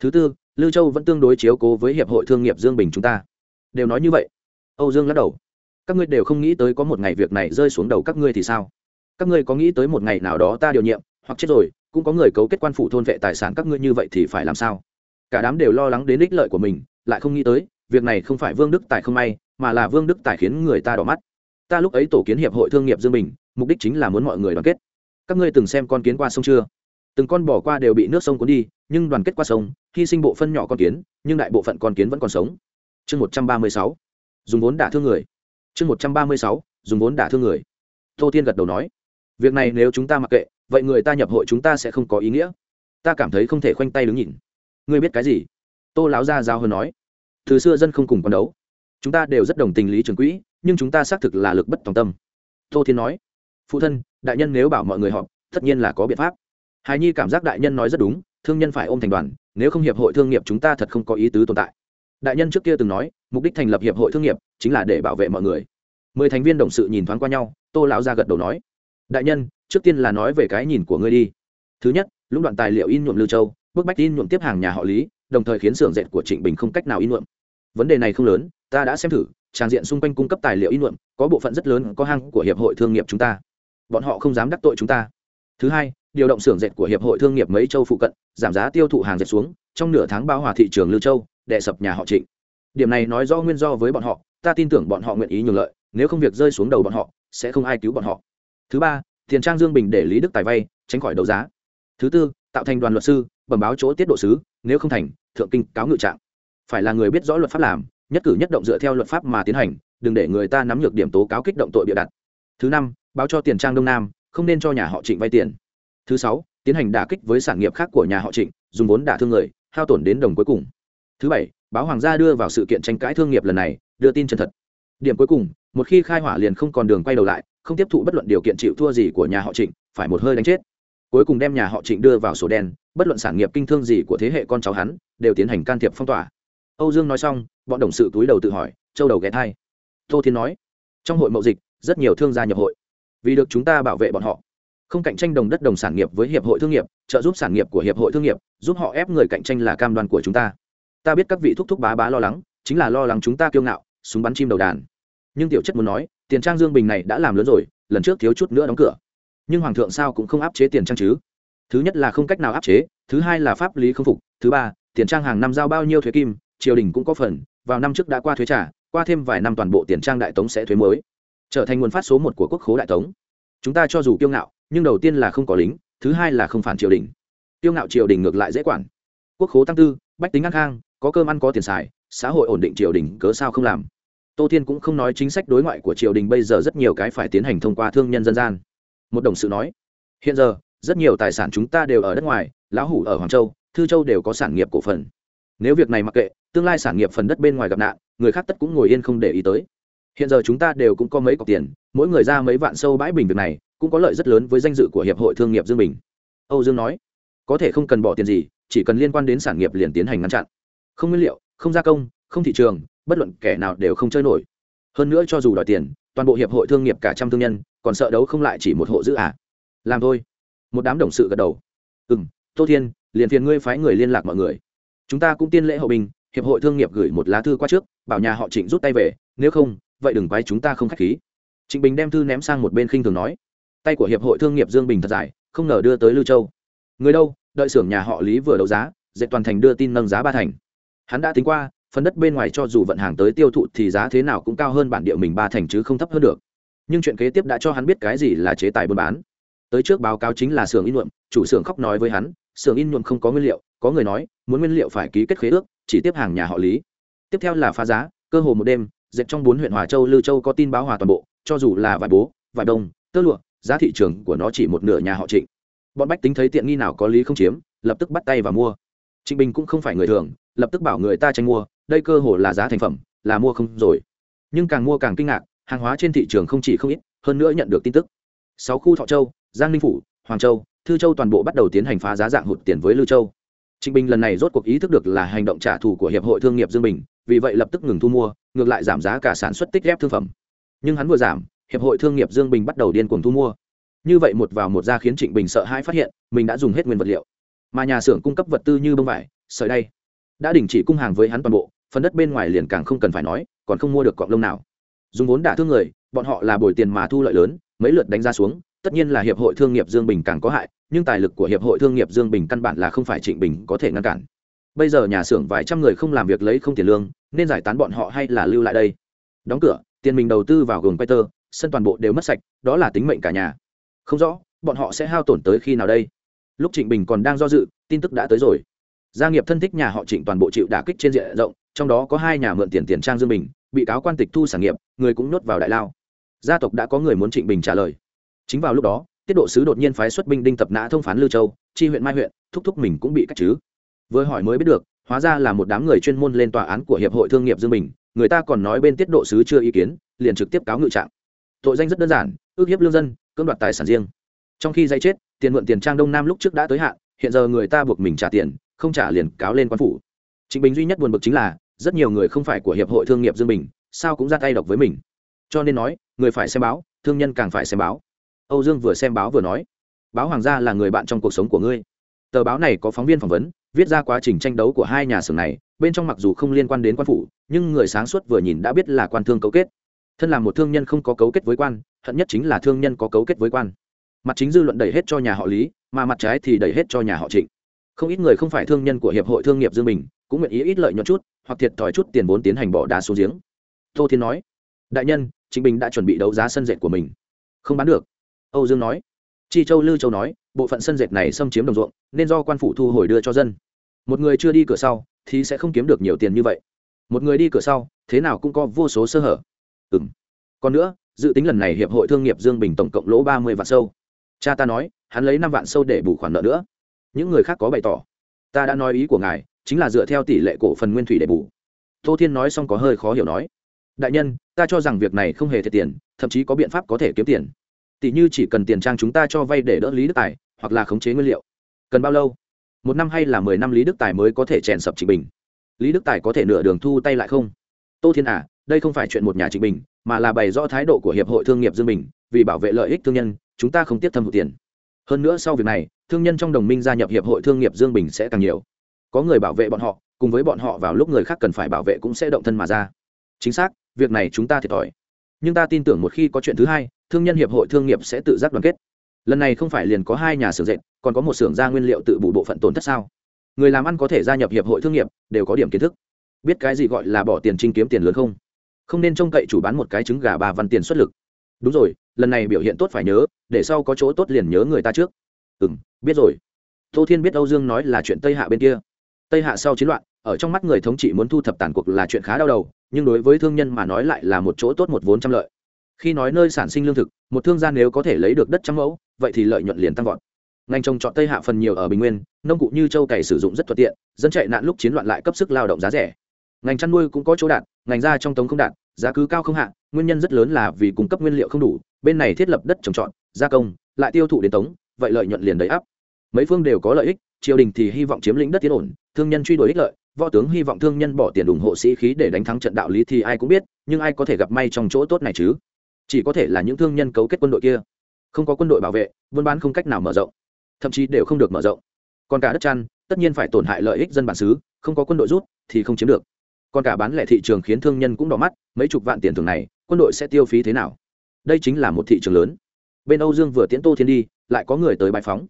Thứ tư lưu châu vẫn tương đối chiếu cố với hiệp hội thương nghiệp dương bình chúng ta. Đều nói như vậy. Âu dương lắc đầu, các ngươi đều không nghĩ tới có một ngày việc này rơi xuống đầu các ngươi thì sao? Các ngươi có nghĩ tới một ngày nào đó ta điều nhiệm, hoặc chết rồi, cũng có người cấu kết quan phủ thôn vệ tài sản các ngươi như vậy thì phải làm sao? Cả đám đều lo lắng đến ích lợi của mình, lại không nghĩ tới, việc này không phải vương đức tài không may, mà là vương đức tài khiến người ta đỏ mắt. Ta lúc ấy tổ kiến hiệp hội thương nghiệp dương bình, mục đích chính là muốn mọi người đoàn kết. Các ngươi từng xem con kiến qua sông chưa? Từng con bỏ qua đều bị nước sông cuốn đi, nhưng đoàn kết qua sông, hy sinh bộ phân nhỏ con kiến, nhưng đại bộ phận con kiến vẫn còn sống. Chương một trăm ba mươi sáu. Dùng vốn đả thương người. Chương một trăm ba mươi sáu. Dùng vốn đả thương người. Tô tiên gật đầu nói việc này nếu chúng ta mặc kệ, vậy người ta nhập hội chúng ta sẽ không có ý nghĩa. Ta cảm thấy không thể khoanh tay đứng nhìn. Ngươi biết cái gì? Tô láo ra giao hơn nói. Từ xưa dân không cùng con đấu. Chúng ta đều rất đồng tình lý trường quỹ, nhưng chúng ta xác thực là lực bất tòng tâm. Tô thiên nói. Phụ thân, đại nhân nếu bảo mọi người họp, tất nhiên là có biện pháp. Hài nhi cảm giác đại nhân nói rất đúng, thương nhân phải ôm thành đoàn, nếu không hiệp hội thương nghiệp chúng ta thật không có ý tứ tồn tại. Đại nhân trước kia từng nói, mục đích thành lập hiệp hội thương nghiệp, chính là để bảo vệ mọi người. Mười thành viên đồng sự nhìn thoáng qua nhau, tô lão ra gật đầu nói đại nhân, trước tiên là nói về cái nhìn của ngươi đi. Thứ nhất, lũng đoạn tài liệu in nhuộm lưu châu, bức bách in nhuộm tiếp hàng nhà họ lý, đồng thời khiến xưởng dệt của trịnh bình không cách nào in nhuộm. Vấn đề này không lớn, ta đã xem thử, trang diện xung quanh cung cấp tài liệu in nhuộm, có bộ phận rất lớn có hang của hiệp hội thương nghiệp chúng ta. Bọn họ không dám đắc tội chúng ta. Thứ hai, điều động xưởng dệt của hiệp hội thương nghiệp mấy châu phụ cận, giảm giá tiêu thụ hàng dệt xuống, trong nửa tháng bao hòa thị trường lưu châu đệ sập nhà họ trịnh. Điểm này nói rõ nguyên do với bọn họ, ta tin tưởng bọn họ nguyện ý nhường lợi, nếu không việc rơi xuống đầu bọn họ, sẽ không ai cứu bọn họ thứ ba, tiền trang dương bình để lý đức tài vay, tránh khỏi đấu giá. Thứ tư, tạo thành đoàn luật sư, bẩm báo chỗ tiết độ sứ, nếu không thành, thượng kinh cáo ngự trạng. Phải là người biết rõ luật pháp làm, nhất cử nhất động dựa theo luật pháp mà tiến hành, đừng để người ta nắm nhược điểm tố cáo kích động tội bịa đặt. Thứ năm, báo cho tiền trang đông nam, không nên cho nhà họ trịnh vay tiền. Thứ sáu, tiến hành đả kích với sản nghiệp khác của nhà họ trịnh, dùng vốn đả thương người, hao tổn đến đồng cuối cùng. Thứ bảy, báo hoàng gia đưa vào sự kiện tranh cãi thương nghiệp lần này, đưa tin chân thật. Điểm cuối cùng, một khi khai hỏa liền không còn đường quay đầu lại không tiếp thụ bất luận điều kiện chịu thua gì của nhà họ trịnh, phải một hơi đánh chết. Cuối cùng đem nhà họ trịnh đưa vào sổ đen, bất luận sản nghiệp kinh thương gì của thế hệ con cháu hắn, đều tiến hành can thiệp phong tỏa. Âu dương nói xong, bọn đồng sự túi đầu tự hỏi, châu đầu ghé thai. Tô thiên nói, trong hội mậu dịch, rất nhiều thương gia nhập hội. Vì được chúng ta bảo vệ bọn họ, không cạnh tranh đồng đất đồng sản nghiệp với hiệp hội thương nghiệp, trợ giúp sản nghiệp của hiệp hội thương nghiệp, giúp họ ép người cạnh tranh là cam đoan của chúng ta. Ta biết các vị thúc thúc bá bá lo lắng, chính là lo lắng chúng ta kiêu ngạo, súng bắn chim đầu đàn. Nhưng tiểu chất muốn nói tiền trang dương bình này đã làm lớn rồi, lần trước thiếu chút nữa đóng cửa. Nhưng hoàng thượng sao cũng không áp chế tiền trang chứ? Thứ nhất là không cách nào áp chế, thứ hai là pháp lý không phục, thứ ba, tiền trang hàng năm giao bao nhiêu thuế kim, triều đình cũng có phần, vào năm trước đã qua thuế trả, qua thêm vài năm toàn bộ tiền trang đại tống sẽ thuế mới, trở thành nguồn phát số một của quốc khố đại tống. Chúng ta cho dù kiêu ngạo, nhưng đầu tiên là không có lính, thứ hai là không phản triều đình. Kiêu ngạo triều đình ngược lại dễ quản. Quốc khố tăng tư, bách tính ăn khang, có cơm ăn có tiền xài, xã hội ổn định triều đình cớ sao không làm? Tô thiên cũng không nói chính sách đối ngoại của triều đình bây giờ rất nhiều cái phải tiến hành thông qua thương nhân dân gian. Một đồng sự nói, hiện giờ, rất nhiều tài sản chúng ta đều ở đất ngoài, lão hủ ở hoàng châu, thư châu đều có sản nghiệp cổ phần. Nếu việc này mặc kệ, tương lai sản nghiệp phần đất bên ngoài gặp nạn, người khác tất cũng ngồi yên không để ý tới. Hiện giờ chúng ta đều cũng có mấy cọc tiền, mỗi người ra mấy vạn sâu bãi bình việc này, cũng có lợi rất lớn với danh dự của hiệp hội thương nghiệp dương bình. Âu dương nói, có thể không cần bỏ tiền gì, chỉ cần liên quan đến sản nghiệp liền tiến hành ngăn chặn. Không nguyên liệu, không gia công, không thị trường bất luận kẻ nào đều không chơi nổi. Hơn nữa cho dù đòi tiền, toàn bộ hiệp hội thương nghiệp cả trăm thương nhân, còn sợ đấu không lại chỉ một hộ giữ à? Làm thôi. Một đám đồng sự gật đầu. Ừ m tô thiên, liền phiền ngươi phái người liên lạc mọi người. Chúng ta cũng tiên lễ hậu bình, hiệp hội thương nghiệp gửi một lá thư qua trước, bảo nhà họ trịnh rút tay về, nếu không, vậy đừng quái chúng ta không k h á c h khí. Trịnh bình đem thư ném sang một bên khinh thường nói. Tay của hiệp hội thương nghiệp dương bình thật dài, không ngờ đưa tới lưu châu. Người đâu? Đợi xưởng nhà họ lý vừa đấu giá dạy toàn thành đưa tin nâng giá ba thành. Hắn đã tính qua phần đất bên ngoài cho dù vận hàng tới tiêu thụ thì giá thế nào cũng cao hơn bản địa mình ba thành chứ không thấp hơn được. Nhưng chuyện kế tiếp đã cho hắn biết cái gì là chế tài buôn bán. Tới trước báo cáo chính là xưởng in nhuộm, chủ xưởng khóc nói với hắn, xưởng in nhuộm không có nguyên liệu, có người nói, muốn nguyên liệu phải ký kết khế ước, chỉ tiếp hàng nhà họ lý. Tiếp theo là phá giá, cơ hồ một đêm, dệt trong bốn huyện hòa châu, lư châu có tin báo hòa toàn bộ, cho dù là vải bố, vải đông, tơ lụa, giá thị trường của nó chỉ một nửa nhà họ trịnh. Bọn bách tính thấy tiện nghi nào có lý không chiếm, lập tức bắt tay và mua. Trịnh bình cũng không phải người thường, lập tức bảo người ta tranh mua đây cơ hồ là giá thành phẩm, là mua không rồi. Nhưng càng mua càng kinh ngạc, hàng hóa trên thị trường không chỉ không ít, hơn nữa nhận được tin tức. Sáu khu thọ châu, giang ninh phủ, hoàng châu, thư châu toàn bộ bắt đầu tiến hành phá giá dạng hụt tiền với lưu châu. Trịnh bình lần này rốt cuộc ý thức được là hành động trả thù của hiệp hội thương nghiệp dương bình, vì vậy lập tức ngừng thu mua, ngược lại giảm giá cả sản xuất tích ghép thương phẩm. Nhưng hắn vừa giảm, hiệp hội thương nghiệp dương bình bắt đầu điên cuồng thu mua. Như vậy một vào một ra khiến trịnh bình sợ hãi phát hiện, mình đã dùng hết nguyên vật liệu. Mà nhà xưởng cung cấp vật tư như bông vải, sợi đay đã đình chỉ cung hàng với hắn toàn bộ, phần đất bên ngoài liền càng không cần phải nói, còn không mua được cọng lông nào. Dùng vốn đả thương người, bọn họ là bồi tiền mà thu lợi lớn, mấy lượt đánh ra xuống, tất nhiên là hiệp hội thương nghiệp dương bình càng có hại, nhưng tài lực của hiệp hội thương nghiệp dương bình căn bản là không phải trịnh bình có thể ngăn cản. Bây giờ nhà xưởng vài trăm người không làm việc lấy không tiền lương, nên giải tán bọn họ hay là lưu lại đây? Đóng cửa, tiền mình đầu tư vào gồm peter sân toàn bộ đều mất sạch, đó là tính mệnh cả nhà. Không rõ, bọn họ sẽ hao tổn tới khi nào đây? Lúc trịnh bình còn đang do dự, tin tức đã tới rồi gia nghiệp thân thích nhà họ trịnh toàn bộ chịu đả kích trên diện rộng, trong đó có hai nhà mượn tiền tiền trang dương bình, bị cáo quan tịch thu sản nghiệp, người cũng nhốt vào đại lao. Gia tộc đã có người muốn trịnh bình trả lời. Chính vào lúc đó, tiết độ sứ đột nhiên phái xuất binh đinh tập nã thông phán lưu châu, chi huyện mai huyện, thúc thúc mình cũng bị cách chứ. Vừa hỏi mới biết được, hóa ra là một đám người chuyên môn lên tòa án của hiệp hội thương nghiệp dương bình, người ta còn nói bên tiết độ sứ chưa ý kiến, liền trực tiếp cáo ngự trạng. Tội danh rất đơn giản, ước hiếp lương dân, cưỡng đoạt tài sản riêng. Trong khi dây chết, tiền mượn tiền trang đông nam lúc trước đã tới hạn, hiện giờ người ta buộc mình trả tiền không trả liền cáo lên quan phủ. Trịnh bình duy nhất buồn bực chính là, rất nhiều người không phải của hiệp hội thương nghiệp dương bình, sao cũng ra tay độc với mình. Cho nên nói, người phải xem báo, thương nhân càng phải xem báo. Âu dương vừa xem báo vừa nói, báo hoàng gia là người bạn trong cuộc sống của ngươi. Tờ báo này có phóng viên phỏng vấn, viết ra quá trình tranh đấu của hai nhà xưởng này, bên trong mặc dù không liên quan đến quan phủ, nhưng người sáng suốt vừa nhìn đã biết là quan thương cấu kết. Thân là một thương nhân không có cấu kết với quan, hận nhất chính là thương nhân có cấu kết với quan. Mặt chính dư luận đẩy hết cho nhà họ lý, mà mặt trái thì đẩy hết cho nhà họ trịnh không ít người không phải thương nhân của hiệp hội thương nghiệp dương bình, cũng nguyện ý ít lợi nhuận chút, hoặc thiệt thòi chút tiền vốn tiến hành bỏ đá xuống giếng. Tô thiên nói, đại nhân chính bình đã chuẩn bị đấu giá sân dệt của mình. Không bán được. Âu dương nói. Chi châu lư châu nói, bộ phận sân dệt này xâm chiếm đồng ruộng, nên do quan phủ thu hồi đưa cho dân. Một người chưa đi cửa sau, thì sẽ không kiếm được nhiều tiền như vậy. Một người đi cửa sau, thế nào cũng có vô số sơ hở. Ừ m còn nữa, dự tính lần này hiệp hội thương nghiệp dương bình tổng cộng lỗ ba mươi vạn sâu. Cha ta nói, hắn lấy năm vạn sâu để bù khoản nợ nữa những người khác có bày tỏ. Ta đã nói ý của ngài, chính là dựa theo tỷ lệ cổ phần nguyên thủy để bù. Tô thiên nói xong có hơi khó hiểu nói. Đại nhân, ta cho rằng việc này không hề thiệt tiền, thậm chí có biện pháp có thể kiếm tiền. Tỷ như chỉ cần tiền trang chúng ta cho vay để đỡ lý đức tài, hoặc là khống chế nguyên liệu. Cần bao lâu? Một năm hay là mười năm lý đức tài mới có thể chèn sập trịnh bình? Lý đức tài có thể nửa đường thu tay lại không? Tô thiên à đây không phải chuyện một nhà trịnh bình, mà là bày rõ thái độ của hiệp hội thương nghiệp dương bình, vì bảo vệ lợi ích thương nhân, chúng ta không tiếp thâm hụt tiền hơn nữa sau việc này, thương nhân trong đồng minh gia nhập hiệp hội thương nghiệp dương bình sẽ càng nhiều. Có người bảo vệ bọn họ, cùng với bọn họ vào lúc người khác cần phải bảo vệ cũng sẽ động thân mà ra. Chính xác, việc này chúng ta thiệt thòi. Nhưng ta tin tưởng một khi có chuyện thứ hai, thương nhân hiệp hội thương nghiệp sẽ tự giác đoàn kết. Lần này không phải liền có hai nhà xưởng dệt, còn có một xưởng gia nguyên liệu tự bù bộ phận tổn thất sao? Người làm ăn có thể gia nhập hiệp hội thương nghiệp, đều có điểm kiến thức. Biết cái gì gọi là bỏ tiền trinh kiếm tiền lớn không? Không nên trông cậy chủ bán một cái trứng gà bà văn tiền xuất lực đúng rồi, lần này biểu hiện tốt phải nhớ, để sau có chỗ tốt liền nhớ người ta trước. Ừ m biết rồi. Tô thiên biết âu dương nói là chuyện tây hạ bên kia. Tây hạ sau chiến loạn, ở trong mắt người thống trị muốn thu thập tàn cuộc là chuyện khá đau đầu, nhưng đối với thương nhân mà nói lại là một chỗ tốt một vốn trăm lợi. Khi nói nơi sản sinh lương thực, một thương gia nếu có thể lấy được đất trăm mẫu, vậy thì lợi nhuận liền tăng vọt. Ngành trồng trọt tây hạ phần nhiều ở bình nguyên, nông cụ như châu cày sử dụng rất thuận tiện, dân chạy nạn lúc chiến loạn lại cấp sức lao động giá rẻ. Ngành chăn nuôi cũng có chỗ đạt, ngành da trong tống không đạt, giá cứ cao không hạ nguyên nhân rất lớn là vì cung cấp nguyên liệu không đủ, bên này thiết lập đất trồng trọt, gia công, lại tiêu thụ đến tống, vậy lợi nhuận liền đầy áp mấy phương đều có lợi ích, triều đình thì hy vọng chiếm lĩnh đất tiến ổn, thương nhân truy đuổi ích lợi, võ tướng hy vọng thương nhân bỏ tiền ủng hộ sĩ khí để đánh thắng trận đạo lý thì ai cũng biết, nhưng ai có thể gặp may trong chỗ tốt này chứ? Chỉ có thể là những thương nhân cấu kết quân đội kia. Không có quân đội bảo vệ, buôn bán không cách nào mở rộng. Thậm chí đều không được mở rộng. Còn cả đất chăn, tất nhiên phải tổn hại lợi ích dân bản xứ, không có quân đội rút thì không chiếm được. Còn cả bán lẻ thị trường khiến thương nhân cũng đỏ mắt, mấy chục vạn tiền thường này quân đội sẽ tiêu phí thế nào? Đây chính là một thị trường lớn. Bên âu dương vừa tiễn tô thiên đi, lại có người tới bài phóng.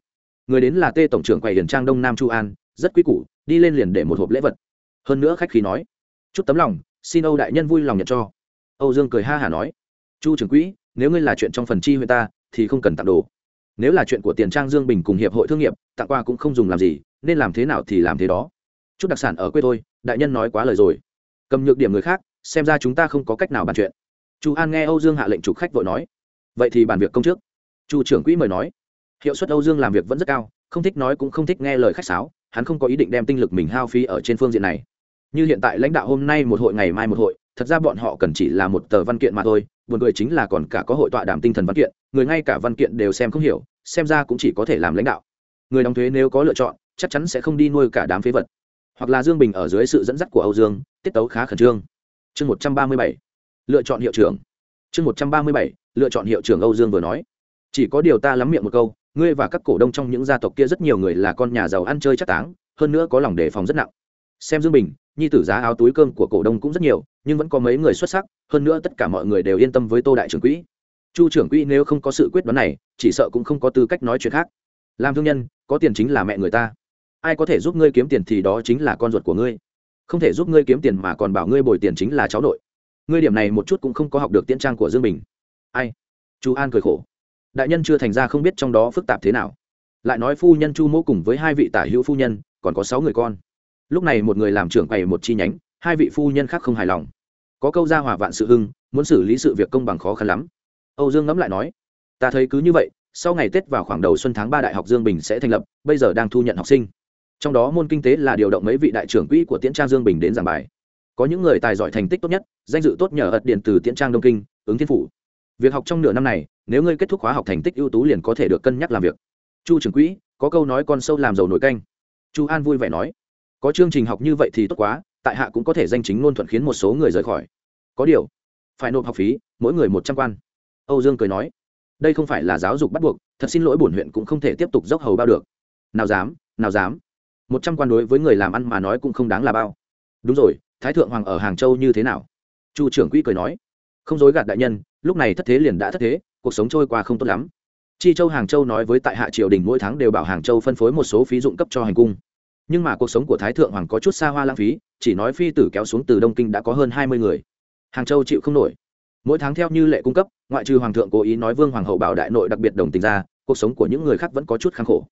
Người đến là tê tổng trưởng quầy hiền trang đông nam chu an, rất quý củ, đi lên liền để một hộp lễ vật. Hơn nữa khách khí nói, chút tấm lòng, xin âu đại nhân vui lòng nhận cho. Âu dương cười ha hả nói, chu trưởng quỹ, nếu ngươi là chuyện trong phần chi huyện ta, thì không cần tặng đồ. Nếu là chuyện của tiền trang dương bình cùng hiệp hội thương nghiệp, tặng qua cũng không dùng làm gì, nên làm thế nào thì làm thế đó. Chút đặc sản ở quê tôi đại nhân nói quá lời rồi. Cầm nhược điểm người khác, xem ra chúng ta không có cách nào bàn chuyện chu an nghe âu dương hạ lệnh chủ khách vội nói, vậy thì bàn việc công trước. Chu trưởng quỹ mời nói, hiệu suất âu dương làm việc vẫn rất cao, không thích nói cũng không thích nghe lời khách sáo, hắn không có ý định đem tinh lực mình hao phí ở trên phương diện này. Như hiện tại lãnh đạo hôm nay một hội ngày mai một hội, thật ra bọn họ cần chỉ là một tờ văn kiện mà thôi, buồn cười chính là còn cả có hội tọa đàm tinh thần văn kiện, người ngay cả văn kiện đều xem không hiểu, xem ra cũng chỉ có thể làm lãnh đạo. Người đóng thuế nếu có lựa chọn, chắc chắn sẽ không đi nuôi cả đám phế vật. Hoặc là dương bình ở dưới sự dẫn dắt của âu dương, tiết tấu khá khẩn trương. Chương một trăm ba mươi bảy lựa chọn hiệu trưởng. Chương một trăm ba mươi bảy, lựa chọn hiệu trưởng âu dương vừa nói. Chỉ có điều ta lắm miệng một câu, ngươi và các cổ đông trong những gia tộc kia rất nhiều người là con nhà giàu ăn chơi chắc táng, hơn nữa có lòng đề phòng rất nặng. Xem dương bình, nhi tử giá áo túi cơm của cổ đông cũng rất nhiều, nhưng vẫn có mấy người xuất sắc, hơn nữa tất cả mọi người đều yên tâm với tô đại trưởng quỹ. Chu trưởng quỹ nếu không có sự quyết đoán này, chỉ sợ cũng không có tư cách nói chuyện khác. Làm thương nhân, có tiền chính là mẹ người ta. Ai có thể giúp ngươi kiếm tiền thì đó chính là con ruột của ngươi. Không thể giúp ngươi kiếm tiền mà còn bảo ngươi bồi tiền chính là cháu nội ngươi điểm này một chút cũng không có học được tiễn trang của dương bình. Ai? Chu an cười khổ. Đại nhân chưa thành ra không biết trong đó phức tạp thế nào. Lại nói phu nhân chu mỗ cùng với hai vị tả hữu phu nhân, còn có sáu người con. Lúc này một người làm trưởng quầy một chi nhánh, hai vị phu nhân khác không hài lòng. Có câu ra hòa vạn sự hưng, muốn xử lý sự việc công bằng khó khăn lắm. Âu dương ngẫm lại nói, ta thấy cứ như vậy, sau ngày tết vào khoảng đầu xuân tháng ba đại học dương bình sẽ thành lập, bây giờ đang thu nhận học sinh. Trong đó môn kinh tế là điều động mấy vị đại trưởng quỹ của tiễn trang dương bình đến giảng bài có những người tài giỏi thành tích tốt nhất, danh dự tốt nhờ ật điện từ tiễn trang đông kinh, ứng thiên phủ. Việc học trong nửa năm này, nếu ngươi kết thúc khóa học thành tích ưu tú liền có thể được cân nhắc làm việc. Chu trưởng quỹ, có câu nói con sâu làm giàu nổi canh. Chu an vui vẻ nói, có chương trình học như vậy thì tốt quá, tại hạ cũng có thể danh chính ngôn thuận khiến một số người rời khỏi. Có điều, phải nộp học phí, mỗi người một trăm quan. Âu dương cười nói, đây không phải là giáo dục bắt buộc, thật xin lỗi bổn huyện cũng không thể tiếp tục dốc hầu bao được. Nào dám nào dám. Một trăm quan đối với người làm ăn mà nói cũng không đáng là bao. Đúng rồi thái thượng hoàng ở hàng châu như thế nào? Chu trưởng quỹ cười nói, không dối gạt đại nhân, lúc này thất thế liền đã thất thế, cuộc sống trôi qua không tốt lắm. Chi châu hàng châu nói với tại hạ triều đình mỗi tháng đều bảo hàng châu phân phối một số phí dụng cấp cho hành cung. Nhưng mà cuộc sống của thái thượng hoàng có chút xa hoa lãng phí, chỉ nói phi tử kéo xuống từ đông kinh đã có hơn hai mươi người. Hàng châu chịu không nổi. Mỗi tháng theo như lệ cung cấp, ngoại trừ hoàng thượng cố ý nói vương hoàng hậu bảo đại nội đặc biệt đồng tình ra, cuộc sống của những người khác vẫn có chút kháng khổ.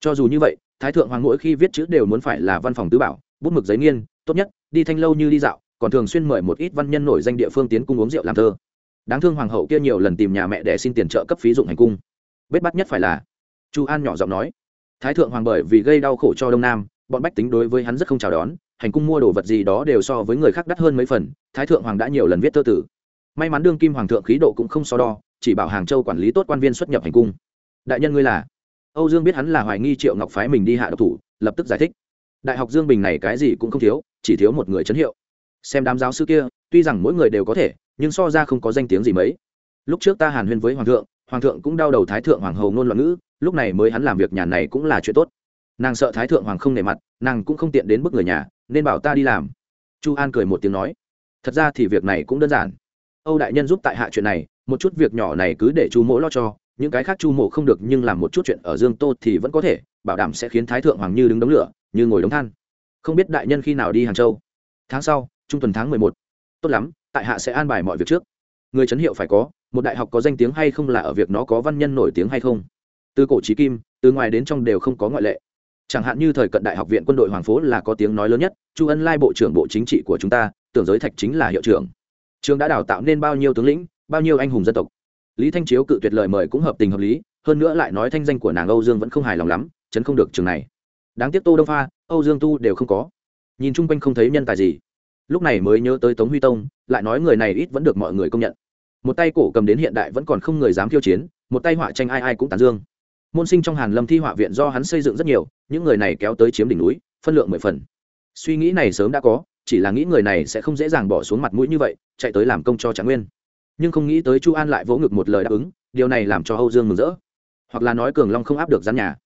Cho dù như vậy, thái thượng hoàng mỗi khi viết chữ đều muốn phải là văn phòng tứ bảo, bút mực giấy nghiên tốt nhất, đi thanh lâu như đi dạo, còn thường xuyên mời một ít văn nhân nổi danh địa phương tiến cung uống rượu làm thơ. Đáng thương hoàng hậu kia nhiều lần tìm nhà mẹ để xin tiền trợ cấp phí dụng hành cung. Bết bắt nhất phải là, chu an nhỏ giọng nói, thái thượng hoàng bởi vì gây đau khổ cho đông nam, bọn bách tính đối với hắn rất không chào đón, hành cung mua đồ vật gì đó đều so với người khác đắt hơn mấy phần, thái thượng hoàng đã nhiều lần viết thơ tử. May mắn đương kim hoàng thượng khí độ cũng không so đo, chỉ bảo hàng châu quản lý tốt quan viên xuất nhập hành cung. Đại nhân ngươi là, âu dương biết hắn là hoài nghi triệu ngọc phái mình đi hạ độc thủ, lập tức giải thích đại học dương bình này cái gì cũng không thiếu, chỉ thiếu một người chấn hiệu. Xem đám giáo sư kia, tuy rằng mỗi người đều có thể, nhưng so ra không có danh tiếng gì mấy. Lúc trước ta hàn huyên với hoàng thượng hoàng thượng cũng đau đầu thái thượng hoàng hầu ngôn loạn ngữ, lúc này mới hắn làm việc nhà này cũng là chuyện tốt. Nàng sợ thái thượng hoàng không nề mặt, nàng cũng không tiện đến bức người nhà, nên bảo ta đi làm. Chu an cười một tiếng nói. Thật ra thì việc này cũng đơn giản. Âu đại nhân giúp tại hạ chuyện này, một chút việc nhỏ này cứ để chu mỗ lo cho, những cái khác chu mộ không được nhưng làm một chút chuyện ở dương tô thì vẫn có thể, bảo đảm sẽ khiến thái thượng hoàng như đứng đống lửa như ngồi đống than. Không biết đại nhân khi nào đi hàng châu. Tháng sau, trung tuần tháng mười một. Tốt lắm, tại hạ sẽ an bài mọi việc trước. Người chấn hiệu phải có, một đại học có danh tiếng hay không là ở việc nó có văn nhân nổi tiếng hay không. Từ cổ trí kim, từ ngoài đến trong đều không có ngoại lệ. Chẳng hạn như thời cận đại học viện quân đội hoàng phố là có tiếng nói lớn nhất, chu ân lai bộ trưởng bộ chính trị của chúng ta, tưởng giới thạch chính là hiệu trưởng. Trường đã đào tạo nên bao nhiêu tướng lĩnh, bao nhiêu anh hùng dân tộc. Lý thanh chiếu cự tuyệt lời mời cũng hợp tình hợp lý, hơn nữa lại nói thanh danh của nàng âu dương vẫn không hài lòng lắm, chấn không được trường này đáng tiếc tô đông pha, âu dương tu đều không có. Nhìn chung quanh không thấy nhân tài gì. Lúc này mới nhớ tới tống huy tông, lại nói người này ít vẫn được mọi người công nhận. Một tay cổ cầm đến hiện đại vẫn còn không người dám khiêu chiến, một tay họa tranh ai ai cũng tán dương. Môn sinh trong hàn lâm thi họa viện do hắn xây dựng rất nhiều, những người này kéo tới chiếm đỉnh núi, phân lượng mười phần. Suy nghĩ này sớm đã có, chỉ là nghĩ người này sẽ không dễ dàng bỏ xuống mặt mũi như vậy, chạy tới làm công cho trạng nguyên. Nhưng không nghĩ tới chu an lại vỗ ngực một lời đáp ứng, điều này làm cho âu dương mừng rỡ. Hoặc là nói cường long không áp được gian nhà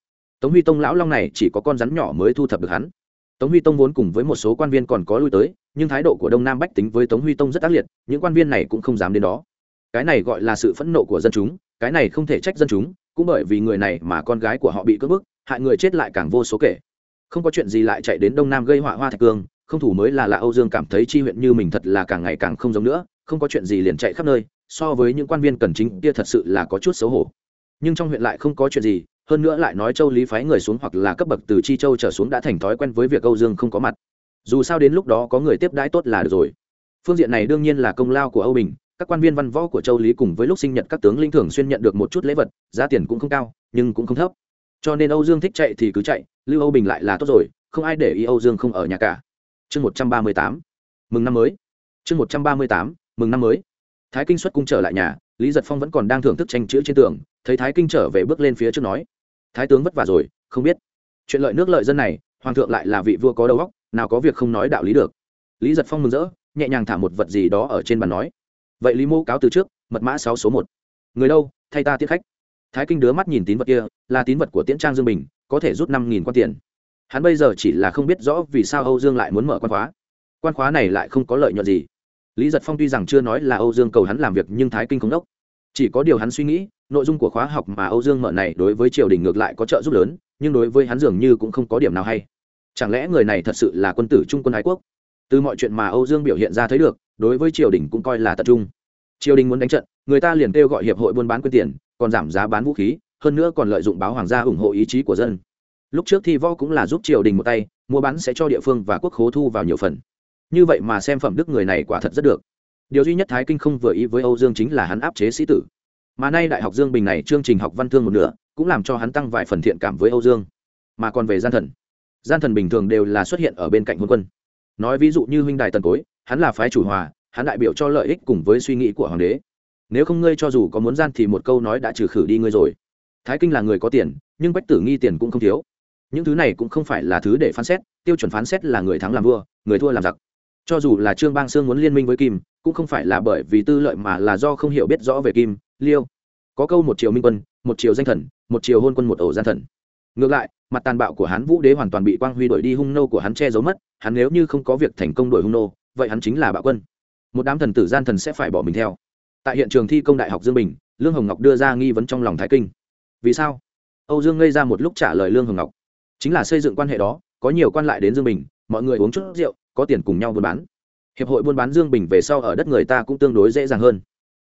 tống huy tông lão long này chỉ có con rắn nhỏ mới thu thập được hắn. Tống huy tông vốn cùng với một số quan viên còn có lui tới, nhưng thái độ của đông nam bách tính với tống huy tông rất ác liệt, những quan viên này cũng không dám đến đó. Cái này gọi là sự phẫn nộ của dân chúng, cái này không thể trách dân chúng, cũng bởi vì người này mà con gái của họ bị cướp bức, hại người chết lại càng vô số kể. Không có chuyện gì lại chạy đến đông nam gây họa hoa thạch cương, không thủ mới là là âu dương cảm thấy chi huyện như mình thật là càng ngày càng không giống nữa, không có chuyện gì liền chạy khắp nơi, so với những quan viên cần chính kia thật sự là có chút xấu hổ. Nhưng trong huyện lại không có chuyện gì hơn nữa lại nói châu lý phái người xuống hoặc là cấp bậc từ chi châu trở xuống đã thành thói quen với việc âu dương không có mặt. Dù sao đến lúc đó có người tiếp đãi tốt là được rồi. Phương diện này đương nhiên là công lao của âu bình. Các quan viên văn võ của châu lý cùng với lúc sinh nhật các tướng linh thường xuyên nhận được một chút lễ vật, giá tiền cũng không cao, nhưng cũng không thấp. Cho nên âu dương thích chạy thì cứ chạy, lưu âu bình lại là tốt rồi, không ai để ý âu dương không ở nhà cả. Chương một trăm ba mươi tám. Mừng năm mới. Chương một trăm ba mươi tám. Mừng năm mới. Thái kinh xuất cung trở lại nhà lý giật phong vẫn còn đang thưởng thức tranh chữ trên tường, thấy thái kinh trở về bước lên phía trước nói, thái tướng vất vả rồi, không biết. Chuyện lợi nước lợi dân này, hoàng thượng lại là vị vua có đầu óc, nào có việc không nói đạo lý được. Lý giật phong mừng rỡ, nhẹ nhàng thả một vật gì đó ở trên bàn nói, vậy lý mô cáo từ trước, mật mã sáu số một. Người đâu, thay ta tiết khách. Thái kinh đứa mắt nhìn tín vật kia, là tín vật của tiễn trang dương bình, có thể rút năm nghìn quan tiền. Hắn bây giờ chỉ là không biết rõ vì sao âu dương lại muốn mở quan khóa. Quan khóa này lại không có lợi nhuận gì lý giật phong tuy rằng chưa nói là âu dương cầu hắn làm việc nhưng thái kinh không đốc. Chỉ có điều hắn suy nghĩ, nội dung của khóa học mà âu dương mở này đối với triều đình ngược lại có trợ giúp lớn, nhưng đối với hắn dường như cũng không có điểm nào hay. Chẳng lẽ người này thật sự là quân tử trung quân ái quốc? Từ mọi chuyện mà âu dương biểu hiện ra thấy được, đối với triều đình cũng coi là tập trung. Triều đình muốn đánh trận, người ta liền kêu gọi hiệp hội buôn bán quyên tiền, còn giảm giá bán vũ khí, hơn nữa còn lợi dụng báo hoàng gia ủng hộ ý chí của dân. Lúc trước thi võ cũng là giúp triều đình một tay, mua bán sẽ cho địa phương và quốc khố thu vào nhiều phần như vậy mà xem phẩm đức người này quả thật rất được. Điều duy nhất thái kinh không vừa ý với âu dương chính là hắn áp chế sĩ tử. Mà nay đại học dương bình này chương trình học văn thương một nửa, cũng làm cho hắn tăng vài phần thiện cảm với âu dương. Mà còn về gian thần. Gian thần bình thường đều là xuất hiện ở bên cạnh hôn quân. Nói ví dụ như huynh đài tần cối, hắn là phái chủ hòa, hắn đại biểu cho lợi ích cùng với suy nghĩ của hoàng đế. Nếu không ngươi cho dù có muốn gian thì một câu nói đã trừ khử đi ngươi rồi. Thái kinh là người có tiền, nhưng bách tử nghi tiền cũng không thiếu. Những thứ này cũng không phải là thứ để phán xét, tiêu chuẩn phán xét là người thắng làm vua, người thua làm giặc cho dù là trương bang sương muốn liên minh với kim, cũng không phải là bởi vì tư lợi mà là do không hiểu biết rõ về kim, liêu. Có câu một triều minh quân, một triều danh thần, một triều hôn quân một ổ gian thần. Ngược lại, mặt tàn bạo của hắn vũ đế hoàn toàn bị quang huy đổi đi, hung nô của hắn che giấu mất, hắn nếu như không có việc thành công đổi hung nô, vậy hắn chính là bạo quân. Một đám thần tử gian thần sẽ phải bỏ mình theo. Tại hiện trường thi công đại học dương bình, lương hồng ngọc đưa ra nghi vấn trong lòng thái kinh. Vì sao? Âu dương gây ra một lúc trả lời lương hồng ngọc. Chính là xây dựng quan hệ đó, có nhiều quan lại đến dương bình, mọi người uống chút rượu có tiền cùng nhau buôn bán. Hiệp hội buôn bán dương bình về sau ở đất người ta cũng tương đối dễ dàng hơn.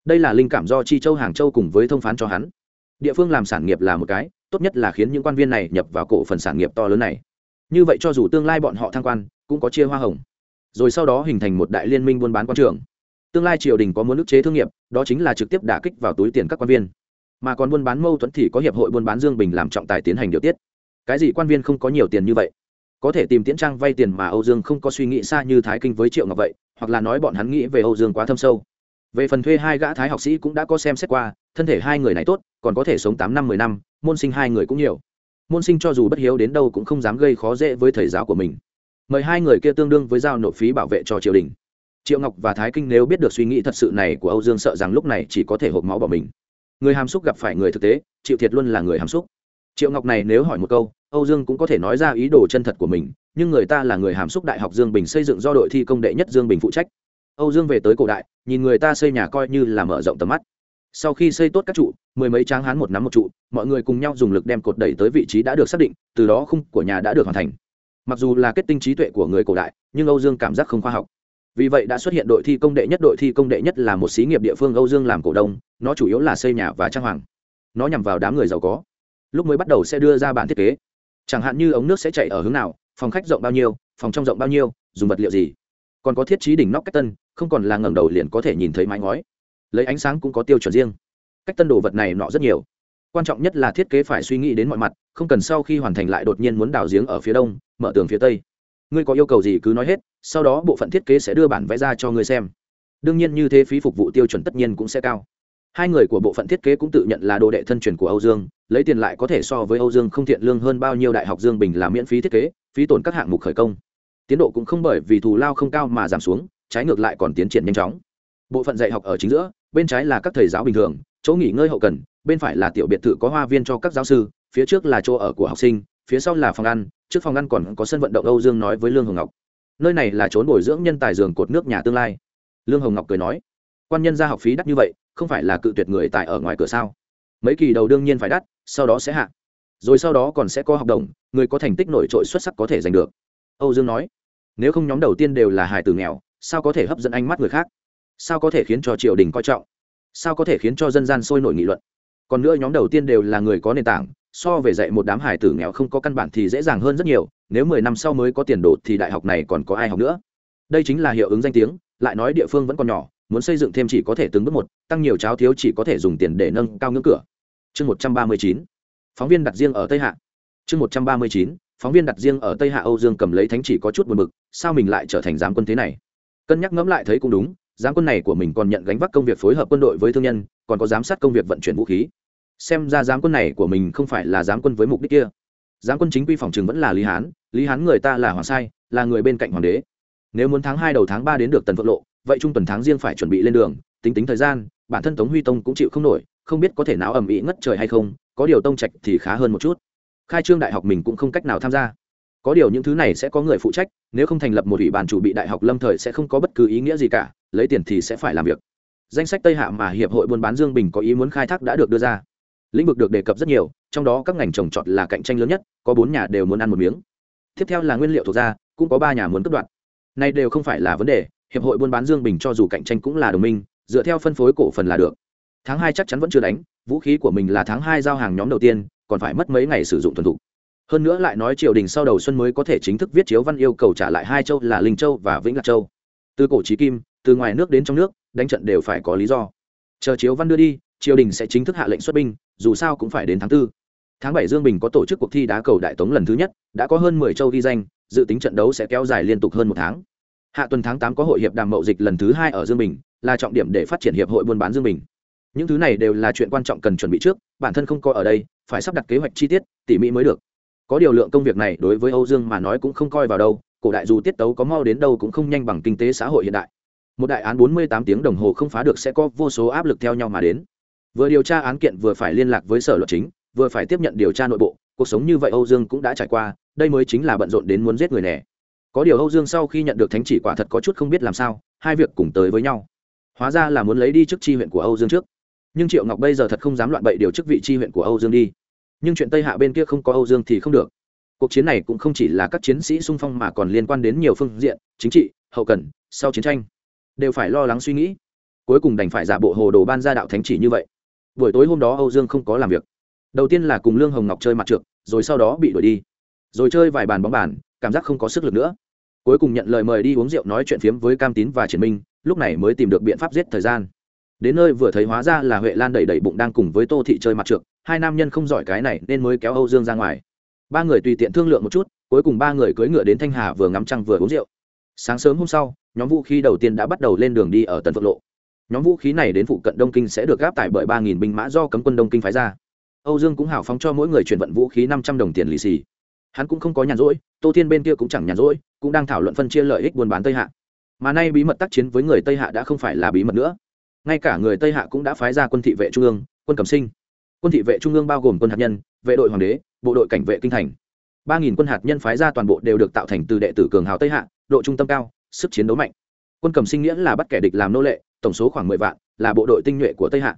Đây là linh cảm do chi châu hàng châu cùng với thông phán cho hắn. Địa phương làm sản nghiệp là một cái, tốt nhất là khiến những quan viên này nhập vào cổ phần sản nghiệp to lớn này. Như vậy cho dù tương lai bọn họ thăng quan, cũng có chia hoa hồng. Rồi sau đó hình thành một đại liên minh buôn bán quan trường. Tương lai triều đình có muốn ức chế thương nghiệp, đó chính là trực tiếp đả kích vào túi tiền các quan viên. Mà còn buôn bán mâu thuẫn thì có hiệp hội buôn bán dương bình làm trọng tài tiến hành điều tiết. Cái gì quan viên không có nhiều tiền như vậy? Có thể tìm tiễn trang vay tiền mà âu dương không có suy nghĩ xa như thái kinh với triệu ngọc vậy, hoặc là nói bọn hắn nghĩ về âu dương quá thâm sâu. Về phần thuê hai gã thái học sĩ cũng đã có xem xét qua, thân thể hai người này tốt, còn có thể sống tám năm, mười năm, môn sinh hai người cũng nhiều. Môn sinh cho dù bất hiếu đến đâu cũng không dám gây khó dễ với thầy giáo của mình. Mời hai người kia tương đương với giao nộp phí bảo vệ cho triều đình. Triệu ngọc và thái kinh nếu biết được suy nghĩ thật sự này của âu dương sợ rằng lúc này chỉ có thể hộp máu bỏ mình. Người hàm xúc gặp phải người thực tế chịu thiệt luôn là người hàm xúc triệu ngọc này nếu hỏi một câu, âu dương cũng có thể nói ra ý đồ chân thật của mình, nhưng người ta là người hàm xúc đại học dương bình xây dựng do đội thi công đệ nhất dương bình phụ trách. Âu dương về tới cổ đại, nhìn người ta xây nhà coi như là mở rộng tầm mắt. Sau khi xây tốt các trụ, mười mấy tráng hán một nắm một trụ, mọi người cùng nhau dùng lực đem cột đẩy tới vị trí đã được xác định, từ đó khung của nhà đã được hoàn thành. Mặc dù là kết tinh trí tuệ của người cổ đại, nhưng âu dương cảm giác không khoa học. Vì vậy đã xuất hiện đội thi công đệ nhất, đội thi công đệ nhất là một xí nghiệp địa phương âu dương làm cổ đông, nó chủ yếu là xây nhà và trang hoàng. Nó nhằm vào đám người giàu có lúc mới bắt đầu sẽ đưa ra bản thiết kế. Chẳng hạn như ống nước sẽ chạy ở hướng nào, phòng khách rộng bao nhiêu, phòng trong rộng bao nhiêu, dùng vật liệu gì. Còn có thiết trí đỉnh nóc cách tân, không còn là ngẩng đầu liền có thể nhìn thấy mái ngói. Lấy ánh sáng cũng có tiêu chuẩn riêng. Cách tân đồ vật này nọ rất nhiều. Quan trọng nhất là thiết kế phải suy nghĩ đến mọi mặt, không cần sau khi hoàn thành lại đột nhiên muốn đào giếng ở phía đông, mở tường phía tây. Ngươi có yêu cầu gì cứ nói hết, sau đó bộ phận thiết kế sẽ đưa bản vẽ ra cho ngươi xem. Đương nhiên như thế phí phục vụ tiêu chuẩn tất nhiên cũng sẽ cao hai người của bộ phận thiết kế cũng tự nhận là đồ đệ thân truyền của âu dương, lấy tiền lại có thể so với âu dương không thiện lương hơn bao nhiêu đại học dương bình làm miễn phí thiết kế, phí tổn các hạng mục khởi công. Tiến độ cũng không bởi vì thù lao không cao mà giảm xuống, trái ngược lại còn tiến triển nhanh chóng. Bộ phận dạy học ở chính giữa, bên trái là các thầy giáo bình thường, chỗ nghỉ ngơi hậu cần, bên phải là tiểu biệt thự có hoa viên cho các giáo sư, phía trước là chỗ ở của học sinh, phía sau là phòng ăn, trước phòng ăn còn có sân vận động âu dương nói với lương hồng ngọc. Nơi này là trốn bồi dưỡng nhân tài giường cột nước nhà tương lai. Lương hồng ngọc cười nói quan nhân ra học phí đắt như vậy, không phải là cự tuyệt người tại ở ngoài cửa sao? Mấy kỳ đầu đương nhiên phải đắt, sau đó sẽ hạ. Rồi sau đó còn sẽ có học đồng, người có thành tích nổi trội xuất sắc có thể giành được. Âu dương nói, nếu không nhóm đầu tiên đều là hài tử nghèo, sao có thể hấp dẫn ánh mắt người khác? Sao có thể khiến cho triều đình coi trọng? Sao có thể khiến cho dân gian sôi nổi nghị luận? Còn nữa nhóm đầu tiên đều là người có nền tảng, so về dạy một đám hải tử nghèo không có căn bản thì dễ dàng hơn rất nhiều, nếu mười năm sau mới có tiền đồ thì đại học này còn có ai học nữa? Đây chính là hiệu ứng danh tiếng, lại nói địa phương vẫn còn nhỏ muốn xây dựng thêm chỉ có thể từng bước một, tăng nhiều cháo thiếu chỉ có thể dùng tiền để nâng cao ngưỡng cửa. Chương một trăm ba mươi chín, phóng viên đặt riêng ở tây hạ. Chương một trăm ba mươi chín, phóng viên đặt riêng ở tây hạ âu dương cầm lấy thánh chỉ có chút buồn bực, sao mình lại trở thành giám quân thế này? Cân nhắc ngẫm lại thấy cũng đúng, giám quân này của mình còn nhận gánh vác công việc phối hợp quân đội với thương nhân, còn có giám sát công việc vận chuyển vũ khí. Xem ra giám quân này của mình không phải là giám quân với mục đích kia. Giám quân chính quy phòng trường vẫn là lý hán lý hán người ta là hoàng sai, là người bên cạnh hoàng đế. Nếu muốn tháng hai đầu tháng ba đến được tần phượng lộ vậy trung tuần tháng riêng phải chuẩn bị lên đường, tính tính thời gian, bản thân tống huy tông cũng chịu không nổi, không biết có thể nào ầm ĩ ngất trời hay không, có điều tông trạch thì khá hơn một chút. Khai trương đại học mình cũng không cách nào tham gia. Có điều những thứ này sẽ có người phụ trách, nếu không thành lập một ủy ban chủ bị đại học lâm thời sẽ không có bất cứ ý nghĩa gì cả, lấy tiền thì sẽ phải làm việc. Danh sách tây hạ mà hiệp hội buôn bán dương bình có ý muốn khai thác đã được đưa ra. Lĩnh vực được đề cập rất nhiều, trong đó các ngành trồng trọt là cạnh tranh lớn nhất, có bốn nhà đều muốn ăn một miếng. Tiếp theo là nguyên liệu thuộc da cũng có ba nhà muốn cất đoạn. Này đều không phải là vấn đề hiệp hội buôn bán dương bình cho dù cạnh tranh cũng là đồng minh, dựa theo phân phối cổ phần là được. Tháng hai chắc chắn vẫn chưa đánh, vũ khí của mình là tháng hai giao hàng nhóm đầu tiên, còn phải mất mấy ngày sử dụng thuần thục. Hơn nữa lại nói triều đình sau đầu xuân mới có thể chính thức viết chiếu văn yêu cầu trả lại hai châu là linh châu và vĩnh lạc châu. Từ cổ trí kim, từ ngoài nước đến trong nước, đánh trận đều phải có lý do. Chờ chiếu văn đưa đi, triều đình sẽ chính thức hạ lệnh xuất binh, dù sao cũng phải đến tháng 4. tháng bảy dương bình có tổ chức cuộc thi đá cầu đại tống lần thứ nhất, đã có hơn mười châu ghi danh, dự tính trận đấu sẽ kéo dài liên tục hơn một tháng hạ tuần tháng tám có hội hiệp đàm mậu dịch lần thứ hai ở dương bình, là trọng điểm để phát triển hiệp hội buôn bán dương bình. Những thứ này đều là chuyện quan trọng cần chuẩn bị trước, bản thân không có ở đây, phải sắp đặt kế hoạch chi tiết, tỉ mỉ mới được. Có điều lượng công việc này đối với âu dương mà nói cũng không coi vào đâu, cổ đại dù tiết tấu có mau đến đâu cũng không nhanh bằng kinh tế xã hội hiện đại. Một đại án bốn mươi tám tiếng đồng hồ không phá được sẽ có vô số áp lực theo nhau mà đến. Vừa điều tra án kiện vừa phải liên lạc với sở luật chính, vừa phải tiếp nhận điều tra nội bộ, cuộc sống như vậy âu dương cũng đã trải qua, đây mới chính là bận rộn đến muốn giết người nẻ có điều âu dương sau khi nhận được thánh chỉ quả thật có chút không biết làm sao, hai việc cùng tới với nhau. Hóa ra là muốn lấy đi chức tri huyện của âu dương trước. Nhưng triệu ngọc bây giờ thật không dám loạn bậy điều chức vị tri huyện của âu dương đi. Nhưng chuyện tây hạ bên kia không có âu dương thì không được. Cuộc chiến này cũng không chỉ là các chiến sĩ sung phong mà còn liên quan đến nhiều phương diện, chính trị, hậu cần, sau chiến tranh. Đều phải lo lắng suy nghĩ. Cuối cùng đành phải giả bộ hồ đồ ban ra đạo thánh chỉ như vậy. Buổi tối hôm đó âu dương không có làm việc. Đầu tiên là cùng lương hồng ngọc chơi mặt trượt, rồi sau đó bị đuổi đi. Rồi chơi vài bàn bóng bàn, cảm giác không có sức lực nữa cuối cùng nhận lời mời đi uống rượu nói chuyện phiếm với cam tín và triển minh, lúc này mới tìm được biện pháp giết thời gian. Đến nơi vừa thấy hóa ra là huệ lan đẩy đẩy bụng đang cùng với tô thị chơi mặt trượt, hai nam nhân không giỏi cái này nên mới kéo âu dương ra ngoài. Ba người tùy tiện thương lượng một chút, cuối cùng ba người cưỡi ngựa đến thanh hà vừa ngắm trăng vừa uống rượu. Sáng sớm hôm sau, nhóm vũ khí đầu tiên đã bắt đầu lên đường đi ở tần phượng lộ. Nhóm vũ khí này đến phụ cận đông kinh sẽ được gáp tải bởi ba nghìn binh mã do cấm quân đông kinh phái ra. Âu dương cũng hào phóng cho mỗi người chuyển vận vũ khí năm trăm đồng tiền lì xì. Hắn cũng không có nhàn rỗi, tô thiên bên kia cũng chẳng nhàn rỗi cũng đang thảo luận phân chia lợi ích buôn bán tây hạ. Mà nay bí mật tác chiến với người tây hạ đã không phải là bí mật nữa. Ngay cả người tây hạ cũng đã phái ra quân thị vệ trung ương, quân cầm sinh. Quân thị vệ trung ương bao gồm quân hạt nhân, vệ đội hoàng đế, bộ đội cảnh vệ kinh thành. Ba nghìn quân hạt nhân phái ra toàn bộ đều được tạo thành từ đệ tử cường hào tây hạ, độ trung tâm cao, sức chiến đấu mạnh. Quân cầm sinh nghĩa là bắt kẻ địch làm nô lệ, tổng số khoảng mười vạn, là bộ đội tinh nhuệ của tây hạ.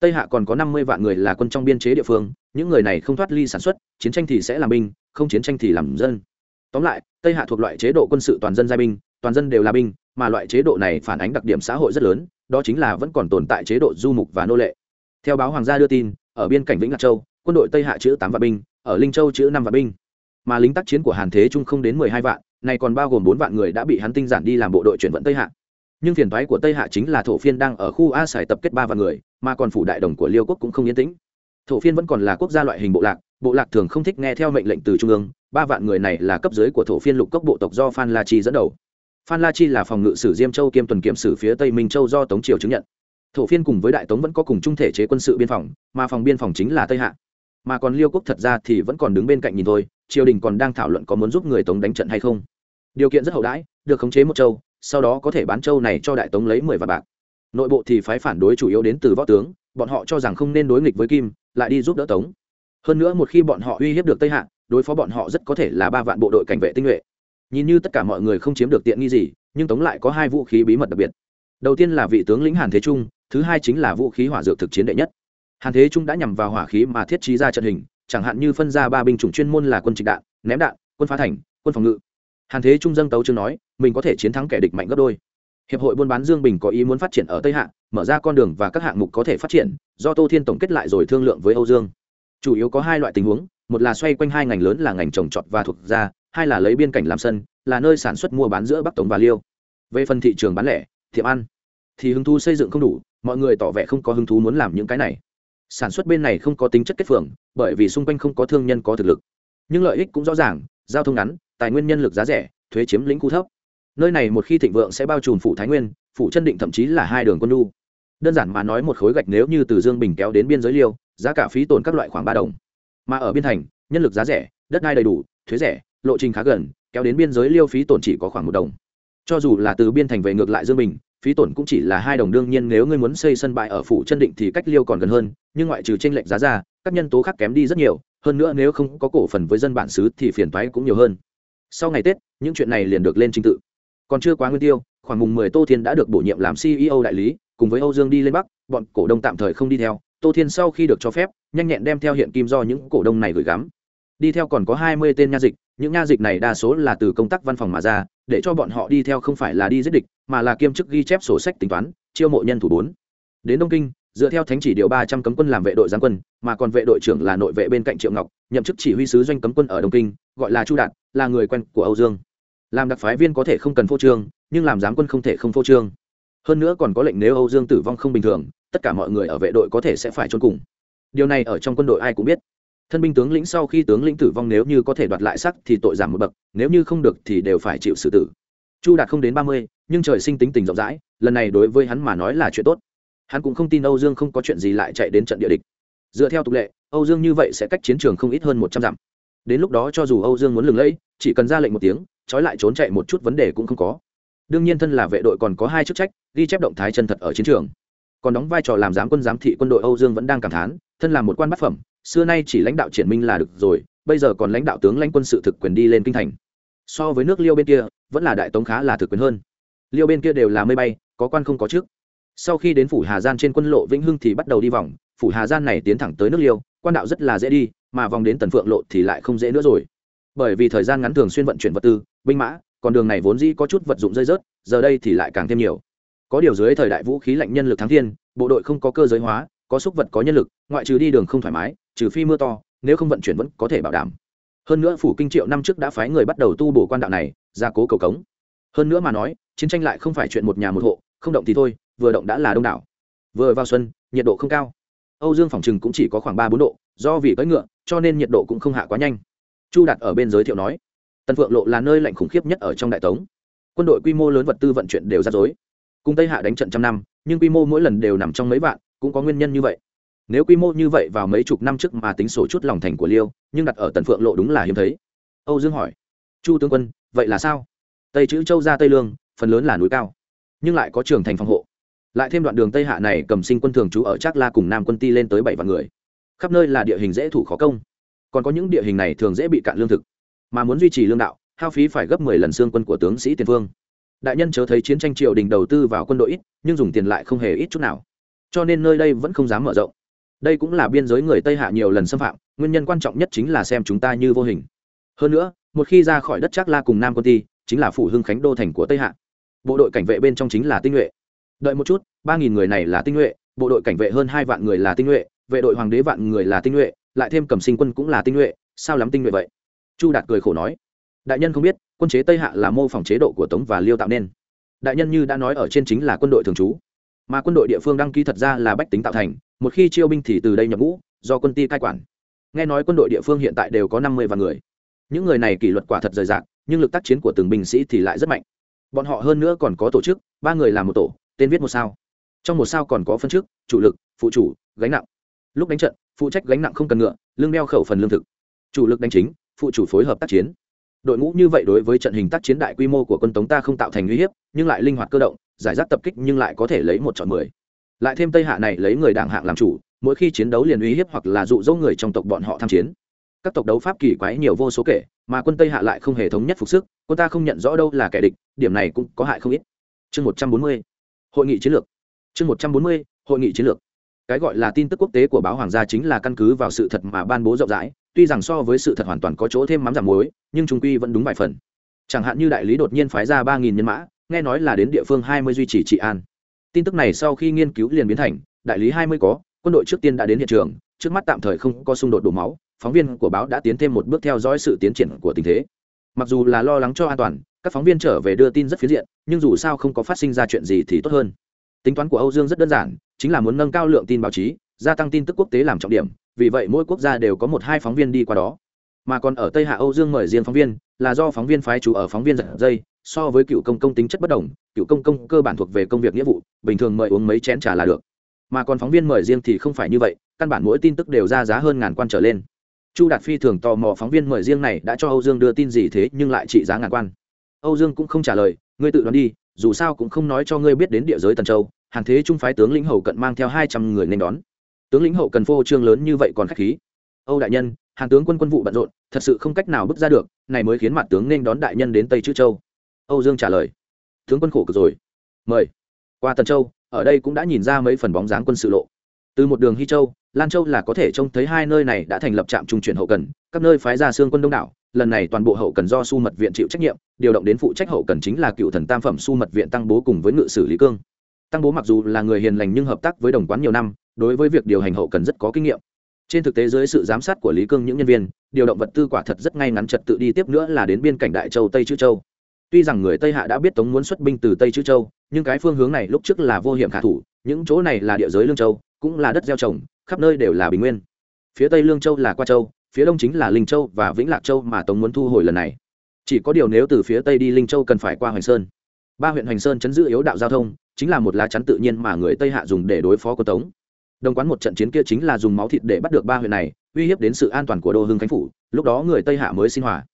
Tây hạ còn có năm mươi vạn người là quân trong biên chế địa phương, những người này không thoát ly sản xuất, chiến tranh thì sẽ làm binh, không chiến tranh thì làm dân. Tóm lại tây hạ thuộc loại chế độ quân sự toàn dân giai binh, toàn dân đều là binh, mà loại chế độ này phản ánh đặc điểm xã hội rất lớn, đó chính là vẫn còn tồn tại chế độ du mục và nô lệ. Theo báo hoàng gia đưa tin, ở biên cảnh vĩnh lạc châu, quân đội tây hạ chữ tám vạn binh, ở linh châu chữ năm vạn binh. Mà lính tác chiến của hàn thế trung không đến mười hai vạn này còn bao gồm bốn vạn người đã bị hắn tinh giản đi làm bộ đội chuyển vận tây hạ. Nhưng phiền toái của tây hạ chính là thổ phiên đang ở khu a sải tập kết ba vạn người, mà còn phủ đại đồng của liêu quốc cũng không yên tĩnh. Thổ phiên vẫn còn là quốc gia loại hình bộ lạc bộ lạc thường không thích nghe theo mệnh lệnh từ trung ương ba vạn người này là cấp dưới của thổ phiên lục cốc bộ tộc do phan la chi dẫn đầu. Phan la chi là phòng ngự sử diêm châu kiêm tuần kiểm sử phía tây minh châu do tống triều chứng nhận. Thổ phiên cùng với đại tống vẫn có cùng chung thể chế quân sự biên phòng, mà phòng biên phòng chính là tây hạ. Mà còn liêu quốc thật ra thì vẫn còn đứng bên cạnh nhìn thôi, triều đình còn đang thảo luận có muốn giúp người tống đánh trận hay không. Điều kiện rất hậu đãi, được khống chế một châu, sau đó có thể bán châu này cho đại tống lấy mười vạn bạc. Nội bộ thì phái phản đối chủ yếu đến từ võ tướng, bọn họ cho rằng không nên đối nghịch với kim, lại đi giúp đỡ tống. Hơn nữa một khi bọn họ uy hiếp được tây hạ đối phó bọn họ rất có thể là ba vạn bộ đội cảnh vệ tinh nhuệ. Nhìn như tất cả mọi người không chiếm được tiện nghi gì, nhưng tống lại có hai vũ khí bí mật đặc biệt. Đầu tiên là vị tướng lĩnh hàn thế trung, thứ hai chính là vũ khí hỏa dược thực chiến đệ nhất. Hàn thế trung đã nhằm vào hỏa khí mà thiết trí ra trận hình, chẳng hạn như phân ra ba binh chủng chuyên môn là quân trịch đạn, ném đạn, quân phá thành, quân phòng ngự. Hàn thế trung dâng tấu chương nói, mình có thể chiến thắng kẻ địch mạnh gấp đôi. Hiệp hội buôn bán dương bình có ý muốn phát triển ở tây hạ, mở ra con đường và các hạng mục có thể phát triển, do tô thiên tổng kết lại rồi thương lượng với âu dương. Chủ yếu có hai loại tình huống một là xoay quanh hai ngành lớn là ngành trồng trọt và thuộc ra hai là lấy biên cảnh làm sân, là nơi sản xuất mua bán giữa bắc tống và liêu. Về phần thị trường bán lẻ, thiệm ăn thì hứng thú xây dựng không đủ, mọi người tỏ vẻ không có hứng thú muốn làm những cái này. Sản xuất bên này không có tính chất kết phường, bởi vì xung quanh không có thương nhân có thực lực. Nhưng lợi ích cũng rõ ràng, giao thông ngắn, tài nguyên nhân lực giá rẻ, thuế chiếm lĩnh khu thấp. Nơi này một khi thịnh vượng sẽ bao trùm phủ thái nguyên, phủ chân định thậm chí là hai đường quân lu đơn giản mà nói một khối gạch nếu như từ dương bình kéo đến biên giới liêu, giá cả phí tồn các loại khoảng ba đồng mà ở biên thành, nhân lực giá rẻ, đất đai đầy đủ, thuế rẻ, lộ trình khá gần, kéo đến biên giới liêu phí tổn chỉ có khoảng một đồng. Cho dù là từ biên thành về ngược lại dương bình, phí tổn cũng chỉ là hai đồng đương nhiên nếu ngươi muốn xây sân bãi ở phủ chân định thì cách liêu còn gần hơn, nhưng ngoại trừ tranh lệch giá ra, các nhân tố khác kém đi rất nhiều, hơn nữa nếu không có cổ phần với dân bản xứ thì phiền toái cũng nhiều hơn. Sau ngày tết, những chuyện này liền được lên trình tự. Còn chưa quá nguyên tiêu, khoảng mùng 10 tô thiên đã được bổ nhiệm làm ceo đại lý, cùng với âu dương đi lên bắc, bọn cổ đông tạm thời không đi theo tô thiên sau khi được cho phép, nhanh nhẹn đem theo hiện kim do những cổ đông này gửi gắm. Đi theo còn có 20 tên nha dịch, những nha dịch này đa số là từ công tác văn phòng mà ra, để cho bọn họ đi theo không phải là đi giết địch, mà là kiêm chức ghi chép sổ sách tính toán, chiêu mộ nhân thủ bốn. Đến đông kinh, dựa theo thánh chỉ điều ba trăm cấm quân làm vệ đội giáng quân, mà còn vệ đội trưởng là nội vệ bên cạnh triệu ngọc, nhậm chức chỉ huy sứ doanh cấm quân ở đông kinh, gọi là chu đạt, là người quen của âu dương. Làm đặc phái viên có thể không cần phô trương, nhưng làm giám quân không thể không phô trương. Hơn nữa còn có lệnh nếu âu dương tử vong không bình thường tất cả mọi người ở vệ đội có thể sẽ phải trốn cùng. Điều này ở trong quân đội ai cũng biết. Thân binh tướng lĩnh sau khi tướng lĩnh tử vong nếu như có thể đoạt lại sắc thì tội giảm một bậc, nếu như không được thì đều phải chịu xử tử. Chu đạt không đến ba mươi, nhưng trời sinh tính tình rộng rãi, lần này đối với hắn mà nói là chuyện tốt. Hắn cũng không tin âu dương không có chuyện gì lại chạy đến trận địa địch. Dựa theo tục lệ, âu dương như vậy sẽ cách chiến trường không ít hơn một trăm dặm. Đến lúc đó cho dù âu dương muốn lừng lẫy, chỉ cần ra lệnh một tiếng, trói lại trốn chạy một chút vấn đề cũng không có. Đương nhiên thân là vệ đội còn có hai chức trách, ghi chép động thái chân thật ở chiến trường còn đóng vai trò làm giám quân giám thị quân đội âu dương vẫn đang cảm thán, thân là một quan bát phẩm, xưa nay chỉ lãnh đạo triển minh là được rồi, bây giờ còn lãnh đạo tướng lãnh quân sự thực quyền đi lên kinh thành. So với nước liêu bên kia, vẫn là đại tống khá là thực quyền hơn. Liêu bên kia đều là mây bay, có quan không có trước. Sau khi đến phủ hà gian trên quân lộ vĩnh hưng thì bắt đầu đi vòng, phủ hà gian này tiến thẳng tới nước liêu, quan đạo rất là dễ đi, mà vòng đến tần phượng lộ thì lại không dễ nữa rồi. Bởi vì thời gian ngắn thường xuyên vận chuyển vật tư, binh mã, còn đường này vốn dĩ có chút vật dụng rơi rớt, giờ đây thì lại càng thêm nhiều có điều dưới thời đại vũ khí lạnh nhân lực thắng thiên, bộ đội không có cơ giới hóa, có xúc vật có nhân lực, ngoại trừ đi đường không thoải mái, trừ phi mưa to, nếu không vận chuyển vẫn có thể bảo đảm. Hơn nữa phủ kinh triệu năm trước đã phái người bắt đầu tu bổ quan đạo này, gia cố cầu cống. Hơn nữa mà nói, chiến tranh lại không phải chuyện một nhà một hộ, không động thì thôi, vừa động đã là đông đảo. Vừa vào xuân, nhiệt độ không cao. Âu dương phòng trừng cũng chỉ có khoảng ba bốn độ, do vì cưỡi ngựa, cho nên nhiệt độ cũng không hạ quá nhanh. Chu đạt ở bên giới thiệu nói, tần phượng lộ là nơi lạnh khủng khiếp nhất ở trong đại tống. Quân đội quy mô lớn vật tư vận chuyển đều ra dối cùng tây hạ đánh trận trăm năm, nhưng quy mô mỗi lần đều nằm trong mấy vạn, cũng có nguyên nhân như vậy. Nếu quy mô như vậy vào mấy chục năm trước mà tính sổ chút lòng thành của liêu, nhưng đặt ở tần phượng lộ đúng là hiếm thấy. Âu dương hỏi, chu tướng quân, vậy là sao? Tây chữ châu ra tây lương, phần lớn là núi cao, nhưng lại có trường thành phòng hộ. Lại thêm đoạn đường tây hạ này cầm sinh quân thường trú ở trác la cùng nam quân ti lên tới bảy vạn người. Khắp nơi là địa hình dễ thủ khó công, còn có những địa hình này thường dễ bị cạn lương thực. Mà muốn duy trì lương đạo, hao phí phải gấp mười lần xương quân của tướng sĩ tiền phương đại nhân chớ thấy chiến tranh triều đình đầu tư vào quân đội ít, nhưng dùng tiền lại không hề ít chút nào. Cho nên nơi đây vẫn không dám mở rộng. Đây cũng là biên giới người tây hạ nhiều lần xâm phạm, nguyên nhân quan trọng nhất chính là xem chúng ta như vô hình. Hơn nữa, một khi ra khỏi đất trác la cùng nam quân ti, chính là phủ hưng khánh đô thành của tây hạ. Bộ đội cảnh vệ bên trong chính là tinh nhuệ. Đợi một chút, ba nghìn người này là tinh nhuệ, bộ đội cảnh vệ hơn hai vạn người là tinh nhuệ, vệ đội hoàng đế vạn người là tinh nhuệ, lại thêm cầm sinh quân cũng là tinh nhuệ, sao lắm tinh nhuệ vậy? Chu đạt cười khổ nói đại nhân không biết, quân chế tây hạ là mô phỏng chế độ của tống và liêu tạo nên. Đại nhân như đã nói ở trên chính là quân đội thường trú. Mà quân đội địa phương đăng ký thật ra là bách tính tạo thành, một khi chiêu binh thì từ đây nhập ngũ, do quân ty cai quản. Nghe nói quân đội địa phương hiện tại đều có năm mươi vạn người. Những người này kỷ luật quả thật rời rạc, nhưng lực tác chiến của từng binh sĩ thì lại rất mạnh. Bọn họ hơn nữa còn có tổ chức, ba người làm một tổ, tên viết một sao. Trong một sao còn có phân chức, chủ lực, phụ chủ, gánh nặng. Lúc đánh trận, phụ trách gánh nặng không cần ngựa lương đeo khẩu phần lương thực. Chủ lực đánh chính, phụ chủ phối hợp tác chiến đội ngũ như vậy đối với trận hình tác chiến đại quy mô của quân tống ta không tạo thành uy hiếp, nhưng lại linh hoạt cơ động, giải rác tập kích nhưng lại có thể lấy một chọn mười. Lại thêm tây hạ này lấy người đảng hạng làm chủ, mỗi khi chiến đấu liền uy hiếp hoặc là dụ dỗ người trong tộc bọn họ tham chiến. Các tộc đấu pháp kỳ quái nhiều vô số kể, mà quân tây hạ lại không hề thống nhất phục sức, quân ta không nhận rõ đâu là kẻ địch, điểm này cũng có hại không ít. Chương một trăm bốn mươi, hội nghị chiến lược. Chương một trăm bốn mươi, hội nghị chiến lược. Cái gọi là tin tức quốc tế của báo hoàng gia chính là căn cứ vào sự thật mà ban bố rộng rãi tuy rằng so với sự thật hoàn toàn có chỗ thêm mắm giảm muối, nhưng trung quy vẫn đúng vài phần. Chẳng hạn như đại lý đột nhiên phái ra ba nghìn nhân mã, nghe nói là đến địa phương hai mươi duy trì trị an. Tin tức này sau khi nghiên cứu liền biến thành, đại lý hai mươi có, quân đội trước tiên đã đến hiện trường, trước mắt tạm thời không có xung đột đổ máu, phóng viên của báo đã tiến thêm một bước theo dõi sự tiến triển của tình thế. Mặc dù là lo lắng cho an toàn, các phóng viên trở về đưa tin rất phiến diện, nhưng dù sao không có phát sinh ra chuyện gì thì tốt hơn. Tính toán của âu dương rất đơn giản, chính là muốn nâng cao lượng tin báo chí gia tăng tin tức quốc tế làm trọng điểm, vì vậy mỗi quốc gia đều có một hai phóng viên đi qua đó. Mà còn ở tây hạ âu dương mời riêng phóng viên, là do phóng viên phái chủ ở phóng viên giật dây, so với cựu công công tính chất bất đồng, cựu công công cơ bản thuộc về công việc nghĩa vụ, bình thường mời uống mấy chén trà là được. Mà còn phóng viên mời riêng thì không phải như vậy, căn bản mỗi tin tức đều ra giá hơn ngàn quan trở lên. Chu đạt phi thường tò mò phóng viên mời riêng này đã cho âu dương đưa tin gì thế nhưng lại trị giá ngàn quan. Âu dương cũng không trả lời, ngươi tự đoán đi, dù sao cũng không nói cho ngươi biết đến địa giới tần châu hàng thế trung phái tướng lĩnh hầu cận mang theo hai trăm người nên đón tướng lĩnh hậu cần phô trương lớn như vậy còn khách khí. Âu đại nhân hàng tướng quân quân vụ bận rộn, thật sự không cách nào bước ra được, này mới khiến mặt tướng nên đón đại nhân đến tây chữ châu. Âu dương trả lời. Tướng quân khổ cực rồi. Mời. Qua tần châu, ở đây cũng đã nhìn ra mấy phần bóng dáng quân sự lộ. Từ một đường hy châu, lan châu là có thể trông thấy hai nơi này đã thành lập trạm trung chuyển hậu cần, các nơi phái ra xương quân đông đảo, lần này toàn bộ hậu cần do su mật viện chịu trách nhiệm, điều động đến phụ trách hậu cần chính là cựu thần tam phẩm su mật viện tăng bố cùng với ngự sử lý cương. Tăng bố mặc dù là người hiền lành nhưng hợp tác với đồng quán nhiều năm đối với việc điều hành hậu cần rất có kinh nghiệm. Trên thực tế dưới sự giám sát của lý cương những nhân viên, điều động vật tư quả thật rất ngay ngắn trật tự đi tiếp nữa là đến biên cảnh đại châu, tây chữ châu. Tuy rằng người tây hạ đã biết tống muốn xuất binh từ tây chữ châu, nhưng cái phương hướng này lúc trước là vô hiểm khả thủ, những chỗ này là địa giới lương châu, cũng là đất gieo trồng, khắp nơi đều là bình nguyên. Phía tây lương châu là qua châu, phía đông chính là linh châu và vĩnh lạc châu mà tống muốn thu hồi lần này. Chỉ có điều nếu từ phía tây đi linh châu cần phải qua hoành sơn. Ba huyện hoành sơn chấn giữ yếu đạo giao thông, chính là một lá chắn tự nhiên mà người tây hạ dùng để đối phó của tống đồng quán một trận chiến kia chính là dùng máu thịt để bắt được ba huyện này, uy hiếp đến sự an toàn của đô hưng khánh phủ, lúc đó người tây hạ mới sinh hòa.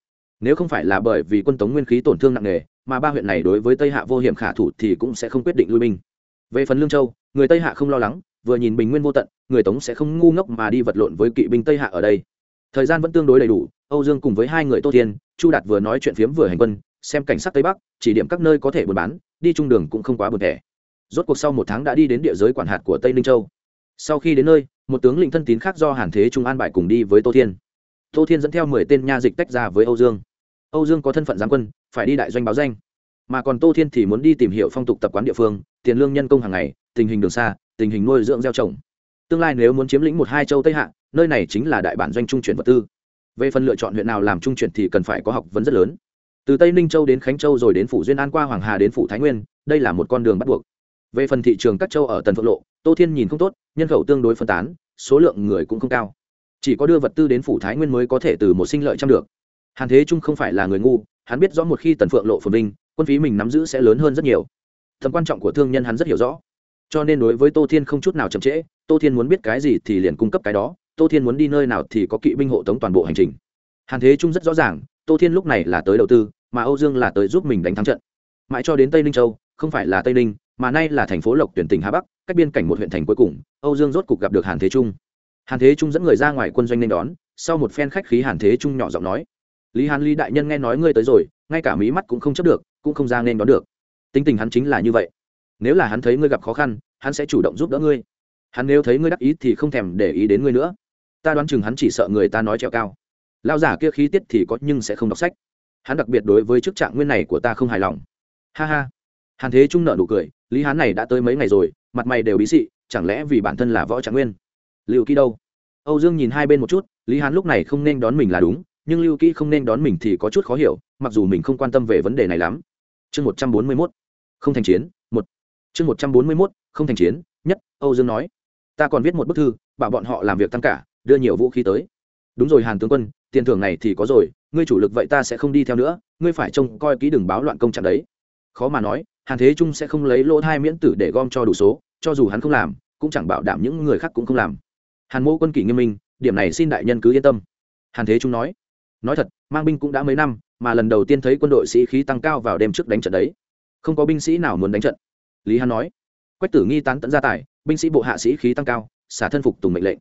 Nếu không phải là bởi vì quân tống nguyên khí tổn thương nặng nề, mà ba huyện này đối với tây hạ vô hiểm khả thủ thì cũng sẽ không quyết định lui binh. Về phần lương châu, người tây hạ không lo lắng, vừa nhìn bình nguyên vô tận, người tống sẽ không ngu ngốc mà đi vật lộn với kỵ binh tây hạ ở đây. Thời gian vẫn tương đối đầy đủ, âu dương cùng với hai người tô thiên, chu đạt vừa nói chuyện phiếm vừa hành quân, xem cảnh sát tây bắc, chỉ điểm các nơi có thể buôn bán, đi trung đường cũng không quá buồn thẻ. Rốt cuộc sau một tháng đã đi đến địa giới quản hạt của tây ninh châu sau khi đến nơi, một tướng lĩnh thân tín khác do hàn thế trung an bài cùng đi với tô thiên. Tô thiên dẫn theo mười tên nha dịch tách ra với âu dương. Âu dương có thân phận giáng quân, phải đi đại doanh báo danh. Mà còn tô thiên thì muốn đi tìm hiểu phong tục tập quán địa phương, tiền lương nhân công hàng ngày, tình hình đường xa, tình hình nuôi dưỡng gieo trồng. Tương lai nếu muốn chiếm lĩnh một hai châu tây hạ, nơi này chính là đại bản doanh trung chuyển vật tư. Về phần lựa chọn huyện nào làm trung chuyển thì cần phải có học vấn rất lớn. Từ tây ninh châu đến khánh châu rồi đến phủ duyên an qua hoàng hà đến phủ thái nguyên, đây là một con đường bắt buộc về phần thị trường các châu ở tần phượng lộ, tô thiên nhìn không tốt, nhân khẩu tương đối phân tán, số lượng người cũng không cao. Chỉ có đưa vật tư đến phủ thái nguyên mới có thể từ một sinh lợi trăm được. Hàn thế trung không phải là người ngu, hắn biết rõ một khi tần phượng lộ phồn vinh, quân phí mình nắm giữ sẽ lớn hơn rất nhiều. Tầm quan trọng của thương nhân hắn rất hiểu rõ. Cho nên đối với tô thiên không chút nào chậm trễ, tô thiên muốn biết cái gì thì liền cung cấp cái đó, tô thiên muốn đi nơi nào thì có kỵ binh hộ tống toàn bộ hành trình. Hàn thế trung rất rõ ràng, tô thiên lúc này là tới đầu tư, mà âu dương là tới giúp mình đánh thắng trận. Mãi cho đến tây ninh châu, không phải là tây ninh mà nay là thành phố lộc tuyển tỉnh hà bắc, cách biên cảnh một huyện thành cuối cùng, âu dương rốt cục gặp được hàn thế trung. Hàn thế trung dẫn người ra ngoài quân doanh nên đón, sau một phen khách khí hàn thế trung nhỏ giọng nói, lý hàn ly đại nhân nghe nói ngươi tới rồi, ngay cả mí mắt cũng không chấp được, cũng không ra nên đón được. Tính tình hắn chính là như vậy. Nếu là hắn thấy ngươi gặp khó khăn, hắn sẽ chủ động giúp đỡ ngươi. Hắn nếu thấy ngươi đắc ý thì không thèm để ý đến ngươi nữa. Ta đoán chừng hắn chỉ sợ người ta nói trèo cao. Lao giả kia khí tiết thì có nhưng sẽ không đọc sách. Hắn đặc biệt đối với chức trạng nguyên này của ta không hài lòng. Ha ha hàn thế trung nợ nụ cười, lý hán này đã tới mấy ngày rồi, mặt mày đều bí xị, chẳng lẽ vì bản thân là võ trạng nguyên? Liệu kỹ đâu? Âu dương nhìn hai bên một chút, lý hán lúc này không nên đón mình là đúng, nhưng lưu kỹ không nên đón mình thì có chút khó hiểu, mặc dù mình không quan tâm về vấn đề này lắm. Chương một trăm bốn mươi mốt, không thành chiến, một. Chương một trăm bốn mươi mốt, không thành chiến, nhất, âu dương nói. Ta còn viết một bức thư, bảo bọn họ làm việc tăng cả, đưa nhiều vũ khí tới. Đúng rồi hàn tướng quân, tiền thưởng này thì có rồi, ngươi chủ lực vậy ta sẽ không đi theo nữa, ngươi phải trông coi kỹ đừng báo loạn công trạng đấy. Khó mà nói hàn thế trung sẽ không lấy lỗ hai miễn tử để gom cho đủ số, cho dù hắn không làm, cũng chẳng bảo đảm những người khác cũng không làm. Hàn mô quân kỷ nghiêm minh, điểm này xin đại nhân cứ yên tâm. Hàn thế trung nói nói thật, mang binh cũng đã mấy năm, mà lần đầu tiên thấy quân đội sĩ khí tăng cao vào đêm trước đánh trận đấy. Không có binh sĩ nào muốn đánh trận. Lý hàn nói, quách tử nghi tán tận gia tài, binh sĩ bộ hạ sĩ khí tăng cao, xả thân phục tùng mệnh lệnh.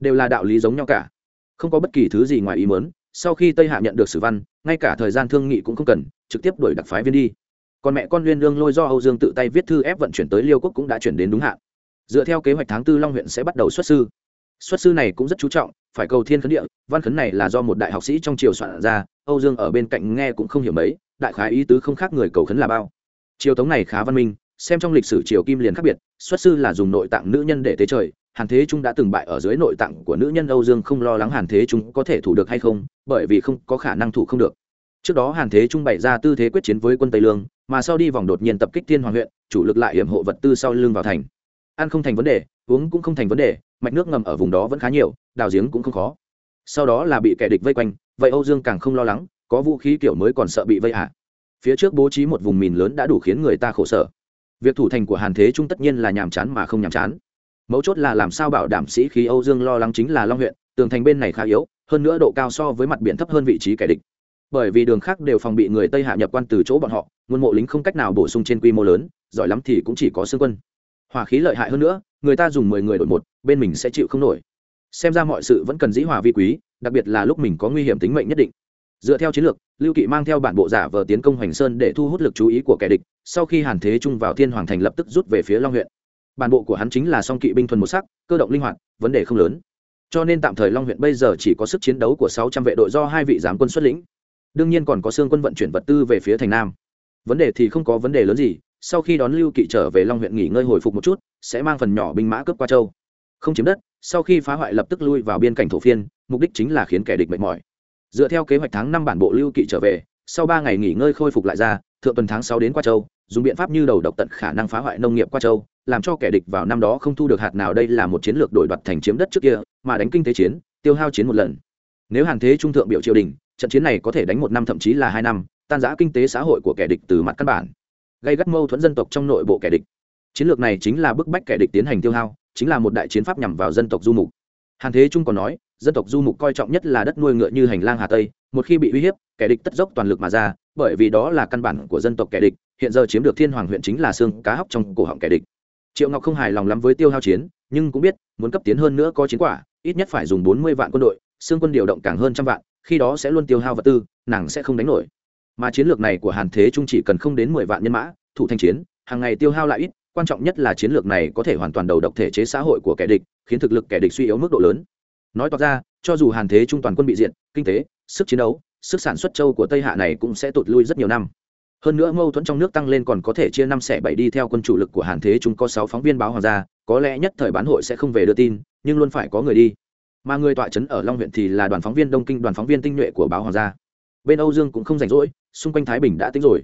Đều là đạo lý giống nhau cả. Không có bất kỳ thứ gì ngoài ý mớn sau khi tây hạ nhận được sử văn, ngay cả thời gian thương nghị cũng không cần, trực tiếp đuổi đặc phái viên đi còn mẹ con liên lương lôi do âu dương tự tay viết thư ép vận chuyển tới liêu quốc cũng đã chuyển đến đúng hạn. Dựa theo kế hoạch tháng tư long huyện sẽ bắt đầu xuất sư. Xuất sư này cũng rất chú trọng, phải cầu thiên khấn địa, văn khấn này là do một đại học sĩ trong triều soạn ra, âu dương ở bên cạnh nghe cũng không hiểu mấy, đại khái ý tứ không khác người cầu khấn là bao. Triều tống này khá văn minh, xem trong lịch sử triều kim liền khác biệt, xuất sư là dùng nội tạng nữ nhân để tế trời, hàn thế trung đã từng bại ở dưới nội tạng của nữ nhân âu dương không lo lắng hàn thế trung có thể thủ được hay không, bởi vì không có khả năng thủ không được. Trước đó hàn thế trung bày ra tư thế quyết chiến với quân tây lương mà sau đi vòng đột nhiên tập kích thiên hoàng huyện, chủ lực lại hiểm hộ vật tư sau lưng vào thành. Ăn không thành vấn đề, uống cũng không thành vấn đề, mạch nước ngầm ở vùng đó vẫn khá nhiều, đào giếng cũng không khó. Sau đó là bị kẻ địch vây quanh, vậy âu dương càng không lo lắng, có vũ khí kiểu mới còn sợ bị vây hạ phía trước bố trí một vùng mìn lớn đã đủ khiến người ta khổ sở. Việc thủ thành của hàn thế trung tất nhiên là nhàm chán mà không nhàm chán. Mấu chốt là làm sao bảo đảm sĩ khí âu dương lo lắng chính là long huyện, tường thành bên này khá yếu, hơn nữa độ cao so với mặt biển thấp hơn vị trí kẻ địch bởi vì đường khác đều phòng bị người tây hạ nhập quan từ chỗ bọn họ, nguồn mộ lính không cách nào bổ sung trên quy mô lớn, giỏi lắm thì cũng chỉ có xương quân. Hỏa khí lợi hại hơn nữa, người ta dùng mười người đổi một, bên mình sẽ chịu không nổi. Xem ra mọi sự vẫn cần dĩ hòa vi quý, đặc biệt là lúc mình có nguy hiểm tính mệnh nhất định. Dựa theo chiến lược, lưu kỵ mang theo bản bộ giả vờ tiến công hoành sơn để thu hút lực chú ý của kẻ địch, sau khi hàn thế trung vào thiên hoàng thành lập tức rút về phía long huyện. Bản bộ của hắn chính là song kỵ binh thuần một sắc, cơ động linh hoạt, vấn đề không lớn. Cho nên tạm thời long huyện bây giờ chỉ có sức chiến đấu của sáu trăm vệ đội do hai vị giám quân xuất lĩnh đương nhiên còn có xương quân vận chuyển vật tư về phía thành nam vấn đề thì không có vấn đề lớn gì sau khi đón lưu kỵ trở về long huyện nghỉ ngơi hồi phục một chút sẽ mang phần nhỏ binh mã cướp qua châu không chiếm đất sau khi phá hoại lập tức lui vào biên cảnh thổ phiên mục đích chính là khiến kẻ địch mệt mỏi dựa theo kế hoạch tháng năm bản bộ lưu kỵ trở về sau ba ngày nghỉ ngơi khôi phục lại ra thượng tuần tháng sáu đến qua châu dùng biện pháp như đầu độc tận khả năng phá hoại nông nghiệp qua châu làm cho kẻ địch vào năm đó không thu được hạt nào đây là một chiến lược đổi đoạt thành chiếm đất trước kia mà đánh kinh tế chiến tiêu hao chiến một lần nếu hàn thế trung thượng biểu triều đình trận chiến này có thể đánh một năm thậm chí là hai năm, tan giã kinh tế xã hội của kẻ địch từ mặt căn bản, gây gắt mâu thuẫn dân tộc trong nội bộ kẻ địch. Chiến lược này chính là bức bách kẻ địch tiến hành tiêu hao, chính là một đại chiến pháp nhằm vào dân tộc du mục. Hàn thế trung còn nói, dân tộc du mục coi trọng nhất là đất nuôi ngựa như hành lang hà tây, một khi bị uy hiếp, kẻ địch tất dốc toàn lực mà ra, bởi vì đó là căn bản của dân tộc kẻ địch, hiện giờ chiếm được thiên hoàng huyện chính là xương cá hóc trong cổ họng kẻ địch. Triệu ngọc không hài lòng lắm với tiêu hao chiến, nhưng cũng biết, muốn cấp tiến hơn nữa có chiến quả, ít nhất phải dùng bốn mươi vạn quân đội xương quân điều động càng hơn trăm vạn, khi đó sẽ luôn tiêu hao vật tư, nàng sẽ không đánh nổi. Mà chiến lược này của hàn thế trung chỉ cần không đến mười vạn nhân mã, thủ thanh chiến, hàng ngày tiêu hao lại ít, quan trọng nhất là chiến lược này có thể hoàn toàn đầu độc thể chế xã hội của kẻ địch, khiến thực lực kẻ địch suy yếu mức độ lớn. Nói toạc ra, cho dù hàn thế trung toàn quân bị diện kinh tế, sức chiến đấu, sức sản xuất châu của tây hạ này cũng sẽ tụt lui rất nhiều năm. Hơn nữa mâu thuẫn trong nước tăng lên còn có thể chia năm xẻ bảy đi theo quân chủ lực của hàn thế chúng có sáu phóng viên báo hoàng gia, có lẽ nhất thời bán hội sẽ không về đưa tin, nhưng luôn phải có người đi mà người tọa trấn ở long huyện thì là đoàn phóng viên đông kinh, đoàn phóng viên tinh nhuệ của báo hoàng gia. Bên âu dương cũng không rảnh rỗi, xung quanh thái bình đã tính rồi.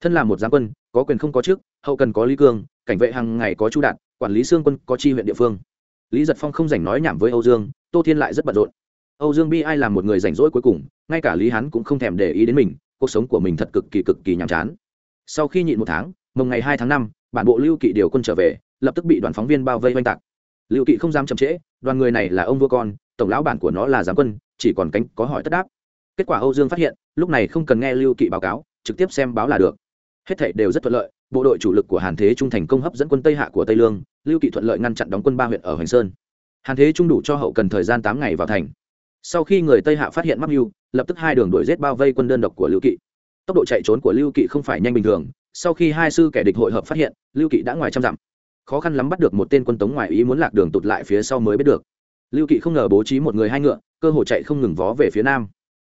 Thân là một giám quân, có quyền không có chức, hậu cần có lý cương, cảnh vệ hàng ngày có chu đạn quản lý xương quân có chi huyện địa phương. Lý giật phong không rảnh nói nhảm với âu dương, tô thiên lại rất bận rộn. Âu dương bi ai là một người rảnh rỗi cuối cùng, ngay cả lý hán cũng không thèm để ý đến mình, cuộc sống của mình thật cực kỳ cực kỳ nhàm chán. Sau khi nhịn một tháng mồng ngày hai tháng năm, bản bộ lưu kỵ điều quân trở về, lập tức bị đoàn phóng viên bao vây oanh tạc lưu kỵ không dám chậm trễ, đoàn người này là ông vua con, tổng lão bản của nó là giám quân, chỉ còn cánh có hỏi tất đáp. Kết quả âu dương phát hiện, lúc này không cần nghe lưu kỵ báo cáo, trực tiếp xem báo là được. Hết thảy đều rất thuận lợi, bộ đội chủ lực của hàn thế trung thành công hấp dẫn quân tây hạ của tây lương, lưu kỵ thuận lợi ngăn chặn đóng quân ba huyện ở hoành sơn. Hàn thế trung đủ cho hậu cần thời gian tám ngày vào thành. Sau khi người tây hạ phát hiện mắc mưu lập tức hai đường đuổi giết bao vây quân đơn độc của lưu kỵ. Tốc độ chạy trốn của lưu kỵ không phải nhanh bình thường, sau khi hai sư kẻ địch hội hợp phát hiện, lưu kỵ đã ngoài trăm dặm khó khăn lắm bắt được một tên quân tống ngoài ý muốn lạc đường tụt lại phía sau mới biết được. Lưu kỵ không ngờ bố trí một người hai ngựa, cơ hội chạy không ngừng vó về phía nam.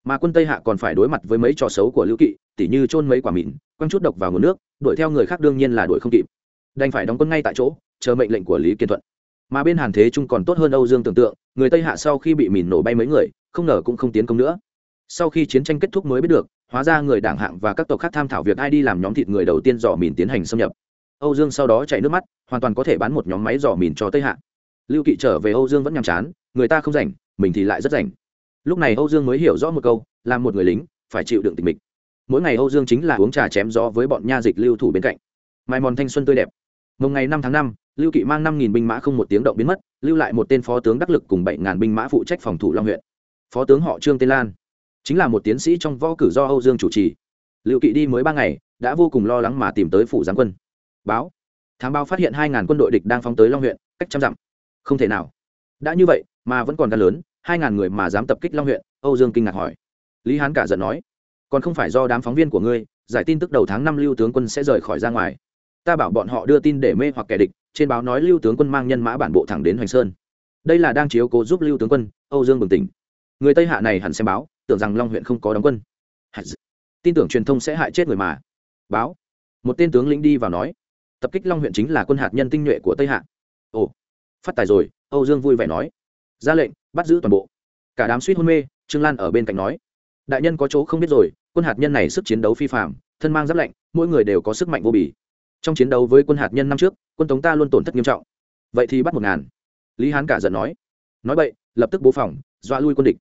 Mà quân tây hạ còn phải đối mặt với mấy trò xấu của lưu kỵ, tỉ như trôn mấy quả mịn quăng chút độc vào nguồn nước, đuổi theo người khác đương nhiên là đuổi không kịp. Đành phải đóng quân ngay tại chỗ, chờ mệnh lệnh của lý kiên thuận. Mà bên hàn thế trung còn tốt hơn âu dương tưởng tượng, người tây hạ sau khi bị mìn nổ bay mấy người, không ngờ cũng không tiến công nữa. Sau khi chiến tranh kết thúc mới biết được, hóa ra người đảng hạng và các tộc khác tham thảo việc ai đi làm nhóm thịt người đầu tiên dò mìn tiến hành xâm nhập. Âu dương sau đó chạy nước mắt hoàn toàn có thể bán một nhóm máy dò mìn cho tây hạ. Lưu kỵ trở về âu dương vẫn nhàm chán, người ta không rảnh, mình thì lại rất rảnh. Lúc này âu dương mới hiểu rõ một câu là một người lính, phải chịu đựng tình mịch mỗi ngày âu dương chính là uống trà chém gió với bọn nha dịch lưu thủ bên cạnh. Mai mòn thanh xuân tươi đẹp. Mùng ngày năm tháng năm, lưu kỵ mang năm nghìn binh mã không một tiếng động biến mất, lưu lại một tên phó tướng đắc lực cùng bảy ngàn binh mã phụ trách phòng thủ long huyện. Phó tướng họ trương tên lan, chính là một tiến sĩ trong võ cử do âu dương chủ trì. Lưu kỵ đi mới ba ngày, đã vô cùng lo lắng mà tìm tới phủ giáng quân. Báo thám báo phát hiện hai ngàn quân đội địch đang phóng tới long huyện, cách trăm dặm. Không thể nào. Đã như vậy, mà vẫn còn gan lớn, hai ngàn người mà dám tập kích long huyện, âu dương kinh ngạc hỏi. Lý hán cả giận nói, còn không phải do đám phóng viên của ngươi, giải tin tức đầu tháng năm lưu tướng quân sẽ rời khỏi ra ngoài. Ta bảo bọn họ đưa tin để mê hoặc kẻ địch, trên báo nói lưu tướng quân mang nhân mã bản bộ thẳng đến hoành sơn. Đây là đang chiếu cố giúp lưu tướng quân. Âu dương bừng tỉnh. Người tây hạ này hẳn xem báo, tưởng rằng long huyện không có đóng quân. Tin tưởng truyền thông sẽ hại chết người mà. Báo. Một tên tướng lĩnh đi vào nói tập kích long huyện chính là quân hạt nhân tinh nhuệ của tây hạ. Ồ, phát tài rồi, âu dương vui vẻ nói. Ra lệnh, bắt giữ toàn bộ. Cả đám suýt hôn mê, trương lan ở bên cạnh nói. Đại nhân có chỗ không biết rồi, quân hạt nhân này sức chiến đấu phi phạm thân mang giáp lạnh mỗi người đều có sức mạnh vô bì. Trong chiến đấu với quân hạt nhân năm trước, quân tống ta luôn tổn thất nghiêm trọng. Vậy thì bắt một ngàn. Lý hán cả giận nói. Nói vậy lập tức bố phòng, dọa lui quân địch.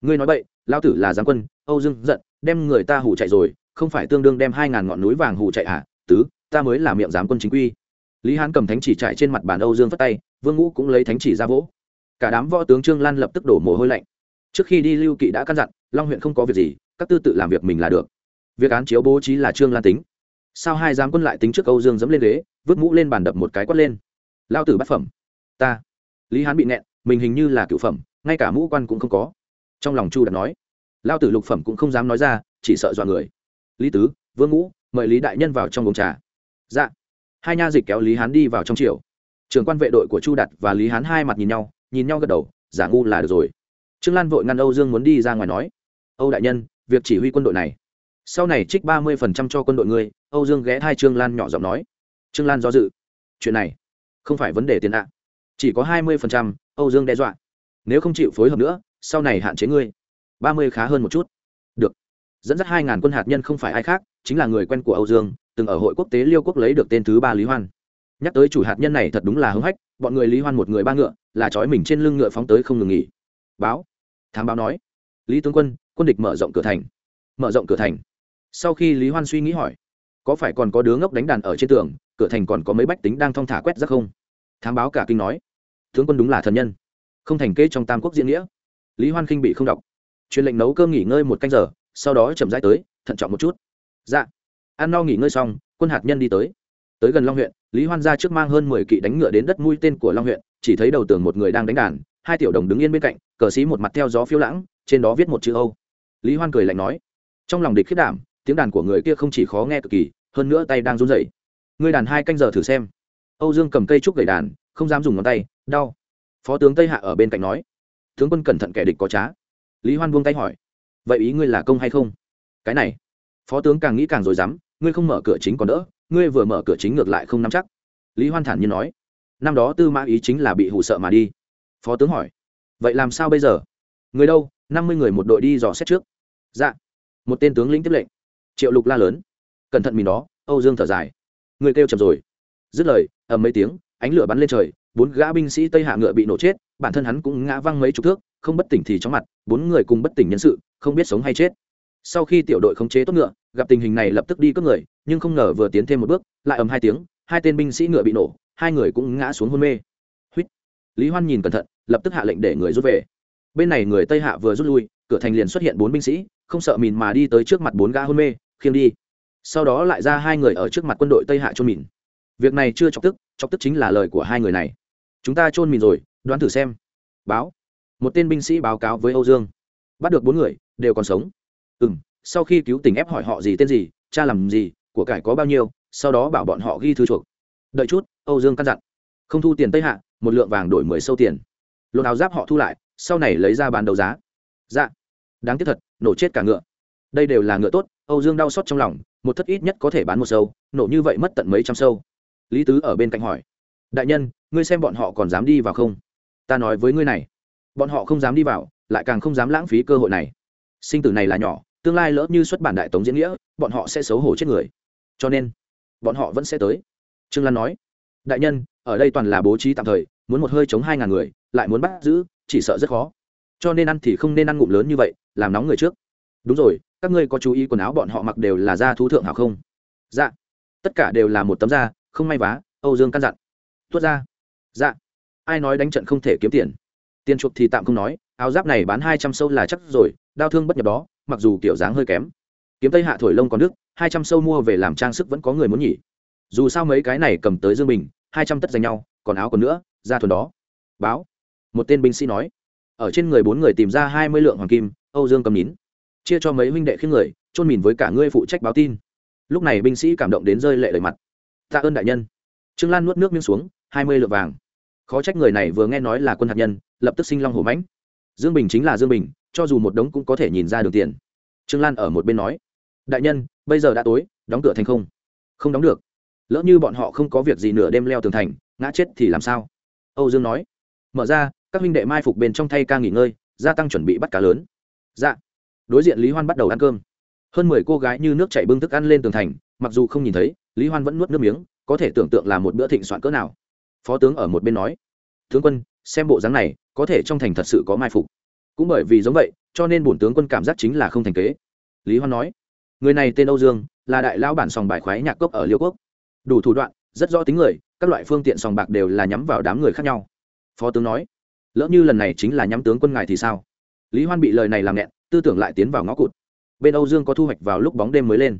Ngươi nói vậy lao tử là giáng quân, âu dương giận, đem người ta hủ chạy rồi, không phải tương đương đem hai ngàn ngọn núi vàng hủ chạy à tứ ta mới là miệng giám quân chính quy. Lý hán cầm thánh chỉ chạy trên mặt bàn âu dương phất tay, vương ngũ cũng lấy thánh chỉ ra vỗ. Cả đám võ tướng trương lan lập tức đổ mồ hôi lạnh. Trước khi đi lưu kỵ đã căn dặn, long huyện không có việc gì, các tư tự làm việc mình là được. Việc án chiếu bố trí là trương lan tính. Sao hai giám quân lại tính trước âu dương dẫm lên ghế, vứt mũ lên bàn đập một cái quát lên. Lao tử bát phẩm. Ta. Lý hán bị nẹn, mình hình như là cựu phẩm, ngay cả mũ quan cũng không có. Trong lòng chu đặt nói. Lao tử lục phẩm cũng không dám nói ra, chỉ sợ dọa người. Lý tứ, vương ngũ, mời lý đại nhân vào trong uống trà dạ. Hai nha dịch kéo lý hán đi vào trong triều. Trưởng quan vệ đội của chu đạt và lý hán hai mặt nhìn nhau nhìn nhau gật đầu, giả ngu là được rồi. Trương lan vội ngăn âu dương muốn đi ra ngoài nói, âu đại nhân, việc chỉ huy quân đội này. Sau này trích ba mươi phần trăm cho quân đội ngươi. Âu dương ghé hai trương lan nhỏ giọng nói. Trương lan do dự. Chuyện này không phải vấn đề tiền ạ. Chỉ có hai mươi phần trăm, âu dương đe dọa. Nếu không chịu phối hợp nữa, sau này hạn chế ngươi. Ba mươi khá hơn một chút. Được. Dẫn dắt hai ngàn quân hạt nhân không phải ai khác, chính là người quen của âu dương từng ở hội quốc tế liêu quốc lấy được tên thứ ba lý hoan. Nhắc tới chủ hạt nhân này thật đúng là hứng hách, bọn người lý hoan một người ba ngựa, là trói mình trên lưng ngựa phóng tới không ngừng nghỉ. Báo. Thám báo nói. Lý tướng quân quân địch mở rộng cửa thành. Mở rộng cửa thành. Sau khi lý hoan suy nghĩ hỏi, có phải còn có đứa ngốc đánh đàn ở trên tường, cửa thành còn có mấy bách tính đang thong thả quét ra không? Thám báo cả kinh nói. Tướng quân đúng là thần nhân. Không thành kế trong tam quốc diễn nghĩa. Lý hoan khinh bị không đọc. Truyền lệnh nấu cơm nghỉ ngơi một canh giờ, sau đó chậm rãi tới, thận trọng một chút. Dạ ăn no nghỉ ngơi xong, quân hạt nhân đi tới. Tới gần long huyện, lý hoan ra trước mang hơn mười kỵ đánh ngựa đến đất mũi tên của long huyện, chỉ thấy đầu tường một người đang đánh đàn, hai tiểu đồng đứng yên bên cạnh, cờ xí một mặt theo gió phiêu lãng, trên đó viết một chữ âu. Lý hoan cười lạnh nói, trong lòng địch khiết đảm, tiếng đàn của người kia không chỉ khó nghe cực kỳ, hơn nữa tay đang run rẩy. Ngươi đàn hai canh giờ thử xem. Âu dương cầm cây trúc gậy đàn, không dám dùng ngón tay, đau. Phó tướng tây hạ ở bên cạnh nói, tướng quân cẩn thận kẻ địch có trá. Lý hoan buông tay hỏi, vậy ý ngươi là công hay không? Cái này. Phó tướng càng nghĩ càng rồi dám ngươi không mở cửa chính còn đỡ, ngươi vừa mở cửa chính ngược lại không nắm chắc. Lý hoan thản nhiên nói, năm đó tư mã ý chính là bị hụ sợ mà đi. Phó tướng hỏi, vậy làm sao bây giờ? Người đâu? Năm mươi người một đội đi dò xét trước. Dạ. Một tên tướng lĩnh tiếp lệnh. Triệu lục la lớn, cẩn thận mìn đó, âu dương thở dài. Người kêu chậm rồi. Dứt lời, ầm mấy tiếng, ánh lửa bắn lên trời, bốn gã binh sĩ tây hạ ngựa bị nổ chết, bản thân hắn cũng ngã văng mấy chục thước, không bất tỉnh thì chóng mặt, bốn người cùng bất tỉnh nhân sự, không biết sống hay chết sau khi tiểu đội khống chế tốt ngựa, gặp tình hình này lập tức đi cướp người, nhưng không ngờ vừa tiến thêm một bước, lại ầm hai tiếng, hai tên binh sĩ ngựa bị nổ, hai người cũng ngã xuống hôn mê. Huýt. Lý hoan nhìn cẩn thận, lập tức hạ lệnh để người rút về. Bên này người tây hạ vừa rút lui, cửa thành liền xuất hiện bốn binh sĩ, không sợ mìn mà đi tới trước mặt bốn gã hôn mê, khiêng đi. Sau đó lại ra hai người ở trước mặt quân đội tây hạ trôn mìn. Việc này chưa chọc tức chọc tức chính là lời của hai người này. Chúng ta trôn mìn rồi, đoán thử xem. Báo. Một tên binh sĩ báo cáo với âu dương. Bắt được bốn người, đều còn sống ừ m sau khi cứu tình ép hỏi họ gì tên gì, cha làm gì, của cải có bao nhiêu, sau đó bảo bọn họ ghi thư chuộc. Đợi chút, âu dương căn dặn. Không thu tiền tây hạ, một lượng vàng đổi mười sâu tiền. Lột áo giáp họ thu lại, sau này lấy ra bán đấu giá. Dạ. Đáng tiếc thật, nổ chết cả ngựa. Đây đều là ngựa tốt, âu dương đau xót trong lòng, một thất ít nhất có thể bán một sâu, nổ như vậy mất tận mấy trăm sâu. Lý tứ ở bên cạnh hỏi. Đại nhân, ngươi xem bọn họ còn dám đi vào không? Ta nói với ngươi này. Bọn họ không dám đi vào, lại càng không dám lãng phí cơ hội này. Sinh tử này là nhỏ tương lai lỡ như xuất bản đại tống diễn nghĩa, bọn họ sẽ xấu hổ chết người. Cho nên, bọn họ vẫn sẽ tới. Trương lan nói. Đại nhân, ở đây toàn là bố trí tạm thời, muốn một hơi chống hai ngàn người, lại muốn bắt giữ, chỉ sợ rất khó. Cho nên ăn thì không nên ăn ngụm lớn như vậy, làm nóng người trước. Đúng rồi, các ngươi có chú ý quần áo bọn họ mặc đều là da thú thượng hảo không? Dạ tất cả đều là một tấm da, không may vá, âu dương căn dặn. Tuốt ra dạ. Ai nói đánh trận không thể kiếm tiền? Tiền chuộc thì tạm không nói, áo giáp này bán hai trăm sâu là chắc rồi đau thương bất nhập đó mặc dù kiểu dáng hơi kém. Kiếm tây hạ thổi lông còn nước, hai trăm sâu mua về làm trang sức vẫn có người muốn nhỉ. Dù sao mấy cái này cầm tới dương bình, hai trăm tất dành nhau, còn áo còn nữa, ra thuần đó. Báo. Một tên binh sĩ nói. Ở trên người bốn người tìm ra hai mươi lượng hoàng kim, âu dương cầm nín. Chia cho mấy huynh đệ khiến người, chôn mìn với cả ngươi phụ trách báo tin. Lúc này binh sĩ cảm động đến rơi lệ lời mặt. Tạ ơn đại nhân. Trương lan nuốt nước miếng xuống, hai mươi lượng vàng. Khó trách người này vừa nghe nói là quân hạt nhân, lập tức sinh long hổ mãnh dương bình chính là dương bình, cho dù một đống cũng có thể nhìn ra được tiền. Trương lan ở một bên nói, đại nhân, bây giờ đã tối, đóng cửa thành không? Không đóng được. Lỡ như bọn họ không có việc gì nửa đêm leo tường thành, ngã chết thì làm sao? Âu dương nói, mở ra, các huynh đệ mai phục bên trong thay ca nghỉ ngơi, gia tăng chuẩn bị bắt cá lớn. Dạ. Đối diện lý hoan bắt đầu ăn cơm. Hơn mười cô gái như nước chảy bưng thức ăn lên tường thành, mặc dù không nhìn thấy, lý hoan vẫn nuốt nước miếng, có thể tưởng tượng là một bữa thịnh soạn cỡ nào. Phó tướng ở một bên nói, tướng quân xem bộ dáng này, có thể trong thành thật sự có mai phục. Cũng bởi vì giống vậy, cho nên bổn tướng quân cảm giác chính là không thành kế. Lý hoan nói, người này tên âu dương, là đại lão bản sòng bài khoái nhạc cốc ở liêu quốc. Đủ thủ đoạn, rất rõ tính người, các loại phương tiện sòng bạc đều là nhắm vào đám người khác nhau. Phó tướng nói, lỡ như lần này chính là nhắm tướng quân ngài thì sao? Lý hoan bị lời này làm nghẹn, tư tưởng lại tiến vào ngõ cụt. Bên âu dương có thu hoạch vào lúc bóng đêm mới lên.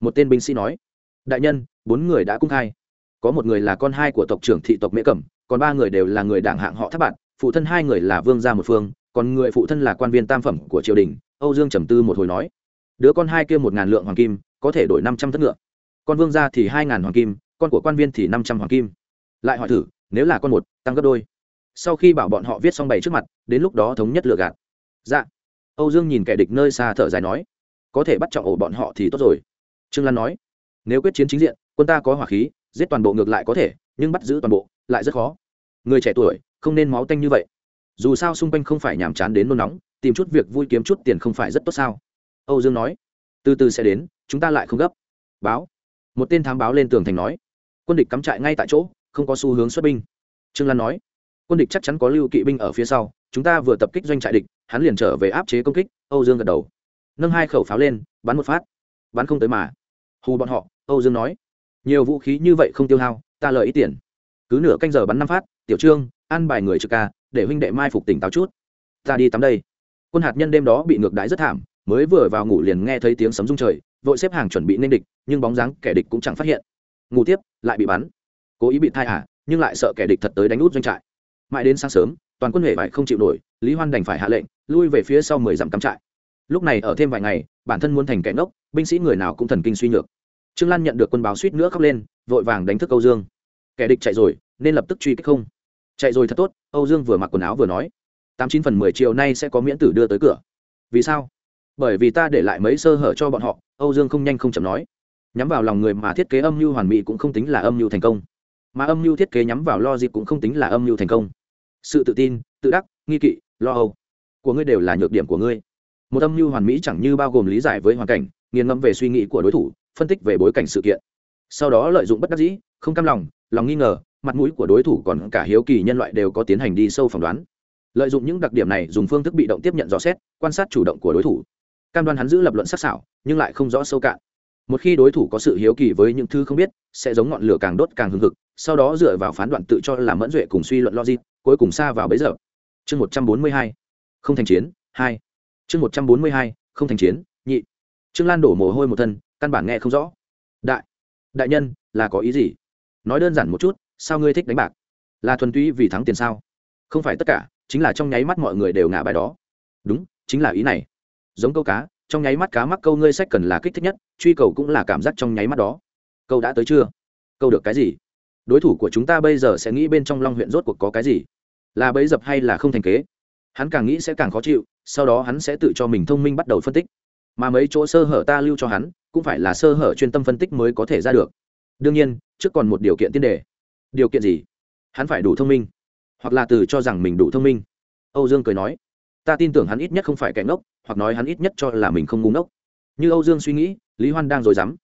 Một tên binh sĩ nói, đại nhân, bốn người đã cung khai. Có một người là con hai của tộc trưởng thị tộc mễ cẩm còn ba người đều là người đảng hạng họ tháp bạn, phụ thân hai người là vương gia một phương, còn người phụ thân là quan viên tam phẩm của triều đình, âu dương trầm tư một hồi nói, đứa con hai kia một ngàn lượng hoàng kim, có thể đổi năm trăm thất ngựa. Con vương gia thì hai ngàn hoàng kim, con của quan viên thì năm trăm hoàng kim. Lại hỏi thử, nếu là con một, tăng gấp đôi. Sau khi bảo bọn họ viết xong bày trước mặt, đến lúc đó thống nhất lựa gạt. Dạ. Âu dương nhìn kẻ địch nơi xa thở dài nói, có thể bắt trọng ổ bọn họ thì tốt rồi. Trương lan nói, nếu quyết chiến chính diện, quân ta có hỏa khí, giết toàn bộ ngược lại có thể nhưng bắt giữ toàn bộ lại rất khó. Người trẻ tuổi không nên máu tanh như vậy. Dù sao xung quanh không phải nhàm chán đến nôn nóng, tìm chút việc vui kiếm chút tiền không phải rất tốt sao? Âu dương nói. Từ từ sẽ đến, chúng ta lại không gấp. Báo. Một tên thám báo lên tường thành nói. Quân địch cắm trại ngay tại chỗ, không có xu hướng xuất binh. Trương lan nói. Quân địch chắc chắn có lưu kỵ binh ở phía sau, chúng ta vừa tập kích doanh trại địch, hắn liền trở về áp chế công kích, âu dương gật đầu. Nâng hai khẩu pháo lên, bắn một phát. Bắn không tới mà. Hù bọn họ, âu dương nói. Nhiều vũ khí như vậy không tiêu hao ta lợi ít tiền. Cứ nửa canh giờ bắn năm phát, tiểu trương ăn bài người trực ca, để huynh đệ mai phục tỉnh táo chút. Ta đi tắm đây. Quân hạt nhân đêm đó bị ngược đái rất thảm, mới vừa vào ngủ liền nghe thấy tiếng sấm rung trời, vội xếp hàng chuẩn bị nên địch, nhưng bóng dáng kẻ địch cũng chẳng phát hiện. Ngủ tiếp, lại bị bắn. Cố ý bị thai hả nhưng lại sợ kẻ địch thật tới đánh út doanh trại. Mãi đến sáng sớm, toàn quân huệ vải không chịu nổi, lý hoan đành phải hạ lệnh, lui về phía sau mười dặm cắm trại. Lúc này ở thêm vài ngày, bản thân muốn thành kẻ ngốc, binh sĩ người nào cũng thần kinh suy nhược trương lan nhận được quân báo suýt nữa khóc lên, vội vàng đánh thức âu dương. Kẻ địch chạy rồi, nên lập tức truy kích không? Chạy rồi thật tốt, âu dương vừa mặc quần áo vừa nói. Tám chín phần mười chiều nay sẽ có miễn tử đưa tới cửa. Vì sao? Bởi vì ta để lại mấy sơ hở cho bọn họ, âu dương không nhanh không chậm nói. Nhắm vào lòng người mà thiết kế âm mưu hoàn mỹ cũng không tính là âm mưu thành công. Mà âm mưu thiết kế nhắm vào lo dịp cũng không tính là âm mưu thành công. Sự tự tin, tự đắc, nghi kỵ, lo âu của ngươi đều là nhược điểm của ngươi. Một âm mưu hoàn mỹ chẳng như bao gồm lý giải với hoàn cảnh, nghiền ngẫm về suy nghĩ của đối thủ phân tích về bối cảnh sự kiện. Sau đó lợi dụng bất đắc dĩ, không cam lòng lòng nghi ngờ, mặt mũi của đối thủ còn cả hiếu kỳ nhân loại đều có tiến hành đi sâu phỏng đoán. Lợi dụng những đặc điểm này, dùng phương thức bị động tiếp nhận rõ xét, quan sát chủ động của đối thủ. Cam đoan hắn giữ lập luận sắc sảo, nhưng lại không rõ sâu cạn. Một khi đối thủ có sự hiếu kỳ với những thứ không biết, sẽ giống ngọn lửa càng đốt càng hừng hực, sau đó dựa vào phán đoạn tự cho là mẫn duệ cùng suy luận logic, cuối cùng xa vào bấy giờ. Chương một trăm bốn mươi hai, không thành chiến, hai. Chương một trăm bốn mươi hai, không thành chiến, nhị. Trương lan đổ mồ hôi một thân căn bản nghe không rõ. Đại đại nhân, là có ý gì? Nói đơn giản một chút, sao ngươi thích đánh bạc? Là thuần túy vì thắng tiền sao? Không phải tất cả, chính là trong nháy mắt mọi người đều ngả bài đó. Đúng, chính là ý này. Giống câu cá, trong nháy mắt cá mắc câu ngươi sách cần là kích thích nhất, truy cầu cũng là cảm giác trong nháy mắt đó. Câu đã tới chưa? Câu được cái gì? Đối thủ của chúng ta bây giờ sẽ nghĩ bên trong long huyện rốt cuộc có cái gì? Là bẫy dập hay là không thành kế? Hắn càng nghĩ sẽ càng khó chịu, sau đó hắn sẽ tự cho mình thông minh bắt đầu phân tích. Mà mấy chỗ sơ hở ta lưu cho hắn cũng phải là sơ hở chuyên tâm phân tích mới có thể ra được. Đương nhiên, trước còn một điều kiện tiên đề. Điều kiện gì? Hắn phải đủ thông minh. Hoặc là từ cho rằng mình đủ thông minh. Âu dương cười nói, ta tin tưởng hắn ít nhất không phải kẻ ngốc, hoặc nói hắn ít nhất cho là mình không ngu ngốc. Như âu dương suy nghĩ, lý hoan đang rồi dám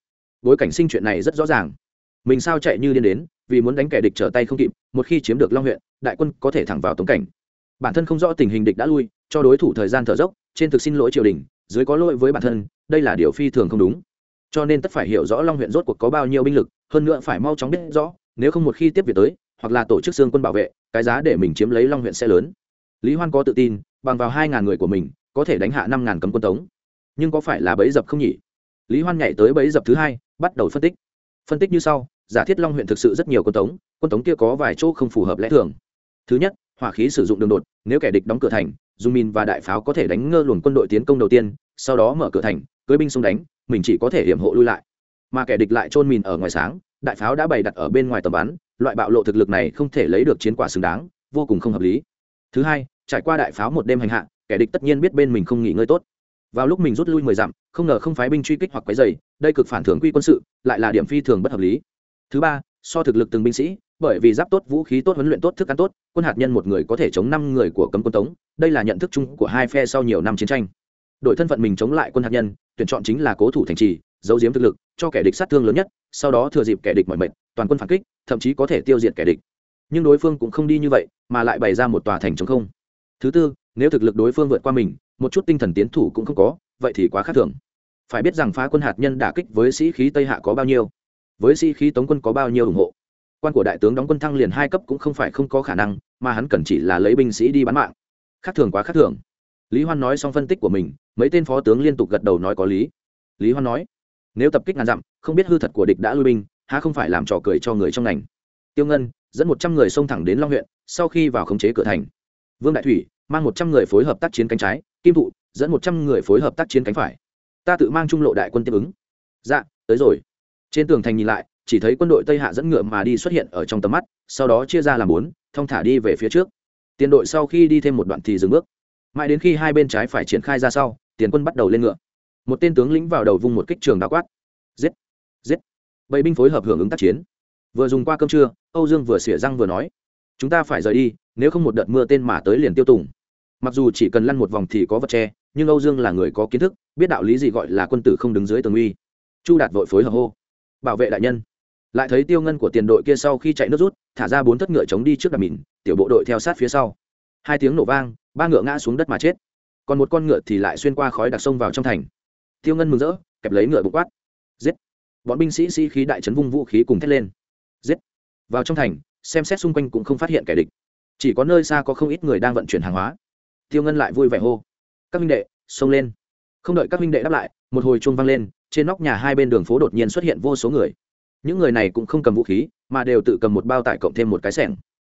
bối cảnh sinh chuyện này rất rõ ràng. Mình sao chạy như điên đến, vì muốn đánh kẻ địch trở tay không kịp, một khi chiếm được long huyện, đại quân có thể thẳng vào tống cảnh. Bản thân không rõ tình hình địch đã lui, cho đối thủ thời gian thở dốc, trên thực xin lỗi triều đình, dưới có lỗi với bản thân, đây là điều phi thường không đúng cho nên tất phải hiểu rõ long huyện rốt cuộc có bao nhiêu binh lực, hơn nữa phải mau chóng biết rõ, nếu không một khi tiếp việc tới, hoặc là tổ chức xương quân bảo vệ, cái giá để mình chiếm lấy long huyện sẽ lớn. Lý hoan có tự tin, bằng vào hai ngàn người của mình, có thể đánh hạ năm ngàn cấm quân tống. Nhưng có phải là bẫy dập không nhỉ? Lý hoan nhảy tới bẫy dập thứ hai, bắt đầu phân tích. Phân tích như sau, giả thiết long huyện thực sự rất nhiều quân tống quân tống kia có vài chỗ không phù hợp lẽ thường. Thứ nhất, hỏa khí sử dụng đường đột, nếu kẻ địch đóng cửa thành, dùng mìn và đại pháo có thể đánh ngơ luồng quân đội tiến công đầu tiên, sau đó mở cửa thành cưới binh xông đánh mình chỉ có thể hiểm hộ lui lại. Mà kẻ địch lại trôn mìn ở ngoài sáng, đại pháo đã bày đặt ở bên ngoài tầm bắn, loại bạo lộ thực lực này không thể lấy được chiến quả xứng đáng, vô cùng không hợp lý. Thứ hai, trải qua đại pháo một đêm hành hạ, kẻ địch tất nhiên biết bên mình không nghỉ ngơi tốt. Vào lúc mình rút lui mười dặm, không ngờ không phái binh truy kích hoặc quấy dày đây cực phản thường quy quân sự, lại là điểm phi thường bất hợp lý. Thứ ba, so thực lực từng binh sĩ, bởi vì giáp tốt, vũ khí tốt, huấn luyện tốt, thức ăn tốt, quân hạt nhân một người có thể chống năm người của cấm quân tống, đây là nhận thức chung của hai phe sau nhiều năm chiến tranh đội thân phận mình chống lại quân hạt nhân, tuyển chọn chính là cố thủ thành trì, giấu giếm thực lực, cho kẻ địch sát thương lớn nhất, sau đó thừa dịp kẻ địch mọi mệt, toàn quân phản kích, thậm chí có thể tiêu diệt kẻ địch. Nhưng đối phương cũng không đi như vậy, mà lại bày ra một tòa thành chống không. Thứ tư, nếu thực lực đối phương vượt qua mình, một chút tinh thần tiến thủ cũng không có, vậy thì quá khác thường. Phải biết rằng phá quân hạt nhân đả kích với sĩ khí tây hạ có bao nhiêu? Với sĩ khí tống quân có bao nhiêu ủng hộ? Quan của đại tướng đóng quân thăng liền hai cấp cũng không phải không có khả năng, mà hắn cần chỉ là lấy binh sĩ đi bán mạng. Khác thường quá khác thường. Lý hoan nói xong phân tích của mình mấy tên phó tướng liên tục gật đầu nói có lý. Lý hoan nói, nếu tập kích ngàn dặm, không biết hư thật của địch đã lui binh, há không phải làm trò cười cho người trong ngành? Tiêu ngân dẫn một trăm người xông thẳng đến long huyện, sau khi vào khống chế cửa thành. Vương đại thủy mang một trăm người phối hợp tác chiến cánh trái, kim thụ dẫn một trăm người phối hợp tác chiến cánh phải. Ta tự mang trung lộ đại quân tiếp ứng. Dạ tới rồi. Trên tường thành nhìn lại, chỉ thấy quân đội tây hạ dẫn ngựa mà đi xuất hiện ở trong tầm mắt, sau đó chia ra làm bốn, thong thả đi về phía trước. Tiền đội sau khi đi thêm một đoạn thì dừng bước. Mãi đến khi hai bên trái phải triển khai ra sau tiền quân bắt đầu lên ngựa. Một tên tướng lĩnh vào đầu vung một kích trường đào quát. Giết giết. Bầy binh phối hợp hưởng ứng tác chiến. Vừa dùng qua cơm trưa, âu dương vừa xỉa răng vừa nói, chúng ta phải rời đi, nếu không một đợt mưa tên mà tới liền tiêu tùng. Mặc dù chỉ cần lăn một vòng thì có vật che, nhưng âu dương là người có kiến thức, biết đạo lý gì gọi là quân tử không đứng dưới tường uy. Chu đạt vội phối hợp hô, bảo vệ đại nhân. Lại thấy tiêu ngân của tiền đội kia sau khi chạy nước rút, thả ra bốn thất ngựa chống đi trước đà mìn, tiểu bộ đội theo sát phía sau. Hai tiếng nổ vang, ba ngựa ngã xuống đất mà chết còn một con ngựa thì lại xuyên qua khói đặc sông vào trong thành. Tiêu ngân mừng rỡ, kẹp lấy ngựa bụng quát. Giết! Bọn binh sĩ sĩ khí đại trấn vung vũ khí cùng thét lên. Giết! Vào trong thành, xem xét xung quanh cũng không phát hiện kẻ địch. Chỉ có nơi xa có không ít người đang vận chuyển hàng hóa. Tiêu ngân lại vui vẻ hô. Các minh đệ, xông lên. Không đợi các minh đệ đáp lại, một hồi chuông vang lên, trên nóc nhà hai bên đường phố đột nhiên xuất hiện vô số người. Những người này cũng không cầm vũ khí, mà đều tự cầm một bao tải cộng thêm một cái sẻng.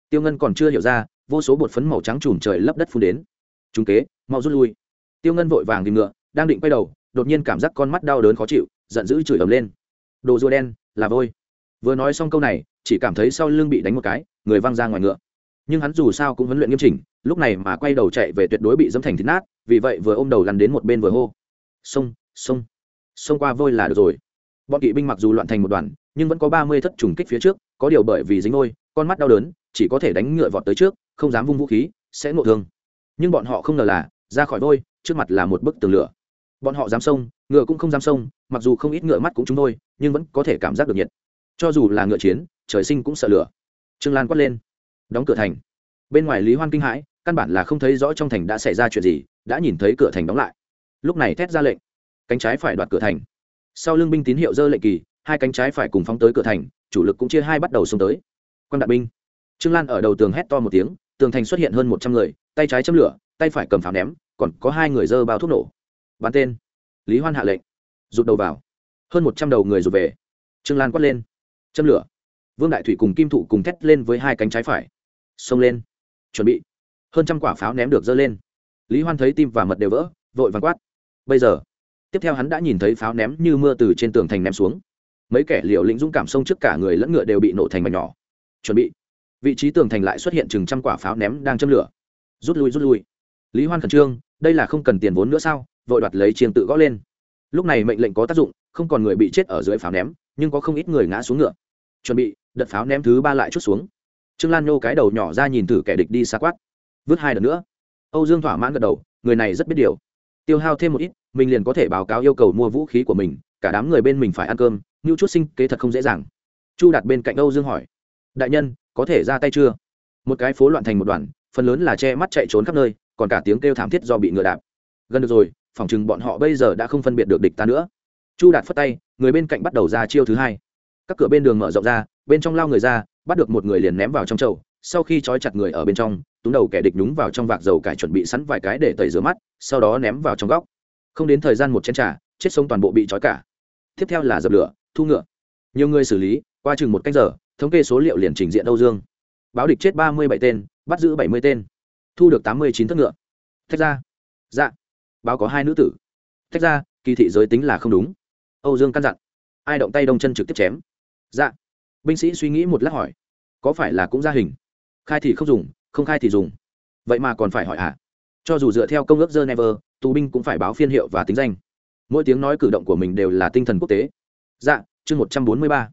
Tiêu ngân còn chưa hiểu ra, vô số bột phấn màu trắng trùm trời lấp đất phun đến. Chúng kế mau rút lui. Tiêu ngân vội vàng tìm ngựa, đang định quay đầu, đột nhiên cảm giác con mắt đau đớn khó chịu, giận dữ chửi ầm lên. Đồ rùa đen, là vôi. Vừa nói xong câu này, chỉ cảm thấy sau lưng bị đánh một cái, người văng ra ngoài ngựa. Nhưng hắn dù sao cũng huấn luyện nghiêm chỉnh, lúc này mà quay đầu chạy về tuyệt đối bị dẫm thành thịt nát, vì vậy vừa ôm đầu lăn đến một bên vừa hô. Xông xông xông qua vôi là được rồi. Bọn kỵ binh mặc dù loạn thành một đoàn, nhưng vẫn có ba mươi thất trùng kích phía trước, có điều bởi vì dính ngôi con mắt đau đớn, chỉ có thể đánh ngựa vọt tới trước, không dám vung vũ khí, sẽ ngộ thương. Nhưng bọn họ không ngờ là ra khỏi vôi, trước mặt là một bức tường lửa. Bọn họ dám xông, ngựa cũng không dám xông, mặc dù không ít ngựa mắt cũng chúng tôi nhưng vẫn có thể cảm giác được nhiệt. Cho dù là ngựa chiến, trời sinh cũng sợ lửa. Trương lan quát lên. Đóng cửa thành. Bên ngoài lý hoan kinh hãi, căn bản là không thấy rõ trong thành đã xảy ra chuyện gì, đã nhìn thấy cửa thành đóng lại. Lúc này thét ra lệnh. Cánh trái phải đoạt cửa thành. Sau lưng binh tín hiệu dơ lệnh kỳ, hai cánh trái phải cùng phóng tới cửa thành, chủ lực cũng chia hai bắt đầu xông tới. Quan đạn binh. Trương lan ở đầu tường hét to một tiếng, tường thành xuất hiện hơn một trăm người, tay trái châm lửa tay phải cầm pháo ném, còn có hai người dơ bao thuốc nổ. Bắn tên. Lý hoan hạ lệnh. Rụt đầu vào. Hơn một trăm đầu người rụt về. Trương lan quát lên. Châm lửa. Vương đại thủy cùng kim thụ cùng thét lên với hai cánh trái phải. Xông lên. Chuẩn bị. Hơn trăm quả pháo ném được dơ lên. Lý hoan thấy tim và mật đều vỡ, vội vàng quát. Bây giờ. Tiếp theo hắn đã nhìn thấy pháo ném như mưa từ trên tường thành ném xuống. Mấy kẻ liệu lĩnh dũng cảm xông trước cả người lẫn ngựa đều bị nổ thành mảnh nhỏ. Chuẩn bị. Vị trí tường thành lại xuất hiện chừng trăm quả pháo ném đang châm lửa. Rút lui rút lui lý hoan khẩn trương, đây là không cần tiền vốn nữa sao? Vội đoạt lấy chiêng tự gõ lên. Lúc này mệnh lệnh có tác dụng, không còn người bị chết ở dưới pháo ném, nhưng có không ít người ngã xuống ngựa. Chuẩn bị, đợt pháo ném thứ ba lại chút xuống. Trương lan nhô cái đầu nhỏ ra nhìn thử kẻ địch đi xa quát. Vứt hai đợt nữa. Âu dương thỏa mãn gật đầu, người này rất biết điều. Tiêu hao thêm một ít, mình liền có thể báo cáo yêu cầu mua vũ khí của mình, cả đám người bên mình phải ăn cơm, như chút sinh kế thật không dễ dàng. Chu đặt bên cạnh âu dương hỏi, đại nhân, có thể ra tay chưa? Một cái phố loạn thành một đoàn, phần lớn là che mắt chạy trốn khắp nơi còn cả tiếng kêu thảm thiết do bị ngựa đạp. Gần được rồi phỏng chừng bọn họ bây giờ đã không phân biệt được địch ta nữa. Chu đạt phất tay, người bên cạnh bắt đầu ra chiêu thứ hai. Các cửa bên đường mở rộng ra, bên trong lao người ra, bắt được một người liền ném vào trong chậu, sau khi trói chặt người ở bên trong túng đầu kẻ địch nhúng vào trong vạc dầu cải chuẩn bị sẵn vài cái để tẩy rửa mắt, sau đó ném vào trong góc. Không đến thời gian một chén t r à chết sống toàn bộ bị trói cả. Tiếp theo là dập lửa, thu ngựa. Nhiều người xử lý, qua chừng một cách giờ, thống kê số liệu liền trình diện âu dương. Báo địch chết ba mươi bảy tên, bắt giữ bảy mươi tên thu được tám mươi chín thất ngựa. Thách ra. Dạ. Báo có hai nữ tử. Thách ra, kỳ thị giới tính là không đúng. Âu dương căn dặn. Ai động tay đông chân trực tiếp chém. Dạ. Binh sĩ suy nghĩ một lát hỏi. Có phải là cũng ra hình? Khai thì không dùng, không khai thì dùng. Vậy mà còn phải hỏi hả à? cho dù dựa theo công ước geneva, tù binh cũng phải báo phiên hiệu và tính danh. Mỗi tiếng nói cử động của mình đều là tinh thần quốc tế. Dạ chương một trăm bốn mươi ba.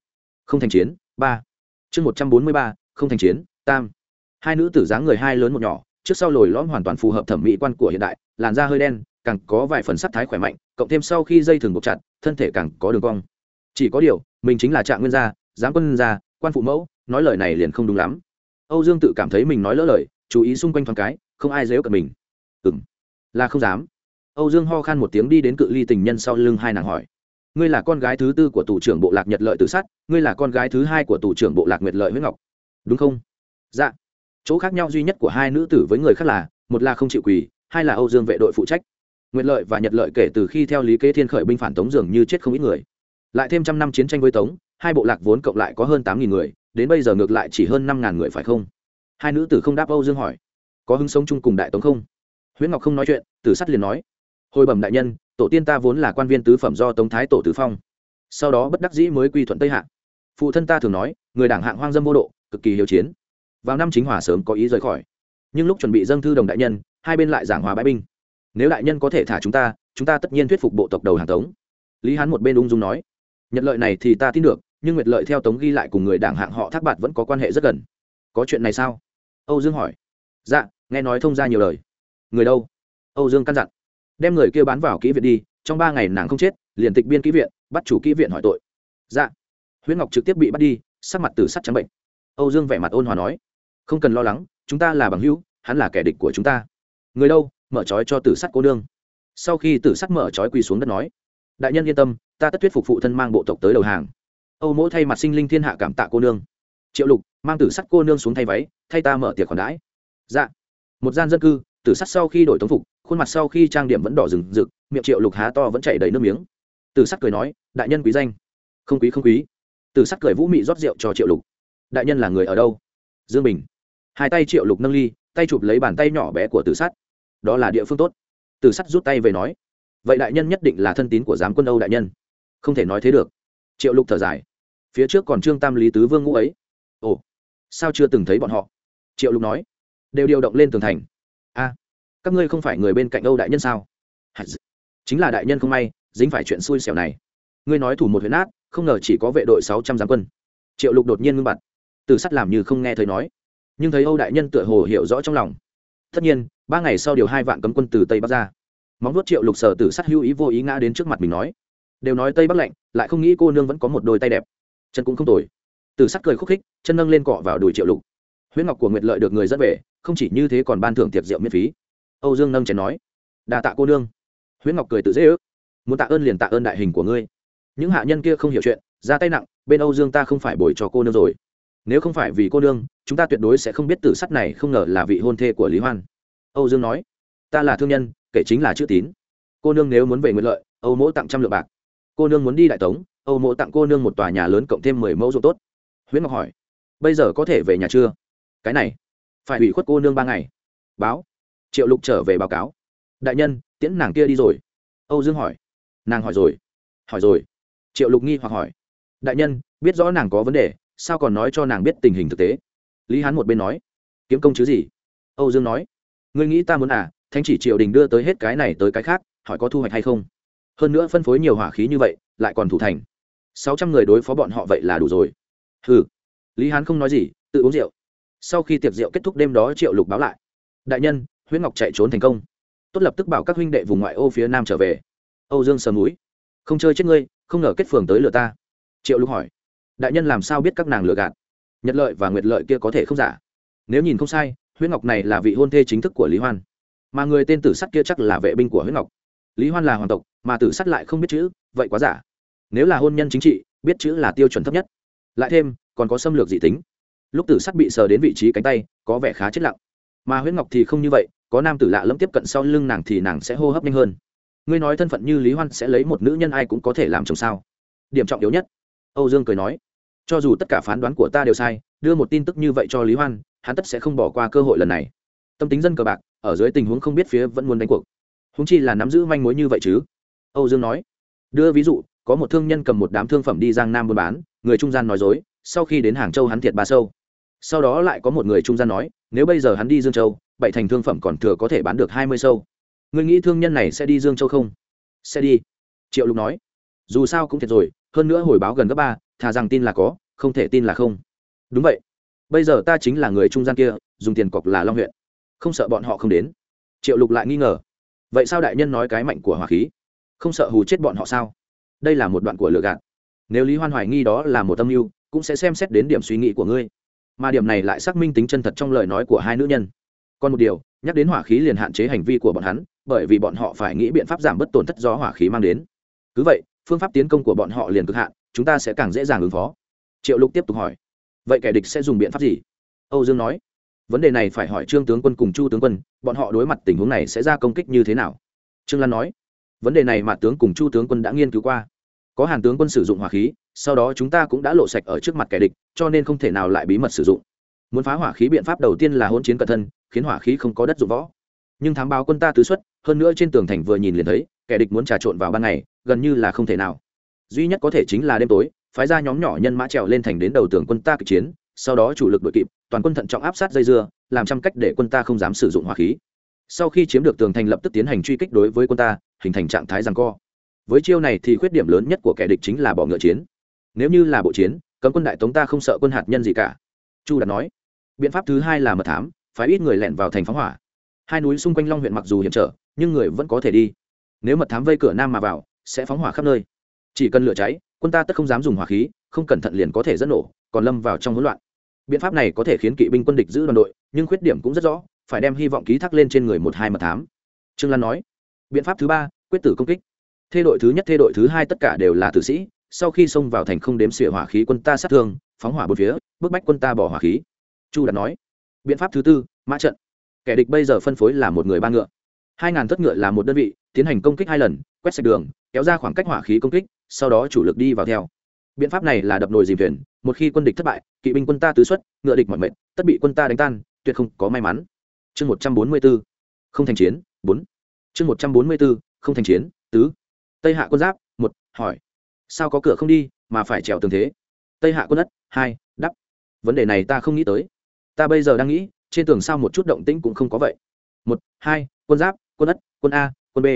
Không thành chiến, ba. Chương một trăm bốn mươi ba, không thành chiến, tam. Hai nữ tử dáng người hai lớn một nhỏ trước sau lồi lõm hoàn toàn phù hợp thẩm mỹ quan của hiện đại, làn da hơi đen, càng có vài phần sắc thái khỏe mạnh, cộng thêm sau khi dây thừng buộc chặt, thân thể càng có đường cong. Chỉ có điều, mình chính là trạng nguyên gia, giám quân gia, quan phụ mẫu, nói lời này liền không đúng lắm. Âu dương tự cảm thấy mình nói lỡ lời, chú ý xung quanh thoáng cái, không ai dếu cận mình. Ừng là không dám. Âu dương ho khan một tiếng đi đến cự ly tình nhân sau lưng hai nàng hỏi. Ngươi là con gái thứ tư của tù trưởng bộ lạc nhật lợi tự sát, ngươi là con gái thứ hai của tù trưởng bộ lạc nguyệt lợi huyết ngọc. Đúng không? Dạ chỗ khác nhau duy nhất của hai nữ tử với người khác là, một là không chịu quỳ, hai là âu dương vệ đội phụ trách. Nguyện lợi và nhật lợi kể từ khi theo lý kế thiên khởi binh phản tống dường như chết không ít người. Lại thêm trăm năm chiến tranh với tống, hai bộ lạc vốn cộng lại có hơn tám nghìn người, đến bây giờ ngược lại chỉ hơn năm ngàn người phải không? Hai nữ tử không đáp âu dương hỏi. Có hứng sống chung cùng đại tống không? Huyễn ngọc không nói chuyện, tử sắt liền nói. Hồi bẩm đại nhân, tổ tiên ta vốn là quan viên tứ phẩm do tống thái tổ tứ phong. Sau đó bất đắc dĩ mới quy thuận tây hạ. Phụ thân ta thường nói, người đảng hạng hoang dâm vô độ, cực kỳ hiếu chiến vào năm chính hòa sớm có ý rời khỏi. Nhưng lúc chuẩn bị dâng thư đồng đại nhân, hai bên lại giảng hòa bãi binh. Nếu đại nhân có thể thả chúng ta chúng ta tất nhiên thuyết phục bộ tộc đầu hàng tống. Lý hán một bên ung dung nói, nhận lợi này thì ta tin được, nhưng nguyệt lợi theo tống ghi lại cùng người đảng hạng họ thác bạt vẫn có quan hệ rất gần. Có chuyện này sao? Âu dương hỏi. Dạ nghe nói thông ra nhiều lời. Người đâu? Âu dương căn dặn. Đem người kia bán vào kỹ viện đi, trong ba ngày nàng không chết, liền tịch biên kỹ viện, bắt chủ kỹ viện hỏi tội. Dạ. Huyễn ngọc trực tiếp bị bắt đi, sắc mặt từ sắt trắng bệnh. Âu dương vẻ mặt ôn hòa nói không cần lo lắng, chúng ta là bằng hữu, hắn là kẻ địch của chúng ta. Người đâu, mở trói cho tử sắt cô nương. Sau khi tử sắt mở trói quỳ xuống đất nói, đại nhân yên tâm, ta tất thuyết phục phụ thân mang bộ tộc tới đầu hàng. Âu mỗ thay mặt sinh linh thiên hạ cảm tạ cô nương. Triệu lục, mang tử sắt cô nương xuống thay váy, thay ta mở tiệc khoản đãi. Dạ. Một gian dân cư, tử sắt sau khi đổi tống phục, khuôn mặt sau khi trang điểm vẫn đỏ rừng rực, miệng triệu lục há to vẫn chảy đầy nước miếng. Tử sắt cười nói, đại nhân quý danh. Không quý không quý. Tử sắt cười vũ mị rót rượu cho triệu lục. Đại nhân là người ở đâu? Dương bình hai tay triệu lục nâng ly, tay chụp lấy bàn tay nhỏ bé của tử sắt. Đó là địa phương tốt. Tử sắt rút tay về nói, vậy đại nhân nhất định là thân tín của giám quân âu đại nhân. Không thể nói thế được. Triệu lục thở dài. Phía trước còn trương tam lý tứ vương ngũ ấy. Ồ, sao chưa từng thấy bọn họ? Triệu lục nói. Đều điều động lên tường thành. A, các ngươi không phải người bên cạnh âu đại nhân sao? Chính là đại nhân không may, dính phải chuyện xui xẻo này. Ngươi nói thủ một huyện át không ngờ chỉ có vệ đội sáu trăm giám quân. Triệu lục đột nhiên ngưng bặt. Từ sắt làm như không nghe thấy nói nhưng thấy âu đại nhân tựa hồ hiểu rõ trong lòng. Tất nhiên, ba ngày sau điều hai vạn cấm quân từ tây bắc ra. Móng vuốt triệu lục sở tử sắt hữu ý vô ý ngã đến trước mặt mình nói. Đều nói tây bắc lạnh, lại không nghĩ cô nương vẫn có một đôi tay đẹp. Chân cũng không tồi. Tử sắt cười khúc khích, chân nâng lên cọ vào đùi triệu lục. Huyết ngọc của nguyệt lợi được người dẫn về, không chỉ như thế còn ban thưởng tiệc rượu miễn phí. Âu dương nâng chén nói đà tạ cô nương. Huyết ngọc cười tự dễ ước, muốn tạ ơn liền tạ ơn đại hình của ngươi. Những hạ nhân kia không hiểu chuyện, ra tay nặng, bên âu dương ta không phải bồi cho cô nương rồi nếu không phải vì cô nương, chúng ta tuyệt đối sẽ không biết tử sắt này không ngờ là vị hôn thê của lý hoan. Âu dương nói, ta là thương nhân, kể chính là chữ tín. Cô nương nếu muốn về nguyện lợi, âu mỗ tặng trăm lượng bạc. Cô nương muốn đi đại tống, âu mỗ tặng cô nương một tòa nhà lớn cộng thêm mười mẫu ruộng tốt. Huyễn ngọc hỏi, bây giờ có thể về nhà chưa? Cái này, phải hủy khuất cô nương ba ngày. Báo. Triệu lục trở về báo cáo. Đại nhân, tiễn nàng kia đi rồi. Âu dương hỏi. Nàng hỏi rồi. Hỏi rồi. Triệu lục nghi hoặc hỏi. Đại nhân, biết rõ nàng có vấn đề sao còn nói cho nàng biết tình hình thực tế? Lý hán một bên nói, kiếm công chứ gì? Âu dương nói, ngươi nghĩ ta muốn à thánh chỉ triều đình đưa tới hết cái này tới cái khác, hỏi có thu hoạch hay không? Hơn nữa phân phối nhiều hỏa khí như vậy, lại còn thủ thành. Sáu trăm người đối phó bọn họ vậy là đủ rồi. Ừ lý hán không nói gì, tự uống rượu. Sau khi tiệc rượu kết thúc đêm đó triệu lục báo lại. Đại nhân, huyễn ngọc chạy trốn thành công. Tốt lập tức bảo các huynh đệ vùng ngoại ô phía nam trở về. Âu dương sờ núi không chơi chết ngươi, không ngờ kết phường tới lừa ta. Triệu lục hỏi đại nhân làm sao biết các nàng lừa gạt? Nhật lợi và nguyệt lợi kia có thể không giả? Nếu nhìn không sai, Huyết ngọc này là vị hôn thê chính thức của lý hoan. Mà người tên tử sắt kia chắc là vệ binh của Huyết ngọc. Lý hoan là hoàng tộc, mà tử sắt lại không biết chữ, vậy quá giả. Nếu là hôn nhân chính trị, biết chữ là tiêu chuẩn thấp nhất. Lại thêm, còn có xâm lược dị tính. Lúc tử sắt bị sờ đến vị trí cánh tay, có vẻ khá chết lặng. Mà Huyết ngọc thì không như vậy, có nam tử lạ lẫm tiếp cận sau lưng nàng thì nàng sẽ hô hấp nhanh hơn. Ngươi nói thân phận như lý hoan sẽ lấy một nữ nhân ai cũng có thể làm chồng sao? Điểm trọng yếu nhất âu dương cười nói, cho dù tất cả phán đoán của ta đều sai, đưa một tin tức như vậy cho lý hoan, hắn tất sẽ không bỏ qua cơ hội lần này. Tâm tính dân cờ bạc, ở dưới tình huống không biết phía vẫn muốn đánh cuộc. Húng chi là nắm giữ manh mối như vậy chứ? Âu dương nói, đưa ví dụ, có một thương nhân cầm một đám thương phẩm đi giang nam buôn bán, người trung gian nói dối, sau khi đến hàng châu hắn thiệt ba sâu. Sau đó lại có một người trung gian nói, nếu bây giờ hắn đi dương châu, bảy thành thương phẩm còn thừa có thể bán được hai mươi sâu. Người nghĩ thương nhân này sẽ đi dương châu không? Sẽ đi, triệu lục nói. Dù sao cũng thiệt rồi hơn nữa hồi báo gần gấp ba, thà rằng tin là có, không thể tin là không. Đúng vậy. Bây giờ ta chính là người trung gian kia, dùng tiền cọc là long huyện. Không sợ bọn họ không đến. Triệu lục lại nghi ngờ. Vậy sao đại nhân nói cái mạnh của hỏa khí? Không sợ hù chết bọn họ sao? Đây là một đoạn của lựa gạt. Nếu lý hoan hoài nghi đó là một tâm mưu, cũng sẽ xem xét đến điểm suy nghĩ của ngươi. Mà điểm này lại xác minh tính chân thật trong lời nói của hai nữ nhân. Còn một điều, nhắc đến hỏa khí liền hạn chế hành vi của bọn hắn, bởi vì bọn họ phải nghĩ biện pháp giảm bớt tổn thất do hỏa khí mang đến. Cứ vậy phương pháp tiến công của bọn họ liền cực hạn, chúng ta sẽ càng dễ dàng ứng phó. Triệu lục tiếp tục hỏi, vậy kẻ địch sẽ dùng biện pháp gì? Âu dương nói, vấn đề này phải hỏi trương tướng quân cùng chu tướng quân, bọn họ đối mặt tình huống này sẽ ra công kích như thế nào? Trương lan nói, vấn đề này mà tướng cùng chu tướng quân đã nghiên cứu qua. Có hàn tướng quân sử dụng hỏa khí, sau đó chúng ta cũng đã lộ sạch ở trước mặt kẻ địch, cho nên không thể nào lại bí mật sử dụng. Muốn phá hỏa khí biện pháp đầu tiên là hôn chiến cẩn thân, khiến hỏa khí không có đất dụng võ. Nhưng thám báo quân ta tứ xuất, hơn nữa trên tường thành vừa nhìn liền thấy kẻ địch muốn trà trộn vào ban ngày, gần như là không thể nào. Duy nhất có thể chính là đêm tối, phái ra nhóm nhỏ nhân mã trèo lên thành đến đầu tường quân ta kịch chiến, sau đó chủ lực đội kịp, toàn quân thận trọng áp sát dây dưa, làm trăm cách để quân ta không dám sử dụng hỏa khí. Sau khi chiếm được tường thành lập tức tiến hành truy kích đối với quân ta, hình thành trạng thái rằng co. Với chiêu này thì khuyết điểm lớn nhất của kẻ địch chính là bỏ ngựa chiến. Nếu như là bộ chiến, cấm quân đại tống ta không sợ quân hạt nhân gì cả. Chu đạt nói, biện pháp thứ hai là mật thám phải ít người lẻn vào thành phóng hỏa. Hai núi xung quanh long huyện mặc dù hiểm trở, nhưng người vẫn có thể đi nếu mật thám vây cửa nam mà vào, sẽ phóng hỏa khắp nơi. Chỉ cần lửa cháy, quân ta tất không dám dùng hỏa khí, không cẩn thận liền có thể dẫn nổ, còn lâm vào trong hỗn loạn. Biện pháp này có thể khiến kỵ binh quân địch giữ đoàn đội, nhưng khuyết điểm cũng rất rõ, phải đem hy vọng ký thác lên trên người một hai mật thám. Trương lan nói, biện pháp thứ ba, quyết tử công kích. Thê đội thứ nhất, thê đội thứ hai tất cả đều là tử sĩ, sau khi xông vào thành không đếm xỉa hỏa khí quân ta sát thương, phóng hỏa bốn phía, bức bách quân ta bỏ hỏa khí. Chu đạt nói, biện pháp thứ tư, mã trận. Kẻ địch bây giờ phân phối là một người ba ngựa hai ngàn thất ngựa là một đơn vị, tiến hành công kích hai lần, quét sạch đường, kéo ra khoảng cách hỏa khí công kích, sau đó chủ lực đi vào theo. Biện pháp này là đập nồi dìm thuyền, một khi quân địch thất bại, kỵ binh quân ta tứ xuất, ngựa địch mọi mệnh, tất bị quân ta đánh tan, tuyệt không có may mắn. Chương một trăm bốn mươi b ố không thành chiến, bốn. Chương một trăm bốn mươi b ố không thành chiến, tứ. Tây hạ quân giáp, một, hỏi. Sao có cửa không đi, mà phải trèo tường thế? Tây hạ quân đất hai đắp vấn đề này ta không nghĩ tới. Ta bây giờ đang nghĩ, trên tường sao một chút động tĩnh cũng không có vậy. Một, hai, quân giáp quân Ất, quân a quân b.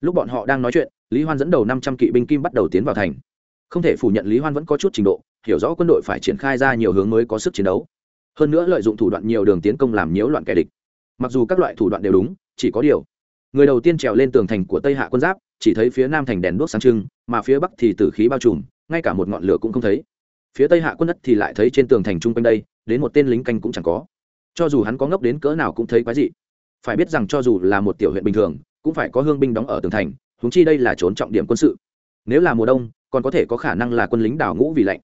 Lúc bọn họ đang nói chuyện lý hoan dẫn đầu năm trăm kỵ binh kim bắt đầu tiến vào thành. Không thể phủ nhận lý hoan vẫn có chút trình độ hiểu rõ quân đội phải triển khai ra nhiều hướng mới có sức chiến đấu. Hơn nữa lợi dụng thủ đoạn nhiều đường tiến công làm nhiễu loạn kẻ địch. Mặc dù các loại thủ đoạn đều đúng chỉ có điều người đầu tiên trèo lên tường thành của tây hạ quân giáp chỉ thấy phía nam thành đèn đuốc sáng trưng mà phía bắc thì tử khí bao trùm ngay cả một ngọn lửa cũng không thấy. Phía tây hạ quân đất thì lại thấy trên tường thành chung quanh đây đến một tên lính canh cũng chẳng có. Cho dù hắn có ngốc đến cỡ nào cũng thấy quái dị phải biết rằng cho dù là một tiểu huyện bình thường, cũng phải có hương binh đóng ở tường thành húng chi đây là trốn trọng điểm quân sự. Nếu là mùa đông, còn có thể có khả năng là quân lính đảo ngũ vì lạnh.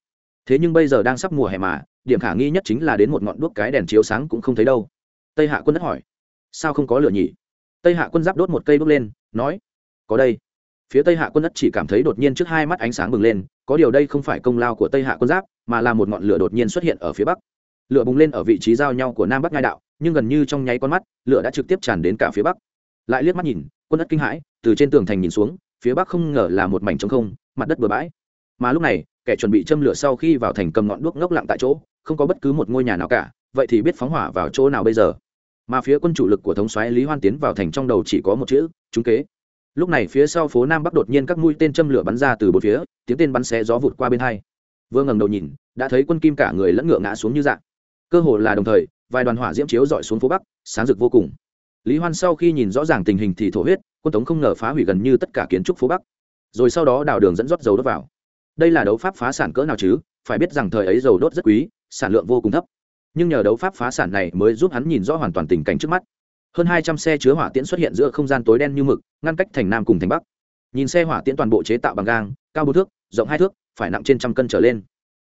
Thế nhưng bây giờ đang sắp mùa hè mà, điểm khả nghi nhất chính là đến một ngọn đuốc cái đèn chiếu sáng cũng không thấy đâu. Tây hạ quân đất hỏi, sao không có lửa nhỉ? Tây hạ quân giáp đốt một cây đốt lên, nói, có đây. Phía tây hạ quân đất chỉ cảm thấy đột nhiên trước hai mắt ánh sáng bừng lên, có điều đây không phải công lao của tây hạ quân giáp, mà là một ngọn lửa đột nhiên xuất hiện ở phía bắc. Lửa bùng lên ở vị trí giao nhau của nam bắc ngai đạo nhưng gần như trong nháy con mắt, lửa đã trực tiếp tràn đến cả phía bắc. Lại liếc mắt nhìn, quân đất kinh hãi, từ trên tường thành nhìn xuống, phía bắc không ngờ là một mảnh trống không, mặt đất bừa bãi. Mà lúc này, kẻ chuẩn bị châm lửa sau khi vào thành cầm ngọn đuốc ngốc lặng tại chỗ, không có bất cứ một ngôi nhà nào cả, vậy thì biết phóng hỏa vào chỗ nào bây giờ? Mà phía quân chủ lực của thống soái lý hoan tiến vào thành trong đầu chỉ có một chữ, trúng kế. Lúc này phía sau phố nam bắc đột nhiên các mũi tên châm lửa bắn ra từ bốn phía, tiếng tên bắn xé gió vụt qua bên hai. Vừa ngẩng đầu nhìn, đã thấy quân kim cả người lẫn ngựa ngã xuống như dạng. Cơ hồ là đồng thời vài đoàn hỏa diễm chiếu dọi xuống phố bắc, sáng rực vô cùng. Lý hoan sau khi nhìn rõ ràng tình hình thì thổ huyết, quân tống không ngờ phá hủy gần như tất cả kiến trúc phố bắc. Rồi sau đó đào đường dẫn rót dầu đốt vào. Đây là đấu pháp phá sản cỡ nào chứ? Phải biết rằng thời ấy dầu đốt rất quý, sản lượng vô cùng thấp. Nhưng nhờ đấu pháp phá sản này mới giúp hắn nhìn rõ hoàn toàn tình cảnh trước mắt. Hơn hai trăm xe chứa hỏa tiễn xuất hiện giữa không gian tối đen như mực, ngăn cách thành nam cùng thành bắc. Nhìn xe hỏa tiễn toàn bộ chế tạo bằng gang, cao bốn thước, rộng hai thước, phải nặng trên trăm cân trở lên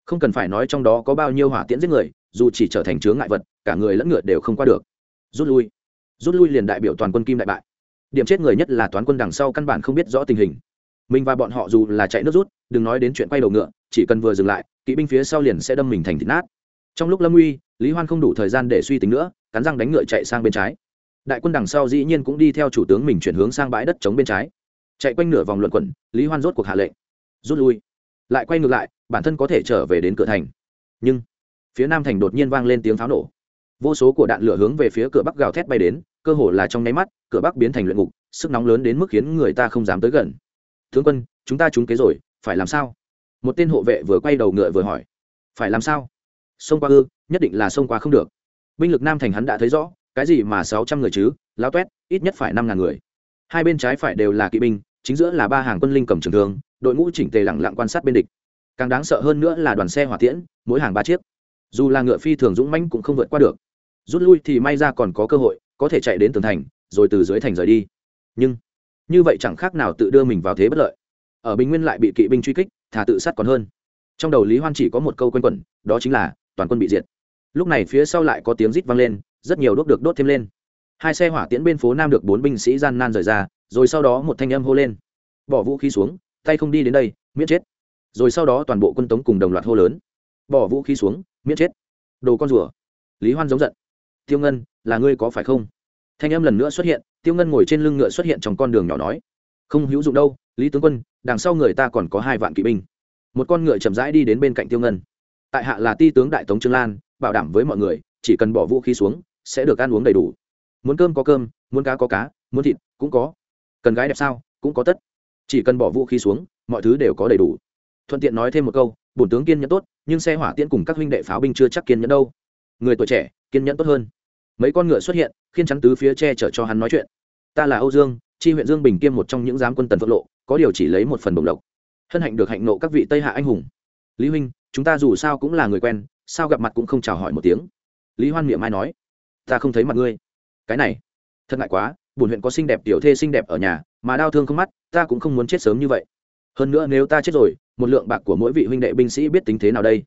không cần phải nói trong đó có bao nhiêu hỏa tiễn giết người, dù chỉ trở thành chướng ngại vật, cả người lẫn ngựa đều không qua được. Rút lui. Rút lui liền đại biểu toàn quân kim đại bại. Điểm chết người nhất là toán quân đằng sau căn bản không biết rõ tình hình. Mình và bọn họ dù là chạy nước rút, đừng nói đến chuyện quay đầu ngựa, chỉ cần vừa dừng lại, kỵ binh phía sau liền sẽ đâm mình thành thịt nát. Trong lúc lâm uy lý hoan không đủ thời gian để suy tính nữa, cắn răng đánh ngựa chạy sang bên trái. Đại quân đằng sau dĩ nhiên cũng đi theo chủ tướng mình chuyển hướng sang bãi đất chống bên trái. Chạy quanh nửa vòng luận quẩn, lý hoan rốt cuộc hạ lệnh. Rút lui. Lại quay ngược lại bản thân có thể trở về đến cửa thành. Nhưng, phía nam thành đột nhiên vang lên tiếng pháo nổ. Vô số của đạn lửa hướng về phía cửa bắc gào thét bay đến, cơ hồ là trong nháy mắt, cửa bắc biến thành luyện ngục, sức nóng lớn đến mức khiến người ta không dám tới gần. Tướng quân, chúng ta trúng kế rồi, phải làm sao? Một tên hộ vệ vừa quay đầu ngựa vừa hỏi. Phải làm sao? Xông qua ư, nhất định là xông qua không được. Binh lực nam thành hắn đã thấy rõ, cái gì mà sáu trăm người chứ, lao toét ít nhất phải năm ngàn người. Hai bên trái phải đều là kỵ binh, chính giữa là ba hàng quân linh cầm trường thương, đội ngũ chỉnh tề lẳng lặng quan sát bên địch càng đáng sợ hơn nữa là đoàn xe hỏa tiễn, mỗi hàng ba chiếc. Dù là ngựa phi thường dũng mãnh cũng không vượt qua được. Rút lui thì may ra còn có cơ hội, có thể chạy đến tường thành, rồi từ dưới thành rời đi. Nhưng, như vậy chẳng khác nào tự đưa mình vào thế bất lợi. Ở bình nguyên lại bị kỵ binh truy kích, thà tự sát còn hơn. Trong đầu lý hoan chỉ có một câu q u n quẩn, đó chính là, toàn quân bị diệt. Lúc này phía sau lại có tiếng rít vang lên, rất nhiều đốt được đốt thêm lên. Hai xe hỏa tiễn bên phố nam được bốn binh sĩ gian nan rời ra, rồi sau đó một thanh âm hô lên. Bỏ vũ khí xuống, tay không đi đến đây, miễn chết rồi sau đó toàn bộ quân tống cùng đồng loạt hô lớn. Bỏ vũ khí xuống, miễn chết. Đồ con rùa. Lý hoan giống giận. Tiêu ngân, là ngươi có phải không? Thanh em lần nữa xuất hiện, tiêu ngân ngồi trên lưng ngựa xuất hiện trong con đường nhỏ nói. Không hữu dụng đâu, lý tướng quân, đằng sau người ta còn có hai vạn kỵ binh. Một con ngựa chậm rãi đi đến bên cạnh tiêu ngân. Tại hạ là ti tướng đại tống trương lan, bảo đảm với mọi người, chỉ cần bỏ vũ khí xuống, sẽ được ăn uống đầy đủ. Muốn cơm có cơm, muốn cá có cá, muốn thịt cũng có. Cần gái đẹp sao, cũng có tất. Chỉ cần bỏ vũ khí xuống, mọi thứ đều có đầy đủ thuận tiện nói thêm một câu, bổn tướng kiên nhẫn tốt, nhưng xe hỏa tiễn cùng các huynh đệ pháo binh chưa chắc kiên nhẫn đâu. Người tuổi trẻ, kiên nhẫn tốt hơn. Mấy con ngựa xuất hiện khiến chắn tứ phía che chở cho hắn nói chuyện. Ta là âu dương, chi huyện dương bình kiêm một trong những giám quân tần phượng lộ, có điều chỉ lấy một phần bổng lộc. Hân hạnh được hạnh nộ các vị tây hạ anh hùng. Lý huynh, chúng ta dù sao cũng là người quen, sao gặp mặt cũng không chào hỏi một tiếng. Lý hoan miệng mai nói, ta không thấy mặt ngươi. Cái này, thật ngại quá, bổn huyện có xinh đẹp tiểu thê xinh đẹp ở nhà, mà đau thương không mắt, ta cũng không muốn chết sớm như vậy. Hơn nữa nếu ta chết rồi một lượng bạc của mỗi vị huynh đệ binh sĩ biết tính thế nào đây?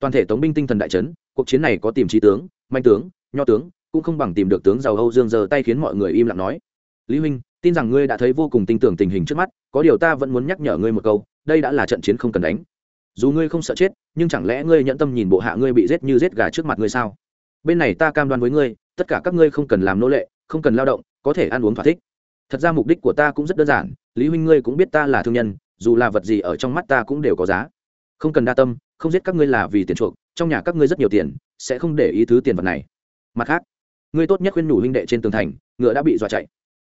Toàn thể tống binh tinh thần đại trấn cuộc chiến này có tìm trí tướng, manh tướng, nho tướng, cũng không bằng tìm được tướng giàu âu dương giờ tay khiến mọi người im lặng nói. Lý huynh, tin rằng ngươi đã thấy vô cùng tin tưởng tình hình trước mắt, có điều ta vẫn muốn nhắc nhở ngươi một câu, đây đã là trận chiến không cần đánh. Dù ngươi không sợ chết, nhưng chẳng lẽ ngươi nhận tâm nhìn bộ hạ ngươi bị giết như giết gà trước mặt ngươi sao? Bên này ta cam đoan với ngươi, tất cả các ngươi không cần làm nô lệ, không cần lao động, có thể ăn uống thỏa thích. Thật ra mục đích của ta cũng rất đơn giản, lý huynh ngươi cũng biết ta là thương nhân dù là vật gì ở trong mắt ta cũng đều có giá. Không cần đa tâm, không giết các ngươi là vì tiền chuộc, trong nhà các ngươi rất nhiều tiền, sẽ không để ý thứ tiền vật này. Mặt khác, ngươi tốt nhất khuyên nhủ huynh đệ trên tường thành, ngựa đã bị dọa chạy.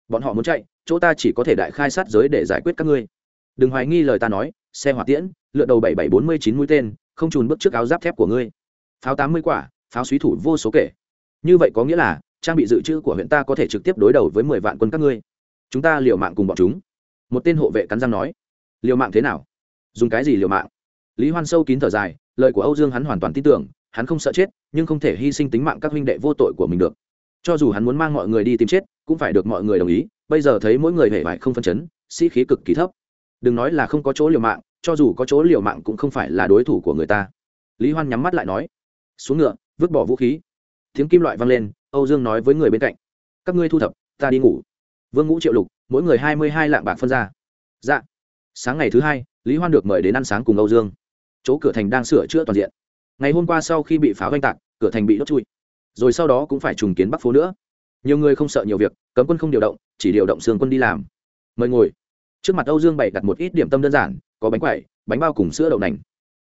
Bọn họ muốn chạy, chỗ ta chỉ có thể đại khai sát giới để giải quyết các ngươi. Đừng hoài nghi lời ta nói, xe hỏa tiễn lựa đầu bảy bảy bốn mươi chín mũi tên, không trùn bước trước áo giáp thép của ngươi. Pháo tám mươi quả, pháo suý thủ vô số kể. Như vậy có nghĩa là, trang bị dự trữ của huyện ta có thể trực tiếp đối đầu với mười vạn quân các ngươi. Chúng ta liều mạng cùng bọn chúng. Một tên hộ vệ cắn răng nói liều mạng thế nào? Dùng cái gì liều mạng? Lý hoan sâu kín thở dài, lời của âu dương hắn hoàn toàn tin tưởng, hắn không sợ chết, nhưng không thể hy sinh tính mạng các huynh đệ vô tội của mình được. Cho dù hắn muốn mang mọi người đi tìm chết, cũng phải được mọi người đồng ý, bây giờ thấy mỗi người hề vải không phân chấn, sĩ khí cực kỳ thấp. Đừng nói là không có chỗ liều mạng, cho dù có chỗ liều mạng cũng không phải là đối thủ của người ta. Lý hoan nhắm mắt lại nói, xuống ngựa, vứt bỏ vũ khí. Tiếng kim loại vang lên, âu dương nói với người bên cạnh, các ngươi thu thập, ta đi ngủ. Vương ngũ triệu lục, mỗi người hai mươi hai lạng bạc phân ra. Dạ sáng ngày thứ hai, lý hoan được mời đến ăn sáng cùng âu dương. Chỗ cửa thành đang sửa chữa toàn diện. Ngày hôm qua sau khi bị pháo oanh tạc, cửa thành bị đốt chui. Rồi sau đó cũng phải trùng kiến bắc phố nữa. Nhiều người không sợ nhiều việc, cấm quân không điều động, chỉ điều động xương quân đi làm. Mời ngồi. Trước mặt âu dương bày đặt một ít điểm tâm đơn giản, có bánh quẩy, bánh bao cùng sữa đậu nành.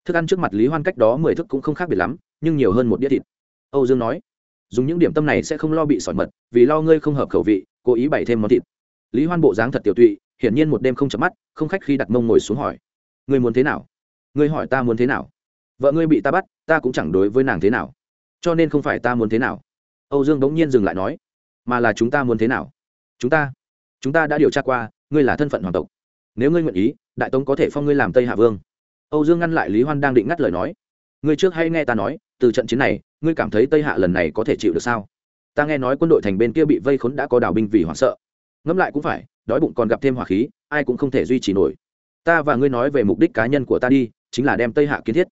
Thức ăn trước mặt lý hoan cách đó mười thức cũng không khác biệt lắm, nhưng nhiều hơn một đĩa thịt. Âu dương nói, dùng những điểm tâm này sẽ không lo bị sỏi mật, vì lo ngươi không hợp khẩu vị, cố ý bày thêm món thịt. Lý hoan bộ dáng thật tiểu tụy hiển nhiên một đêm không chấm mắt, không khách khi đặt mông ngồi xuống hỏi. Ngươi muốn thế nào? Ngươi hỏi ta muốn thế nào? Vợ ngươi bị ta bắt, ta cũng chẳng đối với nàng thế nào. Cho nên không phải ta muốn thế nào. Âu dương bỗng nhiên dừng lại nói, mà là chúng ta muốn thế nào? Chúng ta chúng ta đã điều tra qua, ngươi là thân phận hoàng tộc. Nếu ngươi nguyện ý, đại tống có thể phong ngươi làm tây hạ vương. Âu dương ngăn lại lý hoan đang định ngắt lời nói, ngươi trước hay nghe ta nói, từ trận chiến này, ngươi cảm thấy tây hạ lần này có thể chịu được sao? Ta nghe nói quân đội thành bên kia bị vây khốn đã có đảo binh vì hoảng sợ. Ngẫm lại cũng phải đói bụng còn gặp thêm hỏa khí, ai cũng không thể duy trì nổi. Ta và ngươi nói về mục đích cá nhân của ta đi, chính là đem tây hạ kiến thiết.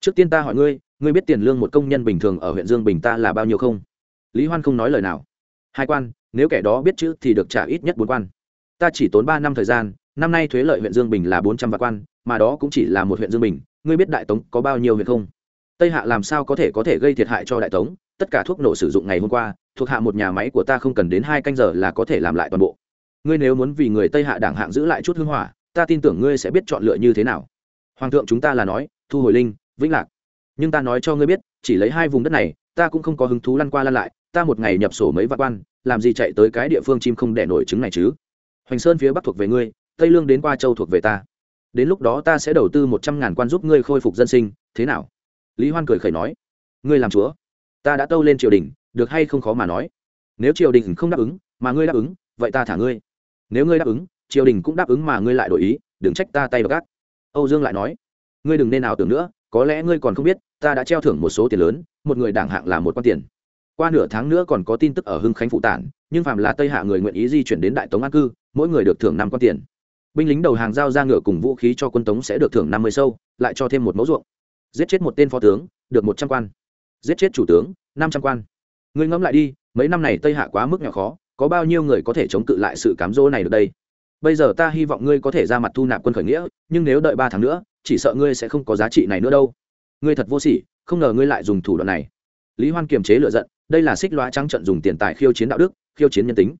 Trước tiên ta hỏi ngươi ngươi biết tiền lương một công nhân bình thường ở huyện dương bình ta là bao nhiêu không? Lý hoan không nói lời nào. Hai quan, nếu kẻ đó biết chữ thì được trả ít nhất bốn quan. Ta chỉ tốn ba năm thời gian, năm nay thuế lợi huyện dương bình là bốn trăm vạn quan, mà đó cũng chỉ là một huyện dương bình. Ngươi biết đại tống có bao nhiêu huyện không? Tây hạ làm sao có thể có thể gây thiệt hại cho đại tống? Tất cả thuốc nổ sử dụng ngày hôm qua, thuộc hạ một nhà máy của ta không cần đến hai canh giờ là có thể làm lại toàn bộ ngươi nếu muốn vì người tây hạ đảng hạng giữ lại chút hưng hỏa, ta tin tưởng ngươi sẽ biết chọn lựa như thế nào. Hoàng thượng chúng ta là nói, thu hồi linh, vĩnh lạc. Nhưng ta nói cho ngươi biết, chỉ lấy hai vùng đất này, ta cũng không có hứng thú lăn qua lăn lại, ta một ngày nhập sổ mấy vạn quan, làm gì chạy tới cái địa phương chim không đẻ nổi trứng này chứ? Hoành sơn phía bắc thuộc về ngươi, tây lương đến qua châu thuộc về ta. Đến lúc đó ta sẽ đầu tư một trăm ngàn quan giúp ngươi khôi phục dân sinh, thế nào? Lý hoan cười khẩy nói. Ngươi làm chúa. Ta đã tâu lên triều đình, được hay không khó mà nói. Nếu triều đình không đáp ứng, mà ngươi đáp ứng, vậy ta thả ngươi nếu ngươi đáp ứng, triều đình cũng đáp ứng mà ngươi lại đổi ý, đừng trách ta tay vào gác âu dương lại nói, ngươi đừng nên nào tưởng nữa, có lẽ ngươi còn không biết, ta đã treo thưởng một số tiền lớn, một người đảng hạng là một quan tiền. Qua nửa tháng nữa còn có tin tức ở hưng khánh phụ tản, nhưng phạm là tây hạ người nguyện ý di chuyển đến đại tống an cư, mỗi người được thưởng năm quan tiền. Binh lính đầu hàng giao ra ngựa cùng vũ khí cho quân tống sẽ được thưởng năm mươi sâu, lại cho thêm một mẫu ruộng. Giết chết một tên phó tướng, được một trăm quan. Giết chết chủ tướng, năm trăm quan. Ngươi ngẫm lại đi, mấy năm này tây hạ quá mức nhỏ khó có bao nhiêu người có thể chống cự lại sự cám dỗ này được đây? Bây giờ ta hy vọng ngươi có thể ra mặt thu nạp quân khởi nghĩa, nhưng nếu đợi ba tháng nữa, chỉ sợ ngươi sẽ không có giá trị này nữa đâu. Ngươi thật vô sỉ, không ngờ ngươi lại dùng thủ đoạn này. Lý hoan kiềm chế lựa giận, đây là xích loa trắng trận dùng tiền tài khiêu chiến đạo đức, khiêu chiến nhân tính.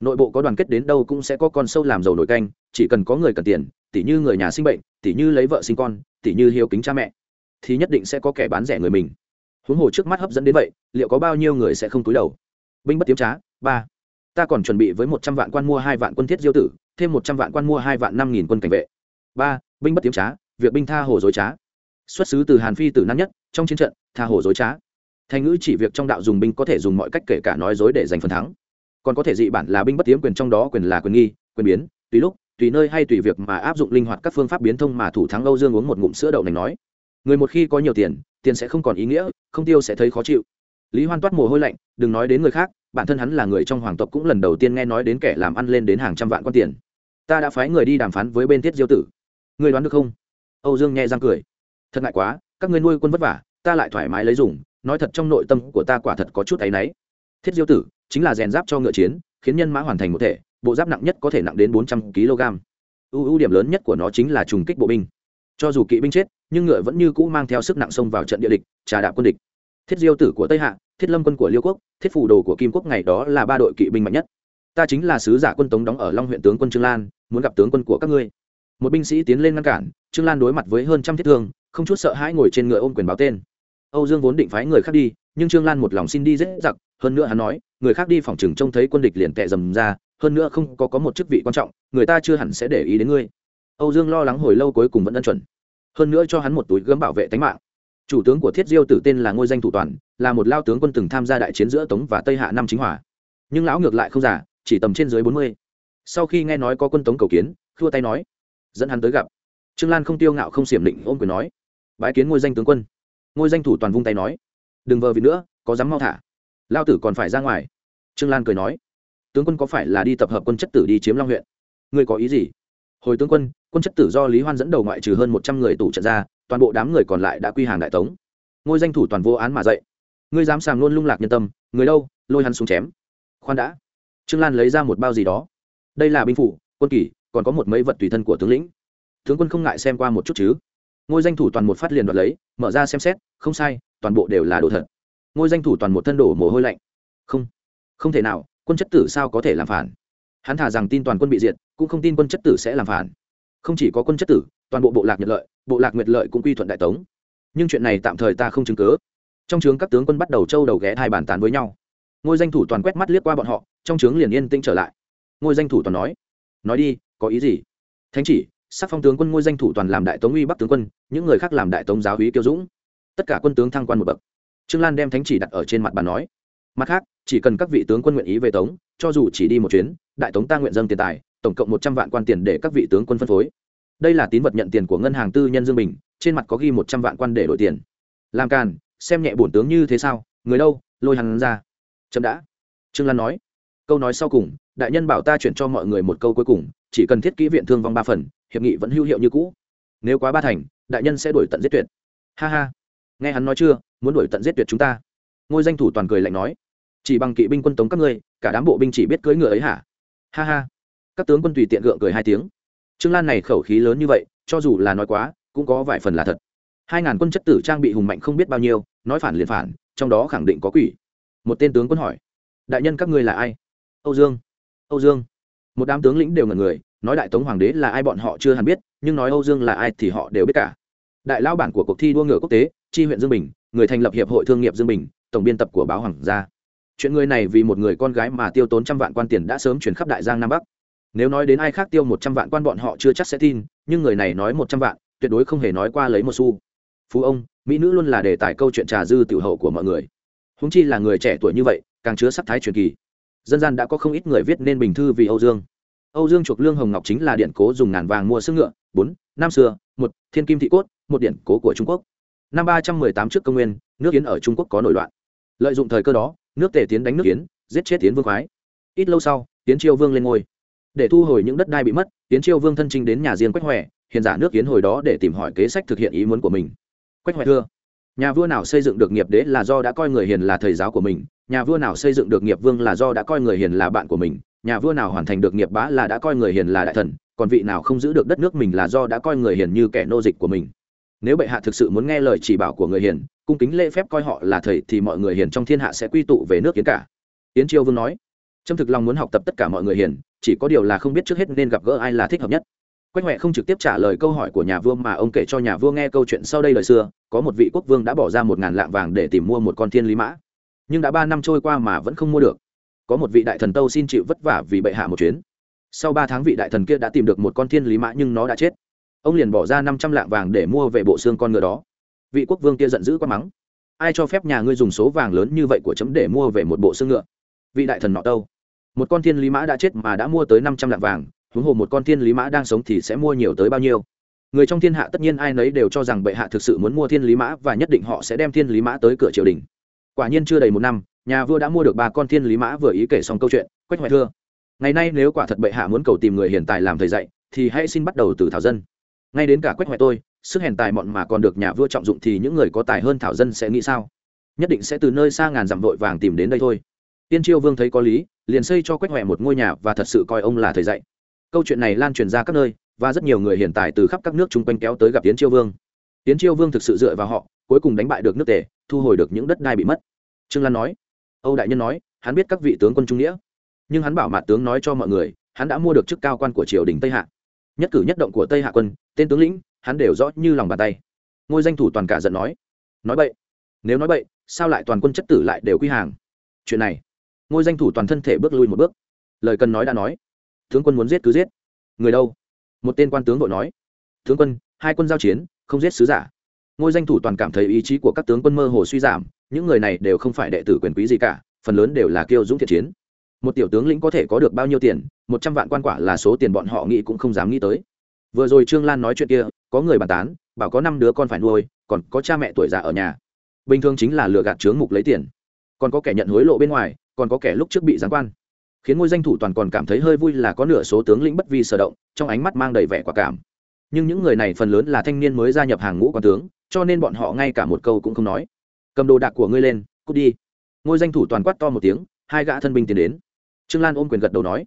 Nội bộ có đoàn kết đến đâu cũng sẽ có con sâu làm giàu nổi canh, chỉ cần có người cần tiền, tỉ như người nhà sinh bệnh, tỉ như lấy vợ sinh con, tỉ như hiếu kính cha mẹ, thì nhất định sẽ có kẻ bán rẻ người mình. Huống hồ trước mắt hấp dẫn đến vậy, liệu có bao nhiêu người sẽ không túi đầu? Binh bất tiếm trá, ba ta còn chuẩn bị với một trăm vạn quan mua hai vạn quân thiết diêu tử, thêm một trăm vạn quan mua hai vạn năm nghìn quân cảnh vệ. Ba, binh bất tiếm trá, việc binh tha hồ dối trá. Xuất xứ từ hàn phi tử nan nhất, trong chiến trận, tha hồ dối trá. Thành ngữ chỉ việc trong đạo dùng binh có thể dùng mọi cách kể cả nói dối để giành phần thắng. Còn có thể dị bản là binh bất tiếm quyền trong đó quyền là quyền nghi, quyền biến, tùy lúc, tùy nơi hay tùy việc mà áp dụng linh hoạt các phương pháp biến thông mà thủ thắng âu dương uống một ngụm sữa đậu nành nói. Người một khi có nhiều tiền tiền sẽ không còn ý nghĩa, không tiêu sẽ thấy khó chịu. Lý hoan toát mồ hôi lạnh, đừng nói đến người khác bản thân hắn là người trong hoàng tộc cũng lần đầu tiên nghe nói đến kẻ làm ăn lên đến hàng trăm vạn con tiền. Ta đã phái người đi đàm phán với bên thiết diêu tử. Người đoán được không? Âu dương nghe răng cười. Thật ngại quá, các ngươi nuôi quân vất vả, ta lại thoải mái lấy dùng, nói thật trong nội tâm của ta quả thật có chút áy náy. Thiết diêu tử chính là rèn giáp cho ngựa chiến, khiến nhân mã hoàn thành một thể, bộ giáp nặng nhất có thể nặng đến bốn trăm kg. Ưu ưu điểm lớn nhất của nó chính là trùng kích bộ binh. Cho dù kỵ binh chết, nhưng ngựa vẫn như cũ mang theo sức nặng xông vào trận địa địch, trà đạp quân địch thiết diêu tử của tây hạ, thiết lâm quân của liêu quốc, thiết phủ đồ của kim quốc ngày đó là ba đội kỵ binh mạnh nhất. Ta chính là sứ giả quân tống đóng ở long huyện tướng quân trương lan, muốn gặp tướng quân của các ngươi. Một binh sĩ tiến lên ngăn cản, trương lan đối mặt với hơn trăm thiết thương, không chút sợ hãi ngồi trên ngựa ôm quyền báo tên. Âu dương vốn định phái người khác đi, nhưng trương lan một lòng xin đi dễ giặc, hơn nữa hắn nói, người khác đi phòng chừng trông thấy quân địch liền tệ dầm ra, hơn nữa không có có một chức vị quan trọng, người ta chưa hẳn sẽ để ý đến ngươi. Âu dương lo lắng hồi lâu cuối cùng vẫn ân chuẩn. Hơn nữa cho hắn một túi gấm bảo vệ tính mạng chủ tướng của thiết diêu tử tên là ngôi danh thủ toàn, là một lao tướng quân từng tham gia đại chiến giữa tống và tây hạ năm chính Hòa. nhưng lão ngược lại không giả chỉ tầm trên dưới bốn mươi. Sau khi nghe nói có quân tống cầu kiến, khua tay nói, dẫn hắn tới gặp. Trương lan không tiêu ngạo không xiểm định ôm quyền nói, bái kiến ngôi danh tướng quân. Ngôi danh thủ toàn vung tay nói, đừng vờ vì nữa, có dám mau thả. Lao tử còn phải ra ngoài. Trương lan cười nói, tướng quân có phải là đi tập hợp quân chất tử đi chiếm long huyện? Ngươi có ý gì? Hồi tướng quân quân chất tử do lý hoan dẫn đầu ngoại trừ hơn một trăm người tủ trận ra toàn bộ đám người còn lại đã quy hàng đại tống. Ngôi danh thủ toàn vô án mà dậy. Ngươi dám sàng luôn lung lạc nhân tâm, người đâu, lôi hắn xuống chém. Khoan đã. Trương lan lấy ra một bao gì đó. Đây là binh phủ, quân kỷ, còn có một mấy vật tùy thân của tướng lĩnh. Tướng quân không ngại xem qua một chút chứ? Ngôi danh thủ toàn một phát liền đoạt lấy, mở ra xem xét, không sai, toàn bộ đều là đồ thật. Ngôi danh thủ toàn một thân đổ mồ hôi lạnh. Không. Không thể nào, quân chất tử sao có thể làm phản? Hắn thả rằng tin toàn quân bị diệt, cũng không tin quân chất tử sẽ làm phản không chỉ có quân chất tử, toàn bộ bộ lạc nhật lợi, bộ lạc nguyệt lợi cũng quy thuận đại tống. Nhưng chuyện này tạm thời ta không chứng cớ trong trướng các tướng quân bắt đầu trâu đầu ghé hai bàn tán với nhau. Ngôi danh thủ toàn quét mắt liếc qua bọn họ, trong trướng liền yên tĩnh trở lại. Ngôi danh thủ toàn nói nói đi, có ý gì? Thánh chỉ, sắc phong tướng quân ngôi danh thủ toàn làm đại tống uy bắc tướng quân, những người khác làm đại tống giáo hí kiêu dũng. Tất cả quân tướng thăng quan một bậc. Trương lan đem thánh chỉ đặt ở trên mặt bàn nói, mặt khác, chỉ cần các vị tướng quân nguyện ý về tống, cho dù chỉ đi một chuyến, đại tống ta nguyện dâng tiền tài tổng cộng một trăm vạn quan tiền để các vị tướng quân phân phối. Đây là tín vật nhận tiền của ngân hàng tư nhân dương bình, trên mặt có ghi một trăm vạn quan để đổi tiền. Làm càn, xem nhẹ bổn tướng như thế sao, người đâu, lôi hắn ra. Chậm đã. Trương lan nói. Câu nói sau cùng, đại nhân bảo ta chuyển cho mọi người một câu cuối cùng, chỉ cần thiết kỹ viện thương vong ba phần, hiệp nghị vẫn hữu hiệu như cũ. Nếu quá ba thành, đại nhân sẽ đổi tận giết tuyệt. Ha ha. Nghe hắn nói chưa, muốn đổi tận giết tuyệt chúng ta. Ngôi danh thủ toàn cười lạnh nói. Chỉ bằng kỵ binh quân tống các ngươi, cả đám bộ binh chỉ biết cưỡi ngựa ấy hả? Ha ha các tướng quân tùy tiện gượng cười hai tiếng. Trương lan này khẩu khí lớn như vậy, cho dù là nói quá, cũng có vài phần là thật. Hai ngàn quân chất tử trang bị hùng mạnh không biết bao nhiêu, nói phản liền phản, trong đó khẳng định có quỷ. Một tên tướng quân hỏi, đại nhân các ngươi là ai? Âu dương. Âu dương. Một đám tướng lĩnh đều ngần người, nói đại tống hoàng đế là ai bọn họ chưa hẳn biết, nhưng nói âu dương là ai thì họ đều biết cả. Đại lao bản của cuộc thi đua ngựa quốc tế tri huyện dương bình, người thành lập hiệp hội thương nghiệp dương bình, tổng biên tập của báo hoàng gia. Chuyện người này vì một người con gái mà tiêu tốn trăm vạn quan tiền đã sớm chuyển khắp đại giang nam bắc nếu nói đến ai khác tiêu một trăm vạn quan bọn họ chưa chắc sẽ tin, nhưng người này nói một trăm vạn, tuyệt đối không hề nói qua lấy một xu. Phú ông, mỹ nữ luôn là đề tài câu chuyện trà dư tiểu hậu của mọi người. Húng chi là người trẻ tuổi như vậy, càng chứa sắc thái truyền kỳ. Dân gian đã có không ít người viết nên bình thư vì âu dương. Âu dương chuộc lương hồng ngọc chính là điện cố dùng ngàn vàng mua sức ngựa, bốn, năm xưa, một, thiên kim thị cốt, một điện cố của trung quốc. Năm ba trăm mười tám trước công nguyên, nước yến ở trung quốc có nổi loạn. Lợi dụng thời cơ đó, nước tề tiến đánh nước yến, giết chết tiến vương khoái. Ít lâu sau tiến triều vương lên ngôi để thu hồi những đất đai bị mất tiến triều vương thân trinh đến nhà riêng quách huệ hiền giả nước kiến hồi đó để tìm hỏi kế sách thực hiện ý muốn của mình. Quách huệ thưa, nhà vua nào xây dựng được nghiệp đế là do đã coi người hiền là thầy giáo của mình, nhà vua nào xây dựng được nghiệp vương là do đã coi người hiền là bạn của mình, nhà vua nào hoàn thành được nghiệp bá là đã coi người hiền là đại thần, còn vị nào không giữ được đất nước mình là do đã coi người hiền như kẻ nô dịch của mình. Nếu bệ hạ thực sự muốn nghe lời chỉ bảo của người hiền, cung kính lễ phép coi họ là thầy thì mọi người hiền trong thiên hạ sẽ quy tụ về nước kiến cả. Yến chiêu vương nói trâm thực lòng muốn học tập tất cả mọi người hiền chỉ có điều là không biết trước hết nên gặp gỡ ai là thích hợp nhất. Quách huệ không trực tiếp trả lời câu hỏi của nhà vua mà ông kể cho nhà vua nghe câu chuyện sau đây lời xưa, có một vị quốc vương đã bỏ ra một ngàn lạng vàng để tìm mua một con thiên lý mã. Nhưng đã ba năm trôi qua mà vẫn không mua được. Có một vị đại thần tâu xin chịu vất vả vì bệ hạ một chuyến. Sau ba tháng vị đại thần kia đã tìm được một con thiên lý mã nhưng nó đã chết. Ông liền bỏ ra năm trăm lạng vàng để mua về bộ xương con ngựa đó. Vị quốc vương kia giận dữ quá mắng. Ai cho phép nhà ngươi dùng số vàng lớn như vậy của chấm để mua về một bộ xương ngựa? Vị đại thần nọ tâu một con thiên lý mã đã chết mà đã mua tới năm trăm lạng vàng, huống hồ một con thiên lý mã đang sống thì sẽ mua nhiều tới bao nhiêu? Người trong thiên hạ tất nhiên ai nấy đều cho rằng bệ hạ thực sự muốn mua thiên lý mã và nhất định họ sẽ đem thiên lý mã tới cửa triều đình. Quả nhiên chưa đầy một năm, nhà vua đã mua được ba con thiên lý mã vừa ý kể xong câu chuyện, quách hoài thưa. Ngày nay nếu quả thật bệ hạ muốn cầu tìm người hiện tại làm thầy dạy, thì hãy xin bắt đầu từ thảo dân. Ngay đến cả quách hoài tôi, sức hèn tài mọn mà còn được nhà vua trọng dụng thì những người có tài hơn thảo dân sẽ nghĩ sao? Nhất định sẽ từ nơi xa ngàn dặm vội vàng tìm đến đây thôi tiên triều vương thấy có lý, liền xây cho quách hoài một ngôi nhà và thật sự coi ông là thầy dạy. Câu chuyện này lan truyền ra các nơi, và rất nhiều người hiện tại từ khắp các nước chung quanh kéo tới gặp tiến chiêu vương. Tiến chiêu vương thực sự dựa vào họ, cuối cùng đánh bại được nước tề, thu hồi được những đất đai bị mất. Trương lan nói, âu đại nhân nói, hắn biết các vị tướng quân trung nghĩa. Nhưng hắn bảo mặt tướng nói cho mọi người, hắn đã mua được chức cao quan của triều đình tây hạ. Nhất cử nhất động của tây hạ quân, tên tướng lĩnh, hắn đều rõ như lòng bàn tay. Ngôi danh thủ toàn cả giận nói nói bậy, nếu nói bậy, sao lại toàn quân chất tử lại đều quy hàng? Chuyện này ngôi danh thủ toàn thân thể bước lui một bước. Lời cần nói đã nói. Tướng quân muốn giết cứ giết. Người đâu? Một tên quan tướng đội nói. Tướng quân, hai quân giao chiến, không giết sứ giả. Ngôi danh thủ toàn cảm thấy ý chí của các tướng quân mơ hồ suy giảm, những người này đều không phải đệ tử quyền quý gì cả, phần lớn đều là kiêu dũng thiện chiến. Một tiểu tướng lĩnh có thể có được bao nhiêu tiền, một trăm vạn quan quả là số tiền bọn họ nghĩ cũng không dám nghĩ tới. Vừa rồi trương lan nói chuyện kia, có người bàn tán, bảo có năm đứa con phải nuôi, còn có cha mẹ tuổi già ở nhà. Bình thường chính là lừa gạt trướng mục lấy tiền còn có kẻ nhận hối lộ bên ngoài, còn có kẻ lúc trước bị giáng quan. Khiến ngôi danh thủ toàn còn cảm thấy hơi vui là có nửa số tướng lĩnh bất vi sở động, trong ánh mắt mang đầy vẻ quả cảm. Nhưng những người này phần lớn là thanh niên mới gia nhập hàng ngũ quan tướng, cho nên bọn họ ngay cả một câu cũng không nói. Cầm đồ đạc của ngươi lên, cút đi. Ngôi danh thủ toàn quát to một tiếng, hai gã thân binh tiến đến. Trương lan ôm quyền gật đầu nói,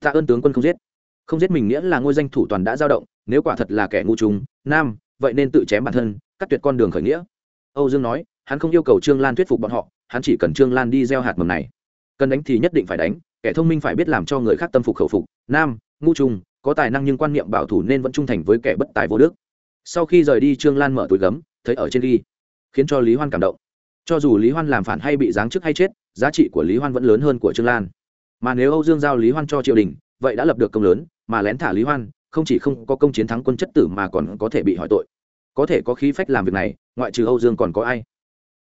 tạ ơn tướng quân không giết. Không giết mình nghĩa là ngôi danh thủ toàn đã dao động, nếu quả thật là kẻ ngu trùng, nam, vậy nên tự chém bản thân, cắt tuyệt con đường khởi nghĩa. Âu dương nói, hắn không yêu cầu trương lan thuyết phục bọn họ hắn chỉ cần trương lan đi gieo hạt mầm này. Cần đánh thì nhất định phải đánh, kẻ thông minh phải biết làm cho người khác tâm phục khẩu phục. Nam, ngu trung, có tài năng nhưng quan niệm bảo thủ nên vẫn trung thành với kẻ bất tài vô đức. Sau khi rời đi, trương lan mở túi gấm, thấy ở trên ghi, khiến cho lý hoan cảm động. Cho dù lý hoan làm phản hay bị giáng chức hay chết, giá trị của lý hoan vẫn lớn hơn của trương lan. Mà nếu âu dương giao lý hoan cho triều đình, vậy đã lập được công lớn, mà lén thả lý hoan, không chỉ không có công chiến thắng quân chất tử mà còn có thể bị hỏi tội. Có thể có khí phách làm việc này, ngoại trừ âu dương còn có ai?